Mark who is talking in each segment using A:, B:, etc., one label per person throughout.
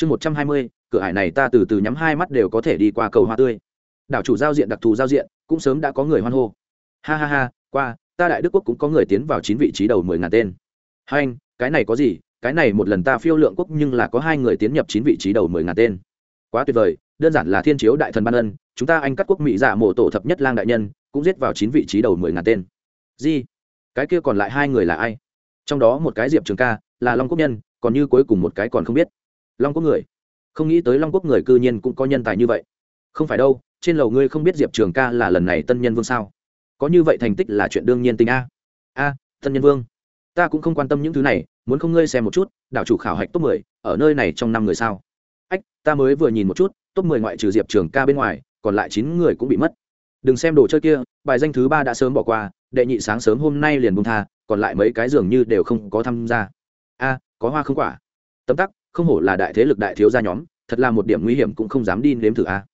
A: chương một trăm hai mươi, cửa hải này ta từ từ nhắm hai mắt đều có thể đi qua cầu hoa tươi. Đảo chủ giao diện đặc thù giao diện, cũng sớm đã có người hoan hô. Ha ha ha, qua, ta đại đức quốc cũng có người tiến vào chín vị trí đầu mười ngàn tên. Hai anh, cái này có gì? Cái này một lần ta phiêu lượng quốc nhưng là có hai người tiến nhập chín vị trí đầu mười ngàn tên. Quá tuyệt vời, đơn giản là thiên chiếu đại thần ban ân, chúng ta anh cắt quốc mỹ giả mộ tổ thập nhất lang đại nhân, cũng giết vào chín vị trí đầu mười ngàn tên. Gì? Cái kia còn lại hai người là ai? Trong đó một cái diệp trường ca, là long quốc nhân, còn như cuối cùng một cái còn không biết long quốc người. Không nghĩ tới long quốc người cư nhiên cũng có nhân tài như vậy. Không phải đâu, trên lầu ngươi không biết diệp trường ca là lần này tân nhân vương sao? Có như vậy thành tích là chuyện đương nhiên tình a. A, tân nhân vương. Ta cũng không quan tâm những thứ này, muốn không ngươi xem một chút, đảo chủ khảo hạch top mười, ở nơi này trong năm người sao? Ách, ta mới vừa nhìn một chút, top mười ngoại trừ diệp trường ca bên ngoài, còn lại chín người cũng bị mất. Đừng xem đồ chơi kia, bài danh thứ ba đã sớm bỏ qua, đệ nhị sáng sớm hôm nay liền bung tha, còn lại mấy cái dường như đều không có tham gia. A, có hoa không quả? Tấm tắc không hổ là đại thế lực đại thiếu gia nhóm, thật là một điểm nguy hiểm cũng không dám đi nếm thử a.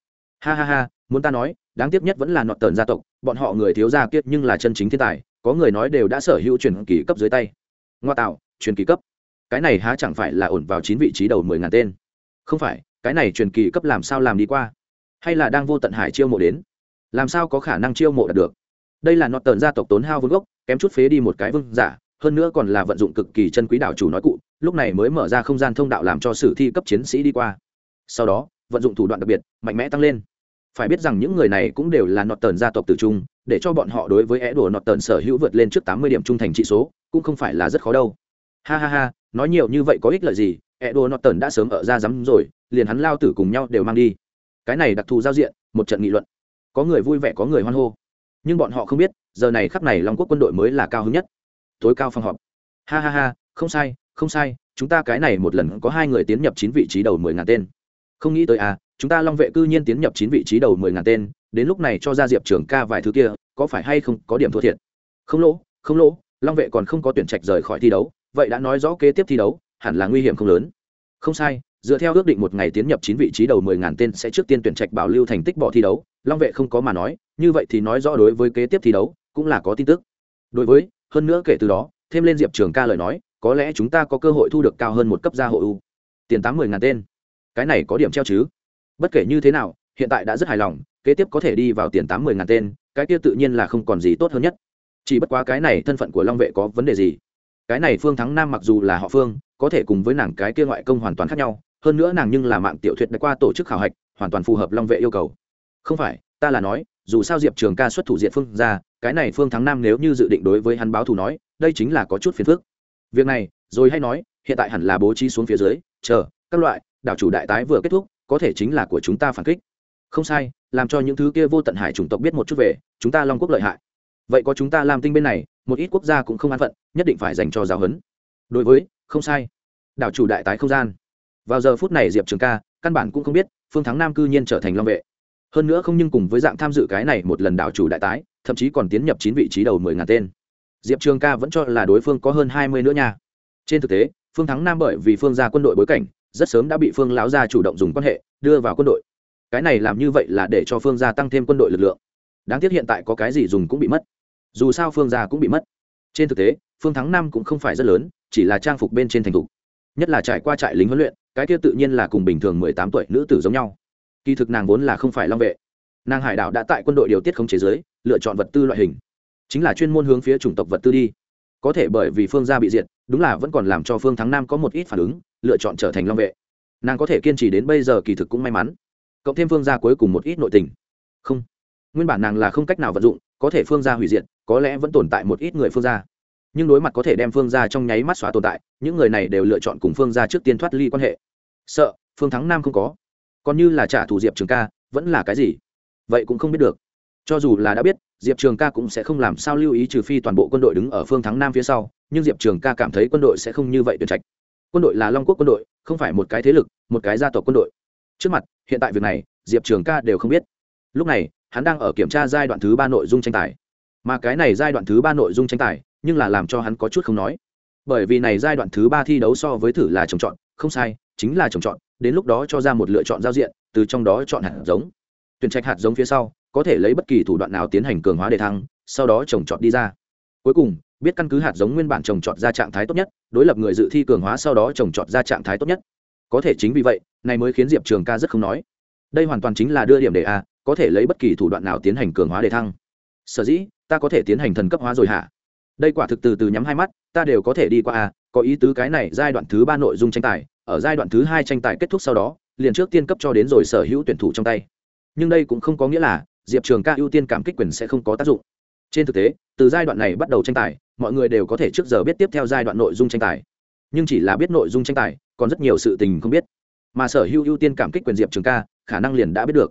A: Ha ha ha, muốn ta nói, đáng tiếc nhất vẫn là nọt tờn gia tộc, bọn họ người thiếu gia kiết nhưng là chân chính thiên tài, có người nói đều đã sở hữu truyền kỳ cấp dưới tay. Ngoa tạo, truyền kỳ cấp. Cái này há chẳng phải là ổn vào chín vị trí đầu mười ngàn tên? Không phải, cái này truyền kỳ cấp làm sao làm đi qua? Hay là đang vô tận hải chiêu mộ đến? Làm sao có khả năng chiêu mộ đạt được? Đây là nọt tờn gia tộc tốn hao vốn gốc, kém chút phế đi một cái vương giả hơn nữa còn là vận dụng cực kỳ chân quý đảo chủ nói cụ, lúc này mới mở ra không gian thông đạo làm cho sử thi cấp chiến sĩ đi qua. Sau đó, vận dụng thủ đoạn đặc biệt, mạnh mẽ tăng lên. Phải biết rằng những người này cũng đều là nọt tờn gia tộc tử trung, để cho bọn họ đối với é đùa nọt tờn sở hữu vượt lên trước tám mươi điểm trung thành trị số, cũng không phải là rất khó đâu. Ha ha ha, nói nhiều như vậy có ích lợi gì é đùa nọt tờn đã sớm ở ra rắm rồi, liền hắn lao tử cùng nhau đều mang đi. Cái này đặc thù giao diện, một trận nghị luận. Có người vui vẻ, có người hoan hô. Nhưng bọn họ không biết, giờ này khắp này long quốc quân đội mới là cao hứng nhất tối cao phòng họp. Ha ha ha, không sai không sai, chúng ta cái này một lần có hai người tiến nhập chín vị trí đầu mười ngàn tên. Không nghĩ tới à chúng ta long vệ cư nhiên tiến nhập chín vị trí đầu mười ngàn tên, đến lúc này cho ra diệp trường ca vài thứ kia, có phải hay không có điểm thua thiệt? Không lỗ không lỗ, long vệ còn không có tuyển trạch rời khỏi thi đấu, vậy đã nói rõ kế tiếp thi đấu, hẳn là nguy hiểm không lớn. Không sai, dựa theo ước định một ngày tiến nhập chín vị trí đầu mười ngàn tên sẽ trước tiên tuyển trạch bảo lưu thành tích bỏ thi đấu, long vệ không có mà nói, như vậy thì nói rõ đối với kế tiếp thi đấu, cũng là có tin tức. Đối với hơn nữa kể từ đó, thêm lên diệp trường ca lời nói, có lẽ chúng ta có cơ hội thu được cao hơn một cấp gia hộ u tiền tám mươi ngàn tên. Cái này có điểm treo chứ? Bất kể như thế nào, hiện tại đã rất hài lòng, kế tiếp có thể đi vào tiền tám mươi ngàn tên, cái kia tự nhiên là không còn gì tốt hơn nhất. Chỉ bất quá cái này thân phận của long vệ có vấn đề gì? Cái này phương thắng nam mặc dù là họ phương, có thể cùng với nàng cái kia ngoại công hoàn toàn khác nhau, hơn nữa nàng nhưng là mạng tiểu thuyết đã qua tổ chức khảo hạch, hoàn toàn phù hợp long vệ yêu cầu. Không phải, ta là nói dù sao diệp trường ca xuất thủ diện phương ra, cái này phương thắng nam nếu như dự định đối với hắn báo thù nói, đây chính là có chút phiền phức. Việc này, rồi hay nói, hiện tại hẳn là bố trí xuống phía dưới, chờ, các loại, đảo chủ đại tái vừa kết thúc, có thể chính là của chúng ta phản kích. Không sai, làm cho những thứ kia vô tận hải chủng tộc biết một chút về, chúng ta long quốc lợi hại. Vậy có chúng ta làm tinh bên này, một ít quốc gia cũng không an phận, nhất định phải dành cho giáo huấn. Đối với, không sai. Đảo chủ đại tái không gian. Vào giờ phút này diệp trường ca, căn bản cũng không biết, phương thắng nam cư nhiên trở thành long vệ hơn nữa không nhưng cùng với dạng tham dự cái này một lần đảo chủ đại tái, thậm chí còn tiến nhập chín vị trí đầu mười ngàn tên. Diệp trường ca vẫn cho là đối phương có hơn hai mươi nữa nha. Trên thực tế, phương thắng nam bởi vì phương ra quân đội bối cảnh, rất sớm đã bị phương lão gia chủ động dùng quan hệ, đưa vào quân đội. Cái này làm như vậy là để cho phương gia tăng thêm quân đội lực lượng. Đáng tiếc hiện tại có cái gì dùng cũng bị mất. Dù sao phương gia cũng bị mất. Trên thực tế, phương thắng nam cũng không phải rất lớn, chỉ là trang phục bên trên thành thục. Nhất là trải qua trại lính huấn luyện, cái kia tự nhiên là cùng bình thường mười tám tuổi nữ tử giống nhau kỳ thực nàng vốn là không phải long vệ. Nàng hải đảo đã tại quân đội điều tiết không chế giới lựa chọn vật tư loại hình. Chính là chuyên môn hướng phía chủng tộc vật tư đi. Có thể bởi vì phương gia bị diệt, đúng là vẫn còn làm cho phương thắng nam có một ít phản ứng, lựa chọn trở thành long vệ. Nàng có thể kiên trì đến bây giờ kỳ thực cũng may mắn. Cộng thêm phương gia cuối cùng một ít nội tình. Không. Nguyên bản nàng là không cách nào vận dụng, có thể phương gia hủy diệt, có lẽ vẫn tồn tại một ít người phương gia. Nhưng đối mặt có thể đem phương gia trong nháy mắt xóa tồn tại, những người này đều lựa chọn cùng phương gia trước tiên thoát ly quan hệ. Sợ, phương thắng nam không có còn như là trả thù diệp trường ca, vẫn là cái gì? Vậy cũng không biết được. Cho dù là đã biết, diệp trường ca cũng sẽ không làm sao lưu ý trừ phi toàn bộ quân đội đứng ở phương thắng nam phía sau, nhưng diệp trường ca cảm thấy quân đội sẽ không như vậy tuyệt trạch. Quân đội là long quốc quân đội, không phải một cái thế lực, một cái gia tộc quân đội. Trước mặt, hiện tại việc này, diệp trường ca đều không biết. Lúc này, hắn đang ở kiểm tra giai đoạn thứ ba nội dung tranh tài. Mà cái này giai đoạn thứ ba nội dung tranh tài, nhưng là làm cho hắn có chút không nói. Bởi vì này giai đoạn thứ ba thi đấu so với thử là trồng trọt, không sai, chính là trồng trọt đến lúc đó cho ra một lựa chọn giao diện, từ trong đó chọn hạt giống. Tuyển trạch hạt giống phía sau, có thể lấy bất kỳ thủ đoạn nào tiến hành cường hóa đề thăng, sau đó trồng trọt đi ra. Cuối cùng, biết căn cứ hạt giống nguyên bản trồng trọt ra trạng thái tốt nhất, đối lập người dự thi cường hóa sau đó trồng trọt ra trạng thái tốt nhất. Có thể chính vì vậy, này mới khiến diệp trường ca rất không nói. Đây hoàn toàn chính là đưa điểm đề a, có thể lấy bất kỳ thủ đoạn nào tiến hành cường hóa đề thăng. Sở dĩ, ta có thể tiến hành thần cấp hóa rồi hả? Đây quả thực từ từ nhắm hai mắt, ta đều có thể đi qua a, có ý tứ cái này giai đoạn thứ ba nội dung tranh tài ở giai đoạn thứ hai tranh tài kết thúc sau đó, liền trước tiên cấp cho đến rồi sở hữu tuyển thủ trong tay. Nhưng đây cũng không có nghĩa là diệp trường ca ưu tiên cảm kích quyền sẽ không có tác dụng. Trên thực tế, từ giai đoạn này bắt đầu tranh tài, mọi người đều có thể trước giờ biết tiếp theo giai đoạn nội dung tranh tài. Nhưng chỉ là biết nội dung tranh tài, còn rất nhiều sự tình không biết. Mà sở hữu ưu tiên cảm kích quyền diệp trường ca, khả năng liền đã biết được.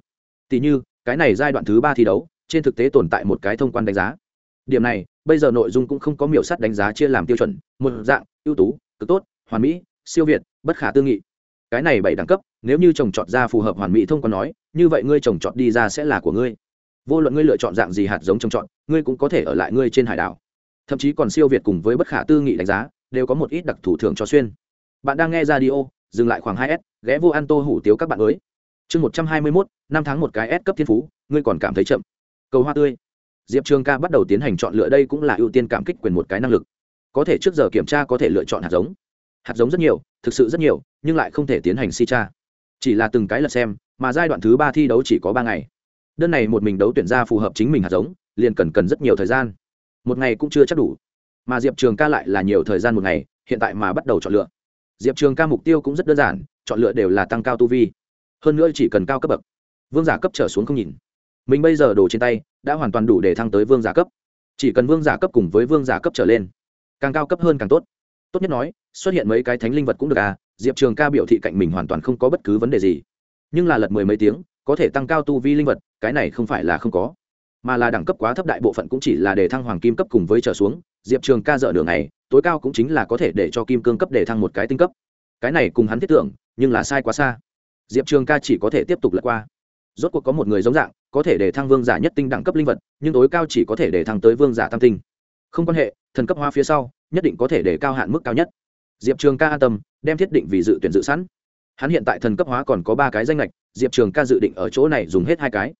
A: Tỉ như, cái này giai đoạn thứ ba thi đấu, trên thực tế tồn tại một cái thông quan đánh giá. Điểm này, bây giờ nội dung cũng không có miểu sát đánh giá chia làm tiêu chuẩn, một dạng, ưu tú, cực tốt, hoàn mỹ siêu việt, bất khả tư nghị. Cái này bảy đẳng cấp, nếu như trồng trọt ra phù hợp hoàn mỹ thông quan nói, như vậy ngươi trồng trọt đi ra sẽ là của ngươi. Vô luận ngươi lựa chọn dạng gì hạt giống trồng trọt, ngươi cũng có thể ở lại ngươi trên hải đảo. Thậm chí còn siêu việt cùng với bất khả tư nghị đánh giá, đều có một ít đặc thủ thưởng cho xuyên. Bạn đang nghe radio, dừng lại khoảng hai s, ghé vô an tô hủ tiếu các bạn mới chương một trăm hai mươi mốt, năm tháng một cái s cấp thiên phú, ngươi còn cảm thấy chậm. Cầu hoa tươi. Diệp trường ca bắt đầu tiến hành chọn lựa đây cũng là ưu tiên cảm kích quyền một cái năng lực. Có thể trước giờ kiểm tra có thể lựa chọn hạt giống hạt giống rất nhiều, thực sự rất nhiều, nhưng lại không thể tiến hành si tra chỉ là từng cái lật xem, mà giai đoạn thứ ba thi đấu chỉ có ba ngày. Đơn này một mình đấu tuyển ra phù hợp chính mình hạt giống, liền cần cần rất nhiều thời gian. Một ngày cũng chưa chắc đủ. Mà diệp trường ca lại là nhiều thời gian một ngày, hiện tại mà bắt đầu chọn lựa. Diệp trường ca mục tiêu cũng rất đơn giản, chọn lựa đều là tăng cao tu vi. Hơn nữa chỉ cần cao cấp bậc. Vương giả cấp trở xuống không nhìn. Mình bây giờ đồ trên tay, đã hoàn toàn đủ để thăng tới vương giả cấp. Chỉ cần vương giả cấp cùng với vương giả cấp trở lên, càng cao cấp hơn càng tốt tốt nhất nói, xuất hiện mấy cái thánh linh vật cũng được à diệp trường ca biểu thị cạnh mình hoàn toàn không có bất cứ vấn đề gì. Nhưng là lật mười mấy tiếng, có thể tăng cao tu vi linh vật, cái này không phải là không có. Mà là đẳng cấp quá thấp đại bộ phận cũng chỉ là để thăng hoàng kim cấp cùng với trở xuống, diệp trường ca dở đường này tối cao cũng chính là có thể để cho kim cương cấp để thăng một cái tinh cấp. Cái này cùng hắn thiết tưởng, nhưng là sai quá xa. Diệp trường ca chỉ có thể tiếp tục lật qua. Rốt cuộc có một người giống dạng, có thể để thăng vương giả nhất tinh đẳng cấp linh vật, nhưng tối cao chỉ có thể để thăng tới vương giả tam tinh không quan hệ, thần cấp hoa phía sau, nhất định có thể để cao hạn mức cao nhất. Diệp trường ca an tâm, đem thiết định vì dự tuyển dự sẵn. Hắn hiện tại thần cấp hóa còn có ba cái danh lệch diệp trường ca dự định ở chỗ này dùng hết hai cái.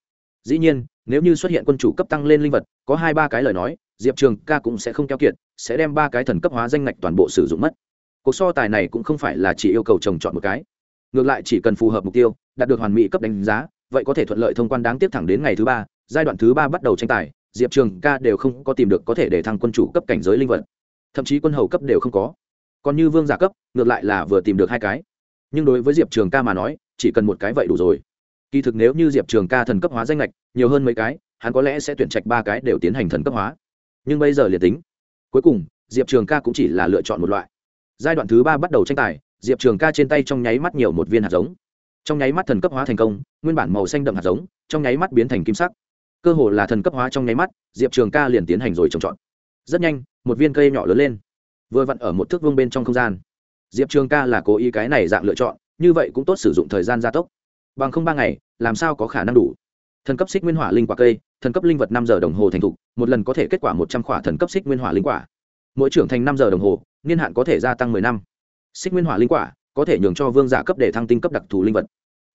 A: Dĩ nhiên, nếu như xuất hiện quân chủ cấp tăng lên linh vật, có hai ba cái lời nói, diệp trường ca cũng sẽ không keo kiệt, sẽ đem ba cái thần cấp hóa danh lệch toàn bộ sử dụng mất. Cuộc so tài này cũng không phải là chỉ yêu cầu trồng chọn một cái. Ngược lại chỉ cần phù hợp mục tiêu, đạt được hoàn mỹ cấp đánh giá, vậy có thể thuận lợi thông quan đáng tiếp thẳng đến ngày thứ ba, giai đoạn thứ ba bắt đầu tranh tài diệp trường ca đều không có tìm được có thể để thăng quân chủ cấp cảnh giới linh vật. Thậm chí quân hầu cấp đều không có. Còn như vương giả cấp, ngược lại là vừa tìm được hai cái. Nhưng đối với diệp trường ca mà nói, chỉ cần một cái vậy đủ rồi. Kỳ thực nếu như diệp trường ca thần cấp hóa danh lệch nhiều hơn mấy cái, hắn có lẽ sẽ tuyển trạch ba cái đều tiến hành thần cấp hóa. Nhưng bây giờ liền tính. Cuối cùng, diệp trường ca cũng chỉ là lựa chọn một loại. Giai đoạn thứ ba bắt đầu tranh tài, diệp trường ca trên tay trong nháy mắt nhiều một viên hạt giống. Trong nháy mắt thần cấp hóa thành công, nguyên bản màu xanh đậm hạt giống, trong nháy mắt biến thành kim sắc cơ hồ là thần cấp hóa trong nháy mắt, diệp trường ca liền tiến hành rồi trồng trọt. Rất nhanh, một viên cây nhỏ lớn lên, vừa vặn ở một thước vương bên trong không gian. Diệp trường ca là cố ý cái này dạng lựa chọn, như vậy cũng tốt sử dụng thời gian gia tốc. Bằng không ba ngày, làm sao có khả năng đủ? Thần cấp xích nguyên hỏa linh quả cây, thần cấp linh vật năm giờ đồng hồ thành thục, một lần có thể kết quả một trăm khỏa thần cấp xích nguyên hỏa linh quả. Mỗi trưởng thành năm giờ đồng hồ, niên hạn có thể gia tăng mười năm. Xích nguyên hỏa linh quả có thể nhường cho vương giả cấp để thăng tinh cấp đặc thù linh vật.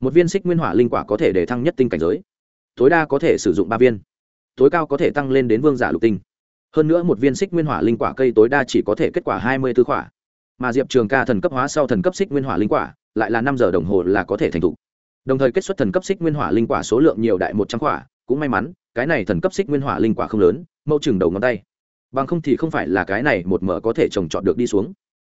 A: Một viên xích nguyên hỏa linh quả có thể để thăng nhất tinh cảnh giới tối đa có thể sử dụng ba viên. Tối cao có thể tăng lên đến vương giả lục tinh. Hơn nữa một viên xích nguyên hỏa linh quả cây tối đa chỉ có thể kết quả hai mươi tư quả mà diệp trường ca thần cấp hóa sau thần cấp xích nguyên hỏa linh quả, lại là năm giờ đồng hồ là có thể thành t đồng thời kết xuất thần cấp xích nguyên hỏa linh quả số lượng nhiều đại một trăm quả cũng may mắn, cái này thần cấp xích nguyên hỏa linh quả không lớn mẫu chừng đầu ngón tay. Bằng không thì không phải là cái này một mở có thể trồng trọt được đi xuống.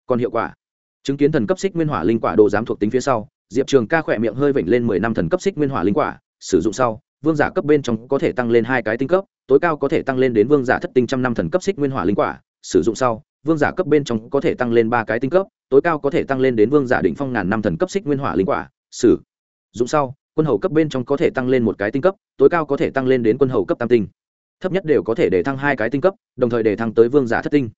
A: Còn hiệu quả. Chứng kiến thần cấp xích nguyên hỏa linh quả đồ giám thuộc tính phía sau, diệp trường ca khỏe miệng hơi vểnh lên mười năm thần cấp xích nguyên hỏa linh quả, sử dụng sau vương giả cấp bên trong có thể tăng lên hai cái tinh cấp, tối cao có thể tăng lên đến vương giả thất tinh trăm năm thần cấp xích nguyên hỏa linh quả, sử dụng sau, vương giả cấp bên trong có thể tăng lên ba cái tinh cấp, tối cao có thể tăng lên đến vương giả đỉnh phong ngàn năm thần cấp xích nguyên hỏa linh quả, sử dụng sau, quân hầu cấp bên trong có thể tăng lên một cái tinh cấp, tối cao có thể tăng lên đến quân hầu cấp tam tinh. Thấp nhất đều có thể để thăng hai cái tinh cấp, đồng thời để thăng tới vương giả thất tinh.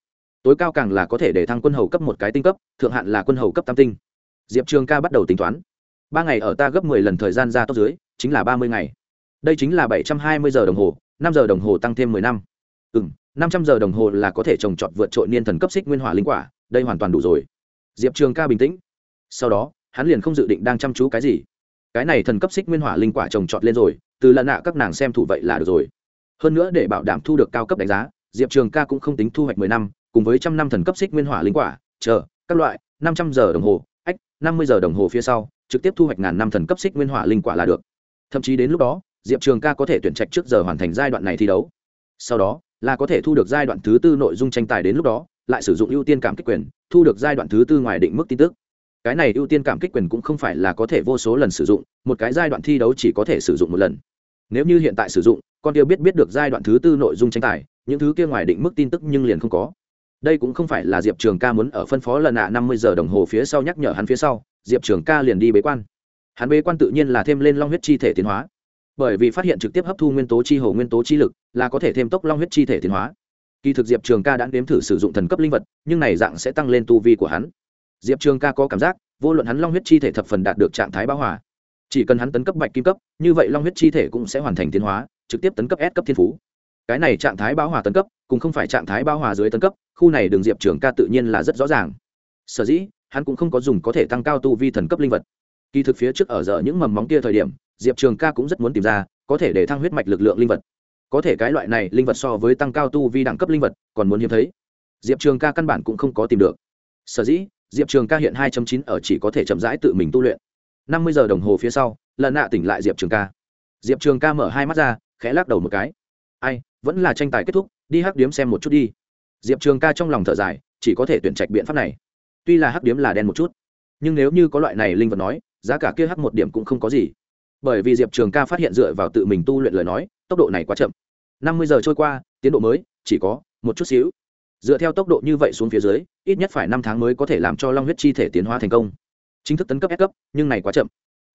A: Tối cao càng là có thể để thăng quân hầu cấp một cái tinh cấp, thượng hạn là quân hầu cấp tam tinh. Diệp trường ca bắt đầu tính toán. Ba ngày ở ta gấp mười lần thời gian ra tốc dưới, chính là ba mươi ngày đây chính là bảy trăm hai mươi giờ đồng hồ, năm giờ đồng hồ tăng thêm mười năm. Ừ m năm trăm giờ đồng hồ là có thể trồng trọt vượt trội niên thần cấp xích nguyên hỏa linh quả, đây hoàn toàn đủ rồi. Diệp trường ca bình tĩnh. Sau đó, hắn liền không dự định đang chăm chú cái gì. Cái này thần cấp xích nguyên hỏa linh quả trồng trọt lên rồi, từ lần nạ các nàng xem thủ vậy là được rồi. Hơn nữa để bảo đảm thu được cao cấp đánh giá, diệp trường ca cũng không tính thu hoạch mười năm, cùng với trăm năm thần cấp xích nguyên hỏa linh quả, chờ, các loại, năm trăm giờ đồng hồ, ách, năm mươi giờ đồng hồ phía sau, trực tiếp thu hoạch ngàn năm thần cấp xích nguyên hỏa linh quả là được. Thậm chí đến lúc đó diệp trường ca có thể tuyển trạch trước giờ hoàn thành giai đoạn này thi đấu. Sau đó, là có thể thu được giai đoạn thứ tư nội dung tranh tài đến lúc đó, lại sử dụng ưu tiên cảm kích quyền, thu được giai đoạn thứ tư ngoài định mức tin tức. Cái này ưu tiên cảm kích quyền cũng không phải là có thể vô số lần sử dụng, một cái giai đoạn thi đấu chỉ có thể sử dụng một lần. Nếu như hiện tại sử dụng, con tiêu biết biết được giai đoạn thứ tư nội dung tranh tài, những thứ kia ngoài định mức tin tức nhưng liền không có. Đây cũng không phải là diệp trường ca muốn ở phân phó lần ạ, năm mươi giờ đồng hồ phía sau nhắc nhở hắn phía sau, diệp trường ca liền đi bế quan. Hắn bế quan tự nhiên là thêm lên long huyết chi thể tiến hóa bởi vì phát hiện trực tiếp hấp thu nguyên tố chi hồ nguyên tố chi lực là có thể thêm tốc long huyết chi thể tiến hóa. Kỳ thực diệp trường ca đã nếm thử sử dụng thần cấp linh vật, nhưng này dạng sẽ tăng lên tu vi của hắn. Diệp trường ca có cảm giác, vô luận hắn long huyết chi thể thập phần đạt được trạng thái bão hòa, chỉ cần hắn tấn cấp bạch kim cấp, như vậy long huyết chi thể cũng sẽ hoàn thành tiến hóa, trực tiếp tấn cấp s cấp thiên phú. Cái này trạng thái bão hòa tấn cấp cũng không phải trạng thái bão hòa dưới tấn cấp, khu này đường diệp trường ca tự nhiên là rất rõ ràng. Sở dĩ, hắn cũng không có dùng có thể tăng cao tu vi thần cấp linh vật kỳ thực phía trước ở giờ những mầm móng kia thời điểm, diệp trường ca cũng rất muốn tìm ra, có thể để thăng huyết mạch lực lượng linh vật. Có thể cái loại này linh vật so với tăng cao tu vi đẳng cấp linh vật, còn muốn hiếm thấy. Diệp trường ca căn bản cũng không có tìm được. Sở dĩ, diệp trường ca hiện hai chín ở chỉ có thể chậm rãi tự mình tu luyện. năm mươi giờ đồng hồ phía sau, lần nạ tỉnh lại diệp trường ca. Diệp trường ca mở hai mắt ra, khẽ lắc đầu một cái. Ai, vẫn là tranh tài kết thúc, đi hắc điếm xem một chút đi. Diệp trường ca trong lòng thở dài, chỉ có thể tuyển trạch biện pháp này. Tuy là hắc điếm là đen một chút, nhưng nếu như có loại này linh vật nói giá cả kia hắc một điểm cũng không có gì. Bởi vì diệp trường ca phát hiện dựa vào tự mình tu luyện lời nói, tốc độ này quá chậm. Năm mươi giờ trôi qua, tiến độ mới, chỉ có một chút xíu. Dựa theo tốc độ như vậy xuống phía dưới, ít nhất phải năm tháng mới có thể làm cho long huyết chi thể tiến hóa thành công. Chính thức tấn cấp S cấp, nhưng này quá chậm.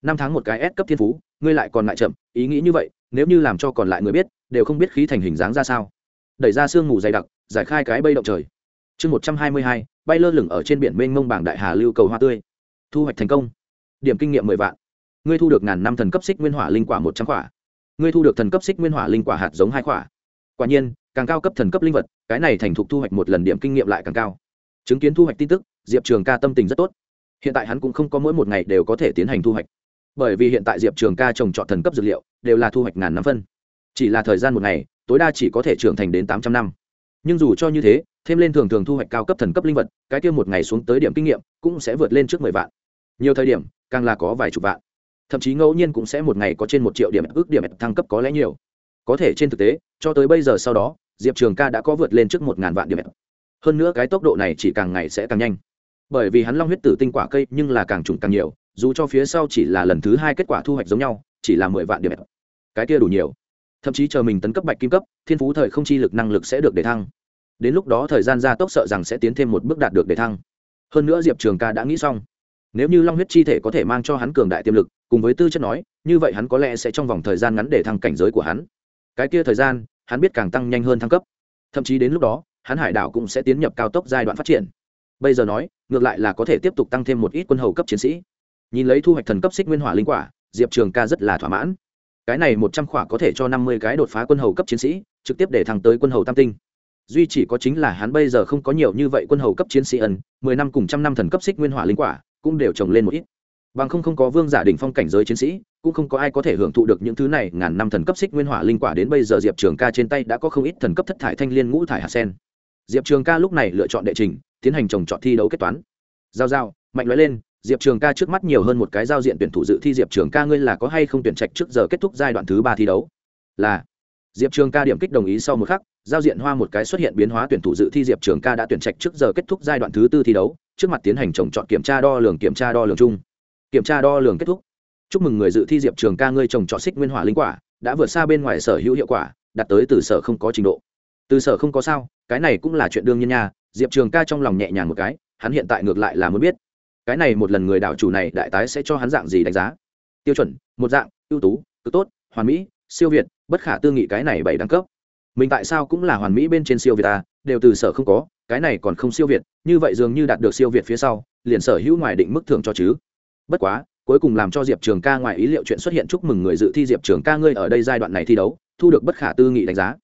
A: Năm tháng một cái S cấp thiên phú, ngươi lại còn lại chậm. Ý nghĩ như vậy, nếu như làm cho còn lại người biết, đều không biết khí thành hình dáng ra sao. Đẩy ra sương mù dày đặc, giải khai cái bây động trời. Chương một trăm hai mươi hai, bay lơ lửng ở trên biển mênh mông bảng đại hà lưu cầu hoa tươi. Thu hoạch thành công điểm kinh nghiệm mười vạn. Ngươi thu được ngàn năm thần cấp xích nguyên hỏa linh quả một trăm quả ngươi thu được thần cấp xích nguyên hỏa linh quả hạt giống hai quả quả nhiên, càng cao cấp thần cấp linh vật, cái này thành thục thu hoạch một lần điểm kinh nghiệm lại càng cao. Chứng kiến thu hoạch tin tức, diệp trường ca tâm tình rất tốt. Hiện tại hắn cũng không có mỗi một ngày đều có thể tiến hành thu hoạch. Bởi vì hiện tại diệp trường ca trồng trọt thần cấp dược liệu, đều là thu hoạch ngàn năm phân. Chỉ là thời gian một ngày, tối đa chỉ có thể trưởng thành đến tám trăm năm. Nhưng dù cho như thế, thêm lên thường thường thu hoạch cao cấp thần cấp linh vật, cái kia một ngày xuống tới điểm kinh nghiệm, cũng sẽ vượt lên trước mười vạn. Nhiều thời điểm càng là có vài chục vạn. Thậm chí ngẫu nhiên cũng sẽ một ngày có trên một triệu điểm ước điểm thăng cấp có lẽ nhiều. Có thể trên thực tế, cho tới bây giờ sau đó, diệp trường ca đã có vượt lên trước một ngàn vạn điểm. Hơn nữa cái tốc độ này chỉ càng ngày sẽ càng nhanh. Bởi vì hắn long huyết tử tinh quả cây nhưng là càng trùng càng nhiều, dù cho phía sau chỉ là lần thứ hai kết quả thu hoạch giống nhau, chỉ là mười vạn điểm. Cái kia đủ nhiều. Thậm chí chờ mình tấn cấp bạch kim cấp, thiên phú thời không chi lực năng lực sẽ được đề thăng. Đến lúc đó thời gian gia tốc sợ rằng sẽ tiến thêm một bước đạt được đề thăng. Hơn nữa diệp trường ca đã nghĩ xong nếu như long huyết chi thể có thể mang cho hắn cường đại tiềm lực, cùng với tư chất nói, như vậy hắn có lẽ sẽ trong vòng thời gian ngắn để thăng cảnh giới của hắn. Cái kia thời gian, hắn biết càng tăng nhanh hơn thăng cấp. Thậm chí đến lúc đó, hắn hải đảo cũng sẽ tiến nhập cao tốc giai đoạn phát triển. Bây giờ nói, ngược lại là có thể tiếp tục tăng thêm một ít quân hầu cấp chiến sĩ. Nhìn lấy thu hoạch thần cấp xích nguyên hỏa linh quả, diệp trường ca rất là thỏa mãn. Cái này một trăm khỏa có thể cho năm mươi cái đột phá quân hầu cấp chiến sĩ, trực tiếp để thăng tới quân hầu tam tinh. Duy chỉ có chính là hắn bây giờ không có nhiều như vậy quân hầu cấp chiến sĩ ẩn mười năm cùng trăm năm thần cấp xích nguyên hỏa linh quả cũng đều trồng lên một ít. Bằng không không có vương giả đỉnh phong cảnh giới chiến sĩ, cũng không có ai có thể hưởng thụ được những thứ này, ngàn năm thần cấp xích nguyên hỏa linh quả đến bây giờ diệp trường ca trên tay đã có không ít thần cấp thất thải thanh liên ngũ thải hạt sen. Diệp trường ca lúc này lựa chọn đệ trình, tiến hành trồng chọn thi đấu kết toán. Giao giao, mạnh nói lên, diệp trường ca trước mắt nhiều hơn một cái giao diện tuyển thủ dự thi diệp trường ca ngươi là có hay không tuyển trạch trước giờ kết thúc giai đoạn thứ ba thi đấu? Là diệp trường ca điểm kích đồng ý sau một khắc, giao diện hoa một cái xuất hiện biến hóa tuyển thủ dự thi diệp trường ca đã tuyển trạch trước giờ kết thúc giai đoạn thứ tư thi đấu, trước mặt tiến hành trồng chọn kiểm tra đo lường kiểm tra đo lường chung. Kiểm tra đo lường kết thúc. Chúc mừng người dự thi diệp trường ca ngươi trồng chọn xích nguyên hỏa linh quả, đã vượt xa bên ngoài sở hữu hiệu quả, đạt tới từ sở không có trình độ. Từ sở không có sao, cái này cũng là chuyện đương nhiên nha, diệp trường ca trong lòng nhẹ nhàng một cái, hắn hiện tại ngược lại là muốn biết. Cái này một lần người đảo chủ này đại tái sẽ cho hắn dạng gì đánh giá? Tiêu chuẩn, một dạng, ưu tú, cực tốt, hoàn mỹ siêu việt, bất khả tư nghị cái này bảy đẳng cấp. Mình tại sao cũng là hoàn mỹ bên trên siêu việt ta đều từ sở không có, cái này còn không siêu việt, như vậy dường như đạt được siêu việt phía sau, liền sở hữu ngoài định mức thưởng cho chứ. Bất quá, cuối cùng làm cho diệp trường ca ngoài ý liệu chuyện xuất hiện chúc mừng người dự thi diệp trường ca ngươi ở đây giai đoạn này thi đấu, thu được bất khả tư nghị đánh giá.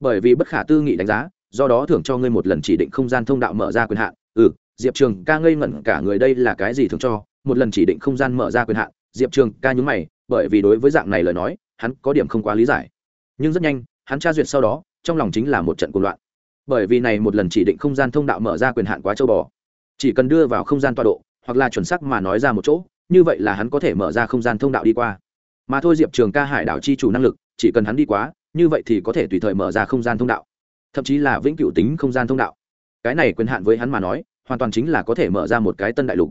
A: Bởi vì bất khả tư nghị đánh giá, do đó thưởng cho ngươi một lần chỉ định không gian thông đạo mở ra quyền hạn. Ừ diệp trường ca ngây ngẩn cả người đây là cái gì thưởng cho? Một lần chỉ định không gian mở ra quyền hạn. Diệp trường ca nhúng mày, bởi vì đối với dạng này lời nói hắn có điểm không quá lý giải. Nhưng rất nhanh, hắn tra duyệt sau đó, trong lòng chính là một trận cuộc loạn. Bởi vì này một lần chỉ định không gian thông đạo mở ra quyền hạn quá châu bò. Chỉ cần đưa vào không gian tọa độ, hoặc là chuẩn xác mà nói ra một chỗ, như vậy là hắn có thể mở ra không gian thông đạo đi qua. Mà thôi diệp trường ca hải đảo chi chủ năng lực, chỉ cần hắn đi quá, như vậy thì có thể tùy thời mở ra không gian thông đạo. Thậm chí là vĩnh cửu tính không gian thông đạo. Cái này quyền hạn với hắn mà nói, hoàn toàn chính là có thể mở ra một cái tân đại lục.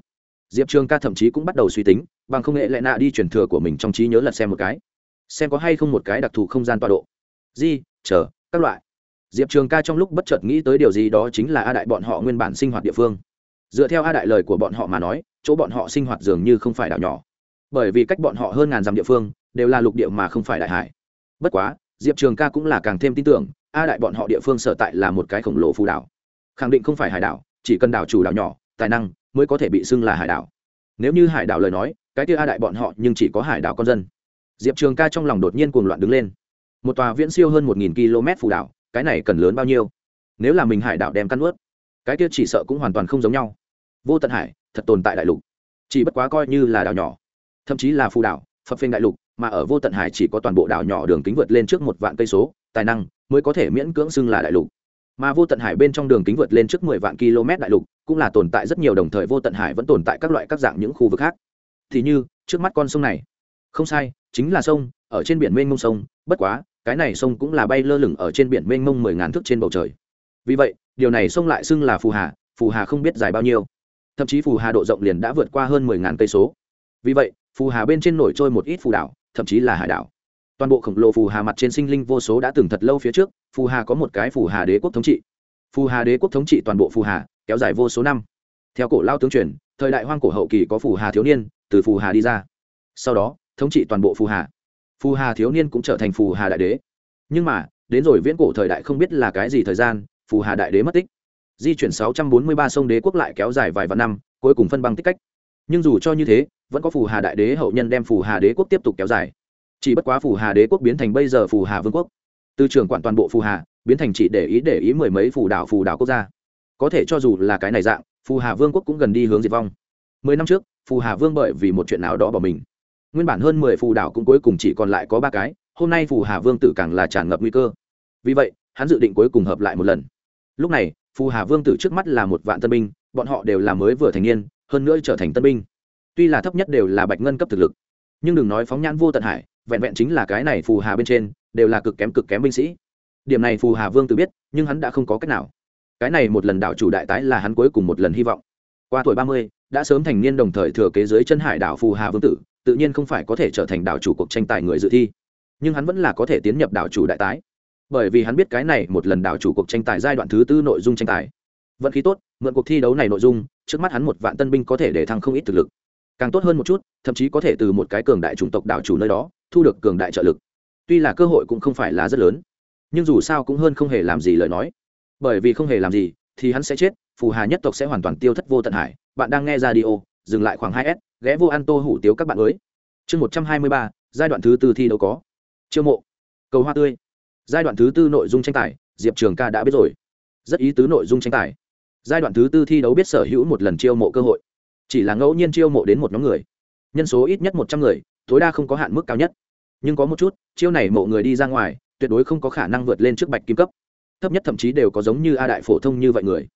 A: Diệp trường ca thậm chí cũng bắt đầu suy tính, bằng không nghệ lại nạ đi truyền thừa của mình trong trí nhớ lật xem một cái xem có hay không một cái đặc thù không gian tọa độ. Di, chờ, các loại. Diệp trường ca trong lúc bất chợt nghĩ tới điều gì đó chính là a đại bọn họ nguyên bản sinh hoạt địa phương. Dựa theo a đại lời của bọn họ mà nói, chỗ bọn họ sinh hoạt dường như không phải đảo nhỏ. Bởi vì cách bọn họ hơn ngàn dặm địa phương, đều là lục địa mà không phải đại hải. Bất quá, diệp trường ca cũng là càng thêm tin tưởng, a đại bọn họ địa phương sở tại là một cái khổng lồ phù đảo. Khẳng định không phải hải đảo, chỉ cần đảo chủ đảo nhỏ, tài năng mới có thể bị xưng là hải đảo. Nếu như hải đảo lời nói, cái kia a đại bọn họ nhưng chỉ có hải đảo con dân diệp trường ca trong lòng đột nhiên cuồng loạn đứng lên một tòa viễn siêu hơn một nghìn km phù đảo cái này cần lớn bao nhiêu nếu là mình hải đảo đem căn ướt cái kia chỉ sợ cũng hoàn toàn không giống nhau vô tận hải thật tồn tại đại lục chỉ bất quá coi như là đảo nhỏ thậm chí là phù đảo phập phênh đại lục mà ở vô tận hải chỉ có toàn bộ đảo nhỏ đường kính vượt lên trước một vạn cây số tài năng mới có thể miễn cưỡng xưng là đại lục mà vô tận hải bên trong đường kính vượt lên trước mười vạn km đại lục cũng là tồn tại rất nhiều đồng thời vô tận hải vẫn tồn tại các loại các dạng những khu vực khác thì như trước mắt con sông này không sai chính là sông, ở trên biển mênh mông sông, bất quá, cái này sông cũng là bay lơ lửng ở trên biển mênh mông mười ngàn thước trên bầu trời. Vì vậy, điều này sông lại xưng là phù hà phù hà không biết dài bao nhiêu. Thậm chí phù hà độ rộng liền đã vượt qua hơn mười ngàn cây số. Vì vậy, phù hà bên trên nổi trôi một ít phù đảo, thậm chí là hải đảo. Toàn bộ khổng lồ phù hà mặt trên sinh linh vô số đã từng thật lâu phía trước, phù hà có một cái phù hà đế quốc thống trị. Phù hà đế quốc thống trị toàn bộ phù hà, kéo dài vô số năm. Theo cổ lao tướng truyền, thời đại hoang cổ hậu kỳ có phù hà thiếu niên, từ phù hà đi ra. Sau đó thống trị toàn bộ phù hà. Phù hà thiếu niên cũng trở thành phù hà đại đế. Nhưng mà, đến rồi viễn cổ thời đại không biết là cái gì thời gian, phù hà đại đế mất tích. Di chuyển 643 sông đế quốc lại kéo dài vài vạn năm, cuối cùng phân băng tích cách. Nhưng dù cho như thế, vẫn có phù hà đại đế hậu nhân đem phù hà đế quốc tiếp tục kéo dài. Chỉ bất quá phù hà đế quốc biến thành bây giờ phù hà vương quốc. Từ trường quản toàn bộ phù hà, biến thành chỉ để ý để ý mười mấy phù đảo phù đảo quốc gia. Có thể cho dù là cái này dạng, phù hà vương quốc cũng gần đi hướng diệt vong. Mười năm trước, phù hà vương bởi vì một chuyện nào đó bỏ mình nguyên bản hơn mười phù đảo cũng cuối cùng chỉ còn lại có ba cái, hôm nay phù hà vương tử càng là tràn ngập nguy cơ. Vì vậy, hắn dự định cuối cùng hợp lại một lần. Lúc này, phù hà vương tử trước mắt là một vạn tân binh, bọn họ đều là mới vừa thành niên, hơn nữa trở thành tân binh. Tuy là thấp nhất đều là bạch ngân cấp thực lực, nhưng đừng nói phóng nhãn vô tận hải, vẹn vẹn chính là cái này phù hà bên trên, đều là cực kém cực kém binh sĩ. Điểm này phù hà vương Tử biết, nhưng hắn đã không có cách nào. Cái này một lần đảo chủ đại tái là hắn cuối cùng một lần hy vọng. Qua tuổi ba mươi, đã sớm thành niên đồng thời thừa kế dưới chân hải đảo phù hà vương tử tự nhiên không phải có thể trở thành đảo chủ cuộc tranh tài người dự thi. Nhưng hắn vẫn là có thể tiến nhập đảo chủ đại tái. Bởi vì hắn biết cái này một lần đảo chủ cuộc tranh tài giai đoạn thứ tư nội dung tranh tài. Vận khí tốt, mượn cuộc thi đấu này nội dung, trước mắt hắn một vạn tân binh có thể để thăng không ít thực lực. Càng tốt hơn một chút, thậm chí có thể từ một cái cường đại chủng tộc đảo chủ nơi đó, thu được cường đại trợ lực. Tuy là cơ hội cũng không phải là rất lớn, nhưng dù sao cũng hơn không hề làm gì lời nói. Bởi vì không hề làm gì, thì hắn sẽ chết, phù hà nhất tộc sẽ hoàn toàn tiêu thất vô tận hải. Bạn đang nghe ra đi ô dừng lại khoảng hai s, ghé vô ăn tô hủ tiếu các bạn mới chương một trăm hai mươi ba, giai đoạn thứ tư thi đấu có. Chiêu mộ. Cầu hoa tươi. Giai đoạn thứ tư nội dung tranh tài, diệp trường ca đã biết rồi. Rất ý tứ nội dung tranh tài. Giai đoạn thứ tư thi đấu biết sở hữu một lần chiêu mộ cơ hội. Chỉ là ngẫu nhiên chiêu mộ đến một nhóm người. Nhân số ít nhất một trăm người, tối đa không có hạn mức cao nhất. Nhưng có một chút, chiêu này mộ người đi ra ngoài, tuyệt đối không có khả năng vượt lên trước bạch kim cấp. Thấp nhất thậm chí đều có giống như a đại phổ thông như vậy người.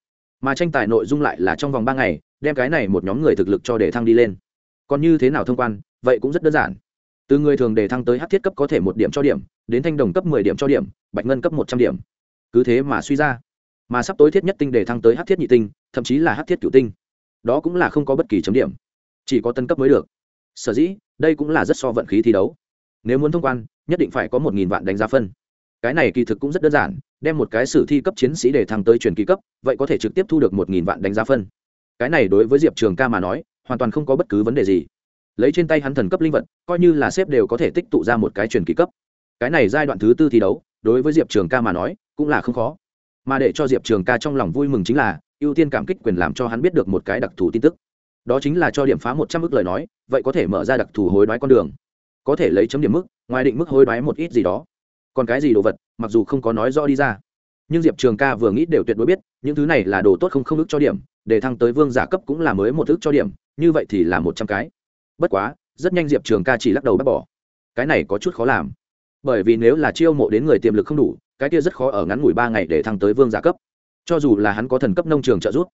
A: Mà tranh tài nội dung lại là trong vòng ba ngày đem cái này một nhóm người thực lực cho để thăng đi lên. Còn như thế nào thông quan, vậy cũng rất đơn giản. Từ người thường để thăng tới hát thiết cấp có thể một điểm cho điểm, đến thanh đồng cấp mười điểm cho điểm, bạch ngân cấp một trăm điểm. Cứ thế mà suy ra. Mà sắp tối thiết nhất tinh để thăng tới hát thiết nhị tinh, thậm chí là hát thiết cựu tinh. Đó cũng là không có bất kỳ chấm điểm. Chỉ có tân cấp mới được. Sở dĩ, đây cũng là rất so vận khí thi đấu. Nếu muốn thông quan, nhất định phải có một nghìn vạn đánh giá phân. Cái này kỳ thực cũng rất đơn giản, đem một cái sử thi cấp chiến sĩ để thăng tới truyền kỳ cấp, vậy có thể trực tiếp thu được một nghìn vạn đánh giá phân cái này đối với diệp trường ca mà nói, hoàn toàn không có bất cứ vấn đề gì. Lấy trên tay hắn thần cấp linh vật, coi như là xếp đều có thể tích tụ ra một cái truyền kỳ cấp. Cái này giai đoạn thứ tư thi đấu, đối với diệp trường ca mà nói, cũng là không khó. Mà để cho diệp trường ca trong lòng vui mừng chính là, ưu tiên cảm kích quyền làm cho hắn biết được một cái đặc thù tin tức. Đó chính là cho điểm phá một trăm ước lời nói, vậy có thể mở ra đặc thù hối đoái con đường. Có thể lấy chấm điểm mức, ngoài định mức hối đoái một ít gì đó. Còn cái gì đồ vật, mặc dù không có nói rõ đi ra nhưng diệp trường ca vừa nghĩ đều tuyệt đối biết, những thứ này là đồ tốt không không ước cho điểm, để thăng tới vương giả cấp cũng là mới một ước cho điểm, như vậy thì là một trăm cái. Bất quá, rất nhanh diệp trường ca chỉ lắc đầu bác bỏ. Cái này có chút khó làm. Bởi vì nếu là chiêu mộ đến người tiềm lực không đủ, cái kia rất khó ở ngắn ngủi ba ngày để thăng tới vương giả cấp. Cho dù là hắn có thần cấp nông trường trợ giúp,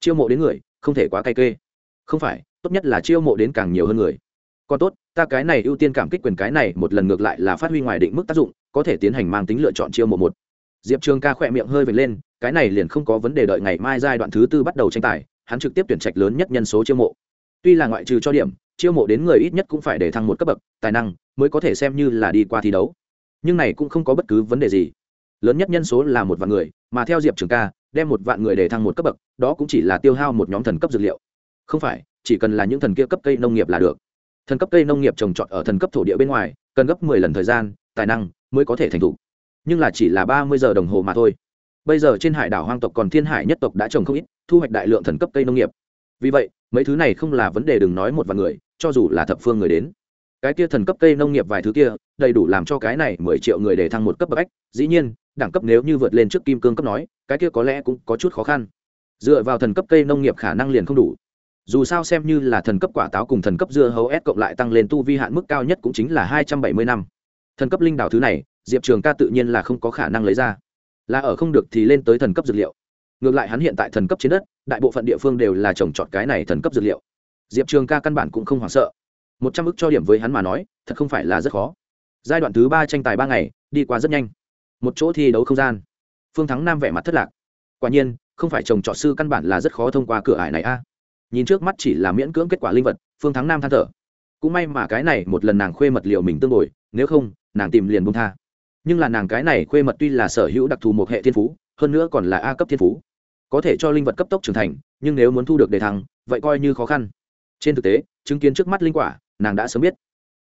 A: chiêu mộ đến người, không thể quá cay kê. Không phải, tốt nhất là chiêu mộ đến càng nhiều hơn người. Còn tốt, ta cái này ưu tiên cảm kích quyền cái này một lần ngược lại là phát huy ngoài định mức tác dụng, có thể tiến hành mang tính lựa chọn chiêu mộ một diệp trường ca khỏe miệng hơi vệt lên, cái này liền không có vấn đề đợi ngày mai giai đoạn thứ tư bắt đầu tranh tài, hắn trực tiếp tuyển trạch lớn nhất nhân số chiêu mộ. Tuy là ngoại trừ cho điểm, chiêu mộ đến người ít nhất cũng phải để thăng một cấp bậc, tài năng mới có thể xem như là đi qua thi đấu. Nhưng này cũng không có bất cứ vấn đề gì. Lớn nhất nhân số là một vạn người, mà theo diệp trường ca, đem một vạn người để thăng một cấp bậc, đó cũng chỉ là tiêu hao một nhóm thần cấp dược liệu. Không phải, chỉ cần là những thần kia cấp cây nông nghiệp là được. Thần cấp cây nông nghiệp trồng trọt ở thần cấp thổ địa bên ngoài, cần gấp mười lần thời gian, tài năng mới có thể thành thục nhưng là chỉ là ba mươi giờ đồng hồ mà thôi. Bây giờ trên hải đảo hoang tộc còn thiên hải nhất tộc đã trồng không ít, thu hoạch đại lượng thần cấp cây nông nghiệp. Vì vậy, mấy thứ này không là vấn đề đừng nói một vài người, cho dù là thập phương người đến. Cái kia thần cấp cây nông nghiệp vài thứ kia, đầy đủ làm cho cái này mười triệu người để thăng một cấp bậc ách dĩ nhiên, đẳng cấp nếu như vượt lên trước kim cương cấp nói, cái kia có lẽ cũng có chút khó khăn. Dựa vào thần cấp cây nông nghiệp khả năng liền không đủ. Dù sao xem như là thần cấp quả táo cùng thần cấp dưa hấu s cộng lại tăng lên tu vi hạn mức cao nhất cũng chính là hai trăm bảy mươi năm. Thần cấp linh đảo thứ này diệp trường ca tự nhiên là không có khả năng lấy ra là ở không được thì lên tới thần cấp dược liệu ngược lại hắn hiện tại thần cấp trên đất đại bộ phận địa phương đều là trồng trọt cái này thần cấp dược liệu diệp trường ca căn bản cũng không hoảng sợ một trăm ức cho điểm với hắn mà nói thật không phải là rất khó giai đoạn thứ ba tranh tài ba ngày đi qua rất nhanh một chỗ thi đấu không gian phương thắng nam vẻ mặt thất lạc quả nhiên không phải trồng trọt sư căn bản là rất khó thông qua cửa ải này a nhìn trước mắt chỉ là miễn cưỡng kết quả linh vật phương thắng nam than thở cũng may mà cái này một lần nàng khuê mật liệu mình tương bồi nếu không nàng tìm liền bung tha nhưng là nàng cái này khuê mật tuy là sở hữu đặc thù một hệ thiên phú, hơn nữa còn là a cấp thiên phú. Có thể cho linh vật cấp tốc trưởng thành, nhưng nếu muốn thu được đề thăng, vậy coi như khó khăn. Trên thực tế, chứng kiến trước mắt linh quả, nàng đã sớm biết.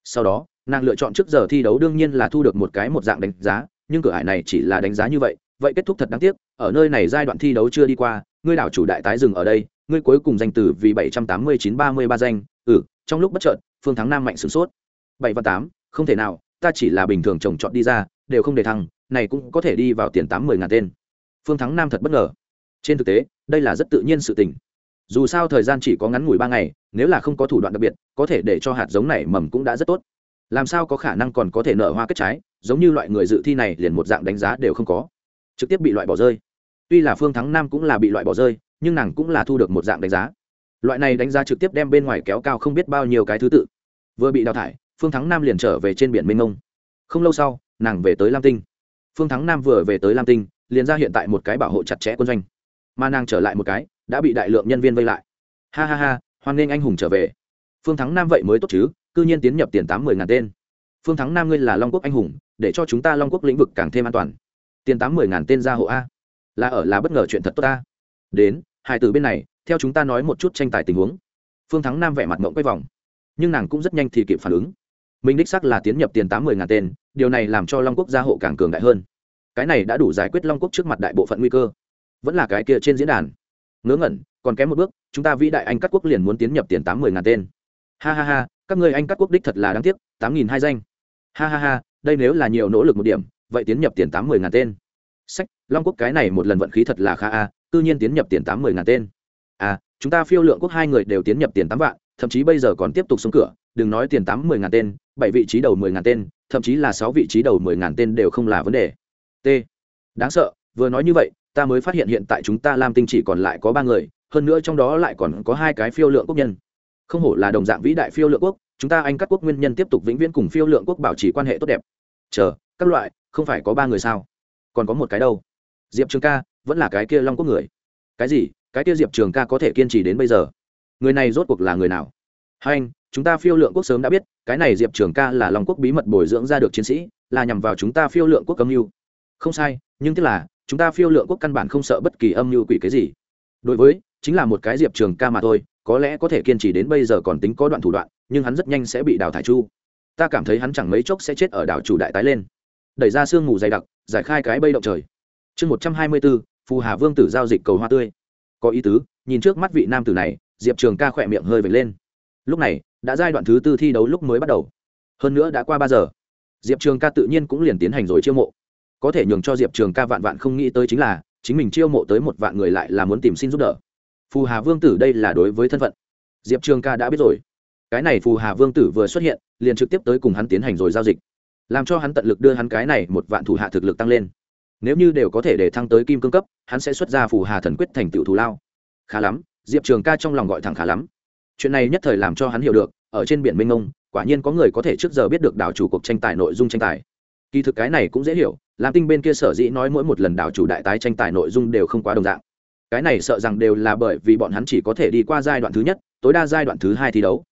A: Sau đó, nàng lựa chọn trước giờ thi đấu đương nhiên là thu được một cái một dạng đánh giá, nhưng cửa hải này chỉ là đánh giá như vậy vậy kết thúc thật đáng tiếc, ở nơi này giai đoạn thi đấu chưa đi qua, ngươi đảo chủ đại tái dừng ở đây, ngươi cuối cùng danh từ vì bảy trăm tám mươi chín ba mươi ba danh ừ trong lúc bất chợt, phương thắng nam mạnh sửng sốt. Bảy và tám, không thể nào, ta chỉ là bình thường trồng trọt đi ra đều không để thăng, này cũng có thể đi vào tiền tám mươi ngàn tên. Phương thắng nam thật bất ngờ. Trên thực tế, đây là rất tự nhiên sự tình. Dù sao thời gian chỉ có ngắn ngủi ba ngày, nếu là không có thủ đoạn đặc biệt, có thể để cho hạt giống này mầm cũng đã rất tốt. Làm sao có khả năng còn có thể nở hoa kết trái, giống như loại người dự thi này liền một dạng đánh giá đều không có. Trực tiếp bị loại bỏ rơi. Tuy là phương thắng nam cũng là bị loại bỏ rơi, nhưng nàng cũng là thu được một dạng đánh giá. Loại này đánh giá trực tiếp đem bên ngoài kéo cao không biết bao nhiêu cái thứ tự. Vừa bị đào thải, phương thắng nam liền trở về trên biển mênh mông. Không lâu sau nàng về tới lam tinh. Phương thắng nam vừa về tới lam tinh, liền ra hiện tại một cái bảo hộ chặt chẽ quân doanh. Mà nàng trở lại một cái, đã bị đại lượng nhân viên vây lại. Ha ha ha, hoan nghênh anh hùng trở về. Phương thắng nam vậy mới tốt chứ, cư nhiên tiến nhập tiền tám mươi ngàn tên. Phương thắng nam ngươi là long quốc anh hùng, để cho chúng ta long quốc lĩnh vực càng thêm an toàn. Tiền tám mươi ngàn tên ra hộ a. Là ở là bất ngờ chuyện thật tốt ta đến, hai từ bên này, theo chúng ta nói một chút tranh tài tình huống. Phương thắng nam vẻ mặt mộng quay vòng. Nhưng nàng cũng rất nhanh thì kịp phản ứng mình đích sắc là tiến nhập tiền tám mươi ngàn tên điều này làm cho long quốc gia hộ càng cường đại hơn. Cái này đã đủ giải quyết long quốc trước mặt đại bộ phận nguy cơ. Vẫn là cái kia trên diễn đàn. Ngớ ngẩn còn kém một bước chúng ta vĩ đại anh các quốc liền muốn tiến nhập tiền tám mươi ngàn tên. Ha ha ha các người anh các quốc đích thật là đáng tiếc tám nghìn hai danh. Ha ha ha đây nếu là nhiều nỗ lực một điểm vậy tiến nhập tiền tám mươi ngàn tên. Sách long quốc cái này một lần vận khí thật là khá a à, tự nhiên tiến nhập tiền tám mươi ngàn tên. À chúng ta phiêu lượng quốc hai người đều tiến nhập tiền tám vạn thậm chí bây giờ còn tiếp tục xuống cửa đừng nói tiền tám mươi ngàn tên bảy vị trí đầu mười ngàn tên, thậm chí là sáu vị trí đầu mười ngàn tên đều không là vấn đề. T. Đáng sợ, vừa nói như vậy, ta mới phát hiện hiện tại chúng ta lam tinh chỉ còn lại có ba người, hơn nữa trong đó lại còn có hai cái phiêu lượng quốc nhân. Không hổ là đồng dạng vĩ đại phiêu lượng quốc, chúng ta anh các quốc nguyên nhân tiếp tục vĩnh viễn cùng phiêu lượng quốc bảo trì quan hệ tốt đẹp. Chờ, các loại, không phải có ba người sao? Còn có một cái đâu? Diệp trường ca, vẫn là cái kia long quốc người. Cái gì? Cái kia diệp trường ca có thể kiên trì đến bây giờ? Người này rốt cuộc là người nào? Hai anh chúng ta phiêu lượng quốc sớm đã biết, cái này diệp trường ca là long quốc bí mật bồi dưỡng ra được chiến sĩ, là nhằm vào chúng ta phiêu lượng quốc âm mưu. Không sai, nhưng tức là, chúng ta phiêu lượng quốc căn bản không sợ bất kỳ âm mưu quỷ cái gì. Đối với, chính là một cái diệp trường ca mà thôi, có lẽ có thể kiên trì đến bây giờ còn tính có đoạn thủ đoạn, nhưng hắn rất nhanh sẽ bị đào thải chu. Ta cảm thấy hắn chẳng mấy chốc sẽ chết ở đảo chủ đại tái lên. Đẩy ra sương mù dày đặc, giải khai cái bây động trời. Chương một trăm hai mươi bốn phù hà vương tử giao dịch cầu hoa tươi. Có ý tứ, nhìn trước mắt vị nam tử này, diệp trường ca khỏe miệng hơi vệt lên. Lúc này đã giai đoạn thứ tư thi đấu lúc mới bắt đầu. Hơn nữa đã qua ba giờ. Diệp trường ca tự nhiên cũng liền tiến hành rồi chiêu mộ. Có thể nhường cho diệp trường ca vạn vạn không nghĩ tới chính là, chính mình chiêu mộ tới một vạn người lại là muốn tìm xin giúp đỡ. Phù hà vương tử đây là đối với thân phận. Diệp trường ca đã biết rồi. Cái này phù hà vương tử vừa xuất hiện, liền trực tiếp tới cùng hắn tiến hành rồi giao dịch. Làm cho hắn tận lực đưa hắn cái này một vạn thủ hạ thực lực tăng lên. Nếu như đều có thể để thăng tới kim cương cấp, hắn sẽ xuất ra phù hà thần quyết thành tựu thù lao. Khá lắm, diệp trường ca trong lòng gọi thẳng khá lắm. Chuyện này nhất thời làm cho hắn hiểu được ở trên biển mênh mông, quả nhiên có người có thể trước giờ biết được đảo chủ cuộc tranh tài nội dung tranh tài. Kỳ thực cái này cũng dễ hiểu làm tinh bên kia sở dĩ nói mỗi một lần đảo chủ đại tái tranh tài nội dung đều không quá đồng dạng. Cái này sợ rằng đều là bởi vì bọn hắn chỉ có thể đi qua giai đoạn thứ nhất, tối đa giai đoạn thứ hai thi đấu.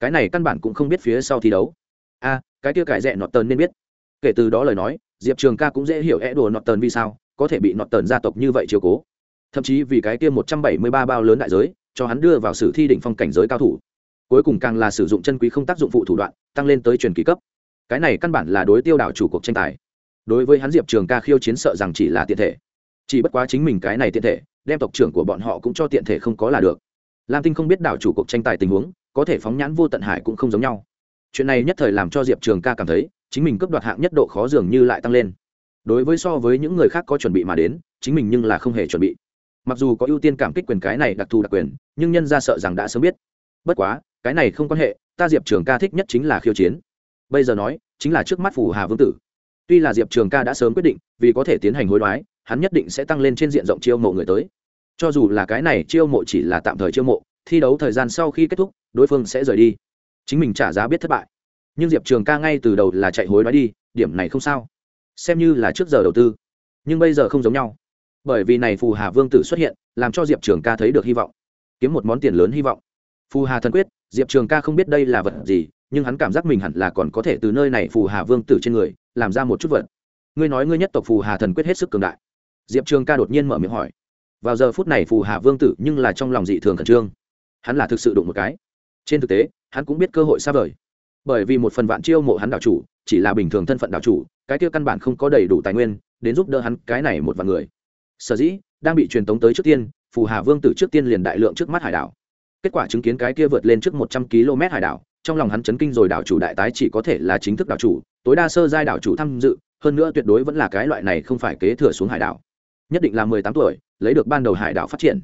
A: Cái này căn bản cũng không biết phía sau thi đấu. A, cái kia cải rẽ nọt tần nên biết. Kể từ đó lời nói, diệp trường ca cũng dễ hiểu é đùa nọt tần vì sao có thể bị nọt tần gia tộc như vậy chiều cố. Thậm chí vì cái kia một trăm bảy mươi ba bao lớn đại giới, cho hắn đưa vào sử thi đỉnh phong cảnh giới cao thủ cuối cùng càng là sử dụng chân quý không tác dụng phụ thủ đoạn, tăng lên tới truyền kỳ cấp. Cái này căn bản là đối tiêu đảo chủ cuộc tranh tài. Đối với hắn diệp trường ca khiêu chiến sợ rằng chỉ là tiện thể. Chỉ bất quá chính mình cái này tiện thể, đem tộc trưởng của bọn họ cũng cho tiện thể không có là được. Lam tinh không biết đảo chủ cuộc tranh tài tình huống, có thể phóng nhãn vô tận hải cũng không giống nhau. Chuyện này nhất thời làm cho diệp trường ca cảm thấy, chính mình cấp đoạt hạng nhất độ khó dường như lại tăng lên. Đối với so với những người khác có chuẩn bị mà đến, chính mình nhưng là không hề chuẩn bị. Mặc dù có ưu tiên cảm kích quyền cái này đặc thù đặc quyền, nhưng nhân ra sợ rằng đã sớm biết bất quá, cái này không quan hệ, ta diệp trường ca thích nhất chính là khiêu chiến. Bây giờ nói, chính là trước mắt phù hà vương tử. Tuy là diệp trường ca đã sớm quyết định, vì có thể tiến hành hối đoái, hắn nhất định sẽ tăng lên trên diện rộng chiêu mộ người tới. Cho dù là cái này chiêu mộ chỉ là tạm thời chiêu mộ, thi đấu thời gian sau khi kết thúc, đối phương sẽ rời đi. Chính mình trả giá biết thất bại. Nhưng diệp trường ca ngay từ đầu là chạy hối đoái đi, điểm này không sao. Xem như là trước giờ đầu tư. Nhưng bây giờ không giống nhau. Bởi vì này phù hà vương tử xuất hiện, làm cho diệp trường ca thấy được hy vọng. Kiếm một món tiền lớn hy vọng phù hà thần quyết, diệp trường ca không biết đây là vật gì, nhưng hắn cảm giác mình hẳn là còn có thể từ nơi này phù hà vương tử trên người, làm ra một chút vật. Ngươi nói ngươi nhất tộc phù hà thần quyết hết sức cường đại. Diệp trường ca đột nhiên mở miệng hỏi. Vào giờ phút này phù hà vương tử nhưng là trong lòng dị thường khẩn trương. Hắn là thực sự đụng một cái. Trên thực tế, hắn cũng biết cơ hội xa vời. Bởi vì một phần vạn chiêu mộ hắn đảo chủ, chỉ là bình thường thân phận đảo chủ, cái kia căn bản không có đầy đủ tài nguyên, đến giúp đỡ hắn cái này một vạn người. Sở dĩ, đang bị truyền tống tới trước tiên, phù hà vương tử trước tiên liền đại lượng trước mắt hải đảo kết quả chứng kiến cái kia vượt lên trước một trăm km hải đảo, trong lòng hắn chấn kinh rồi đảo chủ đại tái chỉ có thể là chính thức đảo chủ, tối đa sơ giai đảo chủ tham dự, hơn nữa tuyệt đối vẫn là cái loại này không phải kế thừa xuống hải đảo. Nhất định là mười tám tuổi, lấy được ban đầu hải đảo phát triển.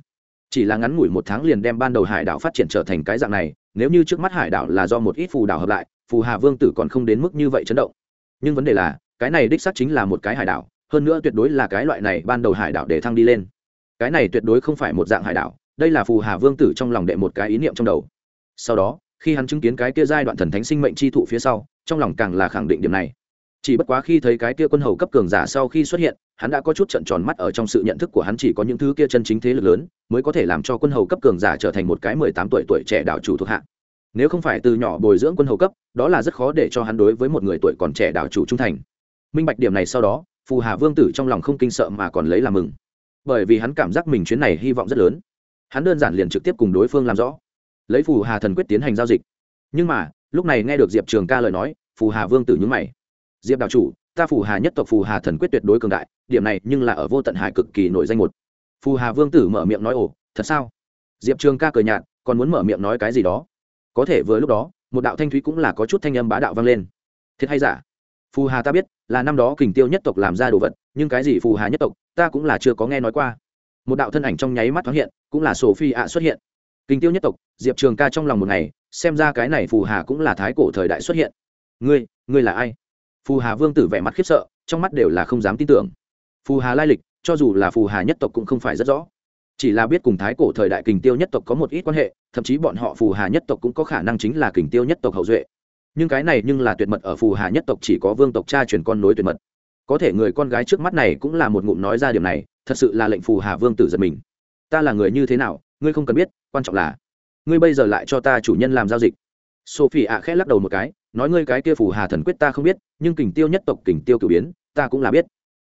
A: Chỉ là ngắn ngủi một tháng liền đem ban đầu hải đảo phát triển trở thành cái dạng này, nếu như trước mắt hải đảo là do một ít phù đảo hợp lại, phù hà vương tử còn không đến mức như vậy chấn động. Nhưng vấn đề là, cái này đích xác chính là một cái hải đảo, hơn nữa tuyệt đối là cái loại này ban đầu hải đảo để thăng đi lên. Cái này tuyệt đối không phải một dạng hải đảo đây là phù hà vương tử trong lòng đệ một cái ý niệm trong đầu. Sau đó, khi hắn chứng kiến cái kia giai đoạn thần thánh sinh mệnh chi thụ phía sau, trong lòng càng là khẳng định điểm này. Chỉ bất quá khi thấy cái kia quân hầu cấp cường giả sau khi xuất hiện, hắn đã có chút trận tròn mắt ở trong sự nhận thức của hắn chỉ có những thứ kia chân chính thế lực lớn, mới có thể làm cho quân hầu cấp cường giả trở thành một cái mười tám tuổi tuổi trẻ đảo chủ thuộc hạ. Nếu không phải từ nhỏ bồi dưỡng quân hầu cấp, đó là rất khó để cho hắn đối với một người tuổi còn trẻ đảo chủ trung thành. Minh bạch điểm này sau đó, phù hà vương tử trong lòng không kinh sợ mà còn lấy làm mừng. Bởi vì hắn cảm giác mình chuyến này hy vọng rất lớn hắn đơn giản liền trực tiếp cùng đối phương làm rõ. Lấy phù hà thần quyết tiến hành giao dịch. Nhưng mà, lúc này nghe được diệp trường ca lời nói, phù hà vương tử nhúng mày. Diệp đạo chủ, ta phù hà nhất tộc phù hà thần quyết tuyệt đối cường đại, điểm này nhưng là ở vô tận hải cực kỳ nổi danh một. Phù hà vương tử mở miệng nói, ồ, thật sao? Diệp trường ca cười nhạt, còn muốn mở miệng nói cái gì đó? Có thể vừa lúc đó, một đạo thanh thúy cũng là có chút thanh âm bá đạo vang lên. Thiệt hay giả? Phù hà ta biết, là năm đó kình tiêu nhất tộc làm ra đồ vật, nhưng cái gì phù hà nhất tộc, ta cũng là chưa có nghe nói qua một đạo thân ảnh trong nháy mắt thoáng hiện, cũng là sổ phi ạ xuất hiện. Kình tiêu nhất tộc, diệp trường ca trong lòng một ngày, xem ra cái này phù hà cũng là thái cổ thời đại xuất hiện. Ngươi ngươi là ai? Phù hà vương tử vẻ mặt khiếp sợ, trong mắt đều là không dám tin tưởng. Phù hà lai lịch, cho dù là phù hà nhất tộc cũng không phải rất rõ. Chỉ là biết cùng thái cổ thời đại kình tiêu nhất tộc có một ít quan hệ, thậm chí bọn họ phù hà nhất tộc cũng có khả năng chính là kình tiêu nhất tộc hậu duệ. Nhưng cái này nhưng là tuyệt mật ở phù hà nhất tộc chỉ có vương tộc cha truyền con nối tuyệt mật. Có thể người con gái trước mắt này cũng là một ngụm nói ra điểm này thật sự là lệnh phù hà vương tử giật mình. Ta là người như thế nào, ngươi không cần biết, quan trọng là, ngươi bây giờ lại cho ta chủ nhân làm giao dịch. Sophie ạ khẽ lắc đầu một cái, nói ngươi cái kia phù hà thần quyết ta không biết, nhưng kình tiêu nhất tộc kình tiêu cử biến, ta cũng là biết.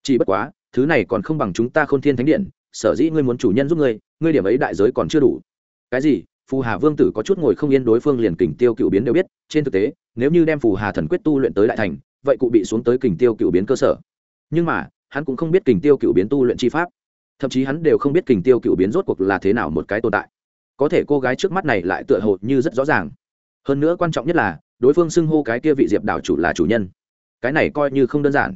A: Chỉ bất quá, thứ này còn không bằng chúng ta khôn thiên thánh điện, sở dĩ ngươi muốn chủ nhân giúp ngươi ngươi điểm ấy đại giới còn chưa đủ. Cái gì? Phù hà vương tử có chút ngồi không yên đối phương liền kình tiêu cựu biến đều biết, trên thực tế, nếu như đem phù hà thần quyết tu luyện tới đại thành, vậy cụ bị xuống tới kình tiêu cựu biến cơ sở. Nhưng mà hắn cũng không biết kình tiêu cựu biến tu luyện chi pháp. Thậm chí hắn đều không biết kình tiêu cựu biến rốt cuộc là thế nào một cái tồn tại. Có thể cô gái trước mắt này lại tựa hồ như rất rõ ràng. Hơn nữa quan trọng nhất là, đối phương xưng hô cái kia vị diệp đảo chủ là chủ nhân. Cái này coi như không đơn giản.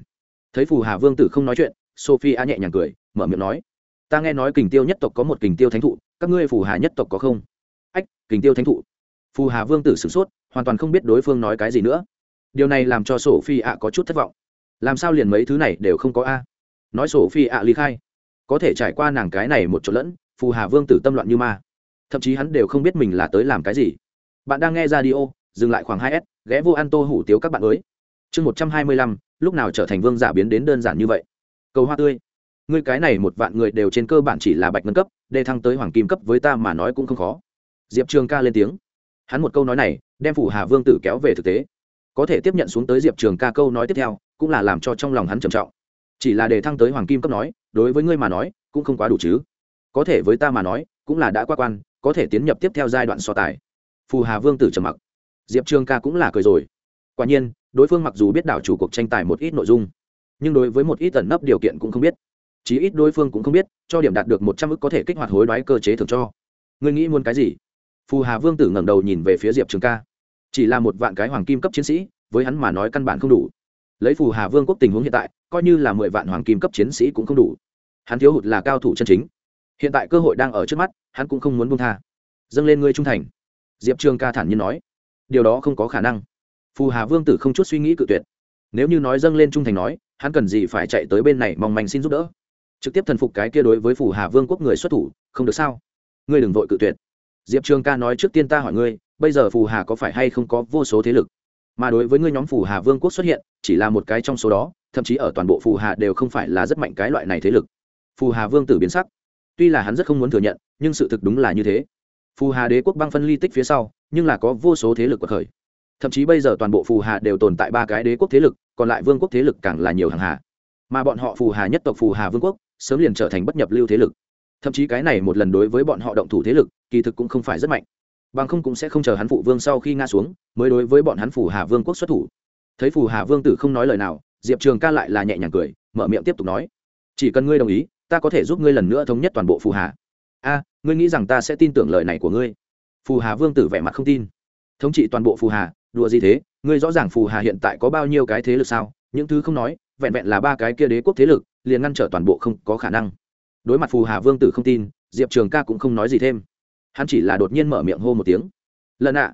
A: Thấy phù hà vương tử không nói chuyện sophie a nhẹ nhàng cười, mở miệng nói, ta nghe nói kình tiêu nhất tộc có một kình tiêu thánh thụ, các ngươi phù hà nhất tộc có không? Ách, kình tiêu thánh thụ. Phù hà vương tử sửng sốt, hoàn toàn không biết đối phương nói cái gì nữa. Điều này làm cho sophie a có chút thất vọng làm sao liền mấy thứ này đều không có a? Nói sổ phi ạ ly khai. Có thể trải qua nàng cái này một chỗ lẫn, phù hà vương tử tâm loạn như ma. Thậm chí hắn đều không biết mình là tới làm cái gì. Bạn đang nghe ra đi ô dừng lại khoảng hai s, ghé vô ăn tô hủ tiếu các bạn mới chương một trăm hai mươi lăm, lúc nào trở thành vương giả biến đến đơn giản như vậy? Cầu hoa tươi. Ngươi cái này một vạn người đều trên cơ bản chỉ là bạch ngân cấp đề thăng tới hoàng kim cấp với ta mà nói cũng không khó. Diệp trường ca lên tiếng. Hắn một câu nói này, đem phủ hà vương tử kéo về thực tế. Có thể tiếp nhận xuống tới diệp trường ca câu nói tiếp theo cũng là làm cho trong lòng hắn trầm trọng. Chỉ là đề thăng tới hoàng kim cấp nói, đối với ngươi mà nói, cũng không quá đủ chứ. Có thể với ta mà nói, cũng là đã qua quan, có thể tiến nhập tiếp theo giai đoạn so tài. Phù hà vương tử trầm mặc. Diệp trường ca cũng là cười rồi. Quả nhiên, đối phương mặc dù biết đảo chủ cuộc tranh tài một ít nội dung, nhưng đối với một ít tẩn nấp điều kiện cũng không biết. Chí ít đối phương cũng không biết, cho điểm đạt được một trăm ức có thể kích hoạt hối đoái cơ chế thường cho. Ngươi nghĩ muốn cái gì? Phù hà vương tử ngẩng đầu nhìn về phía diệp trường ca. Chỉ là một vạn cái hoàng kim cấp chiến sĩ, với hắn mà nói căn bản không đủ lấy phù hà vương quốc tình huống hiện tại, coi như là mười vạn hoàng kim cấp chiến sĩ cũng không đủ. Hắn thiếu hụt là cao thủ chân chính. Hiện tại cơ hội đang ở trước mắt, hắn cũng không muốn buông tha. Dâng lên ngươi trung thành. Diệp trường ca thản nhiên nói. Điều đó không có khả năng. Phù hà vương tử không chút suy nghĩ cự tuyệt. Nếu như nói dâng lên trung thành nói, hắn cần gì phải chạy tới bên này mong manh xin giúp đỡ? Trực tiếp thần phục cái kia đối với phù hà vương quốc người xuất thủ, không được sao? Ngươi đừng vội cự tuyệt. Diệp trường ca nói trước tiên ta hỏi ngươi, bây giờ phù hà có phải hay không có vô số thế lực? Mà đối với ngươi nhóm phù hà vương quốc xuất hiện, chỉ là một cái trong số đó, thậm chí ở toàn bộ phù hà đều không phải là rất mạnh cái loại này thế lực. Phù hà vương tử biến sắc. Tuy là hắn rất không muốn thừa nhận, nhưng sự thực đúng là như thế. Phù hà đế quốc băng phân ly tích phía sau, nhưng là có vô số thế lực bậc khởi. Thậm chí bây giờ toàn bộ phù hà đều tồn tại ba cái đế quốc thế lực, còn lại vương quốc thế lực càng là nhiều hàng hà. Mà bọn họ phù hà nhất tộc phù hà vương quốc, sớm liền trở thành bất nhập lưu thế lực. Thậm chí cái này một lần đối với bọn họ động thủ thế lực, kỳ thực cũng không phải rất mạnh bằng không cũng sẽ không chờ hắn phụ vương sau khi nga xuống, mới đối với bọn hắn phủ hà vương quốc xuất thủ. Thấy phù hà vương tử không nói lời nào, diệp trường ca lại là nhẹ nhàng cười, mở miệng tiếp tục nói, chỉ cần ngươi đồng ý, ta có thể giúp ngươi lần nữa thống nhất toàn bộ phù hà. A, ngươi nghĩ rằng ta sẽ tin tưởng lời này của ngươi? Phù hà vương tử vẻ mặt không tin. Thống trị toàn bộ phù hà, đùa gì thế? Ngươi rõ ràng phù hà hiện tại có bao nhiêu cái thế lực sao? Những thứ không nói, vẹn vẹn là ba cái kia đế quốc thế lực, liền ngăn trở toàn bộ không có khả năng. Đối mặt phù hà vương tử không tin, diệp trường ca cũng không nói gì thêm hắn chỉ là đột nhiên mở miệng hô một tiếng. Lần ạ,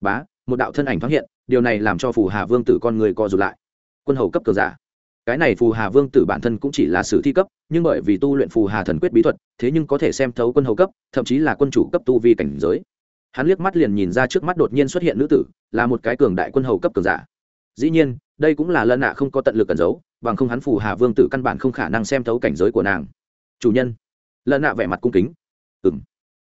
A: bá, một đạo thân ảnh thoáng hiện, điều này làm cho phù hà vương tử con người co rụt lại. Quân hầu cấp cờ giả. Cái này phù hà vương tử bản thân cũng chỉ là sử thi cấp, nhưng bởi vì tu luyện phù hà thần quyết bí thuật, thế nhưng có thể xem thấu quân hầu cấp, thậm chí là quân chủ cấp tu vi cảnh giới. Hắn liếc mắt liền nhìn ra trước mắt đột nhiên xuất hiện nữ tử, là một cái cường đại quân hầu cấp cường giả. Dĩ nhiên, đây cũng là lân ạ không có tận lực cẩn giấu, bằng không hắn phù hà vương tử căn bản không khả năng xem thấu cảnh giới của nàng. Chủ nhân. Lân ạ vẻ mặt cung kính. Ừ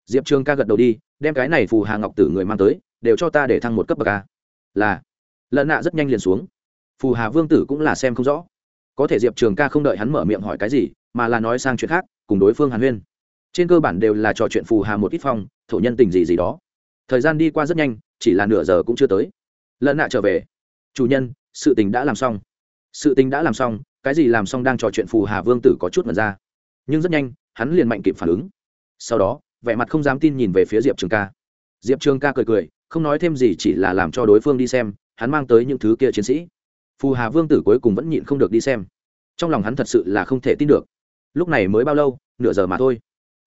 A: diệp trường ca gật đầu đi, đem cái này phù hà ngọc tử người mang tới, đều cho ta để thăng một cấp bậc a. Là. Lợn nạ rất nhanh liền xuống. Phù hà vương tử cũng là xem không rõ. Có thể diệp trường ca không đợi hắn mở miệng hỏi cái gì, mà là nói sang chuyện khác, cùng đối phương hàn huyên. Trên cơ bản đều là trò chuyện phù hà một ít phong, thổ nhân tình gì gì đó. Thời gian đi qua rất nhanh, chỉ là nửa giờ cũng chưa tới. Lợn nạ trở về. Chủ nhân, sự tình đã làm xong. Sự tình đã làm xong, cái gì làm xong đang trò chuyện phù hà vương tử có chút mật ra. Nhưng rất nhanh, hắn liền mạnh kịp phản ứng. Sau đó vẻ mặt không dám tin nhìn về phía diệp trường ca. Diệp trường ca cười cười, không nói thêm gì, chỉ là làm cho đối phương đi xem, hắn mang tới những thứ kia chiến sĩ. Phù hà vương tử cuối cùng vẫn nhịn không được đi xem. Trong lòng hắn thật sự là không thể tin được. Lúc này mới bao lâu? Nửa giờ mà thôi.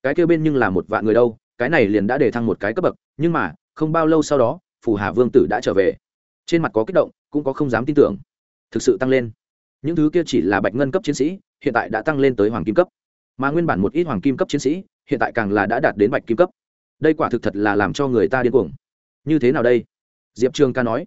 A: Cái kêu bên nhưng là một vạn người đâu, cái này liền đã để thăng một cái cấp bậc, nhưng mà, không bao lâu sau đó, phù hà vương tử đã trở về. Trên mặt có kích động, cũng có không dám tin tưởng. Thực sự tăng lên. Những thứ kia chỉ là bạch ngân cấp chiến sĩ, hiện tại đã tăng lên tới hoàng kim cấp. Mà nguyên bản một ít hoàng kim cấp chiến sĩ hiện tại càng là đã đạt đến bạch kim cấp. Đây quả thực thật là làm cho người ta điên cuồng. Như thế nào đây? Diệp trường ca nói.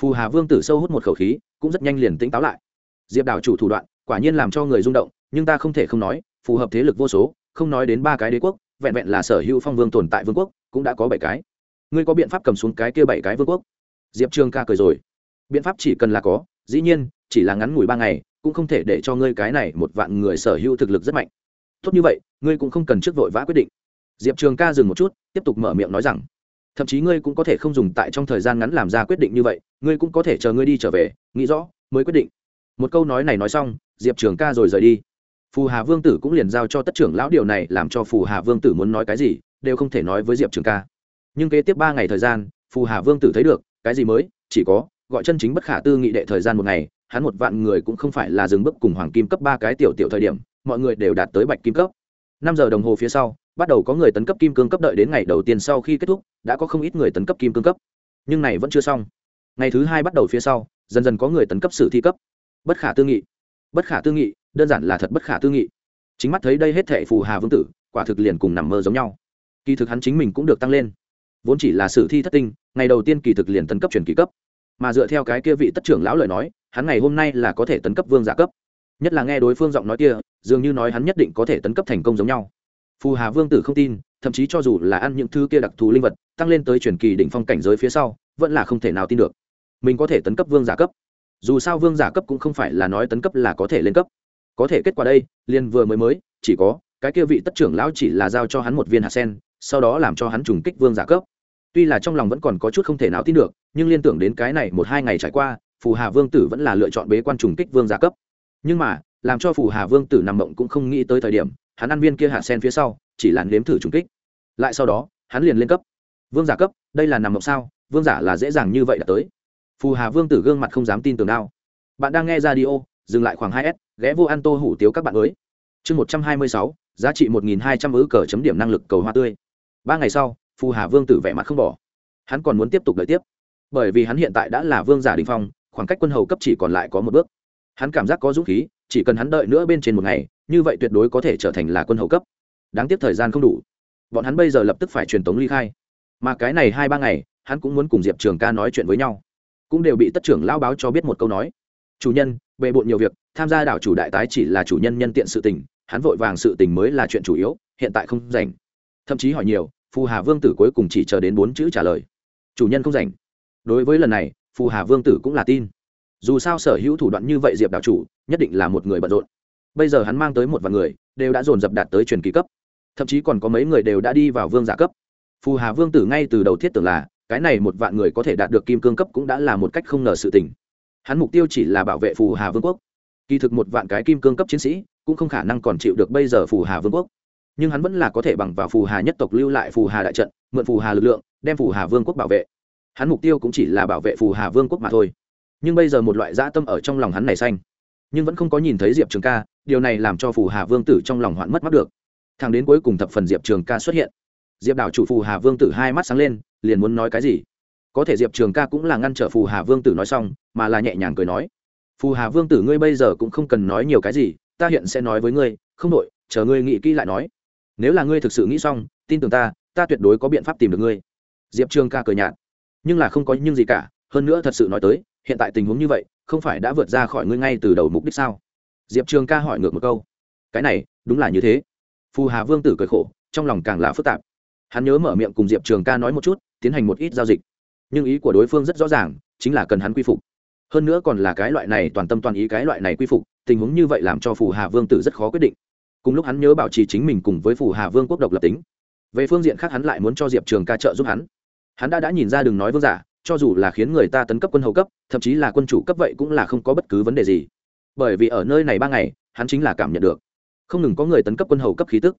A: Phù hà vương tử sâu hút một khẩu khí, cũng rất nhanh liền tỉnh táo lại. Diệp đảo chủ thủ đoạn, quả nhiên làm cho người rung động, nhưng ta không thể không nói, phù hợp thế lực vô số, không nói đến ba cái đế quốc, vẹn vẹn là sở hữu phong vương tồn tại vương quốc, cũng đã có bảy cái. Ngươi có biện pháp cầm xuống cái kia bảy cái vương quốc? Diệp trường ca cười rồi. Biện pháp chỉ cần là có, dĩ nhiên, chỉ là ngắn ngủi ba ngày, cũng không thể để cho ngươi cái này một vạn người sở hữu thực lực rất mạnh tốt như vậy, ngươi cũng không cần trước vội vã quyết định. Diệp trường ca dừng một chút, tiếp tục mở miệng nói rằng, thậm chí ngươi cũng có thể không dùng tại trong thời gian ngắn làm ra quyết định như vậy, ngươi cũng có thể chờ ngươi đi trở về, nghĩ rõ, mới quyết định. Một câu nói này nói xong, diệp trường ca rồi rời đi. Phù hà vương tử cũng liền giao cho tất trưởng lão điều này làm cho phù hà vương tử muốn nói cái gì, đều không thể nói với diệp trường ca. Nhưng kế tiếp ba ngày thời gian, phù hà vương tử thấy được, cái gì mới, chỉ có, gọi chân chính bất khả tư nghị đệ thời gian một ngày, hắn một vạn người cũng không phải là dừng bước cùng hoàng kim cấp ba cái tiểu tiểu thời điểm mọi người đều đạt tới bạch kim cấp. Năm giờ đồng hồ phía sau, bắt đầu có người tấn cấp kim cương cấp đợi đến ngày đầu tiên sau khi kết thúc, đã có không ít người tấn cấp kim cương cấp. Nhưng này vẫn chưa xong. Ngày thứ hai bắt đầu phía sau, dần dần có người tấn cấp sử thi cấp. Bất khả tư nghị. Bất khả tư nghị, đơn giản là thật bất khả tư nghị. Chính mắt thấy đây hết thệ phù hà vương tử, quả thực liền cùng nằm mơ giống nhau. Kỳ thực hắn chính mình cũng được tăng lên. Vốn chỉ là sử thi thất tinh, ngày đầu tiên kỳ thực liền tấn cấp truyền kỳ cấp. Mà dựa theo cái kia vị tất trưởng lão lời nói, hắn ngày hôm nay là có thể tấn cấp vương giả cấp nhất là nghe đối phương giọng nói kia, dường như nói hắn nhất định có thể tấn cấp thành công giống nhau. Phù hà vương tử không tin, thậm chí cho dù là ăn những thứ kia đặc thù linh vật, tăng lên tới truyền kỳ đỉnh phong cảnh giới phía sau, vẫn là không thể nào tin được. Mình có thể tấn cấp vương giả cấp. Dù sao vương giả cấp cũng không phải là nói tấn cấp là có thể lên cấp. Có thể kết quả đây, liền vừa mới mới, chỉ có, cái kia vị tất trưởng lão chỉ là giao cho hắn một viên hạt sen, sau đó làm cho hắn trùng kích vương giả cấp. Tuy là trong lòng vẫn còn có chút không thể nào tin được, nhưng liên tưởng đến cái này một hai ngày trải qua, phù hà vương tử vẫn là lựa chọn bế quan trùng kích vương giả cấp nhưng mà, làm cho phù hà vương tử nằm mộng cũng không nghĩ tới thời điểm, hắn ăn viên kia hạ sen phía sau, chỉ là nếm thử trùng kích. Lại sau đó, hắn liền lên cấp. Vương giả cấp, đây là nằm mộng sao? Vương giả là dễ dàng như vậy đã tới. Phù hà vương tử gương mặt không dám tin tưởng nào bạn đang nghe ra đi ô dừng lại khoảng hai s, ghé vô ăn tô hủ tiếu các bạn mới. Chương một trăm hai mươi sáu, giá trị một nghìn hai trăm ứ cờ chấm điểm năng lực cầu hoa tươi. Ba ngày sau, phù hà vương tử vẻ mặt không bỏ. Hắn còn muốn tiếp tục đợi tiếp. Bởi vì hắn hiện tại đã là vương giả đình phong, khoảng cách quân hầu cấp chỉ còn lại có một bước hắn cảm giác có dũng khí, chỉ cần hắn đợi nữa bên trên một ngày, như vậy tuyệt đối có thể trở thành là quân hầu cấp. Đáng tiếc thời gian không đủ. Bọn hắn bây giờ lập tức phải truyền tống ly khai. Mà cái này hai ba ngày, hắn cũng muốn cùng diệp trường ca nói chuyện với nhau. Cũng đều bị tất trưởng lao báo cho biết một câu nói. Chủ nhân, bề bộn nhiều việc, tham gia đảo chủ đại tái chỉ là chủ nhân nhân tiện sự tình, hắn vội vàng sự tình mới là chuyện chủ yếu, hiện tại không rảnh. Thậm chí hỏi nhiều, phù hà vương tử cuối cùng chỉ chờ đến bốn chữ trả lời. Chủ nhân không rảnh. Đối với lần này, phù hà vương tử cũng là tin dù sao sở hữu thủ đoạn như vậy diệp đạo chủ nhất định là một người bận rộn. Bây giờ hắn mang tới một vài người, đều đã dồn dập đạt tới truyền kỳ cấp. Thậm chí còn có mấy người đều đã đi vào vương giả cấp. Phù hà vương tử ngay từ đầu thiết tưởng là, cái này một vạn người có thể đạt được kim cương cấp cũng đã là một cách không ngờ sự tình. Hắn mục tiêu chỉ là bảo vệ phù hà vương quốc. Kỳ thực một vạn cái kim cương cấp chiến sĩ cũng không khả năng còn chịu được bây giờ phù hà vương quốc. Nhưng hắn vẫn là có thể bằng vào phù hà nhất tộc lưu lại phù hà đại trận, mượn phù hà lực lượng, đem phù hà vương quốc bảo vệ. Hắn mục tiêu cũng chỉ là bảo vệ phù hà vương quốc mà thôi nhưng bây giờ một loại dã tâm ở trong lòng hắn này xanh. Nhưng vẫn không có nhìn thấy diệp trường ca, điều này làm cho phù hà vương tử trong lòng hoạn mất mắt được. Thằng đến cuối cùng thập phần diệp trường ca xuất hiện. Diệp đảo chủ phù hà vương tử hai mắt sáng lên, liền muốn nói cái gì? Có thể diệp trường ca cũng là ngăn trở phù hà vương tử nói xong, mà là nhẹ nhàng cười nói. Phù hà vương tử ngươi bây giờ cũng không cần nói nhiều cái gì, ta hiện sẽ nói với ngươi, không đội chờ ngươi nghĩ kỹ lại nói. Nếu là ngươi thực sự nghĩ xong, tin tưởng ta ta tuyệt đối có biện pháp tìm được ngươi. Diệp trường ca cười nhạt. Nhưng là không có nhưng gì cả, hơn nữa thật sự nói tới hiện tại tình huống như vậy, không phải đã vượt ra khỏi ngươi ngay từ đầu mục đích sao? Diệp trường ca hỏi ngược một câu. Cái này, đúng là như thế. Phù hà vương tử cười khổ, trong lòng càng là phức tạp. Hắn nhớ mở miệng cùng diệp trường ca nói một chút, tiến hành một ít giao dịch. Nhưng ý của đối phương rất rõ ràng, chính là cần hắn quy phục. Hơn nữa còn là cái loại này toàn tâm toàn ý cái loại này quy phục, tình huống như vậy làm cho phù hà vương tử rất khó quyết định. Cùng lúc hắn nhớ bảo trì chính mình cùng với phù hà vương quốc độc lập tính. Về phương diện khác hắn lại muốn cho diệp trường ca trợ giúp hắn. Hắn đã đã nhìn ra đừng nói vương giả cho dù là khiến người ta tấn cấp quân hầu cấp, thậm chí là quân chủ cấp vậy cũng là không có bất cứ vấn đề gì. Bởi vì ở nơi này ba ngày, hắn chính là cảm nhận được. Không ngừng có người tấn cấp quân hầu cấp khí tức.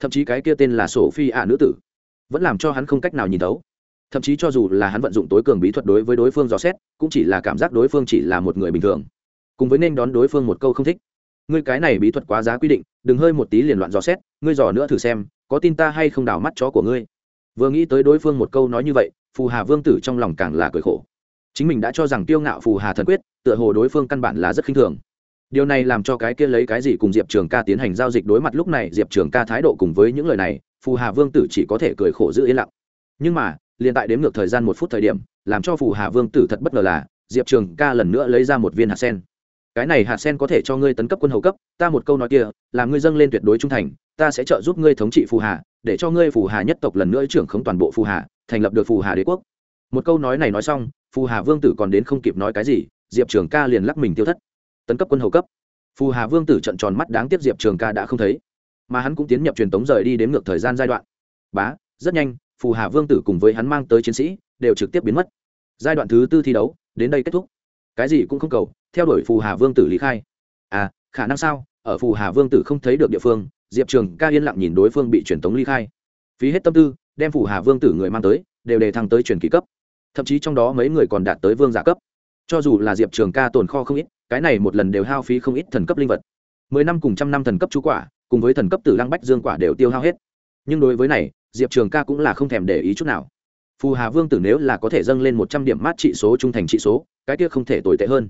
A: Thậm chí cái kia tên là sổ phi ạ nữ tử, vẫn làm cho hắn không cách nào nhìn thấu. Thậm chí cho dù là hắn vận dụng tối cường bí thuật đối với đối phương dò xét, cũng chỉ là cảm giác đối phương chỉ là một người bình thường. Cùng với nên đón đối phương một câu không thích. Ngươi cái này bí thuật quá giá quy định, đừng hơi một tí liền loạn dò xét, ngươi dò nữa thử xem, có tin ta hay không đào mắt chó của ngươi. Vừa nghĩ tới đối phương một câu nói như vậy phù hà vương tử trong lòng càng là cười khổ. Chính mình đã cho rằng tiêu ngạo phù hà thần quyết, tựa hồ đối phương căn bản là rất khinh thường. Điều này làm cho cái kia lấy cái gì cùng diệp trường ca tiến hành giao dịch đối mặt lúc này, diệp trường ca thái độ cùng với những lời này, phù hà vương tử chỉ có thể cười khổ giữ yên lặng. Nhưng mà, liền tại đếm ngược thời gian một phút thời điểm, làm cho phù hà vương tử thật bất ngờ là, diệp trường ca lần nữa lấy ra một viên hạt sen cái này hạt sen có thể cho ngươi tấn cấp quân hầu cấp, ta một câu nói kia, làm ngươi dâng lên tuyệt đối trung thành, ta sẽ trợ giúp ngươi thống trị phù hà, để cho ngươi phù hà nhất tộc lần nữa trưởng khống toàn bộ phù hà, thành lập được phù hà đế quốc. Một câu nói này nói xong, phù hà vương tử còn đến không kịp nói cái gì, diệp trường ca liền lắc mình tiêu thất. Tấn cấp quân hầu cấp. Phù hà vương tử trận tròn mắt đáng tiếc diệp trường ca đã không thấy. Mà hắn cũng tiến nhập truyền tống rời đi đến ngược thời gian giai đoạn. Bá, rất nhanh, phù hà vương tử cùng với hắn mang tới chiến sĩ, đều trực tiếp biến mất. Giai đoạn thứ tư thi đấu, đến đây kết thúc cái gì cũng không cầu, theo đuổi phù hà vương tử lý khai. À khả năng sao? Ở phù hà vương tử không thấy được địa phương, diệp trường ca yên lặng nhìn đối phương bị truyền tống ly khai. Phí hết tâm tư, đem phù hà vương tử người mang tới, đều đề thăng tới truyền kỳ cấp. Thậm chí trong đó mấy người còn đạt tới vương giả cấp. Cho dù là diệp trường ca tồn kho không ít, cái này một lần đều hao phí không ít thần cấp linh vật. Mười năm cùng trăm năm thần cấp chú quả, cùng với thần cấp tử lăng bách dương quả đều tiêu hao hết. Nhưng đối với này, diệp trường ca cũng là không thèm để ý chút nào. Phù hà vương tử nếu là có thể dâng lên một trăm điểm mát trị số trung thành trị số cái kia không thể tồi tệ hơn.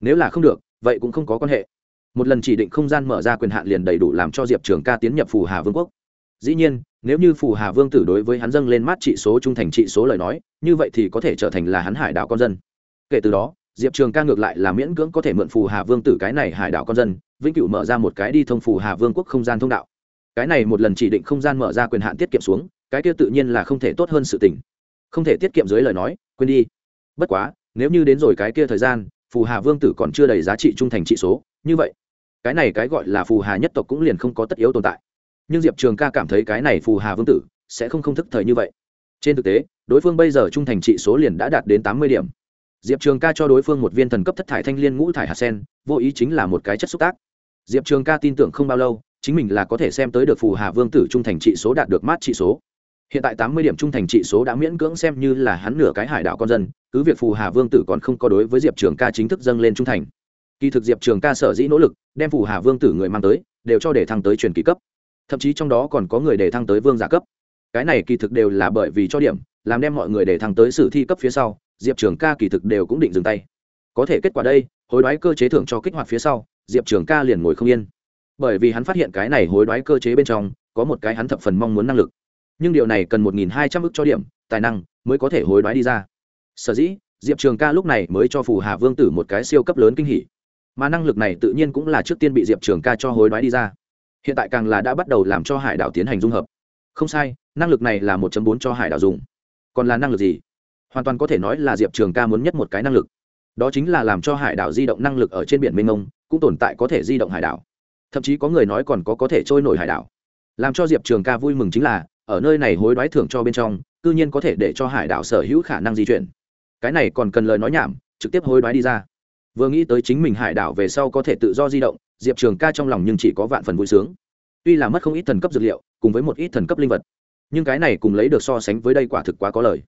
A: Nếu là không được, vậy cũng không có quan hệ. Một lần chỉ định không gian mở ra quyền hạn liền đầy đủ làm cho diệp trường ca tiến nhập phù hà vương quốc. Dĩ nhiên, nếu như phù hà vương tử đối với hắn dâng lên mát trị số, trung thành trị số lời nói, như vậy thì có thể trở thành là hắn hải đảo con dân. Kể từ đó, diệp trường ca ngược lại là miễn cưỡng có thể mượn phù hà vương tử cái này hải đảo con dân, vĩnh cửu mở ra một cái đi thông phù hà vương quốc không gian thông đạo. Cái này một lần chỉ định không gian mở ra quyền hạn tiết kiệm xuống, cái kia tự nhiên là không thể tốt hơn sự tình. Không thể tiết kiệm dưới lời nói, quên đi. Bất quá nếu như đến rồi cái kia thời gian, phù hà vương tử còn chưa đầy giá trị trung thành trị số, như vậy, cái này cái gọi là phù hà nhất tộc cũng liền không có tất yếu tồn tại. Nhưng diệp trường ca cảm thấy cái này phù hà vương tử sẽ không không thức thời như vậy. Trên thực tế, đối phương bây giờ trung thành trị số liền đã đạt đến tám mươi điểm. Diệp trường ca cho đối phương một viên thần cấp thất thải thanh l i ê n ngũ thải hạt sen, vô ý chính là một cái chất xúc tác. Diệp trường ca tin tưởng không bao lâu, chính mình là có thể xem tới được phù hà vương tử trung thành trị số đạt được mát trị số. Hiện tại tám mươi điểm trung thành trị số đã miễn cưỡng xem như là hắn nửa cái hải đảo con dân cứ việc phù hà vương tử còn không có đối với diệp trường ca chính thức dâng lên trung thành. Kỳ thực diệp trường ca sở dĩ nỗ lực, đem phù hà vương tử người mang tới, đều cho để thăng tới truyền kỳ cấp. Thậm chí trong đó còn có người để thăng tới vương giả cấp. Cái này kỳ thực đều là bởi vì cho điểm, làm đem mọi người để thăng tới sử thi cấp phía sau, diệp trường ca kỳ thực đều cũng định dừng tay. Có thể kết quả đây, hối đoái cơ chế thưởng cho kích hoạt phía sau, diệp trường ca liền ngồi không yên. Bởi vì hắn phát hiện cái này hối đoái cơ chế bên trong, có một cái hắn thập phần mong muốn năng lực. Nhưng điều này cần một nghìn hai trăm ức cho điểm, tài năng, mới có thể hối đoái đi ra sở dĩ, diệp trường ca lúc này mới cho phù hà vương tử một cái siêu cấp lớn kinh hỉ. Mà năng lực này tự nhiên cũng là trước tiên bị diệp trường ca cho hối đoái đi ra. Hiện tại càng là đã bắt đầu làm cho hải đảo tiến hành dung hợp. Không sai, năng lực này là một bốn cho hải đảo dùng. Còn là năng lực gì? Hoàn toàn có thể nói là diệp trường ca muốn nhất một cái năng lực. Đó chính là làm cho hải đảo di động năng lực ở trên biển mênh mông, cũng tồn tại có thể di động hải đảo. Thậm chí có người nói còn có có thể trôi nổi hải đảo. Làm cho diệp trường ca vui mừng chính là, ở nơi này hối đoái thưởng cho bên trong, cư nhiên có thể để cho hải đảo sở hữu khả năng di chuyển cái này còn cần lời nói nhảm, trực tiếp hối đoái đi ra. Vừa nghĩ tới chính mình hải đảo về sau có thể tự do di động, diệp trường ca trong lòng nhưng chỉ có vạn phần vui sướng. Tuy là mất không ít thần cấp dược liệu, cùng với một ít thần cấp linh vật, nhưng cái này cùng lấy được so sánh với đây quả thực quá có lời.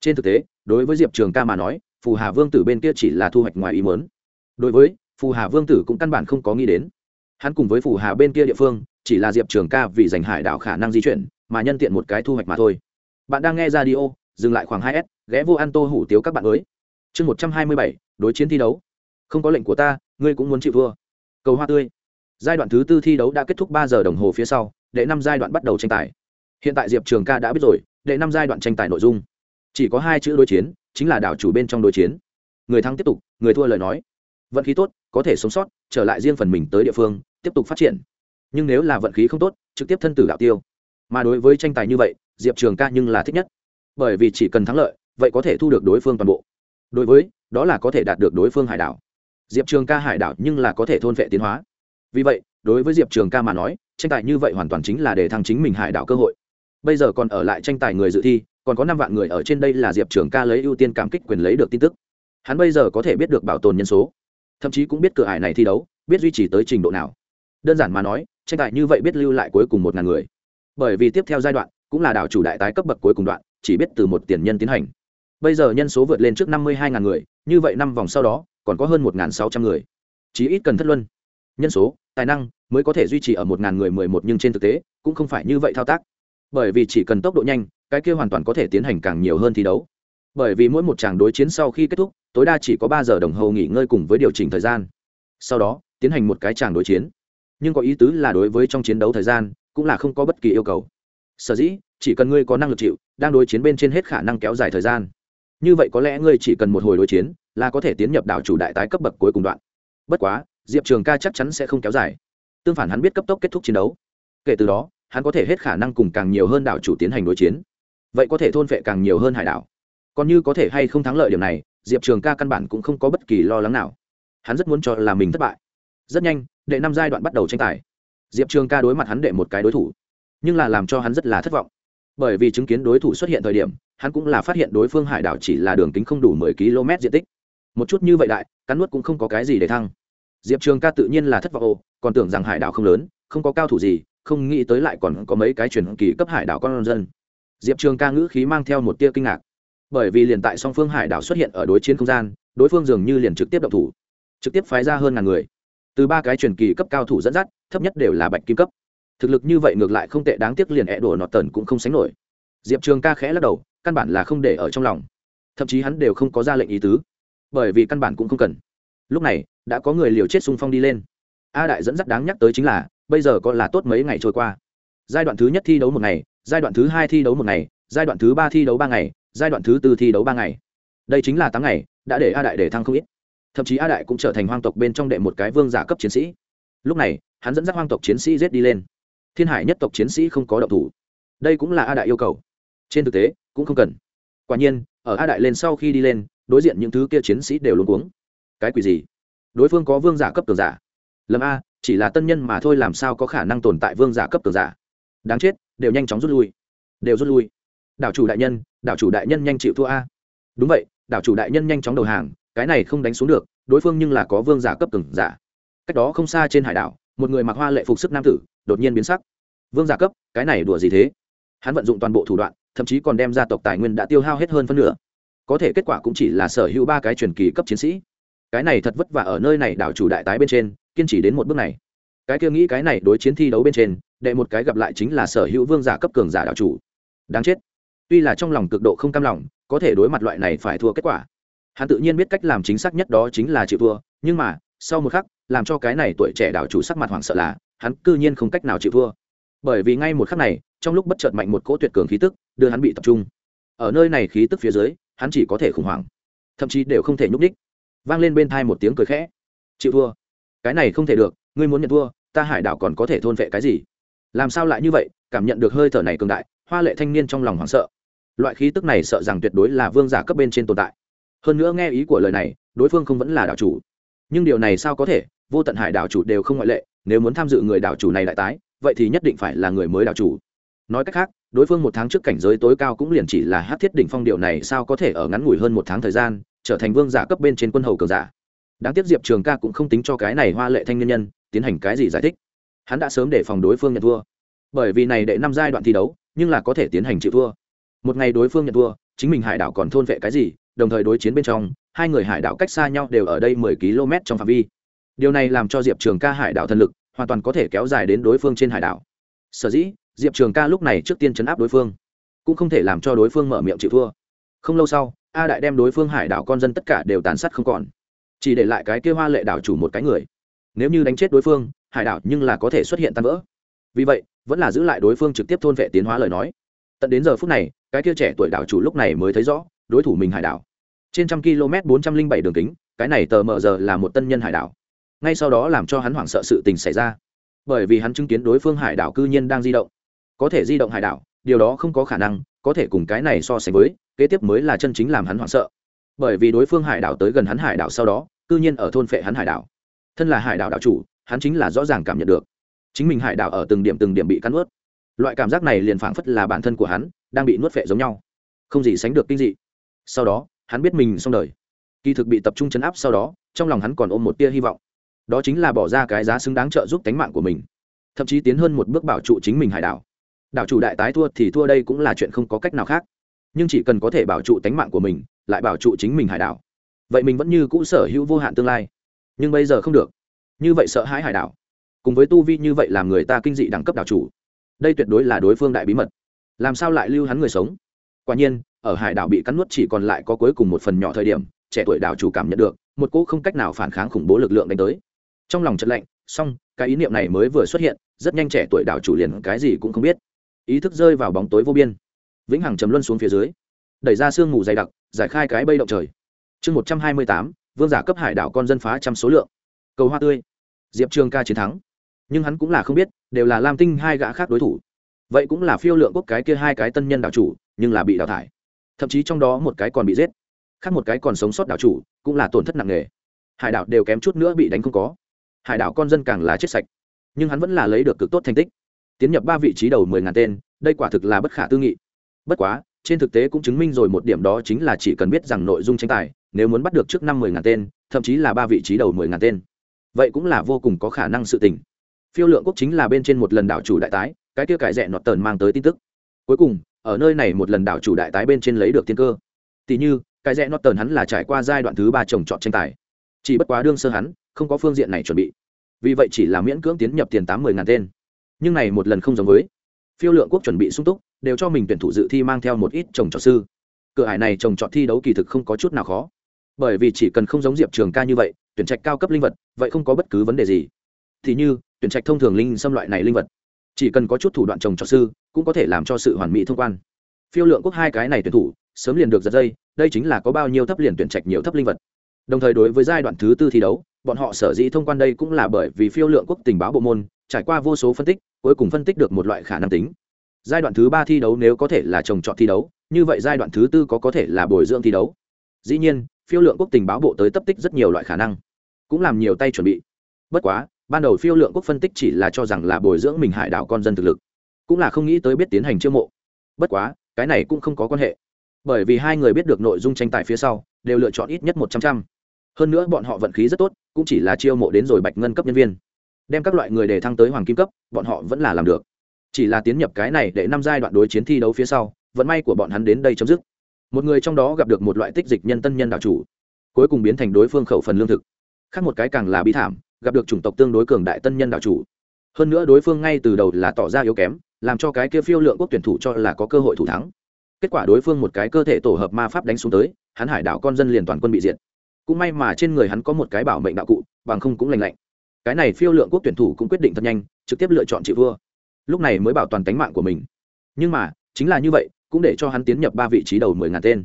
A: Trên thực tế, đối với diệp trường ca mà nói, phù hà vương tử bên kia chỉ là thu hoạch ngoài ý mớn đối với phù hà vương tử cũng căn bản không có nghĩ đến. Hắn cùng với phù hà bên kia địa phương, chỉ là diệp trường ca vì giành hải đảo khả năng di chuyển, mà nhân tiện một cái thu hoạch mà thôi. Bạn đang nghe ra đi ô dừng lại khoảng hai s, ghé vô ăn tô hủ tiếu các bạn mới chương một trăm hai mươi bảy, đối chiến thi đấu. Không có lệnh của ta, ngươi cũng muốn chịu thua. Cầu hoa tươi. Giai đoạn thứ tư thi đấu đã kết thúc ba giờ đồng hồ phía sau, đệ năm giai đoạn bắt đầu tranh tài. Hiện tại diệp trường ca đã biết rồi, đệ năm giai đoạn tranh tài nội dung. Chỉ có hai chữ đối chiến, chính là đảo chủ bên trong đối chiến. Người thắng tiếp tục, người thua lời nói. Vận khí tốt, có thể sống sót, trở lại riêng phần mình tới địa phương, tiếp tục phát triển. Nhưng nếu là vận khí không tốt, trực tiếp thân tử đạo tiêu. Mà đối với tranh tài như vậy, diệp trường ca nhưng là thích nhất bởi vì chỉ cần thắng lợi, vậy có thể thu được đối phương toàn bộ. Đối với, đó là có thể đạt được đối phương hải đảo. Diệp trường ca hải đảo nhưng là có thể thôn vệ tiến hóa. Vì vậy, đối với diệp trường ca mà nói, tranh tài như vậy hoàn toàn chính là để thăng chính mình hải đảo cơ hội. Bây giờ còn ở lại tranh tài người dự thi, còn có năm vạn người ở trên đây là diệp trường ca lấy ưu tiên cảm kích quyền lấy được tin tức. Hắn bây giờ có thể biết được bảo tồn nhân số. Thậm chí cũng biết cửa hải này thi đấu, biết duy trì tới trình độ nào. Đơn giản mà nói, tranh tài như vậy biết lưu lại cuối cùng một ngàn người. Bởi vì tiếp theo giai đoạn, cũng là đảo chủ đại tái cấp bậc cuối cùng đoạn chỉ biết từ một tiền nhân tiến hành. Bây giờ nhân số vượt lên trước năm mươi hai ngàn người, như vậy năm vòng sau đó, còn có hơn một sáu trăm người. Chí ít cần thất luân. Nhân số, tài năng mới có thể duy trì ở một ngàn người mười một nhưng trên thực tế, cũng không phải như vậy thao tác. Bởi vì chỉ cần tốc độ nhanh, cái kia hoàn toàn có thể tiến hành càng nhiều hơn thi đấu. Bởi vì mỗi một tràng đối chiến sau khi kết thúc, tối đa chỉ có ba giờ đồng hồ nghỉ ngơi cùng với điều chỉnh thời gian. Sau đó, tiến hành một cái tràng đối chiến. Nhưng có ý tứ là đối với trong chiến đấu thời gian, cũng là không có bất kỳ yêu cầu. Sở dĩ chỉ cần ngươi có năng lực chịu, đang đối chiến bên trên hết khả năng kéo dài thời gian. Như vậy có lẽ ngươi chỉ cần một hồi đối chiến, là có thể tiến nhập đảo chủ đại tái cấp bậc cuối cùng đoạn. Bất quá, diệp trường ca chắc chắn sẽ không kéo dài. Tương phản hắn biết cấp tốc kết thúc chiến đấu. Kể từ đó, hắn có thể hết khả năng cùng càng nhiều hơn đảo chủ tiến hành đối chiến. Vậy có thể thôn phệ càng nhiều hơn hải đảo. Còn như có thể hay không thắng lợi điểm này, diệp trường ca căn bản cũng không có bất kỳ lo lắng nào. Hắn rất muốn cho là mình thất bại. Rất nhanh, đệ năm giai đoạn bắt đầu tranh tài. Diệp trường ca đối mặt hắn đệ một cái đối thủ. Nhưng là làm cho hắn rất là thất vọng bởi vì chứng kiến đối thủ xuất hiện thời điểm, hắn cũng là phát hiện đối phương hải đảo chỉ là đường kính không đủ mười km diện tích. Một chút như vậy đại, cắn nuốt cũng không có cái gì để thăng. Diệp trường ca tự nhiên là thất vọng ô, còn tưởng rằng hải đảo không lớn, không có cao thủ gì, không nghĩ tới lại còn có mấy cái truyền kỳ cấp hải đảo con dân. Diệp trường ca ngữ khí mang theo một tia kinh ngạc. Bởi vì liền tại song phương hải đảo xuất hiện ở đối chiến không gian, đối phương dường như liền trực tiếp động thủ, trực tiếp phái ra hơn ngàn người. Từ ba cái truyền kỳ cấp cao thủ dẫn dắt, thấp nhất đều là bạch kim cấp thực lực như vậy ngược lại không tệ, đáng tiếc liền ẹ đổ nọt tần cũng không sánh nổi. Diệp trường ca khẽ lắc đầu, căn bản là không để ở trong lòng. Thậm chí hắn đều không có ra lệnh ý tứ, bởi vì căn bản cũng không cần. Lúc này, đã có người liều chết xung phong đi lên. A đại dẫn dắt đáng nhắc tới chính là, bây giờ có là tốt mấy ngày trôi qua. Giai đoạn thứ nhất thi đấu một ngày, giai đoạn thứ hai thi đấu một ngày, giai đoạn thứ ba thi đấu ba ngày, giai đoạn thứ tư thi đấu ba ngày. Đây chính là tám ngày, đã để a đại để thăng không ít. Thậm chí a đại cũng trở thành hoang tộc bên trong đệ một cái vương giả cấp chiến sĩ. Lúc này, hắn dẫn dắt hoang tộc chiến sĩ giết đi lên thiên hải nhất tộc chiến sĩ không có động thủ. Đây cũng là a đại yêu cầu. Trên thực tế, cũng không cần. Quả nhiên, ở a đại lên sau khi đi lên, đối diện những thứ kia chiến sĩ đều luôn cuống. Cái quỷ gì? Đối phương có vương giả cấp tường giả. Lầm a, chỉ là tân nhân mà thôi, làm sao có khả năng tồn tại vương giả cấp tường giả? Đáng chết, đều nhanh chóng rút lui. Đều rút lui. Đảo chủ đại nhân, đảo chủ đại nhân nhanh chịu thua a. Đúng vậy, đảo chủ đại nhân nhanh chóng đầu hàng, cái này không đánh xuống được, đối phương nhưng là có vương giả cấp tường giả. Cách đó không xa trên hải đảo, một người mặc hoa lệ phục sức nam tử đột nhiên biến sắc. Vương giả cấp, cái này đùa gì thế? Hắn vận dụng toàn bộ thủ đoạn, thậm chí còn đem gia tộc tài nguyên đã tiêu hao hết hơn phân nửa. Có thể kết quả cũng chỉ là sở hữu ba cái truyền kỳ cấp chiến sĩ. Cái này thật vất vả ở nơi này đảo chủ đại tái bên trên, kiên trì đến một bước này. Cái kia nghĩ cái này đối chiến thi đấu bên trên, đệ một cái gặp lại chính là sở hữu vương giả cấp cường giả đảo chủ. Đáng chết. Tuy là trong lòng cực độ không cam lòng, có thể đối mặt loại này phải thua kết quả. Hắn tự nhiên biết cách làm chính xác nhất đó chính là chịu thua, nhưng mà, sau một khắc, làm cho cái này tuổi trẻ đảo chủ sắc mặt hoảng sợ là hắn cư nhiên không cách nào chịu thua. Bởi vì ngay một khắc này, trong lúc bất chợt mạnh một cỗ tuyệt cường khí tức, đưa hắn bị tập trung. Ở nơi này khí tức phía dưới, hắn chỉ có thể khủng hoảng, thậm chí đều không thể nhúc đích vang lên bên thai một tiếng cười khẽ. Chịu thua. Cái này không thể được, ngươi muốn nhận thua, ta hải đảo còn có thể thôn vệ cái gì? Làm sao lại như vậy, cảm nhận được hơi thở này cường đại, hoa lệ thanh niên trong lòng hoảng sợ. Loại khí tức này sợ rằng tuyệt đối là vương giả cấp bên trên tồn tại. Hơn nữa nghe ý của lời này, đối phương không vẫn là đảo chủ. Nhưng điều này sao có thể? Vô tận hải đảo chủ đều không ngoại lệ nếu muốn tham dự người đảo chủ này đại tái, vậy thì nhất định phải là người mới đảo chủ. Nói cách khác, đối phương một tháng trước cảnh giới tối cao cũng liền chỉ là hát thiết đỉnh phong điệu này sao có thể ở ngắn ngủi hơn một tháng thời gian, trở thành vương giả cấp bên trên quân hầu cường giả. Đáng tiếc diệp trường ca cũng không tính cho cái này hoa lệ thanh nhân nhân, tiến hành cái gì giải thích. Hắn đã sớm để phòng đối phương nhận thua. Bởi vì này đệ năm giai đoạn thi đấu, nhưng là có thể tiến hành chịu thua. Một ngày đối phương nhận thua, chính mình hải đảo còn thôn vệ cái gì, đồng thời đối chiến bên trong, hai người hải đảo cách xa nhau đều ở đây mười km trong phạm vi điều này làm cho diệp trường ca hải đảo thần lực hoàn toàn có thể kéo dài đến đối phương trên hải đảo. Sở dĩ, diệp trường ca lúc này trước tiên chấn áp đối phương, cũng không thể làm cho đối phương mở miệng chịu thua. Không lâu sau, a đại đem đối phương hải đảo con dân tất cả đều tàn sát không còn, chỉ để lại cái kia hoa lệ đảo chủ một cái người. Nếu như đánh chết đối phương, hải đảo nhưng là có thể xuất hiện tan vỡ. Vì vậy, vẫn là giữ lại đối phương trực tiếp thôn vệ tiến hóa lời nói. Tận đến giờ phút này, cái kia trẻ tuổi đảo chủ lúc này mới thấy rõ, đối thủ mình hải đảo. Trên trăm km bốn trăm linh bảy đường kính, cái này tờ mờ giờ là một tân nhân hải đảo ngay sau đó làm cho hắn hoảng sợ sự tình xảy ra. Bởi vì hắn chứng kiến đối phương hải đảo cư nhiên đang di động. Có thể di động hải đảo, điều đó không có khả năng, có thể cùng cái này so sánh với, kế tiếp mới là chân chính làm hắn hoảng sợ. Bởi vì đối phương hải đảo tới gần hắn hải đảo sau đó, cư nhiên ở thôn phệ hắn hải đảo. Thân là hải đảo đảo chủ, hắn chính là rõ ràng cảm nhận được. Chính mình hải đảo ở từng điểm từng điểm bị cắn nuốt. Loại cảm giác này liền phảng phất là bản thân của hắn, đang bị nuốt phệ giống nhau. Không gì sánh được kinh dị. Sau đó, hắn biết mình xong đời. Kỳ thực bị tập trung chấn áp sau đó, trong lòng hắn còn ôm một tia hy vọng đó chính là bỏ ra cái giá xứng đáng trợ giúp tánh mạng của mình, thậm chí tiến hơn một bước bảo trụ chính mình hải đảo. Đảo chủ đại tái thua thì thua đây cũng là chuyện không có cách nào khác. Nhưng chỉ cần có thể bảo trụ tánh mạng của mình, lại bảo trụ chính mình hải đảo. Vậy mình vẫn như cũ sở hữu vô hạn tương lai. Nhưng bây giờ không được. Như vậy sợ hãi hải đảo. Cùng với tu vi như vậy làm người ta kinh dị đẳng cấp đảo chủ. Đây tuyệt đối là đối phương đại bí mật. Làm sao lại lưu hắn người sống? Quả nhiên, ở hải đảo bị cắn nuốt chỉ còn lại có cuối cùng một phần nhỏ thời điểm, trẻ tuổi đảo chủ cảm nhận được, một cỗ không cách nào phản kháng khủng bố lực lượng đánh tới trong lòng trận lạnh, xong, cái ý niệm này mới vừa xuất hiện, rất nhanh trẻ tuổi đảo chủ liền cái gì cũng không biết. Ý thức rơi vào bóng tối vô biên. Vĩnh hằng chấm luân xuống phía dưới, đẩy ra sương mù dày đặc, giải khai cái bây động trời. Chương một trăm hai mươi tám, vương giả cấp hải đảo con dân phá trăm số lượng. Cầu hoa tươi. Diệp trường ca chiến thắng. Nhưng hắn cũng là không biết, đều là lam tinh hai gã khác đối thủ. Vậy cũng là phiêu lượng quốc cái kia hai cái tân nhân đảo chủ, nhưng là bị đào thải. Thậm chí trong đó một cái còn bị giết. Khác một cái còn sống sót đảo chủ, cũng là tổn thất nặng nề. Hải đảo đều kém chút nữa bị đánh không có hải đảo con dân càng là chết sạch. Nhưng hắn vẫn là lấy được cực tốt thành tích. Tiến nhập ba vị trí đầu mười ngàn tên, đây quả thực là bất khả tư nghị. Bất quá, trên thực tế cũng chứng minh rồi một điểm đó chính là chỉ cần biết rằng nội dung tranh tài, nếu muốn bắt được trước năm mười ngàn tên, thậm chí là ba vị trí đầu mười ngàn tên, vậy cũng là vô cùng có khả năng sự tình. Phiêu lượng quốc chính là bên trên một lần đảo chủ đại tái, cái kia cải rẽ nọt tờn mang tới tin tức. Cuối cùng, ở nơi này một lần đảo chủ đại tái bên trên lấy được tiên cơ. Tỷ như cái rẽ nọt tờn hắn là trải qua giai đoạn thứ ba trồng trọt tranh tài. Chỉ bất quá đương sơ hắn không có phương diện này chuẩn bị. Vì vậy chỉ là miễn cưỡng tiến nhập tiền tám mươi ngàn tên. Nhưng này một lần không giống với. Phiêu lượng quốc chuẩn bị sung túc, đều cho mình tuyển thủ dự thi mang theo một ít trồng trọt sư. Cửa hải này trồng trọt thi đấu kỳ thực không có chút nào khó. Bởi vì chỉ cần không giống diệp trường ca như vậy, tuyển trạch cao cấp linh vật, vậy không có bất cứ vấn đề gì. Thì như, tuyển trạch thông thường linh xâm loại này linh vật, chỉ cần có chút thủ đoạn trồng trọt sư, cũng có thể làm cho sự hoàn mỹ thông quan. Phiêu lượng quốc hai cái này tuyển thủ, sớm liền được giật dây, đây chính là có bao nhiêu thấp liền tuyển trạch nhiều thấp linh vật đồng thời đối với giai đoạn thứ tư thi đấu, bọn họ sở dĩ thông quan đây cũng là bởi vì phiêu lượng quốc tình báo bộ môn, trải qua vô số phân tích, cuối cùng phân tích được một loại khả năng tính. Giai đoạn thứ ba thi đấu nếu có thể là trồng trọt thi đấu, như vậy giai đoạn thứ tư có có thể là bồi dưỡng thi đấu. Dĩ nhiên, phiêu lượng quốc tình báo bộ tới tập tích rất nhiều loại khả năng, cũng làm nhiều tay chuẩn bị. Bất quá, ban đầu phiêu lượng quốc phân tích chỉ là cho rằng là bồi dưỡng mình hải đảo con dân thực lực, cũng là không nghĩ tới biết tiến hành chiêu mộ. Bất quá, cái này cũng không có quan hệ. Bởi vì hai người biết được nội dung tranh tài phía sau, đều lựa chọn ít nhất một trăm trăm hơn nữa bọn họ vận khí rất tốt, cũng chỉ là chiêu mộ đến rồi bạch ngân cấp nhân viên. Đem các loại người để thăng tới hoàng kim cấp, bọn họ vẫn là làm được. Chỉ là tiến nhập cái này để năm giai đoạn đối chiến thi đấu phía sau, vận may của bọn hắn đến đây chấm dứt. Một người trong đó gặp được một loại tích dịch nhân tân nhân đạo chủ. Cuối cùng biến thành đối phương khẩu phần lương thực. Khác một cái càng là bi thảm, gặp được chủng tộc tương đối cường đại tân nhân đạo chủ. Hơn nữa đối phương ngay từ đầu là tỏ ra yếu kém, làm cho cái kia phiêu lượng quốc tuyển thủ cho là có cơ hội thủ thắng. Kết quả đối phương một cái cơ thể tổ hợp ma pháp đánh xuống tới, hắn hải đảo con dân liền toàn quân bị diệt cũng may mà trên người hắn có một cái bảo mệnh đạo cụ, bằng không cũng lành lạnh. Cái này phiêu lượng quốc tuyển thủ cũng quyết định thật nhanh, trực tiếp lựa chọn chị vua. Lúc này mới bảo toàn tánh mạng của mình. Nhưng mà, chính là như vậy, cũng để cho hắn tiến nhập ba vị trí đầu mười ngàn tên.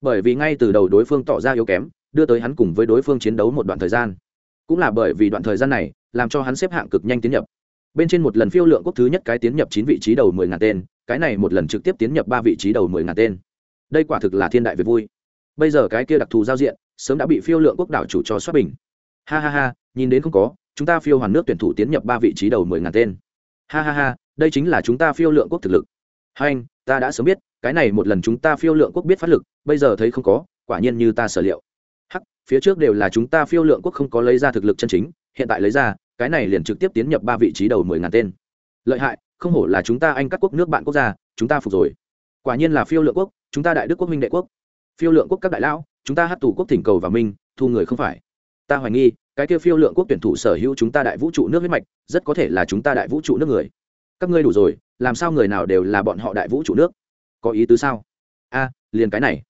A: Bởi vì ngay từ đầu đối phương tỏ ra yếu kém, đưa tới hắn cùng với đối phương chiến đấu một đoạn thời gian. Cũng là bởi vì đoạn thời gian này, làm cho hắn xếp hạng cực nhanh tiến nhập. Bên trên một lần phiêu lượng quốc thứ nhất cái tiến nhập chín vị trí đầu mười ngàn tên, cái này một lần trực tiếp tiến nhập ba vị trí đầu mười ngàn tên. Đây quả thực là thiên đại về vui. Bây giờ cái kia đặc thù giao diện sớm đã bị phiêu lượng quốc đảo chủ cho xuất bình. Ha ha ha, nhìn đến không có, chúng ta phiêu hoàn nước tuyển thủ tiến nhập ba vị trí đầu mười ngàn tên. Ha ha ha, đây chính là chúng ta phiêu lượng quốc thực lực. Hai anh, ta đã sớm biết, cái này một lần chúng ta phiêu lượng quốc biết phát lực, bây giờ thấy không có, quả nhiên như ta sở liệu. Hắc, phía trước đều là chúng ta phiêu lượng quốc không có lấy ra thực lực chân chính, hiện tại lấy ra, cái này liền trực tiếp tiến nhập ba vị trí đầu mười ngàn tên. Lợi hại, không hổ là chúng ta anh các quốc nước bạn quốc gia, chúng ta phục rồi. Quả nhiên là phiêu lượng quốc, chúng ta đại đức quốc minh đệ quốc. Phiêu lượng quốc các đại lão chúng ta hát tù quốc thỉnh cầu và minh, thu người không phải. Ta hoài nghi, cái kia phiêu lượng quốc tuyển thủ sở hữu chúng ta đại vũ trụ nước huyết mạch, rất có thể là chúng ta đại vũ trụ nước người. Các ngươi đủ rồi, làm sao người nào đều là bọn họ đại vũ trụ nước? Có ý tứ sao? A, liền cái này.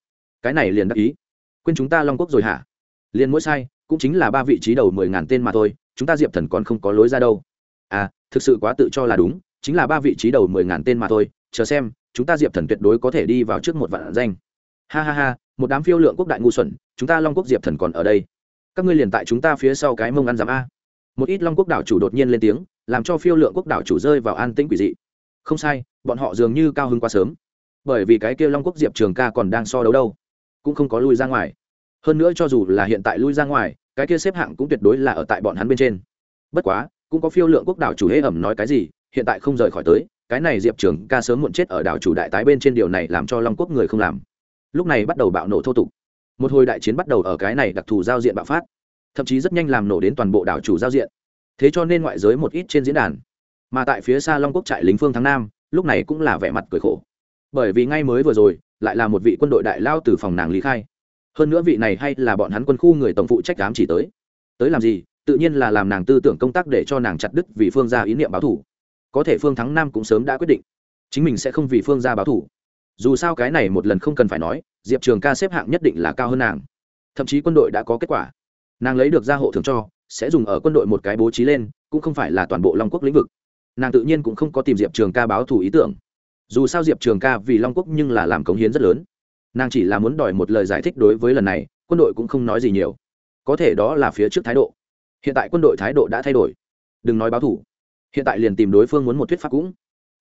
A: Cái này liền đắc ý. Quên chúng ta long quốc rồi hả? Liền mỗi sai, cũng chính là ba vị trí đầu mười ngàn tên mà thôi, chúng ta diệp thần còn không có lối ra đâu. À thực sự quá tự cho là đúng, chính là ba vị trí đầu mười ngàn tên mà thôi, chờ xem, chúng ta diệp thần tuyệt đối có thể đi vào trước một vạn danh ha ha ha, một đám phiêu lượng quốc đại ngu xuẩn, chúng ta long quốc diệp thần còn ở đây. Các ngươi liền tại chúng ta phía sau cái mông ăn giảm a. Một ít long quốc đảo chủ đột nhiên lên tiếng, làm cho phiêu lượng quốc đảo chủ rơi vào an tĩnh quỷ dị. Không sai, bọn họ dường như cao hơn quá sớm. Bởi vì cái kia long quốc diệp trường ca còn đang so đấu đâu, cũng không có lui ra ngoài. Hơn nữa cho dù là hiện tại lui ra ngoài, cái kia xếp hạng cũng tuyệt đối là ở tại bọn hắn bên trên. Bất quá, cũng có phiêu lượng quốc đảo chủ hễ ẩm nói cái gì, hiện tại không rời khỏi tới, cái này diệp trường ca sớm muộn chết ở đảo chủ đại tái bên trên điều này làm cho long quốc người không làm lúc này bắt đầu bạo nổ thô tục. Một hồi đại chiến bắt đầu ở cái này đặc thù giao diện bạo phát, thậm chí rất nhanh làm nổ đến toàn bộ đảo chủ giao diện. Thế cho nên ngoại giới một ít trên diễn đàn, mà tại phía xa long quốc trại lính phương thắng nam, lúc này cũng là vẻ mặt cười khổ. Bởi vì ngay mới vừa rồi, lại là một vị quân đội đại lao từ phòng nàng lý khai. Hơn nữa vị này hay là bọn hắn quân khu người tổng phụ trách đám chỉ tới. Tới làm gì? Tự nhiên là làm nàng tư tưởng công tác để cho nàng chặt đứt vì phương ra ý niệm báo thủ. Có thể phương thắng nam cũng sớm đã quyết định, chính mình sẽ không vì phương ra báo thủ dù sao cái này một lần không cần phải nói, diệp trường ca xếp hạng nhất định là cao hơn nàng. Thậm chí quân đội đã có kết quả. Nàng lấy được gia hộ thường cho, sẽ dùng ở quân đội một cái bố trí lên, cũng không phải là toàn bộ long quốc lĩnh vực. Nàng tự nhiên cũng không có tìm diệp trường ca báo thủ ý tưởng. Dù sao diệp trường ca vì long quốc nhưng là làm cống hiến rất lớn. Nàng chỉ là muốn đòi một lời giải thích đối với lần này, quân đội cũng không nói gì nhiều. Có thể đó là phía trước thái độ. Hiện tại quân đội thái độ đã thay đổi. Đừng nói báo thủ hiện tại liền tìm đối phương muốn một thuyết pháp cũng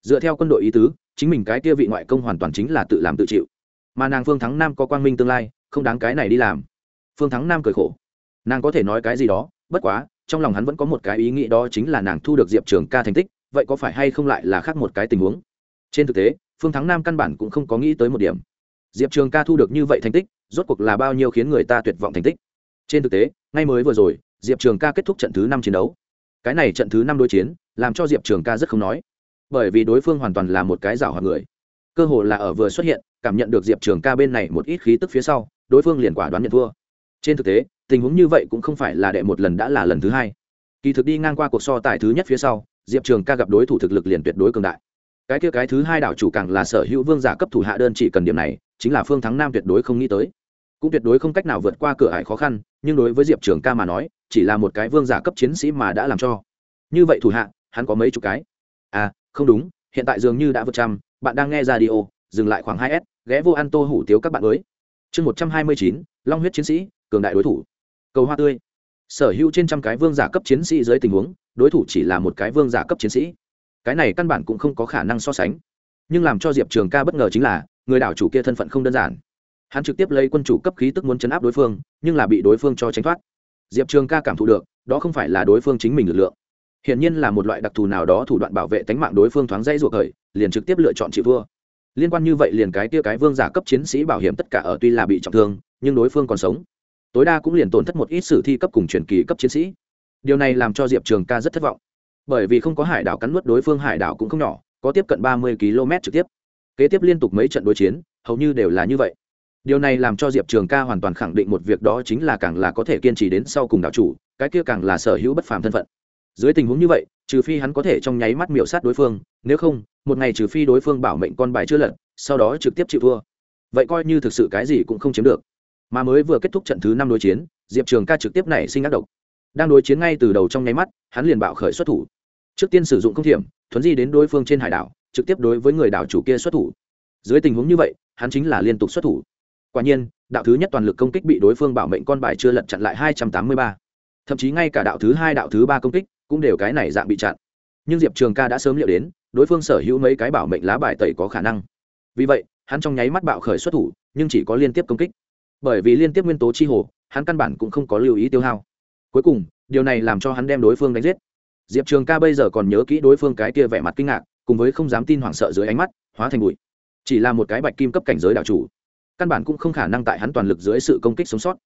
A: dựa theo quân đội ý tứ, chính mình cái kia vị ngoại công hoàn toàn chính là tự làm tự chịu. Mà nàng phương thắng nam có quang minh tương lai, không đáng cái này đi làm. Phương thắng nam cười khổ. Nàng có thể nói cái gì đó, bất quá, trong lòng hắn vẫn có một cái ý nghĩ đó chính là nàng thu được diệp trường ca thành tích, vậy có phải hay không lại là khác một cái tình huống? Trên thực tế, phương thắng nam căn bản cũng không có nghĩ tới một điểm. Diệp trường ca thu được như vậy thành tích, rốt cuộc là bao nhiêu khiến người ta tuyệt vọng thành tích? Trên thực tế, ngay mới vừa rồi, diệp trường ca kết thúc trận thứ năm chiến đấu. Cái này trận thứ năm đối chiến, làm cho diệp trường ca rất không nói bởi vì đối phương hoàn toàn là một cái rảo hoặc người. Cơ hồ là ở vừa xuất hiện, cảm nhận được diệp trường ca bên này một ít khí tức phía sau, đối phương liền quả đoán nhận thua. Trên thực tế, tình huống như vậy cũng không phải là đệ một lần đã là lần thứ hai. Kỳ thực đi ngang qua cuộc so tài thứ nhất phía sau, diệp trường ca gặp đối thủ thực lực liền tuyệt đối cường đại. Cái kia cái thứ hai đảo chủ càng là sở hữu vương giả cấp thủ hạ đơn chỉ cần điểm này, chính là phương thắng nam tuyệt đối không nghĩ tới. Cũng tuyệt đối không cách nào vượt qua cửa ải khó khăn, nhưng đối với diệp trường ca mà nói, chỉ là một cái vương giả cấp chiến sĩ mà đã làm cho. Như vậy thủ hạ, hắn có mấy chục cái? À không đúng, hiện tại dường như đã vượt trăm, bạn đang nghe radio, dừng lại khoảng hai s, ghé vô ăn tô hủ tiếu các bạn mới. Chương một trăm hai mươi chín, long huyết chiến sĩ, cường đại đối thủ. Cầu hoa tươi. Sở hữu trên trăm cái vương giả cấp chiến sĩ dưới tình huống, đối thủ chỉ là một cái vương giả cấp chiến sĩ. Cái này căn bản cũng không có khả năng so sánh. Nhưng làm cho diệp trường ca bất ngờ chính là, người đảo chủ kia thân phận không đơn giản. Hắn trực tiếp lấy quân chủ cấp khí tức muốn chấn áp đối phương, nhưng là bị đối phương cho tránh thoát. Diệp trường ca cảm thụ được, đó không phải là đối phương chính mình lực lượng hiển nhiên là một loại đặc thù nào đó thủ đoạn bảo vệ tánh mạng đối phương thoáng dây ruột khởi liền trực tiếp lựa chọn chịu thua. Liên quan như vậy liền cái tia cái vương giả cấp chiến sĩ bảo hiểm tất cả ở tuy là bị trọng thương, nhưng đối phương còn sống. Tối đa cũng liền tổn thất một ít sử thi cấp cùng truyền kỳ cấp chiến sĩ. Điều này làm cho diệp trường ca rất thất vọng. Bởi vì không có hải đảo cắn nuốt đối phương hải đảo cũng không nhỏ, có tiếp cận ba mươi km trực tiếp. Kế tiếp liên tục mấy trận đối chiến, hầu như đều là như vậy. Điều này làm cho diệp trường ca hoàn toàn khẳng định một việc đó chính là càng là có thể kiên trì đến sau cùng đảo chủ, cái kia càng là sở hữu bất phàm thân phận dưới tình huống như vậy, trừ phi hắn có thể trong nháy mắt miểu sát đối phương, nếu không, một ngày trừ phi đối phương bảo mệnh con bài chưa lật, sau đó trực tiếp chịu thua. Vậy coi như thực sự cái gì cũng không chiếm được. Mà mới vừa kết thúc trận thứ năm đối chiến, diệp trường ca trực tiếp nảy sinh ác độc. Đang đối chiến ngay từ đầu trong nháy mắt, hắn liền bạo khởi xuất thủ. Trước tiên sử dụng công thiểm, thuấn di đến đối phương trên hải đảo, trực tiếp đối với người đảo chủ kia xuất thủ. Dưới tình huống như vậy, hắn chính là liên tục xuất thủ. Quả nhiên, đạo thứ nhất toàn lực công kích bị đối phương bảo mệnh con bài chưa lật chặn lại hai trăm tám mươi ba. Thậm chí ngay cả đạo thứ hai, đạo thứ ba công kích cũng đều cái này dạng bị chặn. Nhưng diệp trường ca đã sớm liệu đến, đối phương sở hữu mấy cái bảo mệnh lá bài tẩy có khả năng. Vì vậy, hắn trong nháy mắt bạo khởi xuất thủ, nhưng chỉ có liên tiếp công kích. Bởi vì liên tiếp nguyên tố chi hồ, hắn căn bản cũng không có lưu ý tiêu hao. Cuối cùng, điều này làm cho hắn đem đối phương đánh giết. Diệp trường ca bây giờ còn nhớ kỹ đối phương cái kia vẻ mặt kinh ngạc, cùng với không dám tin hoảng sợ dưới ánh mắt, hóa thành bụi. Chỉ là một cái bạch kim cấp cảnh giới đạo chủ, căn bản cũng không khả năng tại hắn toàn lực dưới sự công kích sống sót.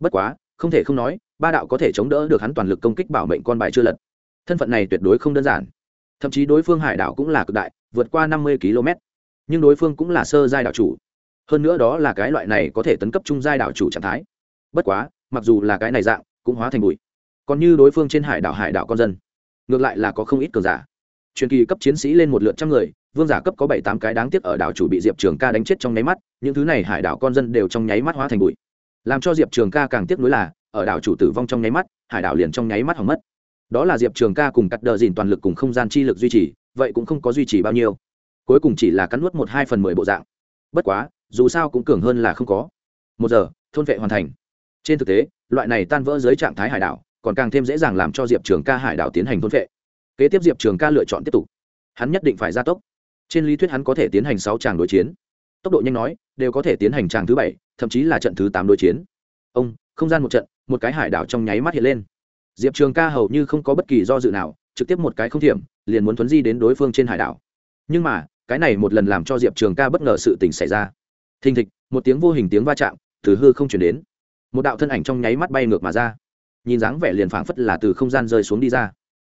A: Bất quá, không thể không nói, ba đạo có thể chống đỡ được hắn toàn lực công kích bảo mệnh con bài chưa lật thân phận này tuyệt đối không đơn giản. Thậm chí đối phương hải đảo cũng là cực đại, vượt qua năm mươi km. Nhưng đối phương cũng là sơ giai đảo chủ. Hơn nữa đó là cái loại này có thể tấn cấp trung giai đảo chủ trạng thái. Bất quá, mặc dù là cái này dạng, cũng hóa thành bụi. Còn như đối phương trên hải đảo hải đảo con dân, ngược lại là có không ít cường giả. Truyền kỳ cấp chiến sĩ lên một lượt trăm người, vương giả cấp có bảy tám cái đáng tiếc ở đảo chủ bị diệp trường ca đánh chết trong nháy mắt, những thứ này hải đảo con dân đều trong nháy mắt hóa thành bụi. Làm cho diệp trường ca càng tiếc nuối là, ở đảo chủ tử vong trong nháy mắt, hải đảo liền trong nháy mắt hỏng mất đó là diệp trường ca cùng cắt đờ dìn toàn lực cùng không gian chi lực duy trì, vậy cũng không có duy trì bao nhiêu. Cuối cùng chỉ là cắn nuốt một hai phần mười bộ dạng. Bất quá, dù sao cũng cường hơn là không có. Một giờ, thôn vệ hoàn thành. Trên thực tế, loại này tan vỡ dưới trạng thái hải đảo, còn càng thêm dễ dàng làm cho diệp trường ca hải đảo tiến hành thôn vệ. Kế tiếp diệp trường ca lựa chọn tiếp tục. Hắn nhất định phải gia tốc. Trên lý thuyết hắn có thể tiến hành sáu tràng đối chiến. Tốc độ nhanh nói, đều có thể tiến hành tràng thứ bảy, thậm chí là trận thứ tám đối chiến. Ông, không gian một trận, một cái hải đảo trong nháy mắt hiện lên diệp trường ca hầu như không có bất kỳ do dự nào, trực tiếp một cái không thiểm, liền muốn thuấn di đến đối phương trên hải đảo. Nhưng mà, cái này một lần làm cho diệp trường ca bất ngờ sự tình xảy ra. Thình thịch, một tiếng vô hình tiếng va chạm từ hư không chuyển đến. Một đạo thân ảnh trong nháy mắt bay ngược mà ra. Nhìn dáng vẻ liền phảng phất là từ không gian rơi xuống đi ra.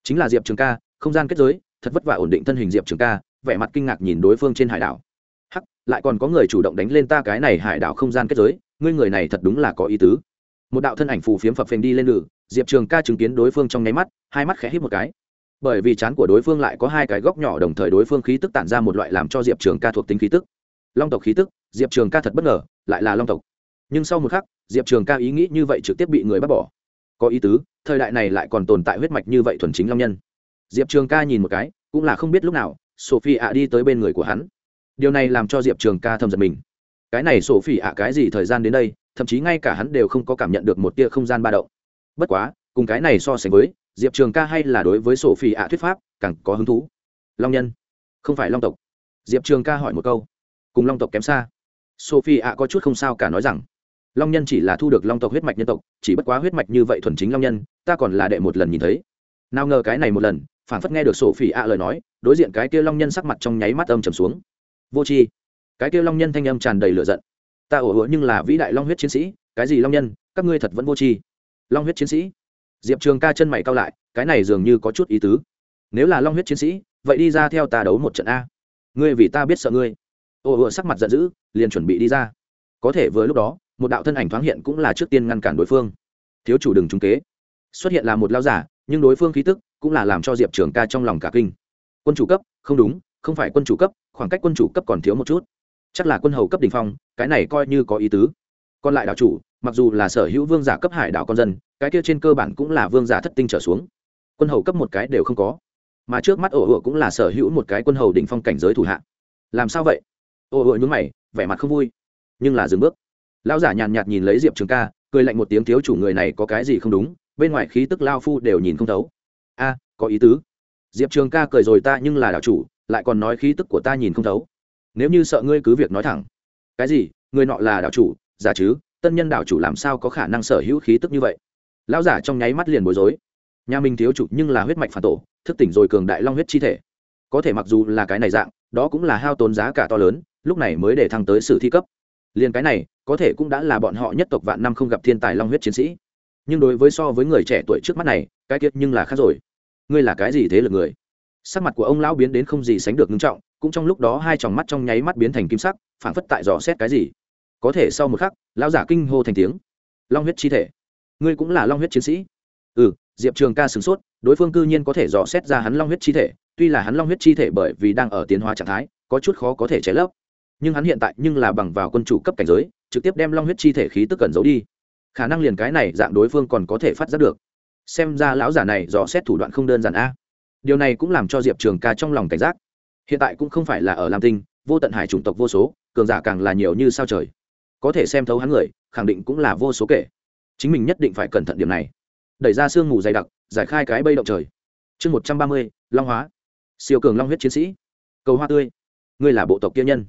A: Chính là diệp trường ca, không gian kết giới, thật vất vả ổn định thân hình diệp trường ca, vẻ mặt kinh ngạc nhìn đối phương trên hải đảo. Hắc, lại còn có người chủ động đánh lên ta cái này hải đảo không gian kết giới, ngươi người này thật đúng là có ý tứ. Một đạo thân ảnh phù phiếm phập phình đi lên lử diệp trường ca chứng kiến đối phương trong nháy mắt, hai mắt khẽ hít một cái. Bởi vì chán của đối phương lại có hai cái góc nhỏ đồng thời đối phương khí tức tản ra một loại làm cho diệp trường ca thuộc tính khí tức. Long tộc khí tức, diệp trường ca thật bất ngờ, lại là long tộc. Nhưng sau một khắc, diệp trường ca ý nghĩ như vậy trực tiếp bị người bắt bỏ. Có ý tứ, thời đại này lại còn tồn tại huyết mạch như vậy thuần chính long nhân. Diệp trường ca nhìn một cái, cũng là không biết lúc nào sophie ạ đi tới bên người của hắn. Điều này làm cho diệp trường ca thầm giật mình. Cái này sophie ạ cái gì thời gian đến đây, thậm chí ngay cả hắn đều không có cảm nhận được một tia không gian ba động bất quá, cùng cái này so sánh với, diệp trường ca hay là đối với sophie ạ thuyết pháp, càng có hứng thú. Long nhân. Không phải long tộc. Diệp trường ca hỏi một câu. Cùng long tộc kém xa. Sophie ạ có chút không sao cả nói rằng, long nhân chỉ là thu được long tộc huyết mạch nhân tộc, chỉ bất quá huyết mạch như vậy thuần chính long nhân, ta còn là đệ một lần nhìn thấy. Nào ngờ cái này một lần phản phất nghe được sophie ạ lời nói, đối diện cái kia long nhân sắc mặt trong nháy mắt âm trầm xuống. Vô tri. Cái kia long nhân thanh âm tràn đầy lửa giận. Ta ổ hứa nhưng là vĩ đại long huyết chiến sĩ, cái gì long nhân, các ngươi thật vẫn vô tri long huyết chiến sĩ. Diệp trường ca chân mày cao lại, cái này dường như có chút ý tứ. Nếu là long huyết chiến sĩ, vậy đi ra theo ta đấu một trận a. Ngươi vì ta biết sợ ngươi. Ô ựa sắc mặt giận dữ, liền chuẩn bị đi ra. Có thể vừa lúc đó, một đạo thân ảnh thoáng hiện cũng là trước tiên ngăn cản đối phương. Thiếu chủ đừng trúng kế. Xuất hiện là một lao giả, nhưng đối phương khí tức cũng là làm cho diệp trường ca trong lòng cả kinh. Quân chủ cấp, không đúng, không phải quân chủ cấp, khoảng cách quân chủ cấp còn thiếu một chút. Chắc là quân hầu cấp đ ỉ n h phong, cái này coi như có ý tứ còn lại đảo chủ, mặc dù là sở hữu vương giả cấp hải đảo con dân, cái kia trên cơ bản cũng là vương giả thất tinh trở xuống. Quân hầu cấp một cái đều không có. Mà trước mắt ổ ựa cũng là sở hữu một cái quân hầu đỉnh phong cảnh giới thủ hạ. Làm sao vậy? Ổ ựa nhúng mày, vẻ mặt không vui. Nhưng là dừng bước. Lão giả nhàn nhạt nhìn lấy diệp trường ca, cười lạnh một tiếng thiếu chủ người này có cái gì không đúng, bên ngoài khí tức lao phu đều nhìn không thấu. A, có ý tứ. Diệp trường ca cười rồi ta nhưng là đạo chủ, lại còn nói khí tức của ta nhìn không thấu. Nếu như sợ ngươi cứ việc nói thẳng. Cái gì? Người nọ là đạo chủ giả chứ, tân nhân đạo chủ làm sao có khả năng sở hữu khí tức như vậy? Lão giả trong nháy mắt liền bối rối. Nhà mình thiếu chủ nhưng là huyết mạch phản tổ, thức tỉnh rồi cường đại long huyết chi thể. Có thể mặc dù là cái này dạng, đó cũng là hao tốn giá cả to lớn, lúc này mới để thăng tới sử thi cấp. Liền cái này, có thể cũng đã là bọn họ nhất tộc vạn năm không gặp thiên tài long huyết chiến sĩ. Nhưng đối với so với người trẻ tuổi trước mắt này, cái kiệt nhưng là khác rồi. Ngươi là cái gì thế lực người? Sắc mặt của ông lão biến đến không gì sánh được ngưng trọng, cũng trong lúc đó hai tròng mắt trong nháy mắt biến thành kim sắc, phảng phất tại dò xét cái gì có thể sau một khắc, lão giả kinh hô thành tiếng. Long huyết chi thể. Ngươi cũng là long huyết chiến sĩ. Ừ diệp trường ca sửng sốt, đối phương cư nhiên có thể dò xét ra hắn long huyết chi thể, tuy là hắn long huyết chi thể bởi vì đang ở tiến hóa trạng thái, có chút khó có thể cháy lấp. Nhưng hắn hiện tại nhưng là bằng vào quân chủ cấp cảnh giới, trực tiếp đem long huyết chi thể khí tức cần giấu đi. Khả năng liền cái này dạng đối phương còn có thể phát giác được. Xem ra lão giả này dò xét thủ đoạn không đơn giản a. Điều này cũng làm cho diệp trường ca trong lòng cảnh giác. Hiện tại cũng không phải là ở lam tinh, vô tận hải chủng tộc vô số, cường giả càng là nhiều như sao trời có thể xem thấu hắn người, khẳng định cũng là vô số kể. Chính mình nhất định phải cẩn thận điểm này. Đẩy ra sương mù dày đặc, giải khai cái bây động trời. Chương một trăm ba mươi, long hóa. Siêu cường long huyết chiến sĩ. Cầu hoa tươi. Ngươi là bộ tộc kia nhân.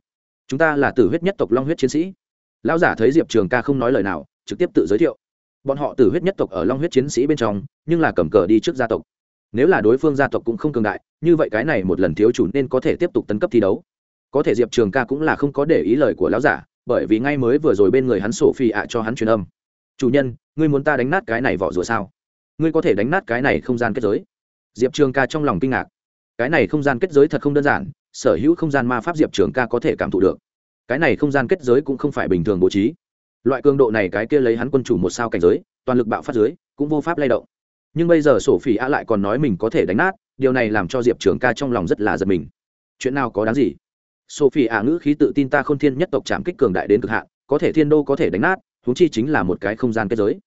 A: Chúng ta là tử huyết nhất tộc long huyết chiến sĩ. Lão giả thấy diệp trường ca không nói lời nào, trực tiếp tự giới thiệu. Bọn họ tử huyết nhất tộc ở long huyết chiến sĩ bên trong, nhưng là cầm cờ đi trước gia tộc. Nếu là đối phương gia tộc cũng không cường đại, như vậy cái này một lần thiếu chủ nên có thể tiếp tục tấn cấp thi đấu. Có thể diệp trường ca cũng là không có để ý lời của lão giả bởi vì ngay mới vừa rồi bên người hắn sổ phi ạ cho hắn truyền âm. Chủ nhân, ngươi muốn ta đánh nát cái này vỏ rùa sao? Ngươi có thể đánh nát cái này không gian kết giới. Diệp trường ca trong lòng kinh ngạc. Cái này không gian kết giới thật không đơn giản, sở hữu không gian ma pháp diệp trường ca có thể cảm thụ được. Cái này không gian kết giới cũng không phải bình thường bố trí. Loại cường độ này cái kia lấy hắn quân chủ một sao cảnh giới, toàn lực bạo phát giới, cũng vô pháp lay động. Nhưng bây giờ sổ phỉ a lại còn nói mình có thể đánh nát, điều này làm cho diệp trường ca trong lòng rất là giật mình. Chuyện nào có đáng gì? Sophie ả ngữ khí tự tin ta khôn thiên nhất tộc chạm kích cường đại đến cực hạn, có thể thiên đô có thể đánh nát, huống chi chính là một cái không gian kết giới.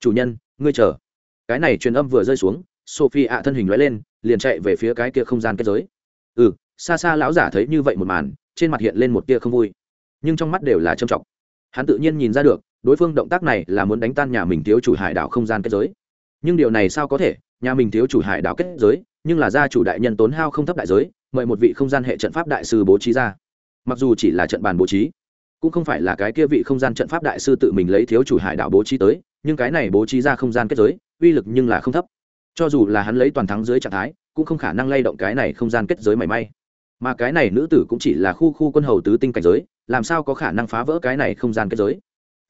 A: Chủ nhân, ngươi chờ. Cái này truyền âm vừa rơi xuống, sophie ạ thân hình lóe lên, liền chạy về phía cái kia không gian kết giới. Ừ xa xa lão giả thấy như vậy một màn, trên mặt hiện lên một tia không vui. Nhưng trong mắt đều là trầm trọng. Hắn tự nhiên nhìn ra được, đối phương động tác này là muốn đánh tan nhà mình thiếu chủ hải đảo không gian kết giới. Nhưng điều này sao có thể? Nhà mình thiếu chủ hải đảo kết giới, nhưng là gia chủ đại nhân tốn hao không thấp đại giới, mời một vị không gian hệ trận pháp đại sư bố trí ra. Mặc dù chỉ là trận bàn bố trí, cũng không phải là cái kia vị không gian trận pháp đại sư tự mình lấy thiếu chủ hải đảo bố trí tới, nhưng cái này bố trí ra không gian kết giới, uy lực nhưng là không thấp. Cho dù là hắn lấy toàn thắng dưới trạng thái, cũng không khả năng lay động cái này không gian kết giới mảy may. Mà cái này nữ tử cũng chỉ là khu khu quân hầu tứ tinh cảnh giới, làm sao có khả năng phá vỡ cái này không gian kết giới?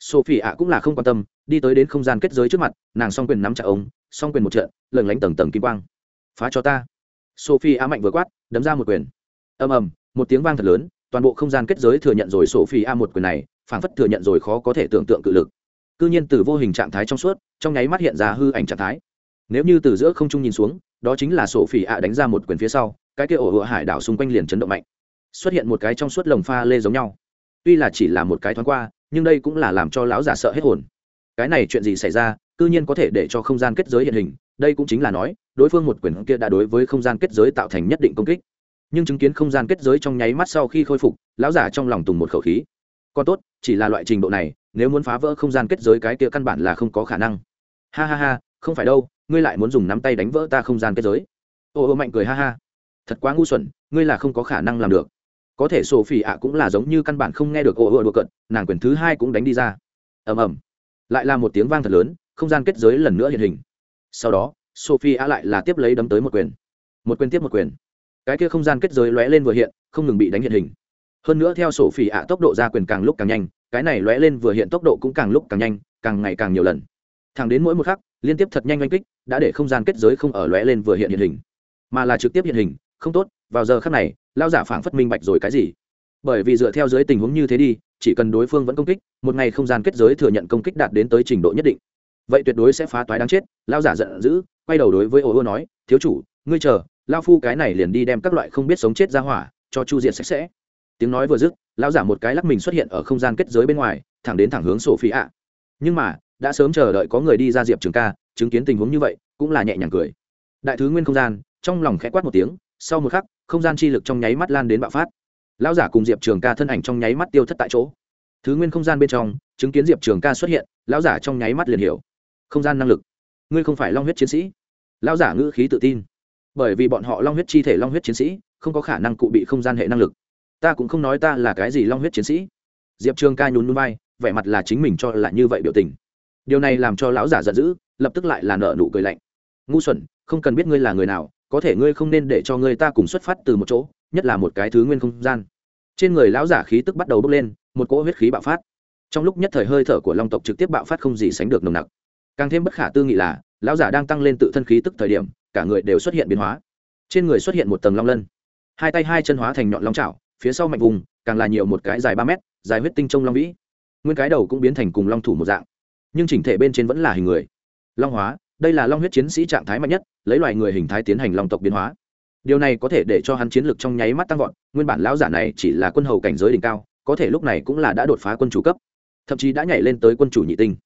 A: Sophie ạ cũng là không quan tâm, đi tới đến không gian kết giới trước mặt, nàng s o n g quyền nắm chặt ống s o n g quyền một trận lần lánh tầng tầng kim quang. Phá cho ta. Sophie A mạnh vừa quát, đấm ra một quyền. Ầm ầm, một tiếng vang thật lớn, toàn bộ không gian kết giới thừa nhận rồi sophie A một quyền này, phảng phất thừa nhận rồi khó có thể tưởng tượng cự lực. Cư nhiên từ vô hình trạng thái trong suốt, trong nháy mắt hiện ra hư ảnh trạng thái. Nếu như từ giữa không trung nhìn xuống, đó chính là sổ phỉ ạ đánh ra một quyền phía sau, cái kia ổ hựa hải đảo xung quanh liền chấn động mạnh. Xuất hiện một cái trong suốt lồng pha lê giống nhau. Tuy là chỉ là một cái thoáng qua, nhưng đây cũng là làm cho lão giả sợ hết hồn. Cái này chuyện gì xảy ra, cư nhiên có thể để cho không gian kết giới hiện hình đây cũng chính là nói, đối phương một quyền kia đã đối với không gian kết giới tạo thành nhất định công kích. Nhưng chứng kiến không gian kết giới trong nháy mắt sau khi khôi phục, lão giả trong lòng tùng một khẩu khí. Còn tốt, chỉ là loại trình độ này, nếu muốn phá vỡ không gian kết giới cái kia căn bản là không có khả năng. Ha ha ha, không phải đâu, ngươi lại muốn dùng nắm tay đánh vỡ ta không gian kết giới. Ô ô mạnh cười ha ha. Thật quá ngu xuẩn, ngươi là không có khả năng làm được. Có thể sổ phỉ ạ cũng là giống như căn bản không nghe được ô ô đùa cận nàng quyền thứ hai cũng đánh đi ra. Ầm ầm. Lại là một tiếng vang thật lớn, không gian kết giới lần nữa hiện hình sau đó sophie A lại là tiếp lấy đấm tới một quyền. Một quyền tiếp một quyền. Cái kia không gian kết giới lóe lên vừa hiện, không ngừng bị đánh hiện hình. Hơn nữa theo sổ phỉ ạ, tốc độ ra quyền càng lúc càng nhanh, cái này lóe lên vừa hiện tốc độ cũng càng lúc càng nhanh, càng ngày càng nhiều lần. Thẳng đến mỗi một khắc, liên tiếp thật nhanh oanh kích, đã để không gian kết giới không ở lóe lên vừa hiện hiện hình, mà là trực tiếp hiện hình. Không tốt, vào giờ khắc này lao giả phảng phất minh bạch rồi cái gì. Bởi vì dựa theo dưới tình huống như thế đi, chỉ cần đối phương vẫn công kích, một ngày không gian kết giới thừa nhận công kích đạt đến tới trình độ nhất định vậy tuyệt đối sẽ phá toái đáng chết lao giả giận dữ, quay đầu đối với ô ô nói, thiếu chủ, ngươi chờ lao phu cái này liền đi đem các loại không biết sống chết ra hỏa, cho chu diện sạch sẽ. Tiếng nói vừa dứt lao giả một cái lắc mình xuất hiện ở không gian kết giới bên ngoài, thẳng đến thẳng hướng sổ phi ạ nhưng mà, đã sớm chờ đợi có người đi ra diệp trường ca, chứng kiến tình huống như vậy, cũng là nhẹ nhàng cười. Đại thứ nguyên không gian, trong lòng khẽ quát một tiếng, sau một khắc, không gian chi lực trong nháy mắt lan đến bạo phát. Lão giả cùng diệp trường ca thân ảnh trong nháy mắt tiêu thất tại chỗ. Thứ nguyên không gian bên trong, chứng kiến diệp trường ca xuất hiện, lão giả trong nháy mắt liền hiểu không gian năng lực. Ngươi không phải long huyết chiến sĩ. Lão giả ngữ khí tự tin. Bởi vì bọn họ long huyết chi thể long huyết chiến sĩ, không có khả năng cụ bị không gian hệ năng lực. Ta cũng không nói ta là cái gì long huyết chiến sĩ. Diệp trường ca nhún núi bay vẻ mặt là chính mình cho là như vậy biểu tình. Điều này làm cho lão giả giận dữ, lập tức lại là nợ nụ cười lạnh. Ngu xuẩn, không cần biết ngươi là người nào, có thể ngươi không nên để cho ngươi ta cùng xuất phát từ một chỗ, nhất là một cái thứ nguyên không gian. Trên người lão giả khí tức bắt đầu bốc lên, một cỗ huyết khí bạo phát. Trong lúc nhất thời hơi thở của long tộc trực tiếp bạo phát không gì sánh được nồng nặc càng thêm bất khả tư nghị là, lão giả đang tăng lên tự thân khí tức thời điểm, cả người đều xuất hiện biến hóa. Trên người xuất hiện một tầng long lân. Hai tay hai chân hóa thành nhọn long trào phía sau mạnh vùng, càng là nhiều một cái dài ba mét, dài huyết tinh trông long vĩ. Nguyên cái đầu cũng biến thành cùng long thủ một dạng, nhưng chỉnh thể bên trên vẫn là hình người. Long hóa, đây là long huyết chiến sĩ trạng thái mạnh nhất, lấy loài người hình thái tiến hành long tộc biến hóa. Điều này có thể để cho hắn chiến lực trong nháy mắt tăng vọt, nguyên bản lão giả này chỉ là quân hầu cảnh giới đỉnh cao, có thể lúc này cũng là đã đột phá quân chủ cấp, thậm chí đã nhảy lên tới quân chủ nhị tinh.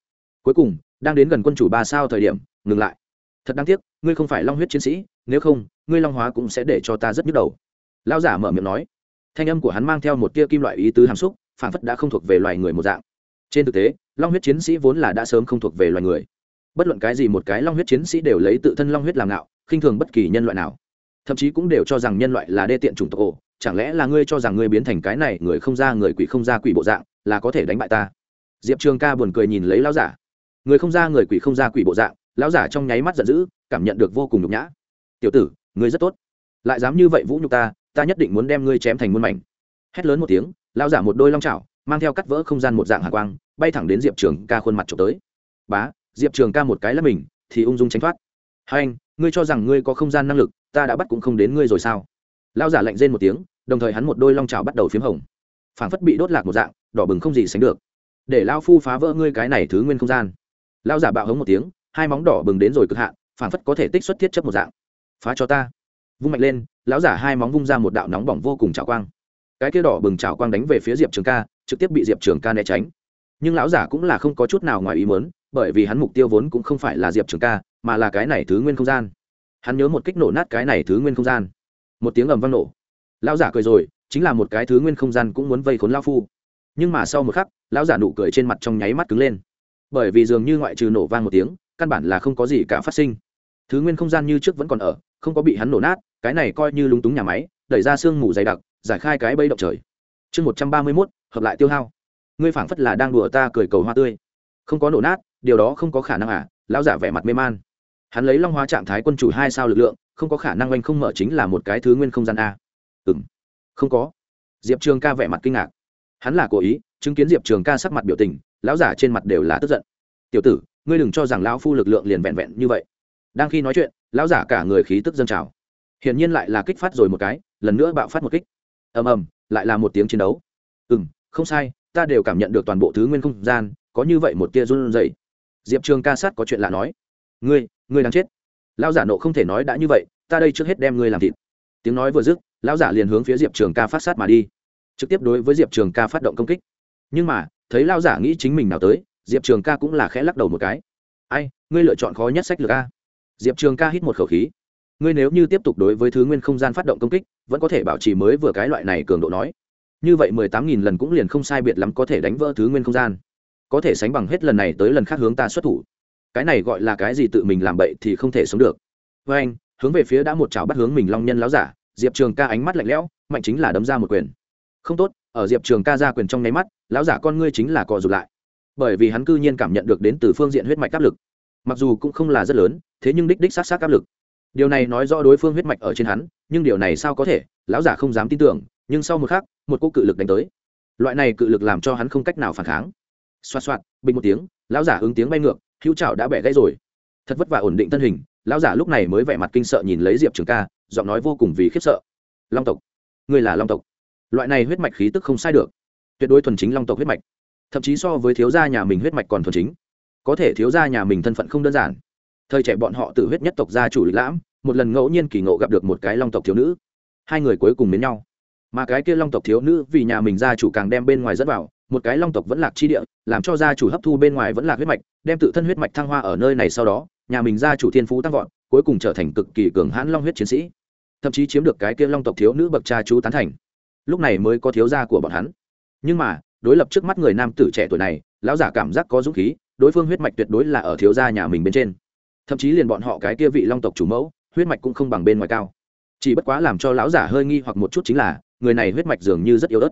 A: Cuối cùng đang đến gần quân chủ ba sao thời điểm, ngừng lại. Thật đáng tiếc, ngươi không phải long huyết chiến sĩ, nếu không, ngươi long hóa cũng sẽ để cho ta rất nhức đầu. Lão giả mở miệng nói. Thanh âm của hắn mang theo một tia kim loại ý tứ hàm xúc, phản phất đã không thuộc về loài người một dạng. Trên thực tế, long huyết chiến sĩ vốn là đã sớm không thuộc về loài người. Bất luận cái gì một cái long huyết chiến sĩ đều lấy tự thân long huyết làm ngạo, khinh thường bất kỳ nhân loại nào. Thậm chí cũng đều cho rằng nhân loại là đê tiện chủng tộc ổ, chẳng lẽ là ngươi cho rằng ngươi biến thành cái này, người không ra, người quỷ không ra quỷ bộ dạng, là có thể đánh bại ta? Diệp trường ca buồn cười nhìn lấy lão giả người không ra người quỷ không ra quỷ bộ dạng, lão giả trong nháy mắt giận dữ, cảm nhận được vô cùng nhục nhã. Tiểu tử, ngươi rất tốt. Lại dám như vậy vũ nhục ta ta nhất định muốn đem ngươi chém thành muôn mảnh. Hét lớn một tiếng, lão giả một đôi long chảo, mang theo cắt vỡ không gian một dạng hạ quang, bay thẳng đến diệp trường ca khuôn mặt trộm tới. Bá, diệp trường ca một cái là mình, thì ung dung tránh thoát. Hai anh ngươi cho rằng ngươi có không gian năng lực, ta đã bắt cũng không đến ngươi rồi sao? Lão giả lạnh rên một tiếng, đồng thời hắn một đôi long trào bắt đầu p h í m hồng. Phảng phất bị đốt lạc một dạng, đỏ bừng không gì sánh được. Để lao phu phá vỡ ngươi cái này thứ nguyên không gian lao giả bạo hống một tiếng, hai móng đỏ bừng đến rồi cực hạn phản phất có thể tích xuất thiết chấp một dạng. Phá cho ta. Vung mạnh lên, lão giả hai móng vung ra một đạo nóng bỏng vô cùng trào quang. Cái kia đỏ bừng trào quang đánh về phía diệp trường ca, trực tiếp bị diệp trường ca né tránh. Nhưng lão giả cũng là không có chút nào ngoài ý mớn bởi vì hắn mục tiêu vốn cũng không phải là diệp trường ca, mà là cái này thứ nguyên không gian. Hắn nhớ một kích nổ nát cái này thứ nguyên không gian. Một tiếng ầm vang nổ. Lão giả cười rồi, chính là một cái thứ nguyên không gian cũng muốn vây khốn lao phu. Nhưng mà sau một khắc, lão giả nụ cười trên mặt trong nháy mắt cứng lên bởi vì dường như ngoại trừ nổ vang một tiếng, căn bản là không có gì cả phát sinh. Thứ nguyên không gian như trước vẫn còn ở, không có bị hắn nổ nát, cái này coi như lúng túng nhà máy, đẩy ra sương mù dày đặc, giải khai cái bẫy động trời. Chương một trăm ba mươi mốt, hợp lại tiêu hao. Ngươi phảng phất là đang đùa ta cười cầu hoa tươi. Không có nổ nát, điều đó không có khả năng à lão giả vẻ mặt mê man. Hắn lấy long hóa trạng thái quân chủ hai sao lực lượng, không có khả năng oanh không mở chính là một cái thứ nguyên không gian a. Ừ m không có. Diệp trường ca vẻ mặt kinh ngạc. Hắn là cố ý, chứng kiến diệp trường ca sắc mặt biểu tình lão giả trên mặt đều là tức giận. Tiểu tử, ngươi đừng cho rằng lão phu lực lượng liền vẹn vẹn như vậy. Đang khi nói chuyện, lão giả cả người khí tức dâng trào. Hiển nhiên lại là kích phát rồi một cái, lần nữa bạo phát một kích. Ầm ầm, lại là một tiếng chiến đấu. Ừ m không sai, ta đều cảm nhận được toàn bộ thứ nguyên không gian, có như vậy một tia run rẩy. Diệp trường ca sát có chuyện lạ nói. Ngươi ngươi đang chết. Lão giả nộ không thể nói đã như vậy, ta đây trước hết đem ngươi làm thịt. Tiếng nói vừa dứt, lão giả liền hướng phía diệp trường ca phát sát mà đi, trực tiếp đối với diệp trường ca phát động công kích. Nhưng mà thấy lao giả nghĩ chính mình nào tới, diệp trường ca cũng là khẽ lắc đầu một cái. Ai, ngươi lựa chọn khó nhất sách lược a. Diệp trường ca hít một khẩu khí. Ngươi nếu như tiếp tục đối với thứ nguyên không gian phát động công kích, vẫn có thể bảo trì mới vừa cái loại này cường độ nói. Như vậy mười tám nghìn lần cũng liền không sai biệt lắm có thể đánh vỡ thứ nguyên không gian. Có thể sánh bằng hết lần này tới lần khác hướng ta xuất thủ. Cái này gọi là cái gì tự mình làm bậy thì không thể sống được. Với anh, hướng về phía đã một chảo bắt hướng mình long nhân láo giả, diệp trường ca ánh mắt lạnh lẽo, mạnh chính là đấm ra một quyền. Không tốt ở diệp trường ca ra quyền trong nháy mắt, lão giả con ngươi chính là cò rụt lại. Bởi vì hắn cư nhiên cảm nhận được đến từ phương diện huyết mạch áp lực. Mặc dù cũng không là rất lớn, thế nhưng đích đích sát sát áp lực. Điều này nói rõ đối phương huyết mạch ở trên hắn, nhưng điều này sao có thể, lão giả không dám tin tưởng, nhưng sau một khắc, một cô cự lực đánh tới. Loại này cự lực làm cho hắn không cách nào phản kháng. Xoa xoạt, bình một tiếng, lão giả ứng tiếng bay ngược, hữu trào đã bẻ gãy rồi. Thật vất vả ổn định thân hình, lão giả lúc này mới vẻ mặt kinh sợ nhìn lấy diệp trường ca, giọng nói vô cùng vì khiếp sợ. Long tộc. Ngươi là long tộc loại này huyết mạch khí tức không sai được. Tuyệt đối thuần chính long tộc huyết mạch. Thậm chí so với thiếu gia nhà mình huyết mạch còn thuần chính. Có thể thiếu gia nhà mình thân phận không đơn giản. Thời trẻ bọn họ tự huyết nhất tộc gia chủ lịch lãm, một lần ngẫu nhiên kỳ ngộ gặp được một cái long tộc thiếu nữ. Hai người cuối cùng mến nhau. Mà cái kia long tộc thiếu nữ vì nhà mình gia chủ càng đem bên ngoài dẫn vào, một cái long tộc vẫn lạc chi địa, làm cho gia chủ hấp thu bên ngoài vẫn lạc huyết mạch, đem tự thân huyết mạch thăng hoa ở nơi này sau đó, nhà mình gia chủ thiên phú tăng vọt, cuối cùng trở thành cực kỳ cường hãn long huyết chiến sĩ. Thậm chí chiếm được cái kia long tộc thiếu nữ bậc cha chú tán thành lúc này mới có thiếu gia của bọn hắn. Nhưng mà, đối lập trước mắt người nam tử trẻ tuổi này, lão giả cảm giác có dũng khí, đối phương huyết mạch tuyệt đối là ở thiếu gia nhà mình bên trên. Thậm chí liền bọn họ cái kia vị long tộc chủ mẫu, huyết mạch cũng không bằng bên ngoài cao. Chỉ bất quá làm cho lão giả hơi nghi hoặc một chút chính là, người này huyết mạch dường như rất yếu ớt.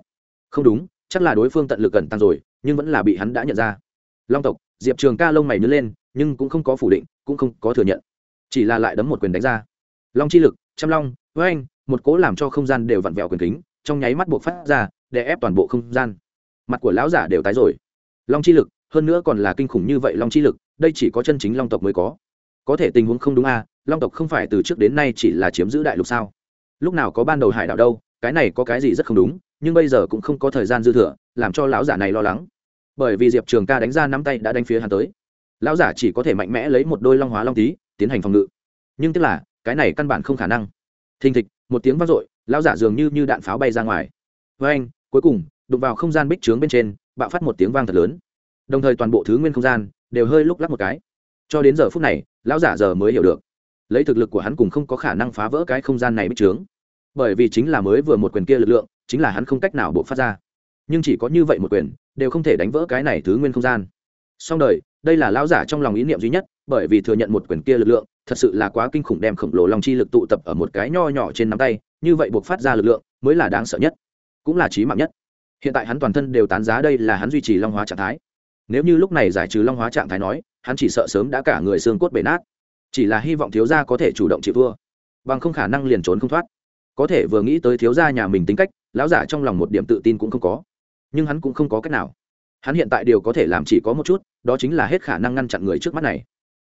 A: Không đúng, chắc là đối phương tận lực gần tăng rồi, nhưng vẫn là bị hắn đã nhận ra. Long tộc, diệp trường ca lông mày nứt lên, nhưng cũng không có phủ định, cũng không có thừa nhận. Chỉ là lại đấm một quyền đánh ra. Long chi lực, trăm long với anh một cố làm cho không gian đều vặn vẹo quyền kính trong nháy mắt buộc phát ra để ép toàn bộ không gian. Mặt của lão giả đều tái rồi. Long chi lực hơn nữa còn là kinh khủng như vậy long chi lực đây chỉ có chân chính long tộc mới có. Có thể tình huống không đúng a à, long tộc không phải từ trước đến nay chỉ là chiếm giữ đại lục sao? Lúc nào có ban đầu hải đảo đâu cái này có cái gì rất không đúng nhưng bây giờ cũng không có thời gian dư thừa làm cho lão giả này lo lắng. Bởi vì diệp trường ca đánh ra nắm tay đã đánh phía hắn tới. Lão giả chỉ có thể mạnh mẽ lấy một đôi long hóa long tí tiến hành phòng ngự. Nhưng tức là cái này căn bản không khả năng. Thình thịch một tiếng vang dội lão giả dường như như đạn pháo bay ra ngoài. Với anh, cuối cùng, đụng vào không gian bích trướng bên trên, bạo phát một tiếng vang thật lớn. Đồng thời toàn bộ thứ nguyên không gian đều hơi lúc lắc một cái. Cho đến giờ phút này, lão giả giờ mới hiểu được. Lấy thực lực của hắn cùng không có khả năng phá vỡ cái không gian này bích trướng. Bởi vì chính là mới vừa một quyền kia lực lượng, chính là hắn không cách nào buộc phát ra. Nhưng chỉ có như vậy một quyền, đều không thể đánh vỡ cái này thứ nguyên không gian. Song đời, đây là lão giả trong lòng ý niệm duy nhất, bởi vì thừa nhận một quyền kia lực lượng, thật sự là quá kinh khủng đem khổng lồ long chi lực tụ tập ở một cái nho nhỏ trên nắm tay như vậy buộc phát ra lực lượng mới là đáng sợ nhất, cũng là trí mạng nhất. Hiện tại hắn toàn thân đều tán giá đây là hắn duy trì long hóa trạng thái. Nếu như lúc này giải trừ long hóa trạng thái nói, hắn chỉ sợ sớm đã cả người xương cốt bể nát. Chỉ là hy vọng thiếu gia có thể chủ động chịu thua, bằng không khả năng liền trốn không thoát. Có thể vừa nghĩ tới thiếu gia nhà mình tính cách, lão giả trong lòng một điểm tự tin cũng không có. Nhưng hắn cũng không có cách nào. Hắn hiện tại điều có thể làm chỉ có một chút, đó chính là hết khả năng ngăn chặn người trước mắt này.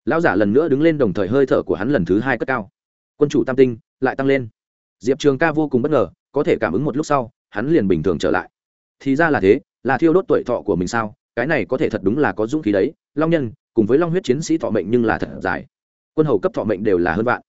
A: Lão giả lần nữa đứng lên đồng thời hơi thở của hắn lần thứ hai cất cao. Quân chủ tam tinh, lại tăng lên diệp trường ca vô cùng bất ngờ, có thể cảm ứng một lúc sau, hắn liền bình thường trở lại. Thì ra là thế, là thiêu đốt tuổi thọ của mình sao? Cái này có thể thật đúng là có dũng khí đấy. Long nhân, cùng với long huyết chiến sĩ thọ mệnh nhưng là thật dài. Quân hầu cấp thọ mệnh đều là hơn vạn.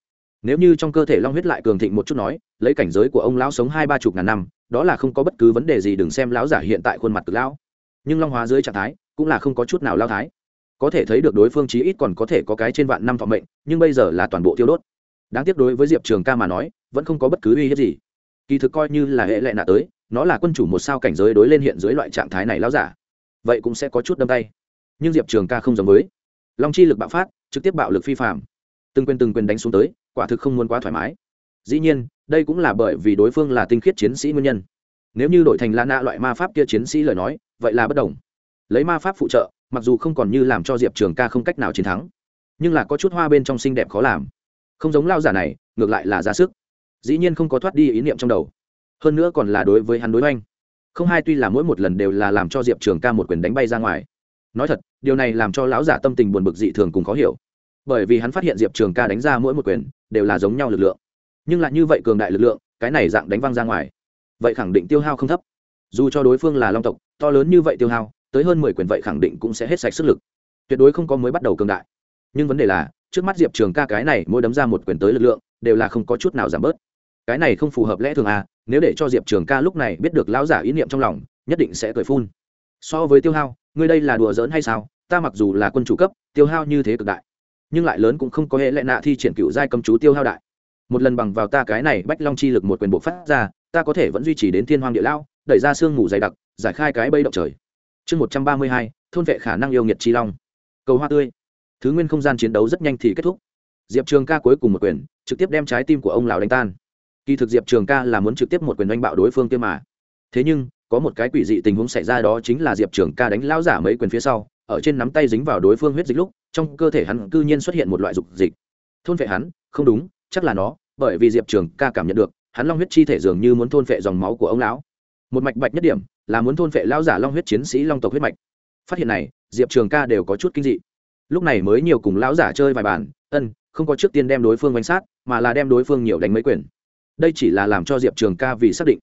A: Nếu như trong cơ thể long huyết lại cường thịnh một chút nói, lấy cảnh giới của ông lão sống hai ba chục ngàn năm, đó là không có bất cứ vấn đề gì đừng xem lão giả hiện tại khuôn mặt cực lão. Nhưng long hóa dưới trạng thái, cũng là không có chút nào lao thái. Có thể thấy được đối phương chí ít còn có thể có cái trên vạn năm thọ mệnh, nhưng bây giờ là toàn bộ tiêu đốt đáng tiếc đối với diệp trường ca mà nói, vẫn không có bất cứ uy hiếp gì. Kỳ thực coi như là hệ lệ nạ tới, nó là quân chủ một sao cảnh giới đối lên hiện dưới loại trạng thái này lão giả. Vậy cũng sẽ có chút đâm tay. Nhưng diệp trường ca không giống với. Long chi lực bạo phát, trực tiếp bạo lực phi phạm từng quyền từng quyền đánh xuống tới, quả thực không muốn quá thoải mái. Dĩ nhiên, đây cũng là bởi vì đối phương là tinh khiết chiến sĩ nguyên nhân. Nếu như đổi thành la nạ loại ma pháp kia chiến sĩ lời nói, vậy là bất đồng. Lấy ma pháp phụ trợ, mặc dù không còn như làm cho diệp trường ca không cách nào chiến thắng, nhưng là có chút hoa bên trong xinh đẹp khó làm không giống lao giả này, ngược lại là ra sức. Dĩ nhiên không có thoát đi ý niệm trong đầu. Hơn nữa còn là đối với hắn đối oanh không hai tuy là mỗi một lần đều là làm cho diệp trường ca một quyền đánh bay ra ngoài. Nói thật, điều này làm cho lão giả tâm tình buồn bực dị thường cùng khó hiểu. Bởi vì hắn phát hiện diệp trường ca đánh ra mỗi một quyền đều là giống nhau lực lượng. Nhưng lại như vậy cường đại lực lượng, cái này dạng đánh văng ra ngoài, vậy khẳng định tiêu hao không thấp. Dù cho đối phương là long tộc, to lớn như vậy tiêu hao, tới hơn mười quyền vậy khẳng định cũng sẽ hết sạch sức lực. Tuyệt đối không có mới bắt đầu cường đại. Nhưng vấn đề là trước mắt diệp trường ca cái này mỗi đấm ra một quyền tới lực lượng, đều là không có chút nào giảm bớt. Cái này không phù hợp lẽ thường à nếu để cho diệp trường ca lúc này biết được lão giả ý niệm trong lòng, nhất định sẽ cười phun. So với tiêu hao, ngươi đây là đùa giỡn hay sao? Ta mặc dù là quân chủ cấp, tiêu hao như thế cực đại, nhưng lại lớn cũng không có hệ lệ nạ thi triển cựu giai cầm chú tiêu hao đại. Một lần bằng vào ta cái này bách long chi lực một quyền bộ phát ra, ta có thể vẫn duy trì đến thiên hoàng địa lao, đẩy ra sương mù dày đặc, giải khai cái bây động trời. Chương một trăm ba mươi hai, thôn vệ khả năng yêu nghiệt chi long. Cầu hoa tươi thứ nguyên không gian chiến đấu rất nhanh thì kết thúc. Diệp trường ca cuối cùng một quyền, trực tiếp đem trái tim của ông lào đánh tan. Kỳ thực diệp trường ca là muốn trực tiếp một quyền đánh bạo đối phương kia mà. Thế nhưng, có một cái quỷ dị tình huống xảy ra đó chính là diệp trường ca đánh lao giả mấy quyền phía sau, ở trên nắm tay dính vào đối phương huyết dịch lúc, trong cơ thể hắn cư nhiên xuất hiện một loại dục dịch. Thôn vệ hắn? Không đúng, chắc là nó, bởi vì diệp trường ca cảm nhận được, hắn long huyết chi thể dường như muốn thôn vệ dòng máu của ông lão. Một mạch bạch nhất điểm, là muốn thôn vệ lao giả long huyết chiến sĩ long tộc huyết mạch. Phát hiện này, diệp trường ca đều có chút kinh dị lúc này mới nhiều cùng lão giả chơi vài bàn, ân, không có trước tiên đem đối phương bánh sát, mà là đem đối phương nhiều đánh mấy quyền. Đây chỉ là làm cho diệp trường ca vì xác định.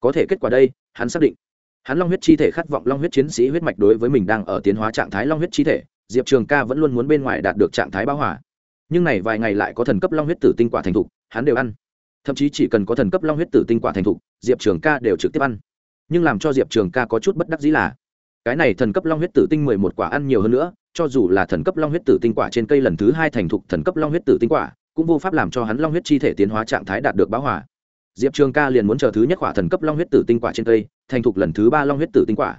A: Có thể kết quả đây, hắn xác định. Hắn long huyết chi thể khát vọng long huyết chiến sĩ huyết mạch đối với mình đang ở tiến hóa trạng thái long huyết chi thể, diệp trường ca vẫn luôn muốn bên ngoài đạt được trạng thái báo hỏa nhưng này vài ngày lại có thần cấp long huyết tử tinh quả thành thục, hắn đều ăn. Thậm chí chỉ cần có thần cấp long huyết tử tinh quả thành thục, diệp trường ca đều trực tiếp ăn. Nhưng làm cho diệp trường ca có chút bất đắc dĩ là, cái này thần cấp long huyết tử tinh mười một quả ăn nhiều hơn nữa cho dù là thần cấp long huyết tử tinh quả trên cây lần thứ hai thành thục thần cấp long huyết tử tinh quả, cũng vô pháp làm cho hắn long huyết chi thể tiến hóa trạng thái đạt được báo hỏa diệp trường ca liền muốn chờ thứ nhất quả thần cấp long huyết tử tinh quả trên cây, thành thục lần thứ ba long huyết tử tinh quả.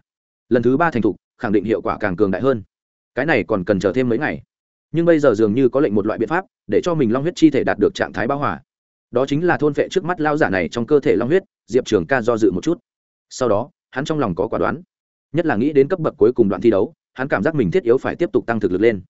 A: Lần thứ ba thành thục, khẳng định hiệu quả càng cường đại hơn. Cái này còn cần chờ thêm mấy ngày. Nhưng bây giờ dường như có lệnh một loại biện pháp, để cho mình long huyết chi thể đạt được trạng thái báo hỏa đó chính là thôn vệ trước mắt lao giả này trong cơ thể long huyết, diệp trường ca do dự một chút. Sau đó, hắn trong lòng có quả đoán. Nhất là nghĩ đến cấp bậc cuối cùng đoạn thi đấu hắn cảm giác mình thiết yếu phải tiếp tục tăng thực lực lên.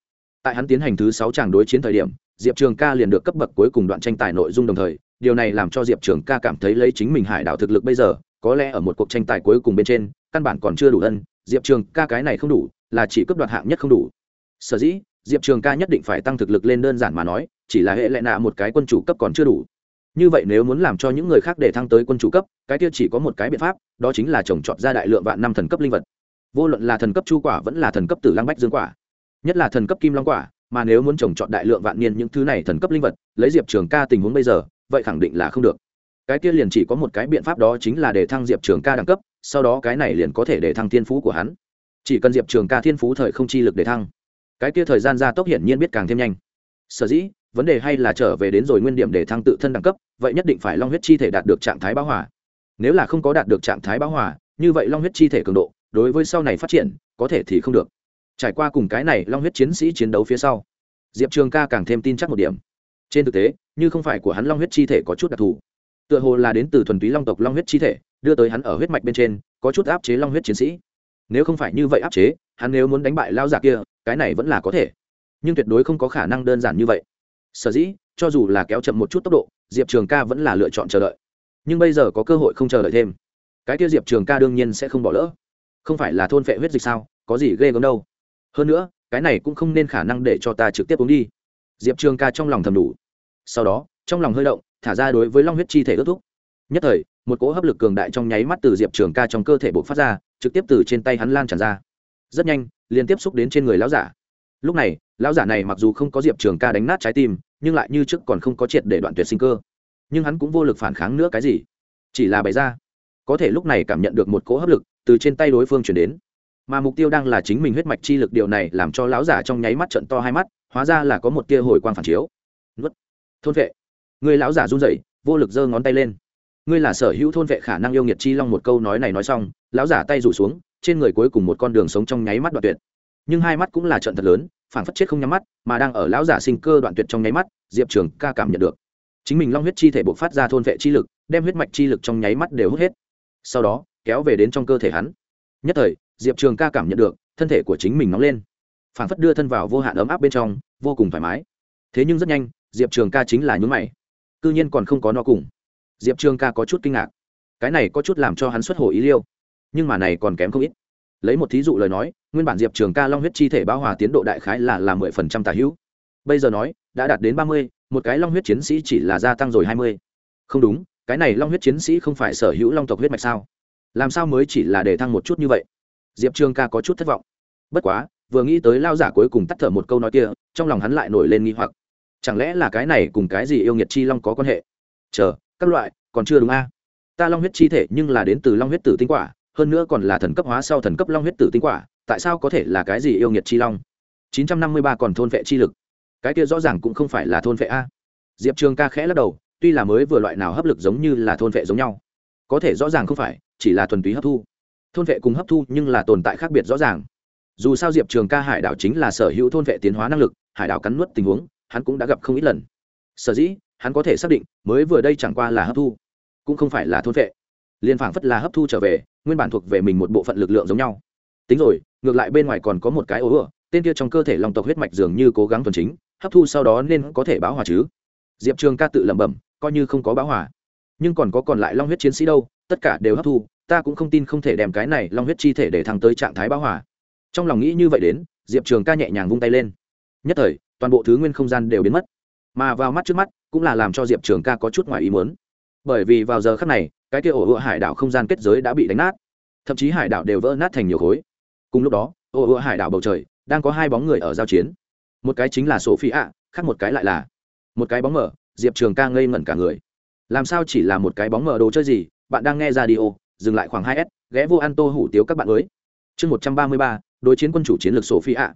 A: Tại hắn tiến hành thứ sáu tràng đối chiến thời điểm, diệp trường ca liền được cấp bậc cuối cùng đoạn tranh tài nội dung đồng thời, điều này làm cho diệp trường ca cảm thấy lấy chính mình hải đảo thực lực bây giờ, có lẽ ở một cuộc tranh tài cuối cùng bên trên, căn bản còn chưa đủ ân, diệp trường ca cái này không đủ, là chỉ cấp đoạt hạng nhất không đủ. Sở dĩ, diệp trường ca nhất định phải tăng thực lực lên đơn giản mà nói, chỉ là hệ lệ nạ một cái quân chủ cấp còn chưa đủ. Như vậy nếu muốn làm cho những người khác để thăng tới quân chủ cấp, cái kia chỉ có một cái biện pháp, đó chính là trồng trọt ra đại lượng vạn năm thần cấp linh vật vô luận là thần cấp chu quả vẫn là thần cấp tử lăng bách dương quả. Nhất là thần cấp kim long quả, mà nếu muốn trồng trọt đại lượng vạn niên những thứ này thần cấp linh vật, lấy diệp trường ca tình huống bây giờ, vậy khẳng định là không được. Cái kia liền chỉ có một cái biện pháp đó chính là để thăng diệp trường ca đẳng cấp, sau đó cái này liền có thể để thăng thiên phú của hắn. Chỉ cần diệp trường ca thiên phú thời không chi lực để thăng, cái kia thời gian gia tốc hiển nhiên biết càng thêm nhanh. Sở dĩ, vấn đề hay là trở về đến rồi nguyên điểm để thăng tự thân đẳng cấp, vậy nhất định phải long huyết chi thể đạt được trạng thái báo hỏa nếu là không có đạt được trạng thái báo hỏa như vậy long huyết chi thể cường độ đối với sau này phát triển, có thể thì không được. Trải qua cùng cái này long huyết chiến sĩ chiến đấu phía sau, diệp trường ca càng thêm tin chắc một điểm. Trên thực tế, như không phải của hắn long huyết chi thể có chút đặc thù, tựa hồ là đến từ thuần túy long tộc long huyết chi thể, đưa tới hắn ở huyết mạch bên trên, có chút áp chế long huyết chiến sĩ. Nếu không phải như vậy áp chế, hắn nếu muốn đánh bại lao giả kia, cái này vẫn là có thể. Nhưng tuyệt đối không có khả năng đơn giản như vậy. Sở dĩ, cho dù là kéo chậm một chút tốc độ, diệp trường ca vẫn là lựa chọn chờ đợi. Nhưng bây giờ có cơ hội không chờ đợi thêm. Cái kia diệp trường ca đương nhiên sẽ không bỏ lỡ không phải là thôn phệ huyết dịch sao? Có gì ghê gớm đâu. Hơn nữa, cái này cũng không nên khả năng để cho ta trực tiếp uống đi. Diệp trường ca trong lòng thầm đủ. Sau đó, trong lòng hơi động, thả ra đối với long huyết chi thể ước thúc. Nhất thời, một cỗ hấp lực cường đại trong nháy mắt từ diệp trường ca trong cơ thể bộc phát ra, trực tiếp từ trên tay hắn lan tràn ra. Rất nhanh, liên tiếp xúc đến trên người lão giả. Lúc này, lão giả này mặc dù không có diệp trường ca đánh nát trái tim, nhưng lại như trước còn không có triệt để đoạn tuyệt sinh cơ. Nhưng hắn cũng vô lực phản kháng nữa cái gì? Chỉ là bày ra. Có thể lúc này cảm nhận được một cỗ hấp lực từ trên tay đối phương chuyển đến. Mà mục tiêu đang là chính mình huyết mạch chi lực, điều này làm cho lão giả trong nháy mắt trận to hai mắt, hóa ra là có một tia hồi quang phản chiếu. Nuốt. Thôn vệ. Người lão giả run rẩy, vô lực giơ ngón tay lên. Ngươi là sở hữu thôn vệ khả năng yêu nghiệt chi long một câu nói này nói xong, lão giả tay rủ xuống, trên người cuối cùng một con đường sống trong nháy mắt đoạn tuyệt. Nhưng hai mắt cũng là trận thật lớn phản phất chết không nhắm mắt, mà đang ở lão giả sinh cơ đoạn tuyệt trong nháy mắt, diệp trường ca cảm nhận được. Chính mình long huyết chi thể bộc phát ra thôn vệ chi lực, đem huyết mạch chi lực trong nháy mắt đều hút hết. Sau đó kéo về đến trong cơ thể hắn. Nhất thời, diệp trường ca cảm nhận được, thân thể của chính mình nóng lên. Phản phất đưa thân vào vô hạn ấm áp bên trong, vô cùng thoải mái. Thế nhưng rất nhanh, diệp trường ca chính là nhún mày. C ư nhiên còn không có no cùng. Diệp trường ca có chút kinh ngạc. Cái này có chút làm cho hắn xuất hồ ý liêu. Nhưng mà này còn kém không ít. Lấy một thí dụ lời nói, nguyên bản diệp trường ca long huyết chi thể bao hòa tiến độ đại khái là là mười phần trăm tà hữu. Bây giờ nói, đã đạt đến ba mươi, một cái long huyết chiến sĩ chỉ là gia tăng rồi hai mươi. Không đúng, cái này long huyết chiến sĩ không phải sở hữu long tộc huyết mạch sao? Làm sao mới chỉ là để thăng một chút như vậy? Diệp trường ca có chút thất vọng. Bất quá, vừa nghĩ tới lao giả cuối cùng tắt thở một câu nói kia, trong lòng hắn lại nổi lên nghi hoặc. Chẳng lẽ là cái này cùng cái gì yêu nghiệt chi long có quan hệ? Chờ, các loại, còn chưa đúng a. Ta long huyết chi thể nhưng là đến từ long huyết tử tinh quả, hơn nữa còn là thần cấp hóa sau thần cấp long huyết tử tinh quả, tại sao có thể là cái gì yêu nghiệt chi long? 953 còn thôn vệ chi lực. Cái kia rõ ràng cũng không phải là thôn vệ a. Diệp trường ca khẽ lắc đầu, tuy là mới vừa loại nào hấp lực giống như là thôn vệ giống nhau. Có thể rõ ràng không phải chỉ là thuần túy hấp thu. Thôn vệ cùng hấp thu nhưng là tồn tại khác biệt rõ ràng. Dù sao diệp trường ca hải đảo chính là sở hữu thôn vệ tiến hóa năng lực, hải đảo cắn nuốt tình huống, hắn cũng đã gặp không ít lần. Sở dĩ, hắn có thể xác định, mới vừa đây chẳng qua là hấp thu, cũng không phải là thôn vệ. Liền phảng phất là hấp thu trở về, nguyên bản thuộc về mình một bộ phận lực lượng giống nhau. Tính rồi, ngược lại bên ngoài còn có một cái ố ửa tên kia trong cơ thể lòng tộc huyết mạch dường như cố gắng thuần chính, hấp thu sau đó nên có thể báo hòa chứ? Diệp trường ca tự lẩm bẩm, coi như không có báo hòa. Nhưng còn có còn lại long huyết chiến sĩ đâu, tất cả đều hấp thu ta cũng không tin không thể đem cái này long huyết chi thể để thăng tới trạng thái bão hòa. Trong lòng nghĩ như vậy đến, diệp trường ca nhẹ nhàng vung tay lên. Nhất thời, toàn bộ thứ nguyên không gian đều biến mất. Mà vào mắt trước mắt, cũng là làm cho diệp trường ca có chút ngoài ý muốn. Bởi vì vào giờ khắc này, cái kia ổ ựa hải đảo không gian kết giới đã bị đánh nát. Thậm chí hải đảo đều vỡ nát thành nhiều khối. Cùng lúc đó, ổ ựa hải đảo bầu trời, đang có hai bóng người ở giao chiến. Một cái chính là số phi ạ khác một cái lại là. Một cái bóng mở, diệp trường ca ngây ngẩn cả người. Làm sao chỉ là một cái bóng mở đồ chơi gì, bạn đang nghe ra đi ô dừng lại khoảng hai s, ghé vô ăn tô hủ tiếu các bạn mới. Chương một trăm ba mươi ba, đối chiến quân chủ chiến lược sổ phi ạ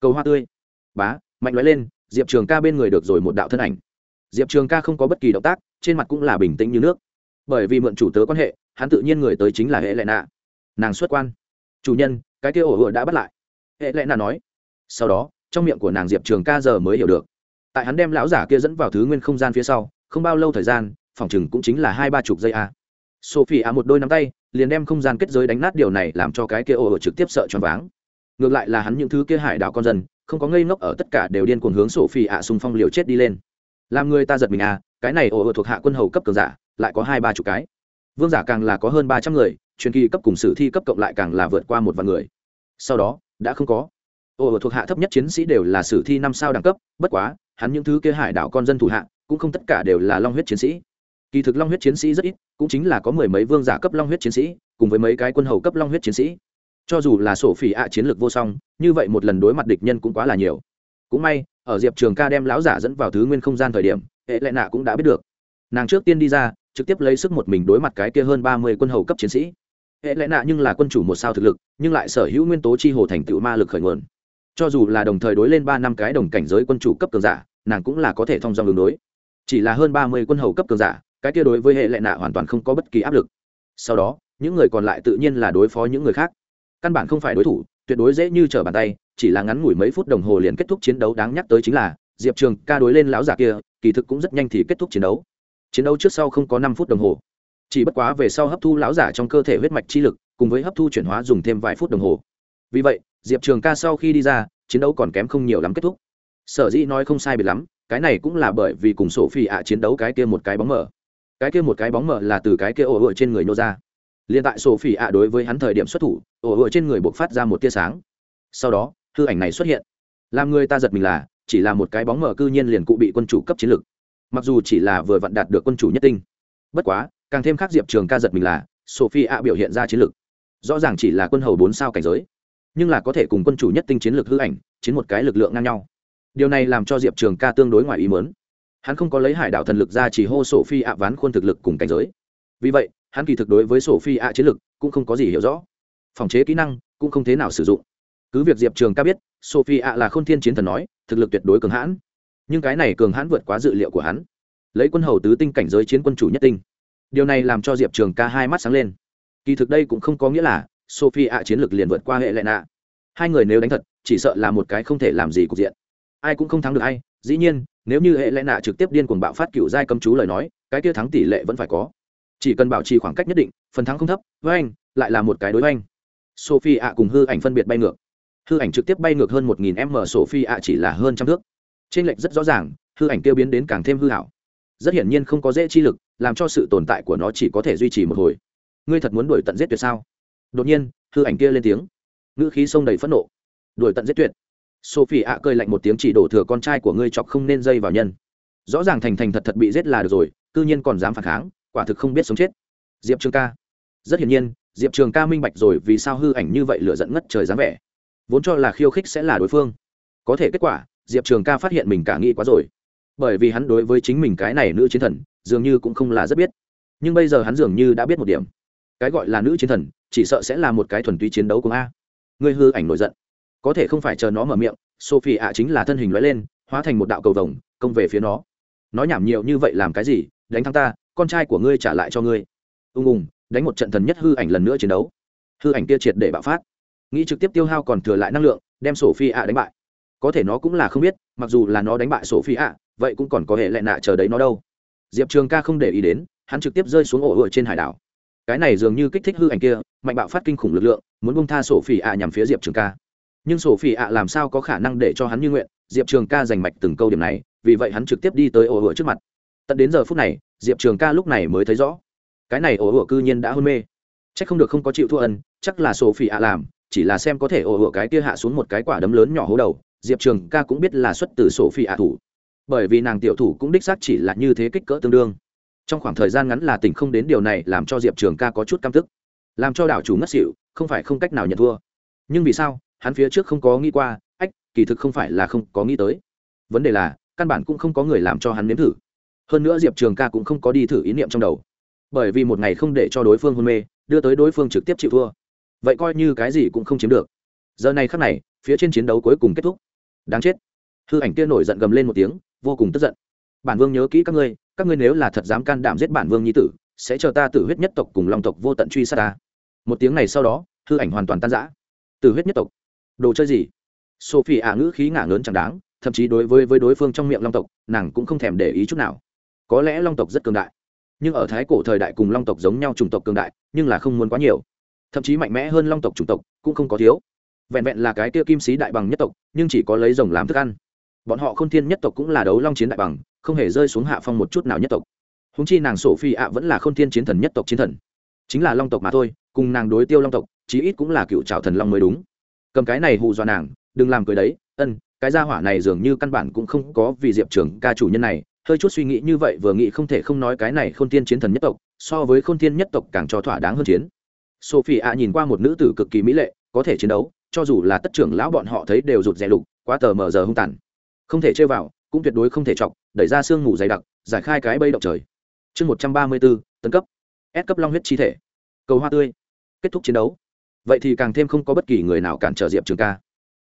A: cầu hoa tươi. Bá, mạnh nói lên, diệp trường ca bên người được rồi một đạo thân ảnh. Diệp trường ca không có bất kỳ động tác, trên mặt cũng là bình tĩnh như nước. Bởi vì mượn chủ tớ quan hệ, hắn tự nhiên người tới chính là hệ lệ nạ. Nàng xuất quan. Chủ nhân, cái kia ổ hựa đã bắt lại. Hệ lệ nạ nói. Sau đó, trong miệng của nàng diệp trường ca giờ mới hiểu được. Tại hắn đem lão giả kia dẫn vào thứ nguyên không gian phía sau, không bao lâu thời gian, phòng chừng cũng chính là hai ba chục giây a sophie a một đôi nắm tay, liền đem không gian kết giới đánh nát điều này làm cho cái kia ồ ồ trực tiếp sợ choáng váng. Ngược lại là hắn những thứ kia hải đảo con dân, không có ngây ngốc ở tất cả đều điên cuồng hướng sophie a xung phong liều chết đi lên. Làm người ta giật mình à cái này ồ ồ thuộc hạ quân hầu cấp cường giả, lại có hai ba chục cái. Vương giả càng là có hơn ba trăm người, truyền kỳ cấp cùng sử thi cấp cộng lại càng là vượt qua một vạn người. Sau đó, đã không có. Ồ thuộc hạ thấp nhất chiến sĩ đều là sử thi năm sao đẳng cấp, bất quá, hắn những thứ kia hải đảo con dân thủ hạ, cũng không tất cả đều là long huyết chiến sĩ kỳ thực long huyết chiến sĩ rất ít, cũng chính là có mười mấy vương giả cấp long huyết chiến sĩ, cùng với mấy cái quân hầu cấp long huyết chiến sĩ. Cho dù là sổ phỉ ạ chiến lược vô song, như vậy một lần đối mặt địch nhân cũng quá là nhiều. Cũng may, ở diệp trường ca đem lão giả dẫn vào thứ nguyên không gian thời điểm, hệ lệ nạ cũng đã biết được. Nàng trước tiên đi ra, trực tiếp lấy sức một mình đối mặt cái kia hơn ba mươi quân hầu cấp chiến sĩ. Hệ lệ nạ nhưng là quân chủ một sao thực lực, nhưng lại sở hữu nguyên tố chi hồ thành tựu ma lực khởi nguồn. Cho dù là đồng thời đối lên ba năm cái đồng cảnh giới quân chủ cấp cường giả, nàng cũng là có thể thông dong đường đối. Chỉ là hơn ba mươi quân hầu cấp cường giả cái kia đối với hệ lệ nạ hoàn toàn không có bất kỳ áp lực. Sau đó, những người còn lại tự nhiên là đối phó những người khác. Căn bản không phải đối thủ, tuyệt đối dễ như trở bàn tay, chỉ là ngắn ngủi mấy phút đồng hồ liền kết thúc chiến đấu đáng nhắc tới chính là, diệp trường ca đối lên lão giả kia, kỳ thực cũng rất nhanh thì kết thúc chiến đấu. Chiến đấu trước sau không có năm phút đồng hồ. Chỉ bất quá về sau hấp thu lão giả trong cơ thể huyết mạch chi lực, cùng với hấp thu chuyển hóa dùng thêm vài phút đồng hồ. Vì vậy, diệp trường ca sau khi đi ra, chiến đấu còn kém không nhiều lắm kết thúc. Sở dĩ nói không sai biệt lắm, cái này cũng là bởi vì cùng sổ phi ạ chiến đấu cái kia một cái bóng mở cái kia một cái bóng mờ là từ cái kia ổ ựa trên người nô ra. Liền tại sổ phỉ ạ đối với hắn thời điểm xuất thủ, ổ ựa trên người buộc phát ra một tia sáng. Sau đó, hư ảnh này xuất hiện. Làm người ta giật mình là, chỉ là một cái bóng mờ cư nhiên liền cụ bị quân chủ cấp chiến lược mặc dù chỉ là vừa vặn đạt được quân chủ nhất tinh. Bất quá, càng thêm khác diệp trường ca giật mình là sophie ạ biểu hiện ra chiến lược rõ ràng chỉ là quân hầu bốn sao cảnh giới. Nhưng là có thể cùng quân chủ nhất tinh chiến lược hư ảnh, chiến một cái lực lượng ngang nhau. Điều này làm cho diệp trường ca tương đối ngoài ý mớn hắn không có lấy hải đảo thần lực ra chỉ hô sổ phi ạ ván khuôn thực lực cùng cảnh giới. Vì vậy, hắn kỳ thực đối với sổ phi ạ chiến lực cũng không có gì hiểu rõ. Phòng chế kỹ năng cũng không thế nào sử dụng. Cứ việc diệp trường ca biết, sophie ạ là k h ô n thiên chiến thần nói, thực lực tuyệt đối cường hãn. Nhưng cái này cường hãn vượt quá dự liệu của hắn. Lấy quân hầu tứ tinh cảnh giới chiến quân chủ nhất tinh. Điều này làm cho diệp trường ca hai mắt sáng lên. Kỳ thực đây cũng không có nghĩa là sophie ạ chiến lược liền vượt qua hệ lệ nạ. Hai người nếu đánh thật, chỉ sợ là một cái không thể làm gì cục diện. Ai cũng không thắng được ai dĩ nhiên, nếu như hệ lẽ nạ trực tiếp điên cuồng bạo phát cựu giai cấm chú lời nói, cái kia thắng tỷ lệ vẫn phải có. Chỉ cần bảo trì khoảng cách nhất định, phần thắng không thấp với anh lại là một cái đối với anh sophie ạ cùng hư ảnh phân biệt bay ngược. Hư ảnh trực tiếp bay ngược hơn một nghìn m sophie ạ chỉ là hơn trăm thước. Trên lệch rất rõ ràng, hư ảnh tiêu biến đến càng thêm hư hảo. Rất hiển nhiên không có dễ chi lực, làm cho sự tồn tại của nó chỉ có thể duy trì một hồi. Ngươi thật muốn đuổi tận giết tuyệt sao? Đột nhiên, hư ảnh kia lên tiếng. Ngữ khí sông đầy phẫn nộ. Đuổi tận giết tuyệt sophie ạ cơi lạnh một tiếng, chỉ đổ thừa con trai của ngươi chọc không nên dây vào nhân. Rõ ràng thành thành thật thật bị giết là được rồi, cư nhiên còn dám phản kháng, quả thực không biết sống chết. Diệp trường ca. Rất hiển nhiên, diệp trường ca minh bạch rồi, vì sao hư ảnh như vậy lựa dẫn ngất trời dáng vẻ. Vốn cho là khiêu khích sẽ là đối phương. Có thể kết quả, diệp trường ca phát hiện mình cả nghĩ quá rồi. Bởi vì hắn đối với chính mình cái này nữ chiến thần, dường như cũng không là rất biết. Nhưng bây giờ hắn dường như đã biết một điểm. Cái gọi là nữ chiến thần, chỉ sợ sẽ là một cái thuần túy chiến đấu của a. Ngươi hư ảnh nổi giận có thể không phải chờ nó mở miệng, sophie ạ chính là thân hình lóe lên, hóa thành một đạo cầu vồng, công về phía nó. Nói nhảm nhiều như vậy làm cái gì? Đánh thắng ta, con trai của ngươi trả lại cho ngươi. Ung ung, đánh một trận thần nhất hư ảnh lần nữa chiến đấu. Hư ảnh kia triệt để bạo phát. Nghĩ trực tiếp tiêu hao còn thừa lại năng lượng, đem sophie ạ đánh bại. Có thể nó cũng là không biết, mặc dù là nó đánh bại sophie ạ, vậy cũng còn có hệ lệ nạ chờ đấy nó đâu. Diệp trường ca không để ý đến, hắn trực tiếp rơi xuống ổ ở trên hải đảo. Cái này dường như kích thích hư ảnh kia, mạnh bạo phát kinh khủng lực lượng, muốn bông tha sổ phi ạ nhằm phía diệp trường ca nhưng sổ phi ạ làm sao có khả năng để cho hắn như nguyện? Diệp trường ca giành mạch từng câu điểm này, vì vậy hắn trực tiếp đi tới ổ ửa trước mặt. Tận đến giờ phút này, diệp trường ca lúc này mới thấy rõ, cái này ổ ửa cư nhiên đã hôn mê. C h ắ c không được không có chịu thua ân, chắc là sổ phi ạ làm, chỉ là xem có thể ổ ửa cái kia hạ xuống một cái quả đấm lớn nhỏ hố đầu, diệp trường ca cũng biết là xuất từ sổ phi ạ thủ. Bởi vì nàng tiểu thủ cũng đích xác chỉ là như thế kích cỡ tương đương. Trong khoảng thời gian ngắn là tỉnh không đến điều này làm cho diệp trường ca có chút căm t ứ c làm cho đảo chủ ngất xỉu, không phải không cách nào nhận thua. Nhưng vì sao? Hắn phía trước không có nghĩ qua, ách, kỳ thực không phải là không có nghĩ tới. Vấn đề là, căn bản cũng không có người làm cho hắn nếm thử. Hơn nữa diệp trường ca cũng không có đi thử ý niệm trong đầu. Bởi vì một ngày không để cho đối phương hôn mê, đưa tới đối phương trực tiếp chịu thua. Vậy coi như cái gì cũng không chiếm được. Giờ này khắc này, phía trên chiến đấu cuối cùng kết thúc. Đáng chết. Hư ảnh kia nổi giận gầm lên một tiếng, vô cùng tức giận. Bản vương nhớ kỹ các ngươi các ngươi nếu là thật dám can đảm giết bản vương nhi tử, sẽ chờ ta tử huyết nhất tộc cùng long tộc vô tận truy sát ta. Một tiếng này sau đó, hư ảnh hoàn toàn tan rã. Tử huyết nhất tộc đồ chơi gì? Sophie ả ngữ khí ngả ngớn chẳng đáng, thậm chí đối với với đối phương trong miệng long tộc, nàng cũng không thèm để ý chút nào. Có lẽ long tộc rất cường đại, nhưng ở thái cổ thời đại cùng long tộc giống nhau chủng tộc cường đại, nhưng là không muốn quá nhiều. Thậm chí mạnh mẽ hơn long tộc chủng tộc cũng không có thiếu. Vẹn vẹn là cái Tia kim sĩ đại bằng nhất tộc, nhưng chỉ có lấy rồng làm thức ăn. Bọn họ k h ô n thiên nhất tộc cũng là đấu long chiến đại bằng, không hề rơi xuống hạ phong một chút nào nhất tộc. Húng chi nàng sổ phi ạ vẫn là k h ô n thiên chiến thần nhất tộc chiến thần. Chính là long tộc mà thôi, cùng nàng đối tiêu long tộc, chí ít cũng là cựu trào thần long mới đúng cầm cái này hù dọa nàng, đừng làm cười đấy, ân, cái gia hỏa này dường như căn bản cũng không có vì diệp trường ca chủ nhân này, hơi chút suy nghĩ như vậy vừa nghĩ không thể không nói cái này k h ô n thiên chiến thần nhất tộc, so với k h ô n thiên nhất tộc càng cho thỏa đáng hơn chiến. Sophie ạ nhìn qua một nữ tử cực kỳ mỹ lệ, có thể chiến đấu, cho dù là tất trưởng lão bọn họ thấy đều rụt rè lục, quá tờ mờ giờ hung tàn. Không thể chơi vào, cũng tuyệt đối không thể chọc, đẩy ra sương mù dày đặc, giải khai cái bây động trời. Chương một trăm ba mươi bốn, tấn cấp. Ép cấp long huyết chi thể. Cầu hoa tươi. Kết thúc chiến đấu vậy thì càng thêm không có bất kỳ người nào cản trở diệp trường ca.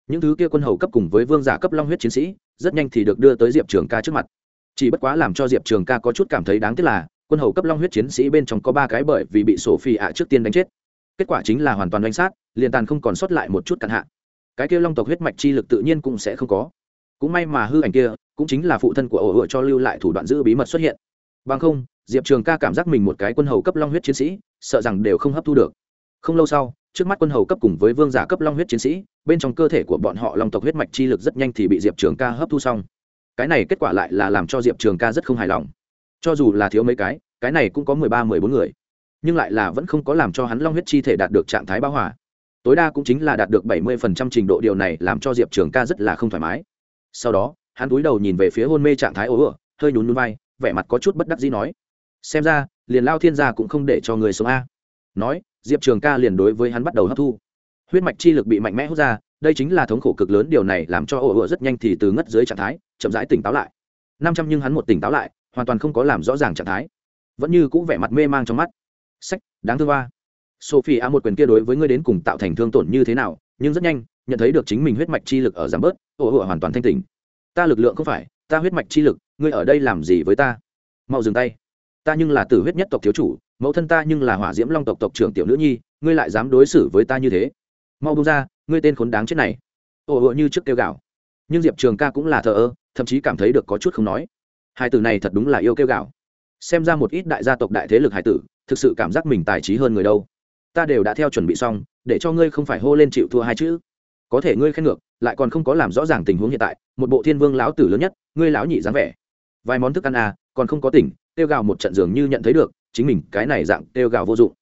A: Những thứ kia quân hầu cấp cùng với vương giả cấp long huyết chiến sĩ, rất nhanh thì được đưa tới diệp trường ca trước mặt. Chỉ bất quá làm cho diệp trường ca có chút cảm thấy đáng tiếc là, quân hầu cấp long huyết chiến sĩ bên trong có ba cái bởi vì bị sổ phi ạ trước tiên đánh chết. Kết quả chính là hoàn toàn đánh sát, liền tàn không còn sót lại một chút cạn hạ. Cái kia long tộc huyết mạch chi lực tự nhiên cũng sẽ không có. Cũng may mà hư ảnh kia, cũng chính là phụ thân của ổ hựa cho lưu lại thủ đoạn giữ bí mật xuất hiện. Bằng không, diệp trường ca cảm giác mình một cái quân hầu cấp long huyết chiến sĩ, sợ rằng đều không hấp thu được. Không lâu sau trước mắt quân hầu cấp cùng với vương giả cấp long huyết chiến sĩ, bên trong cơ thể của bọn họ long tộc huyết mạch chi lực rất nhanh thì bị diệp trường ca hấp thu xong. Cái này kết quả lại là làm cho diệp trường ca rất không hài lòng. Cho dù là thiếu mấy cái cái này cũng có mười ba, mười bốn người, nhưng lại là vẫn không có làm cho hắn long huyết chi thể đạt được trạng thái bao hòa. Tối đa cũng chính là đạt được bảy mươi phần trăm trình độ, điều này làm cho diệp trường ca rất là không thoải mái. Sau đó, hắn cúi đầu nhìn về phía hôn mê trạng thái ố ửa hơi nhún núi vai, vẻ mặt có chút bất đắc dĩ nói, xem ra, liền lao thiên gia cũng không để cho người sống a. Nói diệp trường ca liền đối với hắn bắt đầu hấp thu. Huyết mạch chi lực bị mạnh mẽ hút ra, đây chính là thống khổ cực lớn điều này làm cho ổ ựa rất nhanh thì từ ngất dưới trạng thái, chậm rãi tỉnh táo lại. Năm trăm nhưng hắn một tỉnh táo lại, hoàn toàn không có làm rõ ràng trạng thái. Vẫn như cũng vẻ mặt mê mang trong mắt. Sách, đáng thương ba sophie a một quyền kia đối với ngươi đến cùng tạo thành thương tổn như thế nào, nhưng rất nhanh, nhận thấy được chính mình huyết mạch chi lực ở giảm bớt, ổ ựa hoàn toàn thanh tỉnh. Ta lực lượng không phải, ta huyết mạch chi lực, ngươi ở đây làm gì với ta? Mau dừng tay ta nhưng là tử huyết nhất tộc thiếu chủ, mẫu thân ta nhưng là hỏa diễm long tộc tộc trưởng tiểu nữ nhi, ngươi lại dám đối xử với ta như thế? Mau bung ra, ngươi tên khốn đáng chết này. Ồ ồ như trước kêu gạo nhưng diệp trường ca cũng là thờ ơ, thậm chí cảm thấy được có chút không nói. Hai từ này thật đúng là yêu kêu gạo xem ra một ít đại gia tộc đại thế lực hải tử, thực sự cảm giác mình tài trí hơn người đâu. Ta đều đã theo chuẩn bị xong, để cho ngươi không phải hô lên chịu thua hai chữ. Có thể ngươi khen ngược, lại còn không có làm rõ ràng tình huống hiện tại, một bộ thiên vương lão tử lớn nhất, ngươi lão nhị dáng vẻ. Vài món thức ăn à còn không có tỉnh tiêu gào một trận dường như nhận thấy được, chính mình cái này dạng tiêu gào vô dụng.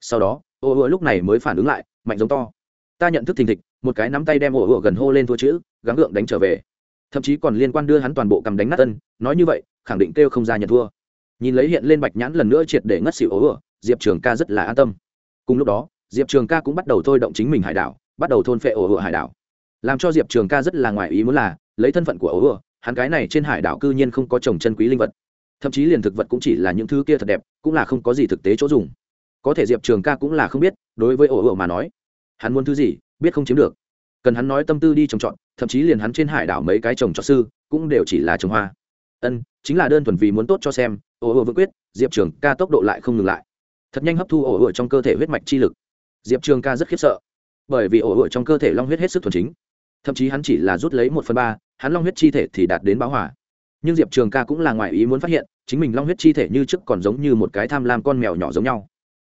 A: Sau đó, ô ùa lúc này mới phản ứng lại, mạnh giống to. Ta nhận thức thình thịch, một cái nắm tay đem ô ùa gần hô lên thua chữ, gắng gượng đánh trở về. Thậm chí còn liên quan đưa hắn toàn bộ cầm đánh nát tân nói như vậy, khẳng định kêu không ra nhận thua. Nhìn lấy hiện lên bạch nhãn lần nữa triệt để ngất xỉu ố ựa diệp trường ca rất là an tâm. Cùng lúc đó, diệp trường ca cũng bắt đầu thôi động chính mình hải đảo, bắt đầu thôn phệ ồ ựa hải đảo. Làm cho diệp trường ca rất là ngoài ý muốn là, lấy thân phận của ồ ựa hắn cái này trên hải đảo cư nhiên không có trồng chân quý linh vật thậm chí liền thực vật cũng chỉ là những thứ kia thật đẹp, cũng là không có gì thực tế chỗ dùng. Có thể diệp trường ca cũng là không biết, đối với ổ ổ mà nói, hắn muốn thứ gì, biết không chiếm được. Cần hắn nói tâm tư đi trồng trọt, thậm chí liền hắn trên hải đảo mấy cái trồng trọt sư, cũng đều chỉ là trồng hoa. Ân, chính là đơn thuần vì muốn tốt cho xem, ổ ổ vừa quyết, diệp trường ca tốc độ lại không ngừng lại. Thật nhanh hấp thu ổ ổ trong cơ thể huyết mạch chi lực. Diệp trường ca rất khiếp sợ, bởi vì ổ ổ trong cơ thể long huyết hết sức thuần chính. Thậm chí hắn chỉ là rút lấy một phần ba, hắn long huyết chi thể thì đạt đến báo hỏa nhưng diệp trường ca cũng là ngoài ý muốn phát hiện, chính mình long huyết chi thể như trước còn giống như một cái tham lam con mèo nhỏ giống nhau.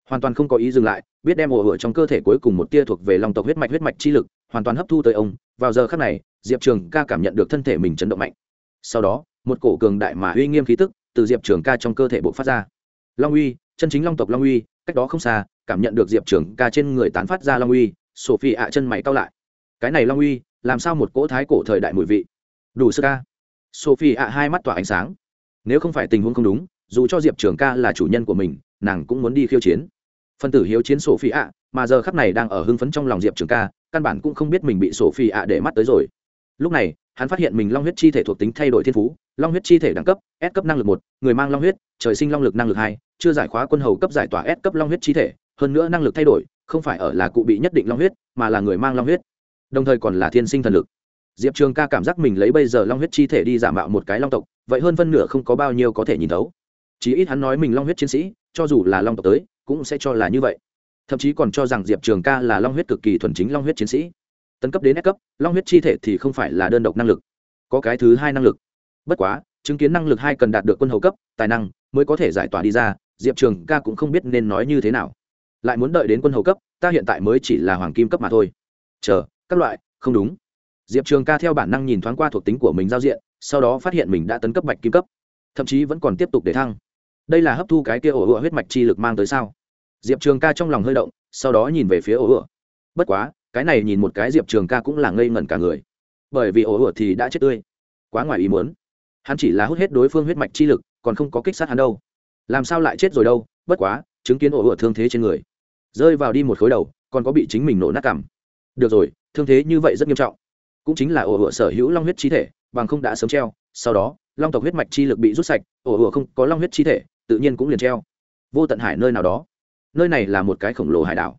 A: Hoàn toàn không có ý dừng lại, biết đem ồ ửa trong cơ thể cuối cùng một tia thuộc về lòng tộc huyết mạch huyết mạch chi lực, hoàn toàn hấp thu tới ông. Vào giờ khắc này, diệp trường ca cảm nhận được thân thể mình chấn động mạnh. Sau đó, một cổ cường đại mà uy nghiêm khí tức từ diệp trường ca trong cơ thể bộ phát ra. Long uy, chân chính long tộc long uy, cách đó không xa, cảm nhận được diệp trường ca trên người tán phát ra long uy sophie ạ chân mày cao lại. Cái này long uy, làm sao một cỗ thái cổ thời đại mùi vị? Đủ sơ ca sophie ạ hai mắt tỏa ánh sáng. Nếu không phải tình huống không đúng, dù cho diệp trường ca là chủ nhân của mình, nàng cũng muốn đi khiêu chiến. Phân tử hiếu chiến sophie ạ, mà giờ khắp này đang ở hưng phấn trong lòng diệp trường ca, căn bản cũng không biết mình bị sophie ạ để mắt tới rồi. Lúc này, hắn phát hiện mình long huyết chi thể thuộc tính thay đổi thiên phú, long huyết chi thể đẳng cấp, s cấp năng lực một, người mang long huyết, trời sinh long lực năng lực hai, chưa giải khóa quân hầu cấp giải tỏa s cấp long huyết chi thể, hơn nữa năng lực thay đổi, không phải ở là cụ bị nhất định long huyết, mà là người mang long huyết. Đồng thời còn là thiên sinh thần lực diệp trường ca cảm giác mình lấy bây giờ long huyết chi thể đi giả mạo một cái long tộc, vậy hơn phân nửa không có bao nhiêu có thể nhìn thấu. Chí ít hắn nói mình long huyết chiến sĩ, cho dù là long tộc tới, cũng sẽ cho là như vậy. Thậm chí còn cho rằng diệp trường ca là long huyết cực kỳ thuần chính long huyết chiến sĩ. Tấn cấp đến S cấp, long huyết chi thể thì không phải là đơn độc năng lực. Có cái thứ hai năng lực. Bất quá, chứng kiến năng lực hai cần đạt được quân hầu cấp, tài năng mới có thể giải tỏa đi ra, diệp trường ca cũng không biết nên nói như thế nào. Lại muốn đợi đến quân hầu cấp, ta hiện tại mới chỉ là hoàng kim cấp mà thôi. Chờ, các loại, không đúng diệp trường ca theo bản năng nhìn thoáng qua thuộc tính của mình giao diện, sau đó phát hiện mình đã tấn cấp bạch kim cấp, thậm chí vẫn còn tiếp tục để thăng. Đây là hấp thu cái kia ổ ựa huyết mạch chi lực mang tới sao? Diệp trường ca trong lòng hơi động, sau đó nhìn về phía ổ ựa. Bất quá, cái này nhìn một cái diệp trường ca cũng là ngây ngẩn cả người. Bởi vì ổ ựa thì đã chết tươi. Quá ngoài ý muốn. Hắn chỉ là hút hết đối phương huyết mạch chi lực, còn không có kích sát hắn đâu. Làm sao lại chết rồi đâu? Bất quá, chứng kiến ổ ựa thương thế trên người. Rơi vào đi một khối đầu, còn có bị chính mình nổ nát cảm. Được rồi, thương thế như vậy rất nghiêm trọng cũng chính là ổ ựa sở hữu long huyết chi thể, bằng không đã sớm treo, sau đó, long tộc huyết mạch chi lực bị rút sạch, ổ ựa không có long huyết chi thể, tự nhiên cũng liền treo. Vô tận hải nơi nào đó. Nơi này là một cái khổng lồ hải đảo.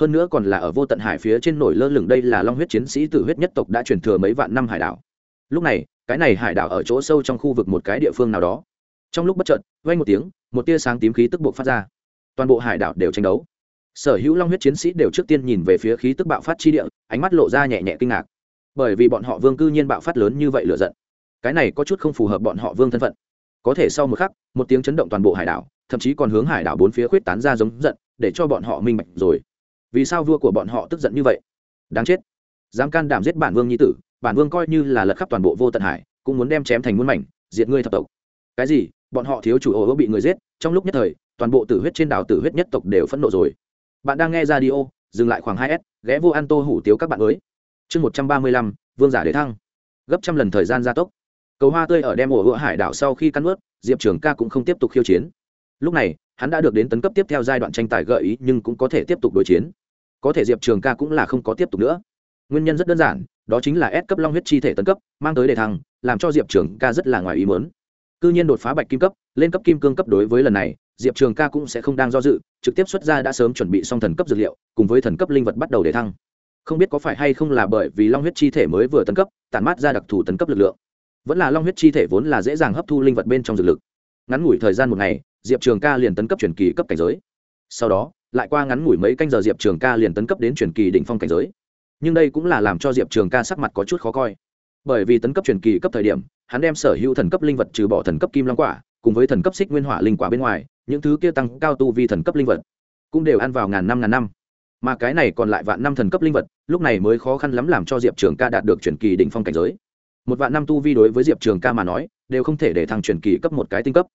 A: Hơn nữa còn là ở vô tận hải phía trên nổi lơ lửng đây là long huyết chiến sĩ tử huyết nhất tộc đã truyền thừa mấy vạn năm hải đảo. Lúc này, cái này hải đảo ở chỗ sâu trong khu vực một cái địa phương nào đó. Trong lúc bất chợt vay một tiếng, một tia sáng tím khí tức buộc phát ra. Toàn bộ hải đảo đều tranh đấu. Sở hữu long huyết chiến sĩ đều trước tiên nhìn về phía khí tức bạo phát chi địa, ánh mắt lộ ra nhẹ nhẹ kinh ngạc bởi vì bọn họ vương cư nhiên bạo phát lớn như vậy lựa giận. Cái này có chút không phù hợp bọn họ vương thân phận. Có thể sau một khắc, một tiếng chấn động toàn bộ hải đảo, thậm chí còn hướng hải đảo bốn phía khuyết tán ra giống giận, để cho bọn họ minh bạch rồi. Vì sao vua của bọn họ tức giận như vậy? Đáng chết. Dám can đảm giết bản vương nhi tử, bản vương coi như là lật khắp toàn bộ vô tận hải, cũng muốn đem chém thành muôn mảnh, diệt ngươi thập tộc. Cái gì? Bọn họ thiếu chủ ô bị người giết, trong lúc nhất thời, toàn bộ tử huyết trên đảo tử huyết nhất tộc đều phẫn nộ rồi. Bạn đang nghe ra đi ô dừng lại khoảng hai s, ghé vô an tô hủ tiếu các bạn mới chương một trăm ba mươi lăm, vương giả đế thăng. Gấp trăm lần thời gian gia tốc. Cầu hoa tươi ở đem ổ hựa hải đảo sau khi cắn ướt diệp trường ca cũng không tiếp tục khiêu chiến. Lúc này, hắn đã được đến tấn cấp tiếp theo giai đoạn tranh tài gợi ý nhưng cũng có thể tiếp tục đối chiến. Có thể diệp trường ca cũng là không có tiếp tục nữa. Nguyên nhân rất đơn giản, đó chính là S cấp long huyết chi thể tấn cấp, mang tới đề thăng, làm cho diệp trường ca rất là ngoài ý mớn cư nhiên đột phá bạch kim cấp, lên cấp kim cương cấp đối với lần này, diệp trường ca cũng sẽ không đang do dự, trực tiếp xuất ra đã sớm chuẩn bị xong thần cấp dược liệu, cùng với thần cấp linh vật bắt đầu để thăng không biết có phải hay không là bởi vì long huyết chi thể mới vừa tấn cấp, tản mát ra đặc thù tấn cấp lực lượng. Vẫn là long huyết chi thể vốn là dễ dàng hấp thu linh vật bên trong dược lực. Ngắn ngủi thời gian một ngày, diệp trường ca liền tấn cấp truyền kỳ cấp cảnh giới. Sau đó, lại qua ngắn ngủi mấy canh giờ diệp trường ca liền tấn cấp đến truyền kỳ đỉnh phong cảnh giới. Nhưng đây cũng là làm cho diệp trường ca sắc mặt có chút khó coi. Bởi vì tấn cấp truyền kỳ cấp thời điểm, hắn đem sở hữu thần cấp linh vật trừ bỏ thần cấp kim long quả, cùng với thần cấp xích nguyên hỏa linh quả bên ngoài, những thứ kia tăng cao tu vi thần cấp linh vật, cũng đều ăn vào ngàn năm ngàn năm mà cái này còn lại vạn năm thần cấp linh vật, lúc này mới khó khăn lắm làm cho diệp trường ca đạt được truyền kỳ đỉnh phong cảnh giới. Một vạn năm tu vi đối với diệp trường ca mà nói, đều không thể để thằng truyền kỳ cấp một cái tinh cấp.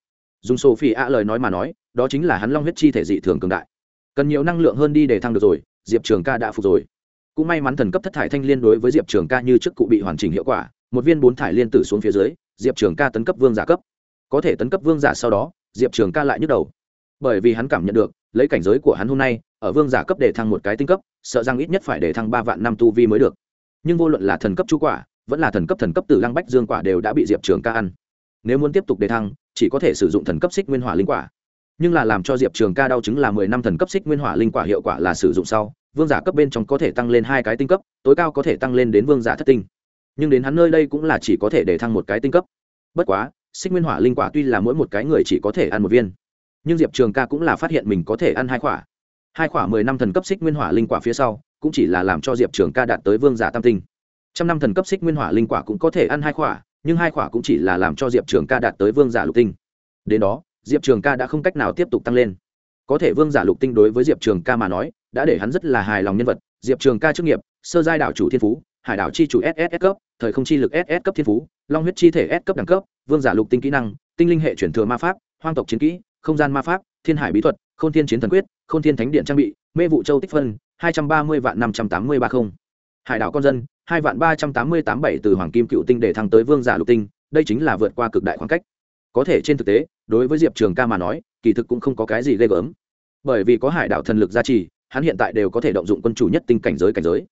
A: Dùng sophie ạ lời nói mà nói, đó chính là hắn long huyết chi thể dị thường cường đại. Cần nhiều năng lượng hơn đi để thăng được rồi, diệp trường ca đã phục rồi. Cũng may mắn thần cấp thất thải thanh liên đối với diệp trường ca như trước cụ bị hoàn chỉnh hiệu quả, một viên bốn thải liên tử xuống phía dưới, diệp trường ca tấn cấp vương giả cấp. Có thể tấn cấp vương giả sau đó, diệp trường ca lại nhức đầu. Bởi vì hắn cảm nhận được lấy cảnh giới của hắn hôm nay, ở vương giả cấp để thăng một cái tinh cấp, sợ rằng ít nhất phải để thăng ba vạn năm tu vi mới được. Nhưng vô luận là thần cấp chú quả, vẫn là thần cấp thần cấp từ lăng bách dương quả đều đã bị diệp trường ca ăn. Nếu muốn tiếp tục đề thăng, chỉ có thể sử dụng thần cấp xích nguyên hỏa linh quả. Nhưng là làm cho diệp trường ca đau chứng là mười năm thần cấp xích nguyên hỏa linh quả hiệu quả là sử dụng sau, vương giả cấp bên trong có thể tăng lên hai cái tinh cấp, tối cao có thể tăng lên đến vương giả thất tinh. Nhưng đến hắn nơi đây cũng là chỉ có thể để thăng một cái tinh cấp. Bất quá, xích nguyên hỏa linh quả tuy là mỗi một cái người chỉ có thể ăn một viên nhưng diệp trường ca cũng là phát hiện mình có thể ăn hai quả hai quả mười năm thần cấp xích nguyên hỏa linh quả phía sau, cũng chỉ là làm cho diệp trường ca đạt tới vương giả tam tinh. Trăm năm thần cấp xích nguyên hỏa linh quả cũng có thể ăn hai quả nhưng hai quả cũng chỉ là làm cho diệp trường ca đạt tới vương giả lục tinh. Đến đó, diệp trường ca đã không cách nào tiếp tục tăng lên. Có thể vương giả lục tinh đối với diệp trường ca mà nói, đã để hắn rất là hài lòng nhân vật. Diệp trường ca chức nghiệp, sơ giai đảo chủ thiên phú, hải đảo chi chủ ss cấp, thời không chi lực ss cấp thiên phú, long huyết chi thể s cấp đẳng cấp, vương giả lục tinh kỹ năng, tinh linh hệ chuyển thừa ma pháp, hoang tộc chiến kỹ không gian ma pháp, thiên hải bí thuật k h ô n thiên chiến thần quyết k h ô n thiên thánh điện trang bị, mê vụ châu tích phân, hai trăm ba mươi vạn năm trăm tám mươi ba không. Hải đảo con dân, hai vạn ba trăm tám mươi tám bảy từ hoàng kim cựu tinh để thăng tới vương giả lục tinh, đây chính là vượt qua cực đại khoảng cách. Có thể trên thực tế, đối với diệp trường ca mà nói, kỳ thực cũng không có cái gì ghê gớm. Bởi vì có hải đảo thần lực gia trì, hắn hiện tại đều có thể động dụng quân chủ nhất tinh cảnh giới cảnh giới.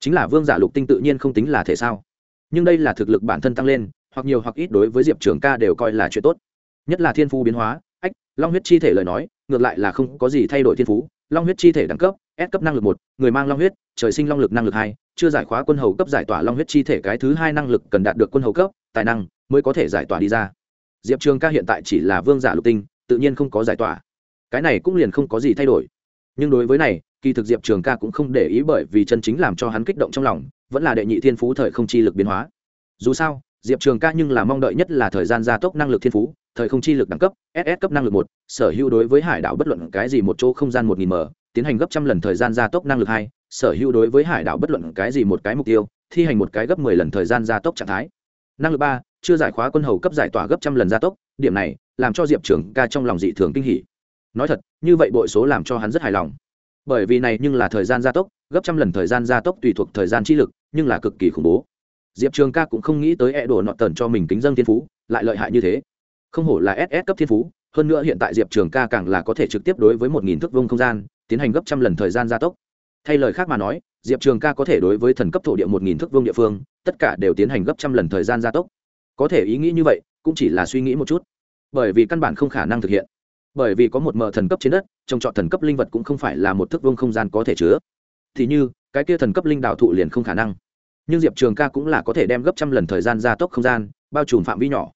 A: Chính là vương giả lục tinh tự nhiên không tính là thể sao. Nhưng đây là thực lực bản thân tăng lên, hoặc nhiều hoặc ít đối với diệp trường ca đều coi là chuyện tốt. Nhất là thiên phu biến hóa long huyết chi thể lời nói, ngược lại là không có gì thay đổi thiên phú. Long huyết chi thể đẳng cấp, s cấp năng lực một, người mang long huyết, trời sinh long lực năng lực hai, chưa giải khóa quân hầu cấp giải tỏa long huyết chi thể cái thứ hai năng lực cần đạt được quân hầu cấp, tài năng mới có thể giải tỏa đi ra. Diệp trường ca hiện tại chỉ là vương giả lục tinh, tự nhiên không có giải tỏa. Cái này cũng liền không có gì thay đổi. Nhưng đối với này, kỳ thực diệp trường ca cũng không để ý bởi vì chân chính làm cho hắn kích động trong lòng, vẫn là đệ nhị thiên phú thời không chi lực biến hóa. Dù sao, diệp trường ca nhưng là mong đợi nhất là thời gian gia tốc năng lực thiên phú thời không chi lực đẳng cấp ss cấp năng lực một, sở hữu đối với hải đảo bất luận cái gì một chỗ không gian một nghìn m, tiến hành gấp trăm lần thời gian gia tốc năng lực hai, sở hữu đối với hải đảo bất luận cái gì một cái mục tiêu, thi hành một cái gấp mười lần thời gian gia tốc trạng thái. Năng lực ba, chưa giải khóa quân hầu cấp giải tỏa gấp trăm lần gia tốc, điểm này làm cho diệp trường ca trong lòng dị thường kinh hỉ. Nói thật, như vậy bội số làm cho hắn rất hài lòng. Bởi vì này nhưng là thời gian gia tốc, gấp trăm lần thời gian gia tốc tùy thuộc thời gian chi lực, nhưng là cực kỳ khủng bố. Diệp trường ca cũng không nghĩ tới e đồ nọ tần cho mình kính dân thiên phú, lại lợi hại như thế không hổ là ss cấp thiên phú, hơn nữa hiện tại diệp trường ca càng là có thể trực tiếp đối với một nghìn thước vông không gian, tiến hành gấp trăm lần thời gian gia tốc. Thay lời khác mà nói, diệp trường ca có thể đối với thần cấp thổ địa một nghìn thước vông địa phương, tất cả đều tiến hành gấp trăm lần thời gian gia tốc. Có thể ý nghĩ như vậy, cũng chỉ là suy nghĩ một chút. Bởi vì căn bản không khả năng thực hiện. Bởi vì có một mờ thần cấp trên đất trồng trọt thần cấp linh vật cũng không phải là một thước vông không gian có thể chứa. Thì như, cái kia thần cấp linh đạo thụ liền không khả năng. Nhưng diệp trường ca cũng là có thể đem gấp trăm lần thời gian gia tốc không gian, bao trùm phạm vi nhỏ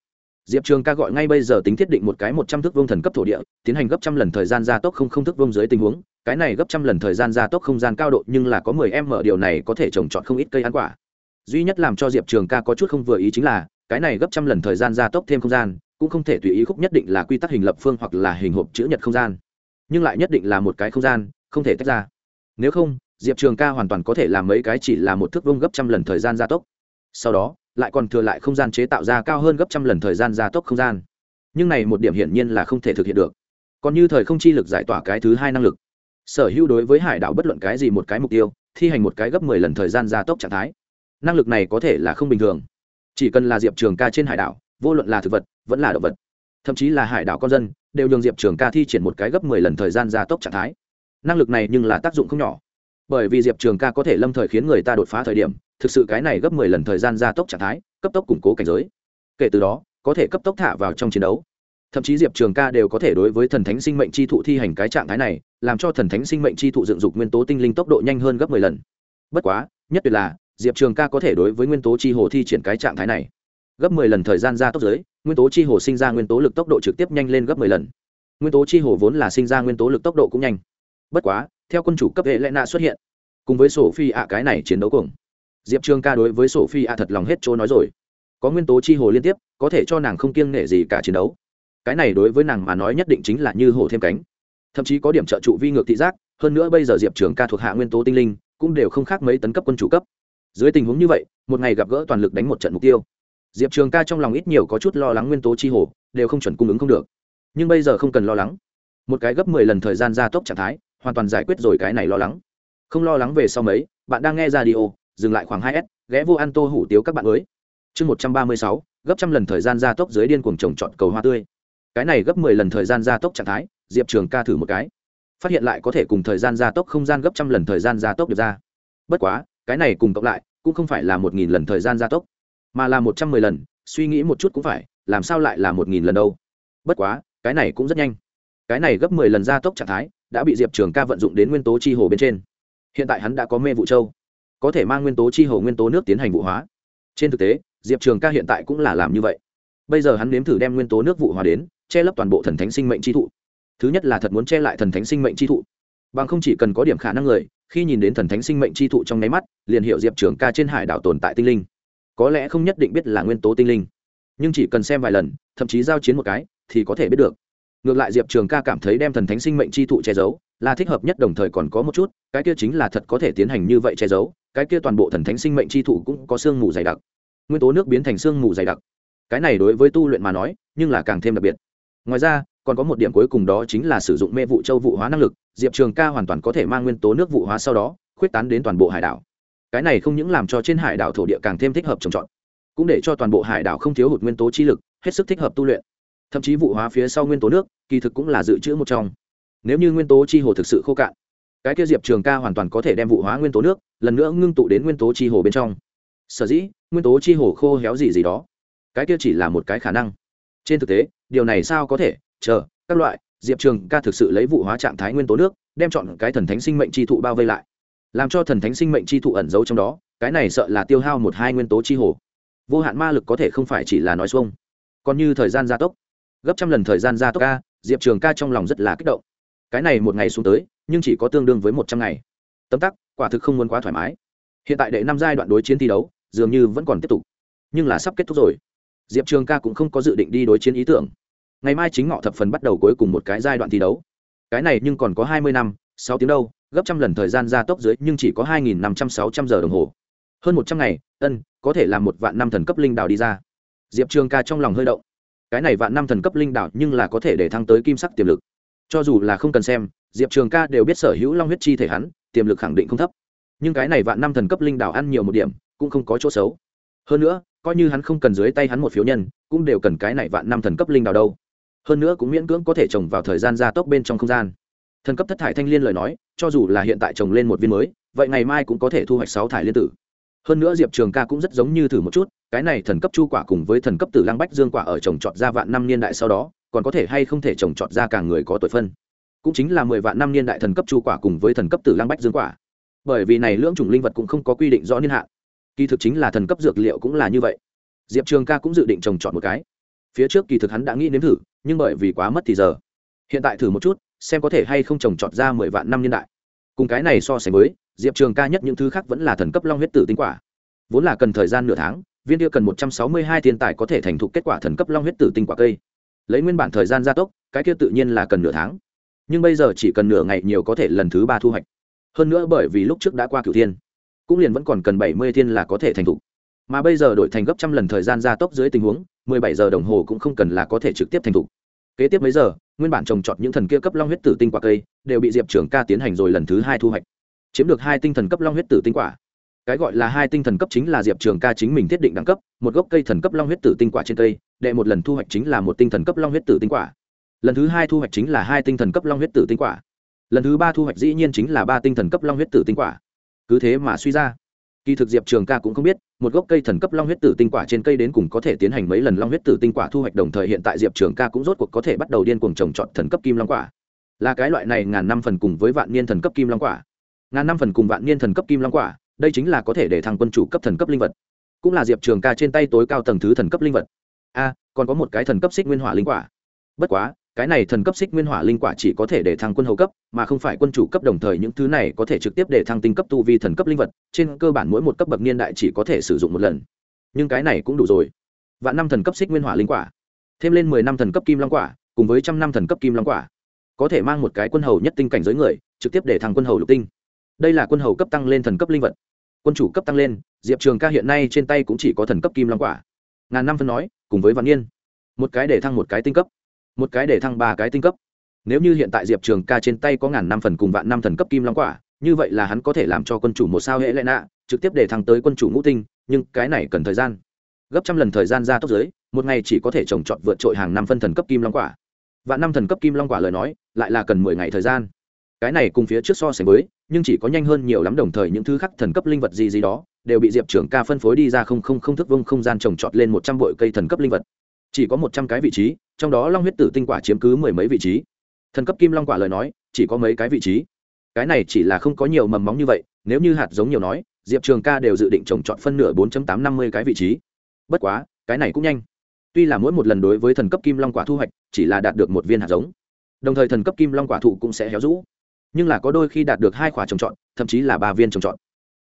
A: diệp trường ca gọi ngay bây giờ tính thiết định một cái một trăm thước vông thần cấp thổ địa, tiến hành gấp trăm lần thời gian gia tốc không không thước vông dưới tình huống. Cái này gấp trăm lần thời gian gia tốc không gian cao độ nhưng là có mười em mở điều này có thể trồng trọt không ít cây ăn quả. Duy nhất làm cho diệp trường ca có chút không vừa ý chính là, cái này gấp trăm lần thời gian gia tốc thêm không gian, cũng không thể tùy ý khúc nhất định là quy tắc hình lập phương hoặc là hình hộp chữ nhật không gian. Nhưng lại nhất định là một cái không gian, không thể tách ra. Nếu không, diệp trường ca hoàn toàn có thể làm mấy cái chỉ là một thước vông gấp trăm lần thời gian gia tốc. Sau đó lại còn thừa lại không gian chế tạo ra cao hơn gấp trăm lần thời gian gia tốc không gian. Nhưng này một điểm hiển nhiên là không thể thực hiện được. Còn như thời không chi lực giải tỏa cái thứ hai năng lực. Sở hữu đối với hải đảo bất luận cái gì một cái mục tiêu, thi hành một cái gấp mười lần thời gian gia tốc trạng thái. Năng lực này có thể là không bình thường. Chỉ cần là diệp trường ca trên hải đảo, vô luận là thực vật, vẫn là động vật, thậm chí là hải đảo con dân, đều nhường diệp trường ca thi triển một cái gấp mười lần thời gian gia tốc trạng thái. Năng lực này nhưng là tác dụng không nhỏ bởi vì diệp trường ca có thể lâm thời khiến người ta đột phá thời điểm, thực sự cái này gấp mười lần thời gian gia tốc trạng thái, cấp tốc củng cố cảnh giới. Kể từ đó, có thể cấp tốc thả vào trong chiến đấu. Thậm chí diệp trường ca đều có thể đối với thần thánh sinh mệnh chi thụ thi hành cái trạng thái này, làm cho thần thánh sinh mệnh chi thụ dựng dục nguyên tố tinh linh tốc độ nhanh hơn gấp mười lần. Bất quá, nhất tuyệt là, diệp trường ca có thể đối với nguyên tố chi hồ thi triển cái trạng thái này. Gấp mười lần thời gian gia tốc giới, nguyên tố chi hồ sinh ra nguyên tố lực tốc độ trực tiếp nhanh lên gấp mười lần. Nguyên tố chi hồ vốn là sinh ra nguyên tố lực tốc độ cũng nhanh. Bất quá theo quân chủ cấp hệ lệ nạ xuất hiện. Cùng với sổ phi ạ, cái này chiến đấu cùng diệp trường ca đối với sổ phi ạ thật lòng hết chỗ nói rồi. Có nguyên tố chi hồ liên tiếp, có thể cho nàng không kiêng nể gì cả chiến đấu. Cái này đối với nàng mà nói nhất định chính là như hồ thêm cánh. Thậm chí có điểm trợ trụ vi ngược thị giác, hơn nữa bây giờ diệp trường ca thuộc hạ nguyên tố tinh linh, cũng đều không khác mấy tấn cấp quân chủ cấp. Dưới tình huống như vậy, một ngày gặp gỡ toàn lực đánh một trận mục tiêu. Diệp trường ca trong lòng ít nhiều có chút lo lắng nguyên tố chi hồ, đều không chuẩn cung ứng không được. Nhưng bây giờ không cần lo lắng. Một cái gấp mười lần thời gian gia tốc trạng thái hoàn toàn giải quyết rồi cái này lo lắng. Không lo lắng về sau mấy, bạn đang nghe ra đi ô dừng lại khoảng hai s, ghé vô ăn tô hủ tiếu các bạn mới. Chương một trăm ba mươi sáu, gấp trăm lần thời gian gia tốc dưới điên cuồng trồng trọt cầu hoa tươi. Cái này gấp mười lần thời gian gia tốc trạng thái, diệp trường ca thử một cái. Phát hiện lại có thể cùng thời gian gia tốc không gian gấp trăm lần thời gian gia tốc được ra. Bất quá, cái này cùng cộng lại, cũng không phải là một nghìn lần thời gian gia tốc, mà là một trăm mười lần, suy nghĩ một chút cũng phải, làm sao lại là một nghìn lần đâu? Bất quá, cái này cũng rất nhanh. Cái này gấp mười lần gia tốc trạng thái đã bị diệp trường ca vận dụng đến nguyên tố chi hồ bên trên hiện tại hắn đã có mê vụ châu có thể mang nguyên tố chi hồ nguyên tố nước tiến hành vụ hóa trên thực tế diệp trường ca hiện tại cũng là làm như vậy bây giờ hắn nếm thử đem nguyên tố nước vụ hóa đến che lấp toàn bộ thần thánh sinh mệnh chi thụ thứ nhất là thật muốn che lại thần thánh sinh mệnh chi thụ bằng không chỉ cần có điểm khả năng người khi nhìn đến thần thánh sinh mệnh chi thụ trong nháy mắt liền hiệu diệp trường ca trên hải đảo tồn tại tinh linh có lẽ không nhất định biết là nguyên tố tinh linh nhưng chỉ cần xem vài lần thậm chí giao chiến một cái thì có thể biết được ngược lại diệp trường ca cảm thấy đem thần thánh sinh mệnh chi thụ che giấu là thích hợp nhất, đồng thời còn có một chút, cái kia chính là thật có thể tiến hành như vậy che giấu, cái kia toàn bộ thần thánh sinh mệnh chi thụ cũng có sương mù dày đặc. Nguyên tố nước biến thành sương mù dày đặc. Cái này đối với tu luyện mà nói, nhưng là càng thêm đặc biệt. Ngoài ra, còn có một điểm cuối cùng đó chính là sử dụng mê vụ châu vụ hóa năng lực, diệp trường ca hoàn toàn có thể mang nguyên tố nước vụ hóa sau đó, khuyết tán đến toàn bộ hải đảo. Cái này không những làm cho trên hải đảo thổ địa càng thêm thích hợp trồng trọt, cũng để cho toàn bộ hải đảo không thiếu hụt nguyên tố chi lực, hết sức thích hợp tu luyện thậm chí vụ hóa phía sau nguyên tố nước, kỳ thực cũng là dự trữ một trong. Nếu như nguyên tố chi hồ thực sự khô cạn, cái kia diệp trường ca hoàn toàn có thể đem vụ hóa nguyên tố nước, lần nữa ngưng tụ đến nguyên tố chi hồ bên trong. Sở dĩ, nguyên tố chi hồ khô héo gì gì đó, cái kia chỉ là một cái khả năng. Trên thực tế, điều này sao có thể? Chờ, các loại, diệp trường ca thực sự lấy vụ hóa trạng thái nguyên tố nước, đem chọn cái thần thánh sinh mệnh chi thụ bao vây lại. Làm cho thần thánh sinh mệnh chi thụ ẩn giấu trong đó, cái này sợ là tiêu hao một hai nguyên tố chi hồ. Vô hạn ma lực có thể không phải chỉ là nói xuông, còn như thời gian gia tốc gấp trăm lần thời gian gia tốc ca, diệp trường ca trong lòng rất là kích động. Cái này một ngày xuống tới, nhưng chỉ có tương đương với một trăm ngày. Tấm tắc, quả thực không muốn quá thoải mái. Hiện tại đệ năm giai đoạn đối chiến thi đấu, dường như vẫn còn tiếp tục. Nhưng là sắp kết thúc rồi. Diệp trường ca cũng không có dự định đi đối chiến ý tưởng. Ngày mai chính ngọ thập phần bắt đầu cuối cùng một cái giai đoạn thi đấu. Cái này nhưng còn có hai mươi năm, sáu tiếng đâu, gấp trăm lần thời gian gia tốc dưới, nhưng chỉ có hai nghìn năm trăm sáu trăm giờ đồng hồ. Hơn một trăm ngày, ân, có thể làm một vạn năm thần cấp linh đào đi ra. Diệp trường ca trong lòng hơi động cái này vạn năm thần cấp linh đảo nhưng là có thể để thăng tới kim sắc tiềm lực. Cho dù là không cần xem, diệp trường ca đều biết sở hữu long huyết chi thể hắn, tiềm lực khẳng định không thấp. Nhưng cái này vạn năm thần cấp linh đảo ăn nhiều một điểm, cũng không có chỗ xấu. Hơn nữa, coi như hắn không cần dưới tay hắn một phiếu nhân, cũng đều cần cái này vạn năm thần cấp linh đảo đâu. Hơn nữa cũng miễn cưỡng có thể trồng vào thời gian gia tốc bên trong không gian. Thần cấp thất thải thanh liên lời nói, cho dù là hiện tại trồng lên một viên mới, vậy ngày mai cũng có thể thu hoạch sáu thải liên tử hơn nữa diệp trường ca cũng rất giống như thử một chút, cái này thần cấp chu quả cùng với thần cấp tử lăng bách dương quả ở trồng trọt ra vạn năm niên đại sau đó, còn có thể hay không thể trồng trọt ra càng người có tuổi phân. Cũng chính là mười vạn năm niên đại thần cấp chu quả cùng với thần cấp tử lăng bách dương quả. Bởi vì này lưỡng chủng linh vật cũng không có quy định rõ niên hạn. Kỳ thực chính là thần cấp dược liệu cũng là như vậy. Diệp trường ca cũng dự định trồng trọt một cái. Phía trước kỳ thực hắn đã nghĩ nếm thử, nhưng bởi vì quá mất thì giờ. Hiện tại thử một chút, xem có thể hay không trồng trọt ra mười vạn năm niên đại. Cùng cái này so sánh với diệp trường ca nhất những thứ khác vẫn là thần cấp long huyết tử tinh quả. Vốn là cần thời gian nửa tháng, viên kia cần một trăm sáu mươi hai thiên tài có thể thành thục kết quả thần cấp long huyết tử tinh quả cây. Lấy nguyên bản thời gian gia tốc, cái kia tự nhiên là cần nửa tháng. Nhưng bây giờ chỉ cần nửa ngày nhiều có thể lần thứ ba thu hoạch. Hơn nữa bởi vì lúc trước đã qua cửu thiên, cũng liền vẫn còn cần bảy mươi thiên là có thể thành thục. Mà bây giờ đổi thành gấp trăm lần thời gian gia tốc dưới tình huống, mười bảy giờ đồng hồ cũng không cần là có thể trực tiếp thành thục. Kế tiếp mấy giờ, nguyên bản trồng trọt những thần kia cấp long huyết tử tinh quả cây, đều bị diệp trưởng ca tiến hành rồi lần thứ hai thu hoạch chiếm được hai tinh thần cấp long huyết tử tinh quả. Cái gọi là hai tinh thần cấp chính là diệp trường ca chính mình thiết định đẳng cấp, một gốc cây thần cấp long huyết tử tinh quả trên cây, đệ một lần thu hoạch chính là một tinh thần cấp long huyết tử tinh quả. Lần thứ hai thu hoạch chính là hai tinh thần cấp long huyết tử tinh quả. Lần thứ ba thu hoạch dĩ nhiên chính là ba tinh thần cấp long huyết tử tinh quả. Cứ thế mà suy ra. Kỳ thực diệp trường ca cũng không biết, một gốc cây thần cấp long huyết tử tinh quả trên cây đến cùng có thể tiến hành mấy lần long huyết tử tinh quả thu hoạch đồng thời hiện tại diệp trường ca cũng rốt cuộc có thể bắt đầu điên cuồng trồng trọt thần cấp kim long quả. Là cái loại này ngàn năm phần cùng với vạn niên thần cấp kim long quả ngàn năm phần cùng vạn niên thần cấp kim long quả, đây chính là có thể để thăng quân chủ cấp thần cấp linh vật. Cũng là diệp trường ca trên tay tối cao tầng thứ thần cấp linh vật. A, còn có một cái thần cấp xích nguyên hỏa linh quả. Bất quá, cái này thần cấp xích nguyên hỏa linh quả chỉ có thể để thăng quân hầu cấp, mà không phải quân chủ cấp đồng thời những thứ này có thể trực tiếp để thăng tinh cấp tu vi thần cấp linh vật, trên cơ bản mỗi một cấp bậc niên đại chỉ có thể sử dụng một lần. Nhưng cái này cũng đủ rồi. Vạn năm thần cấp xích nguyên hỏa linh quả, thêm lên mười năm thần cấp kim long quả, cùng với trăm năm thần cấp kim long quả, có thể mang một cái quân hầu nhất tinh cảnh giới người, trực tiếp để thăng quân hầu lục tinh đây là quân hầu cấp tăng lên thần cấp linh vật. Quân chủ cấp tăng lên, diệp trường ca hiện nay trên tay cũng chỉ có thần cấp kim long quả. Ngàn năm phân nói, cùng với văn niên. Một cái để thăng một cái tinh cấp. Một cái để thăng ba cái tinh cấp. Nếu như hiện tại diệp trường ca trên tay có ngàn năm phần cùng vạn năm thần cấp kim long quả, như vậy là hắn có thể làm cho quân chủ một sao hệ lệ nạ, trực tiếp để thăng tới quân chủ ngũ tinh, nhưng cái này cần thời gian. Gấp trăm lần thời gian ra tốc giới, một ngày chỉ có thể trồng trọt vượt trội hàng năm phân thần cấp kim long quả. Vạn năm thần cấp kim long quả lời nói, lại là cần mười ngày thời gian cái này cùng phía trước so sánh với, nhưng chỉ có nhanh hơn nhiều lắm, đồng thời những thứ khác thần cấp linh vật gì gì đó, đều bị diệp trưởng ca phân phối đi ra không không không thức vông không gian trồng trọt lên một trăm bội cây thần cấp linh vật. Chỉ có một trăm cái vị trí, trong đó long huyết tử tinh quả chiếm cứ mười mấy vị trí. Thần cấp kim long quả lời nói, chỉ có mấy cái vị trí. Cái này chỉ là không có nhiều mầm móng như vậy, nếu như hạt giống nhiều nói, diệp trường ca đều dự định trồng trọt phân nửa bốn tám năm mươi cái vị trí. Bất quá, cái này cũng nhanh. Tuy là mỗi một lần đối với thần cấp kim long quả thu hoạch, chỉ là đạt được một viên hạt giống, đồng thời thần cấp kim long quả thụ cũng sẽ héo rũ nhưng là có đôi khi đạt được hai quả trồng trọt, thậm chí là ba viên trồng trọt.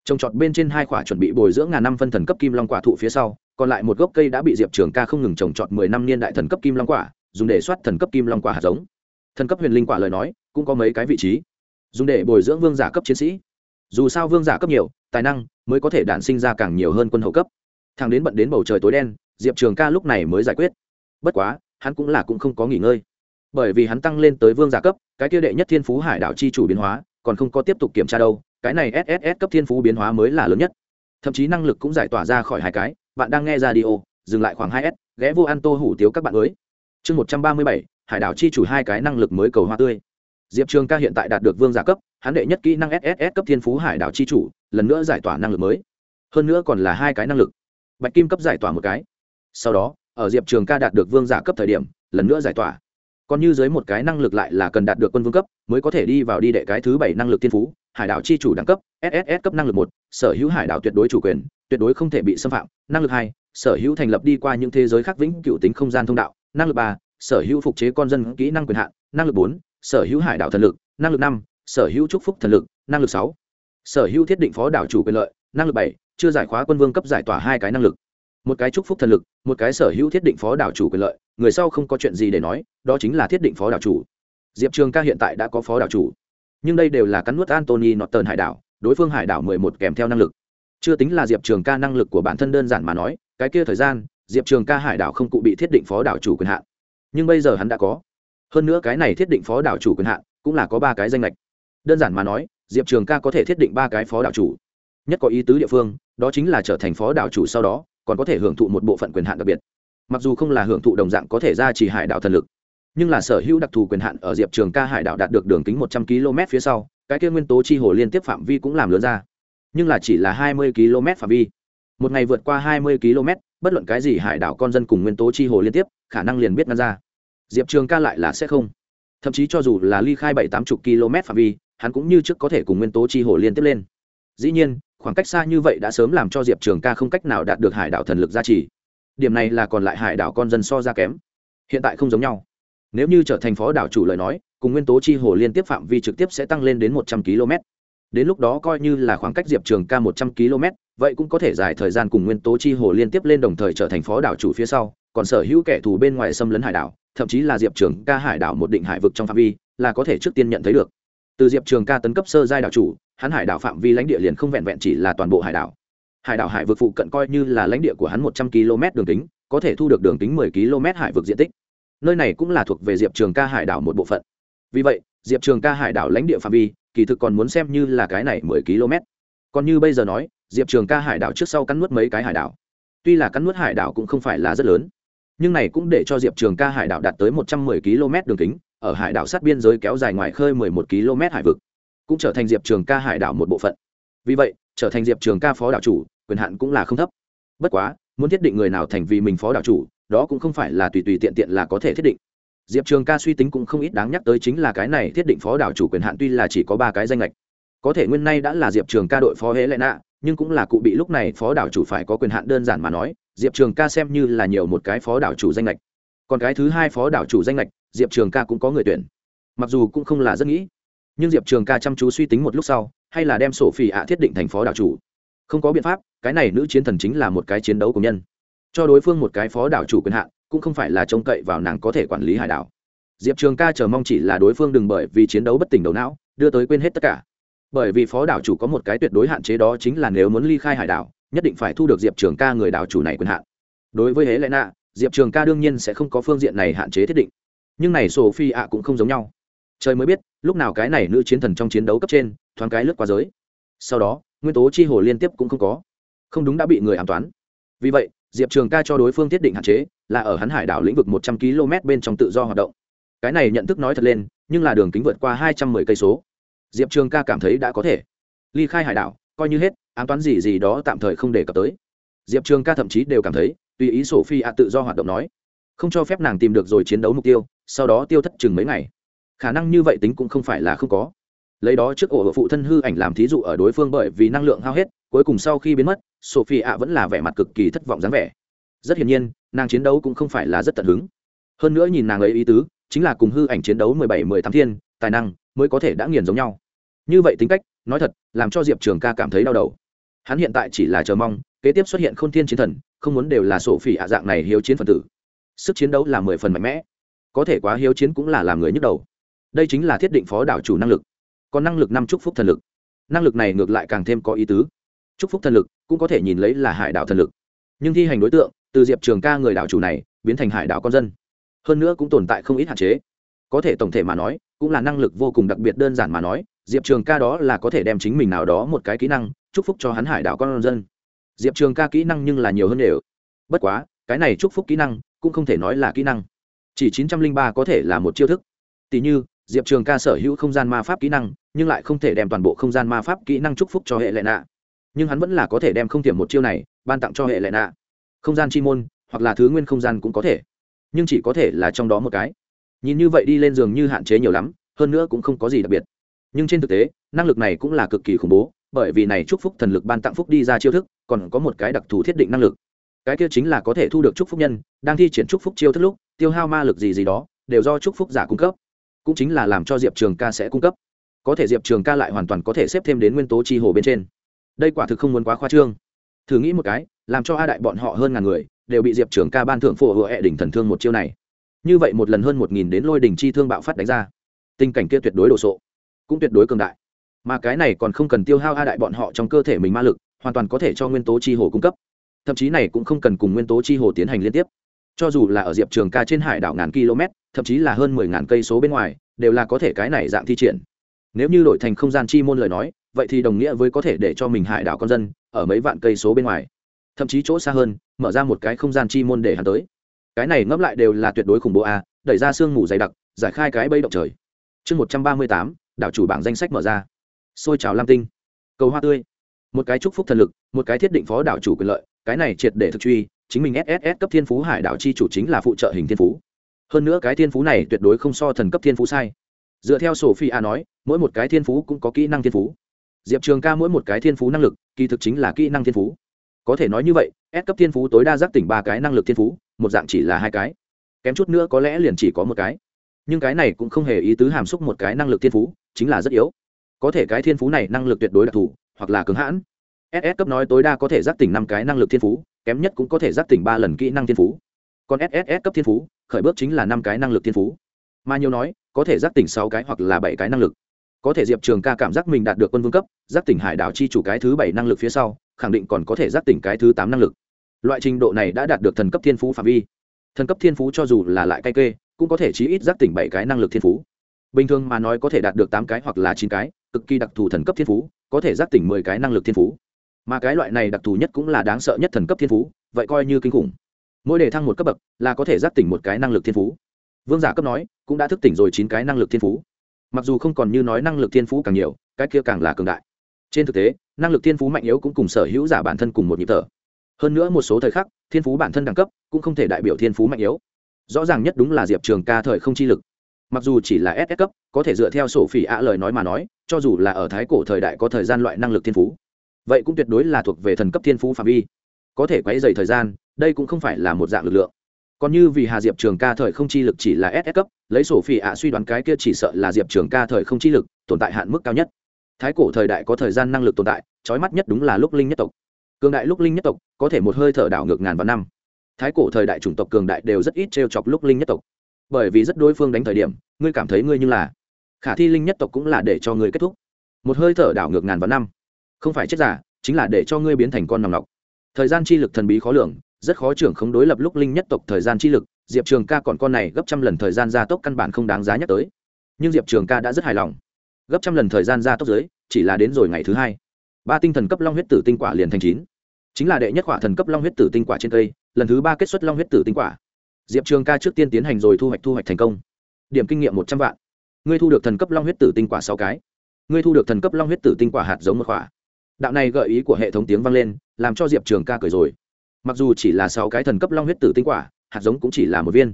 A: Trồng trọt bên trên hai quả chuẩn bị bồi dưỡng ngàn năm phân thần cấp kim long quả thụ phía sau, còn lại một gốc cây đã bị diệp trường ca không ngừng trồng trọt mười năm niên đại thần cấp kim long quả, dùng để soát thần cấp kim long quả hạt giống. Thần cấp huyền linh quả lời nói, cũng có mấy cái vị trí. Dùng để bồi dưỡng vương giả cấp chiến sĩ. Dù sao vương giả cấp nhiều, tài năng mới có thể đản sinh ra càng nhiều hơn quân hậu cấp. Thằng đến bận đến bầu trời tối đen, diệp trường ca lúc này mới giải quyết. Bất quá, hắn cũng là cũng không có nghỉ ngơi bởi vì hắn tăng lên tới vương giả cấp, cái kia đệ nhất thiên phú hải đảo chi chủ biến hóa, còn không có tiếp tục kiểm tra đâu, cái này sss cấp thiên phú biến hóa mới là lớn nhất. Thậm chí năng lực cũng giải tỏa ra khỏi hai cái, bạn đang nghe ra đi ô dừng lại khoảng hai s, ghé vô ăn tô hủ tiếu các bạn mới chương một trăm ba mươi bảy, hải đảo chi chủ hai cái năng lực mới cầu hoa tươi. Diệp trường ca hiện tại đạt được vương giả cấp, hắn đệ nhất kỹ năng sss cấp thiên phú hải đảo chi chủ, lần nữa giải tỏa năng lực mới. Hơn nữa còn là hai cái năng lực. Bạch kim cấp giải tỏa một cái. Sau đó, ở diệp trường ca đạt được vương giả cấp thời điểm, lần nữa giải tỏa còn như dưới một cái năng lực lại là cần đạt được quân vương cấp, mới có thể đi vào đi đệ cái thứ bảy năng lực tiên phú, hải đảo chi chủ đẳng cấp sss cấp năng lực một, sở hữu hải đảo tuyệt đối chủ quyền, tuyệt đối không thể bị xâm phạm. Năng lực hai, sở hữu thành lập đi qua những thế giới khác vĩnh cựu tính không gian thông đạo. Năng lực ba, sở hữu phục chế con dân kỹ năng quyền hạn. Năng lực bốn, sở hữu hải đảo thần lực. Năng lực năm, sở hữu trúc phúc thần lực. Năng lực sáu, sở hữu thiết định phó đảo chủ quyền lợi. Năng lực bảy, chưa giải khóa quân vương cấp giải tỏa hai cái năng lực một cái chúc phúc thần lực, một cái sở hữu thiết định phó đảo chủ quyền lợi, người sau không có chuyện gì để nói, đó chính là thiết định phó đảo chủ. Diệp trường ca hiện tại đã có phó đảo chủ. Nhưng đây đều là cắn nuốt antony norton hải đảo, đối phương hải đảo mười một kèm theo năng lực. Chưa tính là diệp trường ca năng lực của bản thân đơn giản mà nói, cái kia thời gian, diệp trường ca hải đảo không cụ bị thiết định phó đảo chủ quyền hạn. Nhưng bây giờ hắn đã có. Hơn nữa cái này thiết định phó đảo chủ quyền hạn, cũng là có ba cái danh lệch. Đơn giản mà nói, diệp trường ca có thể thiết định ba cái phó đảo chủ. Nhất có ý tứ địa phương, đó chính là trở thành phó đảo chủ sau đó còn có thể hưởng thụ một bộ phận quyền hạn đặc biệt. Mặc dù không là hưởng thụ đồng dạng có thể ra chỉ hải đảo thần lực, nhưng là sở hữu đặc thù quyền hạn ở diệp trường ca hải đảo đạt được đường kính một trăm km phía sau, cái kia nguyên tố chi hồ liên tiếp phạm vi cũng làm lớn ra. Nhưng là chỉ là hai mươi km phạm vi. Một ngày vượt qua hai mươi km bất luận cái gì hải đảo con dân cùng nguyên tố chi hồ liên tiếp, khả năng liền biết ngăn ra. Diệp trường ca lại là sẽ không. Thậm chí cho dù là ly khai bảy tám chục km phạm vi, hắn cũng như trước có thể cùng nguyên tố chi hồ liên tiếp lên. Dĩ nhiên khoảng cách xa như vậy đã sớm làm cho diệp trường ca không cách nào đạt được hải đảo thần lực gia trì. Điểm này là còn lại hải đảo con dân so ra kém. Hiện tại không giống nhau. Nếu như trở thành phó đảo chủ lời nói, cùng nguyên tố chi hồ liên tiếp phạm vi trực tiếp sẽ tăng lên đến một trăm km. Đến lúc đó coi như là khoảng cách diệp trường ca một trăm km, vậy cũng có thể dài thời gian cùng nguyên tố chi hồ liên tiếp lên đồng thời trở thành phó đảo chủ phía sau, còn sở hữu kẻ thù bên ngoài xâm lấn hải đảo, thậm chí là diệp trường ca hải đảo một định hải vực trong phạm vi, là có thể trước tiên nhận thấy được. Từ diệp trường ca tấn cấp sơ giai đảo chủ hắn hải đảo phạm vi lãnh địa liền không vẹn vẹn chỉ là toàn bộ hải đảo. Hải đảo hải vực phụ cận coi như là lãnh địa của hắn một trăm km đường kính, có thể thu được đường kính mười km hải vực diện tích. Nơi này cũng là thuộc về diệp trường ca hải đảo một bộ phận. Vì vậy, diệp trường ca hải đảo lãnh địa phạm vi, kỳ thực còn muốn xem như là cái này mười km. Còn như bây giờ nói, diệp trường ca hải đảo trước sau cắn nuốt mấy cái hải đảo. Tuy là cắn nuốt hải đảo cũng không phải là rất lớn, nhưng này cũng để cho diệp trường ca hải đảo đạt tới một trăm mười km đường kính, ở hải đảo sát biên giới kéo dài ngoài khơi mười một km hải vực cũng trở thành diệp trường ca hải đảo một bộ phận. Vì vậy, trở thành diệp trường ca phó đảo chủ, quyền hạn cũng là không thấp. Bất quá, muốn thiết định người nào thành vì mình phó đảo chủ, đó cũng không phải là tùy tùy tiện tiện là có thể thiết định. Diệp trường ca suy tính cũng không ít đáng nhắc tới chính là cái này thiết định phó đảo chủ quyền hạn tuy là chỉ có ba cái danh lệch có thể nguyên nay đã là diệp trường ca đội phó hễ lệ nạ nhưng cũng là cụ bị lúc này phó đảo chủ phải có quyền hạn đơn giản mà nói, diệp trường ca xem như là nhiều một cái phó đảo chủ danh lệch còn cái thứ hai phó đảo chủ danh lệch diệp trường ca cũng có người tuyển. Mặc dù cũng không là rất nghĩ nhưng diệp trường ca chăm chú suy tính một lúc sau, hay là đem sổ phi ạ thiết định thành phó đảo chủ. Không có biện pháp, cái này nữ chiến thần chính là một cái chiến đấu của nhân. Cho đối phương một cái phó đảo chủ quyền hạn, cũng không phải là trông cậy vào nàng có thể quản lý hải đảo. Diệp trường ca chờ mong chỉ là đối phương đừng bởi vì chiến đấu bất tỉnh đầu não, đưa tới quên hết tất cả. Bởi vì phó đảo chủ có một cái tuyệt đối hạn chế đó chính là nếu muốn ly khai hải đảo, nhất định phải thu được diệp trường ca người đảo chủ này quyền hạn. Đối với hễ lẽ nạ diệp trường ca đương nhiên sẽ không có phương diện này hạn chế thiết định. Nhưng này sổ phi ạ cũng không giống nhau trời mới biết, lúc nào cái này nữ chiến thần trong chiến đấu cấp trên, thoáng cái lướt qua giới. Sau đó, nguyên tố chi hồ liên tiếp cũng không có. Không đúng đã bị người ám toán. Vì vậy, diệp trường ca cho đối phương thiết định hạn chế, là ở hắn hải đảo lĩnh vực một trăm km bên trong tự do hoạt động. Cái này nhận thức nói thật lên, nhưng là đường kính vượt qua hai trăm mười cây số. Diệp trường ca cảm thấy đã có thể. Ly khai hải đảo, coi như hết, ám toán gì gì đó tạm thời không đề cập tới. Diệp trường ca thậm chí đều cảm thấy, tùy ý sổ phi ạ tự do hoạt động nói, không cho phép nàng tìm được rồi chiến đấu mục tiêu, sau đó tiêu thất chừng mấy ngày khả năng như vậy tính cũng không phải là không có. Lấy đó trước ổ phụ thân hư ảnh làm thí dụ ở đối phương bởi vì năng lượng hao hết, cuối cùng sau khi biến mất, sophie ạ vẫn là vẻ mặt cực kỳ thất vọng dáng vẻ. Rất hiển nhiên, nàng chiến đấu cũng không phải là rất tận hứng. Hơn nữa nhìn nàng ấy ý tứ, chính là cùng hư ảnh chiến đấu mười bảy, mười tám thiên, tài năng mới có thể đã nghiền giống nhau. Như vậy tính cách, nói thật, làm cho diệp trường ca cảm thấy đau đầu. Hắn hiện tại chỉ là chờ mong, kế tiếp xuất hiện k h ô n thiên chiến thần, không muốn đều là sổ phỉ ạ dạng này hiếu chiến phần tử. Sức chiến đấu là mười phần mạnh mẽ. Có thể quá hiếu chiến cũng là làm người nhức đầu đây chính là thiết định phó đảo chủ năng lực. Còn năng lực năm chúc phúc thần lực. Năng lực này ngược lại càng thêm có ý tứ. Chúc phúc thần lực cũng có thể nhìn lấy là hải đảo thần lực. Nhưng thi hành đối tượng, từ diệp trường ca người đảo chủ này, biến thành hải đảo con dân. Hơn nữa cũng tồn tại không ít hạn chế. Có thể tổng thể mà nói, cũng là năng lực vô cùng đặc biệt đơn giản mà nói, diệp trường ca đó là có thể đem chính mình nào đó một cái kỹ năng, chúc phúc cho hắn hải đảo con dân. Diệp trường ca kỹ năng nhưng là nhiều hơn đều. Bất quá, cái này chúc phúc kỹ năng cũng không thể nói là kỹ năng. Chỉ chín trăm linh ba có thể là một chiêu thức. Tỷ như diệp trường ca sở hữu không gian ma pháp kỹ năng, nhưng lại không thể đem toàn bộ không gian ma pháp kỹ năng chúc phúc cho hệ lệ nạ. Nhưng hắn vẫn là có thể đem không tiềm một chiêu này ban tặng cho hệ lệ nạ. Không gian chi môn, hoặc là thứ nguyên không gian cũng có thể. Nhưng chỉ có thể là trong đó một cái. Nhìn như vậy đi lên giường như hạn chế nhiều lắm, hơn nữa cũng không có gì đặc biệt. Nhưng trên thực tế, năng lực này cũng là cực kỳ khủng bố, bởi vì này chúc phúc thần lực ban tặng phúc đi ra chiêu thức, còn có một cái đặc thù thiết định năng lực. Cái kia chính là có thể thu được chúc phúc nhân, đang thi triển chúc phúc chiêu thức lúc, tiêu hao ma lực gì gì đó, đều do chúc phúc giả cung cấp cũng chính là làm cho diệp trường ca sẽ cung cấp. Có thể diệp trường ca lại hoàn toàn có thể xếp thêm đến nguyên tố chi hồ bên trên. Đây quả thực không muốn quá khoa trương. Thử nghĩ một cái, làm cho a đại bọn họ hơn ngàn người đều bị diệp trường ca ban thượng phổ hựa hẹ đỉnh thần thương một chiêu này. Như vậy một lần hơn một nghìn đến lôi đỉnh chi thương bạo phát đánh ra. Tình cảnh kia tuyệt đối đồ sộ, cũng tuyệt đối cường đại. Mà cái này còn không cần tiêu hao a đại bọn họ trong cơ thể mình ma lực, hoàn toàn có thể cho nguyên tố chi hồ cung cấp. Thậm chí này cũng không cần cùng nguyên tố chi hồ tiến hành liên tiếp cho dù là ở diệp trường ca trên hải đảo ngàn km, thậm chí là hơn mười ngàn cây số bên ngoài, đều là có thể cái này dạng thi triển. Nếu như đổi thành không gian chi môn lời nói, vậy thì đồng nghĩa với có thể để cho mình hải đảo con dân ở mấy vạn cây số bên ngoài. Thậm chí chỗ xa hơn, mở ra một cái không gian chi môn để hắn tới. Cái này ngẫm lại đều là tuyệt đối khủng bố a, đẩy ra sương mù dày đặc, giải khai cái bây động trời. Chương một trăm ba mươi tám, đảo chủ bảng danh sách mở ra. Xôi trào lam tinh. Cầu hoa tươi. Một cái chúc phúc thần lực, một cái thiết định phó đảo chủ quyền lợi, cái này triệt để thực truy chính mình sss cấp thiên phú hải đảo chi chủ chính là phụ trợ hình thiên phú. Hơn nữa cái thiên phú này tuyệt đối không so thần cấp thiên phú sai. Dựa theo sophie nói, mỗi một cái thiên phú cũng có kỹ năng thiên phú. Diệp trường ca mỗi một cái thiên phú năng lực, kỳ thực chính là kỹ năng thiên phú. Có thể nói như vậy, S cấp thiên phú tối đa giác tỉnh ba cái năng lực thiên phú, một dạng chỉ là hai cái. Kém chút nữa có lẽ liền chỉ có một cái. Nhưng cái này cũng không hề ý tứ hàm xúc một cái năng lực thiên phú, chính là rất yếu. Có thể cái thiên phú này năng lực tuyệt đối đặc thù, hoặc là cứng hãn. Ss cấp nói tối đa có thể giác tỉnh năm cái năng lực thiên phú kém nhất cũng có thể giác tỉnh ba lần kỹ năng thiên phú. Còn sss cấp thiên phú, khởi bước chính là năm cái năng lực thiên phú. Mà nhiều nói, có thể giác tỉnh sáu cái hoặc là bảy cái năng lực. Có thể diệp trường ca cảm giác mình đạt được quân vương cấp, giác tỉnh hải đảo chi chủ cái thứ bảy năng lực phía sau, khẳng định còn có thể giác tỉnh cái thứ tám năng lực. Loại trình độ này đã đạt được thần cấp thiên phú phạm vi. Thần cấp thiên phú cho dù là lại cay kê, cũng có thể chí ít giác tỉnh bảy cái năng lực thiên phú. Bình thường mà nói có thể đạt được tám cái hoặc là chín cái, cực kỳ đặc thù thần cấp thiên phú, có thể giác tỉnh mười cái năng lực thiên phú mà cái loại này đặc thù nhất cũng là đáng sợ nhất thần cấp thiên phú, vậy coi như kinh khủng. Mỗi đề thăng một cấp bậc là có thể giác tỉnh một cái năng lực thiên phú. Vương giả cấp nói, cũng đã thức tỉnh rồi chín cái năng lực thiên phú. Mặc dù không còn như nói năng lực thiên phú càng nhiều, cái kia càng là cường đại. Trên thực tế, năng lực thiên phú mạnh yếu cũng cùng sở hữu giả bản thân cùng một nhịp thở. Hơn nữa một số thời khắc, thiên phú bản thân đẳng cấp cũng không thể đại biểu thiên phú mạnh yếu. Rõ ràng nhất đúng là diệp trường ca thời không chi lực. Mặc dù chỉ là ss cấp, có thể dựa theo sổ phỉ ạ lời nói mà nói, cho dù là ở thái cổ thời đại có thời gian loại năng lực thiên phú vậy cũng tuyệt đối là thuộc về thần cấp thiên phú phạm vi. Có thể quấy dày thời gian, đây cũng không phải là một dạng lực lượng. Còn như vì hà diệp trường ca thời không chi lực chỉ là ss cấp, lấy sổ phi ạ suy đoán cái kia chỉ sợ là diệp trường ca thời không chi lực, tồn tại hạn mức cao nhất. Thái cổ thời đại có thời gian năng lực tồn tại trói mắt nhất đúng là lúc linh nhất tộc. Cường đại lúc linh nhất tộc, có thể một hơi thở đảo ngược ngàn vạn năm. Thái cổ thời đại chủng tộc cường đại đều rất ít t r e o chọc lúc linh nhất tộc. Bởi vì rất đối phương đánh thời điểm, ngươi cảm thấy ngươi như là khả thi linh nhất tộc cũng là để cho ngươi kết thúc. Một hơi thở đảo ngược ngàn vạn năm không phải chết giả, chính là để cho ngươi biến thành con nòng nọc. Thời gian chi lực thần bí khó lường, rất khó trưởng không đối lập lúc linh nhất tộc thời gian chi lực, diệp trường ca còn con này gấp trăm lần thời gian gia tốc căn bản không đáng giá nhắc tới. Nhưng diệp trường ca đã rất hài lòng. Gấp trăm lần thời gian gia tốc dưới, chỉ là đến rồi ngày thứ hai. Ba tinh thần cấp long huyết tử tinh quả liền thành chín. Chính là đệ nhất quả thần cấp long huyết tử tinh quả trên cây, lần thứ ba kết xuất long huyết tử tinh quả. Diệp trường ca trước tiên tiến hành rồi thu hoạch thu hoạch thành công. Điểm kinh nghiệm một trăm vạn. Ngươi thu được thần cấp long huyết tử tinh quả sáu cái. Ngươi thu được thần cấp long huyết tử tinh quả hạt giống một quả đạo này gợi ý của hệ thống tiếng vang lên, làm cho diệp trường ca cười rồi. Mặc dù chỉ là sáu cái thần cấp long huyết tử tinh quả, hạt giống cũng chỉ là một viên.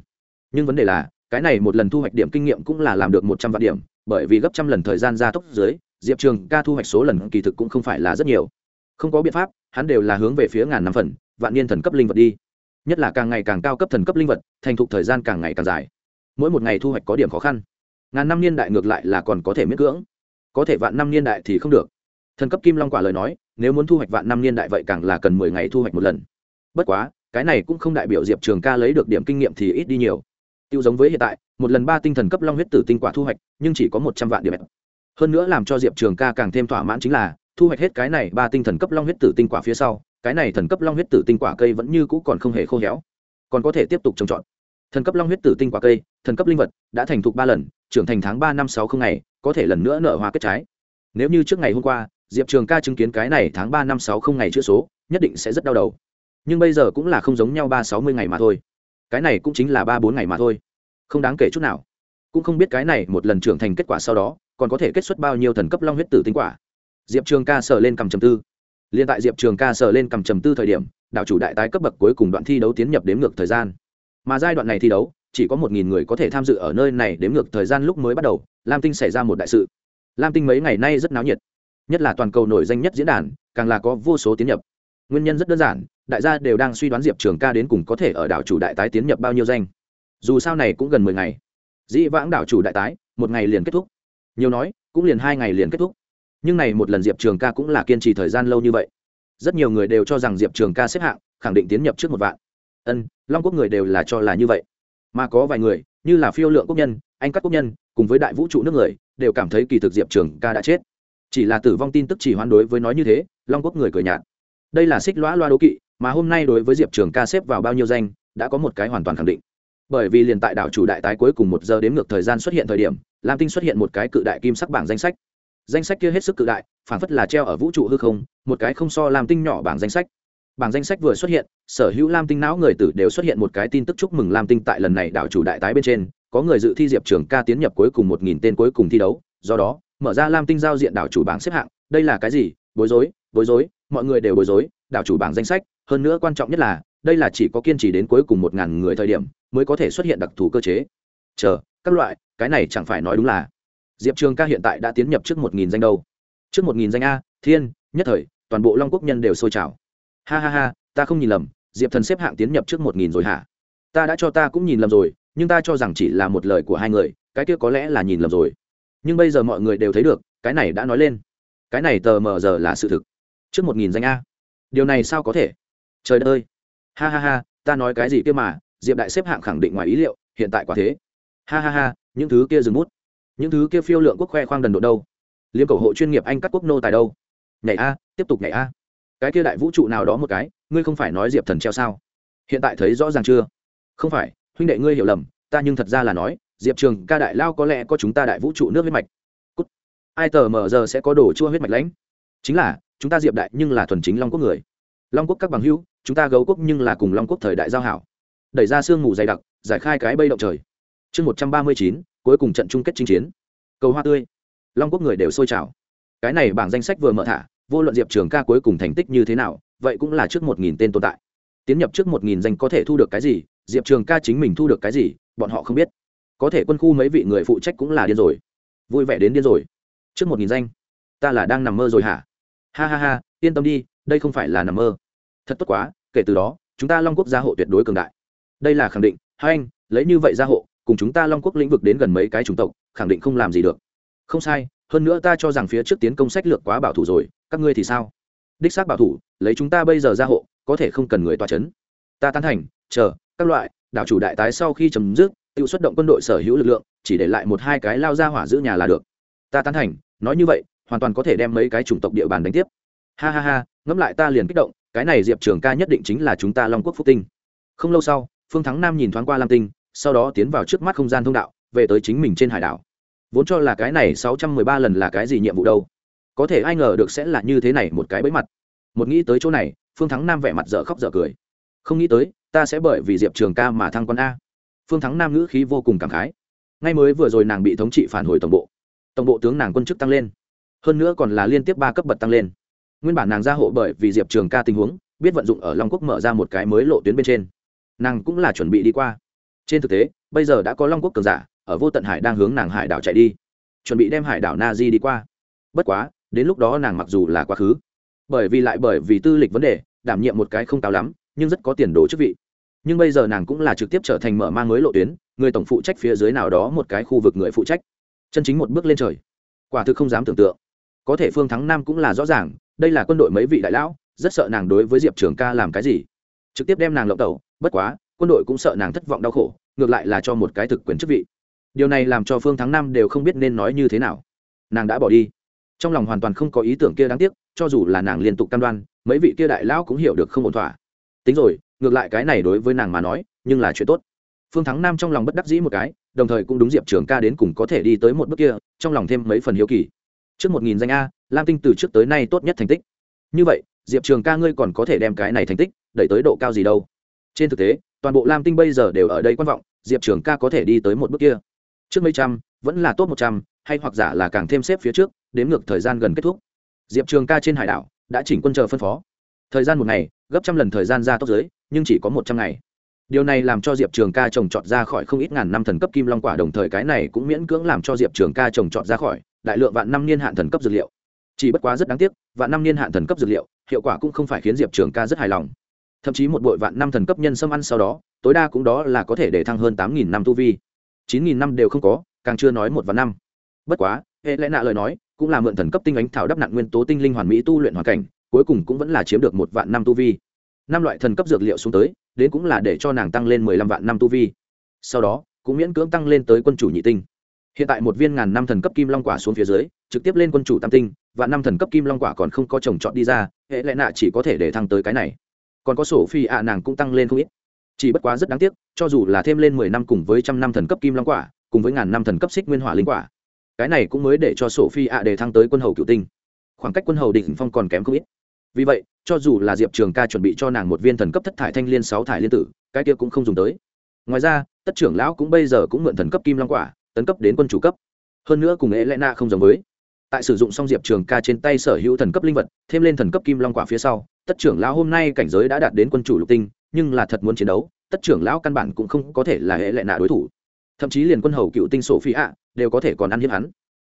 A: Nhưng vấn đề là, cái này một lần thu hoạch điểm kinh nghiệm cũng là làm được một trăm vạn điểm, bởi vì gấp trăm lần thời gian gia tốc dưới, diệp trường ca thu hoạch số lần kỳ thực cũng không phải là rất nhiều. Không có biện pháp, hắn đều là hướng về phía ngàn năm phần, vạn niên thần cấp linh vật đi. Nhất là càng ngày càng cao cấp thần cấp linh vật, thành thục thời gian càng ngày càng dài. Mỗi một ngày thu hoạch có điểm khó khăn. Ngàn năm niên đại ngược lại là còn có thể miễn cưỡng. Có thể vạn năm niên đại thì không được thần cấp kim long quả lời nói, nếu muốn thu hoạch vạn năm niên đại vậy càng là cần mười ngày thu hoạch một lần. Bất quá, cái này cũng không đại biểu diệp trường ca lấy được điểm kinh nghiệm thì ít đi nhiều. Tiêu giống với hiện tại, một lần ba tinh thần cấp long huyết tử tinh quả thu hoạch, nhưng chỉ có một trăm vạn điểm. Hơn nữa làm cho diệp trường ca càng thêm thỏa mãn chính là, thu hoạch hết cái này ba tinh thần cấp long huyết tử tinh quả phía sau, cái này thần cấp long huyết tử tinh quả cây vẫn như cũ còn không hề khô héo. Còn có thể tiếp tục trồng trọt. Thần cấp long huyết tử tinh quả cây, thần cấp linh vật, đã thành thục ba lần, trưởng thành tháng ba năm sáu không ngày, có thể lần nữa nở hoa kết trái. Nếu như trước ngày hôm qua diệp trường ca chứng kiến cái này tháng ba năm sáu không ngày chữ số, nhất định sẽ rất đau đầu. Nhưng bây giờ cũng là không giống nhau ba sáu mươi ngày mà thôi. Cái này cũng chính là ba bốn ngày mà thôi. Không đáng kể chút nào. Cũng không biết cái này một lần trưởng thành kết quả sau đó, còn có thể kết xuất bao nhiêu thần cấp long huyết tử tinh quả. Diệp trường ca sờ lên cầm trầm tư. Liên tại diệp trường ca sờ lên cầm trầm tư thời điểm đảo chủ đại tái cấp bậc cuối cùng đoạn thi đấu tiến nhập đếm ngược thời gian. Mà giai đoạn này thi đấu, chỉ có một nghìn người có thể tham dự ở nơi này đếm ngược thời gian lúc mới bắt đầu, lam tinh xảy ra một đại sự. Lam tinh mấy ngày nay rất náo nhiệt nhất là toàn cầu nổi danh nhất diễn đàn, càng là có vô số tiến nhập. Nguyên nhân rất đơn giản, đại gia đều đang suy đoán diệp trường ca đến cùng có thể ở đảo chủ đại tái tiến nhập bao nhiêu danh. Dù sao này cũng gần mười ngày. Dĩ vãng đảo chủ đại tái, một ngày liền kết thúc. Nhiều nói, cũng liền hai ngày liền kết thúc. Nhưng này một lần diệp trường ca cũng là kiên trì thời gian lâu như vậy. Rất nhiều người đều cho rằng diệp trường ca xếp hạng, khẳng định tiến nhập trước một vạn. Ân, long quốc người đều là cho là như vậy. Mà có vài người, như là phiêu lượng quốc nhân, anh các quốc nhân, cùng với đại vũ trụ nước người, đều cảm thấy kỳ thực diệp trường ca đã chết chỉ là tử vong tin tức chỉ hoán đối với nói như thế, long quốc người cười nhạt. Đây là xích lõa loa đố kỵ, mà hôm nay đối với diệp trường ca xếp vào bao nhiêu danh, đã có một cái hoàn toàn khẳng định. Bởi vì liền tại đảo chủ đại tái cuối cùng một giờ đến ngược thời gian xuất hiện thời điểm, lam tinh xuất hiện một cái cự đại kim sắc bảng danh sách. Danh sách kia hết sức cự đại phản phất là treo ở vũ trụ hư không, một cái không so lam tinh nhỏ bảng danh sách. Bảng danh sách vừa xuất hiện, sở hữu lam tinh não người tử đều xuất hiện một cái tin tức chúc mừng lam tinh tại lần này đảo chủ đại tái bên trên, có người dự thi diệp trường ca tiến nhập cuối cùng một nghìn tên cuối cùng thi đấu do đó, mở ra lam tinh giao diện đảo chủ bảng xếp hạng, đây là cái gì? Bối rối bối rối, mọi người đều bối rối, đảo chủ bảng danh sách, hơn nữa quan trọng nhất là, đây là chỉ có kiên trì đến cuối cùng một ngàn người thời điểm mới có thể xuất hiện đặc thù cơ chế. Chờ, các loại, cái này chẳng phải nói đúng là. Diệp trường ca hiện tại đã tiến nhập trước một nghìn danh đâu. Trước một nghìn danh a, thiên, nhất thời, toàn bộ long quốc nhân đều sôi trào. Ha ha ha, ta không nhìn lầm, diệp thần xếp hạng tiến nhập trước một nghìn rồi hả? Ta đã cho ta cũng nhìn lầm rồi, nhưng ta cho rằng chỉ là một lời của hai người, cái kia có lẽ là nhìn lầm rồi nhưng bây giờ mọi người đều thấy được, cái này đã nói lên. Cái này tờ mờ giờ là sự thực. Trước một nghìn danh a. Điều này sao có thể? Trời đất ơi. Ha ha ha, ta nói cái gì kia mà, diệp đại xếp hạng khẳng định ngoài ý liệu, hiện tại quả thế. Ha ha ha, những thứ kia dừng bút. Những thứ kia phiêu lượng quốc khoe khoang đần độ đâu? Liêm cầu hộ chuyên nghiệp anh các quốc nô tài đâu? Nhảy a, tiếp tục nhảy a. Cái kia đại vũ trụ nào đó một cái, ngươi không phải nói diệp thần treo sao? Hiện tại thấy rõ ràng chưa? Không phải, huynh đệ ngươi hiểu lầm, ta nhưng thật ra là nói diệp trường ca đại lao có lẽ có chúng ta đại vũ trụ nước huyết mạch. Cút. ai tờ mờ giờ sẽ có đồ chua huyết mạch lãnh? Chính là, chúng ta diệp đại nhưng là thuần chính long quốc người. Long quốc các bằng hữu, chúng ta gấu quốc nhưng là cùng long quốc thời đại giao hảo. Đẩy ra sương mù dày đặc, giải khai cái bây động trời. Chương một trăm ba mươi chín, cuối cùng trận chung kết chinh chiến. Cầu hoa tươi. Long quốc người đều sôi trào. Cái này bảng danh sách vừa mở thả, vô luận diệp trường ca cuối cùng thành tích như thế nào, vậy cũng là trước một nghìn tên tồn tại. Tiến nhập trước một nghìn danh có thể thu được cái gì, diệp trường ca chính mình thu được cái gì, bọn họ không biết có thể quân khu mấy vị người phụ trách cũng là điên rồi. Vui vẻ đến điên rồi. Trước một nghìn danh, ta là đang nằm mơ rồi hả? Ha ha ha, yên tâm đi, đây không phải là nằm mơ. Thật tốt quá, kể từ đó, chúng ta long quốc gia hộ tuyệt đối cường đại. Đây là khẳng định. Hai anh, lấy như vậy gia hộ, cùng chúng ta long quốc lĩnh vực đến gần mấy cái chủng tộc, khẳng định không làm gì được. Không sai, hơn nữa ta cho rằng phía trước tiến công sách lược quá bảo thủ rồi, các ngươi thì sao? Đích xác bảo thủ, lấy chúng ta bây giờ gia hộ, có thể không cần người tòa c h ấ n ta tán thành, chờ, các loại, đảo chủ đại tái sau khi chấm dứt tự xuất động quân đội sở hữu lực lượng, chỉ để lại một hai cái lao ra hỏa giữ nhà là được. Ta tán thành, nói như vậy, hoàn toàn có thể đem mấy cái chủng tộc địa bàn đánh tiếp. Ha ha ha, ngẫm lại ta liền kích động, cái này diệp trường ca nhất định chính là chúng ta long quốc phúc tinh. Không lâu sau, phương thắng nam nhìn thoáng qua lam tinh, sau đó tiến vào trước mắt không gian thông đạo, về tới chính mình trên hải đảo. Vốn cho là cái này sáu trăm mười ba lần là cái gì nhiệm vụ đâu? Có thể ai ngờ được sẽ là như thế này một cái bẫy mặt. Một nghĩ tới chỗ này, phương thắng nam vẻ mặt dở khóc dở cười. Không nghĩ tới, ta sẽ bởi vì diệp trường ca mà thăng con a phương thắng nam ngữ khí vô cùng cảm khái. Ngay mới vừa rồi nàng bị thống trị phản hồi tổng bộ. Tổng bộ tướng nàng quân chức tăng lên. Hơn nữa còn là liên tiếp ba cấp bậc tăng lên. Nguyên bản nàng ra hộ bởi vì diệp trường ca tình huống, biết vận dụng ở long quốc mở ra một cái mới lộ tuyến bên trên. Nàng cũng là chuẩn bị đi qua. Trên thực tế, bây giờ đã có long quốc cường giả, ở vô tận hải đang hướng nàng hải đảo chạy đi. Chuẩn bị đem hải đảo na di đi qua. Bất quá, đến lúc đó nàng mặc dù là quá khứ, bởi vì lại bởi vì tư lịch vấn đề, đảm nhiệm một cái không cao lắm, nhưng rất có tiền đồ chức vị nhưng bây giờ nàng cũng là trực tiếp trở thành mở mang mới lộ tuyến, người tổng phụ trách phía dưới nào đó một cái khu vực người phụ trách. Chân chính một bước lên trời. Quả thực không dám tưởng tượng. Có thể phương thắng nam cũng là rõ ràng, đây là quân đội mấy vị đại lão, rất sợ nàng đối với diệp trường ca làm cái gì. Trực tiếp đem nàng lộng tẩu, bất quá, quân đội cũng sợ nàng thất vọng đau khổ, ngược lại là cho một cái thực quyền chức vị. Điều này làm cho phương thắng nam đều không biết nên nói như thế nào. Nàng đã bỏ đi. Trong lòng hoàn toàn không có ý tưởng kia đáng tiếc, cho dù là nàng liên tục cam đoan, mấy vị kia đại lão cũng hiểu được không ổn thỏa. Tính rồi ngược lại cái này đối với nàng mà nói, nhưng là chuyện tốt. Phương thắng nam trong lòng bất đắc dĩ một cái, đồng thời cũng đúng diệp trường ca đến cùng có thể đi tới một bước kia, trong lòng thêm mấy phần hiếu kỳ. Trước một nghìn danh a, lam tinh từ trước tới nay tốt nhất thành tích. Như vậy, diệp trường ca ngươi còn có thể đem cái này thành tích đẩy tới độ cao gì đâu? Trên thực tế, toàn bộ lam tinh bây giờ đều ở đây quan vọng, diệp trường ca có thể đi tới một bước kia. Trước mấy trăm, vẫn là top một trăm, hay hoặc giả là càng thêm xếp phía trước đếm ngược thời gian gần kết thúc. Diệp trường ca trên hải đảo đã chỉnh quân chờ phân phó. Thời gian một ngày, gấp trăm lần thời gian ra tốc giới nhưng chỉ có một trăm ngày. Điều này làm cho diệp trường ca trồng trọt ra khỏi không ít ngàn năm thần cấp kim long quả, đồng thời cái này cũng miễn cưỡng làm cho diệp trường ca trồng trọt ra khỏi đại lượng vạn năm niên hạn thần cấp dược liệu. Chỉ bất quá rất đáng tiếc, vạn năm niên hạn thần cấp dược liệu, hiệu quả cũng không phải khiến diệp trường ca rất hài lòng. Thậm chí một bội vạn năm thần cấp nhân sâm ăn sau đó, tối đa cũng đó là có thể để thăng hơn tám nghìn năm tu vi. Chín nghìn năm đều không có, càng chưa nói một vạn năm. Bất quá, hệ lẽ nạ lời nói, cũng là mượn thần cấp tinh ánh thảo đắp nặng nguyên tố tinh linh hoàn mỹ tu luyện hoàn cảnh, cuối cùng cũng vẫn là chiếm được một vạn năm tu vi năm loại thần cấp dược liệu xuống tới, đến cũng là để cho nàng tăng lên mười lăm vạn năm tu vi. Sau đó, cũng miễn cưỡng tăng lên tới quân chủ nhị tinh. Hiện tại một viên ngàn năm thần cấp kim long quả xuống phía dưới, trực tiếp lên quân chủ tam tinh và năm thần cấp kim long quả còn không có trồng chọn đi ra, hệ lẽ nạ chỉ có thể để thăng tới cái này. Còn có sổ phi ạ, nàng cũng tăng lên không ít. Chỉ bất quá rất đáng tiếc, cho dù là thêm lên mười năm cùng với trăm năm thần cấp kim long quả, cùng với ngàn năm thần cấp xích nguyên hỏa linh quả, cái này cũng mới để cho sổ phi ạ để thăng tới quân hầu cựu tinh. Khoảng cách quân hầu đỉnh phong còn kém không ít vì vậy, cho dù là diệp trường ca chuẩn bị cho nàng một viên thần cấp thất thải thanh liên sáu thải liên tử, cái kia cũng không dùng tới. Ngoài ra, tất trưởng lão cũng bây giờ cũng mượn thần cấp kim long quả, tấn cấp đến quân chủ cấp. Hơn nữa cùng ế lẽ na không giống với. Tại sử dụng xong diệp trường ca trên tay sở hữu thần cấp linh vật, thêm lên thần cấp kim long quả phía sau, tất trưởng lão hôm nay cảnh giới đã đạt đến quân chủ lục tinh, nhưng là thật muốn chiến đấu, tất trưởng lão căn bản cũng không có thể là hệ lệ nạ đối thủ. Thậm chí liền quân hầu cựu tinh sổ phi ạ đều có thể còn ăn hiếp hắn.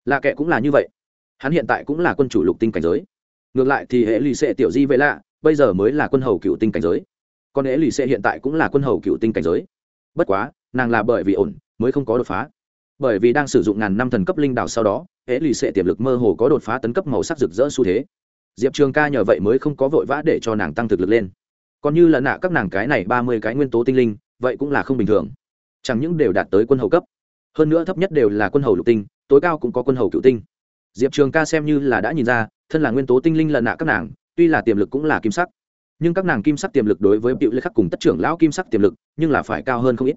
A: Là kệ cũng là như vậy. Hắn hiện tại cũng là quân chủ lục tinh cảnh giới ngược lại thì hệ lì xệ tiểu di vậy lạ, bây giờ mới là quân hầu cựu tinh cảnh giới. Còn hệ lì xệ hiện tại cũng là quân hầu cựu tinh cảnh giới. Bất quá, nàng là bởi vì ổn, mới không có đột phá. Bởi vì đang sử dụng ngàn năm thần cấp linh đảo sau đó, hệ lì xệ tiềm lực mơ hồ có đột phá tấn cấp màu sắc rực rỡ xu thế. Diệp trường ca nhờ vậy mới không có vội vã để cho nàng tăng thực lực lên. Còn như là nạ các nàng cái này ba mươi cái nguyên tố tinh linh, vậy cũng là không bình thường. Chẳng những đều đạt tới quân hầu cấp, hơn nữa thấp nhất đều là quân hầu lục tinh, tối cao cũng có quân hầu cựu tinh. Diệp trường ca xem như là đã nhìn ra thân là nguyên tố tinh linh lần nạ các nàng, tuy là tiềm lực cũng là kim sắc. Nhưng các nàng kim sắc tiềm lực đối với cựu lê khắc cùng tất trưởng lão kim sắc tiềm lực, nhưng là phải cao hơn không ít.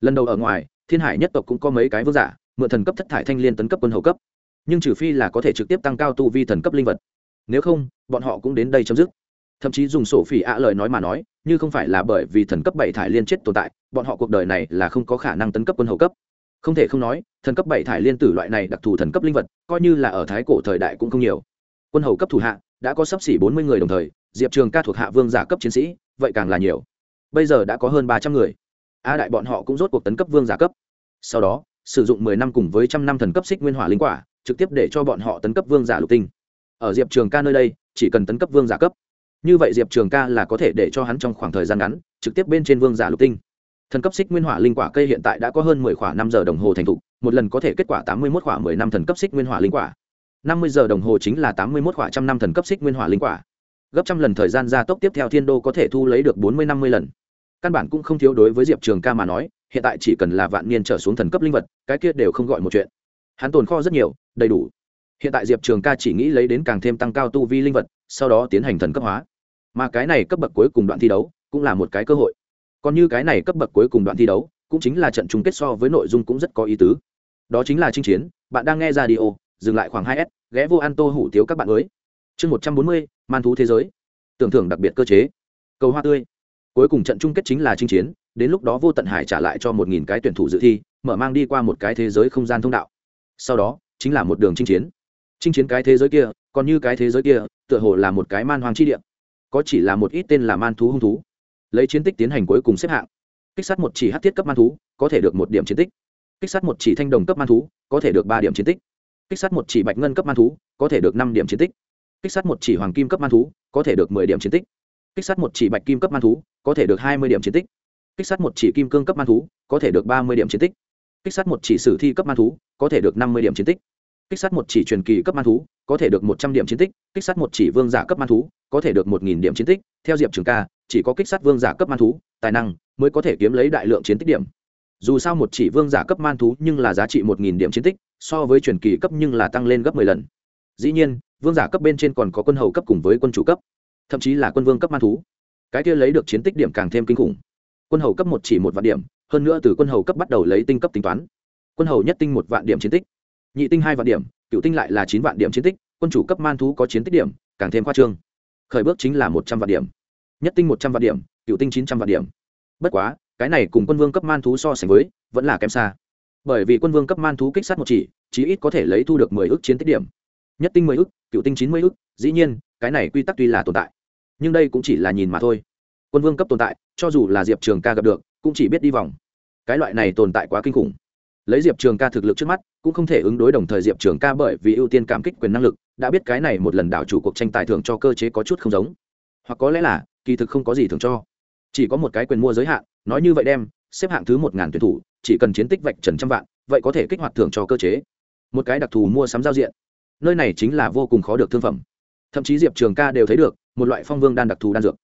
A: Lần đầu ở ngoài, thiên hải nhất tộc cũng có mấy cái vương giả, mượn thần cấp thất thải thanh liên tấn cấp quân hầu cấp. Nhưng trừ phi là có thể trực tiếp tăng cao tu vi thần cấp linh vật. Nếu không, bọn họ cũng đến đây chấm dứt. Thậm chí dùng sổ phỉ ạ lời nói mà nói, như không phải là bởi vì thần cấp bảy thải liên chết tồn tại, bọn họ cuộc đời này là không có khả năng tấn cấp quân hầu cấp. Không thể không nói, thần cấp bảy thải liên tử loại này đặc thù thần cấp linh vật, coi như là ở thái cổ thời đại cũng không nhiều quân hầu cấp thủ hạ, đã có sắp xỉ bốn mươi người đồng thời, diệp trường ca thuộc hạ vương giả cấp chiến sĩ, vậy càng là nhiều. Bây giờ đã có hơn ba trăm người. A đại bọn họ cũng rốt cuộc tấn cấp vương giả cấp. Sau đó, sử dụng mười năm cùng với trăm năm thần cấp xích nguyên hỏa linh quả, trực tiếp để cho bọn họ tấn cấp vương giả lục tinh. Ở diệp trường ca nơi đây, chỉ cần tấn cấp vương giả cấp. Như vậy diệp trường ca là có thể để cho hắn trong khoảng thời gian ngắn, trực tiếp bên trên vương giả lục tinh. Thần cấp xích nguyên hỏa linh quả cây hiện tại đã có hơn mười khoảng năm giờ đồng hồ thành thục, một lần có thể kết quả tám mươi một khoảng mười năm thần cấp xích nguyên hỏa linh quả năm mươi giờ đồng hồ chính là tám mươi một quả trăm năm thần cấp xích nguyên hỏa linh quả. Gấp trăm lần thời gian gia tốc tiếp theo thiên đô có thể thu lấy được bốn mươi năm mươi lần. Căn bản cũng không thiếu đối với diệp trường ca mà nói, hiện tại chỉ cần là vạn niên trở xuống thần cấp linh vật, cái kia đều không gọi một chuyện. Hắn tồn kho rất nhiều, đầy đủ. Hiện tại diệp trường ca chỉ nghĩ lấy đến càng thêm tăng cao tu vi linh vật, sau đó tiến hành thần cấp hóa. Mà cái này cấp bậc cuối cùng đoạn thi đấu, cũng là một cái cơ hội. Còn như cái này cấp bậc cuối cùng đoạn thi đấu, cũng chính là trận chung kết so với nội dung cũng rất có ý tứ. Đó chính là chinh chiến, bạn đang nghe ra đi ô dừng lại khoảng hai s, ghé vô ăn tô hủ tiếu các bạn mới. Chương một trăm bốn mươi, man thú thế giới. Tưởng thưởng đặc biệt cơ chế. Cầu hoa tươi. Cuối cùng trận chung kết chính là chinh chiến, đến lúc đó vô tận hải trả lại cho một nghìn cái tuyển thủ dự thi, mở mang đi qua một cái thế giới không gian thông đạo. Sau đó, chính là một đường chinh chiến. Chinh chiến cái thế giới kia, còn như cái thế giới kia, tựa hồ là một cái man hoang chi địa. Có chỉ là một ít tên là man thú hung thú. Lấy chiến tích tiến hành cuối cùng xếp hạng. Kích sát một chỉ hát thiết cấp man thú, có thể được một điểm chiến tích. Kích sát một chỉ thanh đồng cấp man thú, có thể được ba điểm chiến tích kích sát một chỉ bạch ngân cấp man thú, có thể được năm điểm chiến tích. Kích sát một chỉ hoàng kim cấp man thú, có thể được mười điểm chiến tích. Kích sát một chỉ bạch kim cấp man thú, có thể được hai mươi điểm chiến tích. Kích sát một chỉ kim cương cấp man thú, có thể được ba mươi điểm chiến tích. Kích sát một chỉ sử thi cấp man thú, có thể được năm mươi điểm chiến tích. Kích sát một chỉ truyền kỳ cấp man thú, có thể được một trăm điểm chiến tích. Kích sát một chỉ vương giả cấp man thú, có thể được một nghìn điểm chiến tích. Theo diệp trường ca, chỉ có kích sát vương giả cấp man thú, tài năng mới có thể kiếm lấy đại lượng chiến tích điểm. Dù sao một chỉ vương giả cấp man thú nhưng là giá trị một nghìn điểm chiến tích so với truyền kỳ cấp nhưng là tăng lên gấp mười lần. Dĩ nhiên, vương giả cấp bên trên còn có quân hầu cấp cùng với quân chủ cấp, thậm chí là quân vương cấp man thú. Cái kia lấy được chiến tích điểm càng thêm kinh khủng. Quân hầu cấp một chỉ một vạn điểm, hơn nữa từ quân hầu cấp bắt đầu lấy tinh cấp tính toán. Quân hầu nhất tinh một vạn điểm chiến tích, nhị tinh hai vạn điểm, cựu tinh lại là chín vạn điểm chiến tích, quân chủ cấp man thú có chiến tích điểm, càng thêm khoa trương. Khởi bước chính là một trăm vạn điểm. Nhất tinh một trăm vạn điểm, cựu tinh chín trăm vạn điểm. Bất quá, cái này cùng quân vương cấp man thú so sánh với, vẫn là kém xa bởi vì quân vương cấp man thú kích sát một chỉ, chí ít có thể lấy thu được mười ước chiến tích điểm. Nhất tinh mười ước, cựu tinh chín mươi ước, dĩ nhiên, cái này quy tắc tuy là tồn tại, nhưng đây cũng chỉ là nhìn mà thôi. Quân vương cấp tồn tại, cho dù là diệp trường ca gặp được, cũng chỉ biết đi vòng. Cái loại này tồn tại quá kinh khủng. Lấy diệp trường ca thực lực trước mắt, cũng không thể ứng đối đồng thời diệp trường ca bởi vì ưu tiên cảm kích quyền năng lực, đã biết cái này một lần đảo chủ cuộc tranh tài thưởng cho cơ chế có chút không giống. Hoặc có lẽ là, kỳ thực không có gì thưởng cho. Chỉ có một cái quyền mua giới hạn, nói như vậy đem, xếp hạng thứ một ngàn tuyển thủ chỉ cần chiến tích vạch trần trăm vạn, vậy có thể kích hoạt thưởng cho cơ chế. Một cái đặc thù mua sắm giao diện. Nơi này chính là vô cùng khó được thương phẩm. Thậm chí diệp trường ca đều thấy được, một loại phong vương đan đặc thù đan dược.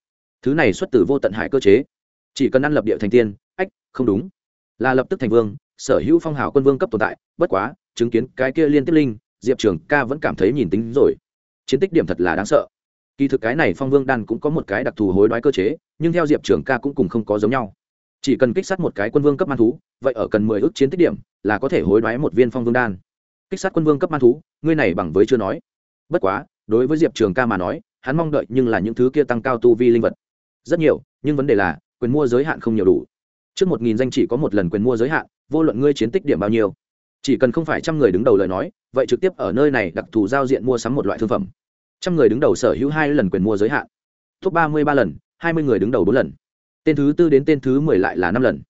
A: Thứ này xuất từ vô tận hải cơ chế. Chỉ cần ăn lập địa thành tiên, ách, không đúng. Là lập tức thành vương, sở hữu phong hào quân vương cấp tồn tại, bất quá, chứng kiến cái kia liên tiếp linh, diệp trường ca vẫn cảm thấy nhìn tính rồi. Chiến tích điểm thật là đáng sợ. Kỳ thực cái này phong vương đan cũng có một cái đặc thù hối đoái cơ chế, nhưng theo diệp trường ca cũng cùng không có giống nhau chỉ cần kích sát một cái quân vương cấp man thú, vậy ở cần mười ước chiến tích điểm là có thể hối đoái một viên phong vương đan. Kích sát quân vương cấp man thú, ngươi này bằng với chưa nói. Bất quá, đối với diệp trường ca mà nói, hắn mong đợi nhưng là những thứ kia tăng cao tu vi linh vật. Rất nhiều, nhưng vấn đề là, quyền mua giới hạn không nhiều đủ. Trước một nghìn danh chỉ có một lần quyền mua giới hạn, vô luận ngươi chiến tích điểm bao nhiêu. Chỉ cần không phải trăm người đứng đầu lời nói, vậy trực tiếp ở nơi này đặc thù giao diện mua sắm một loại thương phẩm. Trăm người đứng đầu sở hữu hai lần quyền mua giới hạn. Top ba mươi ba lần, hai mươi người đứng đầu bốn lần tên thứ tư đến tên thứ mười lại là năm lần.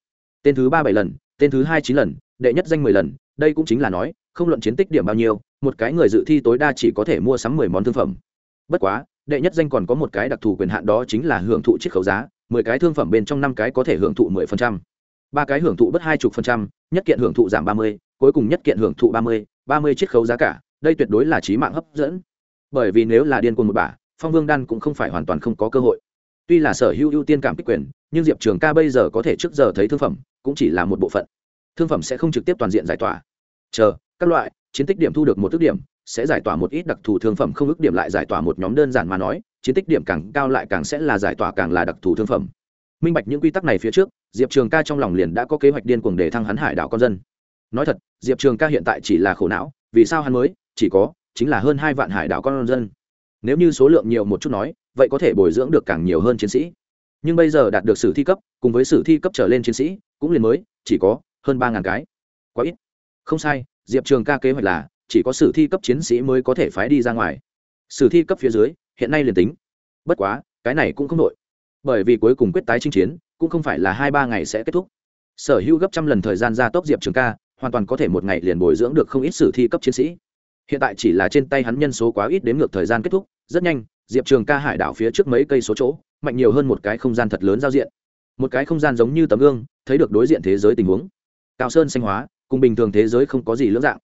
A: Tên thứ ba bảy lần, tên thứ hai chín lần, đệ nhất danh mười lần, đây cũng chính là nói, không luận chiến tích điểm bao nhiêu, một cái người dự thi tối đa chỉ có thể mua sắm mười món thương phẩm. Bất quá, đệ nhất danh còn có một cái đặc thù quyền hạn đó chính là hưởng thụ chiết khấu giá, mười cái thương phẩm bên trong năm cái có thể hưởng thụ mười phần trăm. Ba cái hưởng thụ bất hai chục phần trăm, nhất kiện hưởng thụ giảm ba mươi, cuối cùng nhất kiện hưởng thụ ba mươi ba mươi chiết khấu giá cả, đây tuyệt đối là trí mạng hấp dẫn. Bởi vì nếu là điên cuồng một bả, phong vương đan cũng không phải hoàn toàn không có cơ hội. Tuy là sở hữu ưu tiên cảm kích quyền nhưng diệp trường ca bây giờ có thể trước giờ thấy thương phẩm, cũng chỉ là một bộ phận. Thương phẩm sẽ không trực tiếp toàn diện giải tỏa. Chờ, các loại, chiến tích điểm thu được một ước điểm, sẽ giải tỏa một ít đặc thù thương phẩm không ước điểm lại giải tỏa một nhóm đơn giản mà nói, chiến tích điểm càng cao lại càng sẽ là giải tỏa càng là đặc thù thương phẩm. Minh bạch những quy tắc này phía trước, diệp trường ca trong lòng liền đã có kế hoạch điên cuồng để thăng hắn hải đảo con dân. Nói thật, diệp trường ca hiện tại chỉ là khổ não, vì sao hắn mới, chỉ có, chính là hơn hai vạn hải đảo con dân. Nếu như số lượng nhiều một chút nói, vậy có thể bồi dưỡng được càng nhiều hơn chiến sĩ nhưng bây giờ đạt được sử thi cấp, cùng với sử thi cấp trở lên chiến sĩ, cũng liền mới, chỉ có hơn ba ngàn cái. Quá ít. Không sai, diệp trường ca kế hoạch là, chỉ có sử thi cấp chiến sĩ mới có thể phái đi ra ngoài. Sử thi cấp phía dưới, hiện nay liền tính. Bất quá, cái này cũng không nội bởi vì cuối cùng quyết tái chinh chiến, cũng không phải là hai ba ngày sẽ kết thúc. Sở hữu gấp trăm lần thời gian gia tốc diệp trường ca, hoàn toàn có thể một ngày liền bồi dưỡng được không ít sử thi cấp chiến sĩ. Hiện tại chỉ là trên tay hắn nhân số quá ít đến ngược thời gian kết thúc, rất nhanh diệp trường ca hải đảo phía trước mấy cây số chỗ, mạnh nhiều hơn một cái không gian thật lớn giao diện. Một cái không gian giống như tấm gương, thấy được đối diện thế giới tình huống. Cao sơn xanh hóa, cùng bình thường thế giới không có gì lưỡng dạng.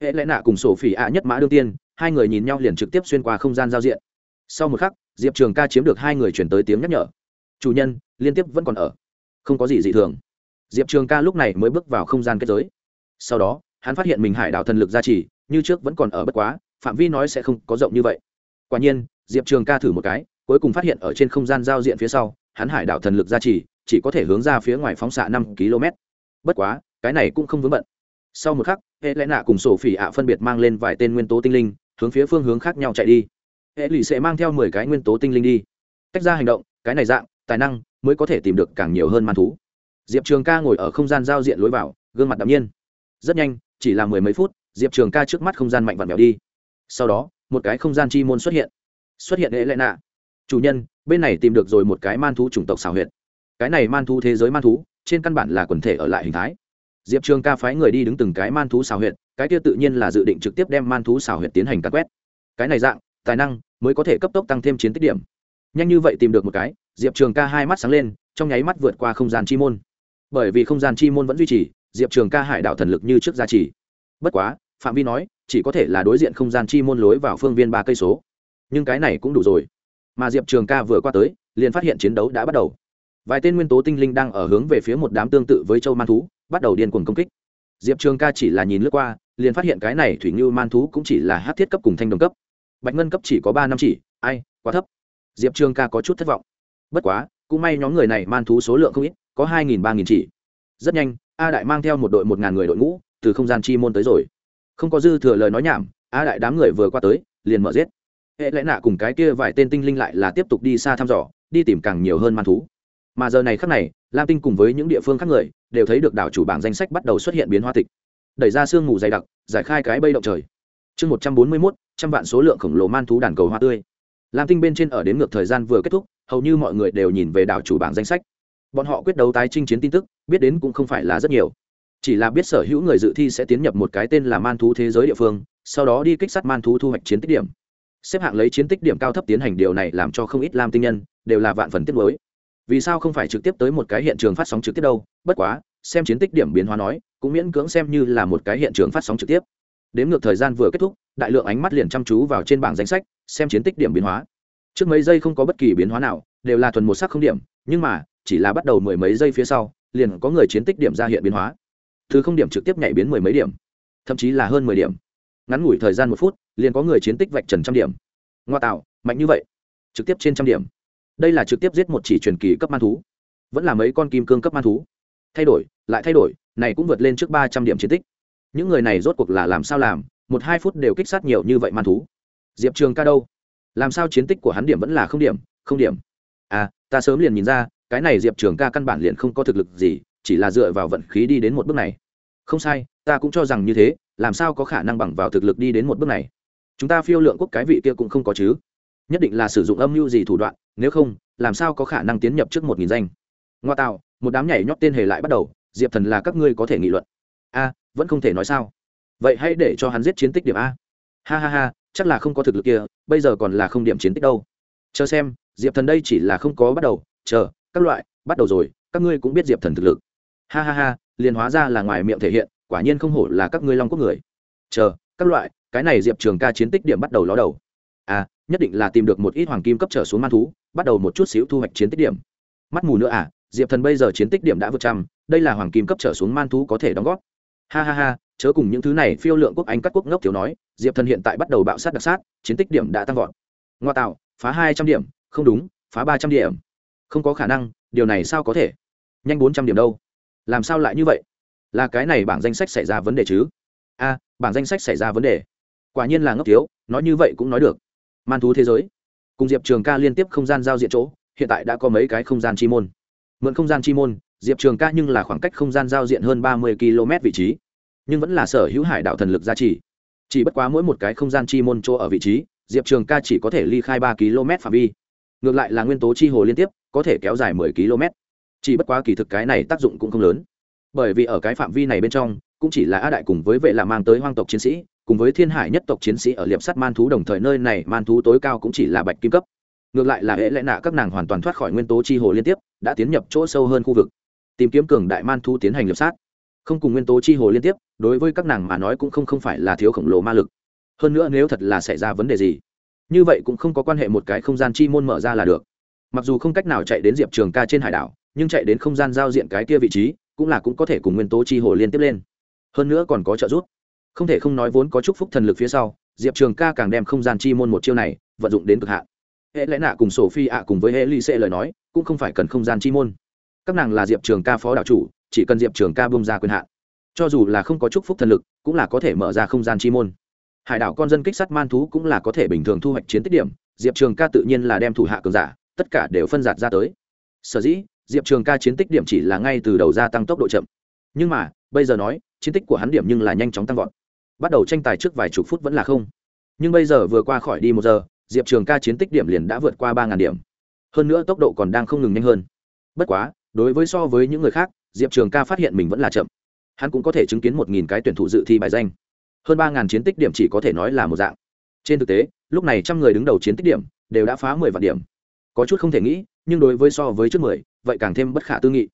A: Hệ lẽ nạ cùng sổ phỉ ạ nhất mã đương tiên, hai người nhìn nhau liền trực tiếp xuyên qua không gian giao diện. Sau một khắc, diệp trường ca chiếm được hai người chuyển tới tiếng nhắc nhở. Chủ nhân, liên tiếp vẫn còn ở. Không có gì dị thường. Diệp trường ca lúc này mới bước vào không gian kết giới. Sau đó, hắn phát hiện mình hải đạo thần lực gia trì, như trước vẫn còn ở bất quá, phạm vi nói sẽ không có rộng như vậy. Quả nhiên diệp trường ca thử một cái, cuối cùng phát hiện ở trên không gian giao diện phía sau, hắn hải đảo thần lực gia trì, chỉ có thể hướng ra phía ngoài phóng xạ năm km. Bất quá, cái này cũng không vướng bận. Sau một khắc hệ lẽ nạ cùng sổ phỉ ạ phân biệt mang lên vài tên nguyên tố tinh linh, hướng phía phương hướng khác nhau chạy đi. Hệ lụy sẽ mang theo mười cái nguyên tố tinh linh đi. Tách ra hành động, cái này dạng, tài năng mới có thể tìm được càng nhiều hơn man thú. Diệp trường ca ngồi ở không gian giao diện lối vào, gương mặt đ ạ m nhiên. Rất nhanh, chỉ là mười mấy phút, diệp trường ca trước mắt không gian mạnh vặn vẹo đi. Sau đó, một cái không gian chi môn xuất hiện xuất hiện hệ lệ nạ. Chủ nhân, bên này tìm được rồi một cái man thú chủng tộc xào huyệt. Cái này man thú thế giới man thú, trên căn bản là quần thể ở lại hình thái. Diệp trường ca phái người đi đứng từng cái man thú xào huyệt, cái kia tự nhiên là dự định trực tiếp đem man thú xào huyệt tiến hành cắt quét. Cái này dạng, tài năng mới có thể cấp tốc tăng thêm chiến tích điểm. Nhanh như vậy tìm được một cái, diệp trường ca hai mắt sáng lên, trong nháy mắt vượt qua không gian chi môn. Bởi vì không gian chi môn vẫn duy trì, diệp trường ca hải đạo thần lực như trước gia trì. Bất quá, phạm vi nói, chỉ có thể là đối diện không gian chi môn lối vào phương viên ba cây số nhưng cái này cũng đủ rồi. Mà diệp trường ca vừa qua tới, liền phát hiện chiến đấu đã bắt đầu. Vài tên nguyên tố tinh linh đang ở hướng về phía một đám tương tự với châu man thú, bắt đầu điên cuồng công kích. Diệp trường ca chỉ là nhìn lướt qua, liền phát hiện cái này thủy ngưu man thú cũng chỉ là hát thiết cấp cùng thanh đồng cấp. Bạch ngân cấp chỉ có ba năm chỉ, ai, quá thấp. Diệp trường ca có chút thất vọng. Bất quá, cũng may nhóm người này man thú số lượng không ít, có hai nghìn, ba nghìn chỉ. Rất nhanh, a đại mang theo một đội một ngàn người đội ngũ, từ không gian chi môn tới rồi. Không có dư thừa lời nói nhảm, a đại đám người vừa qua tới, liền mở giết hệ lẽ nạ cùng cái kia vài tên tinh linh lại là tiếp tục đi xa thăm dò, đi tìm càng nhiều hơn man thú. Mà giờ này khác này, lam tinh cùng với những địa phương khác người đều thấy được đảo chủ bảng danh sách bắt đầu xuất hiện biến hoa tịch. Đẩy ra sương mù dày đặc, giải khai cái bây động trời. Chương một trăm bốn mươi mốt, trăm vạn số lượng khổng lồ man thú đàn cầu hoa tươi. Lam tinh bên trên ở đến ngược thời gian vừa kết thúc, hầu như mọi người đều nhìn về đảo chủ bảng danh sách. Bọn họ quyết đấu tái chinh chiến tin tức, biết đến cũng không phải là rất nhiều. Chỉ là biết sở hữu người dự thi sẽ tiến nhập một cái tên là man thú thế giới địa phương, sau đó đi kích sát man thú thu hoạch chiến tích điểm xếp hạng lấy chiến tích điểm cao thấp tiến hành điều này làm cho không ít lam tinh nhân đều là vạn phần tiết mới vì sao không phải trực tiếp tới một cái hiện trường phát sóng trực tiếp đâu? Bất quá, xem chiến tích điểm biến hóa nói, cũng miễn cưỡng xem như là một cái hiện trường phát sóng trực tiếp. Đếm ngược thời gian vừa kết thúc, đại lượng ánh mắt liền chăm chú vào trên bảng danh sách, xem chiến tích điểm biến hóa. Trước mấy giây không có bất kỳ biến hóa nào, đều là thuần một sắc không điểm, nhưng mà, chỉ là bắt đầu mười mấy giây phía sau, liền có người chiến tích điểm ra hiện biến hóa. Thứ không điểm trực tiếp nhảy biến mười mấy điểm, thậm chí là hơn mười điểm. Ngắn ngủi thời gian một phút liền có người chiến tích vạch trần trăm điểm. Ngoa tạo, mạnh như vậy. Trực tiếp trên trăm điểm. Đây là trực tiếp giết một chỉ truyền kỳ cấp man thú. Vẫn là mấy con kim cương cấp man thú. Thay đổi, lại thay đổi, này cũng vượt lên trước ba trăm điểm chiến tích. Những người này rốt cuộc là làm sao làm? Một hai phút đều kích sát nhiều như vậy man thú. Diệp trường ca đâu? Làm sao chiến tích của hắn điểm vẫn là không điểm? Không điểm. À ta sớm liền nhìn ra, cái này diệp trường ca căn bản liền không có thực lực gì, chỉ là dựa vào vận khí đi đến một bước này. Không sai, ta cũng cho rằng như thế, làm sao có khả năng bằng vào thực lực đi đến một bước này? Chúng ta phiêu lượng quốc cái vị kia cũng không có chứ. Nhất định là sử dụng âm mưu gì thủ đoạn, nếu không, làm sao có khả năng tiến nhập trước một nghìn danh? Ngoa tạo, một đám nhảy nhót tên hề lại bắt đầu, diệp thần là các ngươi có thể nghị luận. A, vẫn không thể nói sao. Vậy hãy để cho hắn giết chiến tích điểm a. Ha ha ha, chắc là không có thực lực kia, bây giờ còn là không điểm chiến tích đâu. Chờ xem, diệp thần đây chỉ là không có bắt đầu, chờ, các loại, bắt đầu rồi, các ngươi cũng biết diệp thần thực lực. Ha ha ha, liền hóa ra là ngoài miệng thể hiện, quả nhiên không hổ là các ngươi long quốc người. Chờ, các loại cái này diệp trường ca chiến tích điểm bắt đầu ló đầu. À nhất định là tìm được một ít hoàng kim cấp trở xuống man thú, bắt đầu một chút xíu thu hoạch chiến tích điểm. Mắt mù nữa à diệp thần bây giờ chiến tích điểm đã vượt trăm, đây là hoàng kim cấp trở xuống man thú có thể đóng góp. Ha ha ha, chớ cùng những thứ này phiêu lượng quốc anh các quốc ngốc thiếu nói, diệp thần hiện tại bắt đầu bạo sát đặc sát, chiến tích điểm đã tăng vọt. Ngoa tạo, phá hai trăm điểm, không đúng, phá ba trăm điểm. Không có khả năng, điều này sao có thể? Nhanh bốn trăm điểm đâu. Làm sao lại như vậy? Là cái này bảng danh sách xảy ra vấn đề chứ? A bảng danh sách xảy ra vấn đề quả nhiên là ngốc thiếu, nói như vậy cũng nói được. Man thú thế giới. Cùng diệp trường ca liên tiếp không gian giao diện chỗ, hiện tại đã có mấy cái không gian chi môn. Mượn không gian chi môn, diệp trường ca nhưng là khoảng cách không gian giao diện hơn ba mươi km vị trí, nhưng vẫn là sở hữu hải đạo thần lực gia trì. Chỉ bất quá mỗi một cái không gian chi môn chỗ ở vị trí, diệp trường ca chỉ có thể ly khai ba km phạm vi. Ngược lại là nguyên tố chi hồ liên tiếp, có thể kéo dài mười km. Chỉ bất quá kỳ thực cái này tác dụng cũng không lớn. Bởi vì ở cái phạm vi này bên trong, cũng chỉ là a đại cùng với vệ là mang tới hoang tộc chiến sĩ cùng với thiên hải nhất tộc chiến sĩ ở liệp sắt man thú đồng thời nơi này man thú tối cao cũng chỉ là bạch kim cấp. Ngược lại là hễ lẽ nạ các nàng hoàn toàn thoát khỏi nguyên tố chi hồ liên tiếp, đã tiến nhập chỗ sâu hơn khu vực, tìm kiếm cường đại man thú tiến hành liệp sát. Không cùng nguyên tố chi hồ liên tiếp, đối với các nàng mà nói cũng không không phải là thiếu khổng lồ ma lực. Hơn nữa nếu thật là xảy ra vấn đề gì, như vậy cũng không có quan hệ một cái không gian chi môn mở ra là được. Mặc dù không cách nào chạy đến diệp trường ca trên hải đảo, nhưng chạy đến không gian giao diện cái kia vị trí, cũng là cũng có thể cùng nguyên tố chi hồ liên tiếp lên. Hơn nữa còn có trợ giúp không thể không nói vốn có chúc phúc thần lực phía sau, diệp trường ca càng đem không gian chi môn một chiêu này vận dụng đến cực hạn. Hệ lẽ nạ cùng sổ phi ạ cùng với hệ ly xê lời nói, cũng không phải cần không gian chi môn. Các nàng là diệp trường ca phó đạo chủ, chỉ cần diệp trường ca bung ra quyền hạn. Cho dù là không có chúc phúc thần lực, cũng là có thể mở ra không gian chi môn. Hải đảo con dân kích sắt man thú cũng là có thể bình thường thu hoạch chiến tích điểm, diệp trường ca tự nhiên là đem thủ hạ cường giả, tất cả đều phân giạt ra tới. Sở dĩ, diệp trường ca chiến tích điểm chỉ là ngay từ đầu gia tăng tốc độ chậm. Nhưng mà, bây giờ nói, chiến tích của hắn điểm nhưng là nhanh chóng tăng vọt bắt đầu tranh tài trước vài chục phút vẫn là không. Nhưng bây giờ vừa qua khỏi đi một giờ, diệp trường ca chiến tích điểm liền đã vượt qua ba điểm. Hơn nữa tốc độ còn đang không ngừng nhanh hơn. Bất quá, đối với so với những người khác, diệp trường ca phát hiện mình vẫn là chậm. Hắn cũng có thể chứng kiến một nghìn cái tuyển thủ dự thi bài danh. Hơn ba ngàn chiến tích điểm chỉ có thể nói là một dạng. Trên thực tế, lúc này trăm người đứng đầu chiến tích điểm đều đã phá mười vạn điểm. Có chút không thể nghĩ, nhưng đối với so với trước mười, vậy càng thêm bất khả tư nghị.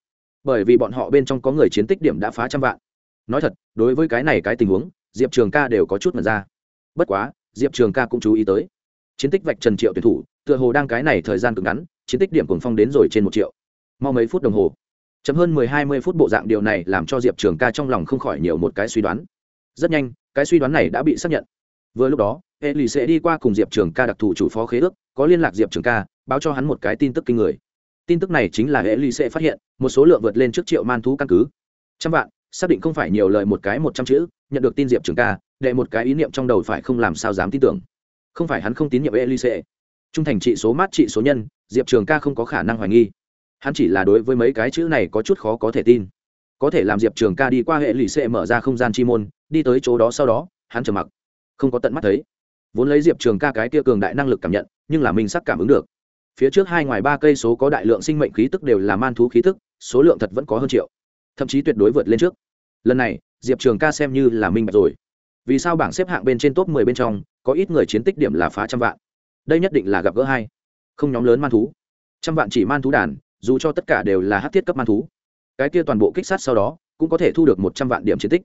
A: Bởi vì bọn họ bên trong có người chiến tích điểm đã phá trăm vạn. Nói thật, đối với cái này cái tình huống diệp trường ca đều có chút mật ra. Bất quá, diệp trường ca cũng chú ý tới. Chiến tích vạch trần triệu tuyển thủ, tựa hồ đang cái này thời gian cực ngắn, chiến tích điểm cùng phong đến rồi trên một triệu. Mau mấy phút đồng hồ. Chấm hơn mười hai mươi phút bộ dạng điều này làm cho diệp trường ca trong lòng không khỏi nhiều một cái suy đoán. Rất nhanh, cái suy đoán này đã bị xác nhận. Vừa lúc đó hệ lì sẽ đi qua cùng diệp trường ca đặc thù chủ phó khế ước, có liên lạc diệp trường ca, báo cho hắn một cái tin tức kinh người. Tin tức này chính là hệ lì sẽ phát hiện, một số lượng vượt lên trước triệu man thú căn cứ. Trăm vạn xác định không phải nhiều lời một cái một trăm chữ nhận được tin diệp trường ca đệ một cái ý niệm trong đầu phải không làm sao dám tin tưởng. Không phải hắn không tín nhiệm Elise, trung thành trị số mát trị số nhân diệp trường ca không có khả năng hoài nghi. Hắn chỉ là đối với mấy cái chữ này có chút khó có thể tin. Có thể làm diệp trường ca đi qua hệ lì xệ mở ra không gian chi môn đi tới chỗ đó sau đó hắn trầm mặc. Không có tận mắt thấy. Vốn lấy diệp trường ca cái kia cường đại năng lực cảm nhận nhưng là mình sắc cảm ứng được. Phía trước hai ngoài ba cây số có đại lượng sinh mệnh khí tức đều là man thú khí tức số lượng thật vẫn có hơn triệu thậm chí tuyệt đối vượt lên trước. Lần này, diệp trường ca xem như là minh bạch rồi. Vì sao bảng xếp hạng bên trên top 10 bên trong, có ít người chiến tích điểm là phá trăm vạn? Đây nhất định là gặp gỡ hai. Không nhóm lớn man thú. Trăm vạn chỉ man thú đàn, dù cho tất cả đều là hát thiết cấp man thú. Cái kia toàn bộ kích sát sau đó, cũng có thể thu được một trăm vạn điểm chiến tích.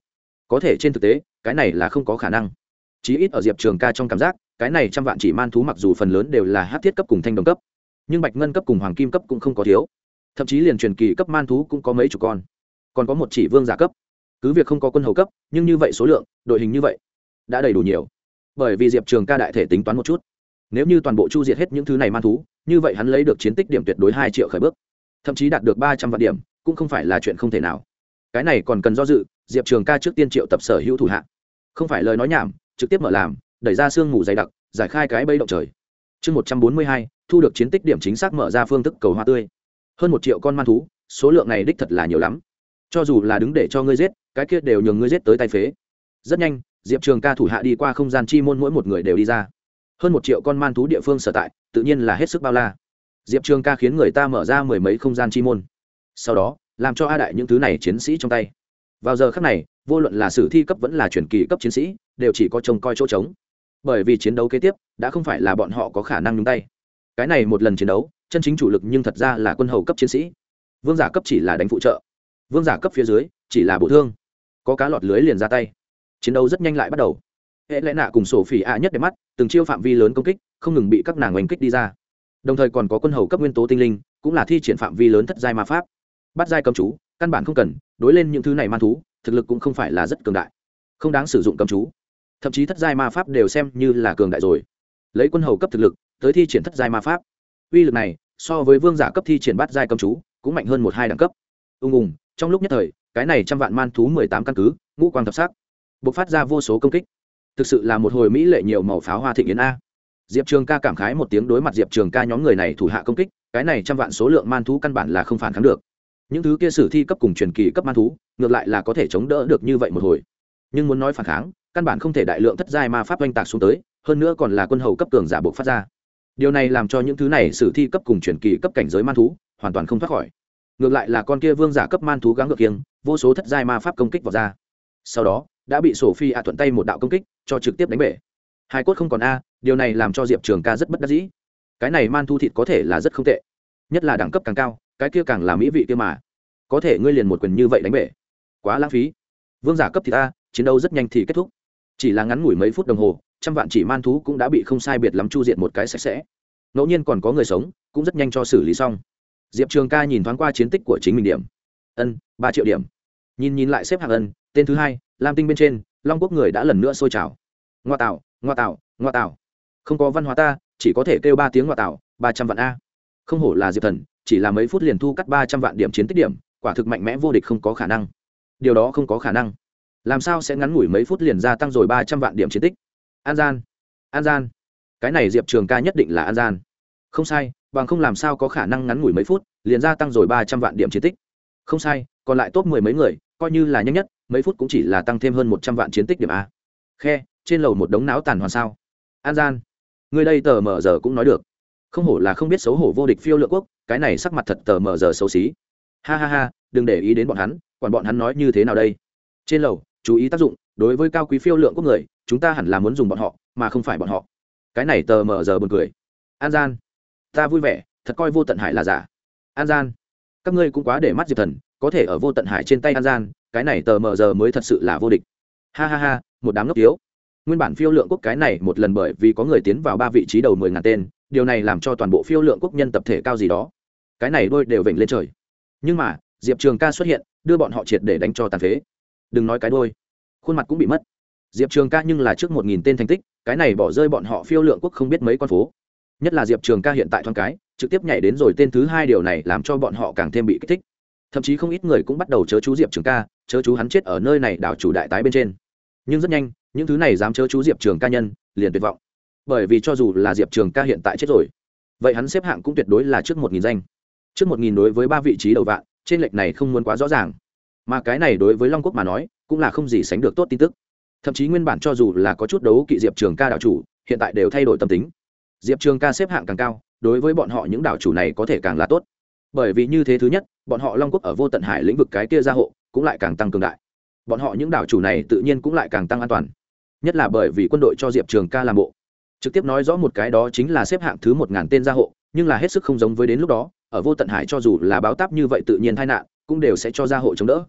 A: Có thể trên thực tế, cái này là không có khả năng. Chí ít ở diệp trường ca trong cảm giác, cái này trăm vạn chỉ man thú mặc dù phần lớn đều là hát thiết cấp cùng thanh đồng cấp, nhưng bạch ngân cấp cùng hoàng kim cấp cũng không có thiếu. Thậm chí liền truyền kỳ cấp man thú cũng có mấy chục con còn có một chỉ vương giả cấp. Cứ việc không có quân hầu cấp, nhưng như vậy số lượng, đội hình như vậy, đã đầy đủ nhiều. Bởi vì diệp trường ca đại thể tính toán một chút. Nếu như toàn bộ chu diệt hết những thứ này man thú, như vậy hắn lấy được chiến tích điểm tuyệt đối hai triệu khởi bước. Thậm chí đạt được ba trăm vạn điểm, cũng không phải là chuyện không thể nào. Cái này còn cần do dự, diệp trường ca trước tiên triệu tập sở hữu thủ hạ. Không phải lời nói nhảm, trực tiếp mở làm, đẩy ra sương ngủ dày đặc, giải khai cái bây động trời. Chương một trăm bốn mươi hai, thu được chiến tích điểm chính xác mở ra phương thức cầu hoa tươi. Hơn một triệu con man thú, số lượng này đích thật là nhiều lắm cho dù là đứng để cho ngươi giết, cái kia đều nhường ngươi giết tới tay phế. Rất nhanh, diệp trường ca thủ hạ đi qua không gian chi môn mỗi một người đều đi ra. Hơn một triệu con man thú địa phương sở tại, tự nhiên là hết sức bao la. Diệp trường ca khiến người ta mở ra mười mấy không gian chi môn. Sau đó, làm cho a đại những thứ này chiến sĩ trong tay. Vào giờ khác này, vô luận là sử thi cấp vẫn là truyền kỳ cấp chiến sĩ, đều chỉ có trông coi chỗ trống. Bởi vì chiến đấu kế tiếp, đã không phải là bọn họ có khả năng nhúng tay. Cái này một lần chiến đấu, chân chính chủ lực nhưng thật ra là quân hầu cấp chiến sĩ. Vương giả cấp chỉ là đánh phụ trợ vương giả cấp phía dưới, chỉ là bổ thương. Có cá lọt lưới liền ra tay. Chiến đấu rất nhanh lại bắt đầu. Hệ lẽ nạ cùng sổ phỉ ạ nhất đẹp mắt, từng chiêu phạm vi lớn công kích, không ngừng bị các nàng oanh kích đi ra. Đồng thời còn có quân hầu cấp nguyên tố tinh linh, cũng là thi triển phạm vi lớn thất giai ma pháp. Bắt giai cầm chú, căn bản không cần, đối lên những thứ này man thú, thực lực cũng không phải là rất cường đại. Không đáng sử dụng cầm chú. Thậm chí thất giai ma pháp đều xem như là cường đại rồi. Lấy quân hầu cấp thực lực, tới thi triển thất giai ma pháp. Uy lực này, so với vương giả cấp thi triển bắt giai cầm chú, cũng mạnh hơn một hai đẳng cấp. Ùng ùng trong lúc nhất thời, cái này trăm vạn man thú mười tám căn cứ, ngũ quang thập sắc buộc phát ra vô số công kích. Thực sự là một hồi mỹ lệ nhiều màu pháo hoa thịnh yến a. Diệp trường ca cảm khái một tiếng đối mặt diệp trường ca nhóm người này thủ hạ công kích, cái này trăm vạn số lượng man thú căn bản là không phản kháng được. Những thứ kia sử thi cấp cùng truyền kỳ cấp man thú, ngược lại là có thể chống đỡ được như vậy một hồi. Nhưng muốn nói phản kháng, căn bản không thể đại lượng thất giai ma pháp oanh tạc xuống tới, hơn nữa còn là quân hầu cấp cường giả buộc phát ra. Điều này làm cho những thứ này sử thi cấp cùng truyền kỳ cấp cảnh giới man thú hoàn toàn không thoát khỏi ngược lại là con kia vương giả cấp man thú gắng ngược kiêng, vô số thất giai ma pháp công kích vào ra. Sau đó, đã bị sổ phi ạ thuận tay một đạo công kích, cho trực tiếp đánh bể. Hai cốt không còn a, điều này làm cho diệp trường ca rất bất đắc dĩ. Cái này man thu thịt có thể là rất không tệ, nhất là đẳng cấp càng cao, cái kia càng là mỹ vị kia mà. Có thể ngươi liền một quyền như vậy đánh bể. Quá lãng phí. Vương giả cấp thì ta chiến đấu rất nhanh thì kết thúc. Chỉ là ngắn ngủi mấy phút đồng hồ, trăm vạn chỉ man thú cũng đã bị không sai biệt lắm chu diện một cái sạch sẽ. Ngẫu nhiên còn có người sống, cũng rất nhanh cho xử lý xong diệp trường ca nhìn thoáng qua chiến tích của chính mình điểm. Ân, ba triệu điểm. Nhìn nhìn lại xếp hạng ân, tên thứ hai, lam tinh bên trên, long quốc người đã lần nữa sôi trào. Ngoa tạo ngoa tạo ngoa tạo. Không có văn hóa ta, chỉ có thể kêu ba tiếng ngoa tạo, ba trăm vạn a. Không hổ là diệp thần, chỉ là mấy phút liền thu cắt ba trăm vạn điểm chiến tích điểm, quả thực mạnh mẽ vô địch không có khả năng. Điều đó không có khả năng. Làm sao sẽ ngắn ngủi mấy phút liền gia tăng rồi ba trăm vạn điểm chiến tích? An gian an gian. Cái này diệp trường ca nhất định là an gian. Không sai bằng không làm sao có khả năng ngắn ngủi mấy phút, liền gia tăng rồi ba trăm vạn điểm chiến tích. Không sai, còn lại top mười mấy người, coi như là nhanh nhất, mấy phút cũng chỉ là tăng thêm hơn một trăm vạn chiến tích điểm a. Khe, trên lầu một đống não tàn hoàn sao? An gian, người đây tờ mờ giờ cũng nói được. Không hổ là không biết xấu hổ vô địch phiêu lựa quốc, cái này sắc mặt thật tờ mờ giờ xấu xí. Ha ha ha, đừng để ý đến bọn hắn còn bọn hắn nói như thế nào đây? Trên lầu, chú ý tác dụng, đối với cao quý phiêu lượng quốc người, chúng ta hẳn là muốn dùng bọn họ, mà không phải bọn họ. Cái này tờ mờ giờ buồn cười. An gian ta vui vẻ, thật coi vô tận hải là giả. An gian, các ngươi cũng quá để mắt diệp thần, có thể ở vô tận hải trên tay an gian, cái này tờ mờ giờ mới thật sự là vô địch. Ha ha ha, một đám ngốc yếu nguyên bản phiêu lượng quốc cái này một lần bởi vì có người tiến vào ba vị trí đầu mười ngàn tên, điều này làm cho toàn bộ phiêu lượng quốc nhân tập thể cao gì đó. Cái này đôi đều vểnh lên trời. Nhưng mà, diệp trường ca xuất hiện, đưa bọn họ triệt để đánh cho tàn phế. Đừng nói cái đôi, khuôn mặt cũng bị mất. Diệp trường ca nhưng là trước một nghìn tên thành tích, cái này bỏ rơi bọn họ phiêu lượng quốc không biết mấy con phố nhất là diệp trường ca hiện tại thoáng cái, trực tiếp nhảy đến rồi tên thứ hai điều này làm cho bọn họ càng thêm bị kích thích. Thậm chí không ít người cũng bắt đầu chớ chú diệp trường ca, chớ chú hắn chết ở nơi này đảo chủ đại tái bên trên. Nhưng rất nhanh, những thứ này dám chớ chú diệp trường ca nhân, liền tuyệt vọng. Bởi vì cho dù là diệp trường ca hiện tại chết rồi, vậy hắn xếp hạng cũng tuyệt đối là trước một nghìn danh. Trước một nghìn đối với ba vị trí đầu vạn, trên lệch này không muốn quá rõ ràng. Mà cái này đối với long quốc mà nói, cũng là không gì sánh được tốt tin tức. Thậm chí nguyên bản cho dù là có chút đấu kỵ diệp trường ca đảo chủ, hiện tại đều thay đổi tâm tính diệp trường ca xếp hạng càng cao, đối với bọn họ những đảo chủ này có thể càng là tốt. Bởi vì như thế thứ nhất, bọn họ long quốc ở vô tận hải lĩnh vực cái kia gia hộ cũng lại càng tăng cường đại. Bọn họ những đảo chủ này tự nhiên cũng lại càng tăng an toàn. Nhất là bởi vì quân đội cho diệp trường ca làm bộ. Trực tiếp nói rõ một cái đó chính là xếp hạng thứ một ngàn tên gia hộ, nhưng là hết sức không giống với đến lúc đó, ở vô tận hải cho dù là báo táp như vậy tự nhiên tai nạn, cũng đều sẽ cho gia hộ chống đỡ.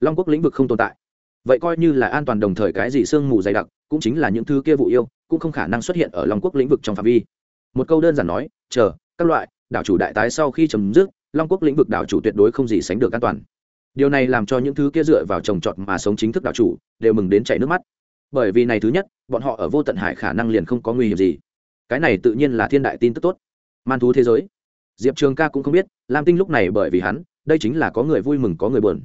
A: Long quốc lĩnh vực không tồn tại. Vậy coi như là an toàn đồng thời cái gì sương mù dày đặc, cũng chính là những thứ kia vụ yêu, cũng không khả năng xuất hiện ở long quốc lĩnh vực trong phạm vi một câu đơn giản nói, chờ, các loại, đảo chủ đại tái sau khi chấm dứt, long quốc lĩnh vực đảo chủ tuyệt đối không gì sánh được an toàn. Điều này làm cho những thứ kia dựa vào trồng trọt mà sống chính thức đảo chủ đều mừng đến chảy nước mắt. Bởi vì này thứ nhất, bọn họ ở vô tận hải khả năng liền không có nguy hiểm gì. Cái này tự nhiên là thiên đại tin tức tốt. Man thú thế giới. Diệp trường ca cũng không biết, lam tinh lúc này bởi vì hắn, đây chính là có người vui mừng, có người buồn.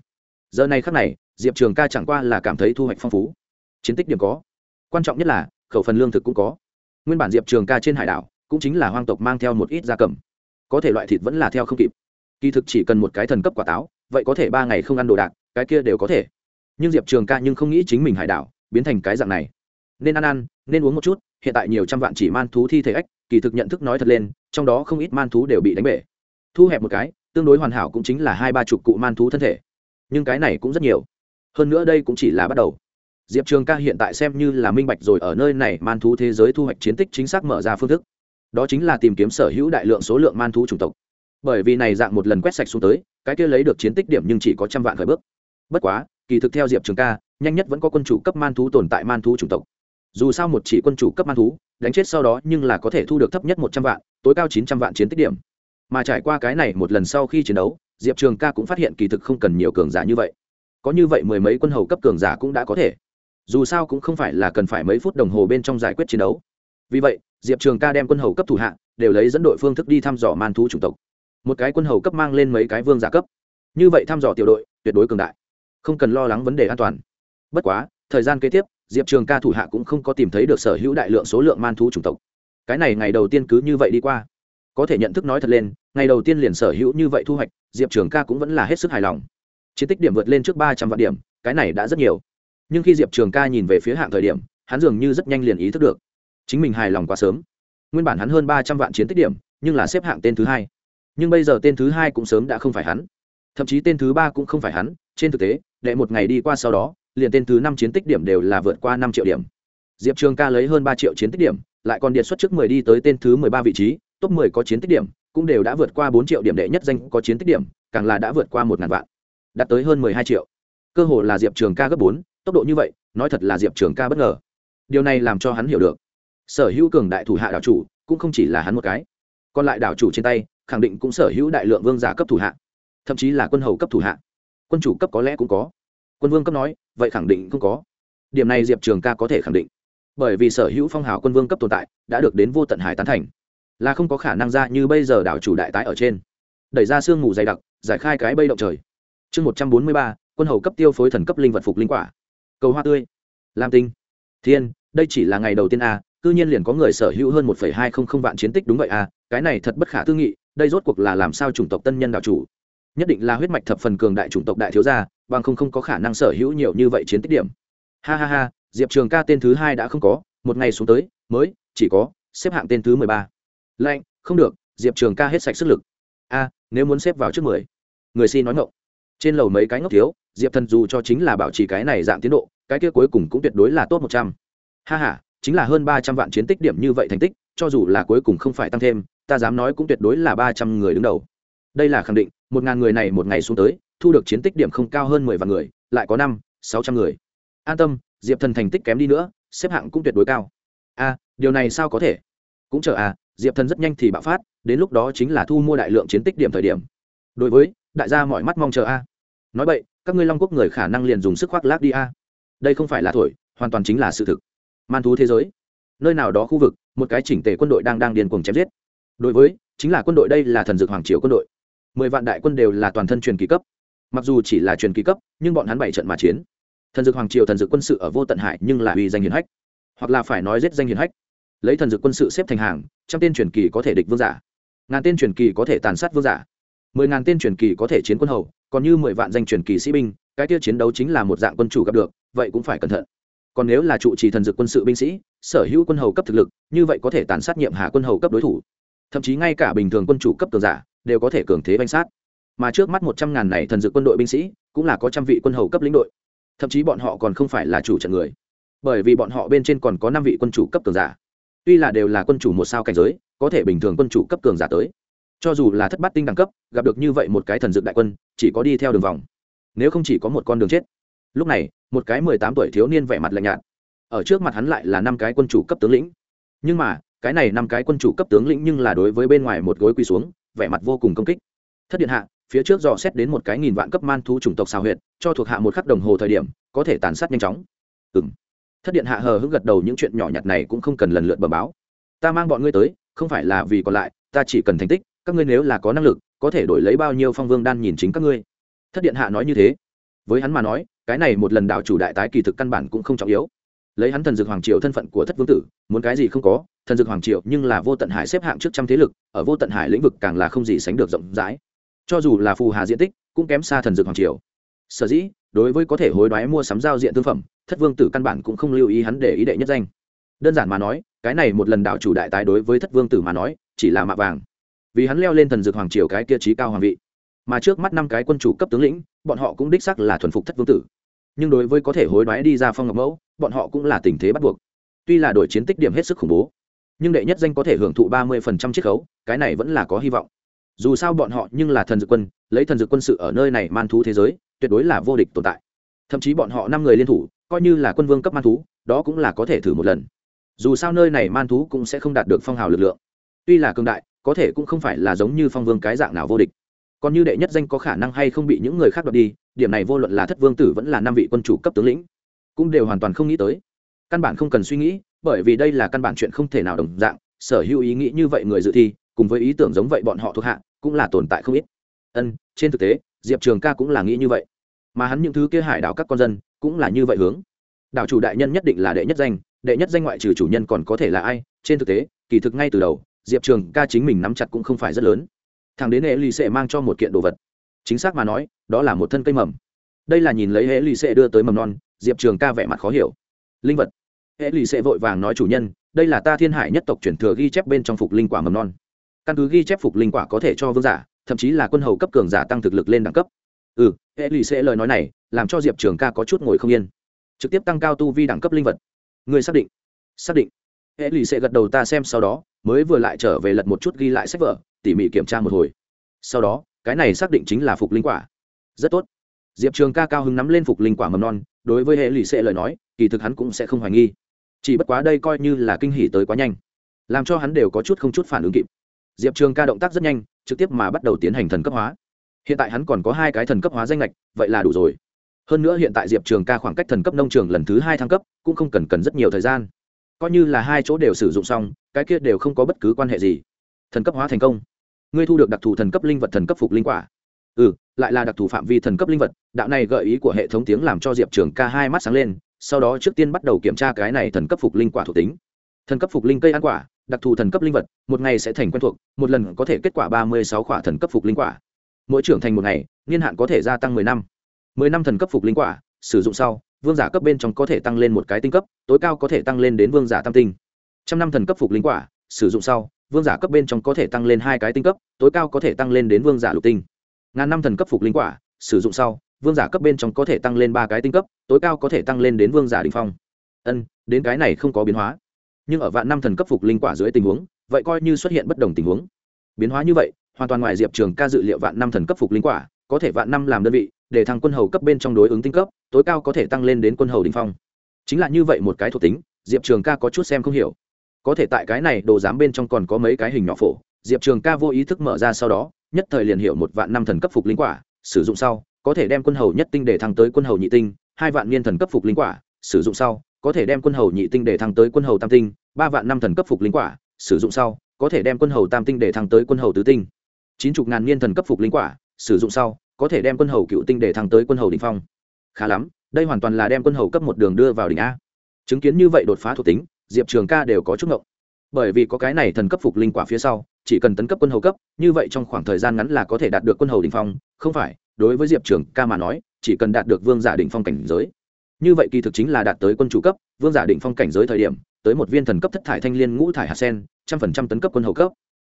A: Giờ này khắc này, diệp trường ca chẳng qua là cảm thấy thu hoạch phong phú. Chiến tích điểm có. Quan trọng nhất là, khẩu phần lương thực cũng có. Nguyên bản diệp trường ca trên hải đảo cũng chính là hoang tộc mang theo một ít gia cầm. Có thể loại thịt vẫn là theo không kịp. Kỳ thực chỉ cần một cái thần cấp quả táo, vậy có thể ba ngày không ăn đồ đạc, cái kia đều có thể. Nhưng diệp trường ca nhưng không nghĩ chính mình hải đảo, biến thành cái dạng này. Nên ăn ăn, nên uống một chút, hiện tại nhiều trăm vạn chỉ man thú thi thể ếch kỳ thực nhận thức nói thật lên, trong đó không ít man thú đều bị đánh bể. Thu hẹp một cái, tương đối hoàn hảo cũng chính là hai ba chục cụ man thú thân thể. Nhưng cái này cũng rất nhiều. Hơn nữa đây cũng chỉ là bắt đầu. Diệp trường ca hiện tại xem như là minh bạch rồi ở nơi này man thú thế giới thu hoạch chiến tích chính xác mở ra phương thức đó chính là tìm kiếm sở hữu đại lượng số lượng man thú chủng tộc. Bởi vì này dạng một lần quét sạch xuống tới, cái kia lấy được chiến tích điểm nhưng chỉ có trăm vạn khởi bước. Bất quá, kỳ thực theo diệp trường ca, nhanh nhất vẫn có quân chủ cấp man thú tồn tại man thú chủng tộc. Dù sao một chỉ quân chủ cấp man thú, đánh chết sau đó nhưng là có thể thu được thấp nhất một trăm vạn, tối cao chín trăm vạn chiến tích điểm. Mà trải qua cái này một lần sau khi chiến đấu, diệp trường ca cũng phát hiện kỳ thực không cần nhiều cường giả như vậy. Có như vậy mười mấy quân hầu cấp cường giả cũng đã có thể. Dù sao cũng không phải là cần phải mấy phút đồng hồ bên trong giải quyết chiến đấu vì vậy, diệp trường ca đem quân hầu cấp thủ hạ, đều lấy dẫn đội phương thức đi thăm dò man thú chủng tộc. Một cái quân hầu cấp mang lên mấy cái vương giả cấp. Như vậy thăm dò tiểu đội, tuyệt đối cường đại. Không cần lo lắng vấn đề an toàn. Bất quá, thời gian kế tiếp, diệp trường ca thủ hạ cũng không có tìm thấy được sở hữu đại lượng số lượng man thú chủng tộc. Cái này ngày đầu tiên cứ như vậy đi qua. Có thể nhận thức nói thật lên, ngày đầu tiên liền sở hữu như vậy thu hoạch, diệp trường ca cũng vẫn là hết sức hài lòng. Chiến tích điểm vượt lên trước ba trăm vạn điểm, cái này đã rất nhiều. Nhưng khi diệp trường ca nhìn về phía hạng thời điểm, hắn dường như rất nhanh liền ý thức được chính mình hài lòng quá sớm. Nguyên bản hắn hơn ba trăm vạn chiến tích điểm, nhưng là xếp hạng tên thứ hai. Nhưng bây giờ tên thứ hai cũng sớm đã không phải hắn. Thậm chí tên thứ ba cũng không phải hắn, trên thực tế, đệ một ngày đi qua sau đó, liền tên thứ năm chiến tích điểm đều là vượt qua năm triệu điểm. Diệp trường ca lấy hơn ba triệu chiến tích điểm, lại còn điện xuất trước mười đi tới tên thứ mười ba vị trí, top mười có chiến tích điểm, cũng đều đã vượt qua bốn triệu điểm đệ nhất danh có chiến tích điểm, càng là đã vượt qua một ngàn vạn. Đạt tới hơn mười hai triệu. Cơ hồ là diệp trường ca gấp bốn, tốc độ như vậy, nói thật là diệp trường ca bất ngờ. Điều này làm cho hắn hiểu được sở hữu cường đại thủ hạ đảo chủ cũng không chỉ là hắn một cái. Còn lại đảo chủ trên tay, khẳng định cũng sở hữu đại lượng vương giả cấp thủ hạ, thậm chí là quân hầu cấp thủ hạ. Quân chủ cấp có lẽ cũng có. Quân vương cấp nói, vậy khẳng định không có. Điểm này diệp trường ca có thể khẳng định. Bởi vì sở hữu phong hào quân vương cấp tồn tại, đã được đến vô tận hải tán thành. Là không có khả năng ra như bây giờ đảo chủ đại tái ở trên. Đẩy ra sương mù dày đặc, giải khai cái bây động trời. Chương một trăm bốn mươi ba, quân hầu cấp tiêu phối thần cấp linh vật phục linh quả. Cầu hoa tươi. Lam tinh. Thiên, đây chỉ là ngày đầu tiên a cư nhiên liền có người sở hữu hơn một hai không không vạn chiến tích đúng vậy à? cái này thật bất khả tư nghị, đây rốt cuộc là làm sao chủng tộc tân nhân đạo chủ? Nhất định là huyết mạch thập phần cường đại chủng tộc đại thiếu gia, bằng không không có khả năng sở hữu nhiều như vậy chiến tích điểm. Ha ha ha, diệp trường ca tên thứ hai đã không có, một ngày xuống tới, mới, chỉ có, xếp hạng tên thứ mười ba. Lạnh, không được, diệp trường ca hết sạch sức lực. A, nếu muốn xếp vào trước mười. Người xin nói ngộng trên lầu mấy cái ngốc thiếu, diệp thần dù cho chính là bảo trì cái này dạng tiến độ, cái kia cuối cùng cũng tuyệt đối là tốt một trăm. Ha h a chính là hơn ba trăm vạn chiến tích điểm như vậy thành tích, cho dù là cuối cùng không phải tăng thêm, ta dám nói cũng tuyệt đối là ba trăm người đứng đầu. Đây là khẳng định, một ngàn người này một ngày xuống tới, thu được chiến tích điểm không cao hơn mười vạn người, lại có năm, sáu trăm người. An tâm, diệp thần thành tích kém đi nữa, xếp hạng cũng tuyệt đối cao. A, điều này sao có thể? Cũng chờ à diệp thần rất nhanh thì bạo phát, đến lúc đó chính là thu mua đại lượng chiến tích điểm thời điểm. Đối với, đại gia mọi mắt mong chờ a. Nói vậy các ngươi long quốc người khả năng liền dùng sức khoác lác đi a. Đây không phải là thổi, hoàn toàn chính là sự thực man thú thế giới. Nơi nào đó khu vực, một cái chỉnh tề quân đội đang đang điên cuồng chém giết. Đối với, chính là quân đội đây là thần dược hoàng triều quân đội. Mười vạn đại quân đều là toàn thân truyền kỳ cấp. Mặc dù chỉ là truyền kỳ cấp, nhưng bọn hắn bảy trận mà chiến. Thần dược hoàng triều, thần dược quân sự ở vô tận hải nhưng là uy danh hiền hách. Hoặc là phải nói giết danh hiền hách. Lấy thần dược quân sự xếp thành hàng, trăm tên truyền kỳ có thể địch vương giả. Ngàn tên truyền kỳ có thể tàn sát vương giả. Mười ngàn tên truyền kỳ có thể chiến quân hầu, còn như mười vạn danh truyền kỳ sĩ binh, cái tiêu chiến đấu chính là một dạng quân chủ gặp được, vậy cũng phải cẩn thận còn nếu là trụ trì thần dược quân sự binh sĩ, sở hữu quân hầu cấp thực lực, như vậy có thể tàn sát nhiệm hà quân hầu cấp đối thủ. Thậm chí ngay cả bình thường quân chủ cấp cường giả đều có thể cường thế banh sát. Mà trước mắt một trăm ngàn này thần dược quân đội binh sĩ, cũng là có trăm vị quân hầu cấp lĩnh đội. Thậm chí bọn họ còn không phải là chủ trận người. Bởi vì bọn họ bên trên còn có năm vị quân chủ cấp cường giả. Tuy là đều là quân chủ một sao cảnh giới, có thể bình thường quân chủ cấp cường giả tới. Cho dù là thất bát tinh đẳng cấp, gặp được như vậy một cái thần dược đại quân, chỉ có đi theo đường vòng. Nếu không chỉ có một con đường chết lúc này, một cái mười tám tuổi thiếu niên vẻ mặt lạnh nhạt. Ở trước mặt hắn lại là năm cái quân chủ cấp tướng lĩnh. Nhưng mà, cái này năm cái quân chủ cấp tướng lĩnh nhưng là đối với bên ngoài một gối quỳ xuống, vẻ mặt vô cùng công kích. Thất điện hạ, phía trước dò xét đến một cái nghìn vạn cấp man thú chủng tộc xào huyệt, cho thuộc hạ một khắc đồng hồ thời điểm, có thể tàn sát nhanh chóng. Ừ m thất điện hạ hờ hững gật đầu những chuyện nhỏ nhặt này cũng không cần lần lượt bờ báo. Ta mang bọn ngươi tới, không phải là vì còn lại, ta chỉ cần thành tích, các ngươi nếu là có năng lực, có thể đổi lấy bao nhiêu phong vương đan nhìn chính các ngươi. Thất điện hạ nói như thế. Với hắn mà nói cái này một lần đảo chủ đại tái kỳ thực căn bản cũng không trọng yếu. Lấy hắn thần dược hoàng triều thân phận của thất vương tử, muốn cái gì không có, thần dược hoàng triều nhưng là vô tận hải xếp hạng trước trăm thế lực, ở vô tận hải lĩnh vực càng là không gì sánh được rộng rãi. Cho dù là phù hà diện tích, cũng kém xa thần dược hoàng triều. Sở dĩ, đối với có thể hối đoái mua sắm giao diện thương phẩm, thất vương tử căn bản cũng không lưu ý hắn để ý đệ nhất danh. Đơn giản mà nói, cái này một lần đảo chủ đại tái đối với thất vương tử mà nói, chỉ là mạ vàng. Vì hắn leo lên thần dược hoàng triều cái kia trí cao hoàng vị mà trước mắt năm cái quân chủ cấp tướng lĩnh, bọn họ cũng đích sắc là thuần phục thất vương tử. Nhưng đối với có thể hối đoái đi ra phong ngọc mẫu, bọn họ cũng là tình thế bắt buộc. Tuy là đổi chiến tích điểm hết sức khủng bố, nhưng đệ nhất danh có thể hưởng thụ ba mươi phần trăm chiết khấu, cái này vẫn là có hy vọng. Dù sao bọn họ nhưng là thần dược quân, lấy thần dược quân sự ở nơi này man thú thế giới, tuyệt đối là vô địch tồn tại. Thậm chí bọn họ năm người liên thủ, coi như là quân vương cấp man thú, đó cũng là có thể thử một lần. Dù sao nơi này man thú cũng sẽ không đạt được phong hào lực lượng. Tuy là cường đại, có thể cũng không phải là giống như phong vương cái dạng nào vô địch còn như đệ nhất danh có khả năng hay không bị những người khác đoạt đi, điểm này vô luận là thất vương tử vẫn là năm vị quân chủ cấp tướng lĩnh, cũng đều hoàn toàn không nghĩ tới. Căn bản không cần suy nghĩ, bởi vì đây là căn bản chuyện không thể nào đồng dạng, sở hữu ý nghĩ như vậy người dự thi, cùng với ý tưởng giống vậy bọn họ thuộc hạ, cũng là tồn tại không ít. Ân, trên thực tế, diệp trường ca cũng là nghĩ như vậy. Mà hắn những thứ kia hải đảo các con dân, cũng là như vậy hướng. Đảo chủ đại nhân nhất định là đệ nhất danh, đệ nhất danh ngoại trừ chủ nhân còn có thể là ai? Trên thực tế, kỳ thực ngay từ đầu, diệp trường ca chính mình nắm chặt cũng không phải rất lớn thằng đến hệ lì xệ mang cho một kiện đồ vật. Chính xác mà nói, đó là một thân cây mầm. Đây là nhìn lấy hệ lì xệ đưa tới mầm non, diệp trường ca vẻ mặt khó hiểu. Linh vật. Hệ lì xệ vội vàng nói chủ nhân, đây là ta thiên hải nhất tộc chuyển thừa ghi chép bên trong phục linh quả mầm non. Căn cứ ghi chép phục linh quả có thể cho vương giả, thậm chí là quân hầu cấp cường giả tăng thực lực lên đẳng cấp. Ừ hệ lì xệ lời nói này, làm cho diệp trường ca có chút ngồi không yên. Trực tiếp tăng cao tu vi đẳng cấp linh vật. Người xác định. Xác định. Hệ lì xệ gật đầu ta xem sau đó, mới vừa lại trở về lật một chút ghi lại sách vở tỉ mỉ kiểm tra một hồi. Sau đó, cái này xác định chính là phục linh quả. Rất tốt. Diệp trường ca cao hứng nắm lên phục linh quả mầm non, đối với hệ lì xệ lời nói, kỳ thực hắn cũng sẽ không hoài nghi. Chỉ bất quá đây coi như là kinh hỉ tới quá nhanh, làm cho hắn đều có chút không chút phản ứng kịp. Diệp trường ca động tác rất nhanh, trực tiếp mà bắt đầu tiến hành thần cấp hóa. Hiện tại hắn còn có hai cái thần cấp hóa danh lệch, vậy là đủ rồi. Hơn nữa hiện tại diệp trường ca khoảng cách thần cấp nông trường lần thứ hai thăng cấp, cũng không cần cần rất nhiều thời gian. Coi như là hai chỗ đều sử dụng xong, cái kia đều không có bất cứ quan hệ gì. Thần cấp hóa thành công ngươi thu được đặc thù thần cấp linh vật thần cấp phục linh quả. Ừ lại là đặc thù phạm vi thần cấp linh vật, đạo này gợi ý của hệ thống tiếng làm cho diệp trường ca hai mắt sáng lên, sau đó trước tiên bắt đầu kiểm tra cái này thần cấp phục linh quả thuộc tính. Thần cấp phục linh cây ăn quả, đặc thù thần cấp linh vật, một ngày sẽ thành quen thuộc, một lần có thể kết quả ba mươi sáu quả thần cấp phục linh quả. Mỗi trưởng thành một ngày, niên hạn có thể gia tăng mười năm. Mười năm thần cấp phục linh quả, sử dụng sau, vương giả cấp bên trong có thể tăng lên một cái tinh cấp, tối cao có thể tăng lên đến vương giả tam tinh. Trăm năm thần cấp phục linh quả, sử dụng sau vương giả cấp bên trong có thể tăng lên hai cái tinh cấp, tối cao có thể tăng lên đến vương giả lục tinh. Ngàn năm thần cấp phục linh quả, sử dụng sau, vương giả cấp bên trong có thể tăng lên ba cái tinh cấp, tối cao có thể tăng lên đến vương giả đình phong. Ân, đến cái này không có biến hóa. Nhưng ở vạn năm thần cấp phục linh quả dưới tình huống, vậy coi như xuất hiện bất đồng tình huống. Biến hóa như vậy, hoàn toàn ngoài diệp trường ca dự liệu vạn năm thần cấp phục linh quả, có thể vạn năm làm đơn vị, để thăng quân hầu cấp bên trong đối ứng tinh cấp, tối cao có thể tăng lên đến quân hầu đình phong. Chính là như vậy một cái thuộc tính, diệp trường ca có chút xem không hiểu có thể tại cái này đồ giám bên trong còn có mấy cái hình nhỏ phổ, diệp trường ca vô ý thức mở ra sau đó, nhất thời liền hiểu một vạn năm thần cấp phục linh quả, sử dụng sau, có thể đem quân hầu nhất tinh để thăng tới quân hầu nhị tinh, hai vạn niên thần cấp phục linh quả, sử dụng sau, có thể đem quân hầu nhị tinh để thăng tới quân hầu tam tinh, ba vạn năm thần cấp phục linh quả, sử dụng sau, có thể đem quân hầu tam tinh để thăng tới quân hầu tứ tinh. Chín chục ngàn niên thần cấp phục linh quả, sử dụng sau, có thể đem quân hầu cựu tinh để thăng tới quân hầu đ ỉ n h phong. Khá lắm, đây hoàn toàn là đem quân hầu cấp một đường đưa vào đỉnh a. Chứng kiến như vậy đột phá thuộc tính diệp trường ca đều có chút ngộng. Bởi vì có cái này thần cấp phục linh quả phía sau, chỉ cần tấn cấp quân hầu cấp, như vậy trong khoảng thời gian ngắn là có thể đạt được quân hầu đ ỉ n h phong, không phải, đối với diệp trường ca mà nói, chỉ cần đạt được vương giả đ ỉ n h phong cảnh giới. Như vậy kỳ thực chính là đạt tới quân chủ cấp, vương giả định phong cảnh giới thời điểm, tới một viên thần cấp thất thải thanh liên ngũ thải hạt sen, trăm phần trăm tấn cấp quân hầu cấp.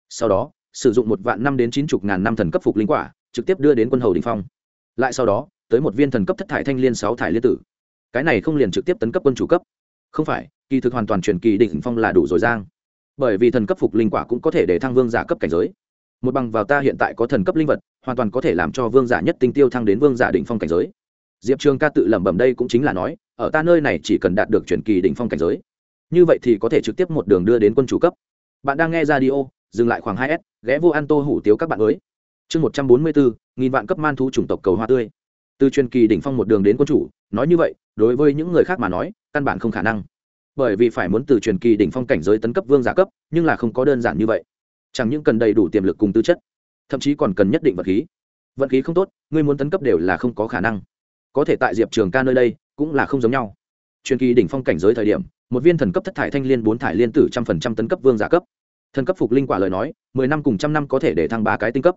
A: Sau đó, sử dụng một vạn năm đến chín chục ngàn năm thần cấp phục linh quả, trực tiếp đưa đến quân hầu đình phong. Lại sau đó, tới một viên thần cấp thất thải thanh liên sáu thải liên tử. Cái này không liền trực tiếp tấn cấp quân chủ cấp không phải, kỳ thực hoàn toàn truyền kỳ đỉnh phong là đủ rồi giang. Bởi vì thần cấp phục linh quả cũng có thể để thăng vương giả cấp cảnh giới. Một bằng vào ta hiện tại có thần cấp linh vật, hoàn toàn có thể làm cho vương giả nhất tinh tiêu thăng đến vương giả đỉnh phong cảnh giới. Diệp trường ca tự lẩm bẩm đây cũng chính là nói, ở ta nơi này chỉ cần đạt được truyền kỳ đỉnh phong cảnh giới, như vậy thì có thể trực tiếp một đường đưa đến quân chủ cấp. Bạn đang nghe radio, dừng lại khoảng hai s, ghé vô an tô hủ tiếu các bạn mới chương một trăm bốn mươi bốn nghìn vạn cấp man thu chủng tộc cầu hoa tươi từ truyền kỳ đỉnh phong một đường đến quân chủ, nói như vậy, đối với những người khác mà nói, căn bản không khả năng. Bởi vì phải muốn từ truyền kỳ đỉnh phong cảnh giới tấn cấp vương giả cấp, nhưng là không có đơn giản như vậy. Chẳng những cần đầy đủ tiềm lực cùng tư chất, thậm chí còn cần nhất định vật khí. Vận khí không tốt, ngươi muốn tấn cấp đều là không có khả năng. Có thể tại diệp trường ca nơi đây, cũng là không giống nhau. Truyền kỳ đỉnh phong cảnh giới thời điểm, một viên thần cấp thất thải thanh liên bốn thải liên tử trăm phần trăm tấn cấp vương giả cấp. Thần cấp phục linh quả lời nói, mười năm cùng trăm năm có thể để thăng ba cái tinh cấp.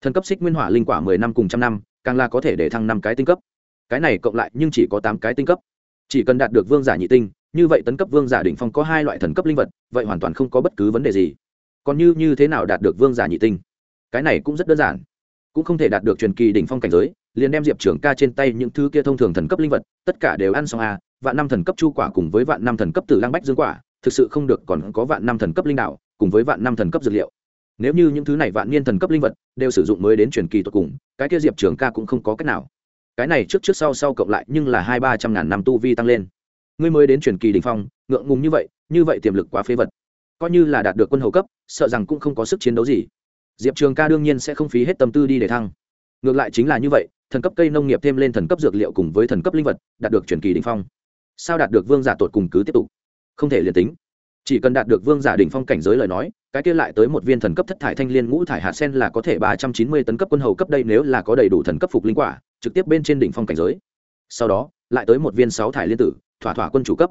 A: Thần cấp xích nguyên hỏa linh quả mười năm cùng trăm năm càng là có thể để thăng năm cái tinh cấp. Cái này cộng lại nhưng chỉ có tám cái tinh cấp. Chỉ cần đạt được vương giả nhị tinh như vậy tấn cấp vương giả đỉnh phong có hai loại thần cấp linh vật vậy hoàn toàn không có bất cứ vấn đề gì. Còn như như thế nào đạt được vương giả nhị tinh? Cái này cũng rất đơn giản. Cũng không thể đạt được truyền kỳ đỉnh phong cảnh giới liền đem diệp trưởng ca trên tay những thứ kia thông thường thần cấp linh vật tất cả đều ăn xong a à, vạn năm thần cấp chu quả cùng với vạn năm thần cấp tử lang bách dương quả thực sự không được còn có vạn năm thần cấp linh đạo cùng với vạn năm thần cấp dược liệu nếu như những thứ này vạn niên thần cấp linh vật đều sử dụng mới đến truyền kỳ tột cùng, cái kia diệp trường ca cũng không có cách nào. Cái này trước trước sau sau cộng lại nhưng là hai ba trăm ngàn năm tu vi tăng lên. Ngươi mới đến truyền kỳ đình phong, ngượng ngùng như vậy như vậy tiềm lực quá phế vật. Coi như là đạt được quân hầu cấp, sợ rằng cũng không có sức chiến đấu gì. Diệp trường ca đương nhiên sẽ không phí hết tâm tư đi để thăng. Ngược lại chính là như vậy, thần cấp cây nông nghiệp thêm lên thần cấp dược liệu cùng với thần cấp linh vật, đạt được truyền kỳ đình phong. Sao đạt được vương giả tột cùng cứ tiếp tục? Không thể liền tính. Chỉ cần đạt được vương giả đỉnh phong cảnh giới lời nói cái kia lại tới một viên thần cấp thất thải thanh liên ngũ thải hạt sen là có thể ba trăm chín mươi tấn cấp quân hầu cấp đây nếu là có đầy đủ thần cấp phục linh quả, trực tiếp bên trên đỉnh phong cảnh giới. Sau đó, lại tới một viên sáu thải liên tử, thỏa thỏa quân chủ cấp.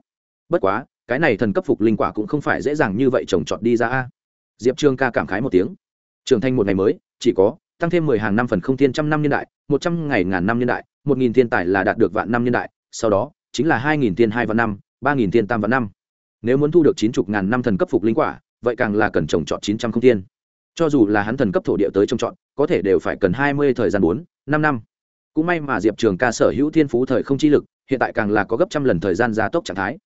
A: Bất quá, cái này thần cấp phục linh quả cũng không phải dễ dàng như vậy trồng trọt đi ra a. Diệp trương ca cảm khái một tiếng. Trưởng thành một ngày mới, chỉ có tăng thêm mười hàng năm phần không thiên trăm năm niên đại, một trăm ngày ngàn năm niên đại, một nghìn thiên tài là đạt được vạn năm niên đại, sau đó, chính là hai nghìn thiên hai vạn năm, ba nghìn thiên tam vạn năm. Nếu muốn thu được chín chục ngàn năm thần cấp phục linh quả vậy càng là cần trồng trọt chín trăm không thiên. Cho dù là hắn thần cấp thổ địa tới trồng trọt, có thể đều phải cần hai mươi thời gian bốn, năm năm. Cũng may mà diệp trường ca sở hữu thiên phú thời không chi lực, hiện tại càng là có gấp trăm lần thời gian gia tốc trạng thái.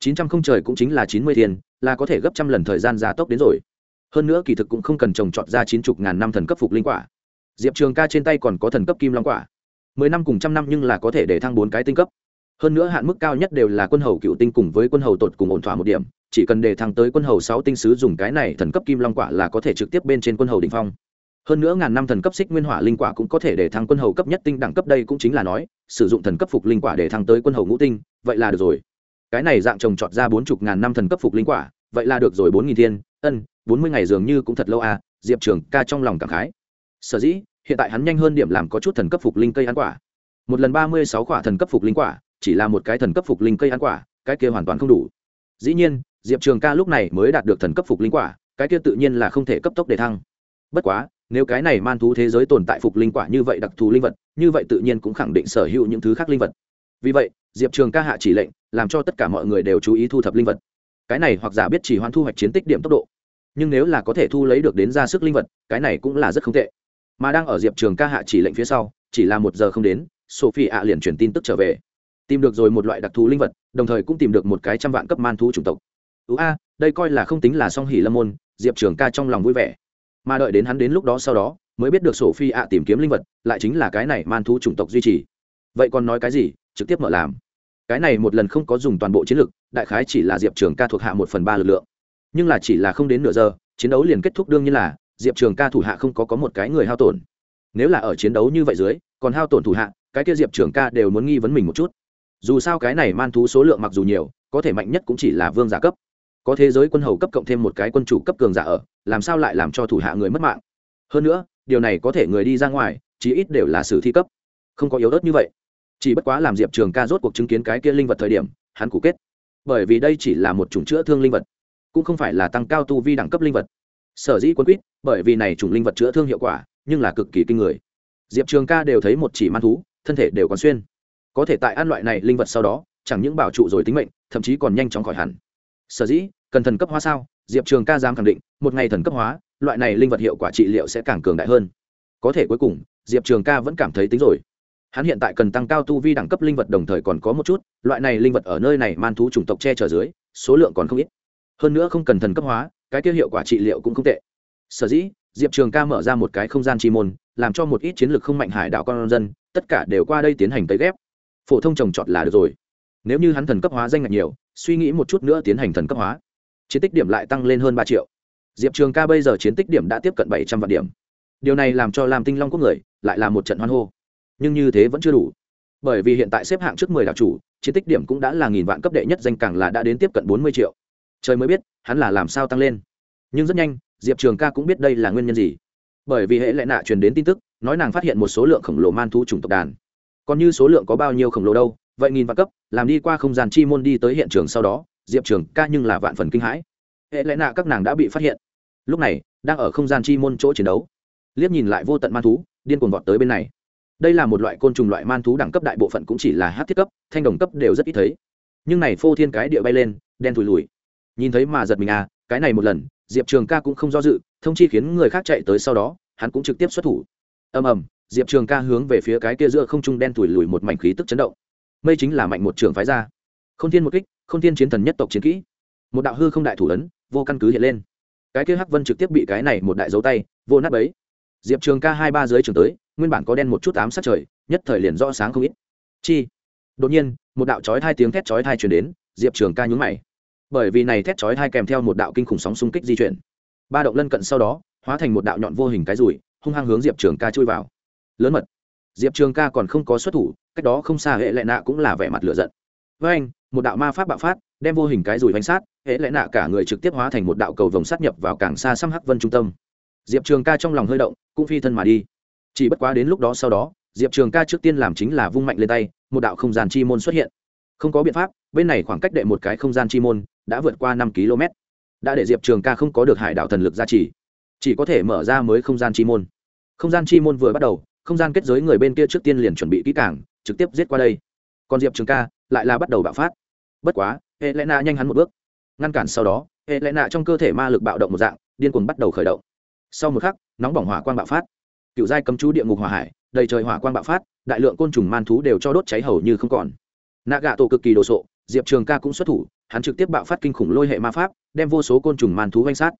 A: Chín trăm không trời cũng chính là chín mươi thiên, là có thể gấp trăm lần thời gian gia tốc đến rồi. Hơn nữa kỳ thực cũng không cần trồng trọt ra chín chục ngàn năm thần cấp phục linh quả. Diệp trường ca trên tay còn có thần cấp kim long quả. Mười năm cùng trăm năm nhưng là có thể để thăng bốn cái tinh cấp. Hơn nữa hạn mức cao nhất đều là quân hầu cựu tinh cùng với quân hầu tột cùng ổn thỏa một điểm chỉ cần để thăng tới quân hầu sáu tinh sứ dùng cái này thần cấp kim long quả là có thể trực tiếp bên trên quân hầu đỉnh phong. Hơn nữa ngàn năm thần cấp xích nguyên hỏa linh quả cũng có thể để thăng quân hầu cấp nhất tinh đẳng cấp, đây cũng chính là nói, sử dụng thần cấp phục linh quả để thăng tới quân hầu ngũ tinh, vậy là được rồi. Cái này dạng trồng trọt ra bốn chục ngàn năm thần cấp phục linh quả, vậy là được rồi bốn nghìn thiên, ân, bốn mươi ngày dường như cũng thật lâu à diệp trường ca trong lòng cảm khái. Sở dĩ, hiện tại hắn nhanh hơn điểm làm có chút thần cấp phục linh cây ăn quả. Một lần ba mươi sáu quả thần cấp phục linh quả, chỉ là một cái thần cấp phục linh cây ăn quả, cái kia hoàn toàn không đủ. Dĩ nhiên diệp trường ca lúc này mới đạt được thần cấp phục linh quả, cái kia tự nhiên là không thể cấp tốc để thăng. Bất quá, nếu cái này man thú thế giới tồn tại phục linh quả như vậy đặc thù linh vật, như vậy tự nhiên cũng khẳng định sở hữu những thứ khác linh vật. Vì vậy, diệp trường ca hạ chỉ lệnh, làm cho tất cả mọi người đều chú ý thu thập linh vật. Cái này hoặc giả biết chỉ hoãn thu hoạch chiến tích điểm tốc độ, nhưng nếu là có thể thu lấy được đến ra sức linh vật, cái này cũng là rất không tệ. Mà đang ở diệp trường ca hạ chỉ lệnh phía sau, chỉ là một giờ không đến, sophie ạ liền truyền tin tức trở về. Tìm được rồi một loại đặc thù linh vật, đồng thời cũng tìm được một cái trăm vạn cấp man thú chủng tộc ú a, đây coi là không tính là song hỉ lâm môn, diệp trường ca trong lòng vui vẻ. Mà đợi đến hắn đến lúc đó sau đó, mới biết được sổ phi ạ tìm kiếm linh vật, lại chính là cái này man thú chủng tộc duy trì. Vậy còn nói cái gì? Trực tiếp mở làm. Cái này một lần không có dùng toàn bộ chiến lược đại khái chỉ là diệp trường ca thuộc hạ một phần ba lực lượng. Nhưng là chỉ là không đến nửa giờ, chiến đấu liền kết thúc đương nhiên là, diệp trường ca thủ hạ không có có một cái người hao tổn. Nếu là ở chiến đấu như vậy dưới, còn hao tổn thủ hạ, cái kia diệp trường ca đều muốn nghi vấn mình một chút. Dù sao cái này man thú số lượng mặc dù nhiều, có thể mạnh nhất cũng chỉ là vương giả cấp có thế giới quân hầu cấp cộng thêm một cái quân chủ cấp cường giả ở, làm sao lại làm cho thủ hạ người mất mạng? Hơn nữa, điều này có thể người đi ra ngoài, chí ít đều là sử thi cấp. Không có yếu ớt như vậy. Chỉ bất quá làm diệp trường ca rốt cuộc chứng kiến cái kia linh vật thời điểm, hắn cụ kết. Bởi vì đây chỉ là một chủng chữa thương linh vật, cũng không phải là tăng cao tu vi đẳng cấp linh vật. Sở dĩ quân quýt, bởi vì này chủng linh vật chữa thương hiệu quả, nhưng là cực kỳ kinh người. Diệp trường ca đều thấy một chỉ man thú, thân thể đều còn xuyên. Có thể tại ăn loại này linh vật sau đó, chẳng những bảo trụ rồi tính mệnh, thậm chí còn nhanh chóng khỏi hẳn. Sở dĩ cần thần cấp hóa sao? Diệp trường ca dám khẳng định, một ngày thần cấp hóa, loại này linh vật hiệu quả trị liệu sẽ càng cường đại hơn. Có thể cuối cùng, diệp trường ca vẫn cảm thấy tính rồi. Hắn hiện tại cần tăng cao tu vi đẳng cấp linh vật đồng thời còn có một chút, loại này linh vật ở nơi này man thú chủng tộc che chở dưới, số lượng còn không ít. Hơn nữa không cần thần cấp hóa, cái kia hiệu quả trị liệu cũng không tệ. Sở dĩ, diệp trường ca mở ra một cái không gian chi môn, làm cho một ít chiến lược không mạnh hải đạo con dân, tất cả đều qua đây tiến hành tấy ghép. Phổ thông trồng trọt là được rồi. Nếu như hắn thần cấp hóa danh ngạch nhiều, suy nghĩ một chút nữa tiến hành thần cấp hóa chiến tích điểm lại tăng lên hơn ba triệu. Diệp trường ca bây giờ chiến tích điểm đã tiếp cận bảy trăm vạn điểm. Điều này làm cho làm tinh long quốc người lại là một trận hoan hô. Nhưng như thế vẫn chưa đủ. Bởi vì hiện tại xếp hạng trước mười đạo chủ, chiến tích điểm cũng đã là nghìn vạn cấp đệ nhất danh càng là đã đến tiếp cận bốn mươi triệu. Trời mới biết, hắn là làm sao tăng lên. Nhưng rất nhanh, diệp trường ca cũng biết đây là nguyên nhân gì. Bởi vì hệ lệ nạ truyền đến tin tức, nói nàng phát hiện một số lượng khổng lồ man thú chủng tộc đàn. Còn như số lượng có bao nhiêu khổng lồ đâu, vậy nghìn vạn cấp, làm đi qua không gian chi môn đi tới hiện trường sau đó diệp trường ca nhưng là vạn phần kinh hãi. Hệ lẽ nạ các nàng đã bị phát hiện. Lúc này, đang ở không gian chi môn chỗ chiến đấu. Liếc nhìn lại vô tận man thú, điên cuồng vọt tới bên này. Đây là một loại côn trùng loại man thú đẳng cấp đại bộ phận cũng chỉ là hát thiết cấp, thanh đồng cấp đều rất ít thấy. Nhưng này phô thiên cái địa bay lên, đen thùi lùi. Nhìn thấy mà giật mình à cái này một lần, diệp trường ca cũng không do dự, thông chi khiến người khác chạy tới sau đó, hắn cũng trực tiếp xuất thủ. Ầm ầm, diệp trường ca hướng về phía cái kia giữa không trung đen thùi lùi một mảnh khí tức chấn động. Mây chính là mạnh một trường phái ra. Không thiên một kích không thiên chiến thần nhất tộc chiến kỹ. Một đạo hư không đại thủ ấn, vô căn cứ hiện lên. Cái kia hắc vân trực tiếp bị cái này một đại dấu tay, vô nát bấy. Diệp trường ca hai ba dưới trường tới, nguyên bản có đen một chút ám sát trời, nhất thời liền rõ sáng không ít. Chi? Đột nhiên, một đạo chói thai tiếng thét chói thai chuyển đến, diệp trường ca nhúng mày. Bởi vì này thét chói thai kèm theo một đạo kinh khủng sóng xung kích di chuyển. Ba động lân cận sau đó, hóa thành một đạo nhọn vô hình cái rùi, hung hăng hướng diệp trường ca chui vào. Lớn mật. Diệp trường ca còn không có xuất thủ, cách đó không xa hệ lệ nạ cũng là vẻ mặt lửa giận với anh, một đạo ma pháp bạo phát, đem vô hình cái rùi bánh sát, hệ lẽ nạ cả người trực tiếp hóa thành một đạo cầu vồng sát nhập vào càng xa xăm hắc vân trung tâm. Diệp trường ca trong lòng hơi động, cũng phi thân mà đi. Chỉ bất quá đến lúc đó sau đó, diệp trường ca trước tiên làm chính là vung mạnh lên tay, một đạo không gian chi môn xuất hiện. Không có biện pháp, bên này khoảng cách đệ một cái không gian chi môn đã vượt qua năm km. Đã để diệp trường ca không có được hải đạo thần lực gia trì. Chỉ có thể mở ra mới không gian chi môn. Không gian chi môn vừa bắt đầu, không gian kết giới người bên kia trước tiên liền chuẩn bị kỹ cảng trực tiếp giết qua đây. Còn diệp trường ca lại là bắt đầu bạo phát. Bất quá hệ lẽ nạ nhanh hắn một bước. Ngăn cản sau đó hệ lẽ nạ trong cơ thể ma lực bạo động một dạng, điên cuồng bắt đầu khởi động. Sau một khắc, nóng bỏng hỏa quang bạo phát. Cựu giai cấm chú địa ngục hỏa hải, đầy trời hỏa quang bạo phát, đại lượng côn trùng man thú đều cho đốt cháy hầu như không còn. Nạ gạ tổ cực kỳ đồ sộ, diệp trường ca cũng xuất thủ, hắn trực tiếp bạo phát kinh khủng lôi hệ ma pháp, đem vô số côn trùng man thú vanh sát.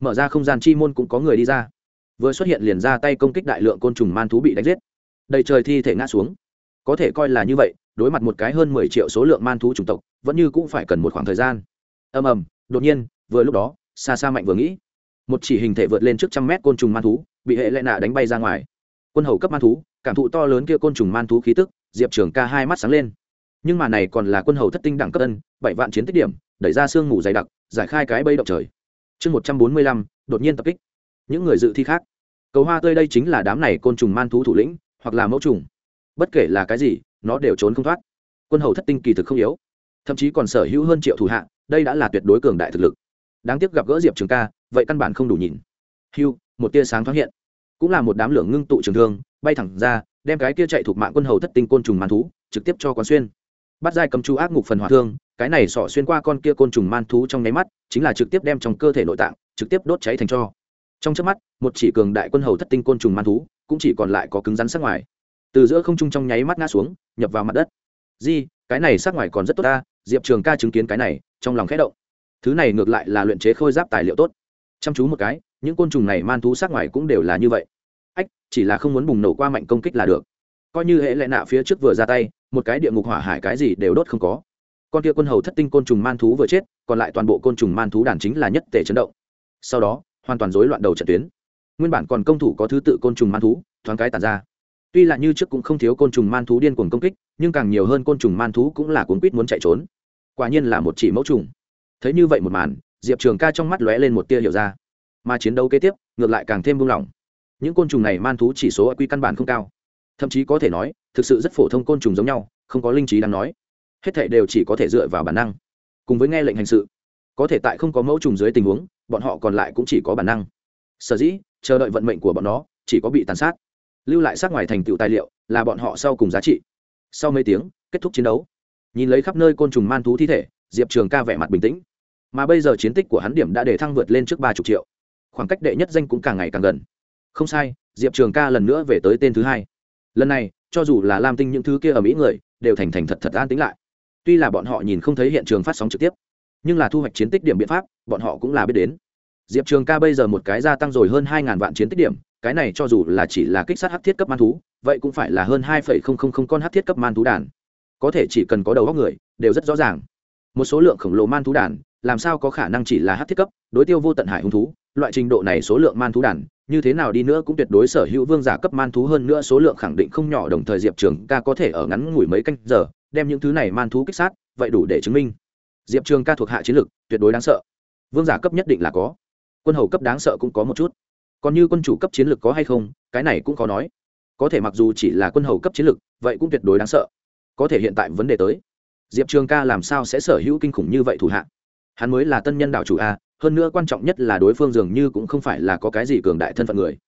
A: Mở ra không gian chi môn cũng có người đi ra. Vừa xuất hiện liền ra tay công kích đại lượng côn trùng man thú bị đánh giết. Đầy trời thi thể ngã xuống. Có thể coi là như vậy đối mặt một cái hơn mười triệu số lượng man thú chủng tộc, vẫn như cũng phải cần một khoảng thời gian. Ầm ầm, đột nhiên, vừa lúc đó xa xa mạnh vừa nghĩ, một chỉ hình thể vượt lên trước trăm mét côn trùng man thú, bị hệ lệ nạ đánh bay ra ngoài. Quân hầu cấp man thú, cảm thụ to lớn kia côn trùng man thú khí tức, diệp trường ca hai mắt sáng lên. Nhưng mà này còn là quân hầu thất tinh đẳng cấp ân, bảy vạn chiến tích điểm, đẩy ra sương ngủ dày đặc, giải khai cái bây động trời. Chương một trăm bốn mươi lăm, đột nhiên tập kích. Những người dự thi khác. Cầu hoa tươi đây chính là đám này côn trùng man thú thủ lĩnh, hoặc là mẫu trùng. Bất kể là cái gì nó đều trốn không thoát. Quân hầu thất tinh kỳ thực không yếu, thậm chí còn sở hữu hơn triệu thủ hạ, đây đã là tuyệt đối cường đại thực lực. Đáng tiếc gặp gỡ diệp trường ca, vậy căn bản không đủ nhìn. Hiu một tia sáng thoáng hiện. Cũng là một đám lửa ngưng tụ trường thương, bay thẳng ra, đem cái kia chạy thuộc mạng quân hầu thất tinh côn trùng man thú, trực tiếp cho quán xuyên. Bắt dai cầm chu ác ngục phần hỏa thương, cái này sỏ xuyên qua con kia côn trùng man thú trong nháy mắt, chính là trực tiếp đem trong cơ thể nội tạng, trực tiếp đốt cháy thành cho. Trong trước mắt, một chỉ cường đại quân hầu thất tinh côn trùng man thú, cũng chỉ còn lại có cứng rắn sắc ngoài từ giữa không trung trong nháy mắt ngã xuống, nhập vào mặt đất. Di, cái này sát ngoài còn rất tốt ta, diệp trường ca chứng kiến cái này, trong lòng khẽ động. Thứ này ngược lại là luyện chế khôi giáp tài liệu tốt. Chăm chú một cái, những côn trùng này man thú sát ngoài cũng đều là như vậy. Ách, chỉ là không muốn bùng nổ qua mạnh công kích là được. Coi như hệ lệ nạ phía trước vừa ra tay, một cái địa ngục hỏa hải cái gì đều đốt không có. Con kia quân hầu thất tinh côn trùng man thú vừa chết, còn lại toàn bộ côn trùng man thú đàn chính là nhất tể chấn động. Sau đó, hoàn toàn rối loạn đầu trận tuyến. Nguyên bản còn công thủ có thứ tự côn trùng man thú, thoáng cái tàn ra tuy là như trước cũng không thiếu côn trùng man thú điên cuồng công kích, nhưng càng nhiều hơn côn trùng man thú cũng là cuốn quýt muốn chạy trốn. Quả nhiên là một chỉ mẫu trùng. Thấy như vậy một màn, diệp trường ca trong mắt lóe lên một tia hiểu ra. Mà chiến đấu kế tiếp, ngược lại càng thêm buông lỏng. Những côn trùng này man thú chỉ số ở quy căn bản không cao. Thậm chí có thể nói, thực sự rất phổ thông côn trùng giống nhau, không có linh trí đáng nói. Hết thể đều chỉ có thể dựa vào bản năng. Cùng với nghe lệnh hành sự, có thể tại không có mẫu trùng dưới tình huống, bọn họ còn lại cũng chỉ có bản năng. Sở dĩ, chờ đợi vận mệnh của bọn nó, chỉ có bị tàn sát lưu lại sát ngoài thành tựu tài liệu, là bọn họ sau cùng giá trị. Sau mấy tiếng, kết thúc chiến đấu. Nhìn lấy khắp nơi côn trùng man thú thi thể, diệp trường ca vẻ mặt bình tĩnh. Mà bây giờ chiến tích của hắn điểm đã để thăng vượt lên trước ba chục triệu. Khoảng cách đệ nhất danh cũng càng ngày càng gần. Không sai, diệp trường ca lần nữa về tới tên thứ hai. Lần này, cho dù là lam tinh những thứ kia ở mỹ người, đều thành thành thật thật an tính lại. Tuy là bọn họ nhìn không thấy hiện trường phát sóng trực tiếp, nhưng là thu hoạch chiến tích điểm biện pháp, bọn họ cũng là biết đến. Diệp trường ca bây giờ một cái gia tăng rồi hơn hai ngàn vạn chiến tích điểm cái này cho dù là chỉ là kích sát hắc thiết cấp man thú, vậy cũng phải là hơn hai phẩy không không không con hắc thiết cấp man thú đàn. Có thể chỉ cần có đầu góc người, đều rất rõ ràng. Một số lượng khổng lồ man thú đàn, làm sao có khả năng chỉ là hắc thiết cấp, đối tiêu vô tận hải hung thú, loại trình độ này số lượng man thú đàn, như thế nào đi nữa cũng tuyệt đối sở hữu vương giả cấp man thú hơn nữa số lượng khẳng định không nhỏ, đồng thời diệp trường ca có thể ở ngắn ngủi mấy canh giờ, đem những thứ này man thú kích sát, vậy đủ để chứng minh. Diệp trường ca thuộc hạ chiến lực tuyệt đối đáng sợ. Vương giả cấp nhất định là có. Quân hầu cấp đáng sợ cũng có một chút còn như quân chủ cấp chiến lược có hay không cái này cũng khó nói. Có thể mặc dù chỉ là quân hầu cấp chiến lược, vậy cũng tuyệt đối đáng sợ. Có thể hiện tại vấn đề tới. Diệp trường ca làm sao sẽ sở hữu kinh khủng như vậy thủ hạ? Hắn mới là tân nhân đạo chủ a hơn nữa quan trọng nhất là đối phương dường như cũng không phải là có cái gì cường đại thân phận người.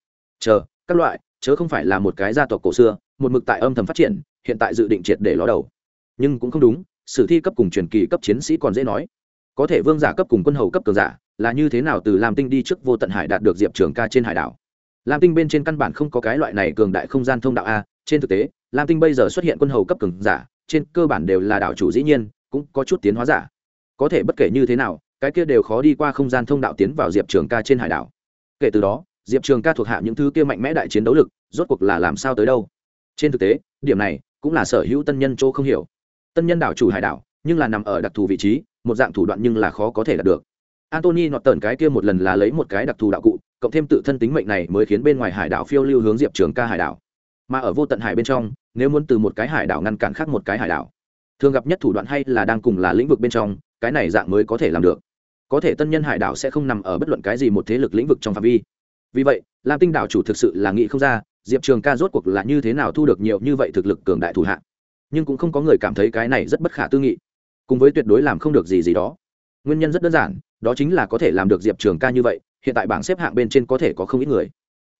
A: Chờ các loại chớ không phải là một cái gia tộc cổ xưa một mực tại âm thầm phát triển hiện tại dự định triệt để ló đầu. Nhưng cũng không đúng sử thi cấp cùng truyền kỳ cấp chiến sĩ còn dễ nói. Có thể vương giả cấp cùng quân hầu cấp cường giả là như thế nào từ lam tinh đi trước vô tận hải đạt được diệp trường ca trên hải đảo? Lam tinh bên trên căn bản không có cái loại này cường đại không gian thông đạo a, trên thực tế, lam tinh bây giờ xuất hiện quân hầu cấp cường giả, trên cơ bản đều là đảo chủ dĩ nhiên, cũng có chút tiến hóa giả. Có thể bất kể như thế nào, cái kia đều khó đi qua không gian thông đạo tiến vào diệp trường ca trên hải đảo. Kể từ đó, diệp trường ca thuộc hạ những thứ kia mạnh mẽ đại chiến đấu lực, rốt cuộc là làm sao tới đâu? Trên thực tế, điểm này cũng là sở hữu tân nhân chỗ không hiểu. Tân nhân đảo chủ hải đảo, nhưng là nằm ở đặc thù vị trí, một dạng thủ đoạn nhưng là khó có thể đạt được antony nọt tần cái kia một lần là lấy một cái đặc thù đạo cụ, cộng thêm tự thân tính mệnh này mới khiến bên ngoài hải đảo phiêu lưu hướng diệp trường ca hải đảo. Mà ở vô tận hải bên trong, nếu muốn từ một cái hải đảo ngăn cản khác một cái hải đảo, thường gặp nhất thủ đoạn hay là đang cùng là lĩnh vực bên trong, cái này dạng mới có thể làm được. Có thể tân nhân hải đảo sẽ không nằm ở bất luận cái gì một thế lực lĩnh vực trong phạm vi. Vì vậy, lam tinh đảo chủ thực sự là nghĩ không ra, diệp trường ca rốt cuộc là như thế nào thu được nhiều như vậy thực lực cường đại thủ hạ. Nhưng cũng không có người cảm thấy cái này rất bất khả tư nghị. Cùng với tuyệt đối làm không được gì gì đó. Nguyên nhân rất đơn giản đó chính là có thể làm được diệp trường ca như vậy, hiện tại bảng xếp hạng bên trên có thể có không ít người.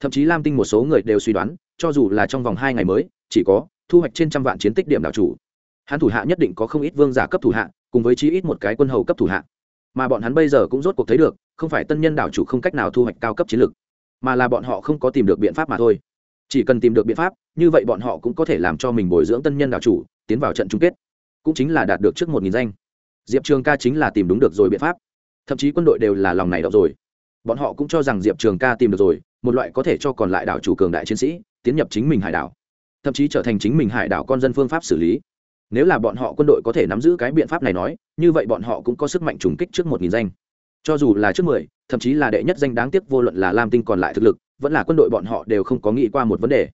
A: Thậm chí lam tinh một số người đều suy đoán, cho dù là trong vòng hai ngày mới, chỉ có thu hoạch trên trăm vạn chiến tích điểm đảo chủ. Hắn thủ hạ nhất định có không ít vương giả cấp thủ hạ, cùng với chí ít một cái quân hầu cấp thủ hạ. Mà bọn hắn bây giờ cũng rốt cuộc thấy được, không phải tân nhân đảo chủ không cách nào thu hoạch cao cấp chiến lược mà là bọn họ không có tìm được biện pháp mà thôi. Chỉ cần tìm được biện pháp, như vậy bọn họ cũng có thể làm cho mình bồi dưỡng tân nhân đảo chủ, tiến vào trận chung kết. Cũng chính là đạt được trước một nghìn danh. Diệp trường ca chính là tìm đúng được rồi biện pháp thậm chí quân đội đều là lòng này đọc rồi. Bọn họ cũng cho rằng diệp trường ca tìm được rồi, một loại có thể cho còn lại đảo chủ cường đại chiến sĩ, tiến nhập chính mình hải đảo, thậm chí trở thành chính mình hải đảo con dân phương pháp xử lý. Nếu là bọn họ quân đội có thể nắm giữ cái biện pháp này nói, như vậy bọn họ cũng có sức mạnh trùng kích trước một nghìn danh. Cho dù là trước mười, thậm chí là đệ nhất danh đáng tiếc vô luận là lam tinh còn lại thực lực, vẫn là quân đội bọn họ đều không có nghĩ qua một vấn đề.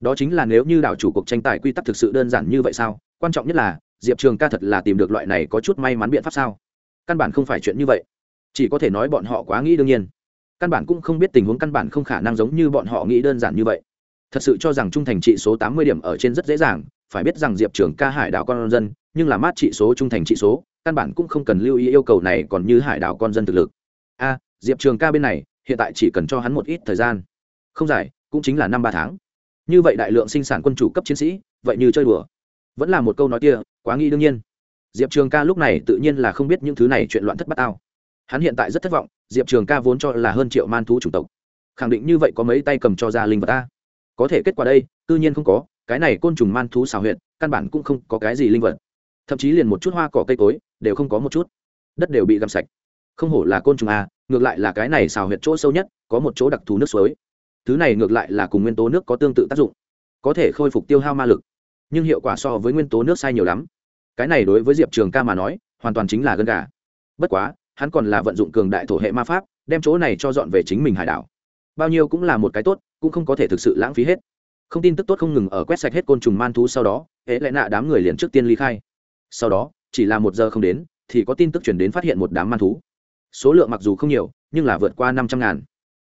A: Đó chính là nếu như đảo chủ cuộc tranh tài quy tắc thực sự đơn giản như vậy sao? Quan trọng nhất là, diệp trường ca thật là tìm được loại này có chút may mắn biện pháp sao? Căn bản không phải chuyện như vậy chỉ có thể nói bọn họ quá nghĩ đương nhiên. Căn bản cũng không biết tình huống căn bản không khả năng giống như bọn họ nghĩ đơn giản như vậy. Thật sự cho rằng trung thành trị số tám mươi điểm ở trên rất dễ dàng, phải biết rằng diệp trường ca hải đảo con dân, nhưng là mát trị số trung thành trị số, căn bản cũng không cần lưu ý yêu cầu này còn như hải đảo con dân thực lực. A, diệp trường ca bên này, hiện tại chỉ cần cho hắn một ít thời gian. Không dài, cũng chính là năm ba tháng. Như vậy đại lượng sinh sản quân chủ cấp chiến sĩ, vậy như chơi đùa. Vẫn là một câu nói kia, quá nghi đương nhiên. Diệp trường ca lúc này tự nhiên là không biết những thứ này chuyện loạn thất bát ao hắn hiện tại rất thất vọng, diệp trường ca vốn cho là hơn triệu man thú chủng tộc. Khẳng định như vậy có mấy tay cầm cho ra linh vật ta. Có thể kết quả đây tự nhiên không có, cái này côn trùng man thú xào huyện căn bản cũng không có cái gì linh vật. Thậm chí liền một chút hoa cỏ cây cối, đều không có một chút. Đất đều bị găm sạch. Không hổ là côn trùng a ngược lại là cái này xào huyệt chỗ sâu nhất, có một chỗ đặc thù nước suối. Thứ này ngược lại là cùng nguyên tố nước có tương tự tác dụng. Có thể khôi phục tiêu hao ma lực, nhưng hiệu quả so với nguyên tố nước sai nhiều lắm. Cái này đối với diệp trường ca mà nói, hoàn toàn chính là gân gà. Bất quá hắn còn là vận dụng cường đại thổ hệ ma pháp, đem chỗ này cho dọn về chính mình hải đảo. Bao nhiêu cũng là một cái tốt, cũng không có thể thực sự lãng phí hết. Không tin tức tốt không ngừng ở quét sạch hết côn trùng man thú sau đó, hễ lại nạ đám người liền trước tiên ly khai. Sau đó, chỉ là một giờ không đến, thì có tin tức chuyển đến phát hiện một đám man thú. Số lượng mặc dù không nhiều, nhưng là vượt qua năm trăm ngàn.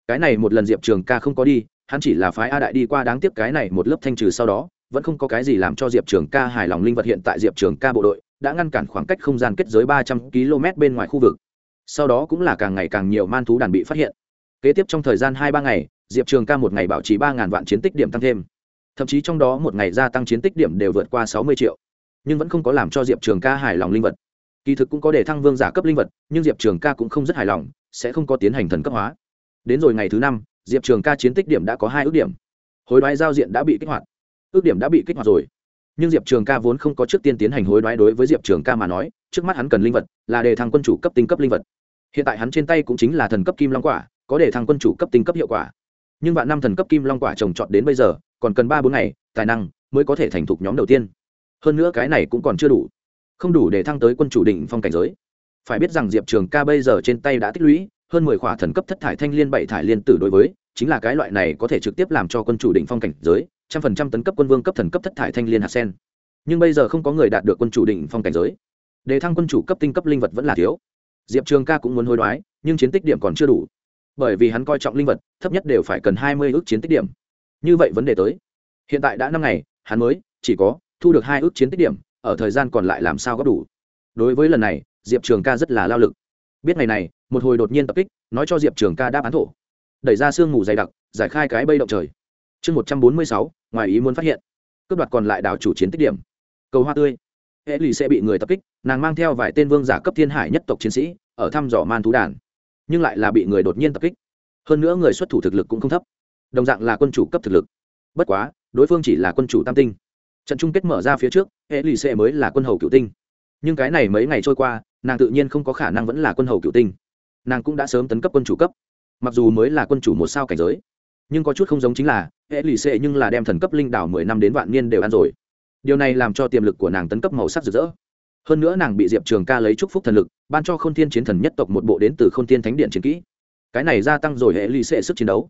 A: Cái này một lần diệp trường ca không có đi, hắn chỉ là phái a đại đi qua đáng tiếc cái này một lớp thanh trừ sau đó, vẫn không có cái gì làm cho diệp trường ca hài lòng linh vật hiện tại diệp trường ca bộ đội, đã ngăn cản khoảng cách không gian kết giới ba trăm km bên ngoài khu vực sau đó cũng là càng ngày càng nhiều man thú đàn bị phát hiện. Kế tiếp trong thời gian hai ba ngày, diệp trường ca một ngày bảo trì ba ngàn vạn chiến tích điểm tăng thêm. Thậm chí trong đó một ngày gia tăng chiến tích điểm đều vượt qua sáu mươi triệu. Nhưng vẫn không có làm cho diệp trường ca hài lòng linh vật. Kỳ thực cũng có để thăng vương giả cấp linh vật, nhưng diệp trường ca cũng không rất hài lòng, sẽ không có tiến hành thần cấp hóa. Đến rồi ngày thứ năm, diệp trường ca chiến tích điểm đã có hai ước điểm. Hối đoái giao diện đã bị kích hoạt. Ước điểm đã bị kích hoạt rồi. Nhưng diệp trường ca vốn không có trước tiên tiến hành hối đoái đối với diệp trường ca mà nói trước mắt hắn cần linh vật là đề thăng quân chủ cấp tinh cấp linh vật. Hiện tại hắn trên tay cũng chính là thần cấp kim long quả, có đề thăng quân chủ cấp tinh cấp hiệu quả. Nhưng vạn năm thần cấp kim long quả trồng trọt đến bây giờ, còn cần ba bốn ngày, tài năng mới có thể thành thục nhóm đầu tiên. Hơn nữa cái này cũng còn chưa đủ. Không đủ để thăng tới quân chủ định phong cảnh giới. Phải biết rằng diệp trường ca bây giờ trên tay đã tích lũy hơn mười khỏa thần cấp thất thải thanh liên bảy thải liên tử đối với, chính là cái loại này có thể trực tiếp làm cho quân chủ định phong cảnh giới, trăm phần trăm tấn cấp quân vương cấp thần cấp thất thải thanh liên hạt sen. Nhưng bây giờ không có người đạt được quân chủ định phong cảnh giới để thăng quân chủ cấp tinh cấp linh vật vẫn là thiếu. Diệp trường ca cũng muốn hối đoái, nhưng chiến tích điểm còn chưa đủ. Bởi vì hắn coi trọng linh vật, thấp nhất đều phải cần hai mươi ước chiến tích điểm. Như vậy vấn đề tới. Hiện tại đã năm ngày, hắn mới chỉ có thu được hai ước chiến tích điểm, ở thời gian còn lại làm sao có đủ. Đối với lần này, diệp trường ca rất là lao lực. Biết ngày này, một hồi đột nhiên tập kích, nói cho diệp trường ca đáp án thổ. Đẩy ra sương mù dày đặc, giải khai cái bây động trời. Chương một trăm bốn mươi sáu, ngoài ý muốn phát hiện. Cướp đoạt còn lại đảo chủ chiến tích điểm. Cầu hoa tươi hệ lì sẽ bị người tập kích, nàng mang theo vài tên vương giả cấp thiên hải nhất tộc chiến sĩ, ở thăm dò man thú đàn. Nhưng lại là bị người đột nhiên tập kích. Hơn nữa người xuất thủ thực lực cũng không thấp. Đồng dạng là quân chủ cấp thực lực. Bất quá, đối phương chỉ là quân chủ tam tinh. Trận chung kết mở ra phía trước hệ lì sẽ mới là quân hầu cựu tinh. Nhưng cái này mấy ngày trôi qua, nàng tự nhiên không có khả năng vẫn là quân hầu cựu tinh. Nàng cũng đã sớm tấn cấp quân chủ cấp. Mặc dù mới là quân chủ một sao cảnh giới, nhưng có chút không giống chính là hệ lì xệ nhưng là đem thần cấp linh đảo mười năm đến vạn niên đều ăn rồi điều này làm cho tiềm lực của nàng tấn cấp màu sắc rực rỡ. Hơn nữa nàng bị diệp trường ca lấy chúc phúc thần lực, ban cho k h ô n thiên chiến thần nhất tộc một bộ đến từ k h ô n thiên thánh điện chiến kỹ. Cái này gia tăng rồi hệ ly sệ sức chiến đấu.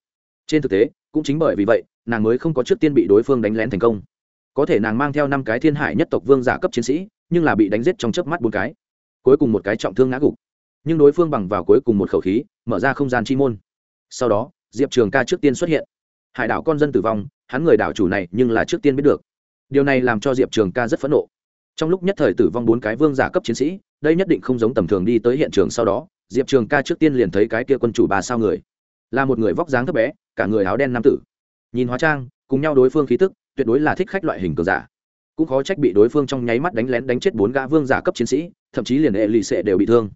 A: Trên thực tế, cũng chính bởi vì vậy, nàng mới không có trước tiên bị đối phương đánh lén thành công. Có thể nàng mang theo năm cái thiên hải nhất tộc vương giả cấp chiến sĩ, nhưng là bị đánh giết trong chớp mắt bốn cái. Cuối cùng một cái trọng thương ngã gục. Nhưng đối phương bằng vào cuối cùng một khẩu khí, mở ra không gian chi môn. Sau đó, diệp trường ca trước tiên xuất hiện. Hải đảo con dân tử vong, hắn người đảo chủ này nhưng là trước tiên biết được điều này làm cho diệp trường ca rất phẫn nộ. Trong lúc nhất thời tử vong bốn cái vương giả cấp chiến sĩ, đây nhất định không giống tầm thường đi tới hiện trường sau đó, diệp trường ca trước tiên liền thấy cái kia quân chủ bà sao người. Là một người vóc dáng thấp bé, cả người áo đen nam tử. Nhìn hóa trang, cùng nhau đối phương khí tức, tuyệt đối là thích khách loại hình cờ giả. Cũng khó trách bị đối phương trong nháy mắt đánh lén đánh chết bốn gã vương giả cấp chiến sĩ, thậm chí liền hệ lì xệ đều bị thương.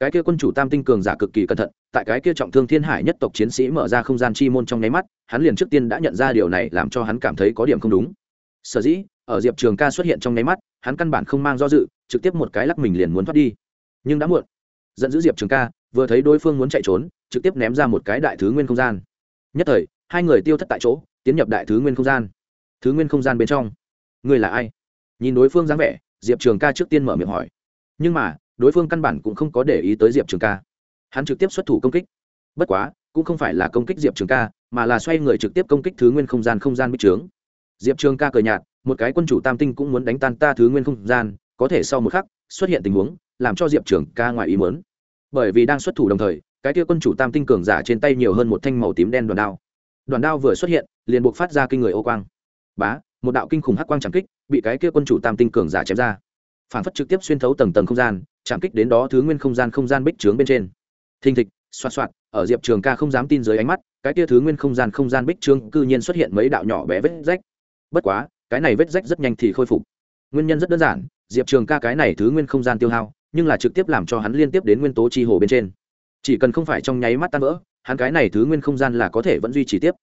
A: Cái kia quân chủ tam tinh cường giả cực kỳ cẩn thận, tại cái kia trọng thương thiên hải nhất tộc chiến sĩ mở ra không gian chi môn trong nháy mắt, hắn liền trước tiên đã nhận ra điều này, làm cho hắn cảm thấy có điểm không đúng sở dĩ, ở diệp trường ca xuất hiện trong nháy mắt, hắn căn bản không mang do dự, trực tiếp một cái lắc mình liền muốn thoát đi. Nhưng đã muộn. Giận dữ diệp trường ca, vừa thấy đối phương muốn chạy trốn, trực tiếp ném ra một cái đại thứ nguyên không gian. Nhất thời, hai người tiêu thất tại chỗ, tiến nhập đại thứ nguyên không gian. Thứ nguyên không gian bên trong. Người là ai? Nhìn đối phương dáng vẻ, diệp trường ca trước tiên mở miệng hỏi. Nhưng mà, đối phương căn bản cũng không có để ý tới diệp trường ca. Hắn trực tiếp xuất thủ công kích. Bất quá, cũng không phải là công kích diệp trường ca, mà là xoay người trực tiếp công kích thứ nguyên không gian không gian bích trướng diệp trường ca cười nhạt, một cái quân chủ tam tinh cũng muốn đánh tan ta thứ nguyên không gian, có thể sau một khắc xuất hiện tình huống, làm cho diệp trường ca ngoài ý mớn bởi vì đang xuất thủ đồng thời, cái kia quân chủ tam tinh cường giả trên tay nhiều hơn một thanh màu tím đen đoàn đao. Đoàn đao vừa xuất hiện, liền buộc phát ra kinh người ô quang. Bá, một đạo kinh khủng hắc quang trảm kích, bị cái kia quân chủ tam tinh cường giả chém ra. Phản phất trực tiếp xuyên thấu tầng tầng không gian, chạm kích đến đó thứ nguyên không gian không gian bích trướng bên trên. Thình thịch, xoạt xoạt, ở diệp trường ca không dám tin dưới ánh mắt, cái kia thứ nguyên không gian không gian bích trướng cư nhiên xuất hiện mấy đạo nhỏ bé vết rách bất quá, cái này vết rách rất nhanh thì khôi phục. Nguyên nhân rất đơn giản, diệp trường ca cái này thứ nguyên không gian tiêu hao, nhưng là trực tiếp làm cho hắn liên tiếp đến nguyên tố chi hồ bên trên. Chỉ cần không phải trong nháy mắt tan vỡ, hắn cái này thứ nguyên không gian là có thể vẫn duy trì tiếp.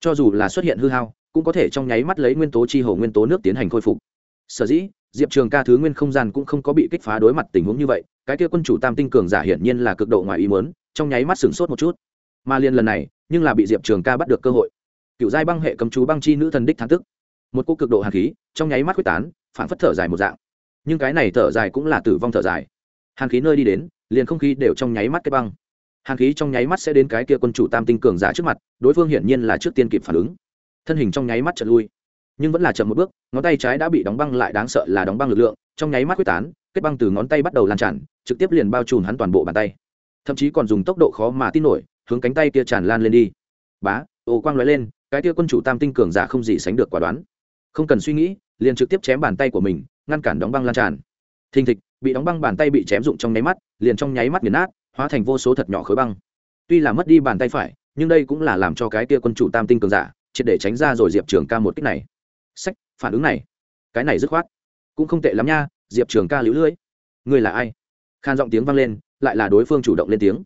A: Cho dù là xuất hiện hư hao, cũng có thể trong nháy mắt lấy nguyên tố chi hồ, nguyên tố nước tiến hành khôi phục. Sở dĩ, diệp trường ca thứ nguyên không gian cũng không có bị kích phá đối mặt tình huống như vậy, cái kia quân chủ tam tinh cường giả hiển nhiên là cực độ ngoài ý muốn, trong nháy mắt sửng sốt một chút. Mà liên lần này, nhưng là bị diệp trường ca bắt được cơ hội. Cựu giai băng hệ cấm chú băng chi nữ thần đích thán tức một cô cực độ hàn khí, trong nháy mắt quyết tán phản phất thở dài một dạng. Nhưng cái này thở dài cũng là tử vong thở dài. Hàn khí nơi đi đến, liền không khí đều trong nháy mắt kết băng. Hàn khí trong nháy mắt sẽ đến cái kia quân chủ tam tinh cường giả trước mặt, đối phương hiển nhiên là trước tiên kịp phản ứng. Thân hình trong nháy mắt chật lui, nhưng vẫn là chậm một bước, ngón tay trái đã bị đóng băng lại đáng sợ là đóng băng lực lượng, trong nháy mắt quyết tán, kết băng từ ngón tay bắt đầu lan tràn, trực tiếp liền bao trùm hắn toàn bộ bàn tay. Thậm chí còn dùng tốc độ khó mà tin nổi, hướng cánh tay kia tràn lan lên đi. Bá ồ quang lóe lên, cái kia quân chủ tam tinh cường giả không gì sánh được quả đoán không cần suy nghĩ, liền trực tiếp chém bàn tay của mình, ngăn cản đóng băng lan tràn. Thình thịch, bị đóng băng bàn tay bị chém rụng trong nháy mắt, liền trong nháy mắt nghiền nát, hóa thành vô số thật nhỏ khối băng. Tuy là mất đi bàn tay phải, nhưng đây cũng là làm cho cái kia quân chủ tam tinh cường giả, triệt để tránh ra rồi diệp trường ca một cách này. Sách, phản ứng này. Cái này dứt khoát. Cũng không tệ lắm nha, diệp trường ca lũ lưỡi người là ai? Khan giọng tiếng vang lên, lại là đối phương chủ động lên tiếng.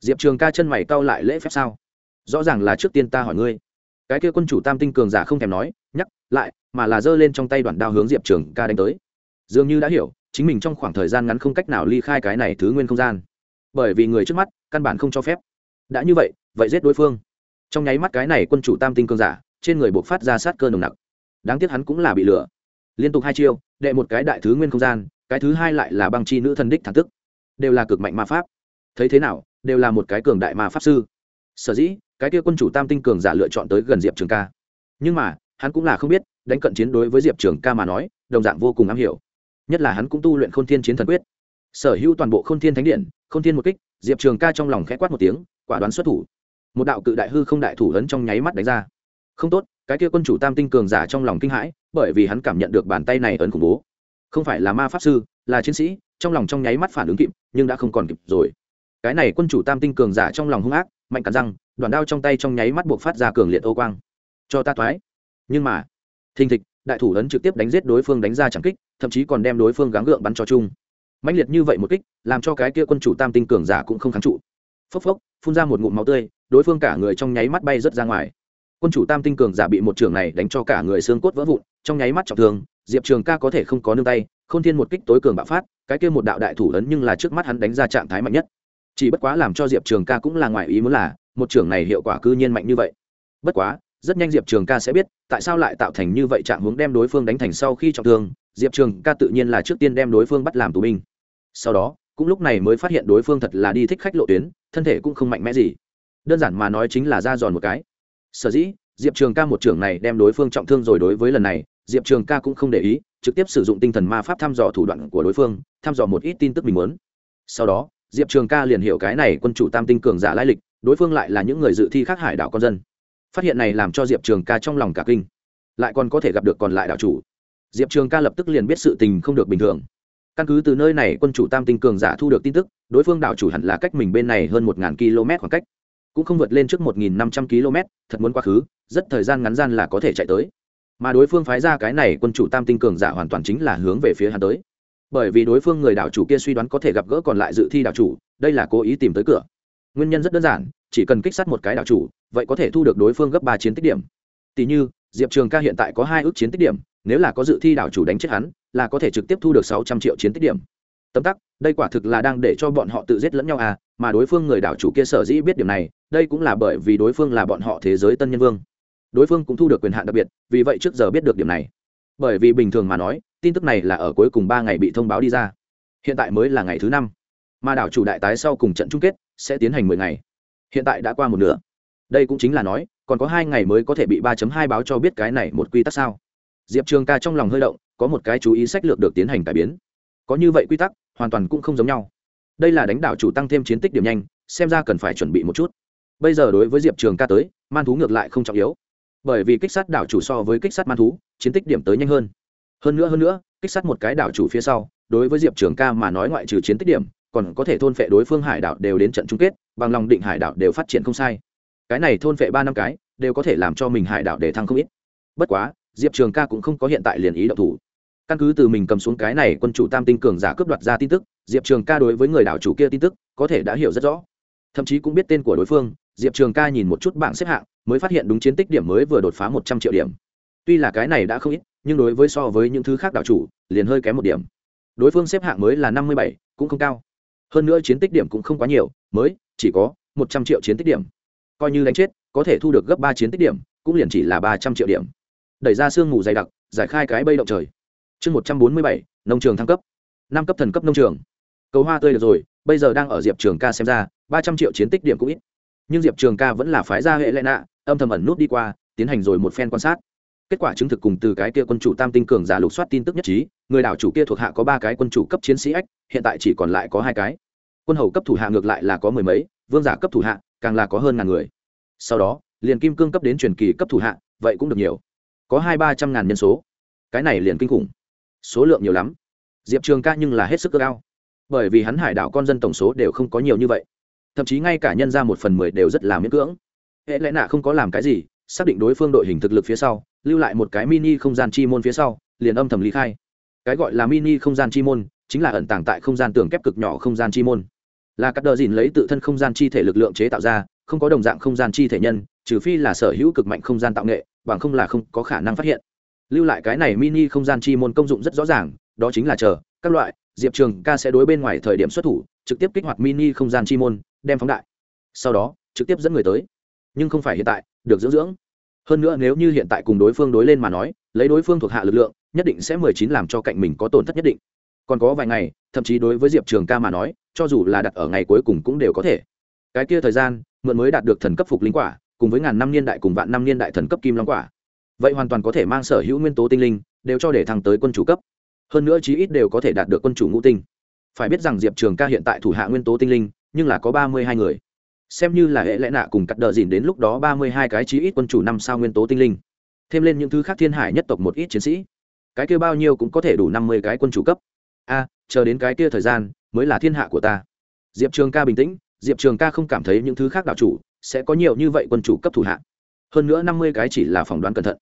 A: Diệp trường ca chân mày cau lại lễ phép sao? Rõ ràng là trước tiên ta hỏi ngươi. Cái kia quân chủ tam tinh cường giả không thèm nói, nhắc lại, mà là giơ lên trong tay đoạn đao hướng diệp trường ca đánh tới. Dường như đã hiểu, chính mình trong khoảng thời gian ngắn không cách nào ly khai cái này thứ nguyên không gian. Bởi vì người trước mắt, căn bản không cho phép. Đã như vậy vậy giết đối phương. Trong nháy mắt cái này quân chủ tam tinh cường giả, trên người buộc phát ra sát cơ nồng nặc. Đáng tiếc hắn cũng là bị lừa. Liên tục hai chiêu, đệ một cái đại thứ nguyên không gian, cái thứ hai lại là băng chi nữ thần đích thản tức. Đều là cực mạnh ma pháp. Thấy thế nào, đều là một cái cường đại ma pháp sư. Sở dĩ, cái kia quân chủ tam tinh cường giả lựa chọn tới gần diệp trường ca. Nhưng mà hắn cũng là không biết, đánh cận chiến đối với diệp trường ca mà nói, đồng dạng vô cùng am hiểu. Nhất là hắn cũng tu luyện k h ô n thiên chiến thần quyết. Sở hữu toàn bộ k h ô n thiên thánh điện k h ô n thiên một kích, diệp trường ca trong lòng k h ẽ quát một tiếng, quả đoán xuất thủ. Một đạo cự đại hư không đại thủ lớn trong nháy mắt đánh ra. Không tốt, cái kia quân chủ tam tinh cường giả trong lòng kinh hãi, bởi vì hắn cảm nhận được bàn tay này ấn khủng bố. Không phải là ma pháp sư, là chiến sĩ, trong lòng trong nháy mắt phản ứng kịp, nhưng đã không còn kịp rồi. Cái này quân chủ tam tinh cường giả trong lòng hung ác, mạnh cắn răng, đoạn đao trong tay trong nháy mắt buộc phát ra cường liệt ô quang. Cho ta thoái nhưng mà, thình thịch, đại thủ ấn trực tiếp đánh giết đối phương đánh ra chẳng kích, thậm chí còn đem đối phương gắng gượng bắn cho chung. Mãnh liệt như vậy một kích, làm cho cái kia quân chủ tam tinh cường giả cũng không kháng trụ. Phốc phốc, phun ra một ngụm máu tươi, đối phương cả người trong nháy mắt bay rớt ra ngoài. Quân chủ tam tinh cường giả bị một trưởng này đánh cho cả người xương cốt vỡ vụn, trong nháy mắt trọng thương, diệp trường ca có thể không có nương tay k h ô n thiên một kích tối cường bạo phát, cái kia một đạo đại thủ ấn nhưng là trước mắt hắn đánh ra trạng thái mạnh nhất. Chỉ bất quá làm cho diệp trường ca cũng là ngoài ý muốn là, một trưởng này hiệu quả cư nhiên mạnh như vậy. Bất quá rất nhanh diệp trường ca sẽ biết tại sao lại tạo thành như vậy trạng hướng đem đối phương đánh thành sau khi trọng thương. Diệp trường ca tự nhiên là trước tiên đem đối phương bắt làm tù binh. Sau đó, cũng lúc này mới phát hiện đối phương thật là đi thích khách lộ tuyến, thân thể cũng không mạnh mẽ gì. Đơn giản mà nói chính là ra giòn một cái. Sở dĩ, diệp trường ca một trưởng này đem đối phương trọng thương rồi đối với lần này, diệp trường ca cũng không để ý, trực tiếp sử dụng tinh thần ma pháp thăm dò thủ đoạn của đối phương, thăm dò một ít tin tức mình muốn. Sau đó, diệp trường ca liền hiểu cái này quân chủ tam tinh cường giả lai lịch, đối phương lại là những người dự thi khác hải đảo con dân phát hiện này làm cho diệp trường ca trong lòng cả kinh. Lại còn có thể gặp được còn lại đảo chủ. Diệp trường ca lập tức liền biết sự tình không được bình thường. Căn cứ từ nơi này, quân chủ tam tinh cường giả thu được tin tức, đối phương đảo chủ hẳn là cách mình bên này hơn một km khoảng cách. Cũng không vượt lên trước một nghìn năm trăm km, thật muốn quá khứ, rất thời gian ngắn gian là có thể chạy tới. Mà đối phương phái ra cái này, quân chủ tam tinh cường giả hoàn toàn chính là hướng về phía hắn tới. Bởi vì đối phương người đảo chủ kia suy đoán có thể gặp gỡ còn lại dự thi đảo chủ, đây là cố ý tìm tới cửa. Nguyên nhân rất đơn giản chỉ cần kích sát một cái đảo chủ, vậy có thể thu được đối phương gấp ba chiến tích điểm. Tỷ như, diệp trường ca hiện tại có hai ước chiến tích điểm, nếu là có dự thi đảo chủ đánh chết hắn, là có thể trực tiếp thu được sáu trăm triệu chiến tích điểm. Tấm tắc, đây quả thực là đang để cho bọn họ tự giết lẫn nhau à mà đối phương người đảo chủ kia sở dĩ biết điểm này, đây cũng là bởi vì đối phương là bọn họ thế giới tân nhân vương. Đối phương cũng thu được quyền hạn đặc biệt, vì vậy trước giờ biết được điểm này. Bởi vì bình thường mà nói, tin tức này là ở cuối cùng ba ngày bị thông báo đi ra. Hiện tại mới là ngày thứ năm. Mà đảo chủ đại tái sau cùng trận chung kết, sẽ tiến hành mười ngày hiện tại đã qua một nửa. Đây cũng chính là nói, còn có hai ngày mới có thể bị ba hai báo cho biết cái này một quy tắc sao? Diệp trường ca trong lòng hơi động, có một cái chú ý sách lược được tiến hành cải biến. Có như vậy quy tắc, hoàn toàn cũng không giống nhau. Đây là đánh đảo chủ tăng thêm chiến tích điểm nhanh, xem ra cần phải chuẩn bị một chút. Bây giờ đối với diệp trường ca tới, man thú ngược lại không trọng yếu. Bởi vì kích sát đảo chủ so với kích sát man thú, chiến tích điểm tới nhanh hơn. Hơn nữa hơn nữa, kích sát một cái đảo chủ phía sau, đối với diệp trường ca mà nói ngoại trừ chiến tích điểm, còn có thể thôn phệ đối phương hải đảo đều đến trận chung kết bằng lòng định hải đảo đều phát triển không sai. Cái này thôn vệ ba năm cái, đều có thể làm cho mình hải đảo để thăng không ít. Bất quá, diệp trường ca cũng không có hiện tại liền ý động thủ. Căn cứ từ mình cầm xuống cái này quân chủ tam tinh cường giả cướp đoạt ra tin tức, diệp trường ca đối với người đảo chủ kia tin tức, có thể đã hiểu rất rõ. Thậm chí cũng biết tên của đối phương, diệp trường ca nhìn một chút bảng xếp hạng, mới phát hiện đúng chiến tích điểm mới vừa đột phá một trăm triệu điểm. Tuy là cái này đã không ít, nhưng đối với so với những thứ khác đảo chủ, liền hơi kém một điểm. Đối phương xếp hạng mới là năm mươi bảy, cũng không cao. Hơn nữa chiến tích điểm cũng không quá nhiều, mới chỉ có một trăm triệu chiến tích điểm. Coi như đánh chết, có thể thu được gấp ba chiến tích điểm, cũng liền chỉ là ba trăm triệu điểm. Đẩy ra sương mù dày đặc, giải khai cái bây động trời. Chương một trăm bốn mươi bảy, nông trường thăng cấp. Năm cấp thần cấp nông trường. Cầu hoa tươi được rồi, bây giờ đang ở diệp trường ca xem ra, ba trăm triệu chiến tích điểm cũng ít. Nhưng diệp trường ca vẫn là phái ra hệ lệ nạ, âm thầm ẩn nút đi qua, tiến hành rồi một phen quan sát. Kết quả chứng thực cùng từ cái kia quân chủ tam tinh cường giả lục soát tin tức nhất trí, người đảo chủ kia thuộc hạ có ba cái quân chủ cấp chiến sĩ ách, hiện tại chỉ còn lại có hai cái quân hầu cấp thủ hạ ngược lại là có mười mấy, vương giả cấp thủ hạ càng là có hơn ngàn người. Sau đó, liền kim cương cấp đến truyền kỳ cấp thủ hạ, vậy cũng được nhiều. Có hai ba trăm ngàn nhân số. Cái này liền kinh khủng. Số lượng nhiều lắm. Diệp trường ca nhưng là hết sức cơ cao bởi vì hắn hải đảo con dân tổng số đều không có nhiều như vậy. Thậm chí ngay cả nhân ra một phần mười đều rất là miễn cưỡng. Hệ lẽ nạ không có làm cái gì, xác định đối phương đội hình thực lực phía sau, lưu lại một cái mini không gian chi môn phía sau, liền âm thầm lý khai. Cái gọi là mini không gian chi môn, chính là ẩn tàng tại không gian tường kép cực nhỏ không gian chi môn là các đờ dìn lấy tự thân không gian chi thể lực lượng chế tạo ra, không có đồng dạng không gian chi thể nhân, trừ phi là sở hữu cực mạnh không gian tạo nghệ, bằng không là không có khả năng phát hiện. Lưu lại cái này mini không gian chi môn công dụng rất rõ ràng, đó chính là chờ, các loại, diệp trường ca sẽ đối bên ngoài thời điểm xuất thủ, trực tiếp kích hoạt mini không gian chi môn, đem phóng đại. Sau đó, trực tiếp dẫn người tới. Nhưng không phải hiện tại, được dưỡng dưỡng. Hơn nữa nếu như hiện tại cùng đối phương đối lên mà nói, lấy đối phương thuộc hạ lực lượng, nhất định sẽ mười chín làm cho cạnh mình có tổn thất nhất định còn có vài ngày, thậm chí đối với diệp trường ca mà nói, cho dù là đặt ở ngày cuối cùng cũng đều có thể. Cái kia thời gian, mượn mới đạt được thần cấp phục linh quả, cùng với ngàn năm niên đại cùng vạn năm niên đại thần cấp kim long quả. Vậy hoàn toàn có thể mang sở hữu nguyên tố tinh linh, đều cho để thăng tới quân chủ cấp. Hơn nữa chí ít đều có thể đạt được quân chủ ngũ tinh. Phải biết rằng diệp trường ca hiện tại thủ hạ nguyên tố tinh linh, nhưng là có ba mươi hai người. Xem như là hệ lẽ nạ cùng cắt đờ dìn đến lúc đó ba mươi hai cái chí ít quân chủ năm sao nguyên tố tinh linh. Thêm lên những thứ khác thiên hải nhất tộc một ít chiến sĩ. Cái kia bao nhiêu cũng có thể đủ năm mươi cái quân chủ cấp a, chờ đến cái kia thời gian, mới là thiên hạ của ta. Diệp trường ca bình tĩnh, diệp trường ca không cảm thấy những thứ khác đạo chủ sẽ có nhiều như vậy quân chủ cấp thủ hạ. Hơn nữa năm mươi cái chỉ là phỏng đoán cẩn thận.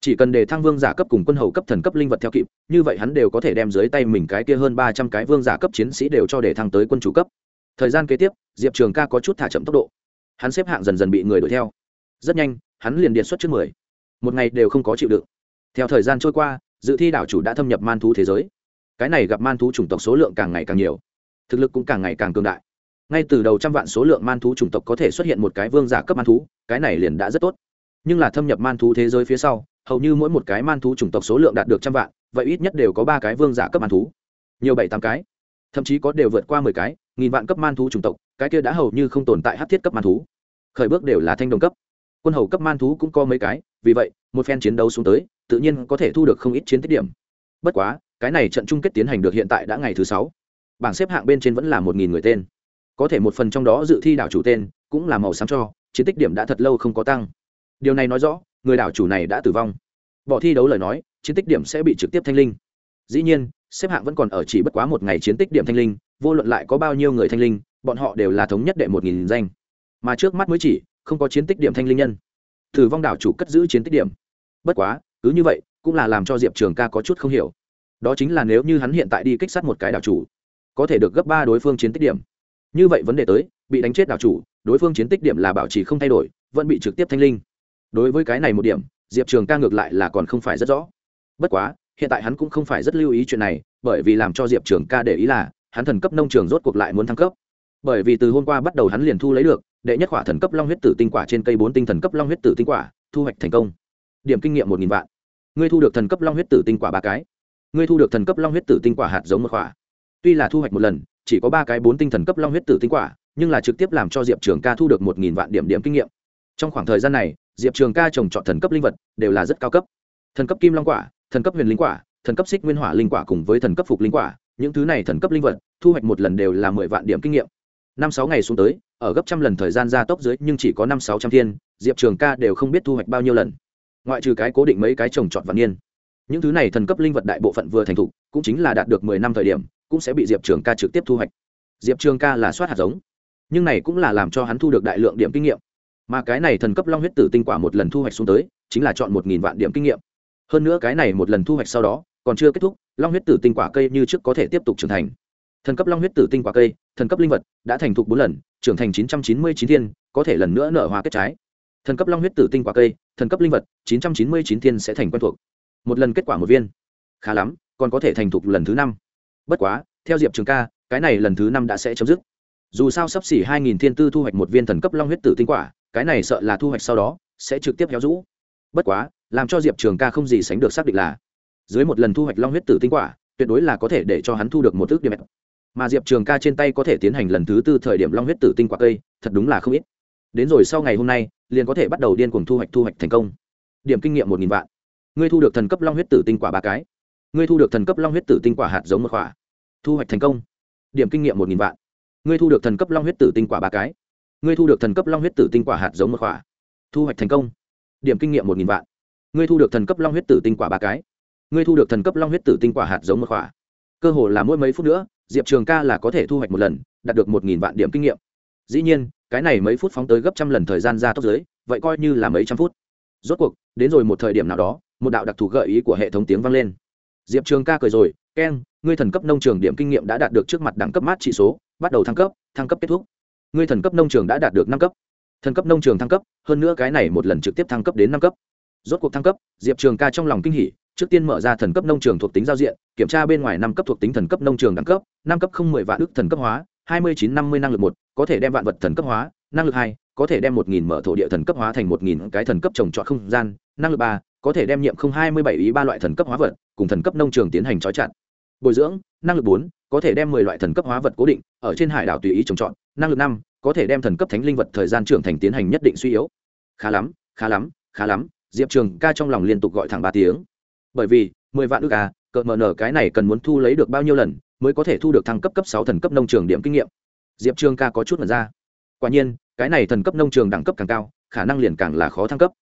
A: Chỉ cần để thăng vương giả cấp cùng quân hầu cấp thần cấp linh vật theo kịp, như vậy hắn đều có thể đem dưới tay mình cái kia hơn ba trăm cái vương giả cấp chiến sĩ đều cho để thăng tới quân chủ cấp. Thời gian kế tiếp, diệp trường ca có chút thả chậm tốc độ. Hắn xếp hạng dần dần bị người đuổi theo. Rất nhanh, hắn liền điện xuất trước mười. Một ngày đều không có chịu đựng. Theo thời gian trôi qua, dự thi đảo chủ đã thâm nhập man thú thế giới cái này gặp man thú chủng tộc số lượng càng ngày càng nhiều, thực lực cũng càng ngày càng cường đại. Ngay từ đầu trăm vạn số lượng man thú chủng tộc có thể xuất hiện một cái vương giả cấp man thú, cái này liền đã rất tốt. Nhưng là thâm nhập man thú thế giới phía sau, hầu như mỗi một cái man thú chủng tộc số lượng đạt được trăm vạn, vậy ít nhất đều có ba cái vương giả cấp man thú. Nhiều bảy, tám cái, thậm chí có đều vượt qua mười cái, nghìn vạn cấp man thú chủng tộc, cái kia đã hầu như không tồn tại hát thiết cấp man thú. Khởi bước đều là thanh đồng cấp. Quân hầu cấp man thú cũng có mấy cái, vì vậy, một phen chiến đấu xuống tới, tự nhiên có thể thu được không ít chiến tích điểm bất quá, cái này trận chung kết tiến hành được hiện tại đã ngày thứ sáu. Bảng xếp hạng bên trên vẫn là một nghìn người tên. Có thể một phần trong đó dự thi đảo chủ tên cũng là màu xám cho, chiến tích điểm đã thật lâu không có tăng. Điều này nói rõ, người đảo chủ này đã tử vong. Bỏ thi đấu lời nói, chiến tích điểm sẽ bị trực tiếp thanh linh. Dĩ nhiên, xếp hạng vẫn còn ở chỉ bất quá một ngày chiến tích điểm thanh linh, vô luận lại có bao nhiêu người thanh linh, bọn họ đều là thống nhất đệ một nghìn danh. Mà trước mắt mới chỉ, không có chiến tích điểm thanh linh nhân. Tử vong đảo chủ cất giữ chiến tích điểm. Bất quá, cứ như vậy cũng là làm cho diệp trường ca có chút không hiểu. Đó chính là nếu như hắn hiện tại đi kích sát một cái đảo chủ, có thể được gấp ba đối phương chiến tích điểm. Như vậy vấn đề tới, bị đánh chết đảo chủ, đối phương chiến tích điểm là bảo trì không thay đổi, vẫn bị trực tiếp thanh linh. Đối với cái này một điểm, diệp trường ca ngược lại là còn không phải rất rõ. Bất quá, hiện tại hắn cũng không phải rất lưu ý chuyện này, bởi vì làm cho diệp trường ca để ý là, hắn thần cấp nông trường rốt cuộc lại muốn thăng cấp. Bởi vì từ hôm qua bắt đầu hắn liền thu lấy được, đệ nhất quả thần cấp long huyết tử tinh quả trên cây bốn tinh thần cấp long huyết tử tinh quả, thu hoạch thành công. Điểm kinh nghiệm một nghìn vạn ngươi thu được thần cấp long huyết tử tinh quả ba cái. Ngươi thu được thần cấp long huyết tử tinh quả hạt giống một quả. Tuy là thu hoạch một lần, chỉ có ba cái bốn tinh thần cấp long huyết tử tinh quả, nhưng là trực tiếp làm cho diệp trường ca thu được một nghìn vạn điểm điểm kinh nghiệm. Trong khoảng thời gian này, diệp trường ca trồng trọt thần cấp linh vật đều là rất cao cấp. Thần cấp kim long quả, thần cấp huyền linh quả, thần cấp xích nguyên hỏa linh quả cùng với thần cấp phục linh quả, những thứ này thần cấp linh vật, thu hoạch một lần đều là mười vạn điểm kinh nghiệm. Năm sáu ngày xuống tới, ở gấp trăm lần thời gian gia tốc dưới, nhưng chỉ có năm sáu trăm thiên, diệp trường ca đều không biết thu hoạch bao nhiêu lần ngoại trừ cái cố định mấy cái trồng trọt vạn niên. Những thứ này thần cấp linh vật đại bộ phận vừa thành thục, cũng chính là đạt được mười năm thời điểm, cũng sẽ bị diệp trường ca trực tiếp thu hoạch. Diệp trường ca là soát hạt giống. Nhưng này cũng là làm cho hắn thu được đại lượng điểm kinh nghiệm. Mà cái này thần cấp long huyết tử tinh quả một lần thu hoạch xuống tới, chính là chọn một nghìn vạn điểm kinh nghiệm. Hơn nữa cái này một lần thu hoạch sau đó, còn chưa kết thúc, long huyết tử tinh quả cây như trước có thể tiếp tục trưởng thành. Thần cấp long huyết tử tinh quả cây, thần cấp linh vật, đã thành thục bốn lần, trưởng thành chín trăm chín mươi chín thiên, có thể lần nữa nở hoa kết trái thần cấp long huyết tử tinh quả cây, thần cấp linh vật, chín trăm chín mươi chín thiên sẽ thành quen thuộc. Một lần kết quả một viên. Khá lắm, còn có thể thành thục lần thứ năm. Bất quá, theo diệp trường ca, cái này lần thứ năm đã sẽ chấm dứt. Dù sao sắp xỉ hai nghìn thiên tư thu hoạch một viên thần cấp long huyết tử tinh quả, cái này sợ là thu hoạch sau đó sẽ trực tiếp héo rũ. Bất quá, làm cho diệp trường ca không gì sánh được xác định là, dưới một lần thu hoạch long huyết tử tinh quả, tuyệt đối là có thể để cho hắn thu được một ước điểm. Mà diệp trường ca trên tay có thể tiến hành lần thứ tư thời điểm long huyết tử tinh quả cây, thật đúng là không ít đến rồi sau ngày hôm nay, liền có thể bắt đầu điên cuồng thu hoạch thu hoạch thành công. Điểm kinh nghiệm một nghìn vạn. Ngươi thu được thần cấp long huyết tử tinh quả ba cái. Ngươi thu được thần cấp long huyết tử tinh quả hạt giống một quả. Thu hoạch thành công. Điểm kinh nghiệm một nghìn vạn. Ngươi thu được thần cấp long huyết tử tinh quả ba cái. Ngươi thu được thần cấp long huyết tử tinh quả hạt giống một quả. Thu hoạch thành công. Điểm kinh nghiệm một nghìn vạn. Ngươi thu được thần cấp long huyết tử tinh quả ba cái. Ngươi thu được thần cấp long huyết tử tinh quả hạt giống một quả. Cơ hồ là mỗi mấy phút nữa, diệp trường ca là có thể thu hoạch một lần, đạt được một nghìn vạn điểm kinh nghiệm. Dĩ nhiên cái này mấy phút phóng tới gấp trăm lần thời gian ra tốc dưới, vậy coi như là mấy trăm phút. Rốt cuộc đến rồi một thời điểm nào đó một đạo đặc thù gợi ý của hệ thống tiếng vang lên. Diệp trường ca cười rồi keng ngươi thần cấp nông trường điểm kinh nghiệm đã đạt được trước mặt đẳng cấp mát trị số bắt đầu thăng cấp thăng cấp kết thúc. Ngươi thần cấp nông trường đã đạt được năm cấp. Thần cấp nông trường thăng cấp hơn nữa cái này một lần trực tiếp thăng cấp đến năm cấp. Rốt cuộc thăng cấp diệp trường ca trong lòng kinh hỉ trước tiên mở ra thần cấp nông trường thuộc tính giao diện kiểm tra bên ngoài năm cấp thuộc tính thần cấp nông trường đẳng cấp năm cấp không mười vạn ước thần cấp hóa hai mươi chín năm mươi năng lực một, có thể đem vạn vật thần cấp hóa, năng lực hai, có thể đem một nghìn mở thổ địa thần cấp hóa thành một nghìn cái thần cấp trồng trọt không gian, năng lực ba, có thể đem nhiệm không hai mươi bảy ý ba loại thần cấp hóa vật cùng thần cấp nông trường tiến hành trói chặt. Bồi dưỡng, năng lực bốn, có thể đem mười loại thần cấp hóa vật cố định, ở trên hải đảo tùy ý trồng trọt. Năng lực năm, có thể đem thần cấp thánh linh vật thời gian trưởng thành tiến hành nhất định suy yếu. Khá lắm khá lắm khá lắm, diệp trường ca trong lòng liên tục gọi thẳng ba tiếng. Bởi vì, mười vạn ước à cợt mờ nở cái này cần muốn thu lấy được bao nhiêu lần mới có thể thu được thăng cấp cấp sáu thần cấp nông trường điểm kinh nghiệm. Diệp trường ca có chút mật ra. Quả nhiên, cái này thần cấp nông trường đẳng cấp càng cao, khả năng liền càng là khó thăng cấp.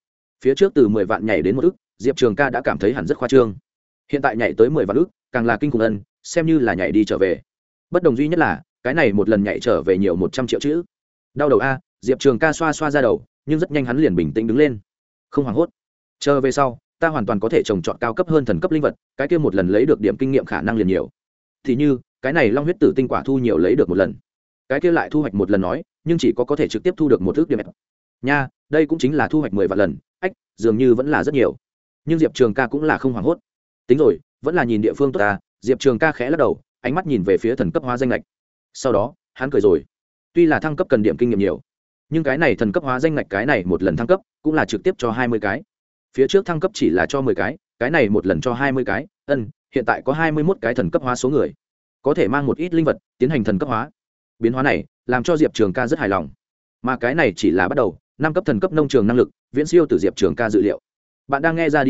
A: Phía trước từ mười vạn nhảy đến một ước diệp trường ca đã cảm thấy hẳn rất khoa trương. Hiện tại nhảy tới mười vạn ước càng là kinh khủng ân xem như là nhảy đi trở về. Bất đồng duy nhất là, cái này một lần nhảy trở về nhiều một trăm triệu chữ. Đau đầu a, diệp trường ca xoa xoa ra đầu, nhưng rất nhanh hắn liền bình tĩnh đứng lên. Không hoảng hốt. Chờ về sau, ta hoàn toàn có thể trồng trọt cao cấp hơn thần cấp linh vật, cái kia một lần lấy được điểm kinh nghiệm khả năng liền nhiều thì như, cái này long huyết tử tinh quả thu nhiều lấy được một lần. Cái kia lại thu hoạch một lần nói, nhưng chỉ có có thể trực tiếp thu được một thước điểm. Nha, đây cũng chính là thu hoạch mười vạn lần. Ách, dường như vẫn là rất nhiều. Nhưng diệp trường ca cũng là không hoảng hốt. Tính rồi, vẫn là nhìn địa phương tốt ta. Diệp trường ca khẽ lắc đầu, ánh mắt nhìn về phía thần cấp hóa danh lệch sau đó, hắn cười rồi. Tuy là thăng cấp cần điểm kinh nghiệm nhiều, nhưng cái này thần cấp hóa danh lệch cái này một lần thăng cấp cũng là trực tiếp cho hai mươi cái. Phía trước thăng cấp chỉ là cho mười cái cái này một lần cho hai mươi cái, ân hiện tại có hai mươi mốt cái thần cấp hóa số người, có thể mang một ít linh vật tiến hành thần cấp hóa. Biến hóa này làm cho diệp trường ca rất hài lòng. Mà cái này chỉ là bắt đầu, năm cấp thần cấp nông trường năng lực, viễn siêu từ diệp trường ca dự liệu. Bạn đang nghe ra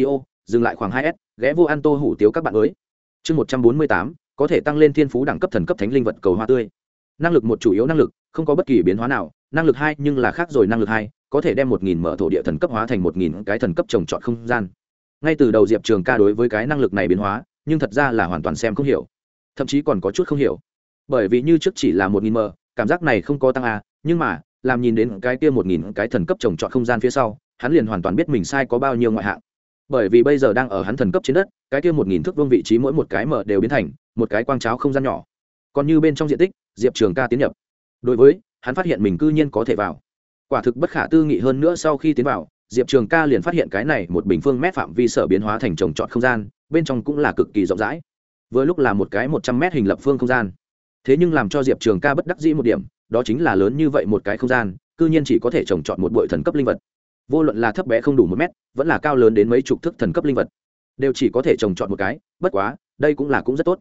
A: dừng lại khoảng hai s, ghé vô ăn tô hủ tiếu các bạn mới. Chương một trăm bốn mươi tám, có thể tăng lên thiên phú đẳng cấp thần cấp thánh linh vật cầu hoa tươi. Năng lực một chủ yếu năng lực, không có bất kỳ biến hóa nào, năng lực hai nhưng là khác rồi, năng lực hai có thể đem một nghìn mở thổ địa thần cấp hóa thành một nghìn cái thần cấp trồng trọt không gian. Ngay từ đầu diệp trường ca đối với cái năng lực này biến hóa nhưng thật ra là hoàn toàn xem không hiểu. Thậm chí còn có chút không hiểu. Bởi vì như trước chỉ là một nghìn m, cảm giác này không có tăng a, nhưng mà, làm nhìn đến cái kia một nghìn cái thần cấp trồng trọt không gian phía sau, hắn liền hoàn toàn biết mình sai có bao nhiêu ngoại hạng. Bởi vì bây giờ đang ở hắn thần cấp trên đất, cái kia một nghìn thước vương vị trí mỗi một cái mở đều biến thành một cái quang cháo không gian nhỏ. Còn như bên trong diện tích, diệp trường ca tiến nhập. Đối với, hắn phát hiện mình cư nhiên có thể vào. Quả thực bất khả tư nghị hơn nữa sau khi tiến vào, diệp trường ca liền phát hiện cái này một bình phương mét phạm vi sở biến hóa thành trồng trọt không gian bên trong cũng là cực kỳ rộng rãi. Vừa lúc là một cái một trăm mét hình lập phương không gian. Thế nhưng làm cho diệp trường ca bất đắc dĩ một điểm, đó chính là lớn như vậy một cái không gian, cư nhiên chỉ có thể trồng trọt một bội thần cấp linh vật. Vô luận là thấp bé không đủ một mét, vẫn là cao lớn đến mấy chục thức thần cấp linh vật, đều chỉ có thể trồng trọt một cái, bất quá, đây cũng là cũng rất tốt.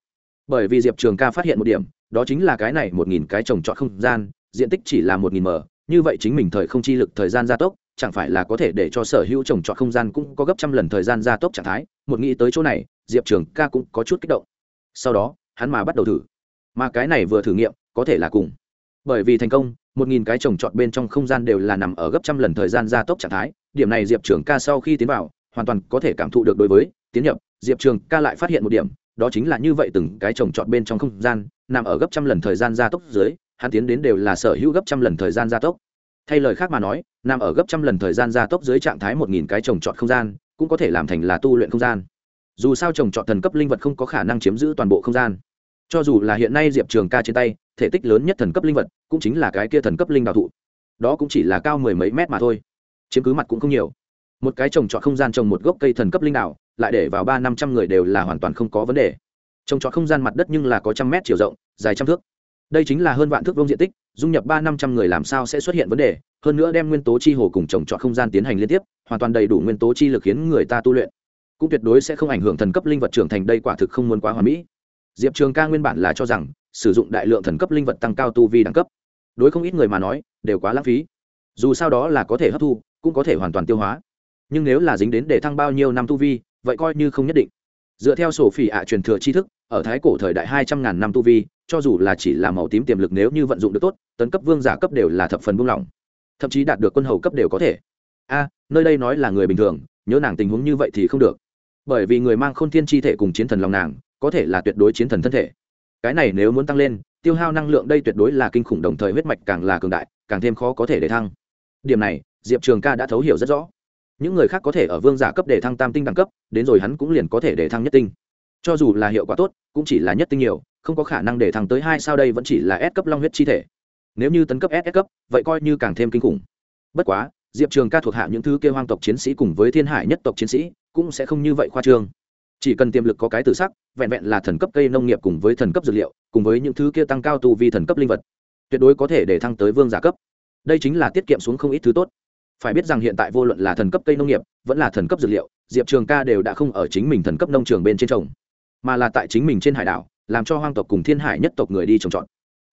A: Bởi vì diệp trường ca phát hiện một điểm, đó chính là cái này một nghìn cái trồng trọt không gian, diện tích chỉ là một nghìn m, như vậy chính mình thời không chi lực thời gian gia tốc chẳng phải là có thể để cho sở hữu trồng trọt không gian cũng có gấp trăm lần thời gian gia tốc trạng thái, một nghĩ tới chỗ này, diệp trường ca cũng có chút kích động. Sau đó, hắn mà bắt đầu thử. Mà cái này vừa thử nghiệm, có thể là cùng. Bởi vì thành công, một nghìn cái trồng trọt bên trong không gian đều là nằm ở gấp trăm lần thời gian gia tốc trạng thái, điểm này diệp trường ca sau khi tiến vào, hoàn toàn có thể cảm thụ được đối với, tiến nhập, diệp trường ca lại phát hiện một điểm, đó chính là như vậy từng cái trồng trọt bên trong không gian, nằm ở gấp trăm lần thời gian gia tốc dưới, hắn tiến đến đều là sở hữu gấp trăm lần thời gian gia tốc thay lời khác mà nói nằm ở gấp trăm lần thời gian gia tốc dưới trạng thái một nghìn cái trồng trọt không gian cũng có thể làm thành là tu luyện không gian. Dù sao trồng trọt thần cấp linh vật không có khả năng chiếm giữ toàn bộ không gian. Cho dù là hiện nay diệp trường ca trên tay thể tích lớn nhất thần cấp linh vật cũng chính là cái kia thần cấp linh đào thụ. Đó cũng chỉ là cao mười mấy mét mà thôi. Chiếm cứ mặt cũng không nhiều. Một cái trồng trọt không gian trồng một gốc cây thần cấp linh đảo, lại để vào ba năm trăm người đều là hoàn toàn không có vấn đề. Trồng trọt không gian mặt đất nhưng là có trăm mét chiều rộng dài trăm thước đây chính là hơn vạn thước vông diện tích, dung nhập ba năm trăm người làm sao sẽ xuất hiện vấn đề, hơn nữa đem nguyên tố chi hồ cùng trồng trọt không gian tiến hành liên tiếp, hoàn toàn đầy đủ nguyên tố chi lực khiến người ta tu luyện. Cũng tuyệt đối sẽ không ảnh hưởng thần cấp linh vật trưởng thành đây quả thực không muốn quá hoàn mỹ. Diệp trường ca nguyên bản là cho rằng, sử dụng đại lượng thần cấp linh vật tăng cao tu vi đẳng cấp. Đối không ít người mà nói, đều quá lãng phí. Dù sao đó là có thể hấp thu, cũng có thể hoàn toàn tiêu hóa. Nhưng nếu là dính đến để thăng bao nhiêu năm tu vi, vậy coi như không nhất định. Dựa theo sổ phỉ ạ truyền thừa tri thức ở thái cổ thời đại hai trăm ngàn năm tu vi, cho dù là chỉ là màu tím tiềm lực nếu như vận dụng được tốt, tấn cấp vương giả cấp đều là thập phần buông lỏng. Thậm chí đạt được quân hầu cấp đều có thể. A, nơi đây nói là người bình thường, nhớ nàng tình huống như vậy thì không được. Bởi vì người mang k h ô n thiên chi thể cùng chiến thần lòng nàng, có thể là tuyệt đối chiến thần thân thể. Cái này nếu muốn tăng lên, tiêu hao năng lượng đây tuyệt đối là kinh khủng đồng thời huyết mạch càng là cường đại, càng thêm khó có thể để thăng. Điểm này, diệp trường ca đã thấu hiểu rất rõ. Những người khác có thể ở vương giả cấp để thăng tam tinh đẳng cấp, đến rồi hắn cũng liền có thể để thăng nhất tinh cho dù là hiệu quả tốt, cũng chỉ là nhất tinh nhiều, không có khả năng để thăng tới hai sao đây vẫn chỉ là S cấp long huyết chi thể. Nếu như tấn cấp S cấp, vậy coi như càng thêm kinh khủng. Bất quá, diệp trường ca thuộc hạ những thứ kêu hoang tộc chiến sĩ cùng với thiên hải nhất tộc chiến sĩ, cũng sẽ không như vậy khoa trương. Chỉ cần tiềm lực có cái tự sắc, vẹn vẹn là thần cấp cây nông nghiệp cùng với thần cấp dược liệu, cùng với những thứ kia tăng cao tu vi thần cấp linh vật, tuyệt đối có thể để thăng tới vương giả cấp. Đây chính là tiết kiệm xuống không ít thứ tốt. Phải biết rằng hiện tại vô luận là thần cấp cây nông nghiệp, vẫn là thần cấp dược liệu, diệp trường ca đều đã không ở chính mình thần cấp nông trường bên trên trồng mà là tại chính mình trên hải đảo, làm cho hoang tộc cùng thiên hải nhất tộc người đi trồng trọt.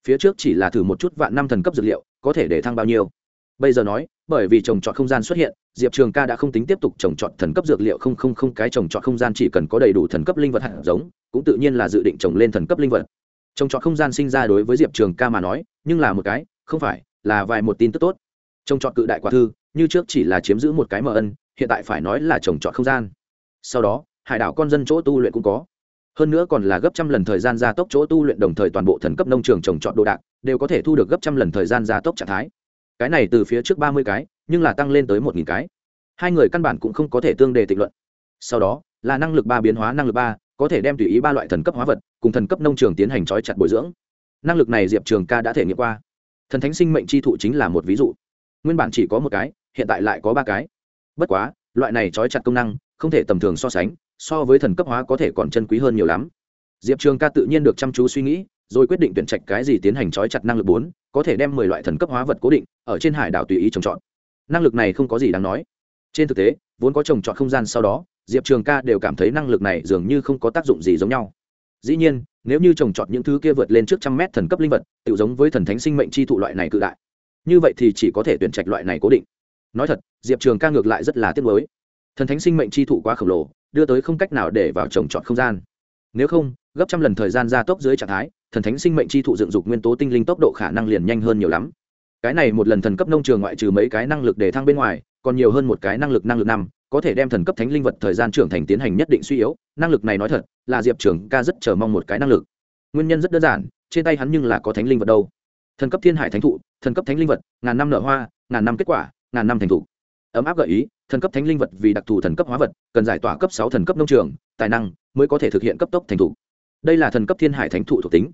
A: Phía trước chỉ là thử một chút vạn năm thần cấp dược liệu, có thể để thăng bao nhiêu. Bây giờ nói, bởi vì trồng trọt không gian xuất hiện, diệp trường ca đã không tính tiếp tục trồng trọt thần cấp dược liệu không không không, cái trồng trọt không gian chỉ cần có đầy đủ thần cấp linh vật hạt giống, cũng tự nhiên là dự định trồng lên thần cấp linh vật. Trồng trọt không gian sinh ra đối với diệp trường ca mà nói, nhưng là một cái, không phải, là vài một tin tức tốt. Trồng trọt cự đại quả thư, như trước chỉ là chiếm giữ một cái mờ ân, hiện tại phải nói là trồng trọt không gian. Sau đó, hải đảo con dân chỗ tu luyện cũng có hơn nữa còn là gấp trăm lần thời gian gia tốc chỗ tu luyện, đồng thời toàn bộ thần cấp nông trường trồng trọt đồ đạc đều có thể thu được gấp trăm lần thời gian gia tốc trạng thái. Cái này từ phía trước ba mươi cái, nhưng là tăng lên tới một nghìn cái. Hai người căn bản cũng không có thể tương đề tịnh luận. Sau đó, là năng lực ba biến hóa năng lực ba, có thể đem tùy ý ba loại thần cấp hóa vật cùng thần cấp nông trường tiến hành trói chặt bồi dưỡng. Năng lực này diệp trường ca đã thể nghiệm qua. Thần thánh sinh mệnh tri thụ chính là một ví dụ. Nguyên bản chỉ có một cái, hiện tại lại có ba cái. Bất quá, loại này trói chặt công năng không thể tầm thường so sánh so với thần cấp hóa có thể còn chân quý hơn nhiều lắm. Diệp trường ca tự nhiên được chăm chú suy nghĩ, rồi quyết định tuyển trạch cái gì tiến hành trói chặt năng lực bốn, có thể đem mười loại thần cấp hóa vật cố định, ở trên hải đảo tùy ý trồng trọt. Năng lực này không có gì đáng nói. Trên thực tế, vốn có trồng trọt không gian sau đó, diệp trường ca đều cảm thấy năng lực này dường như không có tác dụng gì giống nhau. Dĩ nhiên, nếu như trồng trọt những thứ kia vượt lên trước trăm mét thần cấp linh vật tự giống với thần thánh sinh mệnh chi thụ loại này cự đại. Như vậy thì chỉ có thể tuyển trạch loại này cố định. Nói thật, diệp trường ca ngược lại rất là tiếc mới thần thánh sinh mệnh chi thụ quá khổng lồ đưa tới không cách nào để vào trồng trọt không gian. Nếu không, gấp trăm lần thời gian gia tốc dưới trạng thái, thần thánh sinh mệnh chi thụ dựng dục nguyên tố tinh linh tốc độ khả năng liền nhanh hơn nhiều lắm. Cái này một lần thần cấp nông trường ngoại trừ mấy cái năng lực để thăng bên ngoài, còn nhiều hơn một cái năng lực năng lực năm, có thể đem thần cấp thánh linh vật thời gian trưởng thành tiến hành nhất định suy yếu. Năng lực này nói thật, là diệp trưởng ca rất chờ mong một cái năng lực. Nguyên nhân rất đơn giản, trên tay hắn nhưng là có thánh linh vật đâu. Thần cấp thiên hải thánh thụ, thần cấp thánh linh vật, ngàn năm nở hoa, ngàn năm kết quả, ngàn năm thành thụ ấm áp gợi ý thần cấp thánh linh vật vì đặc thù thần cấp hóa vật, cần giải tỏa cấp sáu thần cấp nông trường, tài năng mới có thể thực hiện cấp tốc thành thụ đây là thần cấp thiên hải thánh thụ thuộc tính.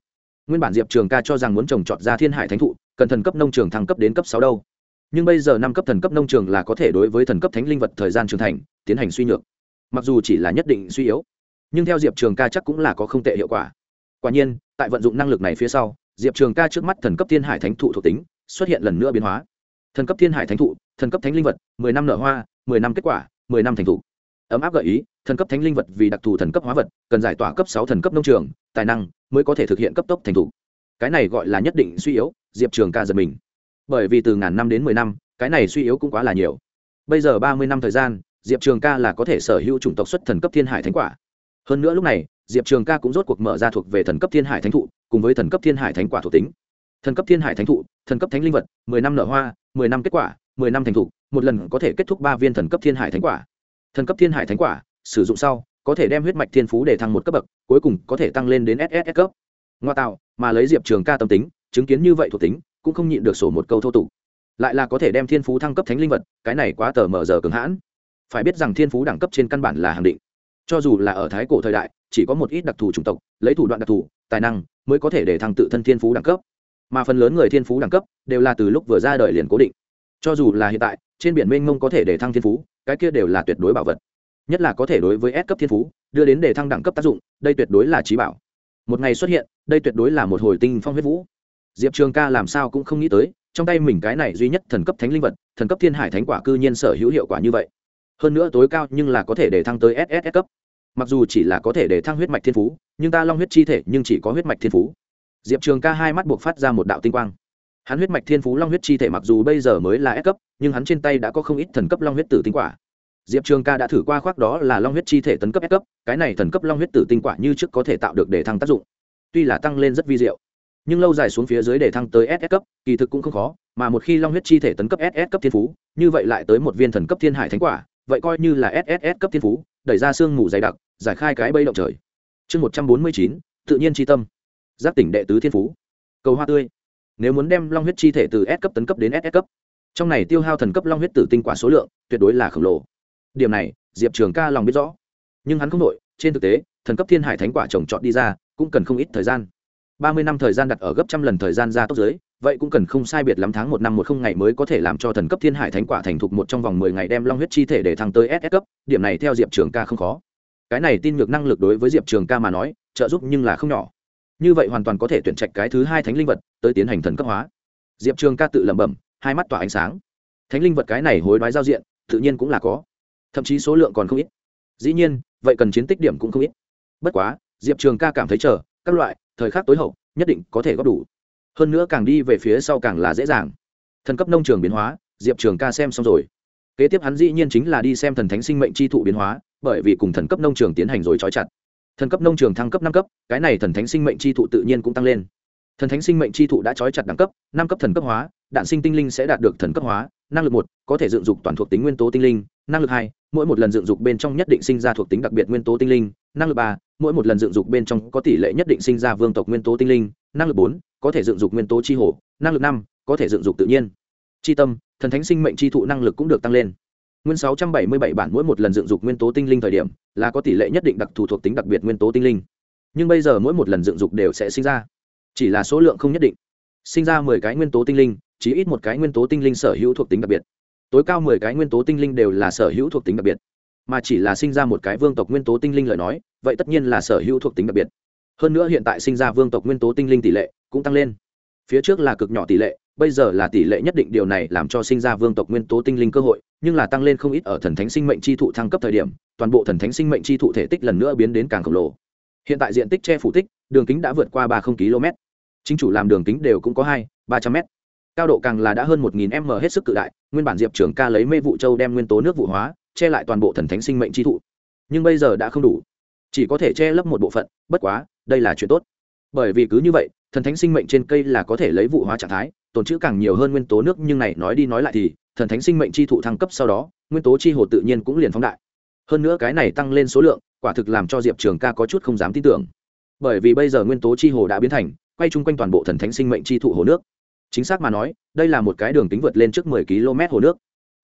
A: Nguyên bản diệp trường ca cho rằng muốn trồng trọt ra thiên hải thánh thụ, cần thần cấp nông trường thăng cấp đến cấp sáu đâu. Nhưng bây giờ năm cấp thần cấp nông trường là có thể đối với thần cấp thánh linh vật thời gian trưởng thành, tiến hành suy nhược. Mặc dù chỉ là nhất định suy yếu, nhưng theo diệp trường ca chắc cũng là có không tệ hiệu quả. Quả nhiên, tại vận dụng năng lực này phía sau, diệp trường ca trước mắt thần cấp thiên hải thánh thụ thuộc tính xuất hiện lần nữa biến hóa. Thần cấp thiên hải thánh thụ, thần cấp thánh linh vật, mười năm nở hoa mười năm kết quả, mười năm thành thụ ấm áp gợi ý, thần cấp thánh linh vật vì đặc thù thần cấp hóa vật, cần giải tỏa cấp sáu thần cấp nông trường, tài năng mới có thể thực hiện cấp tốc thành thụ cái này gọi là nhất định suy yếu, diệp trường ca giật mình. Bởi vì từ ngàn năm đến mười năm, cái này suy yếu cũng quá là nhiều. Bây giờ ba mươi năm thời gian, diệp trường ca là có thể sở hữu chủng tộc xuất thần cấp thiên hải thánh quả. Hơn nữa lúc này, diệp trường ca cũng rốt cuộc mở ra thuộc về thần cấp thiên hải thánh thụ, cùng với thần cấp thiên hải thánh quả thuộc tính. Thần cấp thiên hải thánh thụ, thần cấp thánh linh vật, mười năm nở hoa, mười năm kết quả, mười năm thành thụ một lần có thể kết thúc ba viên thần cấp thiên hải thánh quả. Thần cấp thiên hải thánh quả, sử dụng sau, có thể đem huyết mạch thiên phú để thăng một cấp bậc, cuối cùng có thể tăng lên đến ss cấp. Ngoa tạo, mà lấy diệp trường ca tâm tính, chứng kiến như vậy thuộc tính, cũng không nhịn được sổ một câu thô tục. Lại là có thể đem thiên phú thăng cấp thánh linh vật, cái này quá tờ mờ giờ cường hãn. Phải biết rằng thiên phú đẳng cấp trên căn bản là hàng định. Cho dù là ở thái cổ thời đại, chỉ có một ít đặc thù chủng tộc, lấy thủ đoạn đặc thù, tài năng, mới có thể để thăng tự thân thiên phú đẳng cấp. Mà phần lớn người thiên phú đẳng cấp, đều là từ lúc vừa ra đời liền cố định. Cho dù là hiện tại trên biển mênh mông có thể để thăng thiên phú, cái kia đều là tuyệt đối bảo vật. Nhất là có thể đối với S cấp thiên phú, đưa đến để thăng đẳng cấp tác dụng, đây tuyệt đối là trí bảo. Một ngày xuất hiện, đây tuyệt đối là một hồi tinh phong huyết vũ. Diệp trường ca làm sao cũng không nghĩ tới, trong tay mình cái này duy nhất thần cấp thánh linh vật, thần cấp thiên hải thánh quả cư nhiên sở hữu hiệu quả như vậy. Hơn nữa tối cao nhưng là có thể để thăng tới ss cấp. Mặc dù chỉ là có thể để thăng huyết mạch thiên phú, nhưng ta long huyết chi thể nhưng chỉ có huyết mạch thiên phú. Diệp trường ca hai mắt buộc phát ra một đạo tinh quang hắn huyết mạch thiên phú long huyết chi thể mặc dù bây giờ mới là S cấp, nhưng hắn trên tay đã có không ít thần cấp long huyết tử tinh quả. Diệp trường ca đã thử qua khoác đó là long huyết chi thể tấn cấp S cấp, cái này thần cấp long huyết tử tinh quả như trước có thể tạo được để thăng tác dụng. Tuy là tăng lên rất vi diệu, nhưng lâu dài xuống phía dưới để thăng tới ss cấp, kỳ thực cũng không khó, mà một khi long huyết chi thể tấn cấp ss cấp thiên phú, như vậy lại tới một viên thần cấp thiên hải thánh quả, vậy coi như là sss cấp thiên phú, đẩy ra sương mù dày đặc, giải khai cái bây động trời. Chương một trăm bốn mươi chín, tự nhiên tri tâm. Giác tỉnh đệ tứ thiên phú. Cầu hoa tươi nếu muốn đem long huyết chi thể từ s cấp tấn cấp đến ss cấp, trong này tiêu hao thần cấp long huyết tử tinh quả số lượng tuyệt đối là khổng lồ. Điểm này, diệp trường ca lòng biết rõ. Nhưng hắn không đội trên thực tế, thần cấp thiên hải thánh quả trồng trọt đi ra, cũng cần không ít thời gian. Ba mươi năm thời gian đặt ở gấp trăm lần thời gian ra tốc giới, vậy cũng cần không sai biệt lắm tháng một năm một không ngày mới có thể làm cho thần cấp thiên hải thánh quả thành thục một trong vòng mười ngày đem long huyết chi thể để thăng tới ss cấp, điểm này theo diệp trường ca không khó. Cái này tin ngược năng lực đối với diệp trường ca mà nói, trợ giúp nhưng là không nhỏ như vậy hoàn toàn có thể tuyển trạch cái thứ hai thánh linh vật, tới tiến hành thần cấp hóa. Diệp trường ca tự lẩm bẩm, hai mắt tỏa ánh sáng. Thánh linh vật cái này hối đoái giao diện, tự nhiên cũng là có. Thậm chí số lượng còn không ít. Dĩ nhiên, vậy cần chiến tích điểm cũng không ít. Bất quá, diệp trường ca cảm thấy chờ, các loại, thời khắc tối hậu, nhất định có thể góp đủ. Hơn nữa càng đi về phía sau càng là dễ dàng. Thần cấp nông trường biến hóa, diệp trường ca xem xong rồi. Kế tiếp hắn dĩ nhiên chính là đi xem thần thánh sinh mệnh chi thụ biến hóa, bởi vì cùng thần cấp nông trường tiến hành rồi trói chặt thần cấp nông trường thăng cấp năm cấp, cái này thần thánh sinh mệnh chi thụ tự nhiên cũng tăng lên. Thần thánh sinh mệnh chi thụ đã trói chặt đẳng cấp, năm cấp thần cấp hóa, đạn sinh tinh linh sẽ đạt được thần cấp hóa, năng lực một, có thể dựng dục toàn thuộc tính nguyên tố tinh linh, năng lực hai, mỗi một lần dựng dục bên trong nhất định sinh ra thuộc tính đặc biệt nguyên tố tinh linh, năng lực ba, mỗi một lần dựng dục bên trong có tỷ lệ nhất định sinh ra vương tộc nguyên tố tinh linh, năng lực bốn, có thể dựng dục nguyên tố chi hổ năng lực năm, có thể dựng dục tự nhiên. Chi tâm, thần thánh sinh mệnh chi thụ năng lực cũng được tăng lên nguyên 677 bản mỗi một lần dựng dục nguyên tố tinh linh thời điểm, là có tỷ lệ nhất định đặc thù thuộc tính đặc biệt nguyên tố tinh linh. Nhưng bây giờ mỗi một lần dựng dục đều sẽ sinh ra. Chỉ là số lượng không nhất định. Sinh ra mười cái nguyên tố tinh linh chỉ ít một cái nguyên tố tinh linh sở hữu thuộc tính đặc biệt. Tối cao mười cái nguyên tố tinh linh đều là sở hữu thuộc tính đặc biệt. Mà chỉ là sinh ra một cái vương tộc nguyên tố tinh linh lời nói, vậy tất nhiên là sở hữu thuộc tính đặc biệt. Hơn nữa hiện tại sinh ra vương tộc nguyên tố tinh linh tỷ lệ cũng tăng lên. Phía trước là cực nhỏ tỷ lệ bây giờ là tỷ lệ nhất định điều này làm cho sinh ra vương tộc nguyên tố tinh linh cơ hội, nhưng là tăng lên không ít ở thần thánh sinh mệnh chi thụ thăng cấp thời điểm, toàn bộ thần thánh sinh mệnh chi thụ thể tích lần nữa biến đến càng khổng lồ. Hiện tại diện tích che phủ tích, đường kính đã vượt qua ba km. Chính chủ làm đường kính đều cũng có hai, ba trăm m cao độ càng là đã hơn một nghìn m hết sức cự đại, nguyên bản diệp trưởng ca lấy mê vụ châu đem nguyên tố nước vụ hóa, che lại toàn bộ thần thánh sinh mệnh chi thụ. Nhưng bây giờ đã không đủ. Chỉ có thể che lấp một bộ phận, bất quá, đây là chuyện tốt. Bởi vì cứ như vậy, thần thánh sinh mệnh trên cây là có thể lấy vụ hóa trạng thái tồn trữ càng nhiều hơn nguyên tố nước nhưng này nói đi nói lại thì, thần thánh sinh mệnh chi thụ thăng cấp sau đó, nguyên tố chi hồ tự nhiên cũng liền phóng đại. Hơn nữa cái này tăng lên số lượng, quả thực làm cho diệp trường ca có chút không dám tin tưởng. Bởi vì bây giờ nguyên tố chi hồ đã biến thành, quay chung quanh toàn bộ thần thánh sinh mệnh chi thụ hồ nước. Chính xác mà nói, đây là một cái đường kính vượt lên trước 10 km hồ nước.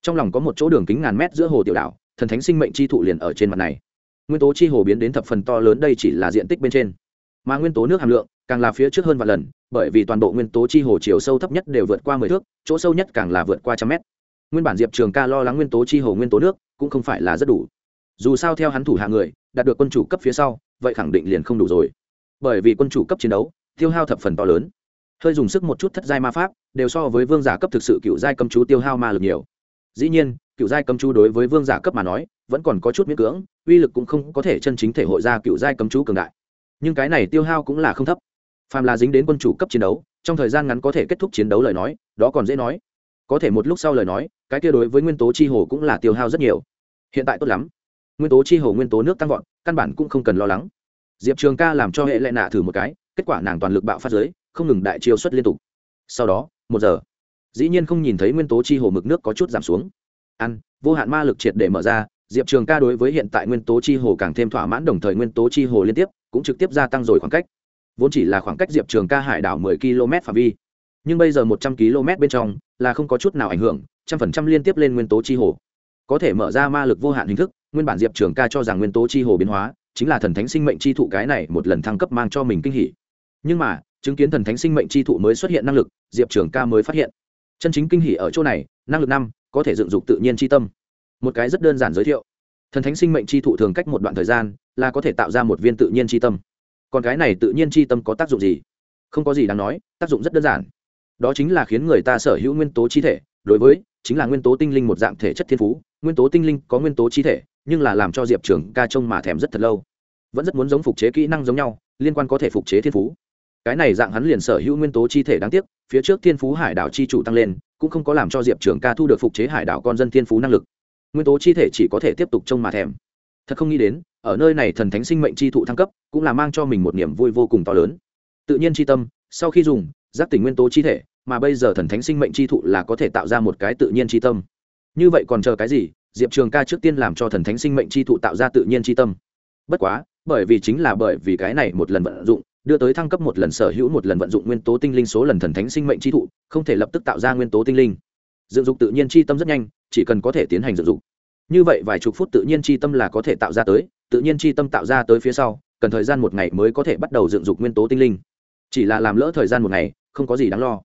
A: Trong lòng có một chỗ đường kính ngàn mét giữa hồ tiểu đảo, thần thánh sinh mệnh chi thụ liền ở trên mặt này. Nguyên tố chi hồ biến đến thập phần to lớn, đây chỉ là diện tích bên trên. Mà nguyên tố nước hàm lượng, càng là phía trước hơn vài lần bởi vì toàn bộ nguyên tố chi hồ chiều sâu thấp nhất đều vượt qua mười thước, chỗ sâu nhất càng là vượt qua trăm mét. Nguyên bản diệp trường ca lo lắng nguyên tố chi hồ nguyên tố nước cũng không phải là rất đủ. Dù sao theo hắn thủ hạ người, đạt được quân chủ cấp phía sau, vậy khẳng định liền không đủ rồi. Bởi vì quân chủ cấp chiến đấu, tiêu hao thập phần to lớn. Hơi dùng sức một chút thất giai ma pháp, đều so với vương giả cấp thực sự cựu giai cầm chú tiêu hao ma lực nhiều. Dĩ nhiên, cựu giai cầm chú đối với vương giả cấp mà nói, vẫn còn có chút miễn cưỡng, uy lực cũng không có thể chân chính thể hội ra cựu giai cầm chú cường đại. Nhưng cái này tiêu hao cũng là không thấp phàm là dính đến quân chủ cấp chiến đấu, trong thời gian ngắn có thể kết thúc chiến đấu lời nói, đó còn dễ nói. Có thể một lúc sau lời nói, cái kia đối với nguyên tố chi hồ cũng là tiêu hao rất nhiều. Hiện tại tốt lắm. Nguyên tố chi hồ, nguyên tố nước tăng vọt, căn bản cũng không cần lo lắng. Diệp trường ca làm cho hệ lệ nạ thử một cái, kết quả nàng toàn lực bạo phát giới không ngừng đại chiêu xuất liên tục. Sau đó, một giờ, dĩ nhiên không nhìn thấy nguyên tố chi hồ mực nước có chút giảm xuống. Ăn, vô hạn ma lực triệt để mở ra, diệp trường ca đối với hiện tại nguyên tố chi hồ càng thêm thỏa mãn, đồng thời nguyên tố chi hồ liên tiếp cũng trực tiếp gia tăng rồi khoảng cách vốn chỉ là khoảng cách diệp trường ca hải đảo 10 km phạm vi. Nhưng bây giờ 100 km bên trong là không có chút nào ảnh hưởng, trăm phần trăm liên tiếp lên nguyên tố chi hồ. Có thể mở ra ma lực vô hạn hình thức, nguyên bản diệp trường ca cho rằng nguyên tố chi hồ biến hóa chính là thần thánh sinh mệnh chi thụ cái này một lần thăng cấp mang cho mình kinh hỉ. Nhưng mà, chứng kiến thần thánh sinh mệnh chi thụ mới xuất hiện năng lực, diệp trường ca mới phát hiện. Chân chính kinh hỉ ở chỗ này, năng lực năm, có thể dựng dục tự nhiên chi tâm. Một cái rất đơn giản giới thiệu. Thần thánh sinh mệnh chi thụ thường cách một đoạn thời gian là có thể tạo ra một viên tự nhiên chi tâm còn cái này tự nhiên chi tâm có tác dụng gì? Không có gì đáng nói, tác dụng rất đơn giản. Đó chính là khiến người ta sở hữu nguyên tố chi thể, đối với, chính là nguyên tố tinh linh một dạng thể chất thiên phú. Nguyên tố tinh linh có nguyên tố chi thể, nhưng là làm cho diệp trường ca trông mà thèm rất thật lâu. Vẫn rất muốn giống phục chế kỹ năng giống nhau, liên quan có thể phục chế thiên phú. Cái này dạng hắn liền sở hữu nguyên tố chi thể đáng tiếc, phía trước thiên phú hải đảo chi chủ tăng lên, cũng không có làm cho diệp trường ca thu được phục chế hải đảo con dân thiên phú năng lực. Nguyên tố chi thể chỉ có thể tiếp tục trông mà thèm. Thật không nghĩ đến ở nơi này thần thánh sinh mệnh chi thụ thăng cấp, cũng là mang cho mình một niềm vui vô cùng to lớn. Tự nhiên chi tâm, sau khi dùng, giác tỉnh nguyên tố chi thể, mà bây giờ thần thánh sinh mệnh chi thụ là có thể tạo ra một cái tự nhiên chi tâm. Như vậy còn chờ cái gì? Diệp trường ca trước tiên làm cho thần thánh sinh mệnh chi thụ tạo ra tự nhiên chi tâm. Bất quá, bởi vì chính là bởi vì cái này một lần vận dụng, đưa tới thăng cấp một lần sở hữu một lần vận dụng nguyên tố tinh linh số lần thần thánh sinh mệnh chi thụ, không thể lập tức tạo ra nguyên tố tinh linh. Dựng dục tự nhiên chi tâm rất nhanh, chỉ cần có thể tiến hành dựng dục. Như vậy vài chục phút tự nhiên chi tâm là có thể tạo ra tới tự nhiên chi tâm tạo ra tới phía sau, cần thời gian một ngày mới có thể bắt đầu dựng dục nguyên tố tinh linh. Chỉ là làm lỡ thời gian một ngày, không có gì đáng lo.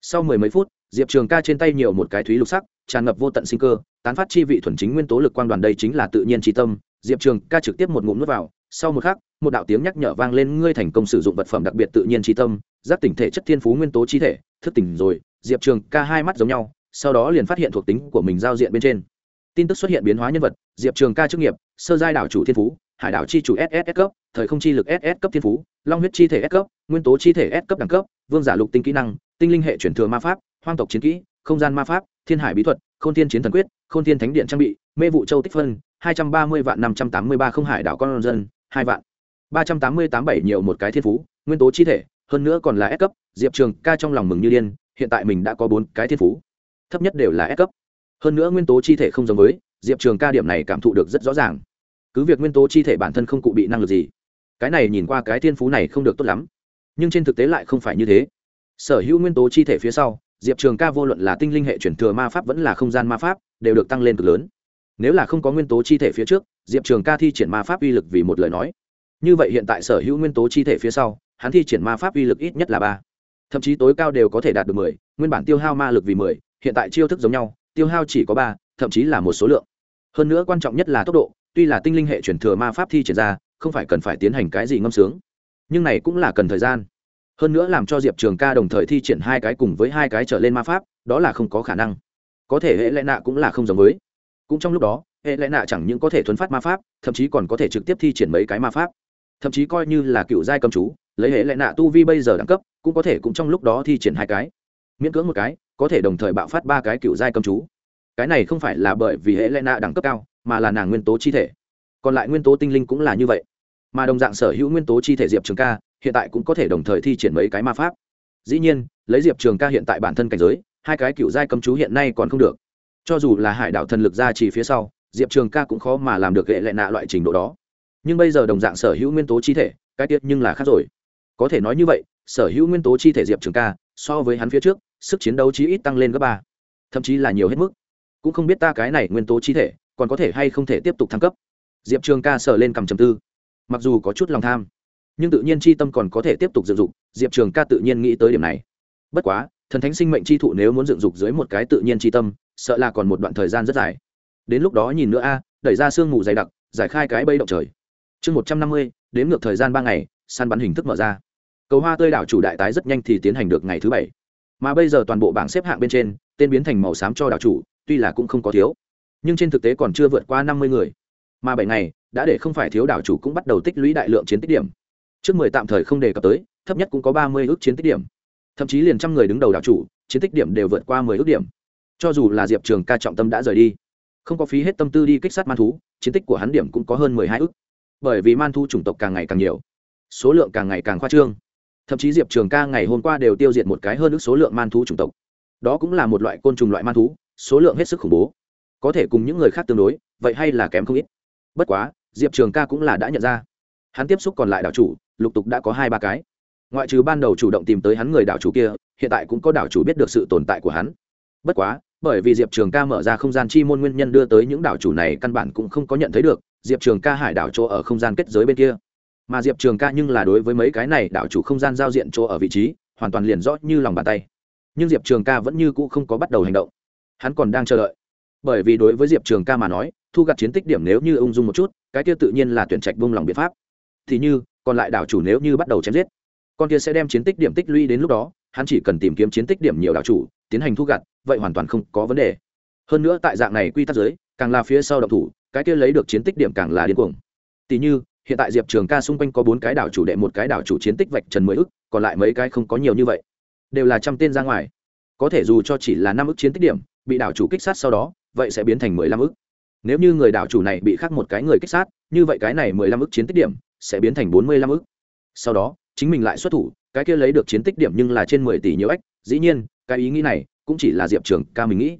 A: Sau mười mấy phút, diệp trường ca trên tay nhiều một cái thúy lục sắc, tràn ngập vô tận sinh cơ, tán phát chi vị thuần chính nguyên tố lực quan đoàn đây chính là tự nhiên tri tâm. Diệp trường ca trực tiếp một ngụm nước vào, sau một khắc, một đạo tiếng nhắc nhở vang lên, ngươi thành công sử dụng vật phẩm đặc biệt tự nhiên tri tâm giáp tỉnh thể chất thiên phú nguyên tố chi thể. Thức tỉnh rồi, diệp trường ca hai mắt giống nhau, sau đó liền phát hiện thuộc tính của mình giao diện bên trên tin tức xuất hiện biến hóa nhân vật, diệp trường ca chức nghiệp, sơ giai đảo chủ thiên phú, hải đảo chi chủ ss cấp, thời không chi lực ss cấp thiên phú, long huyết chi thể s cấp, nguyên tố chi thể s cấp đẳng cấp, vương giả lục tinh kỹ năng, tinh linh hệ chuyển thừa ma pháp, hoang tộc chiến kỹ, không gian ma pháp, thiên hải bí thuật k h ô n thiên chiến thần quyết k h ô n thiên thánh điện trang bị, mê vụ châu tích phân, hai trăm ba mươi vạn năm trăm tám mươi ba không hải đảo con dân, hai vạn. ba trăm tám mươi tám bảy nhiều một cái thiên phú, nguyên tố chi thể, hơn nữa còn là S cấp. Diệp trường ca trong lòng mừng như điên, hiện tại mình đã có bốn cái thiên phú. Thấp nhất đều là S cấp hơn nữa nguyên tố chi thể không giống với, diệp trường ca điểm này cảm thụ được rất rõ ràng. Cứ việc nguyên tố chi thể bản thân không cụ bị năng lực gì, cái này nhìn qua cái thiên phú này không được tốt lắm. Nhưng trên thực tế lại không phải như thế. Sở hữu nguyên tố chi thể phía sau, diệp trường ca vô luận là tinh linh hệ chuyển thừa ma pháp vẫn là không gian ma pháp, đều được tăng lên cực lớn. Nếu là không có nguyên tố chi thể phía trước, diệp trường ca thi triển ma pháp uy lực vì một lời nói. Như vậy hiện tại sở hữu nguyên tố chi thể phía sau, hắn thi triển ma pháp uy lực ít nhất là ba. Thậm chí tối cao đều có thể đạt được mười, nguyên bản tiêu hao ma lực vì mười, hiện tại chiêu thức giống nhau tiêu hao chỉ có ba, thậm chí là một số lượng. Hơn nữa quan trọng nhất là tốc độ, tuy là tinh linh hệ chuyển thừa ma pháp thi triển ra, không phải cần phải tiến hành cái gì ngâm sướng, nhưng này cũng là cần thời gian. Hơn nữa làm cho diệp trường ca đồng thời thi triển hai cái cùng với hai cái trở lên ma pháp, đó là không có khả năng. Có thể hệ lẽ nạ cũng là không giống với. Cũng trong lúc đó, hệ lẽ nạ chẳng những có thể thuấn phát ma pháp, thậm chí còn có thể trực tiếp thi triển mấy cái ma pháp. Thậm chí coi như là cựu giai cầm chú, lấy hệ lẽ nạ tu vi bây giờ đẳng cấp, cũng có thể cũng trong lúc đó thi triển hai cái. Miễn cưỡng một cái có thể đồng thời bạo phát ba cái cựu giai cầm chú. Cái này không phải là bởi vì hệ lẽ nạ đẳng cấp cao, mà là nàng nguyên tố chi thể. Còn lại nguyên tố tinh linh cũng là như vậy. Mà đồng dạng sở hữu nguyên tố chi thể diệp trường ca, hiện tại cũng có thể đồng thời thi triển mấy cái ma pháp. Dĩ nhiên, lấy diệp trường ca hiện tại bản thân cảnh giới, hai cái cựu giai cầm chú hiện nay còn không được. Cho dù là hải đạo thần lực ra chỉ phía sau, diệp trường ca cũng khó mà làm được hệ lệ nạ loại trình độ đó. Nhưng bây giờ đồng dạng sở hữu nguyên tố chi thể, cái tiết nhưng là khác rồi. Có thể nói như vậy, sở hữu nguyên tố chi thể diệp trường ca, so với hắn phía trước sức chiến đấu chí ít tăng lên gấp ba, thậm chí là nhiều hết mức. Cũng không biết ta cái này nguyên tố chi thể còn có thể hay không thể tiếp tục thăng cấp. Diệp trường ca sở lên cầm trầm tư. Mặc dù có chút lòng tham, nhưng tự nhiên c h i tâm còn có thể tiếp tục dựng dục, diệp trường ca tự nhiên nghĩ tới điểm này. Bất quá, thần thánh sinh mệnh c h i thụ nếu muốn dựng dục dưới một cái tự nhiên c h i tâm, sợ là còn một đoạn thời gian rất dài. Đến lúc đó nhìn nữa a, đẩy ra sương mù dày đặc, giải khai cái bây động trời. Chương một trăm năm mươi, đếm ngược thời gian ba ngày, săn bắn hình thức mở ra. Cầu hoa tươi đảo chủ đại tái rất nhanh thì tiến hành được ngày thứ bảy mà bây giờ toàn bộ bảng xếp hạng bên trên, tên biến thành màu xám cho đảo chủ, tuy là cũng không có thiếu, nhưng trên thực tế còn chưa vượt qua năm mươi người. Mà bảy ngày, đã để không phải thiếu đảo chủ cũng bắt đầu tích lũy đại lượng chiến tích điểm. Trước mười tạm thời không đề cập tới, thấp nhất cũng có ba mươi ước chiến tích điểm. Thậm chí liền trăm người đứng đầu đảo chủ, chiến tích điểm đều vượt qua mười ước điểm. Cho dù là diệp trường ca trọng tâm đã rời đi, không có phí hết tâm tư đi kích sát man thú, chiến tích của hắn điểm cũng có hơn mười hai ước. Bởi vì man thú chủng tộc càng ngày càng nhiều, số lượng càng ngày càng khoa trương thậm chí diệp trường ca ngày hôm qua đều tiêu diệt một cái hơn ước số lượng man thú chủng tộc. Đó cũng là một loại côn trùng loại man thú, số lượng hết sức khủng bố. Có thể cùng những người khác tương đối, vậy hay là kém không ít. Bất quá, diệp trường ca cũng là đã nhận ra. Hắn tiếp xúc còn lại đảo chủ, lục tục đã có hai ba cái. Ngoại trừ ban đầu chủ động tìm tới hắn người đảo chủ kia, hiện tại cũng có đảo chủ biết được sự tồn tại của hắn. Bất quá, bởi vì diệp trường ca mở ra không gian chi môn nguyên nhân đưa tới những đảo chủ này căn bản cũng không có nhận thấy được, diệp trường ca hải đảo chỗ ở không gian kết giới bên kia mà diệp trường ca nhưng là đối với mấy cái này đảo chủ không gian giao diện chỗ ở vị trí, hoàn toàn liền rõ như lòng bàn tay. Nhưng diệp trường ca vẫn như cũ không có bắt đầu hành động. Hắn còn đang chờ đợi. Bởi vì đối với diệp trường ca mà nói, thu gặt chiến tích điểm nếu như ung dung một chút, cái kia tự nhiên là tuyển trạch vung lòng biện pháp. Thì như, còn lại đảo chủ nếu như bắt đầu chém giết, con kia sẽ đem chiến tích điểm tích lũy đến lúc đó, hắn chỉ cần tìm kiếm chiến tích điểm nhiều đảo chủ, tiến hành thu gặt, vậy hoàn toàn không có vấn đề. Hơn nữa tại dạng này quy tắc giới, càng là phía sau động thủ, cái kia lấy được chiến tích điểm càng là điên cuồng. Tỷ như hiện tại diệp trường ca xung quanh có bốn cái đảo chủ đệ, một cái đảo chủ chiến tích vạch trần mười ức còn lại mấy cái không có nhiều như vậy. Đều là trăm tên ra ngoài. Có thể dù cho chỉ là năm ức chiến tích điểm, bị đảo chủ kích sát sau đó, vậy sẽ biến thành mười lăm ức nếu như người đảo chủ này bị khác một cái người kích sát, như vậy cái này mười lăm ức chiến tích điểm sẽ biến thành bốn mươi lăm ức sau đó, chính mình lại xuất thủ, cái kia lấy được chiến tích điểm nhưng là trên mười tỷ nhiều ếch dĩ nhiên, cái ý nghĩ này cũng chỉ là diệp trường ca mình nghĩ.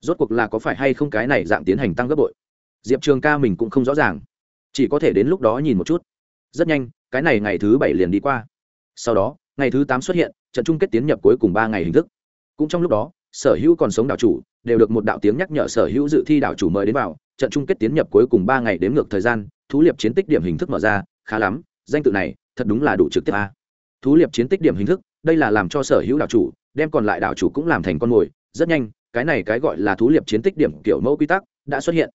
A: Rốt cuộc là có phải hay không cái này dạng tiến hành tăng gấp bội? Diệp trường ca mình cũng không rõ ràng chỉ có thể đến lúc đó nhìn một chút. Rất nhanh, cái này ngày thứ bảy liền đi qua. Sau đó, ngày thứ tám xuất hiện, trận chung kết tiến nhập cuối cùng ba ngày hình thức. Cũng trong lúc đó, sở hữu còn sống đảo chủ đều được một đạo tiếng nhắc nhở sở hữu dự thi đảo chủ mời đến vào. Trận chung kết tiến nhập cuối cùng ba ngày đếm ngược thời gian, thú liệp chiến tích điểm hình thức mở ra, khá lắm, danh tự này thật đúng là đủ trực tiếp a. Thú liệp chiến tích điểm hình thức, đây là làm cho sở hữu đảo chủ, đem còn lại đảo chủ cũng làm thành con mồi. Rất nhanh, cái này cái gọi là thú liệp chiến tích điểm kiểu mẫu quy tắc đã xuất hiện.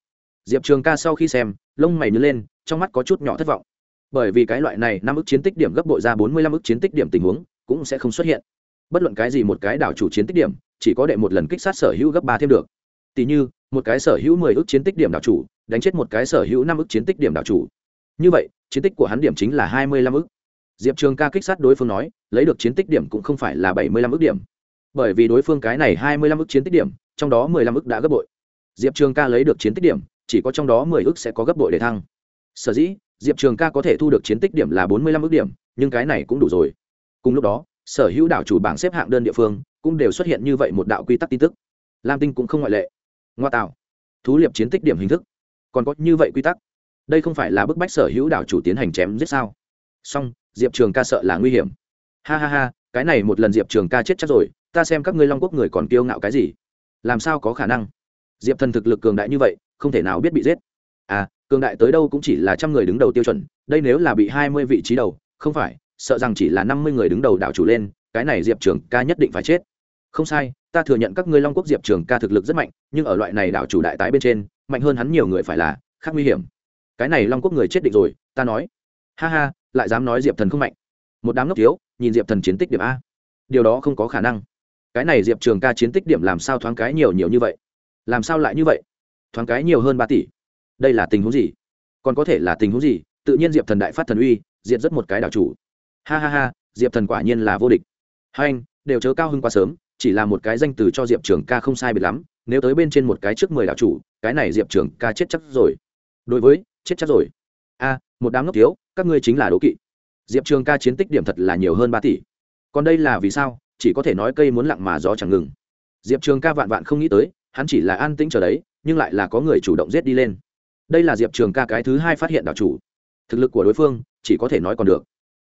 A: Diệp trường ca sau khi xem, lông mày nhớ lên trong mắt có chút nhỏ thất vọng. Bởi vì cái loại này năm ức chiến tích điểm gấp bội ra bốn mươi lăm ức chiến tích điểm tình huống, cũng sẽ không xuất hiện. Bất luận cái gì một cái đảo chủ chiến tích điểm, chỉ có đệ một lần kích sát sở hữu gấp ba thêm được. Tỷ như, một cái sở hữu mười ức chiến tích điểm đảo chủ, đánh chết một cái sở hữu năm ức chiến tích điểm đảo chủ. Như vậy, chiến tích của hắn điểm chính là hai mươi lăm ức. Diệp trường ca kích sát đối phương nói, lấy được chiến tích điểm cũng không phải là bảy mươi lăm ức điểm. Bởi vì đối phương cái này hai mươi lăm ức chiến tích điểm, trong đó mười lăm ức đã gấp bội. Diệp trường ca lấy được chiến tích điểm, chỉ có trong đó mười ức sẽ có gấp bội để thăng sở dĩ, diệp trường ca có thể thu được chiến tích điểm là bốn mươi lăm ước điểm, nhưng cái này cũng đủ rồi. Cùng lúc đó, sở hữu đảo chủ bảng xếp hạng đơn địa phương cũng đều xuất hiện như vậy một đạo quy tắc tin tức. Lam tinh cũng không ngoại lệ. Ngoa tạo. Thú liệp chiến tích điểm hình thức. Còn có như vậy quy tắc. Đây không phải là bức bách sở hữu đảo chủ tiến hành chém giết sao? Song, diệp trường ca sợ là nguy hiểm. Ha ha ha, cái này một lần diệp trường ca chết chắc rồi, ta xem các ngươi long quốc người còn kiêu ngạo cái gì? Làm sao có khả năng? Diệp thần thực lực cường đại như vậy, không thể nào biết bị giết. À cường đại tới đâu cũng chỉ là trăm người đứng đầu tiêu chuẩn, đây nếu là bị hai mươi vị trí đầu, không phải, sợ rằng chỉ là năm mươi người đứng đầu đảo chủ lên, cái này diệp trường ca nhất định phải chết. Không sai, ta thừa nhận các ngươi long quốc diệp trường ca thực lực rất mạnh, nhưng ở loại này đảo chủ đại tái bên trên, mạnh hơn hắn nhiều người phải là, khác nguy hiểm. Cái này long quốc người chết định rồi, ta nói. Ha ha, lại dám nói diệp thần không mạnh. Một đám ngốc thiếu, nhìn diệp thần chiến tích điểm a. Điều đó không có khả năng. Cái này diệp trường ca chiến tích điểm làm sao thoáng cái nhiều nhiều như vậy? Làm sao lại như vậy? Thoáng cái nhiều hơn ba tỷ đây là tình huống gì? Còn có thể là tình huống gì? Tự nhiên diệp thần đại phát thần uy diện rất một cái đảo chủ. Ha ha ha, diệp thần quả nhiên là vô địch. Hai anh, đều chớ cao hơn quá sớm, chỉ là một cái danh từ cho diệp trường ca không sai biệt lắm, nếu tới bên trên một cái trước mười đảo chủ, cái này diệp trường ca chết chắc rồi. Đối với, chết chắc rồi. A, một đám ngốc thiếu, các ngươi chính là đố kỵ. Diệp trường ca chiến tích điểm thật là nhiều hơn ba tỷ. Còn đây là vì sao? Chỉ có thể nói cây muốn lặng mà gió chẳng ngừng. Diệp trường ca vạn vạn không nghĩ tới, hắn chỉ là an tĩnh chờ đấy, nhưng lại là có người chủ động giết đi lên đây là diệp trường ca cái thứ hai phát hiện đảo chủ. Thực lực của đối phương, chỉ có thể nói còn được.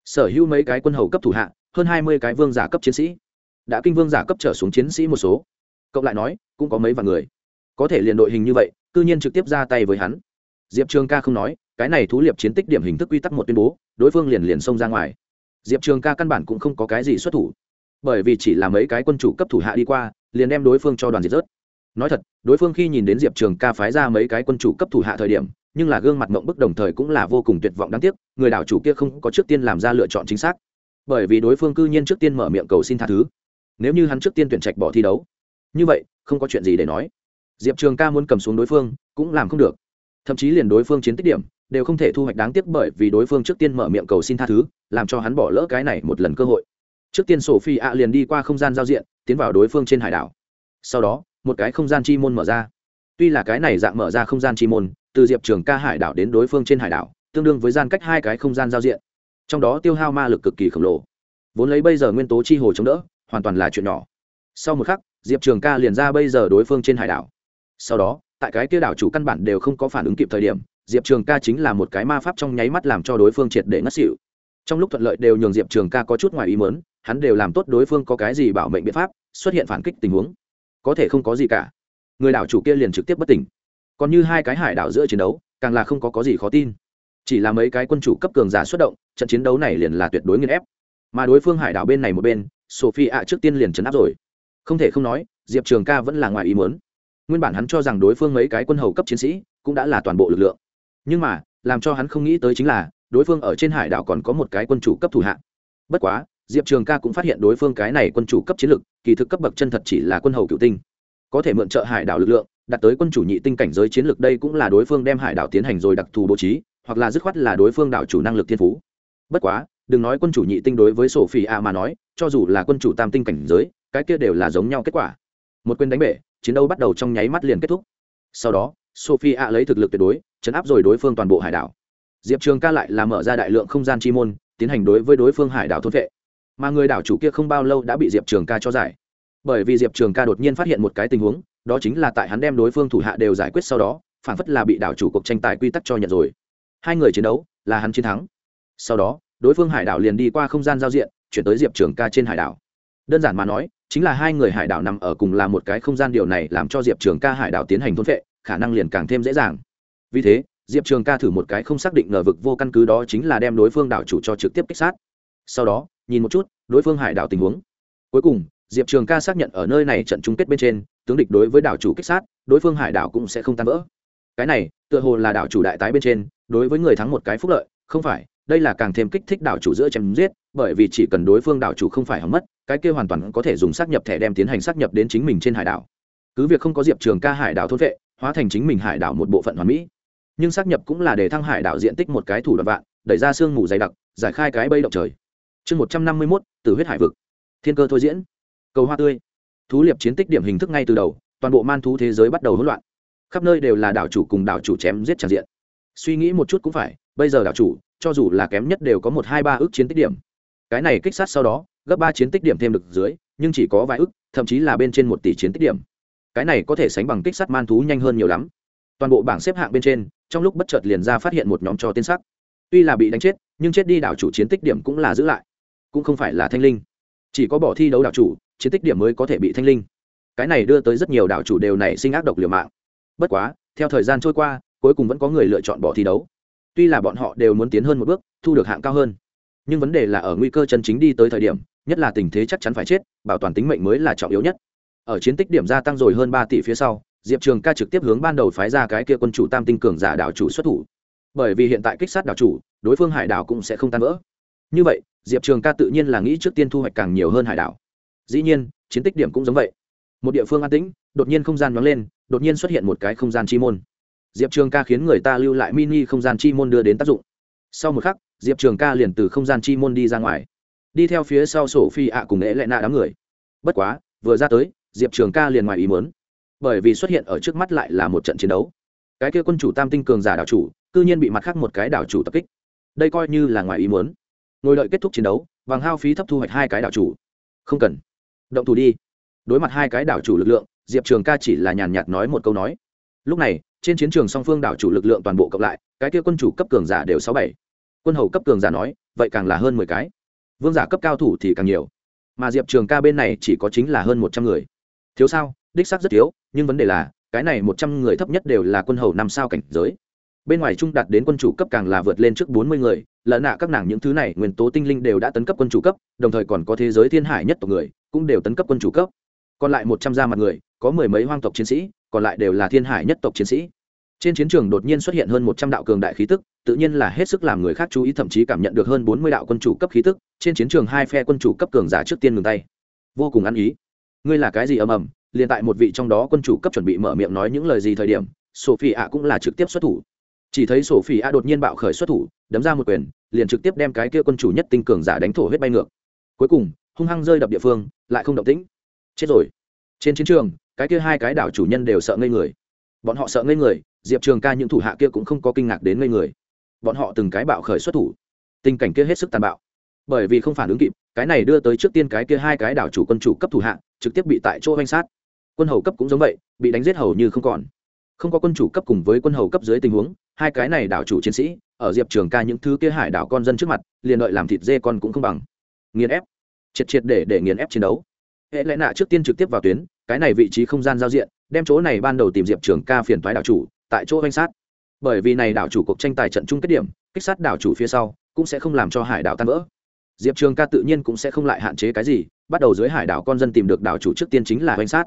A: Sở hữu mấy cái quân hầu cấp thủ hạ, hơn hai mươi cái vương giả cấp chiến sĩ. Đã kinh vương giả cấp trở xuống chiến sĩ một số. Cộng lại nói, cũng có mấy vạn người. Có thể liền đội hình như vậy, cư nhiên trực tiếp ra tay với hắn. Diệp trường ca không nói, cái này thú liệp chiến tích điểm hình thức quy tắc một tuyên bố, đối phương liền liền xông ra ngoài. Diệp trường ca căn bản cũng không có cái gì xuất thủ. Bởi vì chỉ là mấy cái quân chủ cấp thủ hạ đi qua, liền đem đối phương cho đoàn diệt rớt nói thật, đối phương khi nhìn đến diệp trường ca phái ra mấy cái quân chủ cấp thủ hạ thời điểm, nhưng là gương mặt mộng bức đồng thời cũng là vô cùng tuyệt vọng đáng tiếc, người đảo chủ kia không có trước tiên làm ra lựa chọn chính xác. Bởi vì đối phương cư nhiên trước tiên mở miệng cầu xin tha thứ. Nếu như hắn trước tiên tuyển trạch bỏ thi đấu, như vậy, không có chuyện gì để nói. Diệp trường ca muốn cầm xuống đối phương, cũng làm không được. Thậm chí liền đối phương chiến tích điểm, đều không thể thu hoạch đáng tiếc bởi vì đối phương trước tiên mở miệng cầu xin tha thứ, làm cho hắn bỏ lỡ cái này một lần cơ hội. Trước tiên sổ phi ạ liền đi qua không gian giao diện, tiến vào đối phương trên hải đảo. Sau đó một cái không gian chi môn mở ra. Tuy là cái này dạng mở ra không gian chi môn, từ diệp trường ca hải đảo đến đối phương trên hải đảo, tương đương với gian cách hai cái không gian giao diện. Trong đó tiêu hao ma lực cực kỳ khổng lồ. Vốn lấy bây giờ nguyên tố chi hồ chống đỡ, hoàn toàn là chuyện nhỏ. Sau một khắc, diệp trường ca liền ra bây giờ đối phương trên hải đảo. Sau đó, tại cái kia đảo chủ căn bản đều không có phản ứng kịp thời điểm, diệp trường ca chính là một cái ma pháp trong nháy mắt làm cho đối phương triệt để ngất xỉu. Trong lúc thuận lợi đều nhường diệp trường ca có chút ngoài ý mớn hắn đều làm tốt đối phương có cái gì bảo mệnh biện pháp, xuất hiện phản kích tình huống có thể không có gì cả. Người đảo chủ kia liền trực tiếp bất tỉnh. Còn như hai cái hải đảo giữa chiến đấu, càng là không có có gì khó tin. Chỉ là mấy cái quân chủ cấp cường giả xuất động, trận chiến đấu này liền là tuyệt đối nghiên ép. Mà đối phương hải đảo bên này một bên, sophie ạ trước tiên liền chấn áp rồi. Không thể không nói, diệp trường ca vẫn là ngoài ý muốn. Nguyên bản hắn cho rằng đối phương mấy cái quân hầu cấp chiến sĩ cũng đã là toàn bộ lực lượng. Nhưng mà, làm cho hắn không nghĩ tới chính là, đối phương ở trên hải đảo còn có một cái quân chủ cấp thủ hạ. Bất quá diệp trường ca cũng phát hiện đối phương cái này quân chủ cấp chiến lực, kỳ thực cấp bậc chân thật chỉ là quân hầu cựu tinh. Có thể mượn trợ hải đảo lực lượng đặt tới quân chủ nhị tinh cảnh giới chiến lược đây cũng là đối phương đem hải đảo tiến hành rồi đặc thù bố trí, hoặc là dứt khoát là đối phương đảo chủ năng lực thiên phú. Bất quá, đừng nói quân chủ nhị tinh đối với sổ phi a mà nói, cho dù là quân chủ tam tinh cảnh giới, cái kia đều là giống nhau kết quả. Một quyền đánh bể, chiến đấu bắt đầu trong nháy mắt liền kết thúc. Sau đó, sophie a lấy thực lực tuyệt đối, chấn áp rồi đối phương toàn bộ hải đảo. Diệp trường ca lại là mở ra đại lượng không gian chi môn, tiến hành đối với đối phương hải đảo thôn vệ mà người đảo chủ kia không bao lâu đã bị diệp trường ca cho giải bởi vì diệp trường ca đột nhiên phát hiện một cái tình huống đó chính là tại hắn đem đối phương thủ hạ đều giải quyết sau đó phản phất là bị đảo chủ cuộc tranh tài quy tắc cho nhận rồi hai người chiến đấu là hắn chiến thắng sau đó đối phương hải đảo liền đi qua không gian giao diện chuyển tới diệp trường ca trên hải đảo đơn giản mà nói chính là hai người hải đảo nằm ở cùng là một cái không gian điều này làm cho diệp trường ca hải đảo tiến hành thôn vệ khả năng liền càng thêm dễ dàng vì thế diệp trường ca thử một cái không xác định ngờ vực vô căn cứ đó chính là đem đối phương đảo chủ cho trực tiếp kích sát sau đó nhìn một chút, đối phương hải đảo tình huống. Cuối cùng, diệp trường ca xác nhận ở nơi này trận chung kết bên trên, tướng địch đối với đảo chủ kích sát, đối phương hải đảo cũng sẽ không tan vỡ. Cái này, tựa hồ là đảo chủ đại tái bên trên, đối với người thắng một cái phúc lợi, không phải, đây là càng thêm kích thích đảo chủ giữa chém giết, bởi vì chỉ cần đối phương đảo chủ không phải hỏng mất, cái kia hoàn toàn có thể dùng xác nhập thẻ đem tiến hành xác nhập đến chính mình trên hải đảo. Cứ việc không có diệp trường ca hải đảo thôn vệ, hóa thành chính mình hải đảo một bộ phận hoàn mỹ, nhưng xác nhập cũng là để thăng hải đảo diện tích một cái thủ đoạn vạn, đẩy ra sương mù dày đặc, giải khai cái bây động trời chương một trăm năm mươi mốt từ huyết hải vực. Thiên cơ thôi diễn. Cầu hoa tươi. Thú liệp chiến tích điểm hình thức ngay từ đầu, toàn bộ man thú thế giới bắt đầu hỗn loạn. Khắp nơi đều là đảo chủ cùng đảo chủ chém giết tràn diện. Suy nghĩ một chút cũng phải, bây giờ đảo chủ, cho dù là kém nhất đều có một, hai, ba ước chiến tích điểm. Cái này kích sát sau đó, gấp ba chiến tích điểm thêm được dưới, nhưng chỉ có vài ước, thậm chí là bên trên một tỷ chiến tích điểm. Cái này có thể sánh bằng kích sát man thú nhanh hơn nhiều lắm. Toàn bộ bảng xếp hạng bên trên, trong lúc bất chợt liền ra phát hiện một nhóm cho tiên sắc. Tuy là bị đánh chết, nhưng chết đi đảo chủ chiến tích điểm cũng là giữ lại cũng không phải là thanh linh. Chỉ có bỏ thi đấu đảo chủ, chiến tích điểm mới có thể bị thanh linh. Cái này đưa tới rất nhiều đảo chủ đều nảy sinh ác độc liều mạng. Bất quá, theo thời gian trôi qua, cuối cùng vẫn có người lựa chọn bỏ thi đấu. Tuy là bọn họ đều muốn tiến hơn một bước, thu được hạng cao hơn. Nhưng vấn đề là ở nguy cơ chân chính đi tới thời điểm, nhất là tình thế chắc chắn phải chết, bảo toàn tính mệnh mới là trọng yếu nhất. Ở chiến tích điểm gia tăng rồi hơn ba tỷ phía sau, diệp trường ca trực tiếp hướng ban đầu phái ra cái kia quân chủ tam tinh cường giả đảo chủ xuất thủ. Bởi vì hiện tại kích sát đảo chủ, đối phương hải đảo cũng sẽ không tan vỡ như vậy, diệp trường ca tự nhiên là nghĩ trước tiên thu hoạch càng nhiều hơn hải đảo. Dĩ nhiên, chiến tích điểm cũng giống vậy. Một địa phương an tĩnh, đột nhiên không gian nóng lên, đột nhiên xuất hiện một cái không gian chi môn. Diệp trường ca khiến người ta lưu lại mini không gian chi môn đưa đến tác dụng. Sau một khắc, diệp trường ca liền từ không gian chi môn đi ra ngoài. Đi theo phía sau sổ phi ạ cùng ế lại nạ đám người. Bất quá, vừa ra tới, diệp trường ca liền ngoài ý mớn bởi vì xuất hiện ở trước mắt lại là một trận chiến đấu. Cái kia quân chủ tam tinh cường giả đảo chủ, cư nhiên bị mặt khác một cái đảo chủ tập kích. Đây coi như là ngoài ý muốn ngồi đợi kết thúc chiến đấu bằng hao phí thấp thu hoạch hai cái đảo chủ. Không cần. Động thủ đi. Đối mặt hai cái đảo chủ lực lượng, diệp trường ca chỉ là nhàn nhạt nói một câu nói. Lúc này, trên chiến trường song phương đảo chủ lực lượng toàn bộ cộng lại, cái kia quân chủ cấp cường giả đều sáu bảy. Quân hầu cấp cường giả nói, vậy càng là hơn mười cái. Vương giả cấp cao thủ thì càng nhiều. Mà diệp trường ca bên này chỉ có chính là hơn một trăm người. Thiếu sao? Đích xác rất thiếu, nhưng vấn đề là, cái này một trăm người thấp nhất đều là quân hầu năm sao cảnh giới bên ngoài trung đạt đến quân chủ cấp càng là vượt lên trước bốn mươi người lợn nạ các nàng những thứ này, nguyên tố tinh linh đều đã tấn cấp quân chủ cấp, đồng thời còn có thế giới thiên hải nhất tộc người, cũng đều tấn cấp quân chủ cấp. Còn lại một trăm gia mặt người, có mười mấy hoang tộc chiến sĩ, còn lại đều là thiên hải nhất tộc chiến sĩ. Trên chiến trường đột nhiên xuất hiện hơn một trăm đạo cường đại khí tức, tự nhiên là hết sức làm người khác chú ý, thậm chí cảm nhận được hơn bốn mươi đạo quân chủ cấp khí tức, trên chiến trường hai phe quân chủ cấp cường giả trước tiên ngừng tay. Vô cùng ăn ý. Ngươi là cái gì ầm ầm? Liền tại một vị trong đó quân chủ cấp chuẩn bị mở miệng nói những lời gì thời điểm sophie ạ cũng là trực tiếp xuất thủ chỉ thấy sổ sophie a đột nhiên bạo khởi xuất thủ, đấm ra một quyền, liền trực tiếp đem cái kia quân chủ nhất tinh cường giả đánh thổ huyết bay ngược. Cuối cùng, hung hăng rơi đập địa phương, lại không động tĩnh. Chết rồi. Trên chiến trường, cái kia hai cái đảo chủ nhân đều sợ ngây người. Bọn họ sợ ngây người, diệp trường ca những thủ hạ kia cũng không có kinh ngạc đến ngây người. Bọn họ từng cái bạo khởi xuất thủ. Tình cảnh kia hết sức tàn bạo. Bởi vì không phản ứng kịp, cái này đưa tới trước tiên cái kia hai cái đảo chủ quân chủ cấp thủ hạ, trực tiếp bị tại chỗ oanh sát. Quân hầu cấp cũng giống vậy, bị đánh giết hầu như không còn. Không có quân chủ cấp cùng với quân hầu cấp dưới tình huống hai cái này đảo chủ chiến sĩ, ở diệp trường ca những thứ kia hải đảo con dân trước mặt, liền đợi làm thịt dê con cũng không bằng. Nghiền ép. Triệt triệt để để nghiền ép chiến đấu. Hệ lẽ nạ trước tiên trực tiếp vào tuyến, cái này vị trí không gian giao diện, đem chỗ này ban đầu tìm diệp trường ca phiền thoái đảo chủ, tại chỗ oanh sát. Bởi vì này đảo chủ cuộc tranh tài trận chung kết điểm, kích sát đảo chủ phía sau, cũng sẽ không làm cho hải đảo tan vỡ. Diệp trường ca tự nhiên cũng sẽ không lại hạn chế cái gì, bắt đầu dưới hải đảo con dân tìm được đảo chủ trước tiên chính là oanh sát.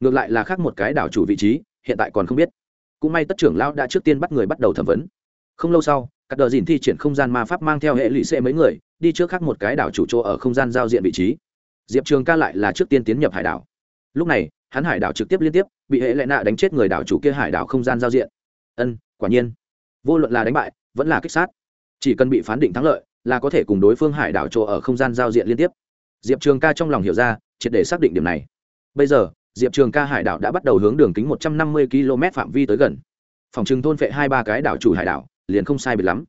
A: Ngược lại là khác một cái đảo chủ vị trí, hiện tại còn không biết cũng may tất trưởng lão đã trước tiên bắt người bắt đầu thẩm vấn. Không lâu sau các đờ dìn thi triển không gian ma pháp mang theo hệ lụy xệ mấy người, đi trước khác một cái đảo chủ chỗ ở không gian giao diện vị trí. Diệp trường ca lại là trước tiên tiến nhập hải đảo. Lúc này, hắn hải đảo trực tiếp liên tiếp, bị hệ lệ nạ đánh chết người đảo chủ kia hải đảo không gian giao diện. Ân, quả nhiên. Vô luận là đánh bại, vẫn là kích sát. Chỉ cần bị phán định thắng lợi, là có thể cùng đối phương hải đảo chỗ ở không gian giao diện liên tiếp. Diệp trường ca trong lòng hiểu ra, triệt để xác định điểm này. Bây giờ diệp trường ca hải đảo đã bắt đầu hướng đường kính một trăm năm mươi km phạm vi tới gần. Phòng trừng thôn vệ hai ba cái đảo chủ hải đảo, liền không sai biệt lắm.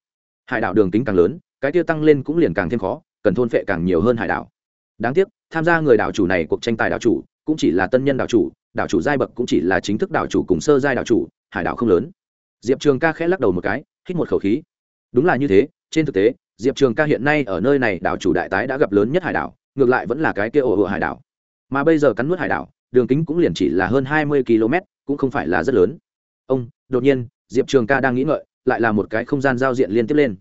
A: Hải đảo đường kính càng lớn, cái tiêu tăng lên cũng liền càng thêm khó, cần thôn vệ càng nhiều hơn hải đảo. Đáng tiếc, tham gia người đảo chủ này cuộc tranh tài đảo chủ, cũng chỉ là tân nhân đảo chủ đảo chủ giai bậc cũng chỉ là chính thức đảo chủ cùng sơ giai đảo chủ, hải đảo không lớn. Diệp trường ca khẽ lắc đầu một cái, hít một khẩu khí. Đúng là như thế, trên thực tế, diệp trường ca hiện nay ở nơi này đảo chủ đại tái đã gặp lớn nhất hải đảo, ngược lại vẫn là cái kia ổ ựa hải đảo. Mà bây giờ cắn nuốt hải đảo đường kính cũng liền chỉ là hơn hai mươi km, cũng không phải là rất lớn. Ông, đột nhiên, diệp trường ca đang nghĩ ngợi, lại là một cái không gian giao diện liên tiếp lên.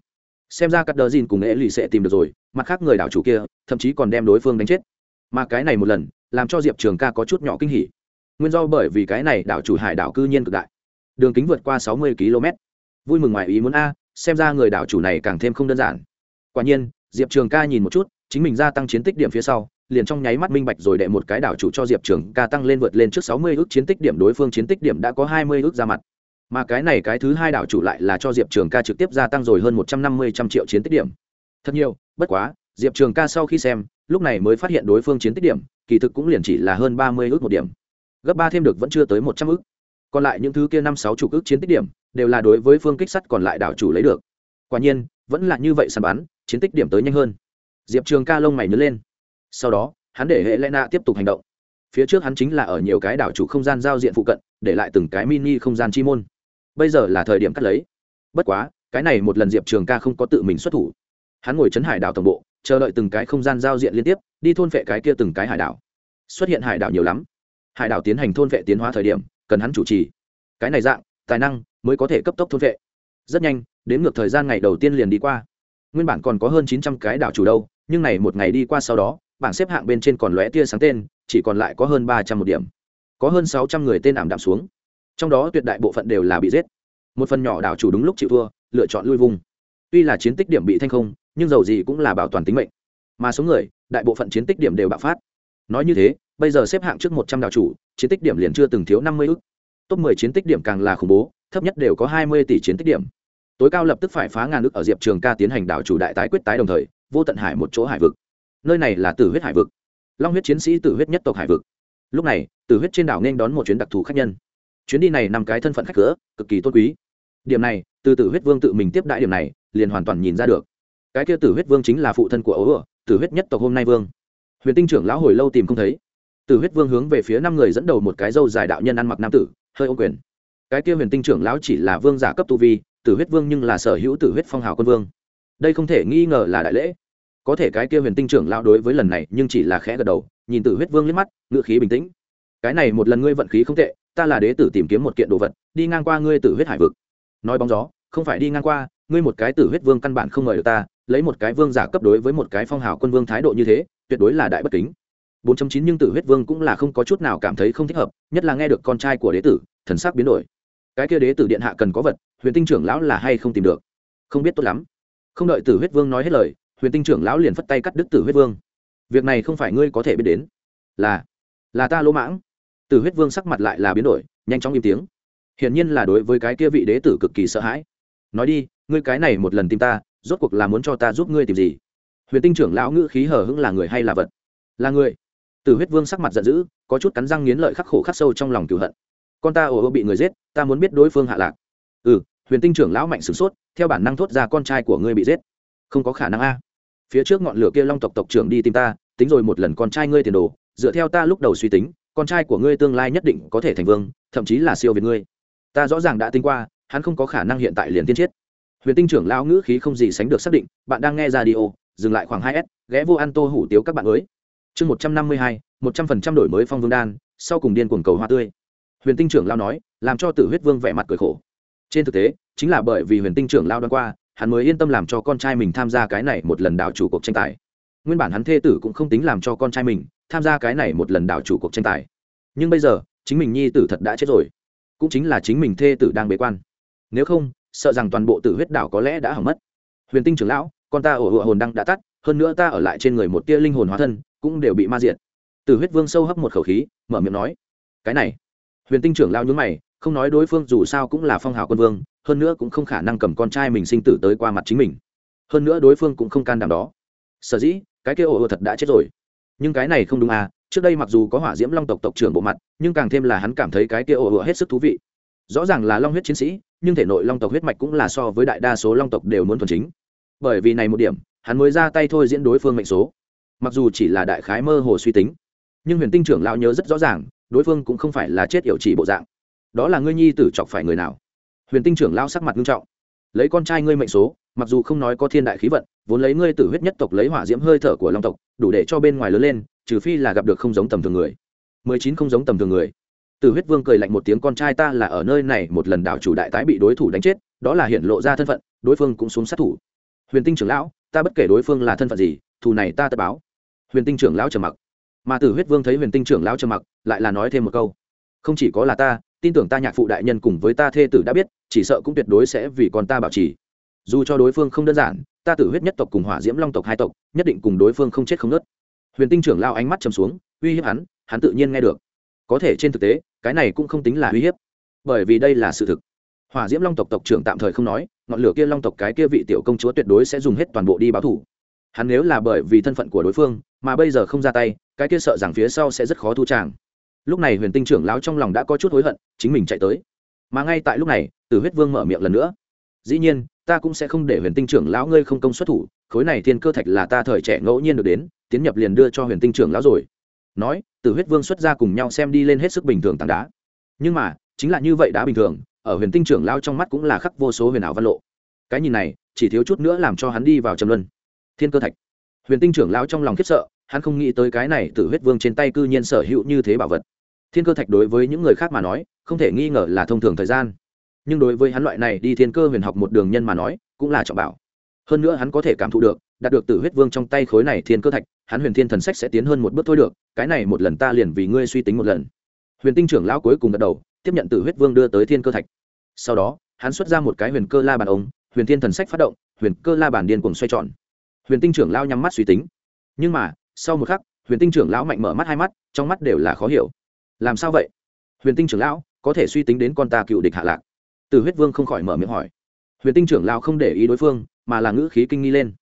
A: Xem ra các đờ dìn cùng ế lì sẽ tìm được rồi, mặt khác người đảo chủ kia, thậm chí còn đem đối phương đánh chết. Mà cái này một lần, làm cho diệp trường ca có chút nhỏ kinh hỉ. Nguyên do bởi vì cái này đảo chủ hải đảo cư nhiên cực đại. Đường kính vượt qua sáu mươi km. Vui mừng ngoài ý muốn a, xem ra người đảo chủ này càng thêm không đơn giản. Quả nhiên, diệp trường ca nhìn một chút, chính mình gia tăng chiến tích điểm phía sau liền trong nháy mắt minh bạch rồi đệ một cái đảo chủ cho diệp trường ca tăng lên vượt lên trước sáu mươi ước chiến tích điểm, đối phương chiến tích điểm đã có hai mươi ước ra mặt. Mà cái này cái thứ hai đảo chủ lại là cho diệp trường ca trực tiếp gia tăng rồi hơn một trăm năm mươi trăm triệu chiến tích điểm. Thật nhiều, bất quá, diệp trường ca sau khi xem, lúc này mới phát hiện đối phương chiến tích điểm, kỳ thực cũng liền chỉ là hơn ba mươi ước một điểm. Gấp ba thêm được vẫn chưa tới một trăm ước. Còn lại những thứ kia năm sáu chục ước chiến tích điểm, đều là đối với phương kích sắt còn lại đảo chủ lấy được. Quả nhiên, vẫn là như vậy săn bắn, chiến tích điểm tới nhanh hơn. Diệp trường ca lông mày nhớ lên sau đó, hắn để hệ lẽ nạ tiếp tục hành động. Phía trước hắn chính là ở nhiều cái đảo chủ không gian giao diện phụ cận, để lại từng cái mini không gian chi môn. Bây giờ là thời điểm cắt lấy. Bất quá, cái này một lần diệp trường ca không có tự mình xuất thủ. Hắn ngồi chấn hải đảo tổng bộ, chờ đợi từng cái không gian giao diện liên tiếp, đi thôn vệ cái kia từng cái hải đảo. Xuất hiện hải đảo nhiều lắm. Hải đảo tiến hành thôn vệ tiến hóa thời điểm, cần hắn chủ trì. Cái này dạng, tài năng mới có thể cấp tốc thôn vệ. Rất nhanh, đến ngược thời gian ngày đầu tiên liền đi qua. Nguyên bản còn có hơn chín trăm cái đảo chủ đâu, nhưng này một ngày đi qua sau đó bảng xếp hạng bên trên còn lóe tia sáng tên, chỉ còn lại có hơn ba trăm một điểm. Có hơn sáu trăm người tên ảm đạm xuống. Trong đó tuyệt đại bộ phận đều là bị giết. Một phần nhỏ đảo chủ đúng lúc chịu thua, lựa chọn lui vùng. Tuy là chiến tích điểm bị thanh không, nhưng dầu gì cũng là bảo toàn tính mệnh. Mà số người, đại bộ phận chiến tích điểm đều bạo phát. Nói như thế, bây giờ xếp hạng trước một trăm đảo chủ, chiến tích điểm liền chưa từng thiếu năm mươi ức. Top mười chiến tích điểm càng là khủng bố, thấp nhất đều có hai mươi tỷ chiến tích điểm. Tối cao lập tức phải phá ngàn nước ở diệp trường ca tiến hành đảo chủ đại tái quyết tái đồng thời, vô tận hải một chỗ hải vực nơi này là tử huyết hải vực. Long huyết chiến sĩ tử huyết nhất tộc hải vực. Lúc này, tử huyết trên đảo nên đón một chuyến đặc thù khách nhân. Chuyến đi này nằm cái thân phận khách cửa, cực kỳ tốt quý. Điểm này, từ tử huyết vương tự mình tiếp đại điểm này, liền hoàn toàn nhìn ra được. Cái kia tử huyết vương chính là phụ thân của ấu ửa tử huyết nhất tộc hôm nay vương. Huyền tinh trưởng lão hồi lâu tìm không thấy. Tử huyết vương hướng về phía năm người dẫn đầu một cái dâu dài đạo nhân ăn mặc nam tử, hơi ô quyền. Cái kia huyền tinh trưởng lão chỉ là vương giả cấp tu vi, tử huyết vương nhưng là sở hữu tử huyết phong hào quân vương. Đây không thể nghi ngờ là đại lễ có thể cái kia huyền tinh trưởng lão đối với lần này nhưng chỉ là khẽ gật đầu, nhìn tử huyết vương liếc mắt ngựa khí bình tĩnh. Cái này một lần ngươi vận khí không tệ, ta là đế tử tìm kiếm một kiện đồ vật, đi ngang qua ngươi tử huyết hải vực. Nói bóng gió, không phải đi ngang qua, ngươi một cái tử huyết vương căn bản không mời được ta, lấy một cái vương giả cấp đối với một cái phong hào quân vương thái độ như thế, tuyệt đối là đại bất kính. 4.9 nhưng tử huyết vương cũng là không có chút nào cảm thấy không thích hợp, nhất là nghe được con trai của đế tử, thần sắc biến đổi. Cái kia đế tử điện hạ cần có vật, huyền tinh trưởng lão là hay không tìm được? Không biết tốt lắm. Không đợi tử huyết vương nói hết lời huyền tinh trưởng lão liền phất tay cắt đứt tử huyết vương. Việc này không phải ngươi có thể biết đến. Là là ta lỗ mãng. Tử huyết vương sắc mặt lại là biến đổi, nhanh chóng im tiếng. Hiển nhiên là đối với cái kia vị đế tử cực kỳ sợ hãi. Nói đi, ngươi cái này một lần tìm ta, rốt cuộc là muốn cho ta giúp ngươi tìm gì? Huyền tinh trưởng lão ngữ khí hở hững là người hay là vật? Là người. Tử huyết vương sắc mặt giận dữ, có chút cắn răng nghiến lợi khắc khổ khắc sâu trong lòng cửu hận. Con ta ồ ồ bị người giết, ta muốn biết đối phương hạ lạc. Ừ huyền tinh trưởng lão mạnh sửng sốt, theo bản năng thốt ra con trai của ngươi bị giết. Không có khả năng a phía trước ngọn lửa kia long tộc tộc trưởng đi tìm ta, tính rồi một lần con trai ngươi tiền đồ, dựa theo ta lúc đầu suy tính, con trai của ngươi tương lai nhất định có thể thành vương, thậm chí là siêu việt ngươi. Ta rõ ràng đã tính qua, hắn không có khả năng hiện tại liền tiên chết huyền tinh trưởng lão ngữ khí không gì sánh được xác định, bạn đang nghe ra đi ô dừng lại khoảng hai s, ghé vô ăn tô hủ tiếu các bạn mới chương một trăm năm mươi hai, một trăm phần trăm đổi mới phong vương đan, sau cùng điên cuồng cầu hoa tươi. Huyền tinh trưởng lao nói, làm cho tử huyết vương vẻ mặt cười khổ. Trên thực tế, chính là bởi vì huyền tinh trưởng lao đoan qua hắn mới yên tâm làm cho con trai mình tham gia cái này một lần đảo chủ cuộc tranh tài. Nguyên bản hắn thê tử cũng không tính làm cho con trai mình tham gia cái này một lần đảo chủ cuộc tranh tài. Nhưng bây giờ, chính mình nhi tử thật đã chết rồi. Cũng chính là chính mình thê tử đang bế quan. Nếu không, sợ rằng toàn bộ tử huyết đảo có lẽ đã hỏng mất. Huyền tinh trưởng lão, con ta ổ hồn đăng đã tắt, hơn nữa ta ở lại trên người một tia linh hồn hóa thân, cũng đều bị ma diệt. Tử huyết vương sâu hấp một khẩu khí, mở miệng nói, cái này. Huyền tinh trưởng lao nhúng mày, không nói đối phương dù sao cũng là phong hào quân vương hơn nữa cũng không khả năng cầm con trai mình sinh tử tới qua mặt chính mình. Hơn nữa đối phương cũng không can đảm đó. Sở dĩ, cái kia ồ thật đã chết rồi. Nhưng cái này không đúng à trước đây mặc dù có hỏa diễm long tộc tộc trưởng bộ mặt, nhưng càng thêm là hắn cảm thấy cái kia ồ hết sức thú vị. Rõ ràng là long huyết chiến sĩ, nhưng thể nội long tộc huyết mạch cũng là so với đại đa số long tộc đều muốn thuần chính. Bởi vì này một điểm, hắn mới ra tay thôi diễn đối phương mệnh số. Mặc dù chỉ là đại khái mơ hồ suy tính, nhưng huyền tinh trưởng lão nhớ rất rõ ràng, đối phương cũng không phải là chết yểu chỉ bộ dạng. Đó là ngươi nhi tử chọc phải người nào? Huyền tinh trưởng lao sắc mặt nghiêm trọng. Lấy con trai ngươi mệnh số, mặc dù không nói có thiên đại khí vận, vốn lấy ngươi tử huyết nhất tộc lấy hỏa diễm hơi thở của long tộc, đủ để cho bên ngoài lớn lên, trừ phi là gặp được không giống tầm thường người. Mười chín không giống tầm thường người. Tử huyết vương cười lạnh một tiếng, con trai ta là ở nơi này, một lần đảo chủ đại tái bị đối thủ đánh chết, đó là hiện lộ ra thân phận, đối phương cũng xuống sát thủ. Huyền tinh trưởng lão, ta bất kể đối phương là thân phận gì, thù này ta tất báo. Huyền tinh trưởng lão trầm mặc. Mà tử huyết vương thấy huyền tinh trưởng lão trầm mặc, lại là nói thêm một câu. Không chỉ có là ta, tin tưởng ta nhạc phụ đại nhân cùng với ta thê tử đã biết chỉ sợ cũng tuyệt đối sẽ vì con ta bảo trì. Dù cho đối phương không đơn giản, ta tử huyết nhất tộc cùng hỏa diễm long tộc hai tộc, nhất định cùng đối phương không chết không nớt huyền tinh trưởng lao ánh mắt chầm xuống, uy hiếp hắn hắn tự nhiên nghe được. Có thể trên thực tế, cái này cũng không tính là uy hiếp. Bởi vì đây là sự thực. Hỏa diễm long tộc tộc trưởng tạm thời không nói, ngọn lửa kia long tộc cái kia vị tiểu công chúa tuyệt đối sẽ dùng hết toàn bộ đi báo thủ. Hắn nếu là bởi vì thân phận của đối phương, mà bây giờ không ra tay, cái kia sợ rằng phía sau sẽ rất khó thu tràng. Lúc này huyền tinh trưởng lão trong lòng đã có chút hối hận, chính mình chạy tới mà ngay tại lúc này, tử huyết vương mở miệng lần nữa. Dĩ nhiên, ta cũng sẽ không để huyền tinh trưởng lão ngươi không công xuất thủ, khối này thiên cơ thạch là ta thời trẻ ngẫu nhiên được đến, tiến nhập liền đưa cho huyền tinh trưởng lão rồi. Nói, tử huyết vương xuất ra cùng nhau xem đi lên hết sức bình thường tảng đá. Nhưng mà, chính là như vậy đã bình thường, ở huyền tinh trưởng lão trong mắt cũng là khắc vô số huyền ảo văn lộ. Cái nhìn này, chỉ thiếu chút nữa làm cho hắn đi vào trầm luân. Thiên cơ thạch. Huyền tinh trưởng lão trong lòng khiếp sợ, hắn không nghĩ tới cái này tử huyết vương trên tay cư nhiên sở hữu như thế bảo vật thiên cơ thạch đối với những người khác mà nói, không thể nghi ngờ là thông thường thời gian. Nhưng đối với hắn loại này đi thiên cơ huyền học một đường nhân mà nói, cũng là trọng bảo. Hơn nữa hắn có thể cảm thụ được, đạt được tử huyết vương trong tay khối này thiên cơ thạch, hắn huyền thiên thần sách sẽ tiến hơn một bước thôi được, cái này một lần ta liền vì ngươi suy tính một lần. Huyền tinh trưởng lão cuối cùng gật đầu, tiếp nhận tử huyết vương đưa tới thiên cơ thạch. Sau đó, hắn xuất ra một cái huyền cơ la bàn ống, huyền thiên thần sách phát động, huyền cơ la bàn điên cùng xoay tròn. Huyền tinh trưởng lão nhắm mắt suy tính. Nhưng mà, sau một khắc, huyền tinh trưởng lão mạnh mở mắt hai mắt, trong mắt đều là khó hiểu làm sao vậy? Huyền tinh trưởng lão có thể suy tính đến con ta cựu địch hạ lạc. Từ huyết vương không khỏi mở miệng hỏi. Huyền tinh trưởng lão không để ý đối phương mà là ngữ khí kinh nghi lên.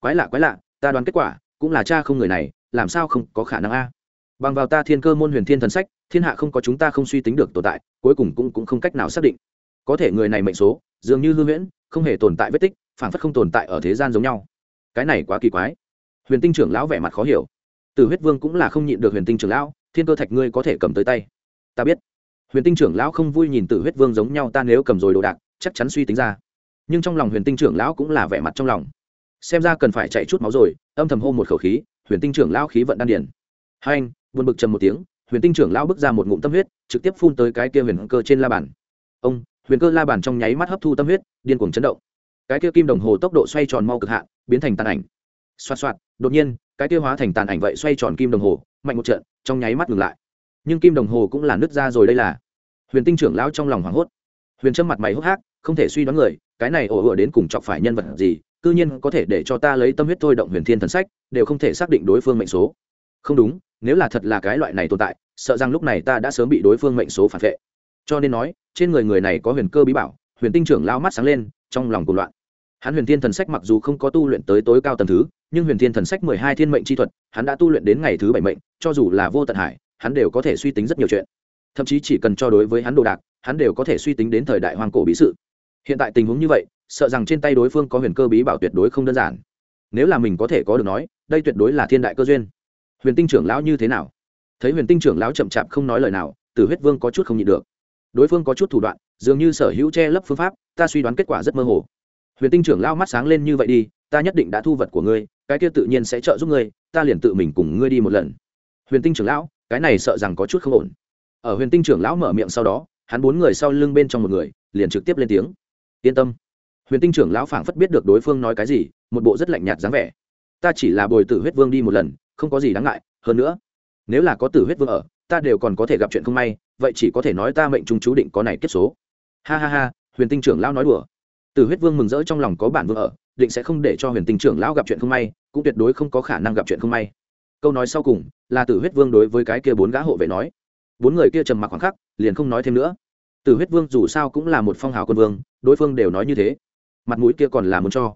A: Quái lạ quái lạ ta đoán kết quả cũng là cha không người này làm sao không có khả năng a? Bằng vào ta thiên cơ môn huyền thiên thần sách thiên hạ không có chúng ta không suy tính được tồn tại cuối cùng cũng, cũng không cách nào xác định. Có thể người này mệnh số dường như hư huyễn không hề tồn tại vết tích phản phất không tồn tại ở thế gian giống nhau. Cái này quá kỳ quái. Huyền tinh trưởng lão vẻ mặt khó hiểu. Từ huyết vương cũng là không nhịn được huyền tinh trưởng lão thiên cơ thạch ngươi có thể cầm tới tay. Ta biết. Huyền tinh trưởng lão không vui nhìn tử huyết vương giống nhau, ta nếu cầm rồi đồ đạc, chắc chắn suy tính ra. Nhưng trong lòng huyền tinh trưởng lão cũng là vẻ mặt trong lòng. Xem ra cần phải chạy chút máu rồi, âm thầm hô một khẩu khí, huyền tinh trưởng lão khí vận đan điển hai anh, buồn bực trầm một tiếng, huyền tinh trưởng lão bước ra một ngụm tâm huyết, trực tiếp phun tới cái kia huyền cơ trên la bàn. Ông, huyền cơ la bàn trong nháy mắt hấp thu tâm huyết, điên cuồng chấn động. Cái kia kim đồng hồ tốc độ xoay tròn mau cực hạn, biến thành tàn ảnh. Xoạt xoạt, đột nhiên, cái kia hóa thành tàn ảnh vậy xoay tròn kim đồng hồ, mạnh một trận trong nháy mắt ngừng lại. Nhưng kim đồng hồ cũng là nứt ra rồi đây là. Huyền tinh trưởng lão trong lòng hoảng hốt. Huyền trâm mặt mày hốc hác, không thể suy đoán người, cái này ổ ựa đến cùng chọc phải nhân vật gì, cư nhiên có thể để cho ta lấy tâm huyết thôi động huyền thiên thần sách, đều không thể xác định đối phương mệnh số. Không đúng, nếu là thật là cái loại này tồn tại, sợ rằng lúc này ta đã sớm bị đối phương mệnh số phản vệ. Cho nên nói, trên người người này có huyền cơ bí bảo, huyền tinh trưởng lao mắt sáng lên, trong lòng cuộc loạn. Hắn huyền thiên thần sách mặc dù không có tu luyện tới tối cao tầng thứ nhưng huyền thiên thần sách mười hai thiên mệnh chi thuật, hắn đã tu luyện đến ngày thứ bảy mệnh, cho dù là vô tận hải, hắn đều có thể suy tính rất nhiều chuyện. Thậm chí chỉ cần cho đối với hắn đồ đạc, hắn đều có thể suy tính đến thời đại hoang cổ bí sự. Hiện tại tình huống như vậy, sợ rằng trên tay đối phương có huyền cơ bí bảo tuyệt đối không đơn giản. Nếu là mình có thể có được nói, đây tuyệt đối là thiên đại cơ duyên. Huyền tinh trưởng lão như thế nào? Thấy huyền tinh trưởng lão chậm chạp không nói lời nào, tử huyết vương có chút không nhịn được. Đối phương có chút thủ đoạn, dường như sở hữu che lấp phương pháp, ta suy đoán kết quả rất mơ hồ. Huyền tinh trưởng lão mắt sáng lên như vậy đi ta nhất định đã thu vật của ngươi, cái kia tự nhiên sẽ trợ giúp ngươi, ta liền tự mình cùng ngươi đi một lần. Huyền tinh trưởng lão, cái này sợ rằng có chút không ổn. Ở huyền tinh trưởng lão mở miệng sau đó, hắn bốn người sau lưng bên trong một người, liền trực tiếp lên tiếng. Yên tâm. Huyền tinh trưởng lão phảng phất biết được đối phương nói cái gì, một bộ rất lạnh nhạt dáng vẻ. Ta chỉ là bồi tử huyết vương đi một lần, không có gì đáng ngại, hơn nữa, nếu là có tử huyết vương ở, ta đều còn có thể gặp chuyện không may, vậy chỉ có thể nói ta mệnh trung chú định có này kết số. Ha ha ha, huyền tinh trưởng lão nói đùa. Tử huyết vương mừng rỡ trong lòng có bản vương ở định sẽ không để cho huyền tinh trưởng lão gặp chuyện không may, cũng tuyệt đối không có khả năng gặp chuyện không may. Câu nói sau cùng, là tử huyết vương đối với cái kia bốn gã hộ vệ nói. Bốn người kia trầm mặc khoảng khắc, liền không nói thêm nữa. Tử huyết vương dù sao cũng là một phong hào quân vương, đối phương đều nói như thế. Mặt mũi kia còn là muốn cho.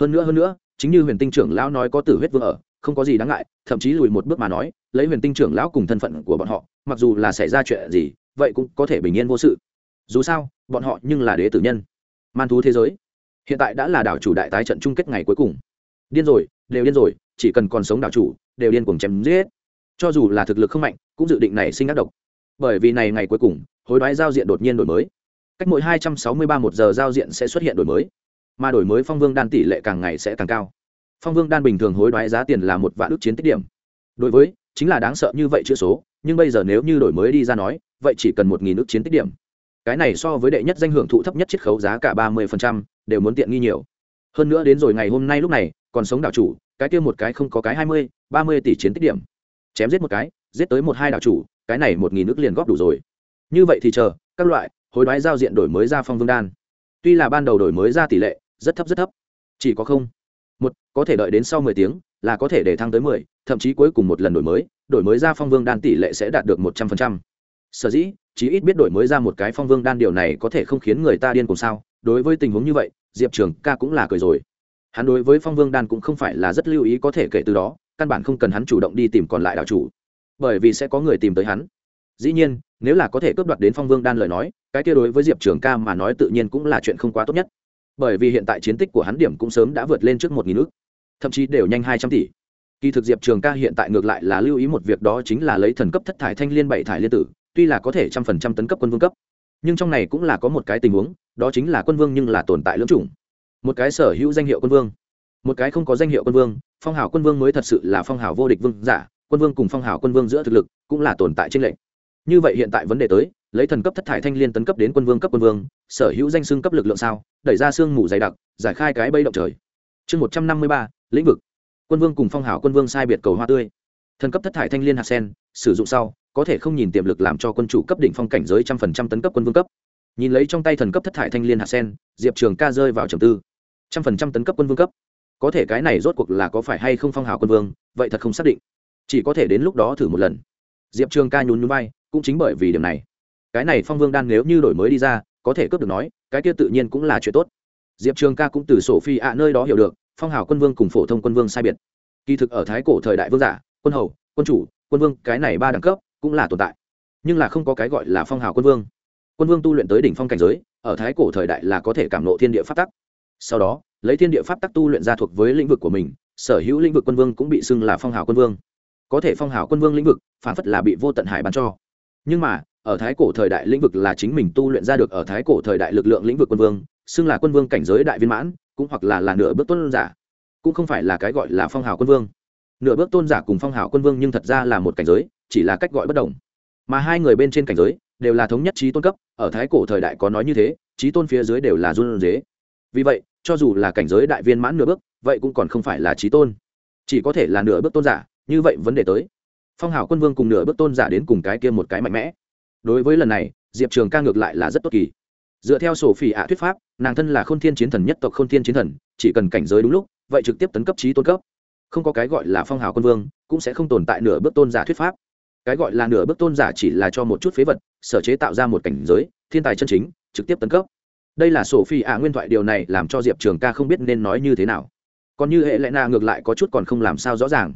A: Hơn nữa hơn nữa, chính như huyền tinh trưởng lão nói có tử huyết vương ở, không có gì đáng ngại, thậm chí lùi một bước mà nói, lấy huyền tinh trưởng lão cùng thân phận của bọn họ, mặc dù là xảy ra chuyện gì, vậy cũng có thể bình yên vô sự. Dù sao, bọn họ nhưng là đế tử nhân. Man thú thế giới hiện tại đã là đảo chủ đại tái trận chung kết ngày cuối cùng. Điên rồi, đều điên rồi, chỉ cần còn sống đảo chủ, đều điên cuồng chém giết. Cho dù là thực lực không mạnh, cũng dự định này sinh ác độc. Bởi vì này ngày cuối cùng, hối đoái giao diện đột nhiên đổi mới. Cách mỗi hai trăm sáu mươi ba một giờ giao diện sẽ xuất hiện đổi mới. Mà đổi mới phong vương đan tỷ lệ càng ngày sẽ càng cao. Phong vương đan bình thường hối đoái giá tiền là một vạn ước chiến tích điểm. Đối với, chính là đáng sợ như vậy chữ số, nhưng bây giờ nếu như đổi mới đi ra nói, vậy chỉ cần một nghìn ước chiến tích điểm cái này so với đệ nhất danh hưởng thụ thấp nhất chiết khấu giá cả ba mươi đều muốn tiện nghi nhiều. Hơn nữa đến rồi ngày hôm nay lúc này, còn sống đảo chủ, cái kia một cái không có cái hai mươi, ba mươi tỷ chiến tích điểm. Chém giết một cái, giết tới một hai đạo chủ, cái này một nghìn nước liền góp đủ rồi. Như vậy thì chờ, các loại, hối đoái giao diện đổi mới ra phong vương đan. Tuy là ban đầu đổi mới ra tỷ lệ, rất thấp rất thấp. Chỉ có không. Một, có thể đợi đến sau mười tiếng, là có thể để thăng tới mười, thậm chí cuối cùng một lần đổi mới đổi mới ra phong vương đan tỷ lệ sẽ đạt được một trăm phần trăm sở dĩ, chí ít biết đổi mới ra một cái phong vương đan điều này có thể không khiến người ta điên cùng sao? Đối với tình huống như vậy, diệp trường ca cũng là cười rồi. Hắn đối với phong vương đan cũng không phải là rất lưu ý, có thể kể từ đó, căn bản không cần hắn chủ động đi tìm còn lại đạo chủ. Bởi vì sẽ có người tìm tới hắn. Dĩ nhiên, nếu là có thể cướp đoạt đến phong vương đan lời nói, cái kia đối với diệp trường ca mà nói tự nhiên cũng là chuyện không quá tốt nhất. Bởi vì hiện tại chiến tích của hắn điểm cũng sớm đã vượt lên trước một nghìn ước, thậm chí đều nhanh hai trăm tỷ. Kỳ thực diệp trường ca hiện tại ngược lại là lưu ý một việc đó chính là lấy thần cấp thất thải thanh liên bảy thải liên tử tuy là có thể trăm phần trăm tấn cấp quân vương cấp, nhưng trong này cũng là có một cái tình huống, đó chính là quân vương nhưng là tồn tại lưỡng chủng. Một cái sở hữu danh hiệu quân vương, một cái không có danh hiệu quân vương, phong hào quân vương mới thật sự là phong hào vô địch vương giả, quân vương cùng phong hào quân vương giữa thực lực cũng là tồn tại trên lệnh như vậy hiện tại vấn đề tới, lấy thần cấp thất thải thanh liên tấn cấp đến quân vương cấp quân vương, sở hữu danh xưng cấp lực lượng sao, đẩy ra xương mù dày đặc, giải khai cái bây động trời. Chương một trăm năm mươi ba, lĩnh vực. Quân vương cùng phong hào quân vương sai biệt cầu hoa tươi. Thần cấp thất thải thanh liên hạt sen, sử dụng sau có thể không nhìn tiềm lực làm cho quân chủ cấp đỉnh phong cảnh giới trăm phần trăm tấn cấp quân vương cấp. Nhìn lấy trong tay thần cấp thất thải thanh liên hạ sen, diệp trường ca rơi vào trầm tư. Trăm phần trăm tấn cấp quân vương cấp? Có thể cái này rốt cuộc là có phải hay không phong hào quân vương, vậy thật không xác định. Chỉ có thể đến lúc đó thử một lần. Diệp trường ca nhún nhún vai, cũng chính bởi vì điểm này. Cái này phong vương đan nếu như đổi mới đi ra, có thể cướp được nói, cái kia tự nhiên cũng là chuyện tốt. Diệp trường ca cũng từ sổ phi ạ nơi đó hiểu được, phong hào quân vương cùng phổ thông quân vương sai biệt. Kỳ thực ở thái cổ thời đại vương giả, quân hầu, quân chủ, quân vương, cái này ba đẳng cấp cũng là tồn tại, nhưng là không có cái gọi là phong hào quân vương. Quân vương tu luyện tới đỉnh phong cảnh giới, ở thái cổ thời đại là có thể cảm nộ thiên địa pháp tắc. Sau đó, lấy thiên địa pháp tắc tu luyện ra thuộc với lĩnh vực của mình, sở hữu lĩnh vực quân vương cũng bị xưng là phong hào quân vương. Có thể phong hào quân vương lĩnh vực, phản phất là bị vô tận hải bán cho. Nhưng mà, ở thái cổ thời đại lĩnh vực là chính mình tu luyện ra được ở thái cổ thời đại lực lượng lĩnh vực quân vương, xưng là quân vương cảnh giới đại viên mãn, cũng hoặc là là nửa bước tôn giả, cũng không phải là cái gọi là phong hào quân vương. Nửa bước tôn giả cùng phong hào quân vương nhưng thật ra là một cảnh giới chỉ là cách gọi bất đồng. Mà hai người bên trên cảnh giới đều là thống nhất trí tôn cấp, ở thái cổ thời đại có nói như thế, trí tôn phía dưới đều là run dế. Vì vậy, cho dù là cảnh giới đại viên mãn nửa bước, vậy cũng còn không phải là trí tôn. Chỉ có thể là nửa bước tôn giả, như vậy vấn đề tới. Phong hào quân vương cùng nửa bước tôn giả đến cùng cái kia một cái mạnh mẽ. Đối với lần này, diệp trường ca ngược lại là rất tốt kỳ. Dựa theo sổ phỉ ạ thuyết pháp, nàng thân là k h ô n thiên chiến thần nhất tộc k h ô n thiên chiến thần, chỉ cần cảnh giới đúng lúc, vậy trực tiếp tấn cấp trí tôn cấp. Không có cái gọi là phong hào quân vương, cũng sẽ không tồn tại nửa bước tôn giả thuyết pháp cái gọi là nửa bước tôn giả chỉ là cho một chút phế vật, sở chế tạo ra một cảnh giới, thiên tài chân chính, trực tiếp tấn cấp. Đây là sổ phi ạ nguyên thoại, điều này làm cho diệp trường ca không biết nên nói như thế nào. Còn như hệ lẽ na ngược lại có chút còn không làm sao rõ ràng.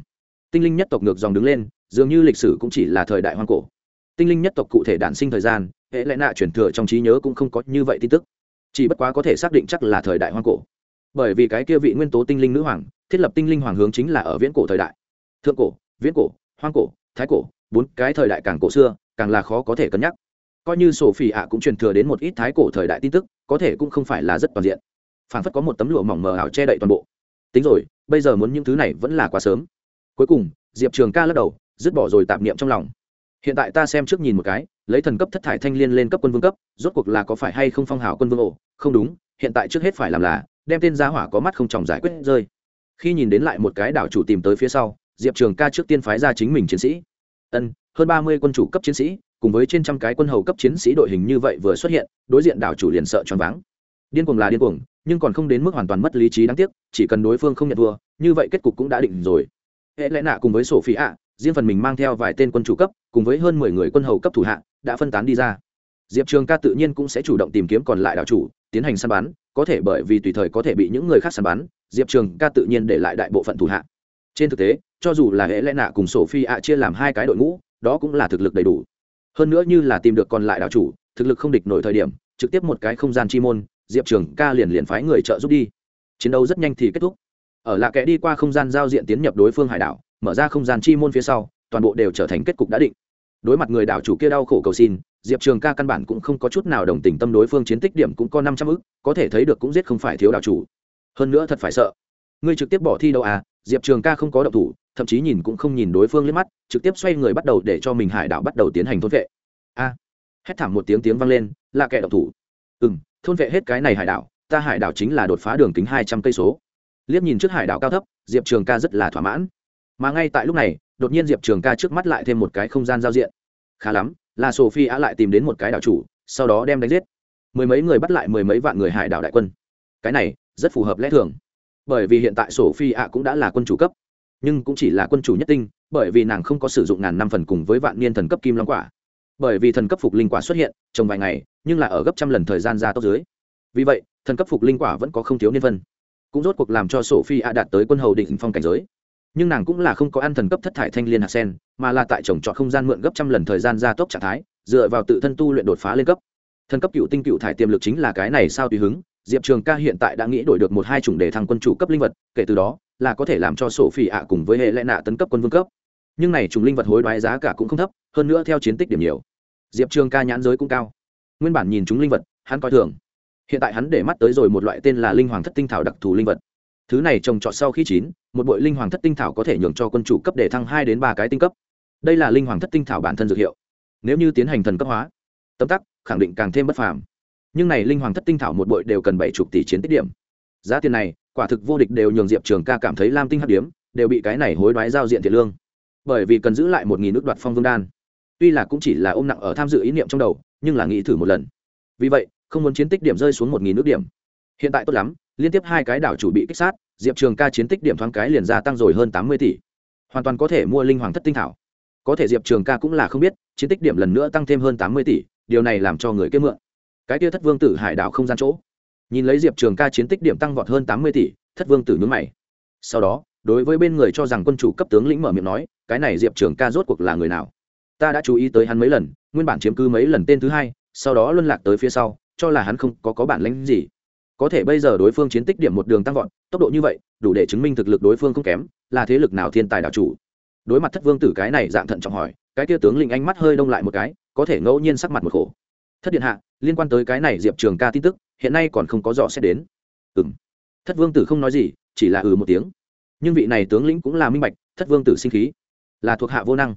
A: Tinh linh nhất tộc ngược dòng đứng lên, dường như lịch sử cũng chỉ là thời đại hoang cổ. Tinh linh nhất tộc cụ thể đản sinh thời gian, hệ lẽ nạ chuyển thừa trong trí nhớ cũng không có như vậy tin tức. Chỉ bất quá có thể xác định chắc là thời đại hoang cổ. Bởi vì cái kia vị nguyên tố tinh linh nữ hoàng, thiết lập tinh linh hoàng hướng chính là ở viễn cổ thời đại. Thượng cổ, viễn cổ, hoang cổ, thái cổ bốn cái thời đại càng cổ xưa, càng là khó có thể cân nhắc. Coi như sổ phỉ ạ cũng truyền thừa đến một ít thái cổ thời đại tin tức, có thể cũng không phải là rất toàn diện. Phản phất có một tấm lụa mỏng mờ ảo che đậy toàn bộ. Tính rồi, bây giờ muốn những thứ này vẫn là quá sớm. Cuối cùng, diệp trường ca lắc đầu, dứt bỏ rồi tạp niệm trong lòng. Hiện tại ta xem trước nhìn một cái, lấy thần cấp thất thải thanh liên lên cấp quân vương cấp, rốt cuộc là có phải hay không phong hào quân vương ổ? Không đúng, hiện tại trước hết phải làm là, đem tên gia hỏa có mắt không tròng giải quyết rơi. Khi nhìn đến lại một cái đảo chủ tìm tới phía sau, diệp trường ca trước tiên phái ra chính mình chiến sĩ ân, hơn ba mươi quân chủ cấp chiến sĩ, cùng với trên trăm cái quân hầu cấp chiến sĩ đội hình như vậy vừa xuất hiện, đối diện đảo chủ liền sợ choáng váng. Điên cuồng là điên cuồng, nhưng còn không đến mức hoàn toàn mất lý trí đáng tiếc, chỉ cần đối phương không nhận thua, như vậy kết cục cũng đã định rồi. Hệ lẽ nạ cùng với sổ phi ạ, riêng phần mình mang theo vài tên quân chủ cấp, cùng với hơn mười người quân hầu cấp thủ hạ, đã phân tán đi ra. Diệp trường ca tự nhiên cũng sẽ chủ động tìm kiếm còn lại đảo chủ, tiến hành săn bắn, có thể bởi vì tùy thời có thể bị những người khác săn bắn, diệp trường ca tự nhiên để lại đại bộ phận thủ hạ trên thực tế, cho dù là hệ lẽ nạ cùng sổ phi ạ chia làm hai cái đội ngũ, đó cũng là thực lực đầy đủ. Hơn nữa như là tìm được còn lại đảo chủ, thực lực không địch nổi thời điểm, trực tiếp một cái không gian chi môn, diệp trường ca liền liền phái người trợ giúp đi. Chiến đấu rất nhanh thì kết thúc. Ở lạ kẽ đi qua không gian giao diện tiến nhập đối phương hải đảo, mở ra không gian chi môn phía sau, toàn bộ đều trở thành kết cục đã định. Đối mặt người đảo chủ kia đau khổ cầu xin, diệp trường ca căn bản cũng không có chút nào đồng tình tâm đối phương chiến tích điểm cũng có năm trăm ức, có thể thấy được cũng giết không phải thiếu đảo chủ. Hơn nữa thật phải sợ. Ngươi trực tiếp bỏ thi đâu à diệp trường ca không có động thủ, thậm chí nhìn cũng không nhìn đối phương liếc mắt, trực tiếp xoay người bắt đầu để cho mình hải đảo bắt đầu tiến hành thôn vệ. A! Hét thảm một tiếng tiếng vang lên, là kẻ động thủ. Ừ m thôn vệ hết cái này hải đảo, ta hải đảo chính là đột phá đường kính hai trăm cây số. Liếc nhìn trước hải đảo cao thấp, diệp trường ca rất là thỏa mãn. Mà ngay tại lúc này, đột nhiên diệp trường ca trước mắt lại thêm một cái không gian giao diện. Khá lắm, là sophie á lại tìm đến một cái đảo chủ, sau đó đem đánh giết. Mười mấy người bắt lại mười mấy vạn người hải đảo đại quân. Cái này, rất phù hợp lẽ thường bởi vì hiện tại sophie á cũng đã là quân chủ cấp, nhưng cũng chỉ là quân chủ nhất tinh, bởi vì nàng không có sử dụng ngàn năm phần cùng với vạn niên thần cấp kim long quả. Bởi vì thần cấp phục linh quả xuất hiện, trong vài ngày, nhưng là ở gấp trăm lần thời gian ra tốc dưới. Vì vậy, thần cấp phục linh quả vẫn có không thiếu niên phân cũng rốt cuộc làm cho sophie a đạt tới quân hầu định phong cảnh giới. Nhưng nàng cũng là không có ăn thần cấp thất thải thanh liên hạt sen, mà là tại trồng trọt không gian mượn gấp trăm lần thời gian gia tốc trạng thái, dựa vào tự thân tu luyện đột phá lên cấp. Thần cấp cựu tinh cựu thải tiềm lực chính là cái này sao tùy hứng diệp trường ca hiện tại đã nghĩ đổi được một hai chủng đề thăng quân chủ cấp linh vật, kể từ đó, là có thể làm cho sổ phỉ ạ cùng với hệ lẽ nạ tấn cấp quân vương cấp. Nhưng này chủng linh vật hối đoái giá cả cũng không thấp, hơn nữa theo chiến tích điểm nhiều. Diệp trường ca nhãn giới cũng cao. Nguyên bản nhìn chúng linh vật, hắn coi thường. Hiện tại hắn để mắt tới rồi một loại tên là linh hoàng thất tinh thảo đặc thù linh vật. Thứ này trồng trọt sau khi chín, một bội linh hoàng thất tinh thảo có thể nhường cho quân chủ cấp để thăng hai đến ba cái tinh cấp. Đây là linh hoàng thất tinh thảo bản thân dược hiệu. Nếu như tiến hành thần cấp hóa, tấm tắc khẳng định càng thêm bất phàm nhưng này linh hoàng thất tinh thảo một bội đều cần bảy chục tỷ chiến tích điểm. Giá tiền này, quả thực vô địch đều nhường diệp trường ca cảm thấy lam tinh hấp điếm đều bị cái này hối đoái giao diện thiệt lương. Bởi vì cần giữ lại một nghìn nước đoạt phong vương đan. Tuy là cũng chỉ là ôm nặng ở tham dự ý niệm trong đầu, nhưng là nghĩ thử một lần. Vì vậy, không muốn chiến tích điểm rơi xuống một nghìn nước điểm. Hiện tại tốt lắm, liên tiếp hai cái đảo chủ bị kích sát, diệp trường ca chiến tích điểm thoáng cái liền gia tăng rồi hơn tám mươi tỷ. Hoàn toàn có thể mua linh hoàng thất tinh thảo. Có thể diệp trường ca cũng là không biết, chiến tích điểm lần nữa tăng thêm hơn tám mươi tỷ, điều này làm cho người kế mượn cái kia thất vương tử hải đảo không gian chỗ. Nhìn lấy diệp trường ca chiến tích điểm tăng vọt hơn tám mươi tỷ thất vương tử nhún mày. Sau đó đối với bên người cho rằng quân chủ cấp tướng lĩnh mở miệng nói cái này diệp trường ca rốt cuộc là người nào? Ta đã chú ý tới hắn mấy lần nguyên bản chiếm cứ mấy lần tên thứ hai sau đó luân lạc tới phía sau cho là hắn không có, có bản lãnh gì. Có thể bây giờ đối phương chiến tích điểm một đường tăng vọt tốc độ như vậy đủ để chứng minh thực lực đối phương không kém là thế lực nào thiên tài đảo chủ? Đối mặt thất vương tử cái này dạng thận trọng hỏi cái tia tướng lĩnh ánh mắt hơi đông lại một cái có thể ngẫu nhiên sắc mặt một khổ. Thất điện hạ liên quan tới cái này diệp trường ca tin tức, hiện nay còn không có rõ sẽ đến. Ừ m thất vương tử không nói gì, chỉ là ừ một tiếng. Nhưng vị này tướng lĩnh cũng là minh bạch, thất vương tử sinh khí, là thuộc hạ vô năng.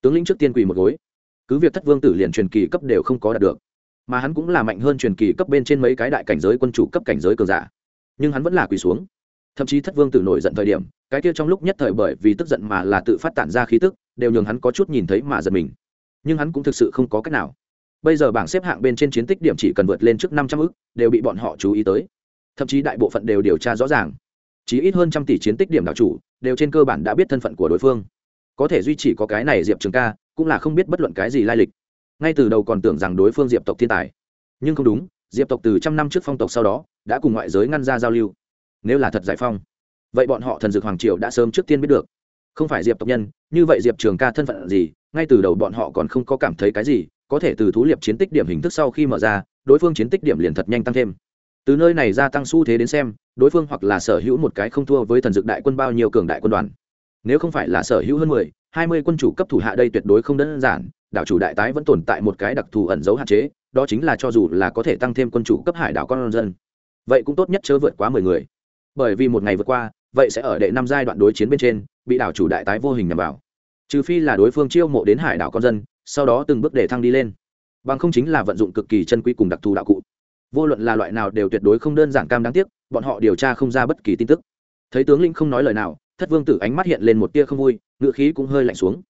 A: Tướng lĩnh trước tiên quỳ một gối. Cứ việc thất vương tử liền truyền kỳ cấp đều không có đạt được, mà hắn cũng là mạnh hơn truyền kỳ cấp bên trên mấy cái đại cảnh giới quân chủ cấp cảnh giới cường giả. Nhưng hắn vẫn là quỳ xuống. Thậm chí thất vương tử nổi giận thời điểm, cái kia trong lúc nhất thời bởi vì tức giận mà là tự phát tản ra khí tức, đều nhường hắn có chút nhìn thấy mà giật mình. Nhưng hắn cũng thực sự không có cách nào bây giờ bảng xếp hạng bên trên chiến tích điểm chỉ cần vượt lên trước năm trăm ước, đều bị bọn họ chú ý tới. Thậm chí đại bộ phận đều điều tra rõ ràng. Chỉ ít hơn trăm tỷ chiến tích điểm đạo chủ, đều trên cơ bản đã biết thân phận của đối phương. Có thể duy trì có cái này diệp trường ca, cũng là không biết bất luận cái gì lai lịch. Ngay từ đầu còn tưởng rằng đối phương diệp tộc thiên tài. Nhưng không đúng, diệp tộc từ trăm năm trước phong tộc sau đó, đã cùng ngoại giới ngăn ra giao lưu. Nếu là thật giải phong, vậy bọn họ thần dược hoàng triều đã sớm trước tiên biết được. Không phải diệp tộc nhân, như vậy diệp trường ca thân phận gì ngay từ đầu bọn họ còn không có cảm thấy cái gì, có thể từ thú liệp chiến tích điểm hình thức sau khi mở ra, đối phương chiến tích điểm liền thật nhanh tăng thêm. Từ nơi này gia tăng xu thế đến xem, đối phương hoặc là sở hữu một cái không thua với thần dược đại quân bao nhiêu cường đại quân đoàn. Nếu không phải là sở hữu hơn mười, hai mươi quân chủ cấp thủ hạ đây tuyệt đối không đơn giản, đảo chủ đại tái vẫn tồn tại một cái đặc thù ẩn dấu hạn chế, đó chính là cho dù là có thể tăng thêm quân chủ cấp hải đảo con dân, vậy cũng tốt nhất chớ vượt quá mười người. Bởi vì một ngày vượt qua, vậy sẽ ở đệ năm giai đoạn đối chiến bên trên, bị đảo chủ đại tái vô hình nhằm vào trừ phi là đối phương chiêu mộ đến hải đảo con dân, sau đó từng bước để thăng đi lên. Bằng không chính là vận dụng cực kỳ chân quý cùng đặc thù đạo cụ. Vô luận là loại nào đều tuyệt đối không đơn giản cam đáng tiếc, bọn họ điều tra không ra bất kỳ tin tức. Thấy tướng lĩnh không nói lời nào, thất vương tử ánh mắt hiện lên một tia không vui ngựa khí cũng hơi lạnh xuống.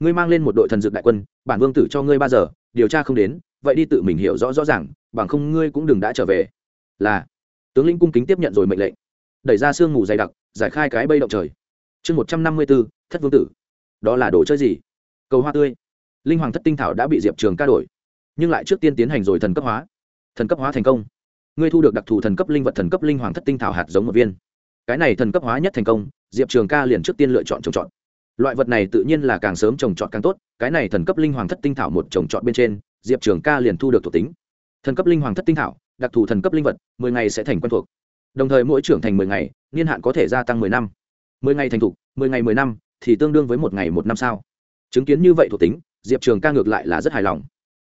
A: Ngươi mang lên một đội thần dược đại quân, bản vương tử cho ngươi ba giờ, điều tra không đến, vậy đi tự mình hiểu rõ rõ ràng, bằng không ngươi cũng đừng đã trở về. Là. Tướng lĩnh cung kính tiếp nhận rồi mệnh lệnh. Đẩy ra sương mù dày đặc, giải khai cái bây động trời. Chương một trăm năm mươi b ố thất vương tử đó là đồ chơi gì? Cầu hoa tươi. Linh hoàng thất tinh thảo đã bị diệp trường ca đổi, nhưng lại trước tiên tiến hành rồi thần cấp hóa. Thần cấp hóa thành công. Ngươi thu được đặc thù thần cấp linh vật thần cấp linh hoàng thất tinh thảo hạt giống một viên. Cái này thần cấp hóa nhất thành công, diệp trường ca liền trước tiên lựa chọn trồng trọt. Loại vật này tự nhiên là càng sớm trồng trọt càng tốt, cái này thần cấp linh hoàng thất tinh thảo một trồng trọt bên trên, diệp trường ca liền thu được thuộc tính. Thần cấp linh hoàng thất tinh thảo, đặc thù thần cấp linh vật, mười ngày sẽ thành quen thuộc. Đồng thời mỗi trưởng thành mười ngày, niên hạn có thể gia tăng mười năm. Mười ngày thành thục, mười ngày mười năm thì tương đương với một ngày một năm sao? Chứng kiến như vậy thuộc tính, diệp trường ca ngược lại là rất hài lòng.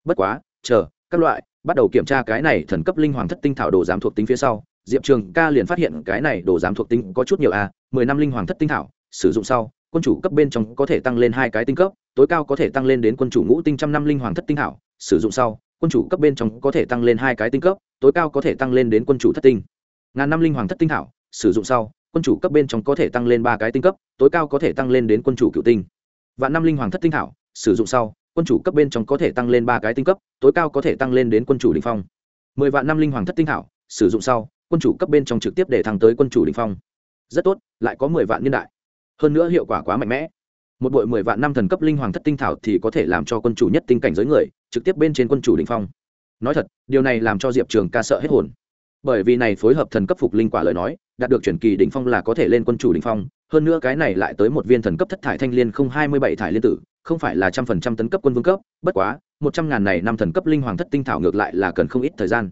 A: Bất quá, chờ, các loại, bắt đầu kiểm tra cái này thần cấp linh hoàng thất tinh thảo đồ giám thuộc tính phía sau, diệp trường ca liền phát hiện cái này đồ giám thuộc tính có chút nhiều a, mười năm linh hoàng thất tinh thảo, sử dụng sau, quân chủ cấp bên trong có thể tăng lên hai cái tinh cấp, tối cao có thể tăng lên đến quân chủ ngũ tinh trăm năm linh hoàng thất tinh thảo, sử dụng sau, quân chủ cấp bên trong có thể tăng lên hai cái tinh cấp, tối cao có thể tăng lên đến quân chủ thất tinh. Ngàn năm linh hoàng thất tinh thảo, sử dụng sau quân chủ cấp bên trong có thể tăng lên ba cái tinh cấp, tối cao có thể tăng lên đến quân chủ cựu tinh. Vạn năm linh hoàng thất tinh thảo sử dụng sau, quân chủ cấp bên trong có thể tăng lên ba cái tinh cấp, tối cao có thể tăng lên đến quân chủ đình phong. Mười vạn năm linh hoàng thất tinh thảo sử dụng sau, quân chủ cấp bên trong trực tiếp để thăng tới quân chủ đình phong. Rất tốt, lại có mười vạn niên đại. Hơn nữa hiệu quả quá mạnh mẽ. Một bội mười vạn năm thần cấp linh hoàng thất tinh thảo thì có thể làm cho quân chủ nhất tinh cảnh giới người, trực tiếp bên trên quân chủ đình phong. Nói thật, điều này làm cho diệp trường ca sợ hết hồn bởi vì này phối hợp thần cấp phục linh quả lời nói, đạt được chuyển kỳ đỉnh phong là có thể lên quân chủ đỉnh phong, hơn nữa cái này lại tới một viên thần cấp thất thải thanh liên không hai mươi bảy thải liên tử, không phải là trăm phần trăm tấn cấp quân vương cấp, bất quá, một trăm ngàn này năm thần cấp linh hoàng thất tinh thảo ngược lại là cần không ít thời gian.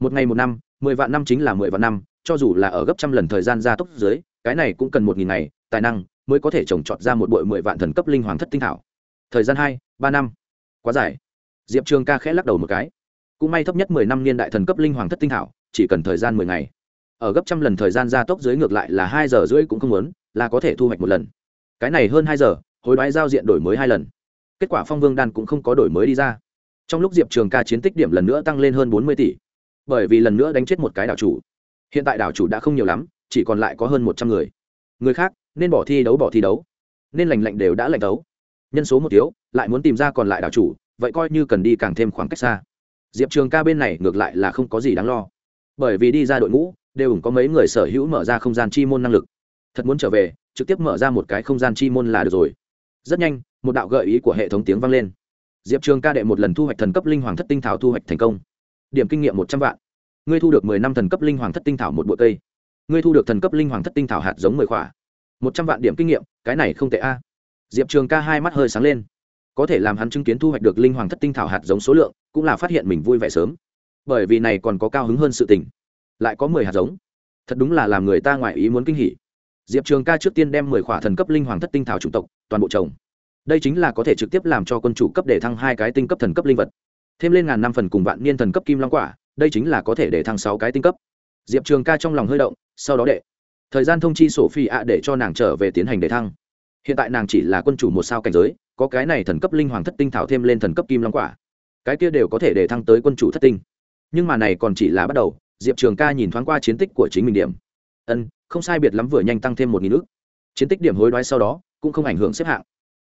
A: Một ngày một năm, mười vạn năm chính là mười vạn năm, cho dù là ở gấp trăm lần thời gian gia tốc dưới, cái này cũng cần một nghìn ngày, tài năng mới có thể trồng trọt ra một bội mười vạn thần cấp linh hoàng thất tinh thảo. Thời gian hai, ba năm. Quá dài. Diệp trường ca khẽ lắc đầu một cái. Cũng may thấp nhất mười năm niên đại thần cấp linh hoàng thất tinh thảo chỉ cần thời gian mười ngày. Ở gấp trăm lần thời gian gia tốc dưới ngược lại là hai giờ rưỡi cũng không muốn, là có thể thu hoạch một lần. Cái này hơn hai giờ, hối đoái giao diện đổi mới hai lần. Kết quả phong vương đan cũng không có đổi mới đi ra. Trong lúc diệp trường ca chiến tích điểm lần nữa tăng lên hơn bốn mươi tỷ. Bởi vì lần nữa đánh chết một cái đảo chủ. Hiện tại đảo chủ đã không nhiều lắm, chỉ còn lại có hơn một trăm người. Người khác, nên bỏ thi đấu bỏ thi đấu. Nên lành lạnh đều đã lạnh đấu. Nhân số một thiếu, lại muốn tìm ra còn lại đảo chủ, vậy coi như cần đi càng thêm khoảng cách xa. Diệp trường ca bên này ngược lại là không có gì đáng lo bởi vì đi ra đội ngũ, đều ủng có mấy người sở hữu mở ra không gian chi môn năng lực. Thật muốn trở về, trực tiếp mở ra một cái không gian chi môn là được rồi. Rất nhanh, một đạo gợi ý của hệ thống tiếng vang lên. Diệp trường ca đệ một lần thu hoạch thần cấp linh hoàng thất tinh thảo thu hoạch thành công. Điểm kinh nghiệm một trăm vạn. Ngươi thu được mười năm thần cấp linh hoàng thất tinh thảo một bụi cây. Ngươi thu được thần cấp linh hoàng thất tinh thảo hạt giống mười khỏa. Một trăm vạn điểm kinh nghiệm, cái này không tệ a. Diệp trường ca hai mắt hơi sáng lên. Có thể làm hắn chứng kiến thu hoạch được linh hoàng thất tinh thảo hạt giống số lượng, cũng là phát hiện mình vui vẻ sớm bởi vì này còn có cao hứng hơn sự tình. Lại có mười hạt giống. Thật đúng là làm người ta ngoài ý muốn kinh hỉ. Diệp trường ca trước tiên đem mười khỏa thần cấp linh hoàng thất tinh thảo chủng tộc, toàn bộ trồng. Đây chính là có thể trực tiếp làm cho quân chủ cấp để thăng hai cái tinh cấp thần cấp linh vật. Thêm lên ngàn năm phần cùng vạn niên thần cấp kim long quả, đây chính là có thể để thăng sáu cái tinh cấp. Diệp trường ca trong lòng hơi động, sau đó đệ. Thời gian thông chi sổ phi ạ để cho nàng trở về tiến hành để thăng. Hiện tại nàng chỉ là quân chủ một sao cảnh giới, có cái này thần cấp linh hoàng thất tinh thảo thêm lên thần cấp kim long quả. Cái kia đều có thể để thăng tới quân chủ thất tinh nhưng mà này còn chỉ là bắt đầu, diệp trường ca nhìn thoáng qua chiến tích của chính mình điểm. Ân, không sai biệt lắm vừa nhanh tăng thêm một nghìn ước chiến tích điểm hối đoái sau đó, cũng không ảnh hưởng xếp hạng.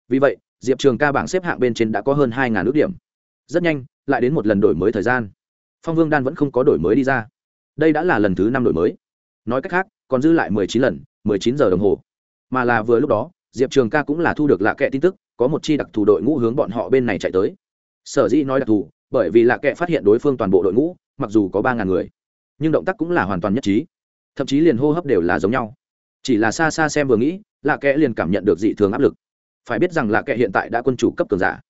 A: Vì vậy, diệp trường ca bảng xếp hạng bên trên đã có hơn hai ngàn ước điểm. Rất nhanh, lại đến một lần đổi mới thời gian. Phong vương đan vẫn không có đổi mới đi ra. Đây đã là lần thứ năm đổi mới. Nói cách khác, còn dư lại mười chín lần, mười chín giờ đồng hồ. Mà là vừa lúc đó, diệp trường ca cũng là thu được lạ kệ tin tức, có một chi đặc thù đội ngũ hướng bọn họ bên này chạy tới. Sở dĩ nói đặc thù bởi vì lạ kệ phát hiện đối phương toàn bộ đội ngũ, mặc dù có ba ngàn người, nhưng động tác cũng là hoàn toàn nhất trí. Thậm chí liền hô hấp đều là giống nhau. Chỉ là xa xa xem vừa nghĩ, lạ kệ liền cảm nhận được dị thường áp lực. Phải biết rằng lạ kệ hiện tại đã quân chủ cấp cường giả,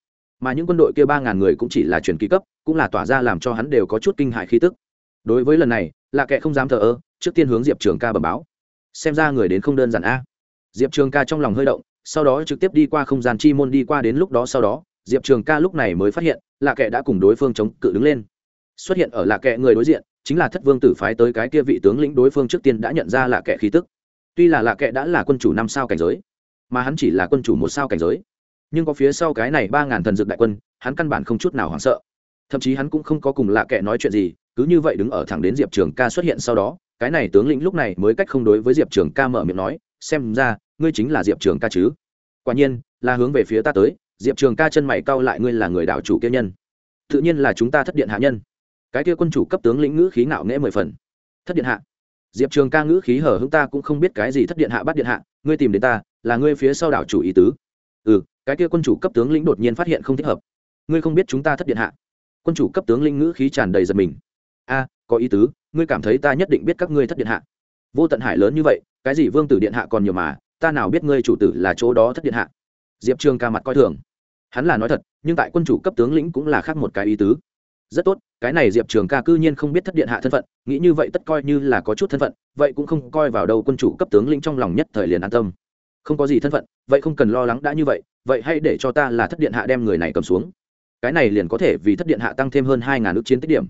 A: mà những quân đội kia ba ngàn người cũng chỉ là truyền ký cấp, cũng là tỏa ra làm cho hắn đều có chút kinh hại khí tức. Đối với lần này, lạ kệ không dám thờ ơ, trước tiên hướng diệp trường ca bẩm báo. Xem ra người đến không đơn giản a. Diệp trường ca trong lòng hơi động, sau đó trực tiếp đi qua không gian chi môn đi qua đến lúc đó sau đó diệp trường ca lúc này mới phát hiện, lạ kệ đã cùng đối phương chống cự đứng lên. Xuất hiện ở lạ kệ người đối diện, chính là thất vương tử phái tới cái kia vị tướng lĩnh đối phương trước tiên đã nhận ra lạ kệ khí tức. Tuy là lạ kệ đã là quân chủ năm sao cảnh giới, mà hắn chỉ là quân chủ một sao cảnh giới. Nhưng có phía sau cái này ba ngàn thần dược đại quân, hắn căn bản không chút nào hoảng sợ. Thậm chí hắn cũng không có cùng lạ kệ nói chuyện gì, cứ như vậy đứng ở thẳng đến diệp trường ca xuất hiện sau đó, cái này tướng lĩnh lúc này mới cách không đối với diệp trường ca mở miệng nói, xem ra, ngươi chính là diệp trường ca chứ? Quả nhiên, là hướng về phía ta tới diệp trường ca chân mày cau lại, ngươi là người đảo chủ kia nhân. Tự nhiên là chúng ta thất điện hạ nhân. Cái kia quân chủ cấp tướng lĩnh ngữ khí ngạo nghễ mười phần. Thất điện hạ. Diệp trường ca ngữ khí hở hững, ta cũng không biết cái gì thất điện hạ bắt điện hạ, ngươi tìm đến ta, là ngươi phía sau đảo chủ ý tứ. Ừ cái kia quân chủ cấp tướng lĩnh đột nhiên phát hiện không thích hợp. Ngươi không biết chúng ta thất điện hạ. Quân chủ cấp tướng lĩnh ngữ khí tràn đầy giật mình. A, có ý tứ, ngươi cảm thấy ta nhất định biết các ngươi thất điện hạ. Vô tận hải lớn như vậy, cái gì vương tử điện hạ còn nhiều mà, ta nào biết ngươi chủ tử là chỗ đó thất điện hạ. Diệp trường ca mặt coi thường hắn là nói thật, nhưng tại quân chủ cấp tướng lĩnh cũng là khác một cái ý tứ. Rất tốt, cái này diệp trường ca cư nhiên không biết thất điện hạ thân phận, nghĩ như vậy tất coi như là có chút thân phận, vậy cũng không coi vào đâu quân chủ cấp tướng lĩnh trong lòng nhất thời liền an tâm. Không có gì thân phận, vậy không cần lo lắng đã như vậy vậy hãy để cho ta là thất điện hạ đem người này cầm xuống. Cái này liền có thể vì thất điện hạ tăng thêm hơn hai ngàn ước chiến tích điểm.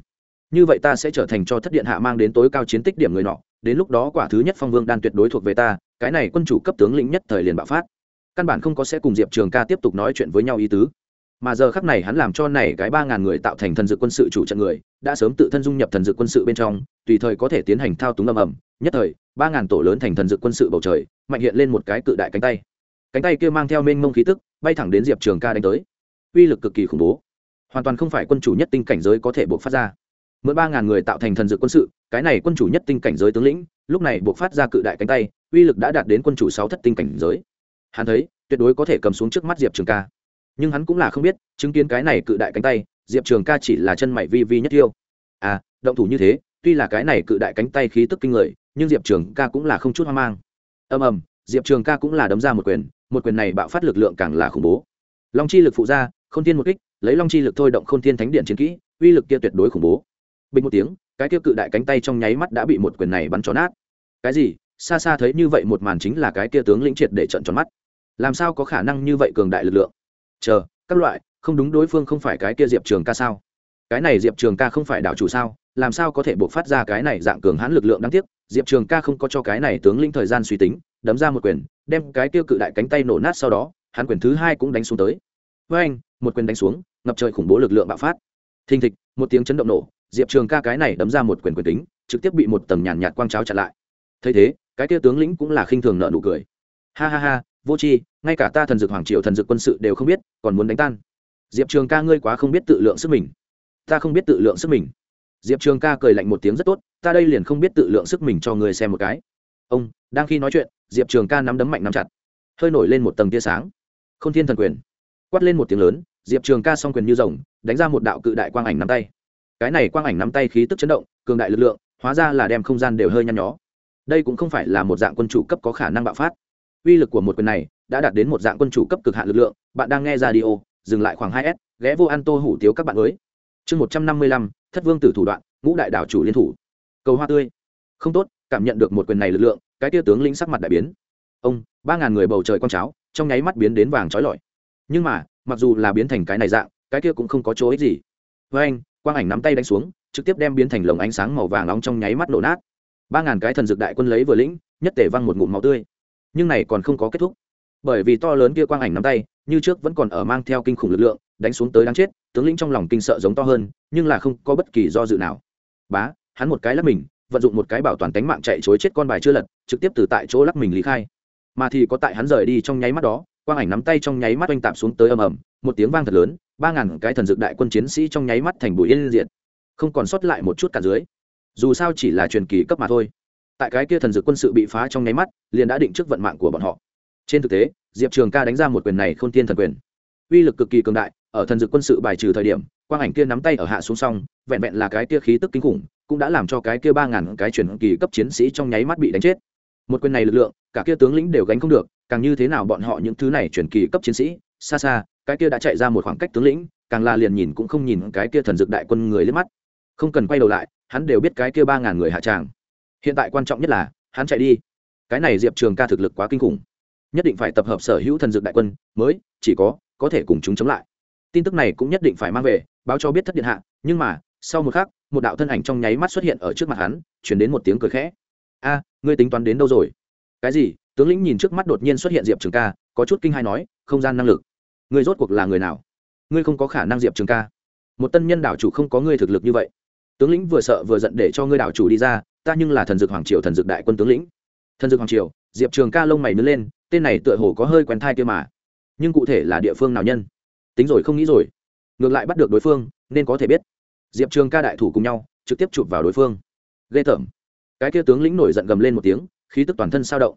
A: Như vậy ta sẽ trở thành cho thất điện hạ mang đến tối cao chiến tích điểm người nọ, đến lúc đó quả thứ nhất phong vương đan tuyệt đối thuộc về ta, cái này quân chủ cấp tướng lĩnh nhất thời liền bạo phát căn bản không có sẽ cùng diệp trường ca tiếp tục nói chuyện với nhau ý tứ. Mà giờ khắc này hắn làm cho này cái ba ngàn người tạo thành thần dự quân sự chủ trận người, đã sớm tự thân dung nhập thần dự quân sự bên trong, tùy thời có thể tiến hành thao túng ầm ầm. Nhất thời, ba ngàn tổ lớn thành thần dự quân sự bầu trời, mạnh hiện lên một cái cự đại cánh tay. Cánh tay kia mang theo mênh mông khí tức, bay thẳng đến diệp trường ca đánh tới. Uy lực cực kỳ khủng bố. Hoàn toàn không phải quân chủ nhất tinh cảnh giới có thể buộc phát ra. Mượn ba ngàn người tạo thành thần dự quân sự, cái này quân chủ nhất tinh cảnh giới tướng lĩnh, lúc này buộc phát ra cự đại cánh tay, uy lực đã đạt đến quân chủ sáu thất tinh cảnh giới hắn thấy, tuyệt đối có thể cầm xuống trước mắt diệp trường ca. Nhưng hắn cũng là không biết, chứng kiến cái này cự đại cánh tay, diệp trường ca chỉ là chân mày vi vi nhất tiêu à động thủ như thế, tuy là cái này cự đại cánh tay khí tức kinh người, nhưng diệp trường ca cũng là không chút hoang mang. Ầm ầm, diệp trường ca cũng là đấm ra một quyền một quyền này bạo phát lực lượng càng là khủng bố. Long chi lực phụ ra k h ô n thiên một kích, lấy long chi lực thôi động k h ô n thiên thánh điện chiến kỹ, uy lực kia tuyệt đối khủng bố. Bình một tiếng, cái kia cự đại cánh tay trong nháy mắt đã bị một quyền này bắn tròn nát. Cái gì? Xa xa thấy như vậy một màn chính là cái kia tướng lĩnh triệt để trận tròn mắt làm sao có khả năng như vậy cường đại lực lượng? Chờ, các loại, không đúng đối phương không phải cái kia diệp trường ca sao? Cái này diệp trường ca không phải đạo chủ sao? Làm sao có thể buộc phát ra cái này dạng cường hãn lực lượng đáng tiếc? Diệp trường ca không có cho cái này tướng lĩnh thời gian suy tính, đấm ra một quyền, đem cái tiêu cự đại cánh tay nổ nát sau đó, hắn quyền thứ hai cũng đánh xuống tới. Với anh, một quyền đánh xuống, ngập trời khủng bố lực lượng bạo phát. Thình thịch, một tiếng chấn động nổ, diệp trường ca cái này đấm ra một quyền quyền tính, trực tiếp bị một tầng nhàn nhạt quang cháo chặn lại. Thấy thế, cái tiêu tướng lĩnh cũng là khinh thường nợ nụ cười. Ha ha ha vô tri ngay cả ta thần dược hoàng triều thần dược quân sự đều không biết, còn muốn đánh tan. Diệp trường ca ngươi quá không biết tự lượng sức mình. Ta không biết tự lượng sức mình. Diệp trường ca cười lạnh một tiếng rất tốt, ta đây liền không biết tự lượng sức mình cho ngươi xem một cái. Ông, đang khi nói chuyện, diệp trường ca nắm đấm mạnh nắm chặt. Hơi nổi lên một tầng tia sáng. K h ô n thiên thần quyền. Quát lên một tiếng lớn, diệp trường ca s o n g quyền như rồng, đánh ra một đạo cự đại quang ảnh nắm tay. Cái này quang ảnh nắm tay khí tức chấn động, cường đại lực lượng, hóa ra là đem không gian đều hơi nhăn nhó. Đây cũng không phải là một dạng quân chủ cấp có khả năng bạo phát uy lực của một quyền này đã đạt đến một dạng quân chủ cấp cực hạn lực lượng. Bạn đang nghe ra đi ô dừng lại khoảng hai s, ghé vô ăn tô hủ tiếu các bạn mới chương một trăm năm mươi lăm, thất vương tử thủ đoạn, ngũ đại đảo chủ liên thủ. Cầu hoa tươi. Không tốt, cảm nhận được một quyền này lực lượng, cái tia tướng lĩnh sắc mặt đại biến. Ông, ba ngàn người bầu trời con cháo, trong nháy mắt biến đến vàng trói lọi. Nhưng mà, mặc dù là biến thành cái này dạng, cái kia cũng không có chỗ ích gì. Với anh, quang ảnh nắm tay đánh xuống, trực tiếp đem biến thành lồng ánh sáng màu vàng nóng trong nháy mắt nổ nát. Ba ngàn cái thần dược đại quân lấy vừa lĩnh, nhất tể văng một ngụm máu tươi nhưng này còn không có kết thúc. Bởi vì to lớn kia quang ảnh nắm tay, như trước vẫn còn ở mang theo kinh khủng lực lượng, đánh xuống tới đáng chết, tướng lĩnh trong lòng kinh sợ giống to hơn, nhưng là không có bất kỳ do dự nào. Bá, hắn một cái lắp mình, vận dụng một cái bảo toàn tánh mạng chạy chối chết con bài chưa lật, trực tiếp từ tại chỗ lắc mình lý khai. Mà thì có tại hắn rời đi trong nháy mắt đó, quang ảnh nắm tay trong nháy mắt oanh tạm xuống tới ầm ầm, một tiếng vang thật lớn, ba ngàn cái thần dược đại quân chiến sĩ trong nháy mắt thành bụi yên diện không còn sót lại một chút cả dưới. Dù sao chỉ là truyền kỳ cấp mà thôi tại cái kia thần dược quân sự bị phá trong nháy mắt, liền đã định trước vận mạng của bọn họ. Trên thực tế, diệp trường ca đánh ra một quyền này k h ô n tiên thần quyền. Uy lực cực kỳ cường đại, ở thần dược quân sự bài trừ thời điểm, quang ảnh kia nắm tay ở hạ xuống xong, vẹn vẹn là cái kia khí tức kinh khủng, cũng đã làm cho cái kia ba ngàn cái truyền kỳ cấp chiến sĩ trong nháy mắt bị đánh chết. Một quyền này lực lượng, cả kia tướng lĩnh đều gánh không được, càng như thế nào bọn họ những thứ này truyền kỳ cấp chiến sĩ, xa xa, cái kia đã chạy ra một khoảng cách tướng lĩnh, càng là liền nhìn cũng không nhìn cái kia thần dược đại quân người lên mắt. Không cần quay đầu lại, hắn đều biết cái kia ba ngàn người hạ tràng hiện tại quan trọng nhất là, hắn chạy đi. Cái này diệp trường ca thực lực quá kinh khủng. Nhất định phải tập hợp sở hữu thần dược đại quân, mới, chỉ có có thể cùng chúng chống lại. Tin tức này cũng nhất định phải mang về, báo cho biết thất điện hạ, nhưng mà, sau một khắc, một đạo thân ảnh trong nháy mắt xuất hiện ở trước mặt hắn, chuyển đến một tiếng cười khẽ. A, ngươi tính toán đến đâu rồi? Cái gì? Tướng lĩnh nhìn trước mắt đột nhiên xuất hiện diệp trường ca, có chút kinh hai nói, không gian năng lực. Ngươi rốt cuộc là người nào? Ngươi không có khả năng diệp trường ca. Một tân nhân đảo chủ không có ngươi thực lực như vậy. Tướng lĩnh vừa sợ vừa giận để cho ngươi đảo chủ đi ra ta nhưng là thần dược hoàng triều thần dược đại quân tướng lĩnh. Thần dược hoàng triều, diệp trường ca lông mày nứt lên, tên này tựa hồ có hơi quen thai kia mà. Nhưng cụ thể là địa phương nào nhân? Tính rồi không nghĩ rồi. Ngược lại bắt được đối phương, nên có thể biết. Diệp trường ca đại thủ cùng nhau, trực tiếp chụp vào đối phương. Ghê tởm. Cái kia tướng lĩnh nổi giận gầm lên một tiếng, khí tức toàn thân sao động.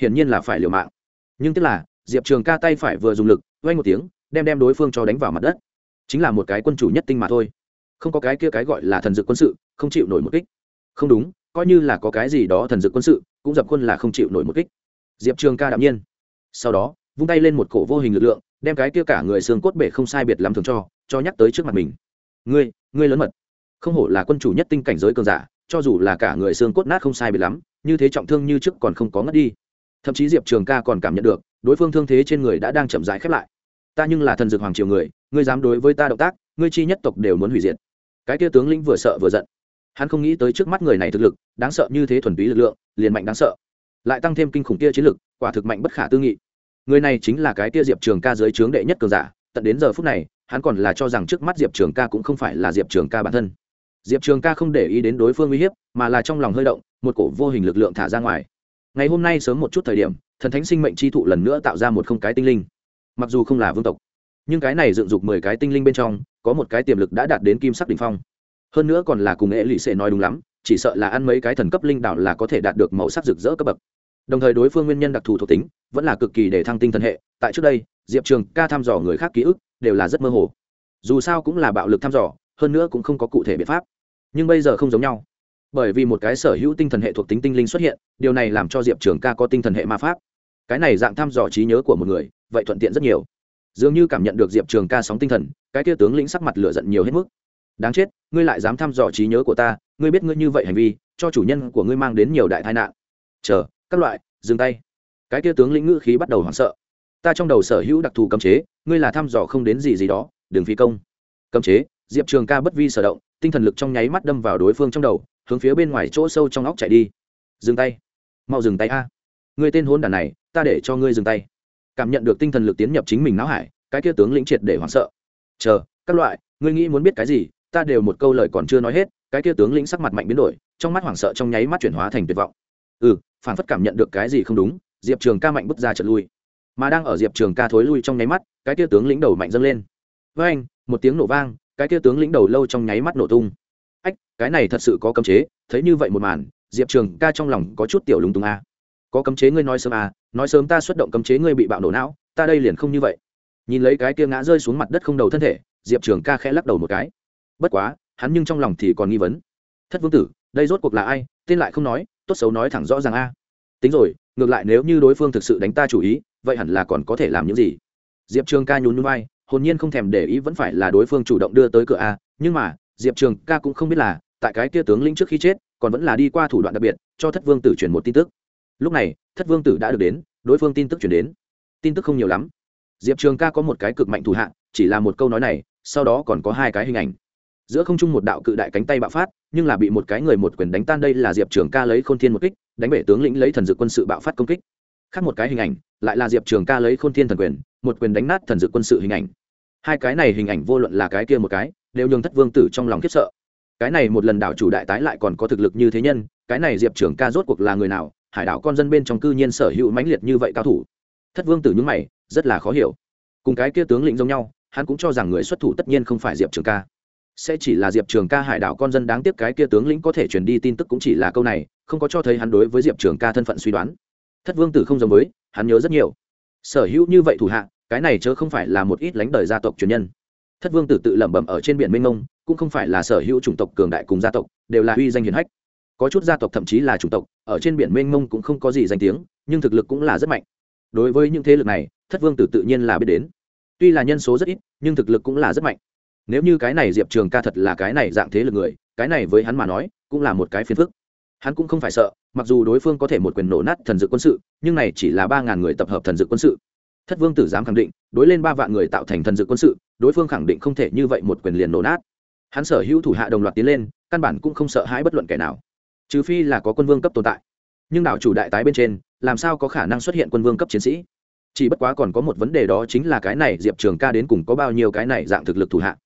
A: Hiển nhiên là phải liều mạng. Nhưng tức là, diệp trường ca tay phải vừa dùng lực oanh một tiếng, đem đem đối phương cho đánh vào mặt đất. Chính là một cái quân chủ nhất tinh mà thôi. Không có cái kia cái gọi là thần dược quân sự, không chịu nổi một kích. Không đúng coi như là có cái gì đó thần dược quân sự, cũng dập quân là không chịu nổi một kích. Diệp trường ca đạm nhiên. Sau đó, vung tay lên một cổ vô hình lực lượng, đem cái kia cả người xương cốt bể không sai biệt lắm thường cho cho nhắc tới trước mặt mình. Ngươi ngươi lớn mật. Không hổ là quân chủ nhất tinh cảnh giới cường giả, cho dù là cả người xương cốt nát không sai biệt lắm, như thế trọng thương như trước còn không có ngất đi. Thậm chí diệp trường ca còn cảm nhận được, đối phương thương thế trên người đã đang chậm rãi khép lại. Ta nhưng là thần dược hoàng triều người, ngươi dám đối với ta động tác, ngươi chi nhất tộc đều muốn hủy diệt. Cái kia tướng lĩnh vừa sợ vừa giận hắn không nghĩ tới trước mắt người này thực lực, đáng sợ như thế thuần túy lực lượng, liền mạnh đáng sợ. Lại tăng thêm kinh khủng kia chiến lực, quả thực mạnh bất khả tư nghị. Người này chính là cái kia diệp trường ca dưới trướng đệ nhất cường giả, tận đến giờ phút này, hắn còn là cho rằng trước mắt diệp trường ca cũng không phải là diệp trường ca bản thân. Diệp trường ca không để ý đến đối phương uy hiếp, mà là trong lòng hơi động, một cổ vô hình lực lượng thả ra ngoài. Ngày hôm nay sớm một chút thời điểm, thần thánh sinh mệnh chi thụ lần nữa tạo ra một không cái tinh linh. Mặc dù không là vương tộc, nhưng cái này dựng dục mười cái tinh linh bên trong, có một cái tiềm lực đã đạt đến kim sắc đ ỉ n h phong hơn nữa còn là cùng nghệ lụy xệ nói đúng lắm, chỉ sợ là ăn mấy cái thần cấp linh đạo là có thể đạt được màu sắc rực rỡ cấp bậc. Đồng thời đối phương nguyên nhân đặc thù thuộc tính, vẫn là cực kỳ để thăng tinh thần hệ, tại trước đây, diệp trường ca thăm dò người khác ký ức, đều là rất mơ hồ. Dù sao cũng là bạo lực thăm dò, hơn nữa cũng không có cụ thể biện pháp. Nhưng bây giờ không giống nhau. Bởi vì một cái sở hữu tinh thần hệ thuộc tính tinh linh xuất hiện, điều này làm cho diệp trường ca có tinh thần hệ ma pháp. Cái này dạng thăm dò trí nhớ của một người, vậy thuận tiện rất nhiều. Dường như cảm nhận được diệp trường ca sóng tinh thần, cái kia tướng lĩnh sắc mặt lửa giận nhiều hết mức đáng chết, ngươi lại dám thăm dò trí nhớ của ta, ngươi biết ngươi như vậy hành vi, cho chủ nhân của ngươi mang đến nhiều đại tai nạn. Chờ, các loại, dừng tay. Cái kia tướng lĩnh ngữ khí bắt đầu hoảng sợ. Ta trong đầu sở hữu đặc thù cấm chế, ngươi là thăm dò không đến gì gì đó, đừng phi công. Cấm chế, diệp trường ca bất vi sở động, tinh thần lực trong nháy mắt đâm vào đối phương trong đầu, hướng phía bên ngoài chỗ sâu trong óc chạy đi. Dừng tay. Mau dừng tay a. Người tên hôn đàn này, ta để cho ngươi dừng tay. Cảm nhận được tinh thần lực tiến nhập chính mình não hải, cái kia tướng lĩnh triệt để hoảng sợ. Chờ, các loại, ngươi nghĩ muốn biết cái gì ta đều một câu lời còn chưa nói hết, cái kia tướng lĩnh sắc mặt mạnh biến đổi, trong mắt hoảng sợ trong nháy mắt chuyển hóa thành tuyệt vọng. Ừ phản phất cảm nhận được cái gì không đúng, diệp trường ca mạnh bước ra trật lui. Mà đang ở diệp trường ca thối lui trong nháy mắt, cái kia tướng lĩnh đầu mạnh dâng lên. Với anh một tiếng nổ vang, cái kia tướng lĩnh đầu lâu trong nháy mắt nổ tung. Ách, cái này thật sự có cấm chế, thấy như vậy một màn, diệp trường ca trong lòng có chút tiểu lúng túng a. Có cấm chế ngươi nói sớm à nói sớm ta xuất động cấm chế ngươi bị bạo nổ não, ta đây liền không như vậy. Nhìn lấy cái kia ngã rơi xuống mặt đất không đầu thân thể, diệp trường ca khẽ lắc đầu một cái bất quá, hắn nhưng trong lòng thì còn nghi vấn. Thất vương tử, đây rốt cuộc là ai? Tên lại không nói, tốt xấu nói thẳng rõ ràng a. Tính rồi, ngược lại nếu như đối phương thực sự đánh ta chủ ý, vậy hẳn là còn có thể làm những gì? Diệp trường ca nhún vai, hồn nhiên không thèm để ý vẫn phải là đối phương chủ động đưa tới cửa a. Nhưng mà, diệp trường ca cũng không biết là, tại cái kia tướng lĩnh trước khi chết, còn vẫn là đi qua thủ đoạn đặc biệt, cho thất vương tử chuyển một tin tức. Lúc này, thất vương tử đã được đến, đối phương tin tức chuyển đến. Tin tức không nhiều lắm. Diệp trường ca có một cái cực mạnh thủ hạ, chỉ là một câu nói này, sau đó còn có hai cái hình ảnh giữa không trung một đạo cự đại cánh tay bạo phát, nhưng là bị một cái người một quyền đánh tan đây là diệp trường ca lấy k h ô n thiên một kích, đánh bể tướng lĩnh lấy thần dược quân sự bạo phát công kích. Khác một cái hình ảnh, lại là diệp trường ca lấy k h ô n thiên thần quyền, một quyền đánh nát thần dược quân sự hình ảnh. Hai cái này hình ảnh vô luận là cái kia một cái, đều nhường thất vương tử trong lòng khiếp sợ. Cái này một lần đảo chủ đại tái lại còn có thực lực như thế nhân, cái này diệp trường ca rốt cuộc là người nào, hải đảo con dân bên trong cư nhiên sở hữu mãnh liệt như vậy cao thủ. Thất vương tử những mày, rất là khó hiểu. Cùng cái kia tướng lĩnh giống nhau, hắn cũng cho rằng người xuất thủ tất nhiên không phải diệp trường ca sẽ chỉ là diệp trường ca hải đảo con dân đáng tiếc cái kia tướng lĩnh có thể truyền đi tin tức cũng chỉ là câu này, không có cho thấy hắn đối với diệp trường ca thân phận suy đoán. Thất vương tử không giống với, hắn nhớ rất nhiều. Sở hữu như vậy thủ hạ, cái này chớ không phải là một ít lánh đời gia tộc truyền nhân. Thất vương tử tự lẩm bẩm ở trên biển mênh mông cũng không phải là sở hữu chủng tộc cường đại cùng gia tộc, đều là uy danh hiền hách. Có chút gia tộc thậm chí là chủng tộc, ở trên biển mênh mông cũng không có gì danh tiếng, nhưng thực lực cũng là rất mạnh. Đối với những thế lực này, thất vương tử tự nhiên là biết đến. Tuy là nhân số rất ít, nhưng thực lực cũng là rất mạnh nếu như cái này diệp trường ca thật là cái này dạng thế lực người, cái này với hắn mà nói, cũng là một cái phiền phức. Hắn cũng không phải sợ, mặc dù đối phương có thể một quyền nổ nát thần dự quân sự, nhưng này chỉ là ba ngàn người tập hợp thần dự quân sự. Thất vương tử dám khẳng định, đối lên ba vạn người tạo thành thần dự quân sự, đối phương khẳng định không thể như vậy một quyền liền nổ nát. Hắn sở hữu thủ hạ đồng loạt tiến lên, căn bản cũng không sợ hãi bất luận kẻ nào. Trừ phi là có quân vương cấp tồn tại. Nhưng đảo chủ đại tái bên trên, làm sao có khả năng xuất hiện quân vương cấp chiến sĩ? Chỉ bất quá còn có một vấn đề đó chính là cái này diệp trường ca đến cùng có bao nhiêu cái này dạng thực lực thủ hạ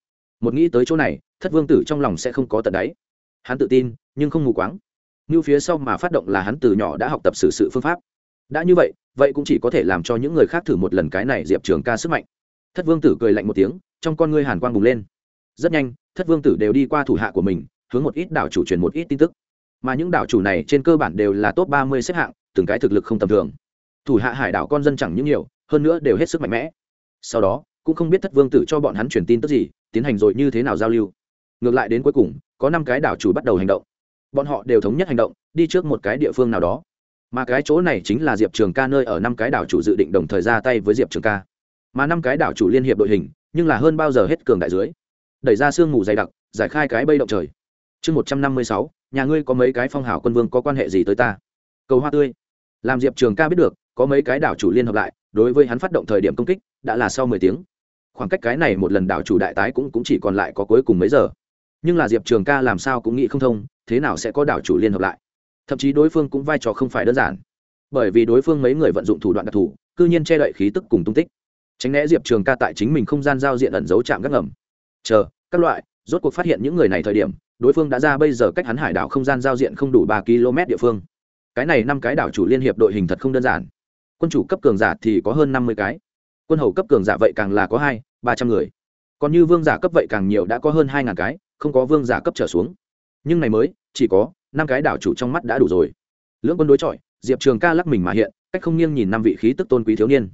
A: một nghĩ tới chỗ này, thất vương tử trong lòng sẽ không có tận đáy. Hắn tự tin, nhưng không mù quáng. Như phía sau mà phát động là hắn từ nhỏ đã học tập xử sự phương pháp. Đã như vậy vậy cũng chỉ có thể làm cho những người khác thử một lần cái này diệp trường ca sức mạnh. Thất vương tử cười lạnh một tiếng, trong con ngươi hàn quang bùng lên. Rất nhanh, thất vương tử đều đi qua thủ hạ của mình, hướng một ít đảo chủ truyền một ít tin tức. Mà những đảo chủ này trên cơ bản đều là top ba mươi xếp hạng, từng cái thực lực không tầm thường. Thủ hạ hải đảo con dân chẳng những nhiều, hơn nữa đều hết sức mạnh mẽ. Sau đó, cũng không biết thất vương tử cho bọn hắn truyền tin tức gì tiến hành rồi như thế nào giao lưu. Ngược lại đến cuối cùng, có năm cái đảo chủ bắt đầu hành động. Bọn họ đều thống nhất hành động, đi trước một cái địa phương nào đó. Mà cái chỗ này chính là diệp trường ca nơi ở năm cái đảo chủ dự định đồng thời ra tay với diệp trường ca. Mà năm cái đảo chủ liên hiệp đội hình, nhưng là hơn bao giờ hết cường đại dưới. Đẩy ra sương mù dày đặc, giải khai cái bây động trời. Chương một trăm năm mươi sáu, nhà ngươi có mấy cái phong hào quân vương có quan hệ gì tới ta? Cầu hoa tươi. Làm diệp trường ca biết được, có mấy cái đảo chủ liên hợp lại, đối với hắn phát động thời điểm công kích, đã là sau mười tiếng khoảng cách cái này một lần đảo chủ đại tái cũng, cũng chỉ còn lại có cuối cùng mấy giờ. Nhưng là diệp trường ca làm sao cũng nghĩ không thông thế nào sẽ có đảo chủ liên hợp lại? Thậm chí đối phương cũng vai trò không phải đơn giản. Bởi vì đối phương mấy người vận dụng thủ đoạn đặc thù cư nhiên che đậy khí tức cùng tung tích. Tránh né diệp trường ca tại chính mình không gian giao diện ẩn dấu chạm gác ngầm. Chờ các loại rốt cuộc phát hiện những người này thời điểm đối phương đã ra bây giờ cách hắn hải đảo không gian giao diện không đủ ba km địa phương. Cái này năm cái đảo chủ liên hiệp đội hình thật không đơn giản. Quân chủ cấp cường giả thì có hơn năm mươi cái. Quân hầu cấp cường giả vậy càng là có hai ba trăm người. Còn như vương giả cấp vậy càng nhiều đã có hơn hai ngàn cái, không có vương giả cấp trở xuống. Nhưng này mới, chỉ có năm cái đảo chủ trong mắt đã đủ rồi. Lưỡng quân đối chọi, diệp trường ca lắc mình mà hiện, cách không nghiêng nhìn năm vị khí tức tôn quý thiếu niên.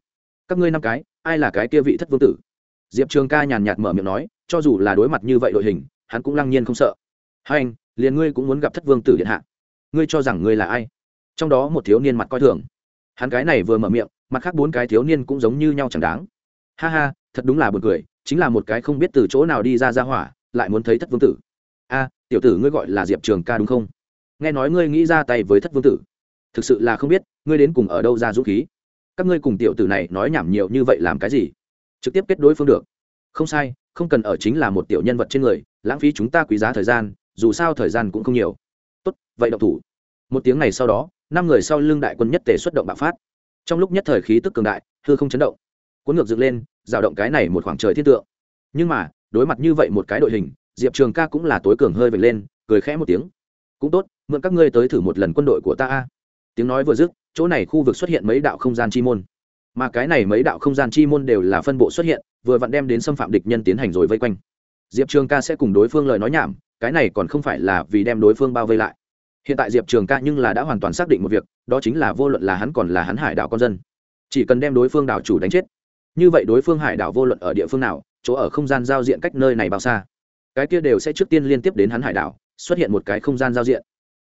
A: Các ngươi năm cái, ai là cái kia vị thất vương tử? Diệp trường ca nhàn nhạt mở miệng nói, cho dù là đối mặt như vậy đội hình, hắn cũng lăng nhiên không sợ. Hai anh, liền ngươi cũng muốn gặp thất vương tử điện hạ. Ngươi cho rằng ngươi là ai? Trong đó một thiếu niên mặt coi thường. Hắn cái này vừa mở miệng, mặt khác bốn cái thiếu niên cũng giống như nhau chẳng đáng. Ha ha thật đúng là buồn cười, chính là một cái không biết từ chỗ nào đi ra ra hỏa, lại muốn thấy thất vương tử. A, tiểu tử ngươi gọi là diệp trường ca đúng không? Nghe nói ngươi nghĩ ra tay với thất vương tử. Thực sự là không biết, ngươi đến cùng ở đâu ra dũng khí? Các ngươi cùng tiểu tử này nói nhảm nhiều như vậy làm cái gì? Trực tiếp kết đối phương được. Không sai, không cần ở chính là một tiểu nhân vật trên người, lãng phí chúng ta quý giá thời gian, dù sao thời gian cũng không nhiều. Tốt, vậy động thủ. Một tiếng này sau đó, năm người sau lưng đại quân nhất tề xuất động bạo phát. Trong lúc nhất thời khí tức cường đại, hư không chấn động cuốn ngược dựng lên, rào động cái này một khoảng trời thiên tượng. Nhưng mà, đối mặt như vậy một cái đội hình, diệp trường ca cũng là tối cường hơi vệt lên, cười khẽ một tiếng. Cũng tốt, mượn các ngươi tới thử một lần quân đội của ta a. Tiếng nói vừa dứt, chỗ này khu vực xuất hiện mấy đạo không gian chi môn. Mà cái này mấy đạo không gian chi môn đều là phân bộ xuất hiện, vừa vặn đem đến xâm phạm địch nhân tiến hành rồi vây quanh. Diệp trường ca sẽ cùng đối phương lời nói nhảm, cái này còn không phải là vì đem đối phương bao vây lại. Hiện tại diệp trường ca nhưng là đã hoàn toàn xác định một việc, đó chính là vô luận là hắn còn là hắn hải đảo con dân, chỉ cần đem đối phương đảo chủ đánh chết như vậy đối phương hải đảo vô luận ở địa phương nào, chỗ ở không gian giao diện cách nơi này bao xa, cái kia đều sẽ trước tiên liên tiếp đến hắn hải đảo, xuất hiện một cái không gian giao diện.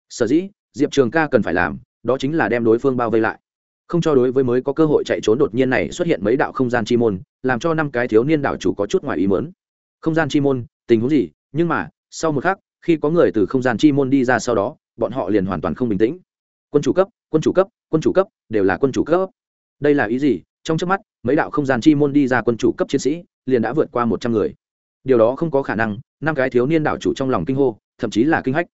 A: Sở dĩ, diệp trường ca cần phải làm, đó chính là đem đối phương bao vây lại. Không cho đối với mới có cơ hội chạy trốn đột nhiên này xuất hiện mấy đạo không gian chi môn, làm cho năm cái thiếu niên đảo chủ có chút ngoài ý mớn không gian chi môn, tình huống gì? Nhưng mà, sau một khắc, khi có người từ không gian chi môn đi ra sau đó, bọn họ liền hoàn toàn không bình tĩnh. Quân chủ cấp, quân chủ cấp, quân chủ cấp, đều là quân chủ cấp. Đây là ý gì? Trong trước mắt, mấy đạo không gian chi môn đi ra quân chủ cấp chiến sĩ, liền đã vượt qua một trăm người. Điều đó không có khả năng, năm cái thiếu niên đảo chủ trong lòng kinh hô, thậm chí là kinh hách.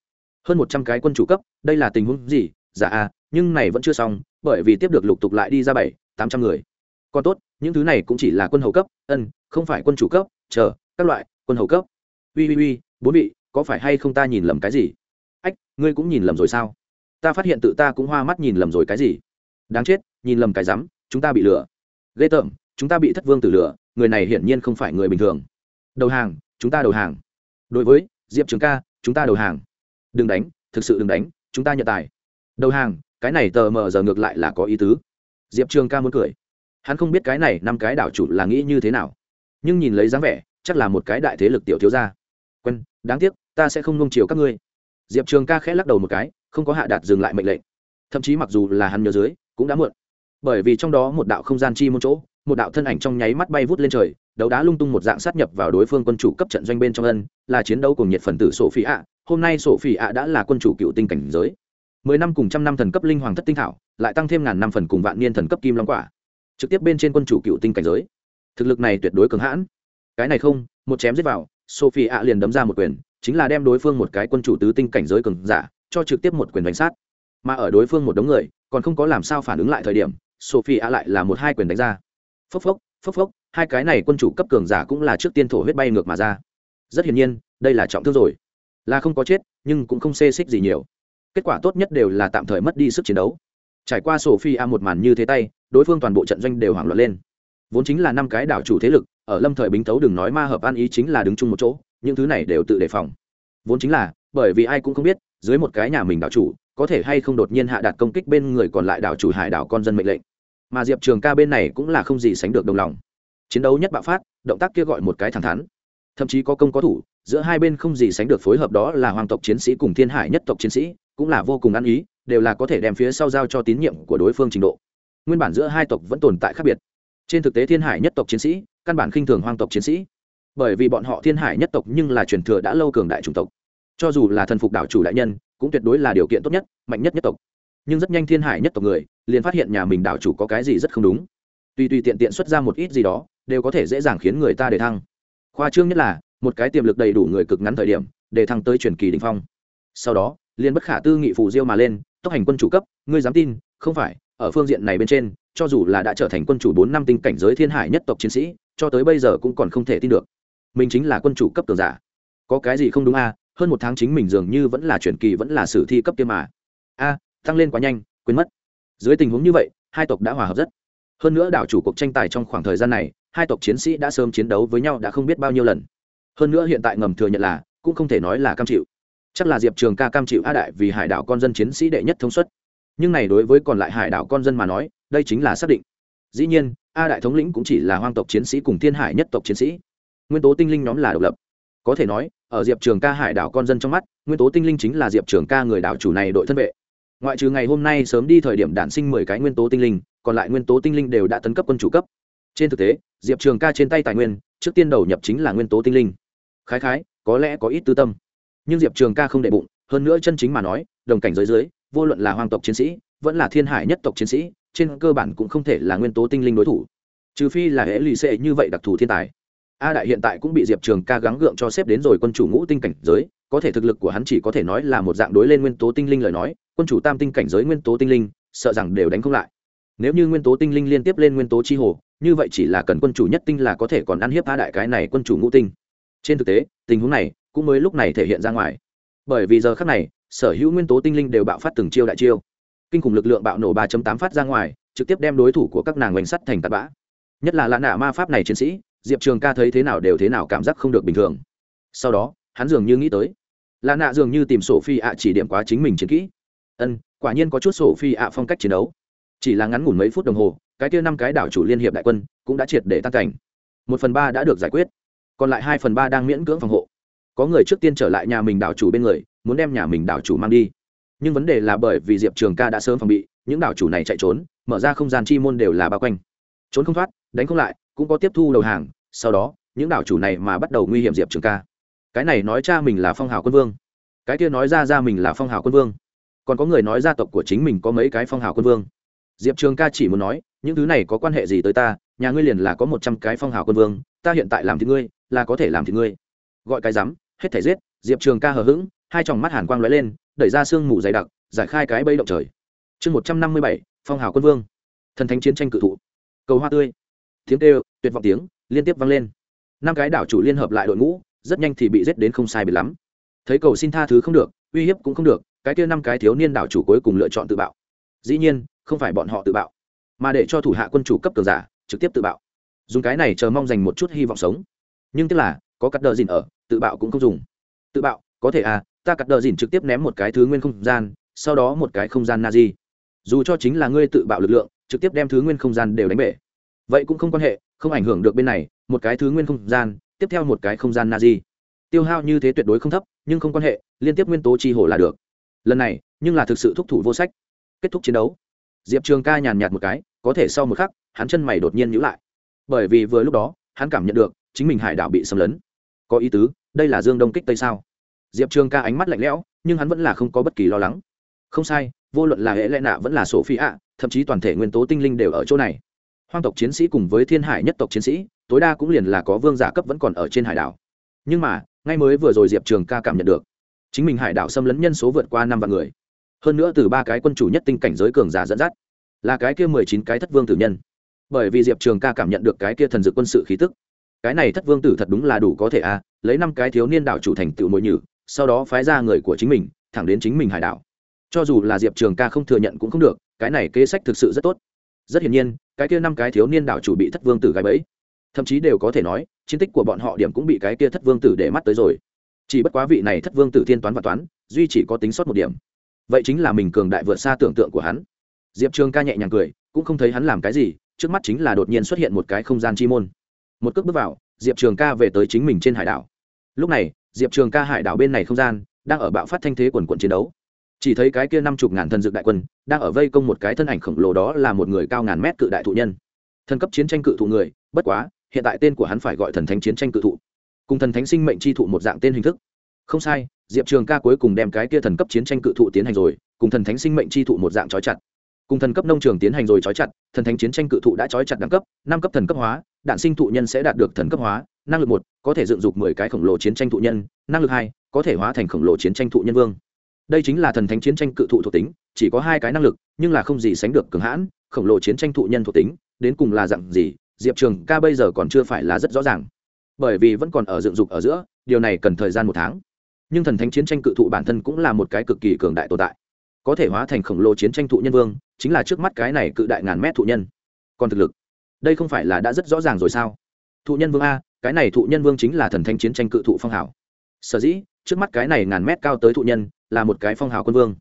A: Hơn một trăm cái quân chủ cấp, đây là tình huống gì? Giả dạ a, nhưng này vẫn chưa xong, bởi vì tiếp được lục tục lại đi ra bảy, tám trăm người. Còn tốt, những thứ này cũng chỉ là quân hầu cấp, ân, không phải quân chủ cấp, chờ, các loại, quân hầu cấp. Ui ui ui bốn vị, có phải hay không ta nhìn lầm cái gì? Ách, ngươi cũng nhìn lầm rồi sao? Ta phát hiện tự ta cũng hoa mắt nhìn lầm rồi cái gì? Đáng chết, nhìn lầm cái rắm, chúng ta bị lừa ghê tởm chúng ta bị thất vương tử lửa người này hiển nhiên không phải người bình thường. Đầu hàng chúng ta đầu hàng. Đối với diệp trường ca chúng ta đầu hàng. Đừng đánh thực sự đừng đánh chúng ta nhận tài. Đầu hàng cái này tờ mờ giờ ngược lại là có ý tứ. Diệp trường ca muốn cười. Hắn không biết cái này năm cái đảo chủ là nghĩ như thế nào. Nhưng nhìn lấy dáng vẻ chắc là một cái đại thế lực tiểu thiếu gia. Quân, đáng tiếc ta sẽ không nung chiều các ngươi. Diệp trường ca khẽ lắc đầu một cái không có hạ đạt dừng lại mệnh lệnh. Thậm chí mặc dù là hắn nhớ dưới cũng đã muộn bởi vì trong đó một đạo không gian chi một chỗ, một đạo thân ảnh trong nháy mắt bay vút lên trời, đấu đá lung tung một dạng sát nhập vào đối phương quân chủ cấp trận doanh bên trong ân, là chiến đấu cùng nhiệt phần tử sổ phi ạ hôm nay sổ phi ạ đã là quân chủ cựu tinh cảnh giới. Mười năm cùng trăm năm thần cấp linh hoàng thất tinh thảo, lại tăng thêm ngàn năm phần cùng vạn niên thần cấp kim long quả. Trực tiếp bên trên quân chủ cựu tinh cảnh giới. Thực lực này tuyệt đối cường hãn. Cái này không, một chém giết vào sophie ạ liền đấm ra một quyền, chính là đem đối phương một cái quân chủ tứ tinh cảnh giới cường giả, cho trực tiếp một quyền đánh sát. Mà ở đối phương một đống người, còn không có làm sao phản ứng lại thời điểm sophie ạ lại là một hai quyền đánh ra. Phốc phốc phốc phốc, hai cái này quân chủ cấp cường giả cũng là trước tiên thổ huyết bay ngược mà ra. Rất hiển nhiên, đây là trọng thương rồi. Là không có chết, nhưng cũng không xê xích gì nhiều. Kết quả tốt nhất đều là tạm thời mất đi sức chiến đấu. Trải qua sophie một màn như thế tay, đối phương toàn bộ trận doanh đều hoảng loạn lên. Vốn chính là năm cái đảo chủ thế lực, ở lâm thời bính tấu đừng nói ma hợp an ý chính là đứng chung một chỗ, những thứ này đều tự đề phòng. Vốn chính là, bởi vì ai cũng không biết, dưới một cái nhà mình đảo chủ, có thể hay không đột nhiên hạ đạt công kích bên người còn lại đảo chủ hải đảo con dân mệnh lệnh mà diệp trường ca bên này cũng là không gì sánh được đồng lòng. Chiến đấu nhất bạo phát, động tác kia gọi một cái thẳng thắn. Thậm chí có công có thủ, giữa hai bên không gì sánh được phối hợp đó là hoàng tộc chiến sĩ cùng thiên hải nhất tộc chiến sĩ, cũng là vô cùng ăn ý, đều là có thể đem phía sau giao cho tín nhiệm của đối phương trình độ. Nguyên bản giữa hai tộc vẫn tồn tại khác biệt. Trên thực tế thiên hải nhất tộc chiến sĩ, căn bản khinh thường hoang tộc chiến sĩ. Bởi vì bọn họ thiên hải nhất tộc nhưng là truyền thừa đã lâu cường đại chủng tộc. Cho dù là thần phục đảo chủ đại nhân, cũng tuyệt đối là điều kiện tốt nhất, mạnh nhất nhất tộc. Nhưng rất nhanh thiên hải nhất tộc người liền phát hiện nhà mình đảo chủ có cái gì rất không đúng. Tùy tùy tiện tiện xuất ra một ít gì đó, đều có thể dễ dàng khiến người ta đề thăng. Khoa trương nhất là, một cái tiềm lực đầy đủ người cực ngắn thời điểm, để thăng tới truyền kỳ đình phong. Sau đó, liền bất khả tư nghị phù diêu mà lên, tốc hành quân chủ cấp, ngươi dám tin, không phải, ở phương diện này bên trên, cho dù là đã trở thành quân chủ bốn năm tinh cảnh giới thiên hải nhất tộc chiến sĩ, cho tới bây giờ cũng còn không thể tin được. Mình chính là quân chủ cấp tường giả. Có cái gì không đúng a? À? hơn một tháng chính mình dường như vẫn là truyền kỳ, vẫn là sử thi cấp kia mà. A, tăng lên quá nhanh, quên mất dưới tình huống như vậy, hai tộc đã hòa hợp rất. Hơn nữa đảo chủ cuộc tranh tài trong khoảng thời gian này, hai tộc chiến sĩ đã sớm chiến đấu với nhau đã không biết bao nhiêu lần. Hơn nữa hiện tại ngầm thừa nhận là, cũng không thể nói là cam chịu. Chắc là diệp trường ca cam chịu a đại vì hải đảo con dân chiến sĩ đệ nhất thông suất. Nhưng này đối với còn lại hải đảo con dân mà nói, đây chính là xác định. Dĩ nhiên, a đại thống lĩnh cũng chỉ là hoang tộc chiến sĩ cùng thiên hải nhất tộc chiến sĩ. Nguyên tố tinh linh nhóm là độc lập. Có thể nói, ở diệp trường ca hải đảo con dân trong mắt, nguyên tố tinh linh chính là diệp trường ca người đảo chủ này đội thân vệ ngoại trừ ngày hôm nay sớm đi thời điểm đản sinh mười cái nguyên tố tinh linh, còn lại nguyên tố tinh linh đều đã tấn cấp quân chủ cấp. Trên thực tế, diệp trường ca trên tay tài nguyên, trước tiên đầu nhập chính là nguyên tố tinh linh. Khái khái, có lẽ có ít tư tâm. Nhưng diệp trường ca không đệ bụng, hơn nữa chân chính mà nói, đồng cảnh giới dưới, vô luận là hoàng tộc chiến sĩ, vẫn là thiên hải nhất tộc chiến sĩ, trên cơ bản cũng không thể là nguyên tố tinh linh đối thủ. Trừ phi là hệ lì xệ như vậy đặc thù thiên tài. A đại hiện tại cũng bị diệp trường ca gắng gượng cho xếp đến rồi quân chủ ngũ tinh cảnh giới, có thể thực lực của hắn chỉ có thể nói là một dạng đối lên nguyên tố tinh linh lời nói quân chủ tam tinh cảnh giới nguyên tố tinh linh, sợ rằng đều đánh không lại. Nếu như nguyên tố tinh linh liên tiếp lên nguyên tố chi hồ, như vậy chỉ là cần quân chủ nhất tinh là có thể còn ăn hiếp phá đại cái này quân chủ ngũ tinh. Trên thực tế, tình huống này cũng mới lúc này thể hiện ra ngoài. Bởi vì giờ khác này, sở hữu nguyên tố tinh linh đều bạo phát từng chiêu đại chiêu. Kinh khủng lực lượng bạo nổ 3 tám phát ra ngoài, trực tiếp đem đối thủ của các nàng bánh sắt thành tạt bã. Nhất là lạ nạ ma pháp này chiến sĩ, diệp trường ca thấy thế nào đều thế nào cảm giác không được bình thường. Sau đó, hắn dường như nghĩ tới lạ nạ dường như tìm sổ phi ạ chỉ điểm quá chính mình chiến kỹ ân, quả nhiên có chút sổ phi ạ phong cách chiến đấu. Chỉ là ngắn ngủn mấy phút đồng hồ, cái kia năm cái đảo chủ liên hiệp đại quân cũng đã triệt để tan cảnh. Một phần ba đã được giải quyết, còn lại hai phần ba đang miễn cưỡng phòng hộ. Có người trước tiên trở lại nhà mình đảo chủ bên người, muốn đem nhà mình đảo chủ mang đi. Nhưng vấn đề là bởi vì diệp trường ca đã sớm phòng bị, những đảo chủ này chạy trốn, mở ra không gian chi môn đều là bao quanh. Trốn không thoát, đánh không lại, cũng có tiếp thu đầu hàng, sau đó, những đảo chủ này mà bắt đầu nguy hiểm diệp trường ca. Cái này nói cha mình là phong hào quân vương. Cái kia nói ra ra mình là phong hào quân vương còn có người nói gia tộc của chính mình có mấy cái phong hào quân vương. Diệp trường ca chỉ muốn nói, những thứ này có quan hệ gì tới ta? Nhà ngươi liền là có một trăm cái phong hào quân vương, ta hiện tại làm thì ngươi, là có thể làm thì ngươi. Gọi cái rắm, hết thể giết, diệp trường ca hờ hững, hai tròng mắt hàn quang lóe lên, đẩy ra sương mù dày đặc, giải khai cái bẫy động trời. Chương một trăm năm mươi bảy, phong hào quân vương. Thần thánh chiến tranh cự thụ. Cầu hoa tươi. Tiếng kêu, tuyệt vọng tiếng, liên tiếp vang lên. Năm cái đảo chủ liên hợp lại đội ngũ, rất nhanh thì bị giết đến không sai biệt lắm. Thấy cầu xin tha thứ không được, uy hiếp cũng không được cái kia năm cái thiếu niên đảo chủ cuối cùng lựa chọn tự bạo. Dĩ nhiên, không phải bọn họ tự bạo, mà để cho thủ hạ quân chủ cấp cường giả trực tiếp tự bạo. Dùng cái này chờ mong dành một chút hy vọng sống. Nhưng tức là, có cắt đờ dìn ở, tự bạo cũng không dùng. Tự bạo, có thể à ta cắt đờ dìn trực tiếp ném một cái thứ nguyên không gian, sau đó một cái không gian na di dù cho chính là ngươi tự bạo lực lượng, trực tiếp đem thứ nguyên không gian đều đánh bể. Vậy cũng không quan hệ, không ảnh hưởng được bên này, một cái thứ nguyên không gian, tiếp theo một cái không gian na di tiêu hao như thế tuyệt đối không thấp, nhưng không quan hệ, liên tiếp nguyên tố tri hồ là được lần này nhưng là thực sự thúc thủ vô sách. Kết thúc chiến đấu, diệp trường ca nhàn nhạt một cái, có thể sau một khắc, hắn chân mày đột nhiên nhữ lại. Bởi vì vừa lúc đó, hắn cảm nhận được chính mình hải đảo bị xâm lấn. Có ý tứ, đây là dương đông kích tây sao? Diệp trường ca ánh mắt lạnh lẽo, nhưng hắn vẫn là không có bất kỳ lo lắng. Không sai, vô luận là hệ lẽ nạ vẫn là sổ phi ạ thậm chí toàn thể nguyên tố tinh linh đều ở chỗ này. Hoang tộc chiến sĩ cùng với thiên hải nhất tộc chiến sĩ, tối đa cũng liền là có vương giả cấp vẫn còn ở trên hải đảo. Nhưng mà, ngay mới vừa rồi diệp trường ca cảm nhận được chính mình hải đảo xâm lấn nhân số vượt qua năm vạn người. Hơn nữa từ ba cái quân chủ nhất tinh cảnh giới cường giả dẫn dắt, là cái kia mười chín cái thất vương tử nhân. Bởi vì diệp trường ca cảm nhận được cái kia thần dự quân sự khí tức. Cái này thất vương tử thật đúng là đủ có thể a lấy năm cái thiếu niên đảo chủ thành tựu mội nhử, sau đó phái ra người của chính mình, thẳng đến chính mình hải đảo. Cho dù là diệp trường ca không thừa nhận cũng không được, cái này kế sách thực sự rất tốt. Rất hiển nhiên, cái kia năm cái thiếu niên đảo chủ bị thất vương tử gái bẫy. Thậm chí đều có thể nói, chiến tích của bọn họ điểm cũng bị cái kia thất vương tử để mắt tới rồi chỉ bất quá vị này thất vương tử thiên toán và toán, duy chỉ có tính sót một điểm. Vậy chính là mình cường đại vượt xa tưởng tượng của hắn. Diệp trường ca nhẹ nhàng cười, cũng không thấy hắn làm cái gì, trước mắt chính là đột nhiên xuất hiện một cái không gian chi môn. Một cước bước vào, diệp trường ca về tới chính mình trên hải đảo. Lúc này, diệp trường ca hải đảo bên này không gian, đang ở bạo phát thanh thế quần quận chiến đấu. Chỉ thấy cái kia năm chục ngàn thần dược đại quân, đang ở vây công một cái thân ảnh khổng lồ đó là một người cao ngàn mét cự đại thụ nhân. Thần cấp chiến tranh cự thụ người, bất quá, hiện tại tên của hắn phải gọi thần thánh chiến tranh cự thụ cùng thần thánh sinh mệnh chi thụ một dạng tên hình thức. Không sai, diệp trường ca cuối cùng đem cái kia thần cấp chiến tranh cự thụ tiến hành rồi, cùng thần thánh sinh mệnh chi thụ một dạng trói chặt. Cùng thần cấp nông trường tiến hành rồi trói chặt, thần thánh chiến tranh cự thụ đã trói chặt đẳng cấp, năm cấp thần cấp hóa, đạn sinh thụ nhân sẽ đạt được thần cấp hóa, năng lực một, có thể dựng dục mười cái khổng lồ chiến tranh thụ nhân, năng lực hai, có thể hóa thành khổng lồ chiến tranh thụ nhân vương. Đây chính là thần thánh chiến tranh cự thụ thuộc tính, chỉ có hai cái năng lực, nhưng là không gì sánh được cường hãn, khổng lồ chiến tranh thụ nhân thuộc tính, đến cùng là dặn gì, diệp trường ca bây giờ còn chưa phải là rất rõ ràng bởi vì vẫn còn ở dựng dục ở giữa, điều này cần thời gian một tháng. Nhưng thần thánh chiến tranh cự thụ bản thân cũng là một cái cực kỳ cường đại tồn tại. Có thể hóa thành khổng lồ chiến tranh thụ nhân vương, chính là trước mắt cái này cự đại ngàn mét thụ nhân. Còn thực lực, đây không phải là đã rất rõ ràng rồi sao? Thụ nhân vương a, cái này thụ nhân vương chính là thần thanh chiến tranh cự thụ phong hảo sở dĩ, trước mắt cái này ngàn mét cao tới thụ nhân, là một cái phong hào quân vương.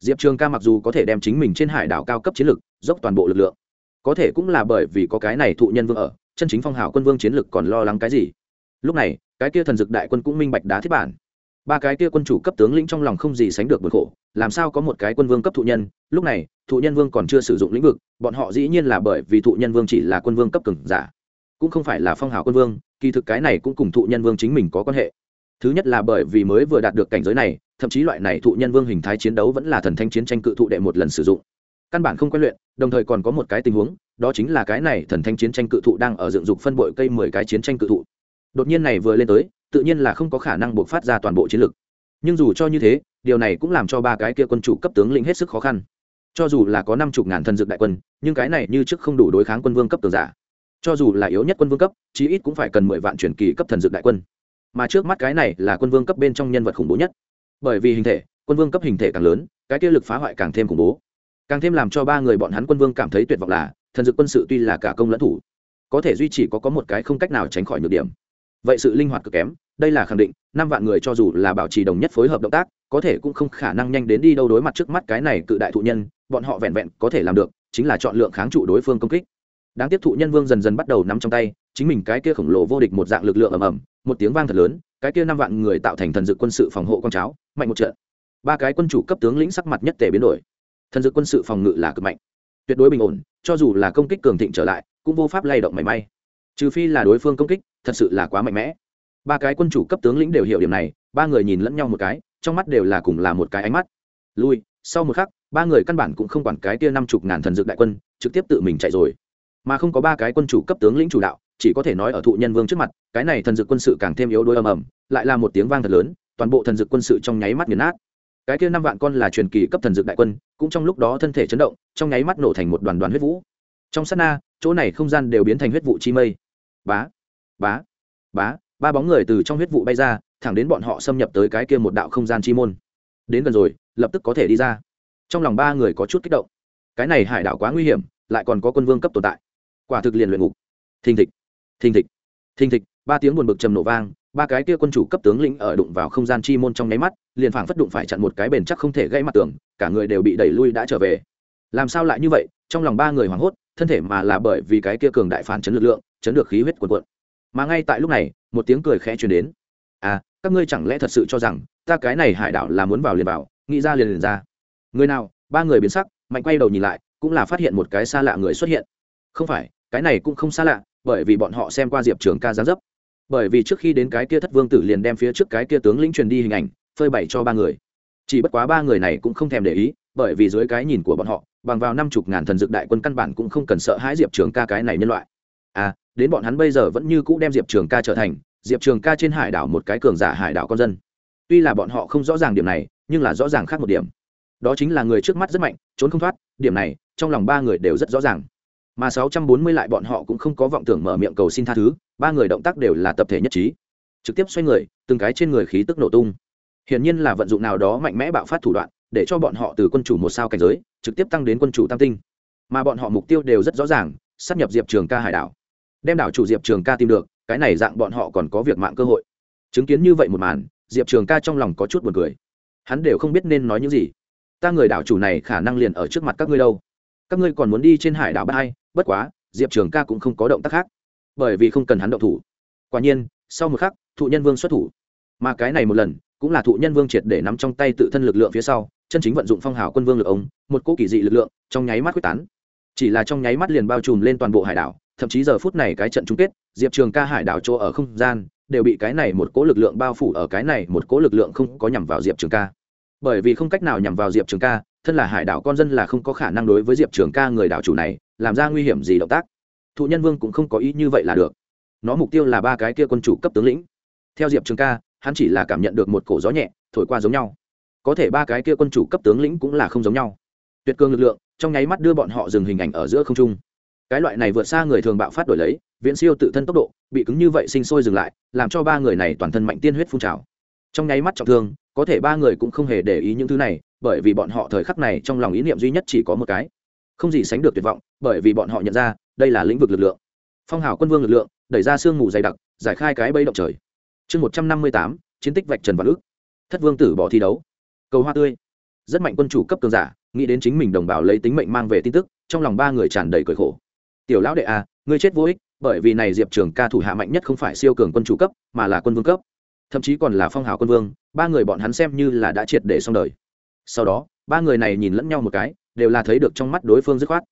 A: Diệp trường ca mặc dù có thể đem chính mình trên hải đảo cao cấp chiến lực, dốc toàn bộ lực lượng. Có thể cũng là bởi vì có cái này thụ nhân vương ở, chân chính phong hào quân vương chiến lực còn lo lắng cái gì? Lúc này, cái kia thần dực đại quân cũng minh bạch đá thiết bản. Ba cái kia quân chủ cấp tướng lĩnh trong lòng không gì sánh được bực khổ, làm sao có một cái quân vương cấp thụ nhân? Lúc này, thụ nhân vương còn chưa sử dụng lĩnh vực, bọn họ dĩ nhiên là bởi vì thụ nhân vương chỉ là quân vương cấp cường giả. Cũng không phải là phong hào quân vương, kỳ thực cái này cũng cùng thụ nhân vương chính mình có quan hệ. Thứ nhất là bởi vì mới vừa đạt được cảnh giới này, thậm chí loại này thụ nhân vương hình thái chiến đấu vẫn là thần thanh chiến tranh cự thụ đệ một lần sử dụng. Căn bản không quen luyện, đồng thời còn có một cái tình huống, đó chính là cái này thần thanh chiến tranh cự thụ đang ở dựng dục phân bội cây mười cái chiến tranh cự thụ đột nhiên này vừa lên tới, tự nhiên là không có khả năng buộc phát ra toàn bộ chiến lực. Nhưng dù cho như thế, điều này cũng làm cho ba cái kia quân chủ cấp tướng lĩnh hết sức khó khăn. Cho dù là có năm chục ngàn thần dược đại quân, nhưng cái này như trước không đủ đối kháng quân vương cấp tường giả. Cho dù là yếu nhất quân vương cấp, chí ít cũng phải cần mười vạn truyền kỳ cấp thần dược đại quân. Mà trước mắt cái này là quân vương cấp bên trong nhân vật khủng bố nhất. Bởi vì hình thể, quân vương cấp hình thể càng lớn, cái kia lực phá hoại càng thêm khủng bố. Càng thêm làm cho ba người bọn hắn quân vương cảm thấy tuyệt vọng là, thần dược quân sự tuy là cả công lẫn thủ, có thể duy trì có có một cái không cách nào tránh khỏi nhược điểm vậy sự linh hoạt cực kém, đây là khẳng định, năm vạn người cho dù là bảo trì đồng nhất phối hợp động tác, có thể cũng không khả năng nhanh đến đi đâu đối mặt trước mắt cái này cự đại thụ nhân, bọn họ vẹn vẹn có thể làm được, chính là chọn lượng kháng trụ đối phương công kích. Đáng tiếp thụ nhân vương dần dần bắt đầu nắm trong tay, chính mình cái kia khổng lồ vô địch một dạng lực lượng ầm ầm, một tiếng vang thật lớn, cái kia năm vạn người tạo thành thần dự quân sự phòng hộ con cháo, mạnh một trận. Ba cái quân chủ cấp tướng lĩnh sắc mặt nhất tề biến đổi. Thần dự quân sự phòng ngự là cực mạnh, tuyệt đối bình ổn, cho dù là công kích cường thịnh trở lại, cũng vô pháp lay động mảy may. Trừ phi là đối phương công kích thật sự là quá mạnh mẽ. Ba cái quân chủ cấp tướng lĩnh đều hiểu điểm này, ba người nhìn lẫn nhau một cái, trong mắt đều là cùng là một cái ánh mắt. Lui, sau một khắc, ba người căn bản cũng không quản cái kia năm chục ngàn thần dược đại quân, trực tiếp tự mình chạy rồi. Mà không có ba cái quân chủ cấp tướng lĩnh chủ đạo, chỉ có thể nói ở thụ nhân vương trước mặt, cái này thần dược quân sự càng thêm yếu đuối ầm ầm, lại là một tiếng vang thật lớn, toàn bộ thần dược quân sự trong nháy mắt nghiền nát. Cái kia năm vạn con là truyền kỳ cấp thần dược đại quân, cũng trong lúc đó thân thể chấn động, trong nháy mắt nổ thành một đoàn đoàn huyết vũ. Trong sát na, chỗ này không gian đều biến thành huyết vụ chi mây. Bá bá bá, ba bóng người từ trong huyết vụ bay ra, thẳng đến bọn họ xâm nhập tới cái kia một đạo không gian chi môn. Đến gần rồi, lập tức có thể đi ra. Trong lòng ba người có chút kích động. Cái này hải đảo quá nguy hiểm, lại còn có quân vương cấp tồn tại. Quả thực liền luyện ngục. Thình thịch thình thịch thình thịch, ba tiếng buồn bực trầm nổ vang, ba cái kia quân chủ cấp tướng lĩnh ở đụng vào không gian chi môn trong nháy mắt, liền phảng phất đụng phải chặn một cái bền chắc không thể gây mặt tường, cả người đều bị đẩy lui đã trở về. Làm sao lại như vậy? Trong lòng ba người hoảng hốt, thân thể mà là bởi vì cái kia cường đại phản chấn lực lượng, chấn được khí huyết cuồn cuộn mà ngay tại lúc này, một tiếng cười khẽ truyền đến. À các ngươi chẳng lẽ thật sự cho rằng ta cái này hải đảo là muốn vào liền vào, nghĩ ra liền liền ra. Người nào, ba người biến sắc, mạnh quay đầu nhìn lại, cũng là phát hiện một cái xa lạ người xuất hiện. Không phải, cái này cũng không xa lạ, bởi vì bọn họ xem qua diệp trường ca gián dấp. Bởi vì trước khi đến cái kia thất vương tử liền đem phía trước cái kia tướng lĩnh truyền đi hình ảnh, phơi bày cho ba người. Chỉ bất quá ba người này cũng không thèm để ý, bởi vì dưới cái nhìn của bọn họ, bằng vào năm chục ngàn thần dược đại quân căn bản cũng không cần sợ hãi diệp trường ca cái này nhân loại. À đến bọn hắn bây giờ vẫn như cũ đem diệp trường ca trở thành, diệp trường ca trên hải đảo một cái cường giả hải đảo con dân. Tuy là bọn họ không rõ ràng điểm này, nhưng là rõ ràng khác một điểm. Đó chính là người trước mắt rất mạnh, trốn không thoát, điểm này, trong lòng ba người đều rất rõ ràng. Mà sáu trăm bốn mươi lại bọn họ cũng không có vọng tưởng mở miệng cầu xin tha thứ, ba người động tác đều là tập thể nhất trí. Trực tiếp xoay người, từng cái trên người khí tức nổ tung. Hiển nhiên là vận dụng nào đó mạnh mẽ bạo phát thủ đoạn, để cho bọn họ từ quân chủ một sao cảnh giới, trực tiếp tăng đến quân chủ tam tinh. Mà bọn họ mục tiêu đều rất rõ ràng sắp nhập diệp trường ca hải đảo đem đảo chủ diệp trường ca tìm được, cái này dạng bọn họ còn có việc mạng cơ hội. Chứng kiến như vậy một màn, diệp trường ca trong lòng có chút buồn cười. Hắn đều không biết nên nói những gì. Ta người đảo chủ này khả năng liền ở trước mặt các ngươi đâu. Các ngươi còn muốn đi trên hải đảo ba hay bất quá, diệp trường ca cũng không có động tác khác. Bởi vì không cần hắn động thủ. Quả nhiên, sau một khắc, thụ nhân vương xuất thủ. Mà cái này một lần, cũng là thụ nhân vương triệt để nắm trong tay tự thân lực lượng phía sau, chân chính vận dụng phong hào quân vương lực ống một cỗ kỳ dị lực lượng, trong nháy mắt quyết tán. Chỉ là trong nháy mắt liền bao trùm lên toàn bộ hải đảo thậm chí giờ phút này cái trận chung kết, diệp trường ca hải đảo chỗ ở không gian, đều bị cái này một cỗ lực lượng bao phủ ở cái này một cỗ lực lượng không có nhằm vào diệp trường ca. Bởi vì không cách nào nhằm vào diệp trường ca, thân là hải đảo con dân là không có khả năng đối với diệp trường ca người đảo chủ này, làm ra nguy hiểm gì động tác. Thụ nhân vương cũng không có ý như vậy là được. Nó mục tiêu là ba cái kia quân chủ cấp tướng lĩnh. Theo diệp trường ca, hắn chỉ là cảm nhận được một cổ gió nhẹ, thổi qua giống nhau. Có thể ba cái kia quân chủ cấp tướng lĩnh cũng là không giống nhau. Tuyệt cường lực lượng, trong nháy mắt đưa bọn họ dừng hình ảnh ở giữa không trung cái loại này vượt xa người thường bạo phát đổi lấy, viễn siêu tự thân tốc độ, bị cứng như vậy sinh sôi dừng lại, làm cho ba người này toàn thân mạnh tiên huyết phun trào. Trong nháy mắt trọng thương, có thể ba người cũng không hề để ý những thứ này, bởi vì bọn họ thời khắc này trong lòng ý niệm duy nhất chỉ có một cái. Không gì sánh được tuyệt vọng, bởi vì bọn họ nhận ra, đây là lĩnh vực lực lượng. Phong hào quân vương lực lượng, đẩy ra sương mù dày đặc, giải khai cái bẫy động trời. Chương một trăm năm mươi tám, chiến tích vạch trần và ước. Thất vương tử bỏ thi đấu. Cầu hoa tươi. Rất mạnh quân chủ cấp cường giả, nghĩ đến chính mình đồng bào lấy tính mệnh mang về tin tức, trong lòng ba người tràn đầy cởi khổ tiểu lão đệ à, ngươi chết vô ích bởi vì này diệp trường ca thủ hạ mạnh nhất không phải siêu cường quân chủ cấp mà là quân vương cấp. Thậm chí còn là phong hào quân vương ba người bọn hắn xem như là đã triệt để xong đời. Sau đó ba người này nhìn lẫn nhau một cái đều là thấy được trong mắt đối phương dứt khoát.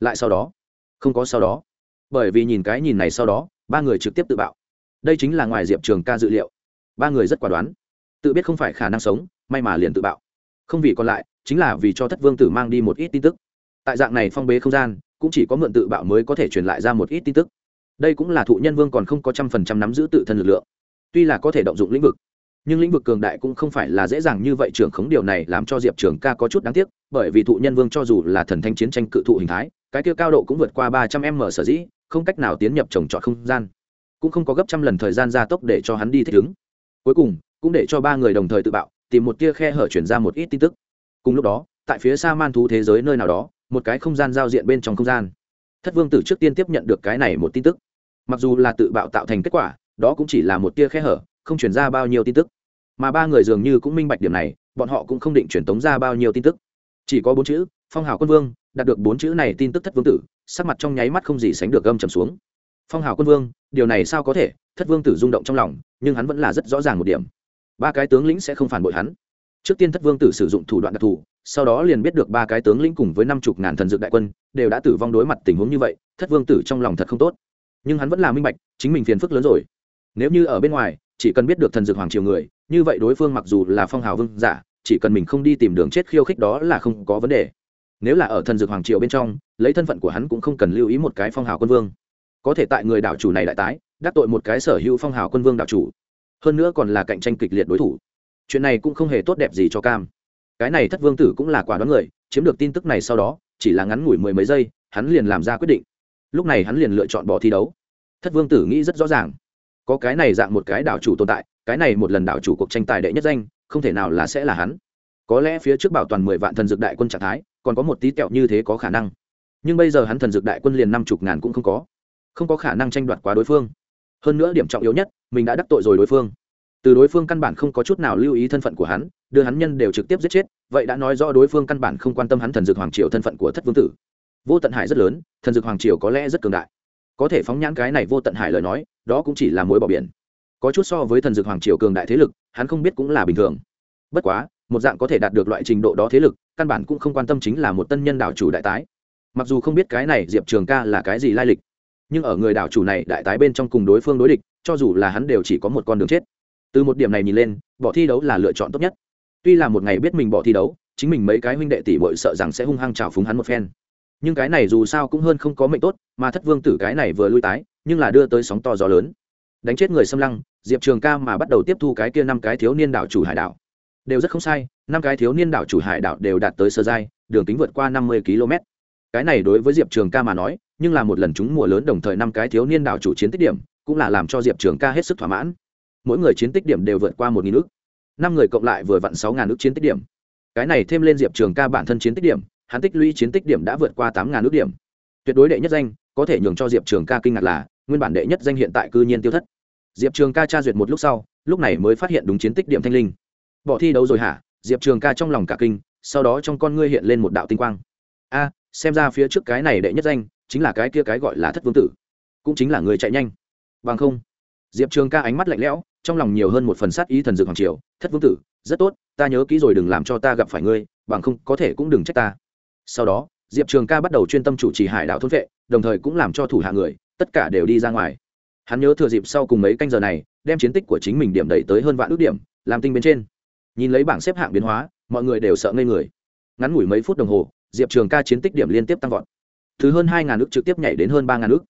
A: Lại sau đó không có sau đó. Bởi vì nhìn cái nhìn này sau đó ba người trực tiếp tự bạo. Đây chính là ngoài diệp trường ca dự liệu. Ba người rất quả đoán. Tự biết không phải khả năng sống may mà liền tự bạo. Không vì còn lại chính là vì cho thất vương tử mang đi một ít tin tức. Tại dạng này phong bế không gian cũng chỉ có mượn tự bạo mới có thể truyền lại ra một ít tin tức. Đây cũng là thụ nhân vương còn không có trăm phần trăm nắm giữ tự thân lực lượng. Tuy là có thể động dụng lĩnh vực, nhưng lĩnh vực cường đại cũng không phải là dễ dàng như vậy trưởng khống điều này làm cho diệp trường ca có chút đáng tiếc, bởi vì thụ nhân vương cho dù là thần thanh chiến tranh cự thụ hình thái, cái kia cao độ cũng vượt qua ba trăm m sở dĩ, không cách nào tiến nhập trồng trọt không gian. Cũng không có gấp trăm lần thời gian gia tốc để cho hắn đi thích ứng. Cuối cùng, cũng để cho ba người đồng thời tự bạo, tìm một tia khe hở chuyển ra một ít tin tức. Cùng lúc đó, tại phía xa man thú thế giới nơi nào đó một cái không gian giao diện bên trong không gian. Thất vương tử trước tiên tiếp nhận được cái này một tin tức. Mặc dù là tự bạo tạo thành kết quả, đó cũng chỉ là một tia khe hở, không chuyển ra bao nhiêu tin tức. Mà ba người dường như cũng minh bạch điểm này, bọn họ cũng không định truyền tống ra bao nhiêu tin tức. Chỉ có bốn chữ, phong hào quân vương, đạt được bốn chữ này tin tức thất vương tử, sắc mặt trong nháy mắt không gì sánh được gâm trầm xuống. Phong hào quân vương, điều này sao có thể? Thất vương tử rung động trong lòng, nhưng hắn vẫn là rất rõ ràng một điểm. Ba cái tướng lĩnh sẽ không phản bội hắn. Trước tiên thất vương tử sử dụng thủ đoạn đặc thù sau đó liền biết được ba cái tướng lĩnh cùng với năm chục ngàn thần dược đại quân đều đã tử vong đối mặt tình huống như vậy, thất vương tử trong lòng thật không tốt. Nhưng hắn vẫn là minh bạch, chính mình phiền phức lớn rồi. Nếu như ở bên ngoài, chỉ cần biết được thần dược hoàng triều người, như vậy đối phương mặc dù là phong hào vương giả, chỉ cần mình không đi tìm đường chết khiêu khích đó là không có vấn đề. Nếu là ở thần dược hoàng triều bên trong, lấy thân phận của hắn cũng không cần lưu ý một cái phong hào quân vương. Có thể tại người đảo chủ này đại tái, đắc tội một cái sở hữu phong hào quân vương đảo chủ. Hơn nữa còn là cạnh tranh kịch liệt đối thủ. Chuyện này cũng không hề tốt đẹp gì cho cam cái này thất vương tử cũng là quả đoán người, chiếm được tin tức này sau đó, chỉ là ngắn ngủi mười mấy giây, hắn liền làm ra quyết định. Lúc này hắn liền lựa chọn bỏ thi đấu. Thất vương tử nghĩ rất rõ ràng, có cái này dạng một cái đảo chủ tồn tại, cái này một lần đảo chủ cuộc tranh tài đệ nhất danh, không thể nào là sẽ là hắn. Có lẽ phía trước bảo toàn mười vạn thần dược đại quân trạng thái, còn có một tí tẹo như thế có khả năng. Nhưng bây giờ hắn thần dược đại quân liền năm chục ngàn cũng không có. Không có khả năng tranh đoạt quá đối phương. Hơn nữa điểm trọng yếu nhất, mình đã đắc tội rồi đối phương. Từ đối phương căn bản không có chút nào lưu ý thân phận của hắn đưa hắn nhân đều trực tiếp giết chết, vậy đã nói rõ đối phương căn bản không quan tâm hắn thần dược hoàng triều thân phận của thất vương tử. Vô tận hải rất lớn, thần dược hoàng triều có lẽ rất cường đại. Có thể phóng nhãn cái này vô tận hải lời nói, đó cũng chỉ là mối bỏ biển. Có chút so với thần dược hoàng triều cường đại thế lực, hắn không biết cũng là bình thường. Bất quá, một dạng có thể đạt được loại trình độ đó thế lực, căn bản cũng không quan tâm chính là một tân nhân đảo chủ đại tái. Mặc dù không biết cái này diệp trường ca là cái gì lai lịch, nhưng ở người đảo chủ này đại tái bên trong cùng đối phương đối địch, cho dù là hắn đều chỉ có một con đường chết. Từ một điểm này nhìn lên bỏ thi đấu là lựa chọn tốt nhất tuy là một ngày biết mình bỏ thi đấu, chính mình mấy cái huynh đệ tỷ bội sợ rằng sẽ hung hăng trào phúng hắn một phen. Nhưng cái này dù sao cũng hơn không có mệnh tốt, mà thất vương tử cái này vừa lui tái, nhưng là đưa tới sóng to gió lớn. Đánh chết người xâm lăng, diệp trường ca mà bắt đầu tiếp thu cái kia năm cái thiếu niên đảo chủ hải đảo. Đều rất không sai, năm cái thiếu niên đảo chủ hải đảo đều đạt tới sơ giai, đường kính vượt qua năm mươi km. Cái này đối với diệp trường ca mà nói, nhưng là một lần chúng mùa lớn đồng thời năm cái thiếu niên đảo chủ chiến tích điểm, cũng là làm cho diệp trường ca hết sức thỏa mãn. Mỗi người chiến tích điểm đều vượt qua một nghìn ước năm người cộng lại vừa vặn sáu ngàn ước chiến tích điểm. Cái này thêm lên diệp trường ca bản thân chiến tích điểm, hắn tích lũy chiến tích điểm đã vượt qua tám ngàn ước điểm. Tuyệt đối đệ nhất danh, có thể nhường cho diệp trường ca kinh ngạc là, nguyên bản đệ nhất danh hiện tại cư nhiên tiêu thất. Diệp trường ca tra duyệt một lúc sau, lúc này mới phát hiện đúng chiến tích điểm thanh linh. Bỏ thi đấu rồi hả? Diệp trường ca trong lòng cả kinh, sau đó trong con ngươi hiện lên một đạo tinh quang. A, xem ra phía trước cái này đệ nhất danh, chính là cái kia cái gọi là thất vương tử. Cũng chính là người chạy nhanh. Bằng không, diệp trường ca ánh mắt lạnh lẽo trong lòng nhiều hơn một phần sát ý thần dược hoàng triều, thất vương tử, rất tốt, ta nhớ kỹ rồi đừng làm cho ta gặp phải ngươi, bằng không có thể cũng đừng trách ta. Sau đó, diệp trường ca bắt đầu chuyên tâm chủ trì hải đạo thôn vệ, đồng thời cũng làm cho thủ hạ người, tất cả đều đi ra ngoài. Hắn nhớ thừa dịp sau cùng mấy canh giờ này, đem chiến tích của chính mình điểm đẩy tới hơn vạn ước điểm, làm tinh bên trên. Nhìn lấy bảng xếp hạng biến hóa, mọi người đều sợ ngây người. Ngắn ngủi mấy phút đồng hồ, diệp trường ca chiến tích điểm liên tiếp tăng vọt. Thứ hơn hai ngàn ước trực tiếp nhảy đến hơn ba ngàn ước.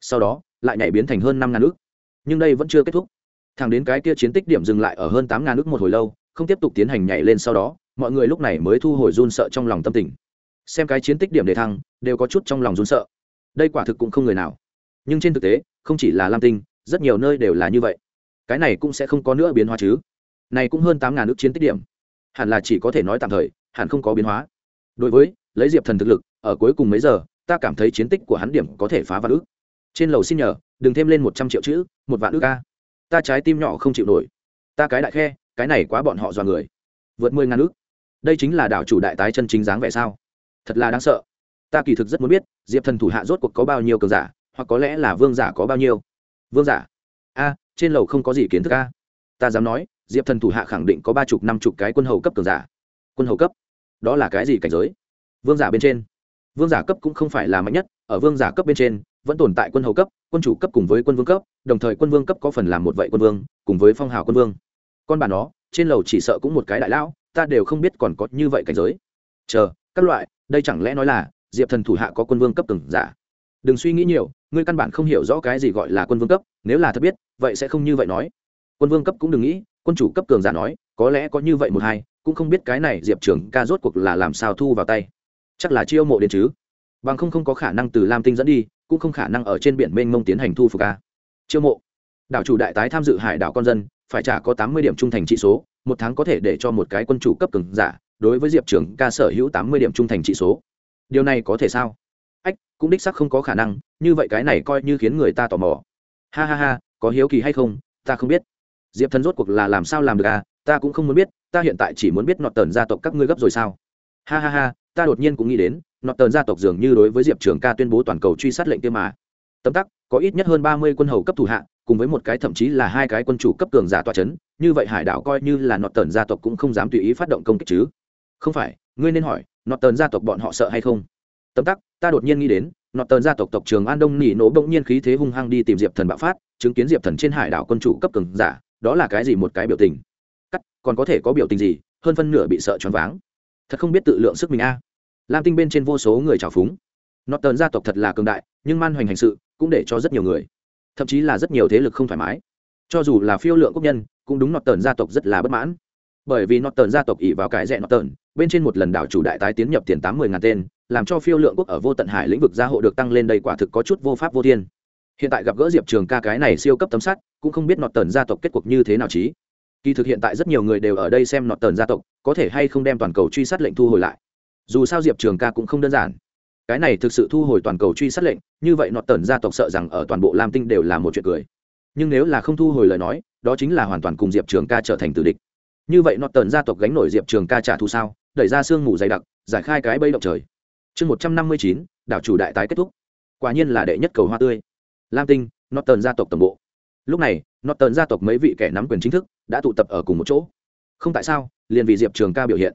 A: Sau đó, lại nhảy biến thành hơn năm ngàn ước. Nhưng đây vẫn chưa kết thúc thẳng đến cái kia chiến tích điểm dừng lại ở hơn tám ngàn ước một hồi lâu, không tiếp tục tiến hành nhảy lên sau đó, mọi người lúc này mới thu hồi run sợ trong lòng tâm tình. Xem cái chiến tích điểm đề thăng, đều có chút trong lòng run sợ. Đây quả thực cũng không người nào. Nhưng trên thực tế, không chỉ là lam tinh, rất nhiều nơi đều là như vậy. Cái này cũng sẽ không có nữa biến hóa chứ. Này cũng hơn tám ngàn ước chiến tích điểm. Hẳn là chỉ có thể nói tạm thời, hẳn không có biến hóa. Đối với, lấy diệp thần thực lực, ở cuối cùng mấy giờ, ta cảm thấy chiến tích của hắn điểm có thể phá vạn ước. Trên lầu xin nhờ, đừng thêm lên một trăm triệu chữ, một vạn ước ca ta trái tim nhỏ không chịu nổi. Ta cái đại khe, cái này quá bọn họ dọa người. Vượt mười ngàn ước đây chính là đảo chủ đại tái chân chính dáng vẻ sao? Thật là đáng sợ. Ta kỳ thực rất muốn biết, diệp thần thủ hạ rốt cuộc có bao nhiêu cường giả, hoặc có lẽ là vương giả có bao nhiêu. Vương giả? A, trên lầu không có gì kiến thức a. Ta dám nói, diệp thần thủ hạ khẳng định có ba chục, năm chục cái quân hầu cấp cường giả. Quân hầu cấp? Đó là cái gì cảnh giới? Vương giả bên trên. Vương giả cấp cũng không phải là mạnh nhất, ở vương giả cấp bên trên, vẫn tồn tại quân hầu cấp quân chủ cấp cùng với quân vương cấp, đồng thời quân vương cấp có phần làm một vậy quân vương, cùng với phong hào quân vương. Con bà nó, trên lầu chỉ sợ cũng một cái đại lão, ta đều không biết còn có như vậy cảnh giới. Chờ, các loại, đây chẳng lẽ nói là, diệp thần thủ hạ có quân vương cấp cường giả? Đừng suy nghĩ nhiều, ngươi căn bản không hiểu rõ cái gì gọi là quân vương cấp, nếu là thật biết, vậy sẽ không như vậy nói. Quân vương cấp cũng đừng nghĩ, quân chủ cấp cường giả nói, có lẽ có như vậy một hai, cũng không biết cái này diệp trưởng ca rốt cuộc là làm sao thu vào tay. Chắc là chiêu mộ đến chứ. Bằng không không có khả năng từ lam tinh dẫn đi cũng không khả năng ở trên biển mênh mông tiến hành thu phục a, chiêu mộ. Đảo chủ đại tái tham dự hải đảo con dân phải trả có tám mươi điểm trung thành trị số một tháng có thể để cho một cái quân chủ cấp cường giả đối với diệp trưởng ca sở hữu tám mươi điểm trung thành trị số. Điều này có thể sao? Ách cũng đích sắc không có khả năng như vậy cái này coi như khiến người ta tò mò. Ha ha ha có hiếu kỳ hay không ta không biết. Diệp thần rốt cuộc là làm sao làm được à ta cũng không muốn biết ta hiện tại chỉ muốn biết nọt tần gia tộc các ngươi gấp rồi sao? Ha ha ha ta đột nhiên cũng nghĩ đến, nọt tần gia tộc dường như đối với diệp trường ca tuyên bố toàn cầu truy sát lệnh kia mà. Tấm tắc, có ít nhất hơn ba mươi quân hầu cấp thủ hạ, cùng với một cái thậm chí là hai cái quân chủ cấp cường giả tọa c h ấ n như vậy hải đảo coi như là nọt tần gia tộc cũng không dám tùy ý phát động công kích chứ. Không phải, ngươi nên hỏi, nọt tần gia tộc bọn họ sợ hay không? Tấm tắc, ta đột nhiên nghĩ đến, nọt tần gia tộc tộc trường an đông nỉ nổ bỗng nhiên khí thế hung hăng đi tìm diệp thần bạo phát, chứng kiến diệp thần trên hải đảo quân chủ cấp cường giả, đó là cái gì một cái biểu tình? Cắt, còn có thể có biểu tình gì? Hơn phân nửa bị sợ choáng váng thật không biết tự lượng sức mình a. Lam tinh bên trên vô số người trào phúng. Nọt tần gia tộc thật là cường đại, nhưng man hoành hành sự cũng để cho rất nhiều người, thậm chí là rất nhiều thế lực không thoải mái. Cho dù là phiêu lượng quốc nhân, cũng đúng nọt tần gia tộc rất là bất mãn. Bởi vì nọt tần gia tộc ỉ vào cái rẽ nọt tần bên trên một lần đảo chủ đại tái tiến nhập tiền tám mươi ngàn tên, làm cho phiêu lượng quốc ở vô tận hải lĩnh vực gia hộ được tăng lên đây quả thực có chút vô pháp vô thiên. Hiện tại gặp gỡ diệp trường ca cái này siêu cấp tấm sắt, cũng không biết nọt tần gia tộc kết cuộc như thế nào trí kỳ thực hiện tại rất nhiều người đều ở đây xem nọt tần gia tộc, có thể hay không đem toàn cầu truy sát lệnh thu hồi lại. Dù sao diệp trường ca cũng không đơn giản. Cái này thực sự thu hồi toàn cầu truy sát lệnh, như vậy nọt tần gia tộc sợ rằng ở toàn bộ lam tinh đều là một chuyện cười. Nhưng nếu là không thu hồi lời nói, đó chính là hoàn toàn cùng diệp trường ca trở thành tử địch. Như vậy nọt tần gia tộc gánh nổi diệp trường ca trả thù sao? Đẩy ra sương mù dày đặc, giải khai cái bây động trời. Chương một trăm năm mươi chín, đảo chủ đại tái kết thúc. Quả nhiên là đệ nhất cầu hoa tươi. Lam tinh nọt tần gia tộc tổng bộ. Lúc này nọt tần gia tộc mấy vị kẻ nắm quyền chính thức đã tụ tập ở cùng một chỗ. Không tại sao, liền vì diệp trường ca biểu hiện.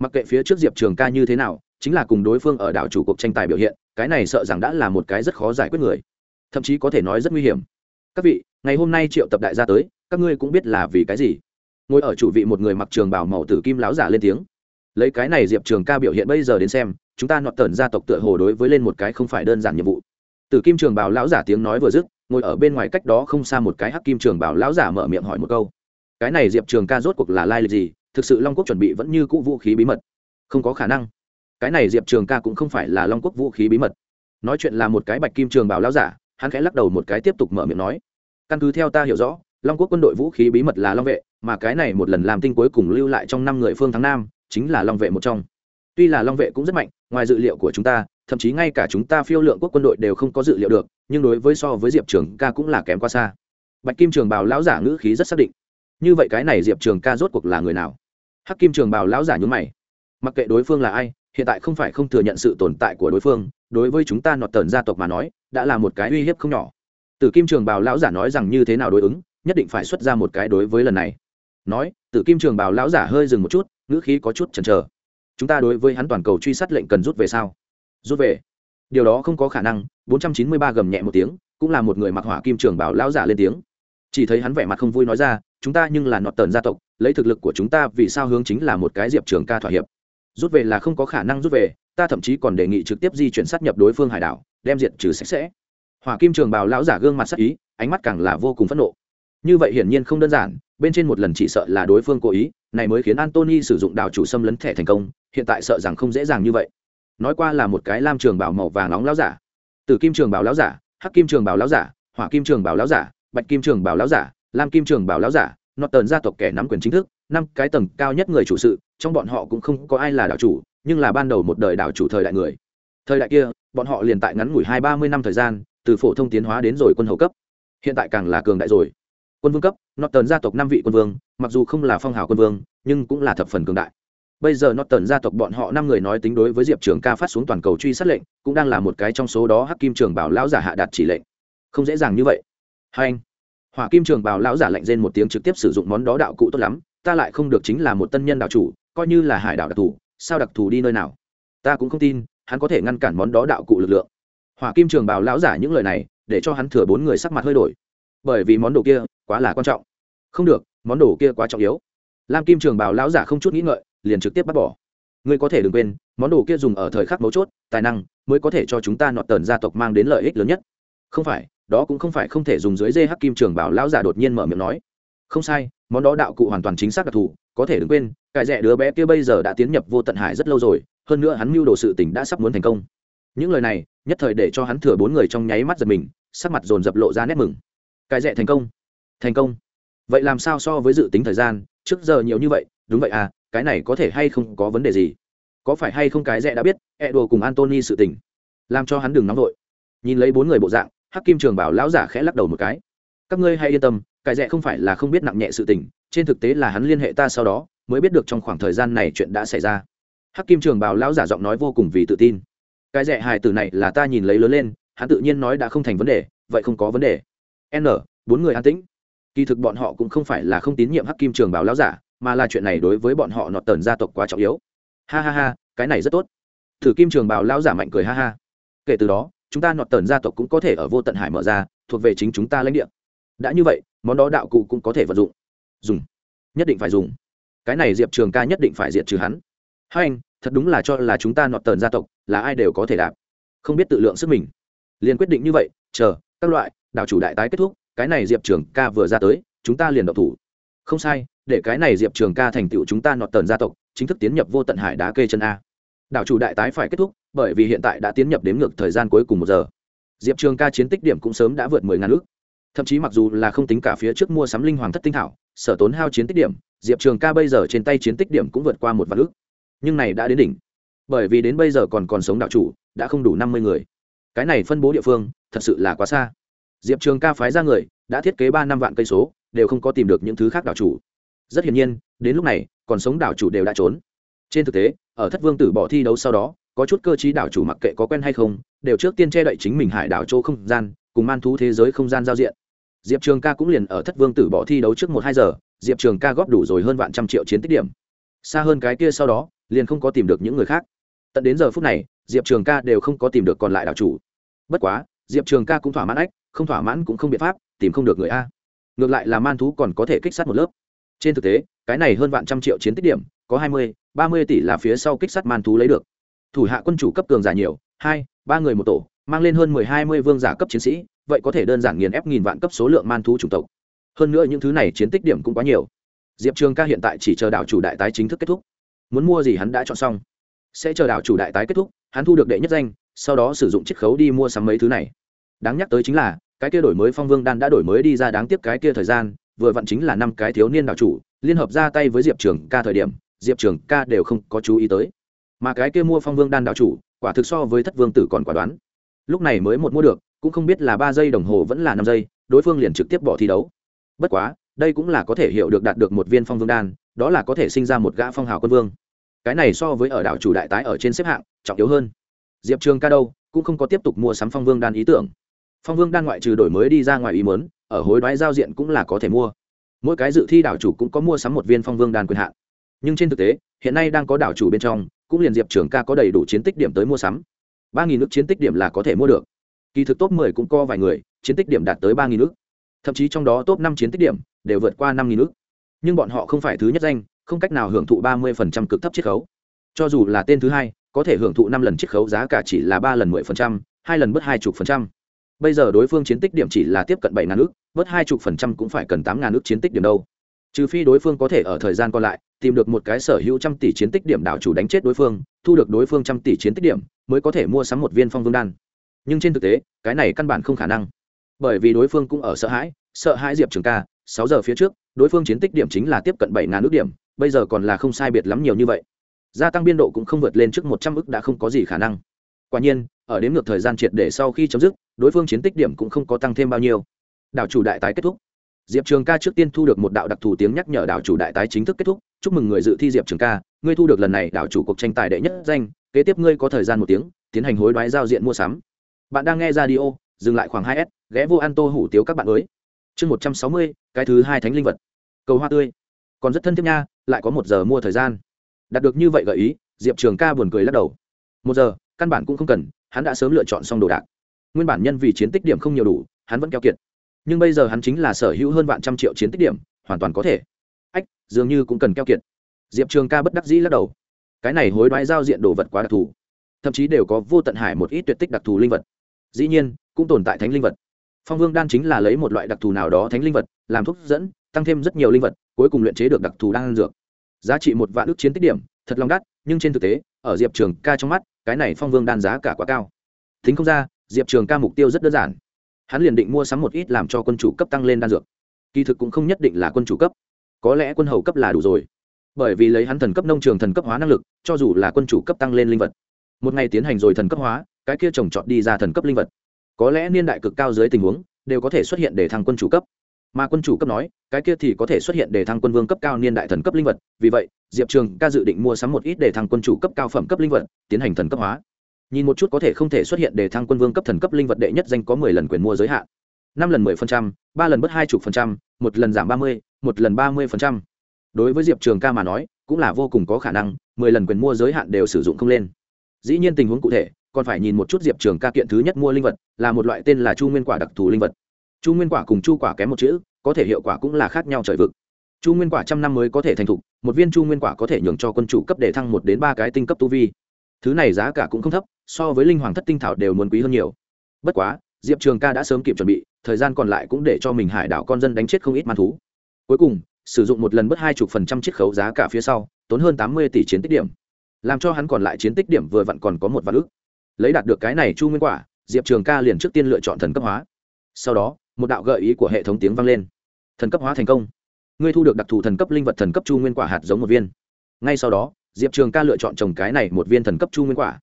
A: Mặc kệ phía trước diệp trường ca như thế nào, chính là cùng đối phương ở đảo chủ cuộc tranh tài biểu hiện, cái này sợ rằng đã là một cái rất khó giải quyết người. Thậm chí có thể nói rất nguy hiểm. Các vị, ngày hôm nay triệu tập đại gia tới, các ngươi cũng biết là vì cái gì? Ngồi ở chủ vị một người mặc trường bảo màu tử kim láo giả lên tiếng. Lấy cái này diệp trường ca biểu hiện bây giờ đến xem, chúng ta nọt tần gia tộc tựa hồ đối với lên một cái không phải đơn giản nhiệm vụ. Tử kim trường bảo lão giả tiếng nói vừa dứt ngồi ở bên ngoài cách đó không xa một cái hắc kim trường bảo lão giả mở miệng hỏi một câu. Cái này diệp trường ca rốt cuộc là lai lịch gì? Thực sự long quốc chuẩn bị vẫn như cũ vũ khí bí mật? Không có khả năng. Cái này diệp trường ca cũng không phải là long quốc vũ khí bí mật. Nói chuyện là một cái bạch kim trường bảo lão giả, hắn khẽ lắc đầu một cái tiếp tục mở miệng nói, căn cứ theo ta hiểu rõ, long quốc quân đội vũ khí bí mật là long vệ, mà cái này một lần làm tinh cuối cùng lưu lại trong năm người phương thắng nam, chính là long vệ một trong. Tuy là long vệ cũng rất mạnh, ngoài dự liệu của chúng ta thậm chí ngay cả chúng ta phiêu lượng quốc quân đội đều không có dự liệu được, nhưng đối với so với diệp trường ca cũng là kém quá xa. Bạch kim trường bảo lão giả ngữ khí rất xác định. Như vậy cái này diệp trường ca rốt cuộc là người nào? Hắc kim trường bảo lão giả nhún mày. Mặc kệ đối phương là ai, hiện tại không phải không thừa nhận sự tồn tại của đối phương, đối với chúng ta nọt tần gia tộc mà nói, đã là một cái uy hiếp không nhỏ. Tử kim trường Bảo lão giả nói rằng như thế nào đối ứng, nhất định phải xuất ra một cái đối với lần này. Nói, tử kim trường Bảo lão giả hơi dừng một chút, ngữ khí có chút chần chờ. Chúng ta đối với hắn toàn cầu truy sát lệnh cần rút về sao? Rút về. Điều đó không có khả năng 493 gầm nhẹ một tiếng, cũng là một người mặc hỏa kim trường bảo lão giả lên tiếng. Chỉ thấy hắn vẻ mặt không vui nói ra, chúng ta nhưng là nọt tần gia tộc, lấy thực lực của chúng ta vì sao hướng chính là một cái diệp trường ca thỏa hiệp. Rút về là không có khả năng rút về, ta thậm chí còn đề nghị trực tiếp di chuyển sát nhập đối phương hải đảo, đem diện trừ sạch sẽ. Hỏa kim trường bào lão giả gương mặt sắc ý, ánh mắt càng là vô cùng phẫn nộ. Như vậy hiển nhiên không đơn giản, bên trên một lần chỉ sợ là đối phương cố ý, này mới khiến antony sử dụng đảo chủ xâm lấn thẻ thành công, hiện tại sợ rằng không dễ dàng như vậy nói qua là một cái lam trường bảo màu vàng nóng lão giả. Từ kim trường bảo lão giả, hắc kim trường bảo lão giả, hỏa kim trường bảo lão giả, bạch kim trường bảo lão giả, lam kim trường bảo lão giả nọt tần gia tộc kẻ nắm quyền chính thức, năm cái tầng cao nhất người chủ sự, trong bọn họ cũng không có ai là đảo chủ, nhưng là ban đầu một đời đảo chủ thời đại người. Thời đại kia, bọn họ liền tại ngắn ngủi hai ba mươi năm thời gian, từ phổ thông tiến hóa đến rồi quân hầu cấp. Hiện tại càng là cường đại rồi. Quân vương cấp norton gia tộc năm vị quân vương, mặc dù không là phong hào quân vương, nhưng cũng là thập phần cường đại bây giờ nó tần gia tộc bọn họ năm người nói tính đối với diệp trường ca phát xuống toàn cầu truy sát lệnh, cũng đang là một cái trong số đó hắc kim trường bảo lão giả hạ đạt chỉ lệnh. Không dễ dàng như vậy. Hai anh, hỏa kim trường bảo lão giả lệnh rên một tiếng trực tiếp sử dụng món đó đạo cụ tốt lắm, ta lại không được chính là một tân nhân đạo chủ, coi như là hải đạo đặc thù, sao đặc thù đi nơi nào? Ta cũng không tin, hắn có thể ngăn cản món đó đạo cụ lực lượng. Hỏa kim trường bảo lão giả những lời này, để cho hắn thừa bốn người sắc mặt hơi đổi. Bởi vì món đồ kia quá là quan trọng. Không được, món đồ kia quá trọng yếu. Lam kim trường bảo lão giả không chút nghĩ ngợi liền trực tiếp bắt bỏ. Ngươi có thể đừng quên, món đồ kia dùng ở thời khắc mấu chốt, tài năng mới có thể cho chúng ta nọt tờn gia tộc mang đến lợi ích lớn nhất. Không phải, đó cũng không phải không thể dùng dưới dê hắc kim trường bảo lão giả đột nhiên mở miệng nói. Không sai, món đó đạo cụ hoàn toàn chính xác đặc thù, có thể đừng quên cải rẻ đứa bé kia bây giờ đã tiến nhập vô tận hải rất lâu rồi, hơn nữa hắn mưu đồ sự tỉnh đã sắp muốn thành công. Những lời này, nhất thời để cho hắn thừa bốn người trong nháy mắt giật mình, sắc mặt dồn dập lộ ra nét mừng. Cải rẻ thành công. Thành công. Vậy làm sao so với dự tính thời gian, trước giờ nhiều như vậy? Đúng vậy à cái này có thể hay không có vấn đề gì? Có phải hay không cái rẽ đã biết e đồ cùng antony sự tình? Làm cho hắn đừng nóng vội. Nhìn lấy bốn người bộ dạng, hắc kim trường bảo lão giả khẽ lắc đầu một cái. Các ngươi hãy yên tâm, cái rẽ không phải là không biết nặng nhẹ sự tình, trên thực tế là hắn liên hệ ta sau đó, mới biết được trong khoảng thời gian này chuyện đã xảy ra. Hắc kim trường bảo lão giả giọng nói vô cùng vì tự tin. Cái rẽ hài tử này là ta nhìn lấy lớn lên, hắn tự nhiên nói đã không thành vấn đề, vậy không có vấn đề. N, bốn người an tĩnh. Kỳ thực bọn họ cũng không phải là không tín nhiệm hắc kim trường bảo lão giả mà là chuyện này đối với bọn họ nọt tần gia tộc quá trọng yếu. Ha ha ha, cái này rất tốt. Thử kim trường bảo lão giả mạnh cười ha ha. Kể từ đó, chúng ta nọt tần gia tộc cũng có thể ở vô tận hải mở ra, thuộc về chính chúng ta lãnh địa. Đã như vậy, món đó đạo cụ cũng có thể vận dụng. Dùng. Nhất định phải dùng. Cái này diệp trường ca nhất định phải diệt trừ hắn. Hai anh, thật đúng là cho là chúng ta nọt tần gia tộc là ai đều có thể đạp. Không biết tự lượng sức mình. Liền quyết định như vậy, chờ, các loại đạo chủ đại tái kết thúc, cái này diệp trường ca vừa ra tới, chúng ta liền độc thủ không sai, để cái này diệp trường ca thành tựu chúng ta nọt tần gia tộc, chính thức tiến nhập vô tận hải đá kê chân a. Đảo chủ đại tái phải kết thúc, bởi vì hiện tại đã tiến nhập đến ngược thời gian cuối cùng một giờ. Diệp trường ca chiến tích điểm cũng sớm đã vượt mười ngàn ước. Thậm chí mặc dù là không tính cả phía trước mua sắm linh hoàng thất tinh thảo, sở tốn hao chiến tích điểm, diệp trường ca bây giờ trên tay chiến tích điểm cũng vượt qua một vạn ước. Nhưng này đã đến đỉnh. Bởi vì đến bây giờ còn còn sống đạo chủ, đã không đủ năm mươi người. Cái này phân bố địa phương, thật sự là quá xa. Diệp trường ca phái ra người, đã thiết kế ba năm vạn cây số đều không có tìm được những thứ khác đảo chủ. Rất hiển nhiên, đến lúc này, còn sống đảo chủ đều đã trốn. Trên thực tế, ở thất vương tử bỏ thi đấu sau đó, có chút cơ trí đảo chủ mặc kệ có quen hay không, đều trước tiên che đậy chính mình hải đảo chỗ không gian, cùng man thú thế giới không gian giao diện. Diệp trường ca cũng liền ở thất vương tử bỏ thi đấu trước một hai giờ, diệp trường ca góp đủ rồi hơn vạn trăm triệu chiến tích điểm. Xa hơn cái kia sau đó, liền không có tìm được những người khác. Tận đến giờ phút này, diệp trường ca đều không có tìm được còn lại đảo chủ. Bất quá, diệp trường ca cũng thỏa mãn ách, không thỏa mãn cũng không biện pháp, tìm không được người a ngược lại là man thú còn có thể kích sát một lớp. Trên thực tế, cái này hơn vạn trăm triệu chiến tích điểm, có hai mươi, ba mươi tỷ là phía sau kích sát man thú lấy được. Thủ hạ quân chủ cấp cường giả nhiều, hai, ba người một tổ, mang lên hơn mười hai mươi vương giả cấp chiến sĩ, vậy có thể đơn giản nghiền ép nghìn vạn cấp số lượng man thú chủng tộc. Hơn nữa những thứ này chiến tích điểm cũng quá nhiều. Diệp trường ca hiện tại chỉ chờ đảo chủ đại tái chính thức kết thúc. Muốn mua gì hắn đã chọn xong. Sẽ chờ đảo chủ đại tái kết thúc, hắn thu được đệ nhất danh, sau đó sử dụng chiết khấu đi mua sắm mấy thứ này. Đáng nhắc tới chính là cái kia đổi mới phong vương đan đã đổi mới đi ra đáng tiếc cái kia thời gian, vừa vặn chính là năm cái thiếu niên đạo chủ, liên hợp ra tay với diệp trường ca thời điểm, diệp trường ca đều không có chú ý tới. Mà cái kia mua phong vương đan đạo chủ, quả thực so với thất vương tử còn quả đoán. Lúc này mới một mua được, cũng không biết là ba giây đồng hồ vẫn là năm giây, đối phương liền trực tiếp bỏ thi đấu. Bất quá, đây cũng là có thể hiểu được đạt được một viên phong vương đan, đó là có thể sinh ra một gã phong hào quân vương. Cái này so với ở đảo chủ đại tái ở trên xếp hạng, trọng yếu hơn. Diệp trường ca đâu, cũng không có tiếp tục mua sắm phong vương đan ý tưởng phong vương đan ngoại trừ đổi mới đi ra ngoài ý mớn ở hối đoái giao diện cũng là có thể mua. Mỗi cái dự thi đảo chủ cũng có mua sắm một viên phong vương đan quyền hạn. Nhưng trên thực tế, hiện nay đang có đảo chủ bên trong, cũng liền diệp trường ca có đầy đủ chiến tích điểm tới mua sắm. Ba nghìn nước chiến tích điểm là có thể mua được. Kỳ thực top mười cũng có vài người, chiến tích điểm đạt tới ba nghìn nước. Thậm chí trong đó top năm chiến tích điểm đều vượt qua năm nghìn nước. Nhưng bọn họ không phải thứ nhất danh, không cách nào hưởng thụ ba mươi phần trăm cực thấp chiết khấu. Cho dù là tên thứ hai, có thể hưởng thụ năm lần chiết khấu giá cả chỉ là ba lần mười phần trăm, hai lần bớt hai chục phần trăm bây giờ đối phương chiến tích điểm chỉ là tiếp cận bảy ngàn ước vớt hai chục phần trăm cũng phải cần tám ngàn ước chiến tích điểm đâu. Trừ phi đối phương có thể ở thời gian còn lại, tìm được một cái sở hữu trăm tỷ chiến tích điểm đảo chủ đánh chết đối phương, thu được đối phương trăm tỷ chiến tích điểm, mới có thể mua sắm một viên phong vương đan. Nhưng trên thực tế, cái này căn bản không khả năng. Bởi vì đối phương cũng ở sợ hãi sợ hãi diệp trường ca, sáu giờ phía trước, đối phương chiến tích điểm chính là tiếp cận bảy ngàn ước điểm, bây giờ còn là không sai biệt lắm nhiều như vậy. Gia tăng biên độ cũng không vượt lên trước một trăm ước đã không có gì khả năng quả nhiên, ở đến ngược thời gian triệt để sau khi chấm dứt, đối phương chiến tích điểm cũng không có tăng thêm bao nhiêu. Đảo chủ đại tái kết thúc. Diệp trường ca trước tiên thu được một đạo đặc thù tiếng nhắc nhở đảo chủ đại tái chính thức kết thúc. Chúc mừng người dự thi diệp trường ca, ngươi thu được lần này đảo chủ cuộc tranh tài đệ nhất danh, kế tiếp ngươi có thời gian một tiếng, tiến hành hối đoái giao diện mua sắm. Bạn đang nghe radio, dừng lại khoảng hai s, ghé vô an tô hủ tiếu các bạn mới. Chương một trăm sáu mươi, cái thứ hai thánh linh vật. Cầu hoa tươi. Còn rất thân thiết nha, lại có một giờ mua thời gian. Đạt được như vậy gợi ý, diệp trường ca buồn cười lắc đầu. Một giờ căn bản cũng không cần, hắn đã sớm lựa chọn xong đồ đạc. Nguyên bản nhân vì chiến tích điểm không nhiều đủ, hắn vẫn keo kiệt. Nhưng bây giờ hắn chính là sở hữu hơn vạn trăm triệu chiến tích điểm, hoàn toàn có thể. Ách, dường như cũng cần keo kiệt. Diệp trường ca bất đắc dĩ lắc đầu. Cái này hối đoái giao diện đồ vật quá đặc thù. Thậm chí đều có vô tận hải một ít tuyệt tích đặc thù linh vật. Dĩ nhiên, cũng tồn tại thánh linh vật. Phong vương đan chính là lấy một loại đặc thù nào đó thánh linh vật, làm thuốc dẫn, tăng thêm rất nhiều linh vật, cuối cùng luyện chế được đặc thù đan dược. Giá trị một vạn ước chiến tích điểm, thật lòng đắt, nhưng trên thực tế, ở diệp trường ca trong mắt cái này phong vương đan giá cả quá cao. Thính không ra, diệp trường ca mục tiêu rất đơn giản. Hắn liền định mua sắm một ít làm cho quân chủ cấp tăng lên đan dược. Kỳ thực cũng không nhất định là quân chủ cấp. Có lẽ quân hầu cấp là đủ rồi. Bởi vì lấy hắn thần cấp nông trường thần cấp hóa năng lực, cho dù là quân chủ cấp tăng lên linh vật, một ngày tiến hành rồi thần cấp hóa, cái kia trồng trọt đi ra thần cấp linh vật. Có lẽ niên đại cực cao dưới tình huống, đều có thể xuất hiện để thăng quân chủ cấp mà quân chủ cấp nói, cái kia thì có thể xuất hiện để thăng quân vương cấp cao niên đại thần cấp linh vật, vì vậy, diệp trường ca dự định mua sắm một ít để thăng quân chủ cấp cao phẩm cấp linh vật, tiến hành thần cấp hóa. Nhìn một chút có thể không thể xuất hiện để thăng quân vương cấp thần cấp linh vật đệ nhất danh có mười lần quyền mua giới hạn. Năm lần mười phần trăm, ba lần bớt hai chục phần trăm, một lần giảm ba mươi, một lần ba mươi phần trăm. Đối với diệp trường ca mà nói, cũng là vô cùng có khả năng, mười lần quyền mua giới hạn đều sử dụng không lên. Dĩ nhiên tình huống cụ thể, còn phải nhìn một chút diệp trường ca kiện thứ nhất mua linh vật, là một loại tên là chu nguyên quả đặc thù linh vật chu nguyên quả cùng chu quả kém một chữ, có thể hiệu quả cũng là khác nhau trời vực. Chu nguyên quả trăm năm mới có thể thành thục, một viên chu nguyên quả có thể nhường cho quân chủ cấp để thăng một đến ba cái tinh cấp tu vi. Thứ này giá cả cũng không thấp, so với linh hoàng thất tinh thảo đều muốn quý hơn nhiều. Bất quá, diệp trường ca đã sớm kịp chuẩn bị, thời gian còn lại cũng để cho mình hải đảo con dân đánh chết không ít man thú. Cuối cùng, sử dụng một lần bớt hai chục phần trăm chiết khấu giá cả phía sau, tốn hơn tám mươi tỷ chiến tích điểm. Làm cho hắn còn lại chiến tích điểm vừa vặn còn có một vạn ước lấy đạt được cái này chu nguyên quả, diệp trường ca liền trước tiên lựa chọn thần cấp hóa. Sau đó một đạo gợi ý của hệ thống tiếng vang lên. Thần cấp hóa thành công. Ngươi thu được đặc thù thần cấp linh vật thần cấp chu nguyên quả hạt giống một viên. Ngay sau đó, diệp trường ca lựa chọn trồng cái này một viên thần cấp chu nguyên quả.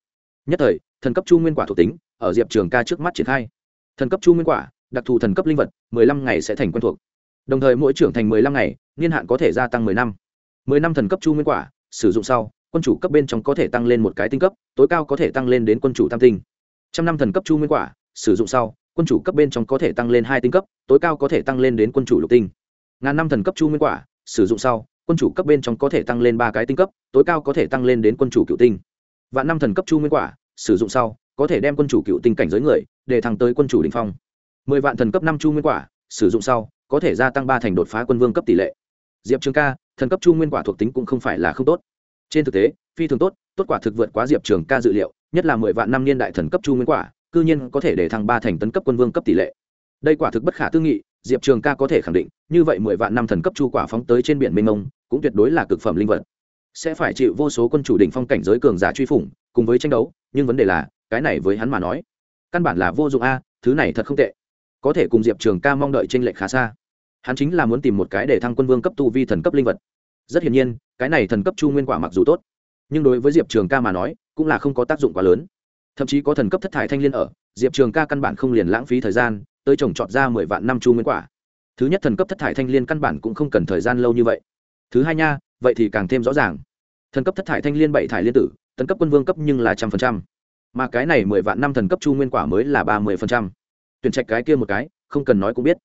A: Nhất thời, thần cấp chu nguyên quả thuộc tính ở diệp trường ca trước mắt triển khai. Thần cấp chu nguyên quả, đặc thù thần cấp linh vật, mười lăm ngày sẽ thành quen thuộc. Đồng thời mỗi trưởng thành mười lăm ngày, niên hạn có thể gia tăng mười năm. Mười năm thần cấp chu nguyên quả, sử dụng sau, quân chủ cấp bên trong có thể tăng lên một cái tinh cấp, tối cao có thể tăng lên đến quân chủ tam tinh. Trăm năm thần cấp chu nguyên quả, sử dụng sau quân chủ cấp bên trong có thể tăng lên hai tinh cấp, tối cao có thể tăng lên đến quân chủ lục tinh. Ngàn năm thần cấp chu nguyên quả, sử dụng sau, quân chủ cấp bên trong có thể tăng lên ba cái tinh cấp, tối cao có thể tăng lên đến quân chủ cựu tinh. Vạn năm thần cấp chu nguyên quả, sử dụng sau, có thể đem quân chủ cựu tinh cảnh giới người, để thăng tới quân chủ đình phong. Mười vạn thần cấp năm chu nguyên quả, sử dụng sau, có thể gia tăng ba thành đột phá quân vương cấp tỷ lệ. Diệp trường ca, thần cấp chu nguyên quả thuộc tính cũng không phải là không tốt. Trên thực tế, phi thường tốt tốt quả thực vượt quá diệp trường ca dự liệu, nhất là mười vạn năm niên đại thần cấp chu nguyên quả cư nhiên có thể để thăng ba thành tấn cấp quân vương cấp tỷ lệ. Đây quả thực bất khả tư nghị, diệp trường ca có thể khẳng định, như vậy mười vạn năm thần cấp chu quả phóng tới trên biển mênh mông, cũng tuyệt đối là cực phẩm linh vật. Sẽ phải chịu vô số quân chủ đỉnh phong cảnh giới cường giả truy phủng, cùng với tranh đấu, nhưng vấn đề là, cái này với hắn mà nói, căn bản là vô dụng a, thứ này thật không tệ. Có thể cùng diệp trường ca mong đợi tranh lệch khá xa. Hắn chính là muốn tìm một cái để thăng quân vương cấp tu vi thần cấp linh vật. Rất hiển nhiên, cái này thần cấp chu nguyên quả mặc dù tốt, nhưng đối với diệp trường ca mà nói, cũng là không có tác dụng quá lớn thậm chí có thần cấp thất thải thanh liên ở, diệp trường ca căn bản không liền lãng phí thời gian, tới trồng trọt ra mười vạn năm chu nguyên quả. Thứ nhất thần cấp thất thải thanh liên căn bản cũng không cần thời gian lâu như vậy. Thứ hai nha, vậy thì càng thêm rõ ràng. Thần cấp thất thải thanh liên bảy thải liên tử, tấn cấp quân vương cấp nhưng là trăm phần trăm. Mà cái này mười vạn năm thần cấp chu nguyên quả mới là ba mươi phần trăm. Tuyển trạch cái kia một cái, không cần nói cũng biết.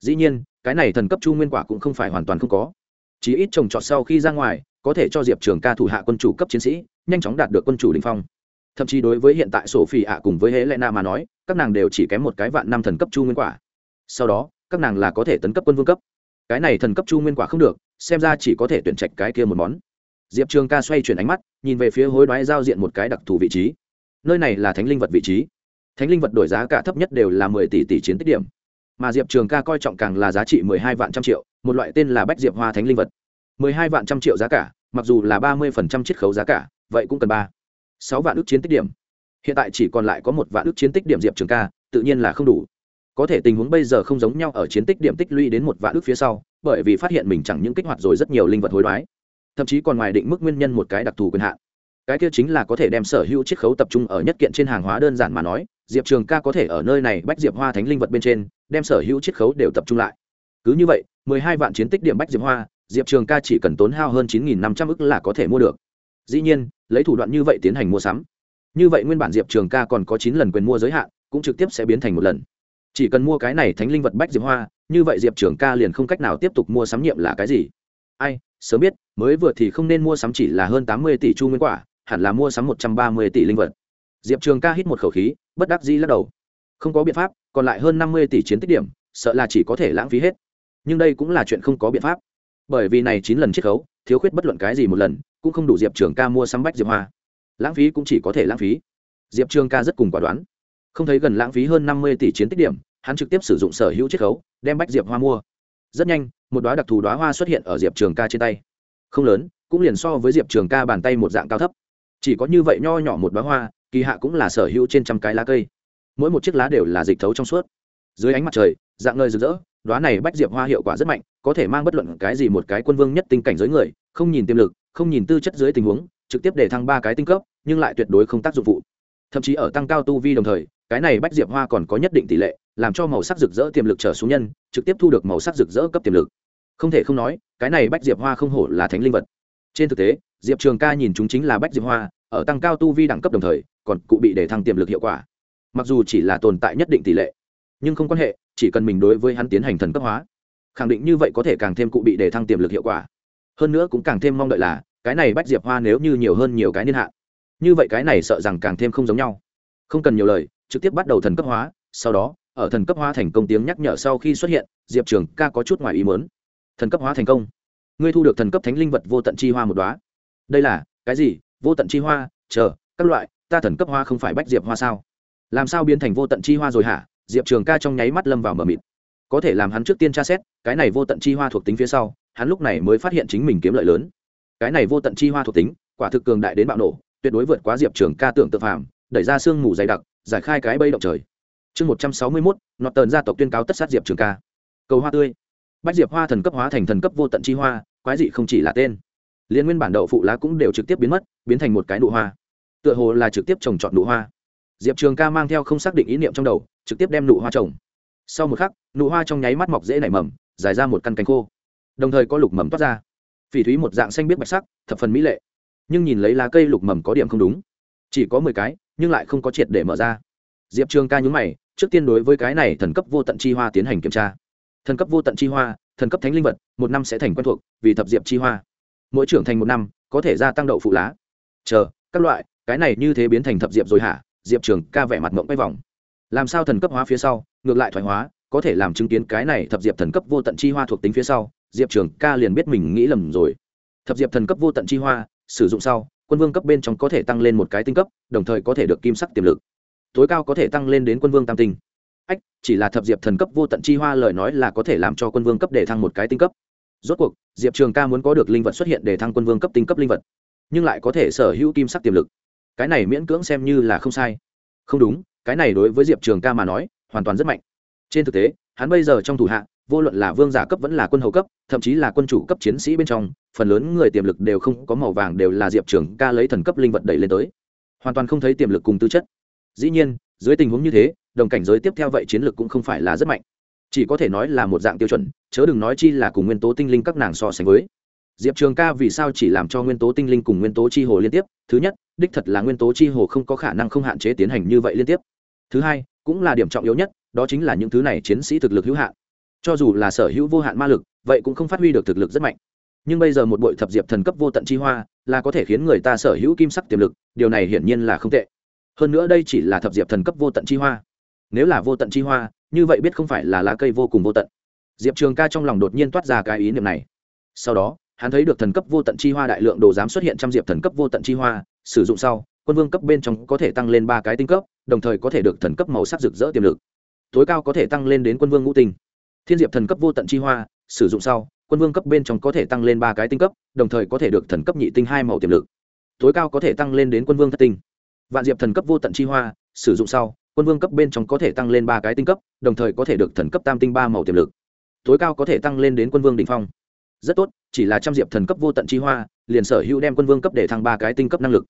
A: Dĩ nhiên, cái này thần cấp chu nguyên quả cũng không phải hoàn toàn không có. Chỉ ít trồng trọt sau khi ra ngoài, có thể cho diệp trường ca thủ hạ quân chủ cấp chiến sĩ, nhanh chóng đạt được quân chủ đình phong thậm chí đối với hiện tại sổ phi ạ cùng với hễ lệ na mà nói, các nàng đều chỉ kém một cái vạn năm thần cấp chu nguyên quả. Sau đó, các nàng là có thể tấn cấp quân vương cấp. Cái này thần cấp chu nguyên quả không được, xem ra chỉ có thể tuyển trạch cái kia một món. Diệp trường ca xoay chuyển ánh mắt, nhìn về phía hối đoái giao diện một cái đặc thù vị trí. Nơi này là thánh linh vật vị trí. Thánh linh vật đổi giá cả thấp nhất đều là mười tỷ tỷ chiến tích điểm. Mà diệp trường ca coi trọng càng là giá trị mười hai vạn trăm triệu, một loại tên là bách diệp hoa thánh linh vật. mười hai vạn trăm triệu giá cả, mặc dù là ba mươi phần trăm chiết khấu giá cả, vậy cũng cần ba sáu vạn ước chiến tích điểm. Hiện tại chỉ còn lại có một vạn ước chiến tích điểm diệp trường ca, tự nhiên là không đủ. Có thể tình huống bây giờ không giống nhau ở chiến tích điểm tích lũy đến một vạn ước phía sau, bởi vì phát hiện mình chẳng những kích hoạt rồi rất nhiều linh vật hối đoái, thậm chí còn ngoài định mức nguyên nhân một cái đặc thù quyền hạn. Cái kia chính là có thể đem sở hữu chiết khấu tập trung ở nhất kiện trên hàng hóa đơn giản mà nói, diệp trường ca có thể ở nơi này bách diệp hoa thánh linh vật bên trên, đem sở hữu chiết khấu đều tập trung lại. Cứ như vậy, mười hai vạn chiến tích điểm bách diệp hoa, diệp trường ca chỉ cần tốn hao hơn chín nghìn năm trăm ức là có thể mua được dĩ nhiên, lấy thủ đoạn như vậy tiến hành mua sắm. Như vậy nguyên bản diệp trường ca còn có chín lần quyền mua giới hạn, cũng trực tiếp sẽ biến thành một lần. Chỉ cần mua cái này thánh linh vật bách diệp hoa, như vậy diệp trường ca liền không cách nào tiếp tục mua sắm nhiệm là cái gì. Ai, sớm biết, mới vừa thì không nên mua sắm chỉ là hơn tám mươi tỷ chu nguyên quả, hẳn là mua sắm một trăm ba mươi tỷ linh vật. Diệp trường ca hít một khẩu khí, bất đắc dĩ lắc đầu. Không có biện pháp, còn lại hơn năm mươi tỷ chiến tích điểm, sợ là chỉ có thể lãng phí hết. Nhưng đây cũng là chuyện không có biện pháp. Bởi vì này chín lần chiết khấu, thiếu khuyết bất luận cái gì một lần cũng không đủ diệp trường ca mua sắm bách diệp hoa. Lãng phí cũng chỉ có thể lãng phí. Diệp trường ca rất cùng quả đoán. Không thấy gần lãng phí hơn năm mươi tỷ chiến tích điểm, hắn trực tiếp sử dụng sở hữu chiết khấu, đem bách diệp hoa mua. Rất nhanh, một đoá đặc thù đoá hoa xuất hiện ở diệp trường ca trên tay. Không lớn, cũng liền so với diệp trường ca bàn tay một dạng cao thấp. Chỉ có như vậy nho nhỏ một đoá hoa, kỳ hạ cũng là sở hữu trên trăm cái lá cây. Mỗi một chiếc lá đều là dịch thấu trong suốt. Dưới ánh mặt trời, dạng ngời rực rỡ đoá này bách diệp hoa hiệu quả rất mạnh, có thể mang bất luận cái gì một cái quân vương nhất tinh cảnh giới người, không nhìn tiềm lực không nhìn tư chất dưới tình huống, trực tiếp để thăng ba cái tinh cấp, nhưng lại tuyệt đối không tác dụng vụ. thậm chí ở tăng cao tu vi đồng thời, cái này bách diệp hoa còn có nhất định tỷ lệ, làm cho màu sắc rực rỡ tiềm lực trở xuống nhân, trực tiếp thu được màu sắc rực rỡ cấp tiềm lực. Không thể không nói, cái này bách diệp hoa không hổ là thánh linh vật. Trên thực tế, diệp trường ca nhìn chúng chính là bách diệp hoa, ở tăng cao tu vi đẳng cấp đồng thời, còn cụ bị để thăng tiềm lực hiệu quả. Mặc dù chỉ là tồn tại nhất định tỷ lệ, nhưng không quan hệ, chỉ cần mình đối với hắn tiến hành thần cấp hóa, khẳng định như vậy có thể càng thêm cụ bị để thăng tiềm lực hiệu quả. Hơn nữa cũng càng thêm mong đợi là cái này bách diệp hoa nếu như nhiều hơn nhiều cái niên hạn, như vậy cái này sợ rằng càng thêm không giống nhau. Không cần nhiều lời, trực tiếp bắt đầu thần cấp hóa, sau đó, ở thần cấp hóa thành công tiếng nhắc nhở sau khi xuất hiện, diệp trường ca có chút ngoài ý mớn thần cấp hóa thành công. Ngươi thu được thần cấp thánh linh vật vô tận chi hoa một đoá đây là, cái gì? Vô tận chi hoa? Chờ, các loại, ta thần cấp hoa không phải bách diệp hoa sao? Làm sao biến thành vô tận chi hoa rồi hả? Diệp trường ca trong nháy mắt lâm vào mờ mịt. Có thể làm hắn trước tiên tra xét, cái này vô tận chi hoa thuộc tính phía sau, hắn lúc này mới phát hiện chính mình kiếm lợi lớn cái này vô tận chi hoa thuộc tính, quả thực cường đại đến bạo nổ, tuyệt đối vượt quá diệp trường ca tưởng tự phạm đẩy ra sương mù dày đặc, giải khai cái bây động trời. Chương một trăm sáu mươi mốt nọt tờn gia tộc tuyên cáo tất sát diệp trường ca. Cầu hoa tươi. Bách diệp hoa thần cấp hóa thành thần cấp vô tận chi hoa, quái dị không chỉ là tên. Liên nguyên bản đậu phụ lá cũng đều trực tiếp biến mất, biến thành một cái nụ hoa. Tựa hồ là trực tiếp trồng trọt nụ hoa. Diệp trường ca mang theo không xác định ý niệm trong đầu, trực tiếp đem nụ hoa trồng. Sau một khắc, nụ hoa trong nháy mắt mọc dễ nảy mầm, dài ra một căn cánh khô. Đồng thời có lục mầm toát ra phỉ thúy một dạng xanh biết bạch sắc, thập phần mỹ lệ. Nhưng nhìn lấy lá cây lục mầm có điểm không đúng. Chỉ có mười cái, nhưng lại không có triệt để mở ra. Diệp trường ca nhún mày, trước tiên đối với cái này thần cấp vô tận chi hoa tiến hành kiểm tra. Thần cấp vô tận chi hoa, thần cấp thánh linh vật, một năm sẽ thành quen thuộc, vì thập diệp chi hoa. Mỗi trưởng thành một năm, có thể gia tăng đậu phụ lá. Chờ, các loại, cái này như thế biến thành thập diệp rồi hả? Diệp trường ca vẻ mặt mộng quay vòng. Làm sao thần cấp hóa phía sau, ngược lại thoái hóa có thể làm chứng kiến cái này thập diệp thần cấp vô tận chi hoa thuộc tính phía sau, diệp trường ca liền biết mình nghĩ lầm rồi. Thập diệp thần cấp vô tận chi hoa, sử dụng sau, quân vương cấp bên trong có thể tăng lên một cái tinh cấp, đồng thời có thể được kim sắc tiềm lực. Tối cao có thể tăng lên đến quân vương tam tinh. Ách, chỉ là thập diệp thần cấp vô tận chi hoa lời nói là có thể làm cho quân vương cấp để thăng một cái tinh cấp. Rốt cuộc, diệp trường ca muốn có được linh vật xuất hiện để thăng quân vương cấp tinh cấp linh vật, nhưng lại có thể sở hữu kim sắc tiềm lực. Cái này miễn cưỡng xem như là không sai. Không đúng, cái này đối với diệp trường ca mà nói, hoàn toàn rất mạnh trên thực tế, hắn bây giờ trong thủ hạ, vô luận là vương giả cấp vẫn là quân hầu cấp, thậm chí là quân chủ cấp chiến sĩ bên trong, phần lớn người tiềm lực đều không có màu vàng đều là diệp trường ca lấy thần cấp linh vật đẩy lên tới. Hoàn toàn không thấy tiềm lực cùng tư chất. Dĩ nhiên, dưới tình huống như thế, đồng cảnh giới tiếp theo vậy chiến lược cũng không phải là rất mạnh. Chỉ có thể nói là một dạng tiêu chuẩn, chớ đừng nói chi là cùng nguyên tố tinh linh các nàng so sánh với. Diệp trường ca vì sao chỉ làm cho nguyên tố tinh linh cùng nguyên tố chi hồ liên tiếp? Thứ nhất, đích thật là nguyên tố chi hồ không có khả năng không hạn chế tiến hành như vậy liên tiếp. Thứ hai cũng là điểm trọng yếu nhất, đó chính là những thứ này chiến sĩ thực lực hữu hạn. Cho dù là sở hữu vô hạn ma lực, vậy cũng không phát huy được thực lực rất mạnh. Nhưng bây giờ một bội thập diệp thần cấp vô tận chi hoa, là có thể khiến người ta sở hữu kim sắc tiềm lực, điều này hiển nhiên là không tệ. Hơn nữa đây chỉ là thập diệp thần cấp vô tận chi hoa. Nếu là vô tận chi hoa, như vậy biết không phải là lá cây vô cùng vô tận. Diệp trường ca trong lòng đột nhiên toát ra cái ý niệm này. Sau đó, hắn thấy được thần cấp vô tận chi hoa đại lượng đồ giám xuất hiện trong diệp thần cấp vô tận chi hoa, sử dụng sau, quân vương cấp bên trong có thể tăng lên ba cái tinh cấp đồng thời có thể được thần cấp màu sắc rực rỡ tiềm lực. Tối cao có thể tăng lên đến quân vương ngũ tinh. Thiên diệp thần cấp vô tận chi hoa, sử dụng sau, quân vương cấp bên trong có thể tăng lên ba cái tinh cấp, đồng thời có thể được thần cấp nhị tinh hai màu tiềm lực. Tối cao có thể tăng lên đến quân vương thất tinh. Vạn diệp thần cấp vô tận chi hoa, sử dụng sau, quân vương cấp bên trong có thể tăng lên ba cái tinh cấp, đồng thời có thể được thần cấp tam tinh ba màu tiềm lực. Tối cao có thể tăng lên đến quân vương đình phong. Rất tốt, chỉ là trăm diệp thần cấp vô tận chi hoa, liền sở hữu đem quân vương cấp để thăng ba cái tinh cấp năng lực.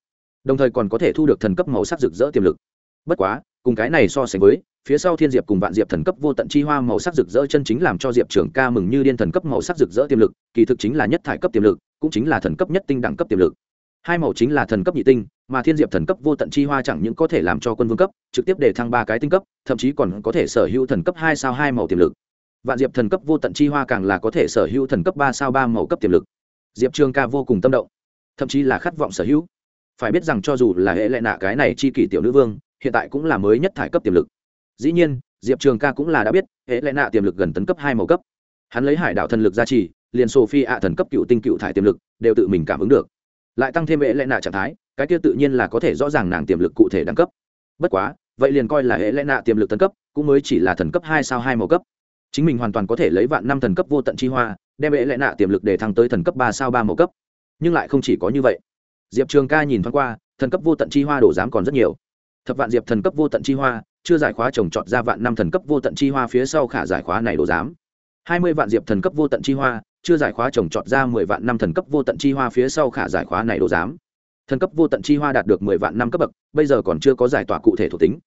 A: Đồng thời còn có thể thu được thần cấp màu sắc rực rỡ tiềm lực bất quá, cùng cái này so sánh với, phía sau thiên diệp cùng vạn diệp thần cấp vô tận chi hoa màu sắc rực rỡ chân chính làm cho diệp trưởng ca mừng như điên thần cấp màu sắc rực rỡ tiềm lực, kỳ thực chính là nhất thải cấp tiềm lực, cũng chính là thần cấp nhất tinh đẳng cấp tiềm lực. Hai màu chính là thần cấp nhị tinh, mà thiên diệp thần cấp vô tận chi hoa chẳng những có thể làm cho quân vương cấp, trực tiếp để thăng ba cái tinh cấp, thậm chí còn có thể sở hữu thần cấp hai sao hai màu tiềm lực. Vạn diệp thần cấp vô tận chi hoa càng là có thể sở hữu thần cấp ba sao ba màu cấp tiềm lực. Diệp trường ca vô cùng tâm động. Thậm chí là khát vọng sở hữu. Phải biết rằng cho dù là hệ lệ nạ cái này chi kỷ tiểu nữ vương hiện tại cũng là mới nhất thải cấp tiềm lực. Dĩ nhiên, diệp trường ca cũng là đã biết, hệ lệ nạ tiềm lực gần tấn cấp hai màu cấp. Hắn lấy hải đảo thần lực gia trì, liền sophie ạ thần cấp cựu tinh cựu thải tiềm lực, đều tự mình cảm ứng được. Lại tăng thêm hệ lệ nạ trạng thái, cái kia tự nhiên là có thể rõ ràng nàng tiềm lực cụ thể đẳng cấp. Bất quá, vậy liền coi là hệ lệ nạ tiềm lực tấn cấp, cũng mới chỉ là thần cấp hai sao hai màu cấp. Chính mình hoàn toàn có thể lấy vạn năm thần cấp vô tận chi hoa, đem hệ lệ nạ tiềm lực để thăng tới thần cấp ba sao ba màu cấp. Nhưng lại không chỉ có như vậy. Diệp trường ca nhìn thoáng qua, thần cấp vô tận chi hoa đổ giám còn rất nhiều thập vạn diệp thần cấp vô tận chi hoa, chưa giải khóa trồng trọt ra vạn năm thần cấp vô tận chi hoa phía sau khả giải khóa này đồ giám. Hai mươi vạn diệp thần cấp vô tận chi hoa, chưa giải khóa trồng trọt ra mười vạn năm thần cấp vô tận chi hoa phía sau khả giải khóa này đồ giám. Thần cấp vô tận chi hoa đạt được mười vạn năm cấp bậc, bây giờ còn chưa có giải tỏa cụ thể thuộc tính.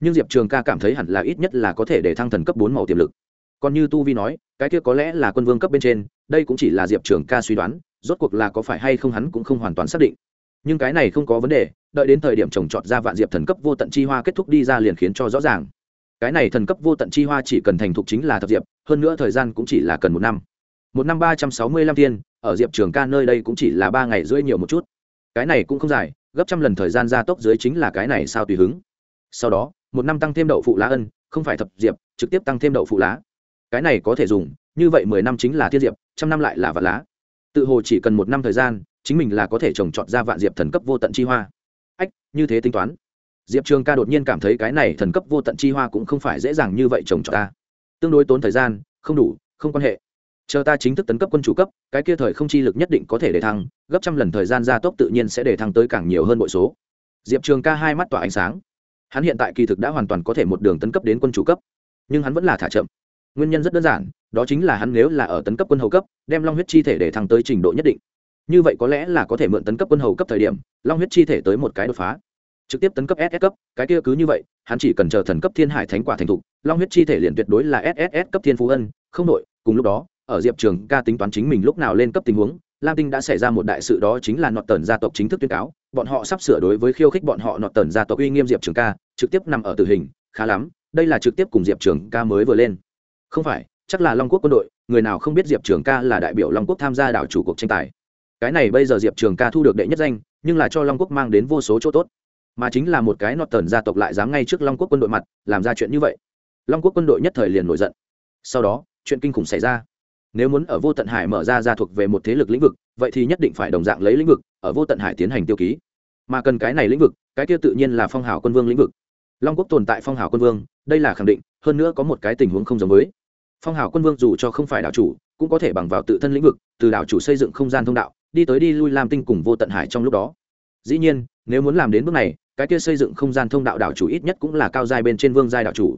A: Nhưng diệp trường ca cảm thấy hẳn là ít nhất là có thể để thăng thần cấp bốn màu tiềm lực. Còn như tu vi nói, cái kia có lẽ là quân vương cấp bên trên, đây cũng chỉ là diệp trường ca suy đoán, rốt cuộc là có phải hay không hắn cũng không hoàn toàn xác định nhưng cái này không có vấn đề, đợi đến thời điểm trồng trọt ra vạn diệp thần cấp vô tận chi hoa kết thúc đi ra liền khiến cho rõ ràng. Cái này thần cấp vô tận chi hoa chỉ cần thành thục chính là thập diệp, hơn nữa thời gian cũng chỉ là cần một năm. Một năm ba trăm sáu mươi lăm thiên, ở diệp trường ca nơi đây cũng chỉ là ba ngày rưỡi nhiều một chút. Cái này cũng không dài, gấp trăm lần thời gian gia tốc dưới chính là cái này sao tùy hứng. Sau đó, một năm tăng thêm đậu phụ lá ân, không phải thập diệp, trực tiếp tăng thêm đậu phụ lá. Cái này có thể dùng, như vậy mười năm chính là thiên diệp, trăm năm lại là vạn lá. Tự hồ chỉ cần một năm thời gian chính mình là có thể trồng trọt ra vạn diệp thần cấp vô tận chi hoa. Ách, như thế tính toán. Diệp trường ca đột nhiên cảm thấy cái này thần cấp vô tận chi hoa cũng không phải dễ dàng như vậy trồng trọt ta. Tương đối tốn thời gian, không đủ, không quan hệ. Chờ ta chính thức tấn cấp quân chủ cấp, cái kia thời không chi lực nhất định có thể để thăng, gấp trăm lần thời gian gia tốc tự nhiên sẽ để thăng tới càng nhiều hơn bội số. Diệp trường ca hai mắt tỏa ánh sáng. Hắn hiện tại kỳ thực đã hoàn toàn có thể một đường tấn cấp đến quân chủ cấp, nhưng hắn vẫn là thả chậm. Nguyên nhân rất đơn giản, đó chính là hắn nếu là ở tấn cấp quân hầu cấp, đem long huyết chi thể để thăng tới trình độ nhất định như vậy có lẽ là có thể mượn tấn cấp quân hầu cấp thời điểm, long huyết chi thể tới một cái đột phá. Trực tiếp tấn cấp ss cấp, cái kia cứ như vậy, hắn chỉ cần chờ thần cấp thiên hải thánh quả thành thục long huyết chi thể liền tuyệt đối là ss cấp thiên phú ân, không nội cùng lúc đó, ở diệp trường ca tính toán chính mình lúc nào lên cấp tình huống, lam tinh đã xảy ra một đại sự đó chính là nọt tần gia tộc chính thức tuyên cáo, bọn họ sắp sửa đối với khiêu khích bọn họ nọt tần gia tộc uy nghiêm diệp trường ca, trực tiếp nằm ở tử hình, khá lắm, đây là trực tiếp cùng diệp trường ca mới vừa lên. Không phải, chắc là long quốc quân đội, người nào không biết diệp trường ca là đại biểu long quốc tham gia đảo chủ cuộc tranh tài cái này bây giờ diệp trường ca thu được đệ nhất danh, nhưng là cho long quốc mang đến vô số chỗ tốt. Mà chính là một cái nọt tần gia tộc lại dám ngay trước long quốc quân đội mặt, làm ra chuyện như vậy. Long quốc quân đội nhất thời liền nổi giận. Sau đó, chuyện kinh khủng xảy ra. Nếu muốn ở vô tận hải mở ra ra thuộc về một thế lực lĩnh vực, vậy thì nhất định phải đồng dạng lấy lĩnh vực, ở vô tận hải tiến hành tiêu ký. Mà cần cái này lĩnh vực, cái kia tự nhiên là phong hào quân vương lĩnh vực. Long quốc tồn tại phong hào quân vương, đây là khẳng định, hơn nữa có một cái tình huống không giống với. Phong hào quân vương dù cho không phải đảo chủ, cũng có thể bằng vào tự thân lĩnh vực, từ đảo chủ xây dựng không gian thông đạo đi tới đi lui làm tinh cùng vô tận hải trong lúc đó. Dĩ nhiên, nếu muốn làm đến bước này, cái kia xây dựng không gian thông đạo đảo chủ ít nhất cũng là cao giai bên trên vương giai đảo chủ.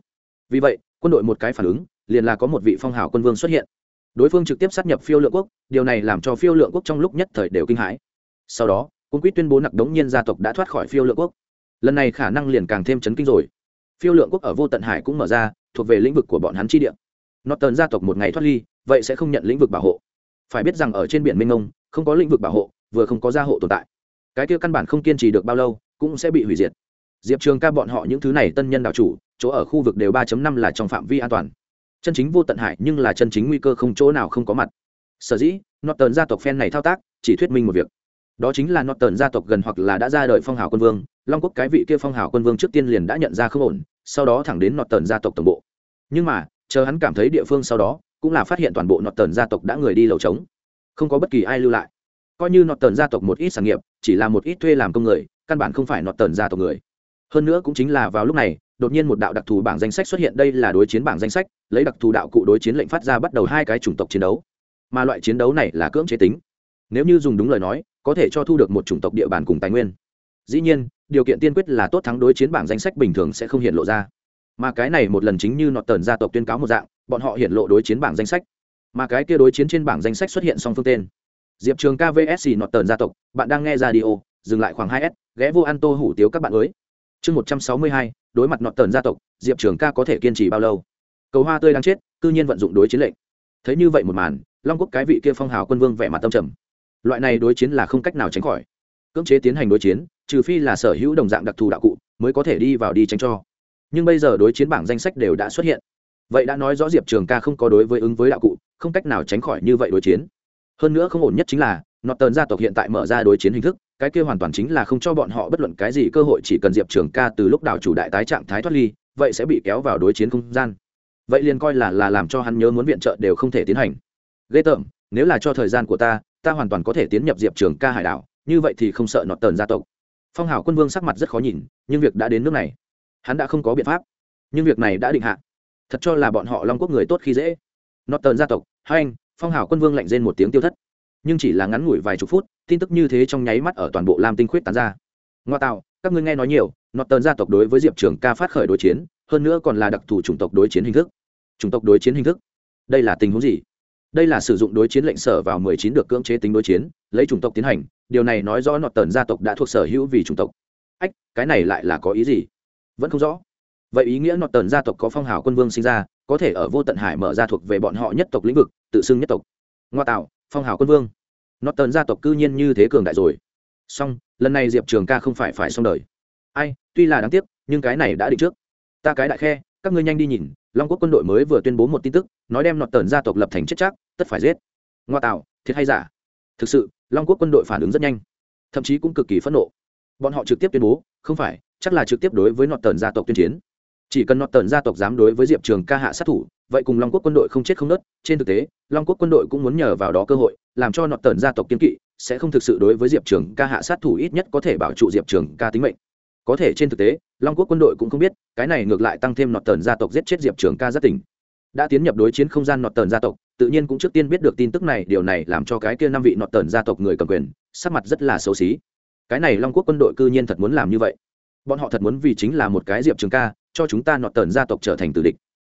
A: Vì vậy, quân đội một cái phản ứng, liền là có một vị phong hào quân vương xuất hiện. Đối phương trực tiếp sát nhập phiêu lượng quốc, điều này làm cho phiêu lượng quốc trong lúc nhất thời đều kinh hãi. Sau đó cung quýt tuyên bố nặc đống nhiên gia tộc đã thoát khỏi phiêu lượng quốc. Lần này khả năng liền càng thêm chấn kinh rồi. Phiêu lượng quốc ở vô tận hải cũng mở ra, thuộc về lĩnh vực của bọn hắn chi địa. Nó tần gia tộc một ngày thoát ly, vậy sẽ không nhận lĩnh vực bảo hộ. Phải biết rằng ở trên biển minh ông không có lĩnh vực bảo hộ, vừa không có gia hộ tồn tại. Cái kia căn bản không kiên trì được bao lâu, cũng sẽ bị hủy diệt. Diệp trường ca bọn họ những thứ này tân nhân đạo chủ, chỗ ở khu vực đều ba năm là trong phạm vi an toàn. Chân chính vô tận hải nhưng là chân chính nguy cơ không chỗ nào không có mặt. Sở dĩ tần gia tộc phen này thao tác, chỉ thuyết minh một việc. Đó chính là tần gia tộc gần hoặc là đã ra đời phong hào quân vương, long quốc cái vị kia phong hào quân vương trước tiên liền đã nhận ra không ổn, sau đó thẳng đến tần gia tộc tổng bộ. Nhưng mà, chờ hắn cảm thấy địa phương sau đó, cũng là phát hiện toàn bộ nọt tần gia tộc đã người đi lầu trống không có bất kỳ ai lưu lại. Coi như nọt tần gia tộc một ít sản nghiệp, chỉ là một ít thuê làm công người, căn bản không phải nọt tần gia tộc người. Hơn nữa cũng chính là vào lúc này, đột nhiên một đạo đặc thù bảng danh sách xuất hiện, đây là đối chiến bảng danh sách, lấy đặc thù đạo cụ đối chiến lệnh phát ra bắt đầu hai cái chủng tộc chiến đấu. Mà loại chiến đấu này là cưỡng chế tính. Nếu như dùng đúng lời nói, có thể cho thu được một chủng tộc địa bàn cùng tài nguyên. Dĩ nhiên, điều kiện tiên quyết là tốt thắng đối chiến bảng danh sách bình thường sẽ không hiện lộ ra. Mà cái này một lần chính như nọt tần gia tộc tuyên cáo một dạng, bọn họ hiện lộ đối chiến bảng danh sách mà cái kia đối chiến trên bảng danh sách xuất hiện song phương tên. Diệp trường kvsc nọt tờn gia tộc, bạn đang nghe ra đi ô dừng lại khoảng hai s, ghé vô ăn tô hủ tiếu các bạn mới chương một trăm sáu mươi hai, đối mặt nọt tờn gia tộc, diệp trường ca có thể kiên trì bao lâu? Cầu hoa tươi đang chết, cư nhiên vận dụng đối chiến lệnh. Thấy như vậy một màn, long quốc cái vị kia phong hào quân vương vẻ mặt tâm trầm. Loại này đối chiến là không cách nào tránh khỏi. Cưỡng chế tiến hành đối chiến, trừ phi là sở hữu đồng dạng đặc thù đạo cụ, mới có thể đi vào đi tránh cho. Nhưng bây giờ đối chiến bảng danh sách đều đã xuất hiện. Vậy đã nói rõ diệp trường ca không có đối với ứng với đạo cụ không cách nào tránh khỏi như vậy đối chiến. Hơn nữa không ổn nhất chính là nọt tờn gia tộc hiện tại mở ra đối chiến hình thức, cái kia hoàn toàn chính là không cho bọn họ bất luận cái gì cơ hội, chỉ cần diệp trường ca từ lúc đảo chủ đại tái trạng thái thoát ly, vậy sẽ bị kéo vào đối chiến không gian. Vậy liền coi là là làm cho hắn nhớ muốn viện trợ đều không thể tiến hành. Ghê tởm, nếu là cho thời gian của ta ta hoàn toàn có thể tiến nhập diệp trường ca hải đảo, như vậy thì không sợ nọt tờn gia tộc. Phong hào quân vương sắc mặt rất khó nhìn, nhưng việc đã đến nước này, hắn đã không có biện pháp. Nhưng việc này đã định hạ. Thật cho là bọn họ long quốc người tốt khi dễ nọt tợn gia tộc, hai anh, phong hào quân vương lạnh rên một tiếng tiêu thất. Nhưng chỉ là ngắn ngủi vài chục phút, tin tức như thế trong nháy mắt ở toàn bộ lam tinh khuyết tán ra. Ngoa tạo, các ngươi nghe nói nhiều nọt tợn gia tộc đối với diệp trường ca phát khởi đối chiến, hơn nữa còn là đặc thù chủng tộc đối chiến hình thức. Chủng tộc đối chiến hình thức? Đây là tình huống gì? Đây là sử dụng đối chiến lệnh sở vào mười chín được cưỡng chế tính đối chiến, lấy chủng tộc tiến hành, điều này nói rõ nọt tần gia tộc đã thuộc sở hữu vì chủng tộc. Ách, cái này lại là có ý gì? Vẫn không rõ. Vậy ý nghĩa nọt tần gia tộc có phong hào quân vương sinh ra có thể ở vô tận hải mở ra thuộc về bọn họ nhất tộc lĩnh vực, tự xưng nhất tộc. Ngoa tạo, phong hào quân vương. Nó tần gia tộc cư nhiên như thế cường đại rồi. Song lần này diệp trường ca không phải phải xong đời. Ai, tuy là đáng tiếc, nhưng cái này đã định trước. Ta cái đại khe, các ngươi nhanh đi nhìn, long quốc quân đội mới vừa tuyên bố một tin tức, nói đem nọt tần gia tộc lập thành chết chắc, tất phải giết. Ngoa tạo, thiệt hay giả? Thực sự, long quốc quân đội phản ứng rất nhanh, thậm chí cũng cực kỳ phẫn nộ. Bọn họ trực tiếp tuyên bố, không phải, chắc là trực tiếp đối với nọt tần gia tộc tuyên chiến chỉ cần nọt tần gia tộc dám đối với diệp trường ca hạ sát thủ, vậy cùng long quốc quân đội không chết không nớt trên thực tế, long quốc quân đội cũng muốn nhờ vào đó cơ hội, làm cho nọt tần gia tộc kiên kỵ, sẽ không thực sự đối với diệp trường ca hạ sát thủ ít nhất có thể bảo trụ diệp trường ca tính mệnh. Có thể trên thực tế, long quốc quân đội cũng không biết, cái này ngược lại tăng thêm nọt tần gia tộc giết chết diệp trường ca rất tỉnh đã tiến nhập đối chiến không gian nọt tần gia tộc, tự nhiên cũng trước tiên biết được tin tức này, điều này làm cho cái kia năm vị nọt tần gia tộc người cầm quyền, sắc mặt rất là xấu xí. Cái này long quốc quân đội cư nhiên thật muốn làm như vậy. Bọn họ thật muốn vì chính là một cái diệp trường ca cho chúng ta nọt tần gia tộc trở thành tử địch.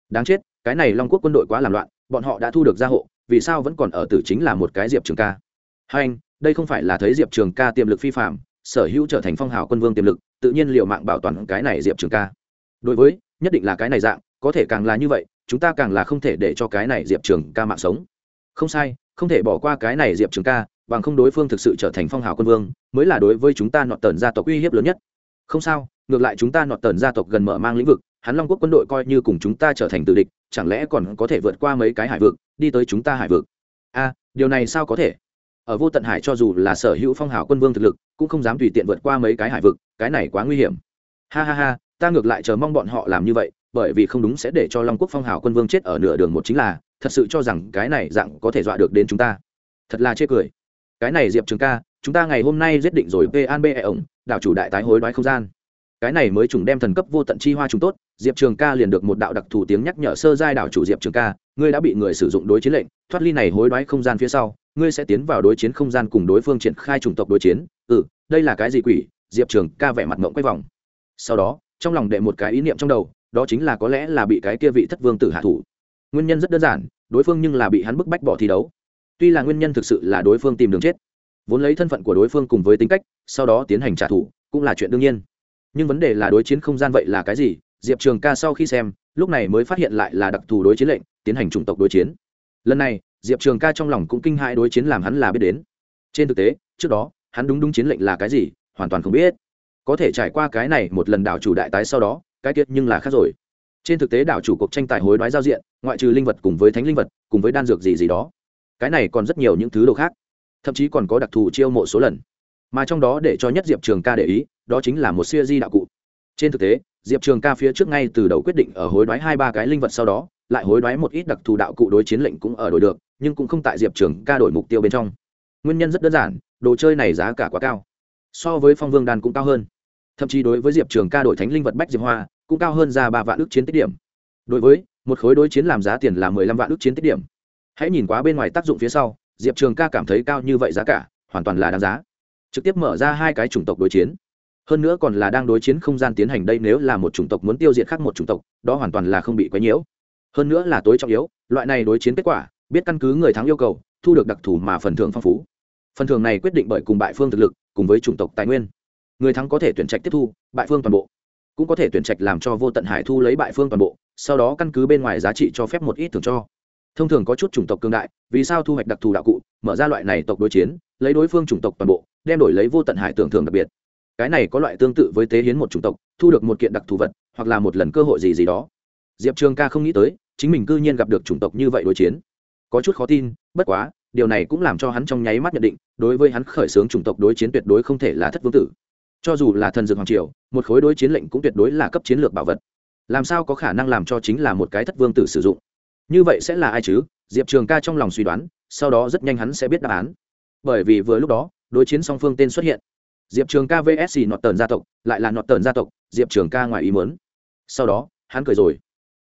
A: Đáng chết, cái này long quốc quân đội quá làm loạn, bọn họ đã thu được gia hộ, vì sao vẫn còn ở tử chính là một cái diệp trường ca? Hai anh, đây không phải là thấy diệp trường ca tiềm lực phi phạm sở hữu trở thành phong hào quân vương tiềm lực, tự nhiên liệu mạng bảo toàn cái này diệp trường ca. Đối với, nhất định là cái này dạng, có thể càng là như vậy, chúng ta càng là không thể để cho cái này diệp trường ca mạng sống. Không sai, không thể bỏ qua cái này diệp trường ca, bằng không đối phương thực sự trở thành phong hào quân vương, mới là đối với chúng ta nọt tần gia tộc uy hiếp lớn nhất không sao, ngược lại chúng ta nọt tần gia tộc gần mở mang lĩnh vực, hắn long quốc quân đội coi như cùng chúng ta trở thành tự địch, chẳng lẽ còn có thể vượt qua mấy cái hải vực, đi tới chúng ta hải vực? A, điều này sao có thể? Ở vô tận hải cho dù là sở hữu phong hào quân vương thực lực, cũng không dám tùy tiện vượt qua mấy cái hải vực, cái này quá nguy hiểm. Ha ha ha, ta ngược lại chờ mong bọn họ làm như vậy, bởi vì không đúng sẽ để cho long quốc phong hào quân vương chết ở nửa đường một chính là, thật sự cho rằng cái này dạng có thể dọa được đến chúng ta. Thật là chê cười cái này diệp trường ca chúng ta ngày hôm nay giết định rồi pan bê ổng, đảo chủ đại tái hối đoái không gian. Cái này mới trùng đem thần cấp vô tận chi hoa chúng tốt, diệp trường ca liền được một đạo đặc thù tiếng nhắc nhở sơ giai đảo chủ diệp trường ca, ngươi đã bị người sử dụng đối chiến lệnh, thoát ly này hối đoái không gian phía sau, ngươi sẽ tiến vào đối chiến không gian cùng đối phương triển khai chủng tộc đối chiến. Ừ đây là cái gì quỷ? Diệp trường ca vẻ mặt ngộng quay vòng. Sau đó, trong lòng đệ một cái ý niệm trong đầu, đó chính là có lẽ là bị cái kia vị thất vương tử hạ thủ. Nguyên nhân rất đơn giản, đối phương nhưng là bị hắn bức bách bỏ thi đấu tuy là nguyên nhân thực sự là đối phương tìm đường chết, vốn lấy thân phận của đối phương cùng với tính cách, sau đó tiến hành trả thù, cũng là chuyện đương nhiên. Nhưng vấn đề là đối chiến không gian vậy là cái gì, diệp trường ca sau khi xem, lúc này mới phát hiện lại là đặc thù đối chiến lệnh, tiến hành chủng tộc đối chiến. Lần này, diệp trường ca trong lòng cũng kinh hãi đối chiến làm hắn là biết đến. Trên thực tế, trước đó, hắn đúng đúng chiến lệnh là cái gì, hoàn toàn không biết. Có thể trải qua cái này một lần đảo chủ đại tái sau đó, cái tiết nhưng là khác rồi. Trên thực tế đảo chủ cuộc tranh tài hối đoái giao diện, ngoại trừ linh vật cùng với thánh linh vật, cùng với đan dược gì gì đó cái này còn rất nhiều những thứ đồ khác, thậm chí còn có đặc thù chiêu mộ số lần. Mà trong đó để cho nhất diệp trường ca để ý, đó chính là một siêu di đạo cụ. Trên thực tế, diệp trường ca phía trước ngay từ đầu quyết định ở hối đoái hai ba cái linh vật sau đó, lại hối đoái một ít đặc thù đạo cụ đối chiến lệnh cũng ở đổi được, nhưng cũng không tại diệp trường ca đổi mục tiêu bên trong. Nguyên nhân rất đơn giản, đồ chơi này giá cả quá cao. So với phong vương đàn cũng cao hơn. Thậm chí đối với diệp trường ca đổi thánh linh vật bách diệp hoa, cũng cao hơn ra ba vạn ước chiến tích điểm. Đối với, một khối đối chiến làm giá tiền là mười lăm vạn ước chiến tích điểm hãy nhìn quá bên ngoài tác dụng phía sau, diệp trường ca cảm thấy cao như vậy giá cả, hoàn toàn là đáng giá. Trực tiếp mở ra hai cái chủng tộc đối chiến. Hơn nữa còn là đang đối chiến không gian tiến hành đây nếu là một chủng tộc muốn tiêu diệt khác một chủng tộc, đó hoàn toàn là không bị quấy nhiễu. Hơn nữa là tối trọng yếu, loại này đối chiến kết quả, biết căn cứ người thắng yêu cầu, thu được đặc thù mà phần thưởng phong phú. Phần thưởng này quyết định bởi cùng bại phương thực lực, cùng với chủng tộc tài nguyên. Người thắng có thể tuyển trạch tiếp thu, bại phương toàn bộ. Cũng có thể tuyển trạch làm cho vô tận hải thu lấy bại phương toàn bộ, sau đó căn cứ bên ngoài giá trị cho phép một ít thưởng cho thông thường có chút chủng tộc cương đại, vì sao thu hoạch đặc thù đạo cụ, mở ra loại này tộc đối chiến, lấy đối phương chủng tộc toàn bộ, đem đổi lấy vô tận hải tưởng thường đặc biệt. Cái này có loại tương tự với tế hiến một chủng tộc, thu được một kiện đặc thù vật, hoặc là một lần cơ hội gì gì đó. Diệp trường ca không nghĩ tới, chính mình cư nhiên gặp được chủng tộc như vậy đối chiến. Có chút khó tin, bất quá, điều này cũng làm cho hắn trong nháy mắt nhận định, đối với hắn khởi xướng chủng tộc đối chiến tuyệt đối không thể là thất vương tử. Cho dù là thần dược hoàng triều, một khối đối chiến lệnh cũng tuyệt đối là cấp chiến lược bảo vật. Làm sao có khả năng làm cho chính là một cái thất vương tử sử dụng? Như vậy sẽ là ai chứ? Diệp trường ca trong lòng suy đoán, sau đó rất nhanh hắn sẽ biết đáp án. Bởi vì vừa lúc đó, đối chiến song phương tên xuất hiện. Diệp trường ca vsc nọt tờn gia tộc, lại là nọt tờn gia tộc, diệp trường ca ngoài ý muốn. sau đó, hắn cười rồi.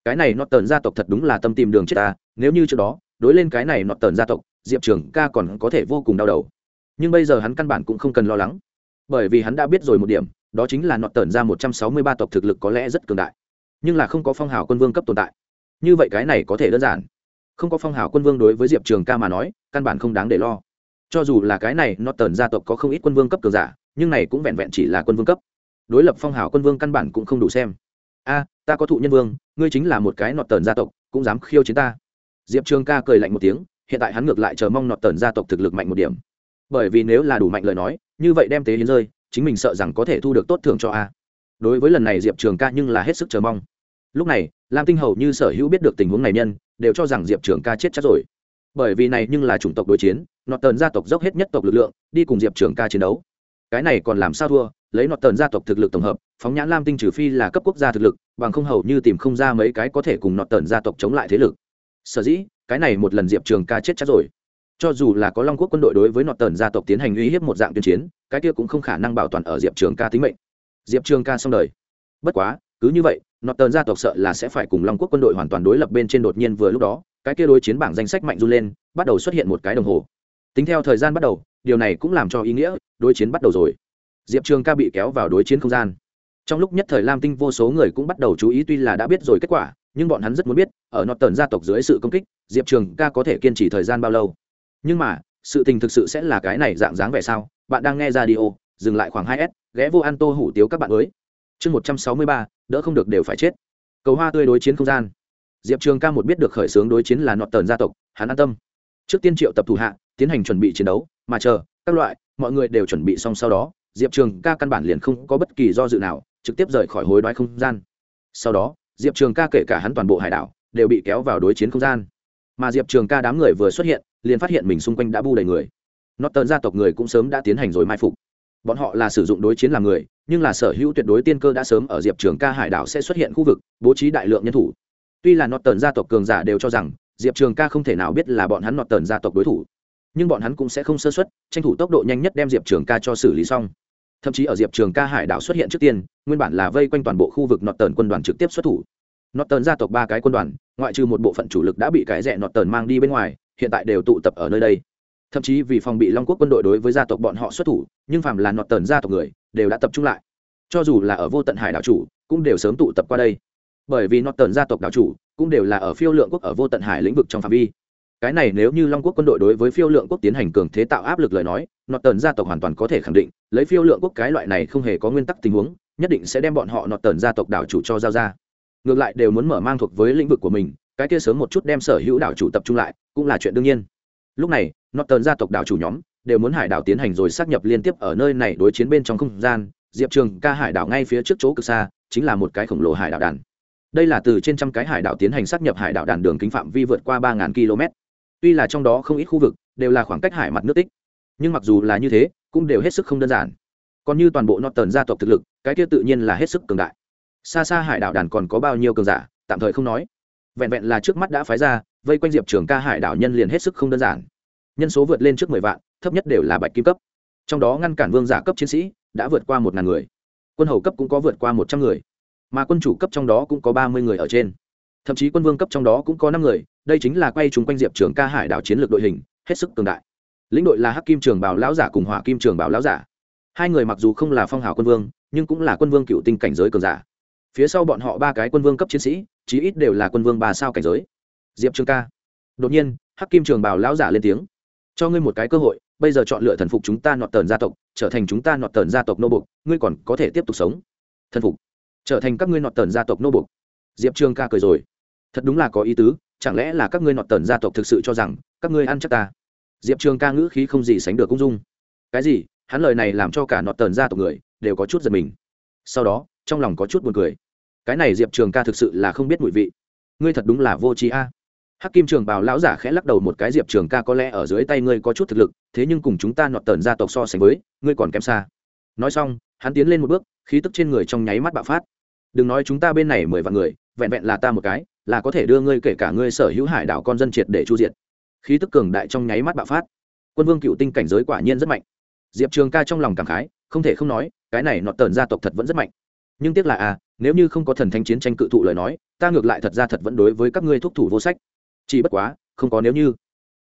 A: Cái này nọt tờn gia tộc thật đúng là tâm tìm đường chết ta, nếu như trước đó, đối lên cái này nọt tờn gia tộc, diệp trường ca còn có thể vô cùng đau đầu. Nhưng bây giờ hắn căn bản cũng không cần lo lắng. Bởi vì hắn đã biết rồi một điểm, đó chính là nọt tờn ra một trăm sáu mươi ba tộc thực lực có lẽ rất cường đại, nhưng là không có phong hào quân vương cấp tồn tại như vậy cái này có thể đơn giản. Không có phong hào quân vương đối với diệp trường ca mà nói, căn bản không đáng để lo. Cho dù là cái này nó tần gia tộc có không ít quân vương cấp cường giả, nhưng này cũng vẹn vẹn chỉ là quân vương cấp. Đối lập phong hào quân vương căn bản cũng không đủ xem. A, ta có thụ nhân vương, ngươi chính là một cái nọt tần gia tộc, cũng dám khiêu chiến ta. Diệp trường ca cười lạnh một tiếng, hiện tại hắn ngược lại chờ mong nọt tần gia tộc thực lực mạnh một điểm. Bởi vì nếu là đủ mạnh lời nói, như vậy đem tế hiến rơi, chính mình sợ rằng có thể thu được tốt thưởng cho a. Đối với lần này diệp trường ca nhưng là hết sức chờ mong lúc này, lam tinh hầu như sở hữu biết được tình huống này nhân, đều cho rằng diệp trường ca chết chắc rồi. Bởi vì này nhưng là chủng tộc đối chiến nọt tần gia tộc dốc hết nhất tộc lực lượng, đi cùng diệp trường ca chiến đấu. Cái này còn làm sao thua, lấy nọt tần gia tộc thực lực tổng hợp, phóng nhãn lam tinh trừ phi là cấp quốc gia thực lực, bằng không hầu như tìm không ra mấy cái có thể cùng nọt tần gia tộc chống lại thế lực. Sở dĩ, cái này một lần diệp trường ca chết chắc rồi. Cho dù là có long quốc quân đội đối với nọt tần gia tộc tiến hành uy hiếp một dạng tuyên chiến, cái kia cũng không khả năng bảo toàn ở diệp trường ca tính mệnh. Diệp trường ca xong đời. Bất quá cứ như vậy nọt tờn gia tộc sợ là sẽ phải cùng long quốc quân đội hoàn toàn đối lập bên trên đột nhiên vừa lúc đó, cái kia đối chiến bảng danh sách mạnh run lên, bắt đầu xuất hiện một cái đồng hồ. Tính theo thời gian bắt đầu, điều này cũng làm cho ý nghĩa, đối chiến bắt đầu rồi. Diệp trường ca bị kéo vào đối chiến không gian. Trong lúc nhất thời lam tinh vô số người cũng bắt đầu chú ý tuy là đã biết rồi kết quả, nhưng bọn hắn rất muốn biết, ở nọt tờn gia tộc dưới sự công kích, diệp trường ca có thể kiên trì thời gian bao lâu. Nhưng mà, sự tình thực sự sẽ là cái này dạng dáng vẻ sao? Bạn đang nghe ra đi ô dừng lại khoảng hai s, ghé vô ăn tô hủ tiếu các bạn mới chương một trăm sáu mươi ba, đỡ không được đều phải chết. Cầu hoa tươi đối chiến không gian. Diệp trường ca một biết được khởi xướng đối chiến là nọt tờn gia tộc, hắn an tâm. Trước tiên triệu tập thủ hạ, tiến hành chuẩn bị chiến đấu, mà chờ, các loại, mọi người đều chuẩn bị xong sau đó, diệp trường ca căn bản liền không có bất kỳ do dự nào, trực tiếp rời khỏi hối đoái không gian. Sau đó, diệp trường ca kể cả hắn toàn bộ hải đảo, đều bị kéo vào đối chiến không gian. Mà diệp trường ca đám người vừa xuất hiện, liền phát hiện mình xung quanh đã bu đầy người. Nọt tờn gia tộc người cũng sớm đã tiến hành rồi mai phục bọn họ là sử dụng đối chiến làm người, nhưng là sở hữu tuyệt đối tiên cơ đã sớm ở diệp trường ca hải đảo sẽ xuất hiện khu vực, bố trí đại lượng nhân thủ. Tuy là nọt tần gia tộc cường giả đều cho rằng, diệp trường ca không thể nào biết là bọn hắn nọt tần gia tộc đối thủ. Nhưng bọn hắn cũng sẽ không sơ xuất tranh thủ tốc độ nhanh nhất đem diệp trường ca cho xử lý xong. Thậm chí ở diệp trường ca hải đảo xuất hiện trước tiên, nguyên bản là vây quanh toàn bộ khu vực nọt tần quân đoàn trực tiếp xuất thủ. Nọt tần gia tộc ba cái quân đoàn, ngoại trừ một bộ phận chủ lực đã bị cái rẽ nọt tần mang đi bên ngoài, hiện tại đều tụ tập ở nơi đây thậm chí vì phòng bị long quốc quân đội đối với gia tộc bọn họ xuất thủ, nhưng phàm là nọt tần gia tộc người, đều đã tập trung lại. Cho dù là ở vô tận hải đảo chủ, cũng đều sớm tụ tập qua đây. Bởi vì nọt tần gia tộc đảo chủ, cũng đều là ở phiêu lượng quốc ở vô tận hải lĩnh vực trong phạm vi. Cái này nếu như long quốc quân đội đối với phiêu lượng quốc tiến hành cường thế tạo áp lực lời nói, nọt tần gia tộc hoàn toàn có thể khẳng định, lấy phiêu lượng quốc cái loại này không hề có nguyên tắc tình huống, nhất định sẽ đem bọn họ nọt tần gia tộc đảo chủ cho giao ra. Ngược lại đều muốn mở mang thuộc với lĩnh vực của mình, cái kia sớm một chút đem sở hữu đảo chủ tập trung lại, cũng là chuyện đương nhiên lúc này nọt tần gia tộc đảo chủ nhóm đều muốn hải đảo tiến hành rồi xác nhập liên tiếp ở nơi này đối chiến bên trong không gian. Diệp trường ca hải đảo ngay phía trước chỗ cực xa, chính là một cái khổng lồ hải đảo đàn. Đây là từ trên trăm cái hải đảo tiến hành xác nhập hải đảo đàn đường kính phạm vi vượt qua ba km. Tuy là trong đó không ít khu vực đều là khoảng cách hải mặt nước tích, nhưng mặc dù là như thế, cũng đều hết sức không đơn giản. Còn như toàn bộ norton gia tộc thực lực, cái kia tự nhiên là hết sức cường đại. Xa xa hải đảo đàn còn có bao nhiêu cường giả, tạm thời không nói vẹn vẹn là trước mắt đã phái ra, vây quanh diệp trường ca hải đảo nhân liền hết sức không đơn giản. Nhân số vượt lên trước mười vạn, thấp nhất đều là bạch kim cấp. Trong đó ngăn cản vương giả cấp chiến sĩ đã vượt qua một ngàn người. Quân hầu cấp cũng có vượt qua một trăm người. Mà quân chủ cấp trong đó cũng có ba mươi người ở trên. Thậm chí quân vương cấp trong đó cũng có năm người, đây chính là quay chúng quanh diệp trường ca hải đảo chiến lược đội hình, hết sức cường đại. Lĩnh đội là hắc kim trường bảo lão giả cùng hỏa kim trường bảo lão giả. Hai người mặc dù không là phong hào quân vương, nhưng cũng là quân vương cựu tinh cảnh giới cường giả phía sau bọn họ ba cái quân vương cấp chiến sĩ, chí ít đều là quân vương ba sao cảnh giới. Diệp trường ca. Đột nhiên, hắc kim trường bảo lão giả lên tiếng. Cho ngươi một cái cơ hội, bây giờ chọn lựa thần phục chúng ta nọt tờn gia tộc, trở thành chúng ta nọt tờn gia tộc nô bục, ngươi còn có thể tiếp tục sống. Thần phục. Trở thành các ngươi nọt tờn gia tộc nô bục. Diệp trường ca cười rồi. Thật đúng là có ý tứ, chẳng lẽ là các ngươi nọt tờn gia tộc thực sự cho rằng, các ngươi ăn chắc ta? Diệp trường ca ngữ khí không gì sánh được công dung. Cái gì? Hắn lời này làm cho cả nọt tờn gia tộc người đều có chút giật mình. Sau đó trong lòng có chút buồn cười. Cái này diệp trường ca thực sự là không biết mùi vị. Ngươi thật đúng là vô trí a. Hắc kim trường bảo lão giả khẽ lắc đầu một cái, diệp trường ca có lẽ ở dưới tay ngươi có chút thực lực, thế nhưng cùng chúng ta nọt tờn gia tộc so sánh với, ngươi còn kém xa. Nói xong, hắn tiến lên một bước, khí tức trên người trong nháy mắt bạo phát. Đừng nói chúng ta bên này mười vạn người, vẹn vẹn là ta một cái, là có thể đưa ngươi kể cả ngươi sở hữu hải đảo con dân triệt để chu diệt. Khí tức cường đại trong nháy mắt bạo phát. Quân vương cựu tinh cảnh giới quả nhiên rất mạnh. Diệp trường ca trong lòng cảm khái, không thể không nói, cái này nọt tờn gia tộc thật vẫn rất mạnh nhưng tiếc là à nếu như không có thần thanh chiến tranh cự thụ lời nói, ta ngược lại thật ra thật vẫn đối với các ngươi thúc thủ vô sách. Chỉ bất quá, không có nếu như.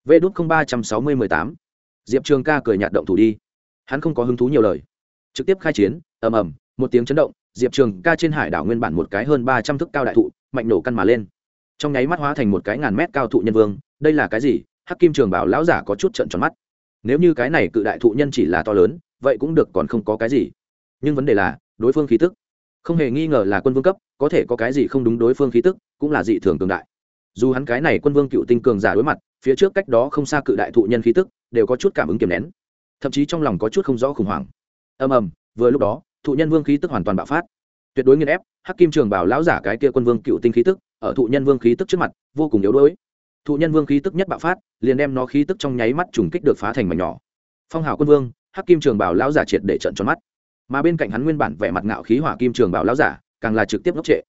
A: Vê đốt không ba trăm sáu mươi mười tám. Diệp trường ca cười nhạt động thủ đi. Hắn không có hứng thú nhiều lời. Trực tiếp khai chiến, ầm ầm, một tiếng chấn động, diệp trường ca trên hải đảo nguyên bản một cái hơn ba trăm thước cao đại thụ, mạnh nổ căn mà lên. Trong nháy mắt hóa thành một cái ngàn mét cao thụ nhân vương, đây là cái gì? Hắc kim trường bảo lão giả có chút trận tròn mắt. Nếu như cái này cự đại thụ nhân chỉ là to lớn, vậy cũng được còn không có cái gì. Nhưng vấn đề là, đối phương khí tức không hề nghi ngờ là quân vương cấp, có thể có cái gì không đúng đối phương khí tức, cũng là dị thường cường đại. Dù hắn cái này quân vương cựu tinh cường giả đối mặt, phía trước cách đó không xa cự đại thụ nhân khí tức, đều có chút cảm ứng kiềm nén. Thậm chí trong lòng có chút không rõ khủng hoảng. Ầm ầm, vừa lúc đó, thụ nhân vương khí tức hoàn toàn bạo phát. Tuyệt đối nghiên ép, hắc kim trường bảo lão giả cái kia quân vương cựu tinh khí tức, ở thụ nhân vương khí tức trước mặt, vô cùng yếu đuối. Thụ nhân vương khí tức nhất bạo phát, liền đem nó khí tức trong nháy mắt trùng kích được phá thành mảnh nhỏ. Phong hào quân vương, hắc kim trường bảo lão giả triệt để trận tròn mắt mà bên cạnh hắn nguyên bản vẻ mặt ngạo khí hỏa kim trường bảo lão giả, càng là trực tiếp ngốc trệ.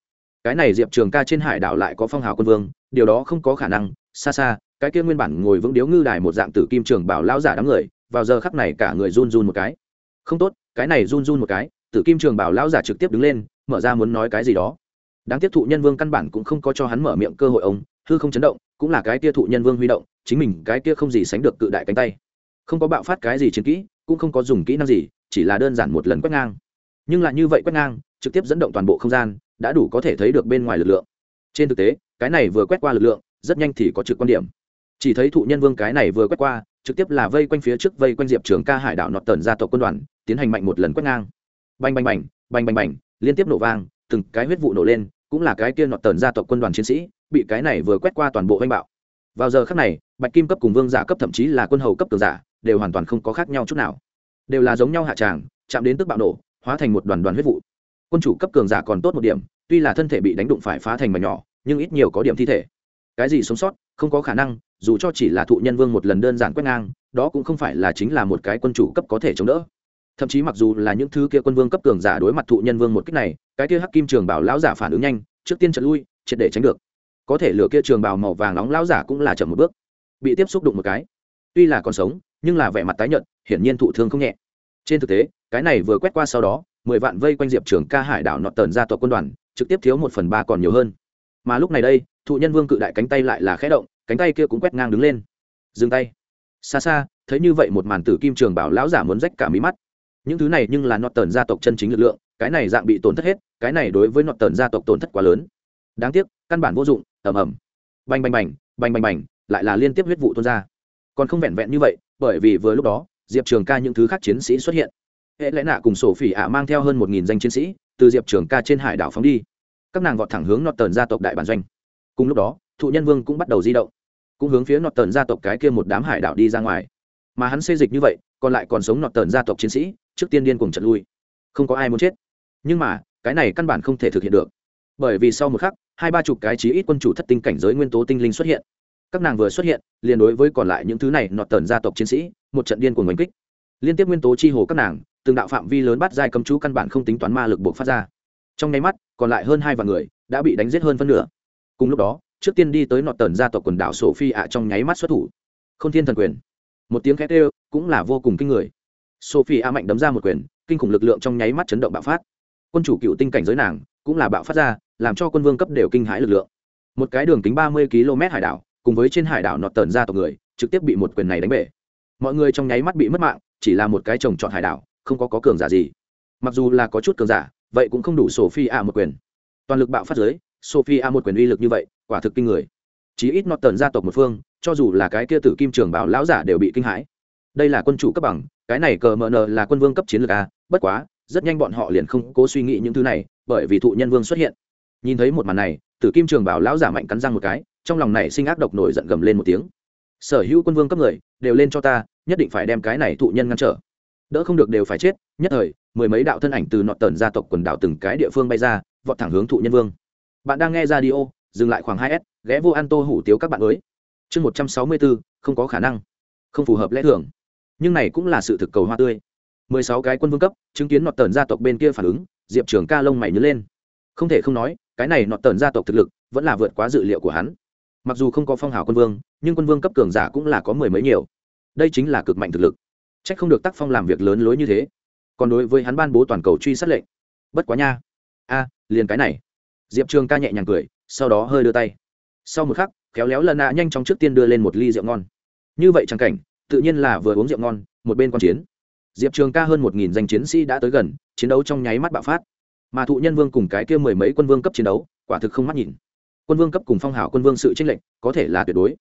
A: Cái này diệp trường ca trên hải đảo lại có phong hào quân vương, điều đó không có khả năng, xa xa, cái kia nguyên bản ngồi vững điếu ngư đài một dạng tử kim trường bảo lão giả đám người, vào giờ khắc này cả người run run một cái. Không tốt, cái này run run một cái, tử kim trường bảo lão giả trực tiếp đứng lên, mở ra muốn nói cái gì đó. Đáng tiếp thụ nhân vương căn bản cũng không có cho hắn mở miệng cơ hội ông, hư không chấn động, cũng là cái kia thụ nhân vương huy động, chính mình cái kia không gì sánh được cự đại cánh tay. Không có bạo phát cái gì chiến kỹ cũng không có dùng kỹ năng gì, chỉ là đơn giản một lần quét ngang. Nhưng lại như vậy quét ngang, trực tiếp dẫn động toàn bộ không gian, đã đủ có thể thấy được bên ngoài lực lượng. Trên thực tế, cái này vừa quét qua lực lượng, rất nhanh thì có trực quan điểm. Chỉ thấy thụ nhân vương cái này vừa quét qua, trực tiếp là vây quanh phía trước vây quanh diệp trường ca hải đảo nọt tần gia tộc quân đoàn, tiến hành mạnh một lần quét ngang. Bành bành bành bành bành bành, liên tiếp nổ vang, từng cái huyết vụ nổ lên, cũng là cái kia nọt tần gia tộc quân đoàn chiến sĩ, bị cái này vừa quét qua toàn bộ oanh bạo. Vào giờ khác này, bạch kim cấp cùng vương giả cấp thậm chí là quân hầu cấp cường giả đều hoàn toàn không có khác nhau chút nào. Đều là giống nhau hạ tràng, chạm đến tức bạo nổ, hóa thành một đoàn đoàn huyết vụ. Quân chủ cấp cường giả còn tốt một điểm, tuy là thân thể bị đánh đụng phải phá thành mà nhỏ, nhưng ít nhiều có điểm thi thể. Cái gì sống sót, không có khả năng, dù cho chỉ là thụ nhân vương một lần đơn giản quét ngang, đó cũng không phải là chính là một cái quân chủ cấp có thể chống đỡ. Thậm chí mặc dù là những thứ kia quân vương cấp cường giả đối mặt thụ nhân vương một cách này, cái kia hắc kim trường bảo lão giả phản ứng nhanh, trước tiên trận lui, triệt để tránh được. Có thể lửa kia trường bảo màu vàng nóng lão giả cũng là chậm một bước, bị tiếp xúc đụng một cái. Tuy là còn sống nhưng là vẻ mặt tái nhợt, hiển nhiên thụ thương không nhẹ. Trên thực tế, cái này vừa quét qua sau đó, mười vạn vây quanh diệp trường ca hải đảo nọt tần ra tộc quân đoàn, trực tiếp thiếu một phần ba còn nhiều hơn. Mà lúc này đây, thụ nhân vương cự đại cánh tay lại là khẽ động, cánh tay kia cũng quét ngang đứng lên. Dừng tay. Xa xa, thấy như vậy một màn tử kim trường bảo lão giả muốn rách cả mí mắt. Những thứ này nhưng là nọt tần gia tộc chân chính lực lượng, cái này dạng bị tổn thất hết, cái này đối với nọt tần gia tộc tổn thất quá lớn. Đáng tiếc, căn bản vô dụng, ầm ầm. Bành bành bành bành bành bành, lại là liên tiếp huyết vụ tuôn ra. Còn không vẹn vẹn như vậy bởi vì vừa lúc đó, diệp trường ca những thứ khác chiến sĩ xuất hiện. Hệ lẽ nạ cùng sổ phỉ ạ mang theo hơn một nghìn danh chiến sĩ, từ diệp trường ca trên hải đảo phóng đi. Các nàng vọt thẳng hướng nọt tờn gia tộc đại bản doanh. Cùng lúc đó, thụ nhân vương cũng bắt đầu di động. Cũng hướng phía nọt tờn gia tộc cái kia một đám hải đảo đi ra ngoài. Mà hắn xây dịch như vậy, còn lại còn sống nọt tờn gia tộc chiến sĩ, trước tiên điên cùng trận lui. Không có ai muốn chết. Nhưng mà, cái này căn bản không thể thực hiện được. Bởi vì sau một khắc, hai ba chục cái chí ít quân chủ thất tinh cảnh giới nguyên tố tinh linh xuất hiện các nàng vừa xuất hiện, liền đối với còn lại những thứ này nọt tần gia tộc chiến sĩ, một trận điên cuồng ngành kích. Liên tiếp nguyên tố chi hồ các nàng, từng đạo phạm vi lớn bắt giai cầm chú căn bản không tính toán ma lực buộc phát ra. Trong nháy mắt, còn lại hơn hai vạn người đã bị đánh giết hơn phân nửa. Cùng lúc đó, trước tiên đi tới nọt tần gia tộc quần đảo sổ phi ạ trong nháy mắt xuất thủ. K h ô n thiên thần quyền. Một tiếng khét ê cũng là vô cùng kinh người. Sophie a mạnh đấm ra một quyền, kinh khủng lực lượng trong nháy mắt chấn động bạo phát. Quân chủ cựu tinh cảnh giới nàng, cũng là bạo phát ra, làm cho quân vương cấp đều kinh hãi lực lượng. Một cái đường kính ba mươi km hải đảo cùng với trên hải đảo nọt tờn ra tộc người trực tiếp bị một quyền này đánh bể. Mọi người trong nháy mắt bị mất mạng chỉ là một cái trồng trọt hải đảo không có, có cường giả gì. Mặc dù là có chút cường giả vậy cũng không đủ sophie a một quyền. Toàn lực bạo phát giới sophie a một quyền uy lực như vậy quả thực kinh người. Chí ít nọt tờn gia tộc một phương cho dù là cái kia tử kim trường bảo lão giả đều bị kinh hãi. Đây là quân chủ cấp bằng cái này cờ mờ nờ là quân vương cấp chiến lược a bất quá rất nhanh bọn họ liền không cố suy nghĩ những thứ này bởi vì thụ nhân vương xuất hiện. Nhìn thấy một màn này tử kim trường bảo lão giả mạnh cắn răng một cái trong lòng này sinh ác độc nổi giận gầm lên một tiếng. Sở hữu quân vương cấp người, đều lên cho ta, nhất định phải đem cái này thụ nhân ngăn trở. Đỡ không được đều phải chết, nhất thời, mười mấy đạo thân ảnh từ nọt tần gia tộc quần đảo từng cái địa phương bay ra, vọt thẳng hướng thụ nhân vương. Bạn đang nghe ra đi ô dừng lại khoảng hai s, ghé vô an tô hủ tiếu các bạn mới. Chương một trăm sáu mươi bốn, không có khả năng. Không phù hợp lẽ thường. Nhưng này cũng là sự thực cầu hoa tươi. Mười sáu cái quân vương cấp, chứng kiến nọt tần gia tộc bên kia phản ứng, diệp trường ca lông mày nhớ lên. Không thể không nói, cái này nọt tần gia tộc thực lực, vẫn là vượt quá dự liệu của hắn mặc dù không có phong hào quân vương, nhưng quân vương cấp cường giả cũng là có mười mấy nhiều. Đây chính là cực mạnh thực lực. C h ắ c không được tác phong làm việc lớn lối như thế. Còn đối với hắn ban bố toàn cầu truy sát lệnh. Bất quá nha. A, liền cái này. Diệp trường ca nhẹ nhàng cười, sau đó hơi đưa tay. Sau một khắc, khéo léo lần nạ nhanh chóng trước tiên đưa lên một ly rượu ngon. Như vậy chẳng cảnh, tự nhiên là vừa uống rượu ngon, một bên q chiến. Diệp trường ca hơn một nghìn danh chiến sĩ đã tới gần, chiến đấu trong nháy mắt bạo phát. Mà thụ nhân vương cùng cái kia mười mấy quân vương cấp chiến đấu, quả thực không mắt nhìn quân vương cấp cùng phong hào quân vương sự tranh lệch có thể là tuyệt đối.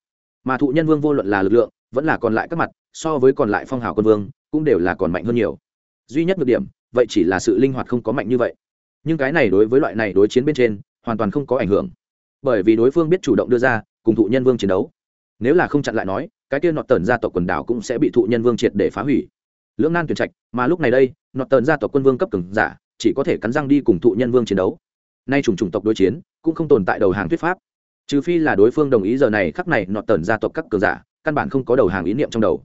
A: Mà thụ nhân vương vô luận là lực lượng, vẫn là còn lại các mặt, so với còn lại phong hào quân vương, cũng đều là còn mạnh hơn nhiều. Duy nhất nhược điểm, vậy chỉ là sự linh hoạt không có mạnh như vậy. Nhưng cái này đối với loại này đối chiến bên trên, hoàn toàn không có ảnh hưởng. Bởi vì đối phương biết chủ động đưa ra, cùng thụ nhân vương chiến đấu. Nếu là không chặn lại nói, cái kia nọt tần gia tộc quần đảo cũng sẽ bị thụ nhân vương triệt để phá hủy. Lưỡng nan tuyển trạch, mà lúc này đây nọt tần gia tộc quân vương cấp cường giả, chỉ có thể cắn răng đi cùng thụ nhân vương chiến đấu nay chủng chủng tộc đối chiến cũng không tồn tại đầu hàng thuyết pháp. Trừ phi là đối phương đồng ý giờ này khắc này nọt tần gia tộc các cường giả, căn bản không có đầu hàng ý niệm trong đầu.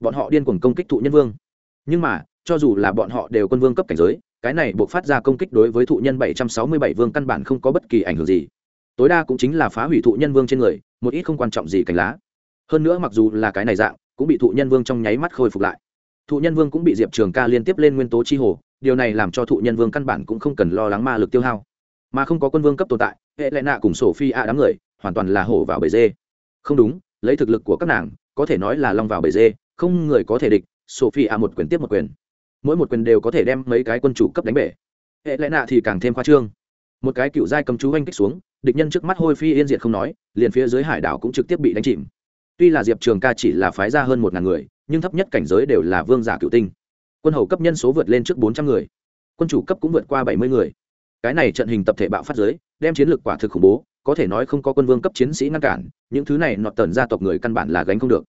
A: Bọn họ điên cuồng công kích thụ nhân vương. Nhưng mà, cho dù là bọn họ đều quân vương cấp cảnh giới, cái này buộc phát ra công kích đối với thụ nhân bảy trăm sáu mươi bảy vương căn bản không có bất kỳ ảnh hưởng gì. Tối đa cũng chính là phá hủy thụ nhân vương trên người, một ít không quan trọng gì cành lá. Hơn nữa mặc dù là cái này dạng, cũng bị thụ nhân vương trong nháy mắt khôi phục lại. Thụ nhân vương cũng bị diệp trường ca liên tiếp lên nguyên tố chi hồ, điều này làm cho thụ nhân vương căn bản cũng không cần lo lắng ma lực tiêu hao mà không có quân vương cấp tồn tại, hệ lệ nạ cùng sổ phi a đám người, hoàn toàn là hổ vào bể dê. Không đúng, lấy thực lực của các nàng, có thể nói là long vào bể dê, không người có thể địch, sổ phi a một quyền tiếp một quyền. Mỗi một quyền đều có thể đem mấy cái quân chủ cấp đánh bể. Hệ lẽ nạ thì càng thêm khoa trương. Một cái cựu giai cầm chú oanh kích xuống, địch nhân trước mắt hôi phi yên diệt không nói, liền phía dưới hải đảo cũng trực tiếp bị đánh chìm. Tuy là diệp trường ca chỉ là phái ra hơn một ngàn người, nhưng thấp nhất cảnh giới đều là vương giả cựu tinh. Quân hầu cấp nhân số vượt lên trước bốn trăm người. Quân chủ cấp cũng vượt qua bảy mươi người cái này trận hình tập thể bạo phát giới, đem chiến lược quả thực khủng bố, có thể nói không có quân vương cấp chiến sĩ ngăn cản, những thứ này nọt tần gia tộc người căn bản là gánh không được.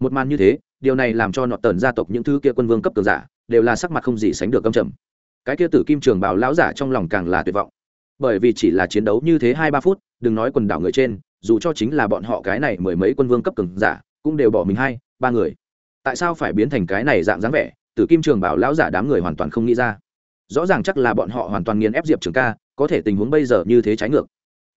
A: Một màn như thế, điều này làm cho nọt tần gia tộc những thứ kia quân vương cấp cường giả, đều là sắc mặt không gì sánh được âm trầm. Cái kia tử kim trường bảo lão giả trong lòng càng là tuyệt vọng. Bởi vì chỉ là chiến đấu như thế hai ba phút, đừng nói quần đảo người trên, dù cho chính là bọn họ cái này mười mấy quân vương cấp cường giả, cũng đều bỏ mình hai, ba người. Tại sao phải biến thành cái này dạng dáng vẻ? Tử kim trường bảo lão giả đám người hoàn toàn không nghĩ ra rõ ràng chắc là bọn họ hoàn toàn nghiền ép diệp trường ca, có thể tình huống bây giờ như thế trái ngược.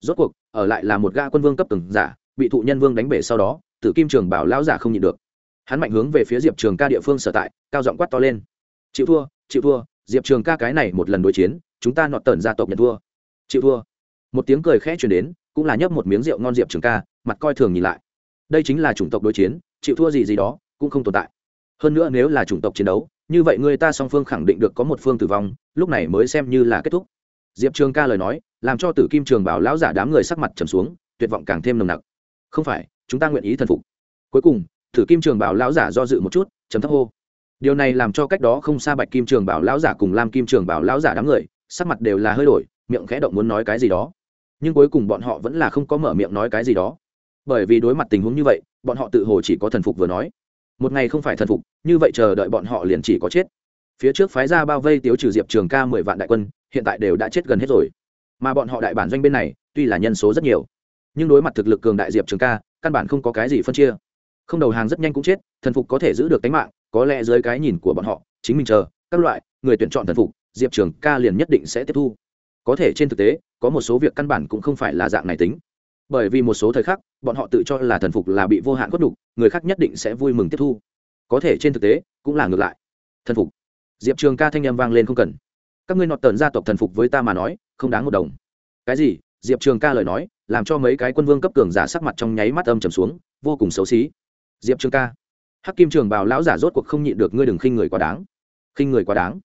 A: Rốt cuộc, ở lại là một gã quân vương cấp từng giả, bị thụ nhân vương đánh bể sau đó, tử kim trường bảo lão giả không nhịn được. Hắn mạnh hướng về phía diệp trường ca địa phương sở tại, cao giọng quát to lên. Chịu thua chịu thua, diệp trường ca cái này một lần đối chiến, chúng ta nọt tần gia tộc nhận thua. Chịu thua. Một tiếng cười khẽ chuyển đến, cũng là nhấp một miếng rượu ngon diệp trường ca, mặt coi thường nhìn lại. Đây chính là chủng tộc đối chiến, chịu thua gì gì đó, cũng không tồn tại. Hơn nữa nếu là chủng tộc chiến đấu như vậy người ta song phương khẳng định được có một phương tử vong, lúc này mới xem như là kết thúc. Diệp trường ca lời nói, làm cho tử kim trường bảo lão giả đám người sắc mặt trầm xuống, tuyệt vọng càng thêm nồng nặc. Không phải, chúng ta nguyện ý thần phục. Cuối cùng, tử kim trường bảo lão giả do dự một chút chấm thấp hô. Điều này làm cho cách đó không xa bạch kim trường bảo lão giả cùng lam kim trường bảo lão giả đám người, sắc mặt đều là hơi đổi, miệng khẽ động muốn nói cái gì đó. Nhưng cuối cùng bọn họ vẫn là không có mở miệng nói cái gì đó. Bởi vì đối mặt tình huống như vậy, bọn họ tự hồ chỉ có thần phục vừa nói một ngày không phải thần phục, như vậy chờ đợi bọn họ liền chỉ có chết. Phía trước phái ra bao vây tiếu trừ diệp trường ca mười vạn đại quân, hiện tại đều đã chết gần hết rồi. Mà bọn họ đại bản doanh bên này, tuy là nhân số rất nhiều, nhưng đối mặt thực lực cường đại diệp trường ca, căn bản không có cái gì phân chia. Không đầu hàng rất nhanh cũng chết, thần phục có thể giữ được tính mạng, có lẽ dưới cái nhìn của bọn họ, chính mình chờ, các loại, người tuyển chọn thần phục, diệp trường ca liền nhất định sẽ tiếp thu. Có thể trên thực tế, có một số việc căn bản cũng không phải là dạng này tính bởi vì một số thời khắc, bọn họ tự cho là thần phục là bị vô hạn khuất đục người khác nhất định sẽ vui mừng tiếp thu. Có thể trên thực tế, cũng là ngược lại. Thần phục. Diệp trường ca thanh â m vang lên không cần. Các ngươi nọt tần gia tộc thần phục với ta mà nói, không đáng một đồng. Cái gì? Diệp trường ca lời nói, làm cho mấy cái quân vương cấp cường giả sắc mặt trong nháy mắt âm trầm xuống, vô cùng xấu xí. Diệp trường ca. Hắc kim trường bào lão giả rốt cuộc không nhịn được, ngươi đừng khinh người quá đáng. Khinh người quá đáng.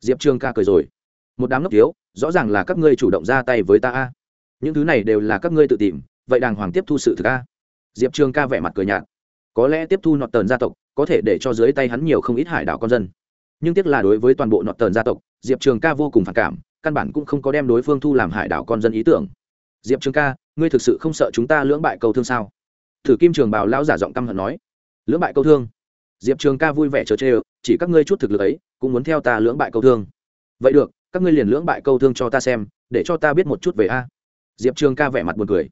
A: Diệp trường ca cười rồi. Một đám ngốc thiếu, rõ ràng là các ngươi chủ động ra tay với ta a những thứ này đều là các ngươi tự tìm, vậy đàng hoàng tiếp thu sự thực a. Diệp trường ca vẻ mặt cười nhạt. Có lẽ tiếp thu nọt tờn gia tộc, có thể để cho dưới tay hắn nhiều không ít hải đảo con dân. Nhưng tiếc là đối với toàn bộ nọt tờn gia tộc, diệp trường ca vô cùng phản cảm, căn bản cũng không có đem đối phương thu làm hải đảo con dân ý tưởng. Diệp trường ca, ngươi thực sự không sợ chúng ta lưỡng bại câu thương sao? Thử kim trường Bảo lão giả giọng căm hận nói. Lưỡng bại câu thương? Diệp trường ca vui vẻ trớ trêu, chỉ các ngươi chút thực lực ấy, cũng muốn theo ta lưỡng bại câu thương. Vậy được, các ngươi liền lưỡng bại câu thương cho ta xem, để cho ta biết một chút về a diệp trường ca vẻ mặt buồn cười.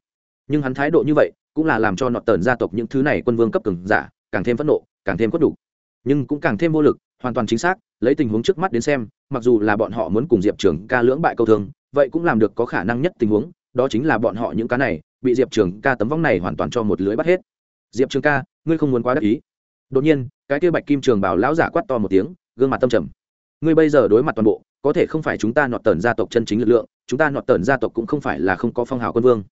A: Nhưng hắn thái độ như vậy cũng là làm cho nọt tờn gia tộc những thứ này quân vương cấp cường giả càng thêm phẫn nộ, càng thêm khuất đủ nhưng cũng càng thêm vô lực, hoàn toàn chính xác, lấy tình huống trước mắt đến xem, mặc dù là bọn họ muốn cùng diệp trường ca lưỡng bại câu thương, vậy cũng làm được có khả năng nhất tình huống, đó chính là bọn họ những cá này bị diệp trường ca tấm vong này hoàn toàn cho một lưới bắt hết. Diệp trường ca, ngươi không muốn quá đắc ý. Đột nhiên, cái kia bạch kim trường bảo lão giả quát to một tiếng, gương mặt tâm trầm. Ngươi bây giờ đối mặt toàn bộ có thể không phải chúng ta nọt tần gia tộc chân chính lực lượng, chúng ta nọt tần gia tộc cũng không phải là không có phong hào quân vương.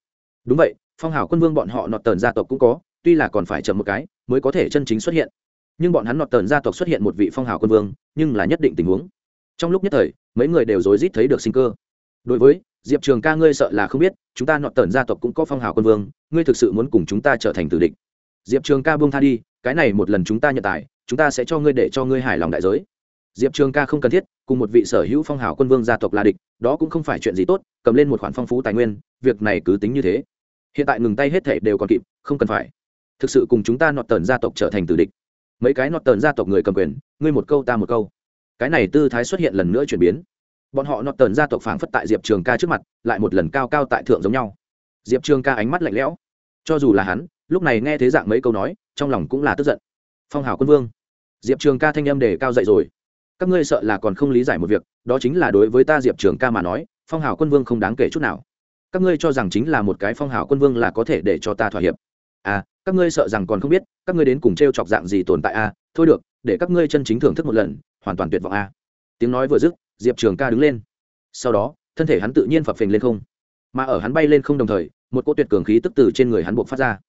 A: Đúng vậy, phong hào quân vương bọn họ nọt tần gia tộc cũng có, tuy là còn phải chậm một cái mới có thể chân chính xuất hiện. Nhưng bọn hắn nọt tần gia tộc xuất hiện một vị phong hào quân vương, nhưng là nhất định tình huống. Trong lúc nhất thời, mấy người đều rối rít thấy được sinh cơ. Đối với, diệp trường ca ngươi sợ là không biết, chúng ta nọt tần gia tộc cũng có phong hào quân vương, ngươi thực sự muốn cùng chúng ta trở thành tử địch. Diệp trường ca buông tha đi, cái này một lần chúng ta nhận tài, chúng ta sẽ cho ngươi để cho ngươi hài lòng đại giới diệp trường ca không cần thiết, cùng một vị sở hữu phong hào quân vương gia tộc là địch, đó cũng không phải chuyện gì tốt, cầm lên một khoản phong phú tài nguyên, việc này cứ tính như thế. Hiện tại ngừng tay hết thể đều còn kịp, không cần phải. Thực sự cùng chúng ta nọt tờn gia tộc trở thành tử địch. Mấy cái nọt tờn gia tộc người cầm quyền, ngươi một câu ta một câu. Cái này tư thái xuất hiện lần nữa chuyển biến. Bọn họ nọt tờn gia tộc phảng phất tại diệp trường ca trước mặt, lại một lần cao cao tại thượng giống nhau. Diệp trường ca ánh mắt lạnh lẽo. Cho dù là hắn, lúc này nghe thế dạng mấy câu nói, trong lòng cũng là tức giận. Phong hào quân vương. Diệp trường ca thanh âm đề cao dậy rồi các ngươi sợ là còn không lý giải một việc, đó chính là đối với ta diệp trường ca mà nói, phong hào quân vương không đáng kể chút nào. Các ngươi cho rằng chính là một cái phong hào quân vương là có thể để cho ta thỏa hiệp. À các ngươi sợ rằng còn không biết, các ngươi đến cùng t r e o chọc dạng gì tồn tại à? Thôi được, để các ngươi chân chính thưởng thức một lần, hoàn toàn tuyệt vọng à? Tiếng nói vừa dứt, diệp trường ca đứng lên. Sau đó, thân thể hắn tự nhiên phập phình lên không. Mà ở hắn bay lên không đồng thời, một cỗ tuyệt cường khí tức từ trên người hắn buộc phát ra.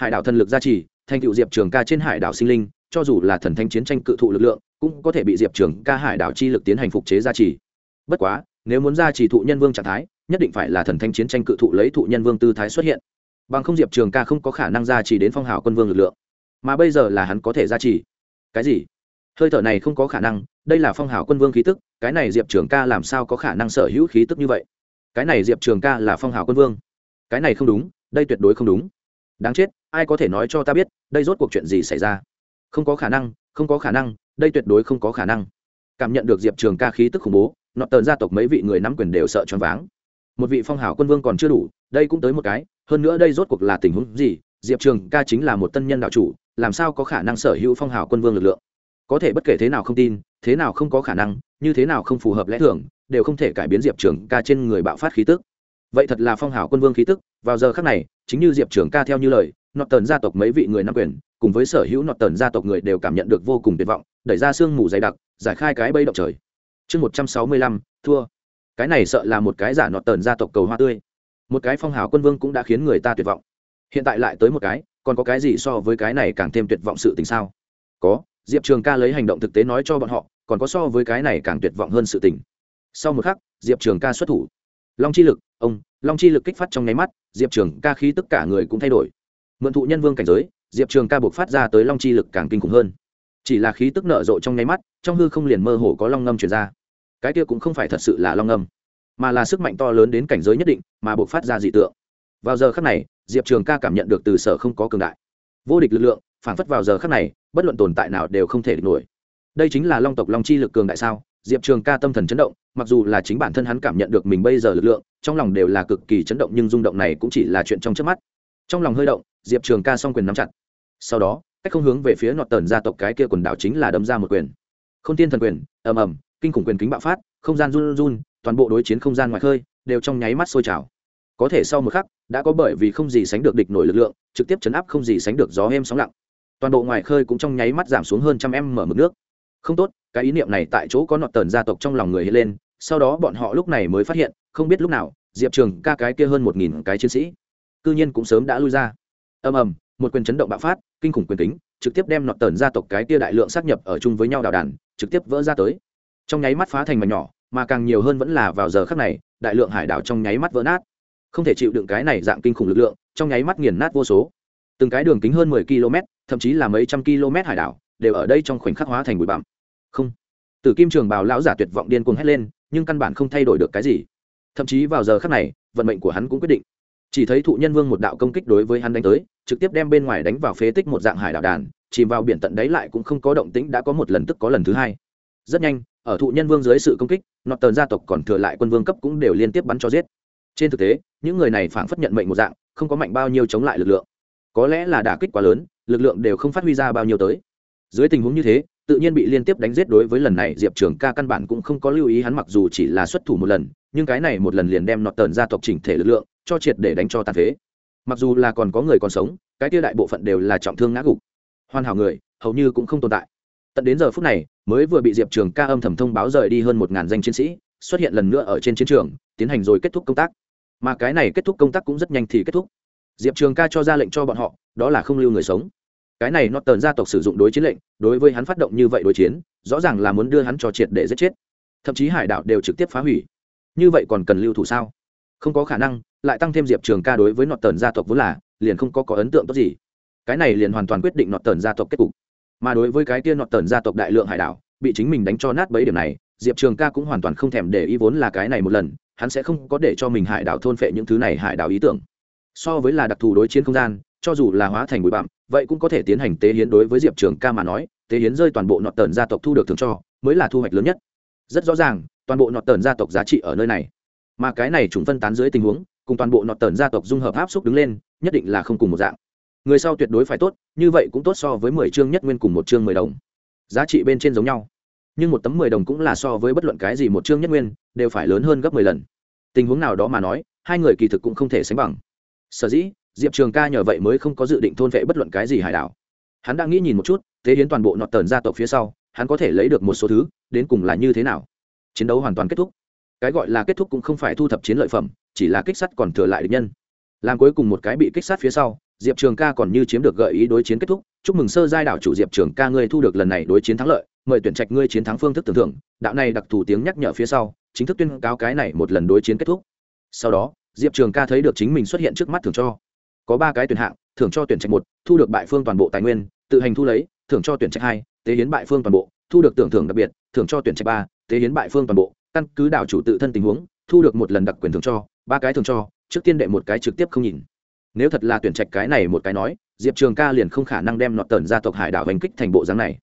A: Hải đảo thần lực gia trì, thành cựu diệp trường ca trên hải đảo sinh linh cho dù là thần thanh chiến tranh cự thụ lực lượng, cũng có thể bị diệp trường ca hải đảo chi lực tiến hành phục chế gia trì. Bất quá, nếu muốn gia trì thụ nhân vương trạng thái, nhất định phải là thần thanh chiến tranh cự thụ lấy thụ nhân vương tư thái xuất hiện. Bằng không diệp trường ca không có khả năng gia trì đến phong hào quân vương lực lượng. Mà bây giờ là hắn có thể gia trì. Cái gì? Hơi thở này không có khả năng, đây là phong hào quân vương khí tức, cái này diệp trường ca làm sao có khả năng sở hữu khí tức như vậy? Cái này diệp trường ca là phong hào quân vương. Cái này không đúng, đây tuyệt đối không đúng. Đáng chết, ai có thể nói cho ta biết, đây rốt cuộc chuyện gì xảy ra? Không có khả năng, không có khả năng, đây tuyệt đối không có khả năng. Cảm nhận được diệp trường ca khí tức khủng bố nọ tờn gia tộc mấy vị người nắm quyền đều sợ choáng váng. Một vị phong hào quân vương còn chưa đủ, đây cũng tới một cái, hơn nữa đây rốt cuộc là tình huống gì? Diệp trường ca chính là một tân nhân đạo chủ, làm sao có khả năng sở hữu phong hào quân vương lực lượng? Có thể bất kể thế nào không tin, thế nào không có khả năng, như thế nào không phù hợp lẽ thường, đều không thể cải biến diệp trường ca trên người bạo phát khí tức. Vậy thật là phong hào quân vương khí tức, vào giờ khác này, chính như diệp trường ca theo như lời Nọt tần gia tộc mấy vị người nắm quyền, cùng với sở hữu nọt tần gia tộc người đều cảm nhận được vô cùng tuyệt vọng, đẩy ra sương mù dày đặc, giải khai cái bây động trời. Chương một trăm sáu mươi lăm, thua. Cái này sợ là một cái giả nọt tần gia tộc cầu hoa tươi. Một cái phong hào quân vương cũng đã khiến người ta tuyệt vọng. Hiện tại lại tới một cái, còn có cái gì so với cái này càng thêm tuyệt vọng sự tình sao? Có, diệp trường ca lấy hành động thực tế nói cho bọn họ, còn có so với cái này càng tuyệt vọng hơn sự tình. Sau một khắc, diệp trường ca xuất thủ. Long chi lực, ông, long chi lực kích phát trong nháy mắt, diệp trường ca khí tất cả người cũng thay đổi mượn thụ nhân vương cảnh giới, diệp trường ca buộc phát ra tới long chi lực càng kinh khủng hơn. Chỉ là khí tức nở rộ trong nháy mắt, trong hư không liền mơ hồ có long ngâm chuyển ra. Cái kia cũng không phải thật sự là long ngâm, mà là sức mạnh to lớn đến cảnh giới nhất định mà buộc phát ra dị tượng. Vào giờ khắc này, diệp trường ca cảm nhận được từ sở không có cường đại. Vô địch lực lượng, phản phất vào giờ khắc này, bất luận tồn tại nào đều không thể địch nổi. Đây chính là long tộc long chi lực cường đại sao? Diệp trường ca tâm thần chấn động, mặc dù là chính bản thân hắn cảm nhận được mình bây giờ lực lượng, trong lòng đều là cực kỳ chấn động nhưng rung động này cũng chỉ là chuyện trong trước mắt. Trong lòng hơi động diệp trường ca s o n g quyền nắm chặt. Sau đó, cách không hướng về phía nọt tần gia tộc cái kia quần đảo chính là đâm ra một quyền. K h ô n tiên thần quyền, ầm ầm, kinh khủng quyền kính bạo phát, không gian run run, toàn bộ đối chiến không gian ngoài khơi đều trong nháy mắt sôi trào. Có thể sau một khắc, đã có bởi vì không gì sánh được địch nổi lực lượng, trực tiếp chấn áp không gì sánh được gió êm sóng lặng. Toàn bộ ngoài khơi cũng trong nháy mắt giảm xuống hơn trăm em mở mực nước. Không tốt, cái ý niệm này tại chỗ có nọt tần gia tộc trong lòng người hiện lên, sau đó bọn họ lúc này mới phát hiện, không biết lúc nào, diệp trường ca cái kia hơn một nghìn cái chiến sĩ, cư nhiên cũng sớm đã lui ra ầm ầm, một quyền chấn động bạo phát, kinh khủng quyền tính trực tiếp đem nọt tần gia tộc cái tia đại lượng sát nhập ở chung với nhau đào đàn, trực tiếp vỡ ra tới. Trong nháy mắt phá thành mảnh nhỏ, mà càng nhiều hơn vẫn là vào giờ khắc này, đại lượng hải đảo trong nháy mắt vỡ nát. Không thể chịu đựng cái này dạng kinh khủng lực lượng, trong nháy mắt nghiền nát vô số. Từng cái đường kính hơn mười km thậm chí là mấy trăm km hải đảo, đều ở đây trong khoảnh khắc hóa thành bụi bặm. Không. Tử kim trường bào lão giả tuyệt vọng điên cuồng hét lên, nhưng căn bản không thay đổi được cái gì. Thậm chí vào giờ khắc này, vận mệnh của hắn cũng quyết định chỉ thấy thụ nhân vương một đạo công kích đối với hắn đánh tới, trực tiếp đem bên ngoài đánh vào phế tích một dạng hải đảo đàn, chìm vào biển tận đáy lại cũng không có động tĩnh, đã có một lần tức có lần thứ hai. Rất nhanh, ở thụ nhân vương dưới sự công kích, nọt tờn gia tộc còn thừa lại quân vương cấp cũng đều liên tiếp bắn cho giết. Trên thực tế, những người này phảng phất nhận mệnh một dạng, không có mạnh bao nhiêu chống lại lực lượng. Có lẽ là đả kích quá lớn, lực lượng đều không phát huy ra bao nhiêu tới. Dưới tình huống như thế, tự nhiên bị liên tiếp đánh giết đối với lần này diệp trường ca căn bản cũng không có lưu ý hắn mặc dù chỉ là xuất thủ một lần, nhưng cái này một lần liền đem nọt tờn gia tộc chỉnh thể lực lượng cho triệt để đánh cho tàn phế. Mặc dù là còn có người còn sống, cái kia đại bộ phận đều là trọng thương ngã gục. Hoàn hảo người, hầu như cũng không tồn tại. Tận đến giờ phút này, mới vừa bị diệp trường ca âm thầm thông báo rời đi hơn một ngàn danh chiến sĩ, xuất hiện lần nữa ở trên chiến trường, tiến hành rồi kết thúc công tác. Mà cái này kết thúc công tác cũng rất nhanh thì kết thúc. Diệp trường ca cho ra lệnh cho bọn họ, đó là không lưu người sống. Cái này nó tờn gia tộc sử dụng đối chiến lệnh, đối với hắn phát động như vậy đối chiến, rõ ràng là muốn đưa hắn cho triệt để giết chết. Thậm chí hải đảo đều trực tiếp phá hủy. Như vậy còn cần lưu thủ sao? Không có khả năng, lại tăng thêm diệp trường ca đối với nọt tờn gia tộc vốn là, liền không có có ấn tượng tốt gì. Cái này liền hoàn toàn quyết định nọt tờn gia tộc kết cục. Mà đối với cái kia nọt tờn gia tộc đại lượng hải đảo, bị chính mình đánh cho nát bấy điểm này, diệp trường ca cũng hoàn toàn không thèm để ý vốn là cái này một lần, hắn sẽ không có để cho mình hải đảo thôn phệ những thứ này hải đảo ý tưởng. So với là đặc thù đối chiến không gian, cho dù là hóa thành bụi bặm, vậy cũng có thể tiến hành tế hiến đối với diệp trường ca mà nói, tế hiến rơi toàn bộ nọt tờn gia tộc thu được thường cho, mới là thu hoạch lớn nhất. Rất rõ ràng, toàn bộ nọt tờn gia tộc giá trị ở nơi này mà cái này chúng phân tán dưới tình huống, cùng toàn bộ nọt tờn gia tộc dung hợp áp xúc đứng lên, nhất định là không cùng một dạng. Người sau tuyệt đối phải tốt, như vậy cũng tốt so với mười chương nhất nguyên cùng một chương mười đồng. Giá trị bên trên giống nhau. Nhưng một tấm mười đồng cũng là so với bất luận cái gì một chương nhất nguyên, đều phải lớn hơn gấp mười lần. Tình huống nào đó mà nói, hai người kỳ thực cũng không thể sánh bằng. Sở dĩ, diệp trường ca nhờ vậy mới không có dự định thôn vệ bất luận cái gì hải đảo. Hắn đã nghĩ nhìn một chút, thế hiến toàn bộ nọt tờn gia tộc phía sau, hắn có thể lấy được một số thứ, đến cùng là như thế nào? Chiến đấu hoàn toàn kết thúc cái gọi là kết thúc cũng không phải thu thập chiến lợi phẩm, chỉ là kích sắt còn thừa lại địch nhân. Làm cuối cùng một cái bị kích sát phía sau, diệp trường ca còn như chiếm được gợi ý đối chiến kết thúc. Chúc mừng sơ giai đảo chủ diệp trường ca ngươi thu được lần này đối chiến thắng lợi, mời tuyển trạch ngươi chiến thắng phương thức tưởng thưởng đạo này đặc thù tiếng nhắc nhở phía sau, chính thức tuyên cáo cái này một lần đối chiến kết thúc. Sau đó, diệp trường ca thấy được chính mình xuất hiện trước mắt thưởng cho. Có ba cái tuyển hạng, thưởng cho tuyển trạch một, thu được bại phương toàn bộ tài nguyên, tự hành thu lấy, thưởng cho tuyển trạch hai, tế hiến bại phương toàn bộ, thu được tưởng thưởng đặc biệt, thưởng cho tuyển trạch ba, tế hiến bại phương toàn bộ căn cứ đảo chủ tự thân tình huống, thu được một lần đặc quyền thưởng cho, ba cái thưởng cho, trước tiên đệ một cái trực tiếp không nhìn. Nếu thật là tuyển trạch cái này một cái nói, diệp trường ca liền không khả năng đem nọt tần gia tộc hải đảo hành kích thành bộ dáng này.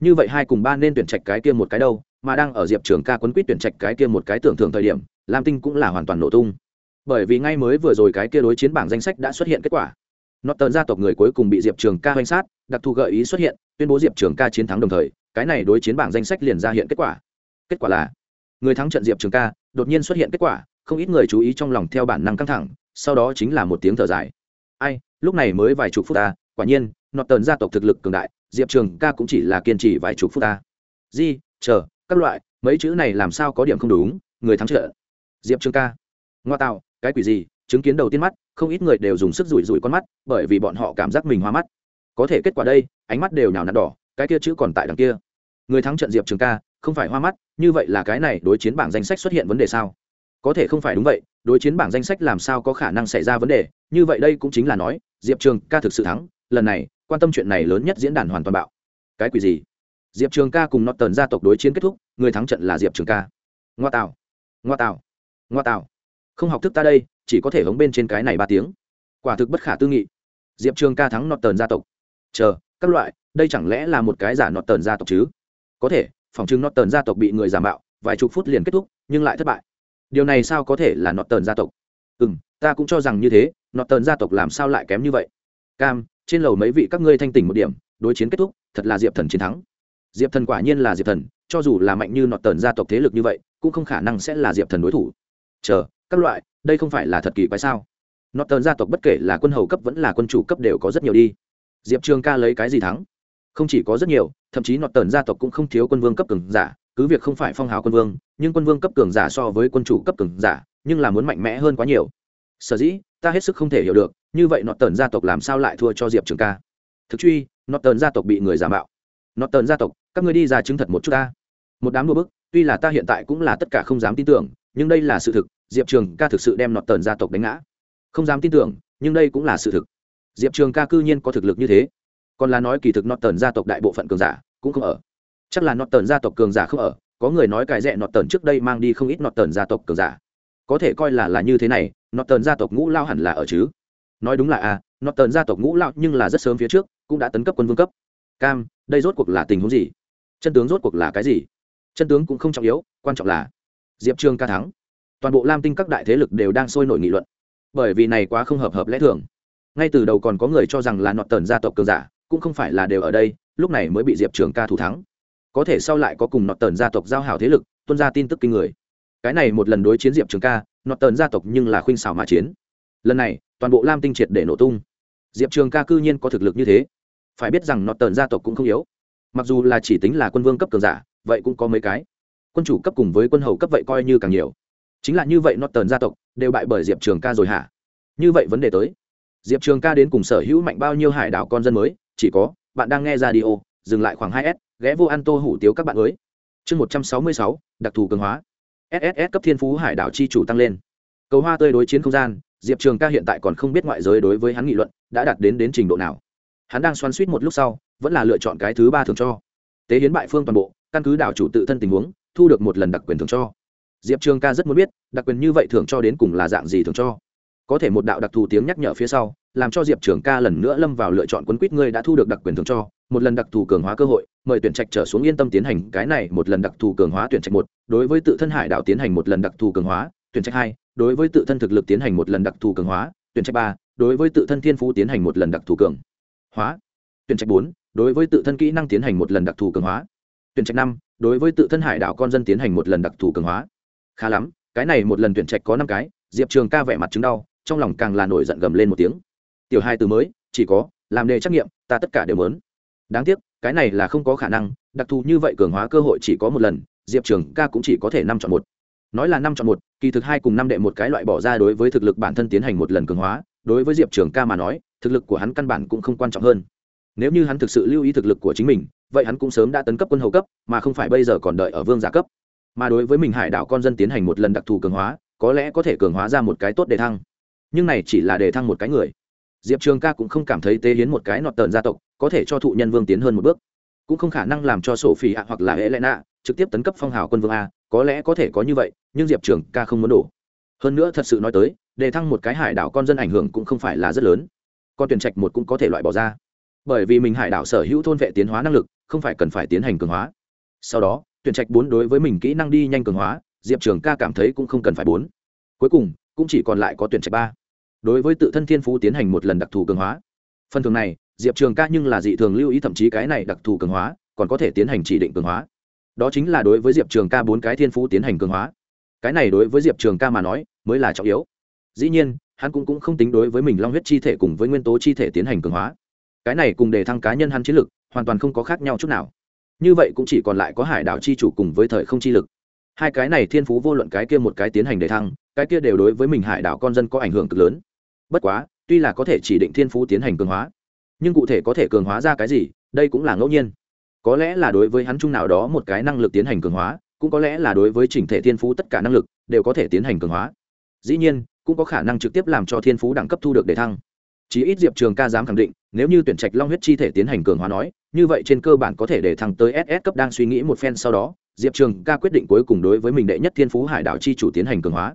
A: Như vậy hai cùng ba nên tuyển trạch cái kia một cái đâu, mà đang ở diệp trường ca quấn quýt tuyển trạch cái kia một cái tưởng thưởng thời điểm, lam tinh cũng là hoàn toàn nổ tung. Bởi vì ngay mới vừa rồi cái kia đối chiến bảng danh sách đã xuất hiện kết quả. Nọt tần gia tộc người cuối cùng bị diệp trường ca hoành sát, đặc thù gợi ý xuất hiện, tuyên bố diệp trường ca chiến thắng đồng thời, cái này đối chiến bảng danh sách liền ra hiện kết quả. Kết quả là người thắng trận diệp trường ca, đột nhiên xuất hiện kết quả, không ít người chú ý trong lòng theo bản năng căng thẳng, sau đó chính là một tiếng thở dài. Ai, lúc này mới vài chục phút ta, quả nhiên, nọt tần gia tộc thực lực cường đại, diệp trường ca cũng chỉ là kiên trì vài chục phút ta. Di, chờ, các loại, mấy chữ này làm sao có điểm không đúng, người thắng trợ diệp trường ca. Ngoa tạo, cái quỷ gì, chứng kiến đầu tiên mắt, không ít người đều dùng sức rủi rủi con mắt, bởi vì bọn họ cảm giác mình hoa mắt. Có thể kết quả đây, ánh mắt đều nhào nặn đỏ, cái kia chữ còn tại đằng kia. Người thắng trận diệp trường ca không phải hoa mắt, như vậy là cái này đối chiến bảng danh sách xuất hiện vấn đề sao? Có thể không phải đúng vậy, đối chiến bảng danh sách làm sao có khả năng xảy ra vấn đề? Như vậy đây cũng chính là nói, diệp trường ca thực sự thắng, lần này, quan tâm chuyện này lớn nhất diễn đàn hoàn toàn bạo. Cái quỷ gì? Diệp trường ca cùng norton gia tộc đối chiến kết thúc, người thắng trận là diệp trường ca. Ngoa tạo ngoa tạo ngoa tạo không học thức ta đây, chỉ có thể hống bên trên cái này ba tiếng. Quả thực bất khả tư nghị. Diệp trường ca thắng norton gia tộc. Chờ, các loại, đây chẳng lẽ là một cái giả norton gia tộc chứ? Có thể phòng chứng norton gia tộc bị người giả mạo, vài chục phút liền kết thúc, nhưng lại thất bại. Điều này sao có thể là norton gia tộc? Ừ m ta cũng cho rằng như thế, norton gia tộc làm sao lại kém như vậy? Cam, trên lầu mấy vị các ngươi thanh tỉnh một điểm, đối chiến kết thúc, thật là diệp thần chiến thắng. Diệp thần quả nhiên là diệp thần, cho dù là mạnh như nọt tần gia tộc thế lực như vậy, cũng không khả năng sẽ là diệp thần đối thủ. Chờ, các loại, đây không phải là thật kỳ quái sao? Nọt tần gia tộc bất kể là quân hầu cấp vẫn là quân chủ cấp đều có rất nhiều đi. Diệp trường ca lấy cái gì thắng? Không chỉ có rất nhiều thậm chí nọt tần gia tộc cũng không thiếu quân vương cấp cường giả, cứ việc không phải phong hào quân vương, nhưng quân vương cấp cường giả so với quân chủ cấp cường giả, nhưng là muốn mạnh mẽ hơn quá nhiều. Sở dĩ, ta hết sức không thể hiểu được, như vậy nọt tần gia tộc làm sao lại thua cho diệp trường ca? Thực truy, nọt tần gia tộc bị người giả mạo. Nọt tần gia tộc, các ngươi đi ra chứng thật một chút ta. Một đám đua bức, tuy là ta hiện tại cũng là tất cả không dám tin tưởng, nhưng đây là sự thực, diệp trường ca thực sự đem nọt tần gia tộc đánh ngã. Không dám tin tưởng, nhưng đây cũng là sự thực. Diệp trường ca cư nhiên có thực lực như thế còn là nói kỳ thực nọt tần gia tộc đại bộ phận cường giả cũng không ở. Chắc là nọt tần gia tộc cường giả không ở có người nói cài rẽ nọt tần trước đây mang đi không ít nọt tần gia tộc cường giả. Có thể coi là là như thế này nọt tần gia tộc ngũ lao hẳn là ở chứ? Nói đúng là a à, nọt tần gia tộc ngũ lao nhưng là rất sớm phía trước cũng đã tấn cấp quân vương cấp. Cam đây rốt cuộc là tình huống gì? Chân tướng rốt cuộc là cái gì? Chân tướng cũng không trọng yếu quan trọng là diệp trường ca thắng. Toàn bộ lam tinh các đại thế lực đều đang sôi nổi nghị luận. Bởi vì này quá không hợp hợp lẽ thường. Ngay từ đầu còn có người cho rằng là nọt tần gia tộc cường giả cũng không phải là đều ở đây, lúc này mới bị diệp trường ca thủ thắng. Có thể sau lại có cùng nọt tần gia tộc giao hảo thế lực, tuân ra tin tức kinh người. Cái này một lần đối chiến diệp trường ca, nọt tần gia tộc nhưng là khuynh xảo mà chiến. Lần này, toàn bộ lam tinh triệt để nổ tung. Diệp trường ca cư nhiên có thực lực như thế. Phải biết rằng nọt tần gia tộc cũng không yếu. Mặc dù là chỉ tính là quân vương cấp cường giả, vậy cũng có mấy cái. Quân chủ cấp cùng với quân hầu cấp vậy coi như càng nhiều. Chính là như vậy nọt tần gia tộc đều bại bởi diệp trường ca rồi hả? Như vậy vấn đề tới. Diệp trường ca đến cùng sở hữu mạnh bao nhiêu hải đảo con dân mới chỉ có, bạn đang nghe ra đi ô dừng lại khoảng hai s, ghé vô ăn tô hủ tiếu các bạn mới chương một trăm sáu mươi sáu, đặc thù cường hóa. Sss cấp thiên phú hải đảo chi chủ tăng lên. Cầu hoa tươi đối chiến không gian, diệp trường ca hiện tại còn không biết ngoại giới đối với hắn nghị luận, đã đạt đến đến trình độ nào. Hắn đang xoắn suýt một lúc sau, vẫn là lựa chọn cái thứ ba thường cho. Tế hiến bại phương toàn bộ, căn cứ đảo chủ tự thân tình huống, thu được một lần đặc quyền thường cho. Diệp trường ca rất muốn biết, đặc quyền như vậy thường cho đến cùng là dạng gì thường cho. Có thể một đạo đặc thù tiếng nhắc nhở phía sau làm cho diệp trường ca lần nữa lâm vào lựa chọn quấn quýt ngươi đã thu được đặc quyền thường cho, một lần đặc thù cường hóa cơ hội, mời tuyển trạch trở xuống yên tâm tiến hành cái này, một lần đặc thù cường hóa tuyển trạch một, đối với tự thân hải Đạo tiến hành một lần đặc thù cường hóa, tuyển trạch hai, đối với tự thân thực lực tiến hành một lần đặc thù cường hóa, tuyển trạch ba, đối với tự thân thiên phú tiến hành một lần đặc thù cường hóa, tuyển trạch bốn, đối với tự thân kỹ năng tiến hành một lần đặc thù cường hóa, tuyển trạch năm, đối với tự thân hải Đạo con dân tiến hành một lần đặc thù cường hóa. Khá lắm, cái này một lần tuyển trạch có năm cái, diệp trường ca vẻ mặt chứng đau, trong lòng càng là nổi giận gầm lên một tiếng tiểu hai từ mới, chỉ có, làm đề trắc nghiệm, ta tất cả đều mớn đáng tiếc, cái này là không có khả năng, đặc thù như vậy cường hóa cơ hội chỉ có một lần, diệp trường ca cũng chỉ có thể năm chọn một. Nói là năm chọn một, kỳ thực hai cùng năm đệ một cái loại bỏ ra đối với thực lực bản thân tiến hành một lần cường hóa, đối với diệp trường ca mà nói, thực lực của hắn căn bản cũng không quan trọng hơn. Nếu như hắn thực sự lưu ý thực lực của chính mình, vậy hắn cũng sớm đã tấn cấp quân hầu cấp, mà không phải bây giờ còn đợi ở vương giả cấp. Mà đối với mình hải đảo con dân tiến hành một lần đặc thù cường hóa, có lẽ có thể cường hóa ra một cái tốt đề thăng. Nhưng này chỉ là đề thăng một cái người diệp trường ca cũng không cảm thấy tế hiến một cái nọt tờn gia tộc có thể cho thụ nhân vương tiến hơn một bước. Cũng không khả năng làm cho sổ phi ạ hoặc là hệ lệ nạ trực tiếp tấn cấp phong hào quân vương a, có lẽ có thể có như vậy, nhưng diệp trường ca không muốn đổ. Hơn nữa thật sự nói tới, đề thăng một cái hải đảo con dân ảnh hưởng cũng không phải là rất lớn. Con tuyển trạch một cũng có thể loại bỏ ra. Bởi vì mình hải đảo sở hữu thôn vệ tiến hóa năng lực, không phải cần phải tiến hành cường hóa. Sau đó, tuyển trạch bốn đối với mình kỹ năng đi nhanh cường hóa, diệp trường ca cảm thấy cũng không cần phải bốn. Cuối cùng, cũng chỉ còn lại có tuyển trạch ba đối với tự thân thiên phú tiến hành một lần đặc thù cường hóa. Phần thường này diệp trường ca nhưng là dị thường lưu ý thậm chí cái này đặc thù cường hóa còn có thể tiến hành chỉ định cường hóa. Đó chính là đối với diệp trường ca bốn cái thiên phú tiến hành cường hóa. Cái này đối với diệp trường ca mà nói mới là trọng yếu. Dĩ nhiên hắn cũng, cũng không tính đối với mình long huyết chi thể cùng với nguyên tố chi thể tiến hành cường hóa. Cái này cùng đề thăng cá nhân hắn chiến lực hoàn toàn không có khác nhau chút nào. Như vậy cũng chỉ còn lại có hải đảo chi chủ cùng với thời không chi lực. Hai cái này thiên phú vô luận cái kia một cái tiến hành đề thăng cái kia đều đối với mình hải đảo con dân có ảnh hưởng cực lớn bất quá, tuy là có thể chỉ định thiên phú tiến hành cường hóa, nhưng cụ thể có thể cường hóa ra cái gì, đây cũng là ngẫu nhiên. Có lẽ là đối với hắn chung nào đó một cái năng lực tiến hành cường hóa, cũng có lẽ là đối với chỉnh thể thiên phú tất cả năng lực đều có thể tiến hành cường hóa. Dĩ nhiên, cũng có khả năng trực tiếp làm cho thiên phú đẳng cấp thu được đề thăng. Chí ít diệp trường ca dám khẳng định, nếu như tuyển trạch long huyết chi thể tiến hành cường hóa nói, như vậy trên cơ bản có thể để thăng tới ss cấp đang suy nghĩ một phen sau đó, diệp trường ca quyết định cuối cùng đối với mình đệ nhất thiên phú hải đảo chi chủ tiến hành cường hóa.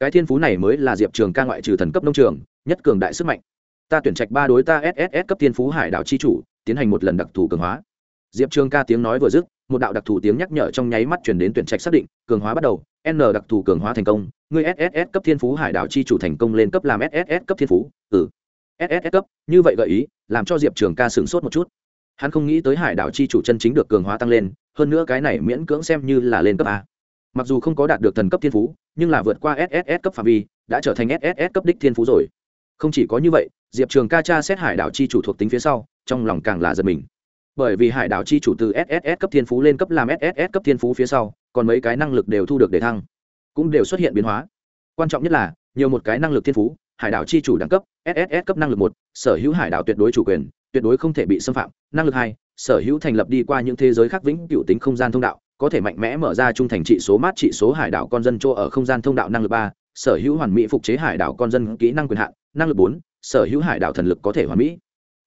A: Cái thiên phú này mới là diệp trường ca ngoại trừ thần cấp nông trường nhất cường đại sức mạnh ta tuyển trạch ba đối ta sss cấp thiên phú hải đảo chi chủ tiến hành một lần đặc thù cường hóa diệp trường ca tiếng nói vừa dứt một đạo đặc thù tiếng nhắc nhở trong nháy mắt chuyển đến tuyển trạch xác định cường hóa bắt đầu n đặc thù cường hóa thành công ngươi sss cấp thiên phú hải đảo chi chủ thành công lên cấp làm sss cấp thiên phú ừ sss cấp như vậy gợi ý làm cho diệp trường ca sửng sốt một chút hắn không nghĩ tới hải đảo chi chủ chân chính được cường hóa tăng lên hơn nữa cái này miễn cưỡng xem như là lên cấp a mặc dù không có đạt được thần cấp thiên phú nhưng là vượt qua sss cấp phạm vi đã trở thành sss cấp đích thiên phú rồi không chỉ có như vậy, diệp trường ca tra xét hải đảo chi chủ thuộc tính phía sau, trong lòng càng là giật mình. Bởi vì hải đảo chi chủ từ sss cấp thiên phú lên cấp làm sss cấp thiên phú phía sau, còn mấy cái năng lực đều thu được để thăng, cũng đều xuất hiện biến hóa. Quan trọng nhất là, nhiều một cái năng lực thiên phú, hải đảo chi chủ đẳng cấp sss cấp năng lực một, sở hữu hải đảo tuyệt đối chủ quyền, tuyệt đối không thể bị xâm phạm. Năng lực hai, sở hữu thành lập đi qua những thế giới khác vĩnh cựu tính không gian thông đạo, có thể mạnh mẽ mở ra trung thành trị số mát trị số hải đảo con dân chỗ ở không gian thông đạo. Năng lực ba, sở hữu hoàn mỹ phục chế hải đảo con dân kỹ năng quyền hạn năng lực bốn, sở hữu hải đảo thần lực có thể hoàn mỹ.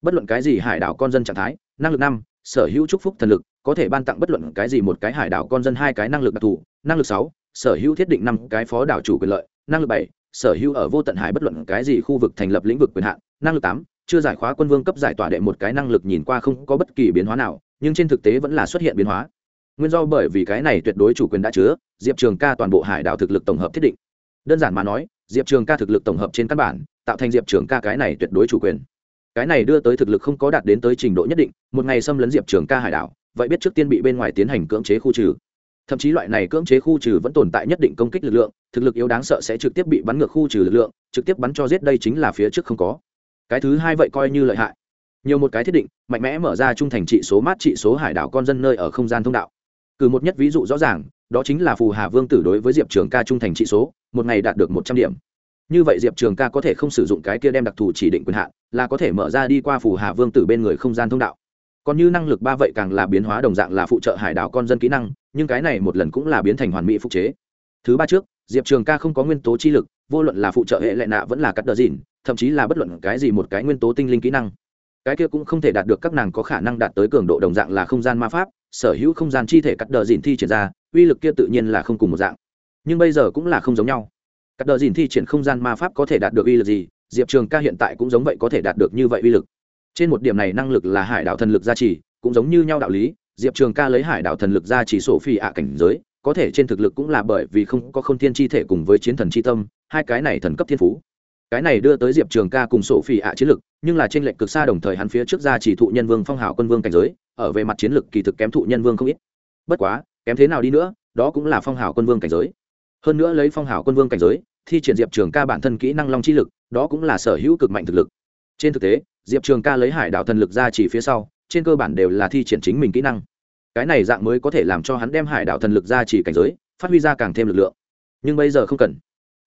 A: Bất luận cái gì hải đảo con dân trạng thái, năng lực năm, sở hữu chúc phúc thần lực, có thể ban tặng bất luận cái gì một cái hải đảo con dân hai cái năng lực đặc thù. Năng lực sáu, sở hữu thiết định năm cái phó đảo chủ quyền lợi. Năng lực bảy, sở hữu ở vô tận hải bất luận cái gì khu vực thành lập lĩnh vực quyền hạn. Năng lực tám, chưa giải khóa quân vương cấp giải tỏa đệ một cái năng lực nhìn qua không có bất kỳ biến hóa nào, nhưng trên thực tế vẫn là xuất hiện biến hóa. Nguyên do bởi vì cái này tuyệt đối chủ quyền đã chứa, diệp trường ca toàn bộ hải đảo thực lực tổng hợp thiết định. Đơn giản mà nói diệp trường ca thực lực tổng hợp trên căn bản, tạo thành diệp trường ca cái này tuyệt đối chủ quyền. Cái này đưa tới thực lực không có đạt đến tới trình độ nhất định, một ngày xâm lấn diệp trường ca hải đảo, vậy biết trước tiên bị bên ngoài tiến hành cưỡng chế khu trừ. Thậm chí loại này cưỡng chế khu trừ vẫn tồn tại nhất định công kích lực lượng, thực lực yếu đáng sợ sẽ trực tiếp bị bắn ngược khu trừ lực lượng, trực tiếp bắn cho giết đây chính là phía trước không có. Cái thứ hai vậy coi như lợi hại. Nhiều một cái thiết định, mạnh mẽ mở ra trung thành trị số mát trị số hải đảo con dân nơi ở không gian thông đạo. Cử một nhất ví dụ rõ ràng đó chính là phù hà vương tử đối với diệp trường ca trung thành trị số, một ngày đạt được một trăm điểm. Như vậy diệp trường ca có thể không sử dụng cái kia đem đặc thù chỉ định quyền hạn, là có thể mở ra đi qua phù hà vương tử bên người không gian thông đạo. Còn như năng lực ba vậy càng là biến hóa đồng dạng là phụ trợ hải đảo con dân kỹ năng, nhưng cái này một lần cũng là biến thành hoàn mỹ phục chế. Thứ ba trước, diệp trường ca không có nguyên tố chi lực, vô luận là phụ trợ hệ lệ nạ vẫn là cắt đờ dìn, thậm chí là bất luận cái gì một cái nguyên tố tinh linh kỹ năng. Cái kia cũng không thể đạt được các nàng có khả năng đạt tới cường độ đồng dạng là không gian ma pháp sở hữu không gian chi thể cắt đờ dìn thi triển ra, uy lực kia tự nhiên là không cùng một dạng. Nhưng bây giờ cũng là không giống nhau. Cắt đờ dìn thi triển không gian ma pháp có thể đạt được uy lực gì, diệp trường ca hiện tại cũng giống vậy có thể đạt được như vậy uy lực. Trên một điểm này năng lực là hải đảo thần lực gia trì, cũng giống như nhau đạo lý, diệp trường ca lấy hải đảo thần lực gia trì sổ phi ạ cảnh giới, có thể trên thực lực cũng là bởi vì không có k h ô n thiên chi thể cùng với chiến thần chi tâm, hai cái này thần cấp thiên phú cái này đưa tới diệp trường ca cùng sổ phi ạ chiến lực, nhưng là trên lệnh cực xa đồng thời hắn phía trước ra chỉ thụ nhân vương phong hào quân vương cảnh giới, ở về mặt chiến lực kỳ thực kém thụ nhân vương không ít. Bất quá, kém thế nào đi nữa, đó cũng là phong hào quân vương cảnh giới. Hơn nữa lấy phong hào quân vương cảnh giới, thi triển diệp trường ca bản thân kỹ năng long chi lực, đó cũng là sở hữu cực mạnh thực lực. Trên thực tế, diệp trường ca lấy hải đảo thần lực ra chỉ phía sau, trên cơ bản đều là thi triển chính mình kỹ năng. Cái này dạng mới có thể làm cho hắn đem hải đảo thần lực ra chỉ cảnh giới, phát huy ra càng thêm lực lượng. Nhưng bây giờ không cần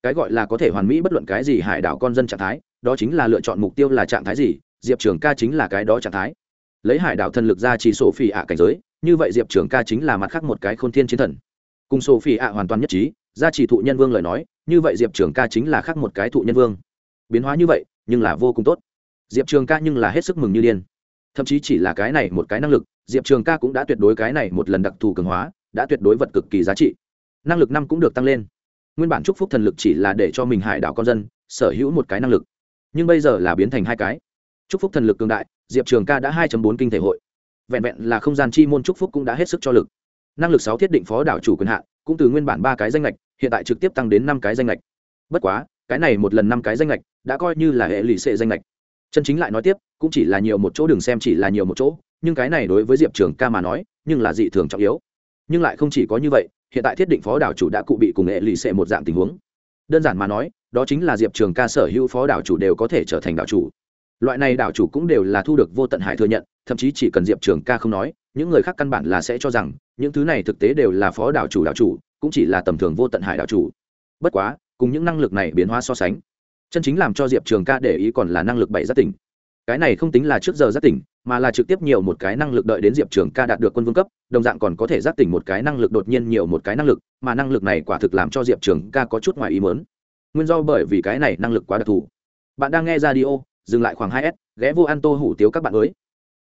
A: cái gọi là có thể hoàn mỹ bất luận cái gì hải đảo con dân trạng thái, đó chính là lựa chọn mục tiêu là trạng thái gì, diệp trường ca chính là cái đó trạng thái. Lấy hải đảo thần lực ra chỉ sổ phi ạ cảnh giới, như vậy diệp trường ca chính là mặt khác một cái khôn thiên chiến thần. Cùng sổ phi ạ hoàn toàn nhất trí, ra chỉ thụ nhân vương lời nói, như vậy diệp trường ca chính là khác một cái thụ nhân vương. Biến hóa như vậy, nhưng là vô cùng tốt. Diệp trường ca nhưng là hết sức mừng như điên. Thậm chí chỉ là cái này một cái năng lực, diệp trường ca cũng đã tuyệt đối cái này một lần đặc thù cường hóa, đã tuyệt đối vật cực kỳ giá trị. Năng lực năm cũng được tăng lên nguyên bản chúc phúc thần lực chỉ là để cho mình hải đảo con dân, sở hữu một cái năng lực. Nhưng bây giờ là biến thành hai cái. Chúc phúc thần lực cường đại, diệp trường ca đã hai bốn kinh thể hội. Vẹn vẹn là không gian chi môn chúc phúc cũng đã hết sức cho lực. Năng lực sáu thiết định phó đảo chủ quyền hạn, cũng từ nguyên bản ba cái danh lệch hiện tại trực tiếp tăng đến năm cái danh lệch bất quá, cái này một lần năm cái danh lệch đã coi như là hệ lụy sệ danh lệch chân chính lại nói tiếp, cũng chỉ là nhiều một chỗ đừng xem chỉ là nhiều một chỗ, nhưng cái này đối với diệp trường ca mà nói, nhưng là dị thường trọng yếu. Nhưng lại không chỉ có như vậy hiện tại thiết định phó đảo chủ đã cụ bị cùng hệ lì xệ một dạng tình huống. Đơn giản mà nói, đó chính là diệp trường ca sở hữu phó đảo chủ đều có thể trở thành đảo chủ. Loại này đảo chủ cũng đều là thu được vô tận hải thừa nhận, thậm chí chỉ cần diệp trường ca không nói, những người khác căn bản là sẽ cho rằng, những thứ này thực tế đều là phó đảo chủ đảo chủ, cũng chỉ là tầm thường vô tận hải đảo chủ. Bất quá, cùng những năng lực này biến hóa so sánh, chân chính làm cho diệp trường ca để ý còn là năng lực bảy giác tỉnh. Cái này không tính là trước giờ giác tỉnh mà là trực tiếp nhiều một cái năng lực đợi đến diệp trường ca đạt được quân vương cấp, đồng dạng còn có thể giác tỉnh một cái năng lực đột nhiên nhiều một cái năng lực, mà năng lực này quả thực làm cho diệp trường ca có chút ngoài ý mớn nguyên do bởi vì cái này năng lực quá đặc thù. Bạn đang nghe ra d i o dừng lại khoảng hai s, ghé vô ăn tô hủ tiếu các bạn mới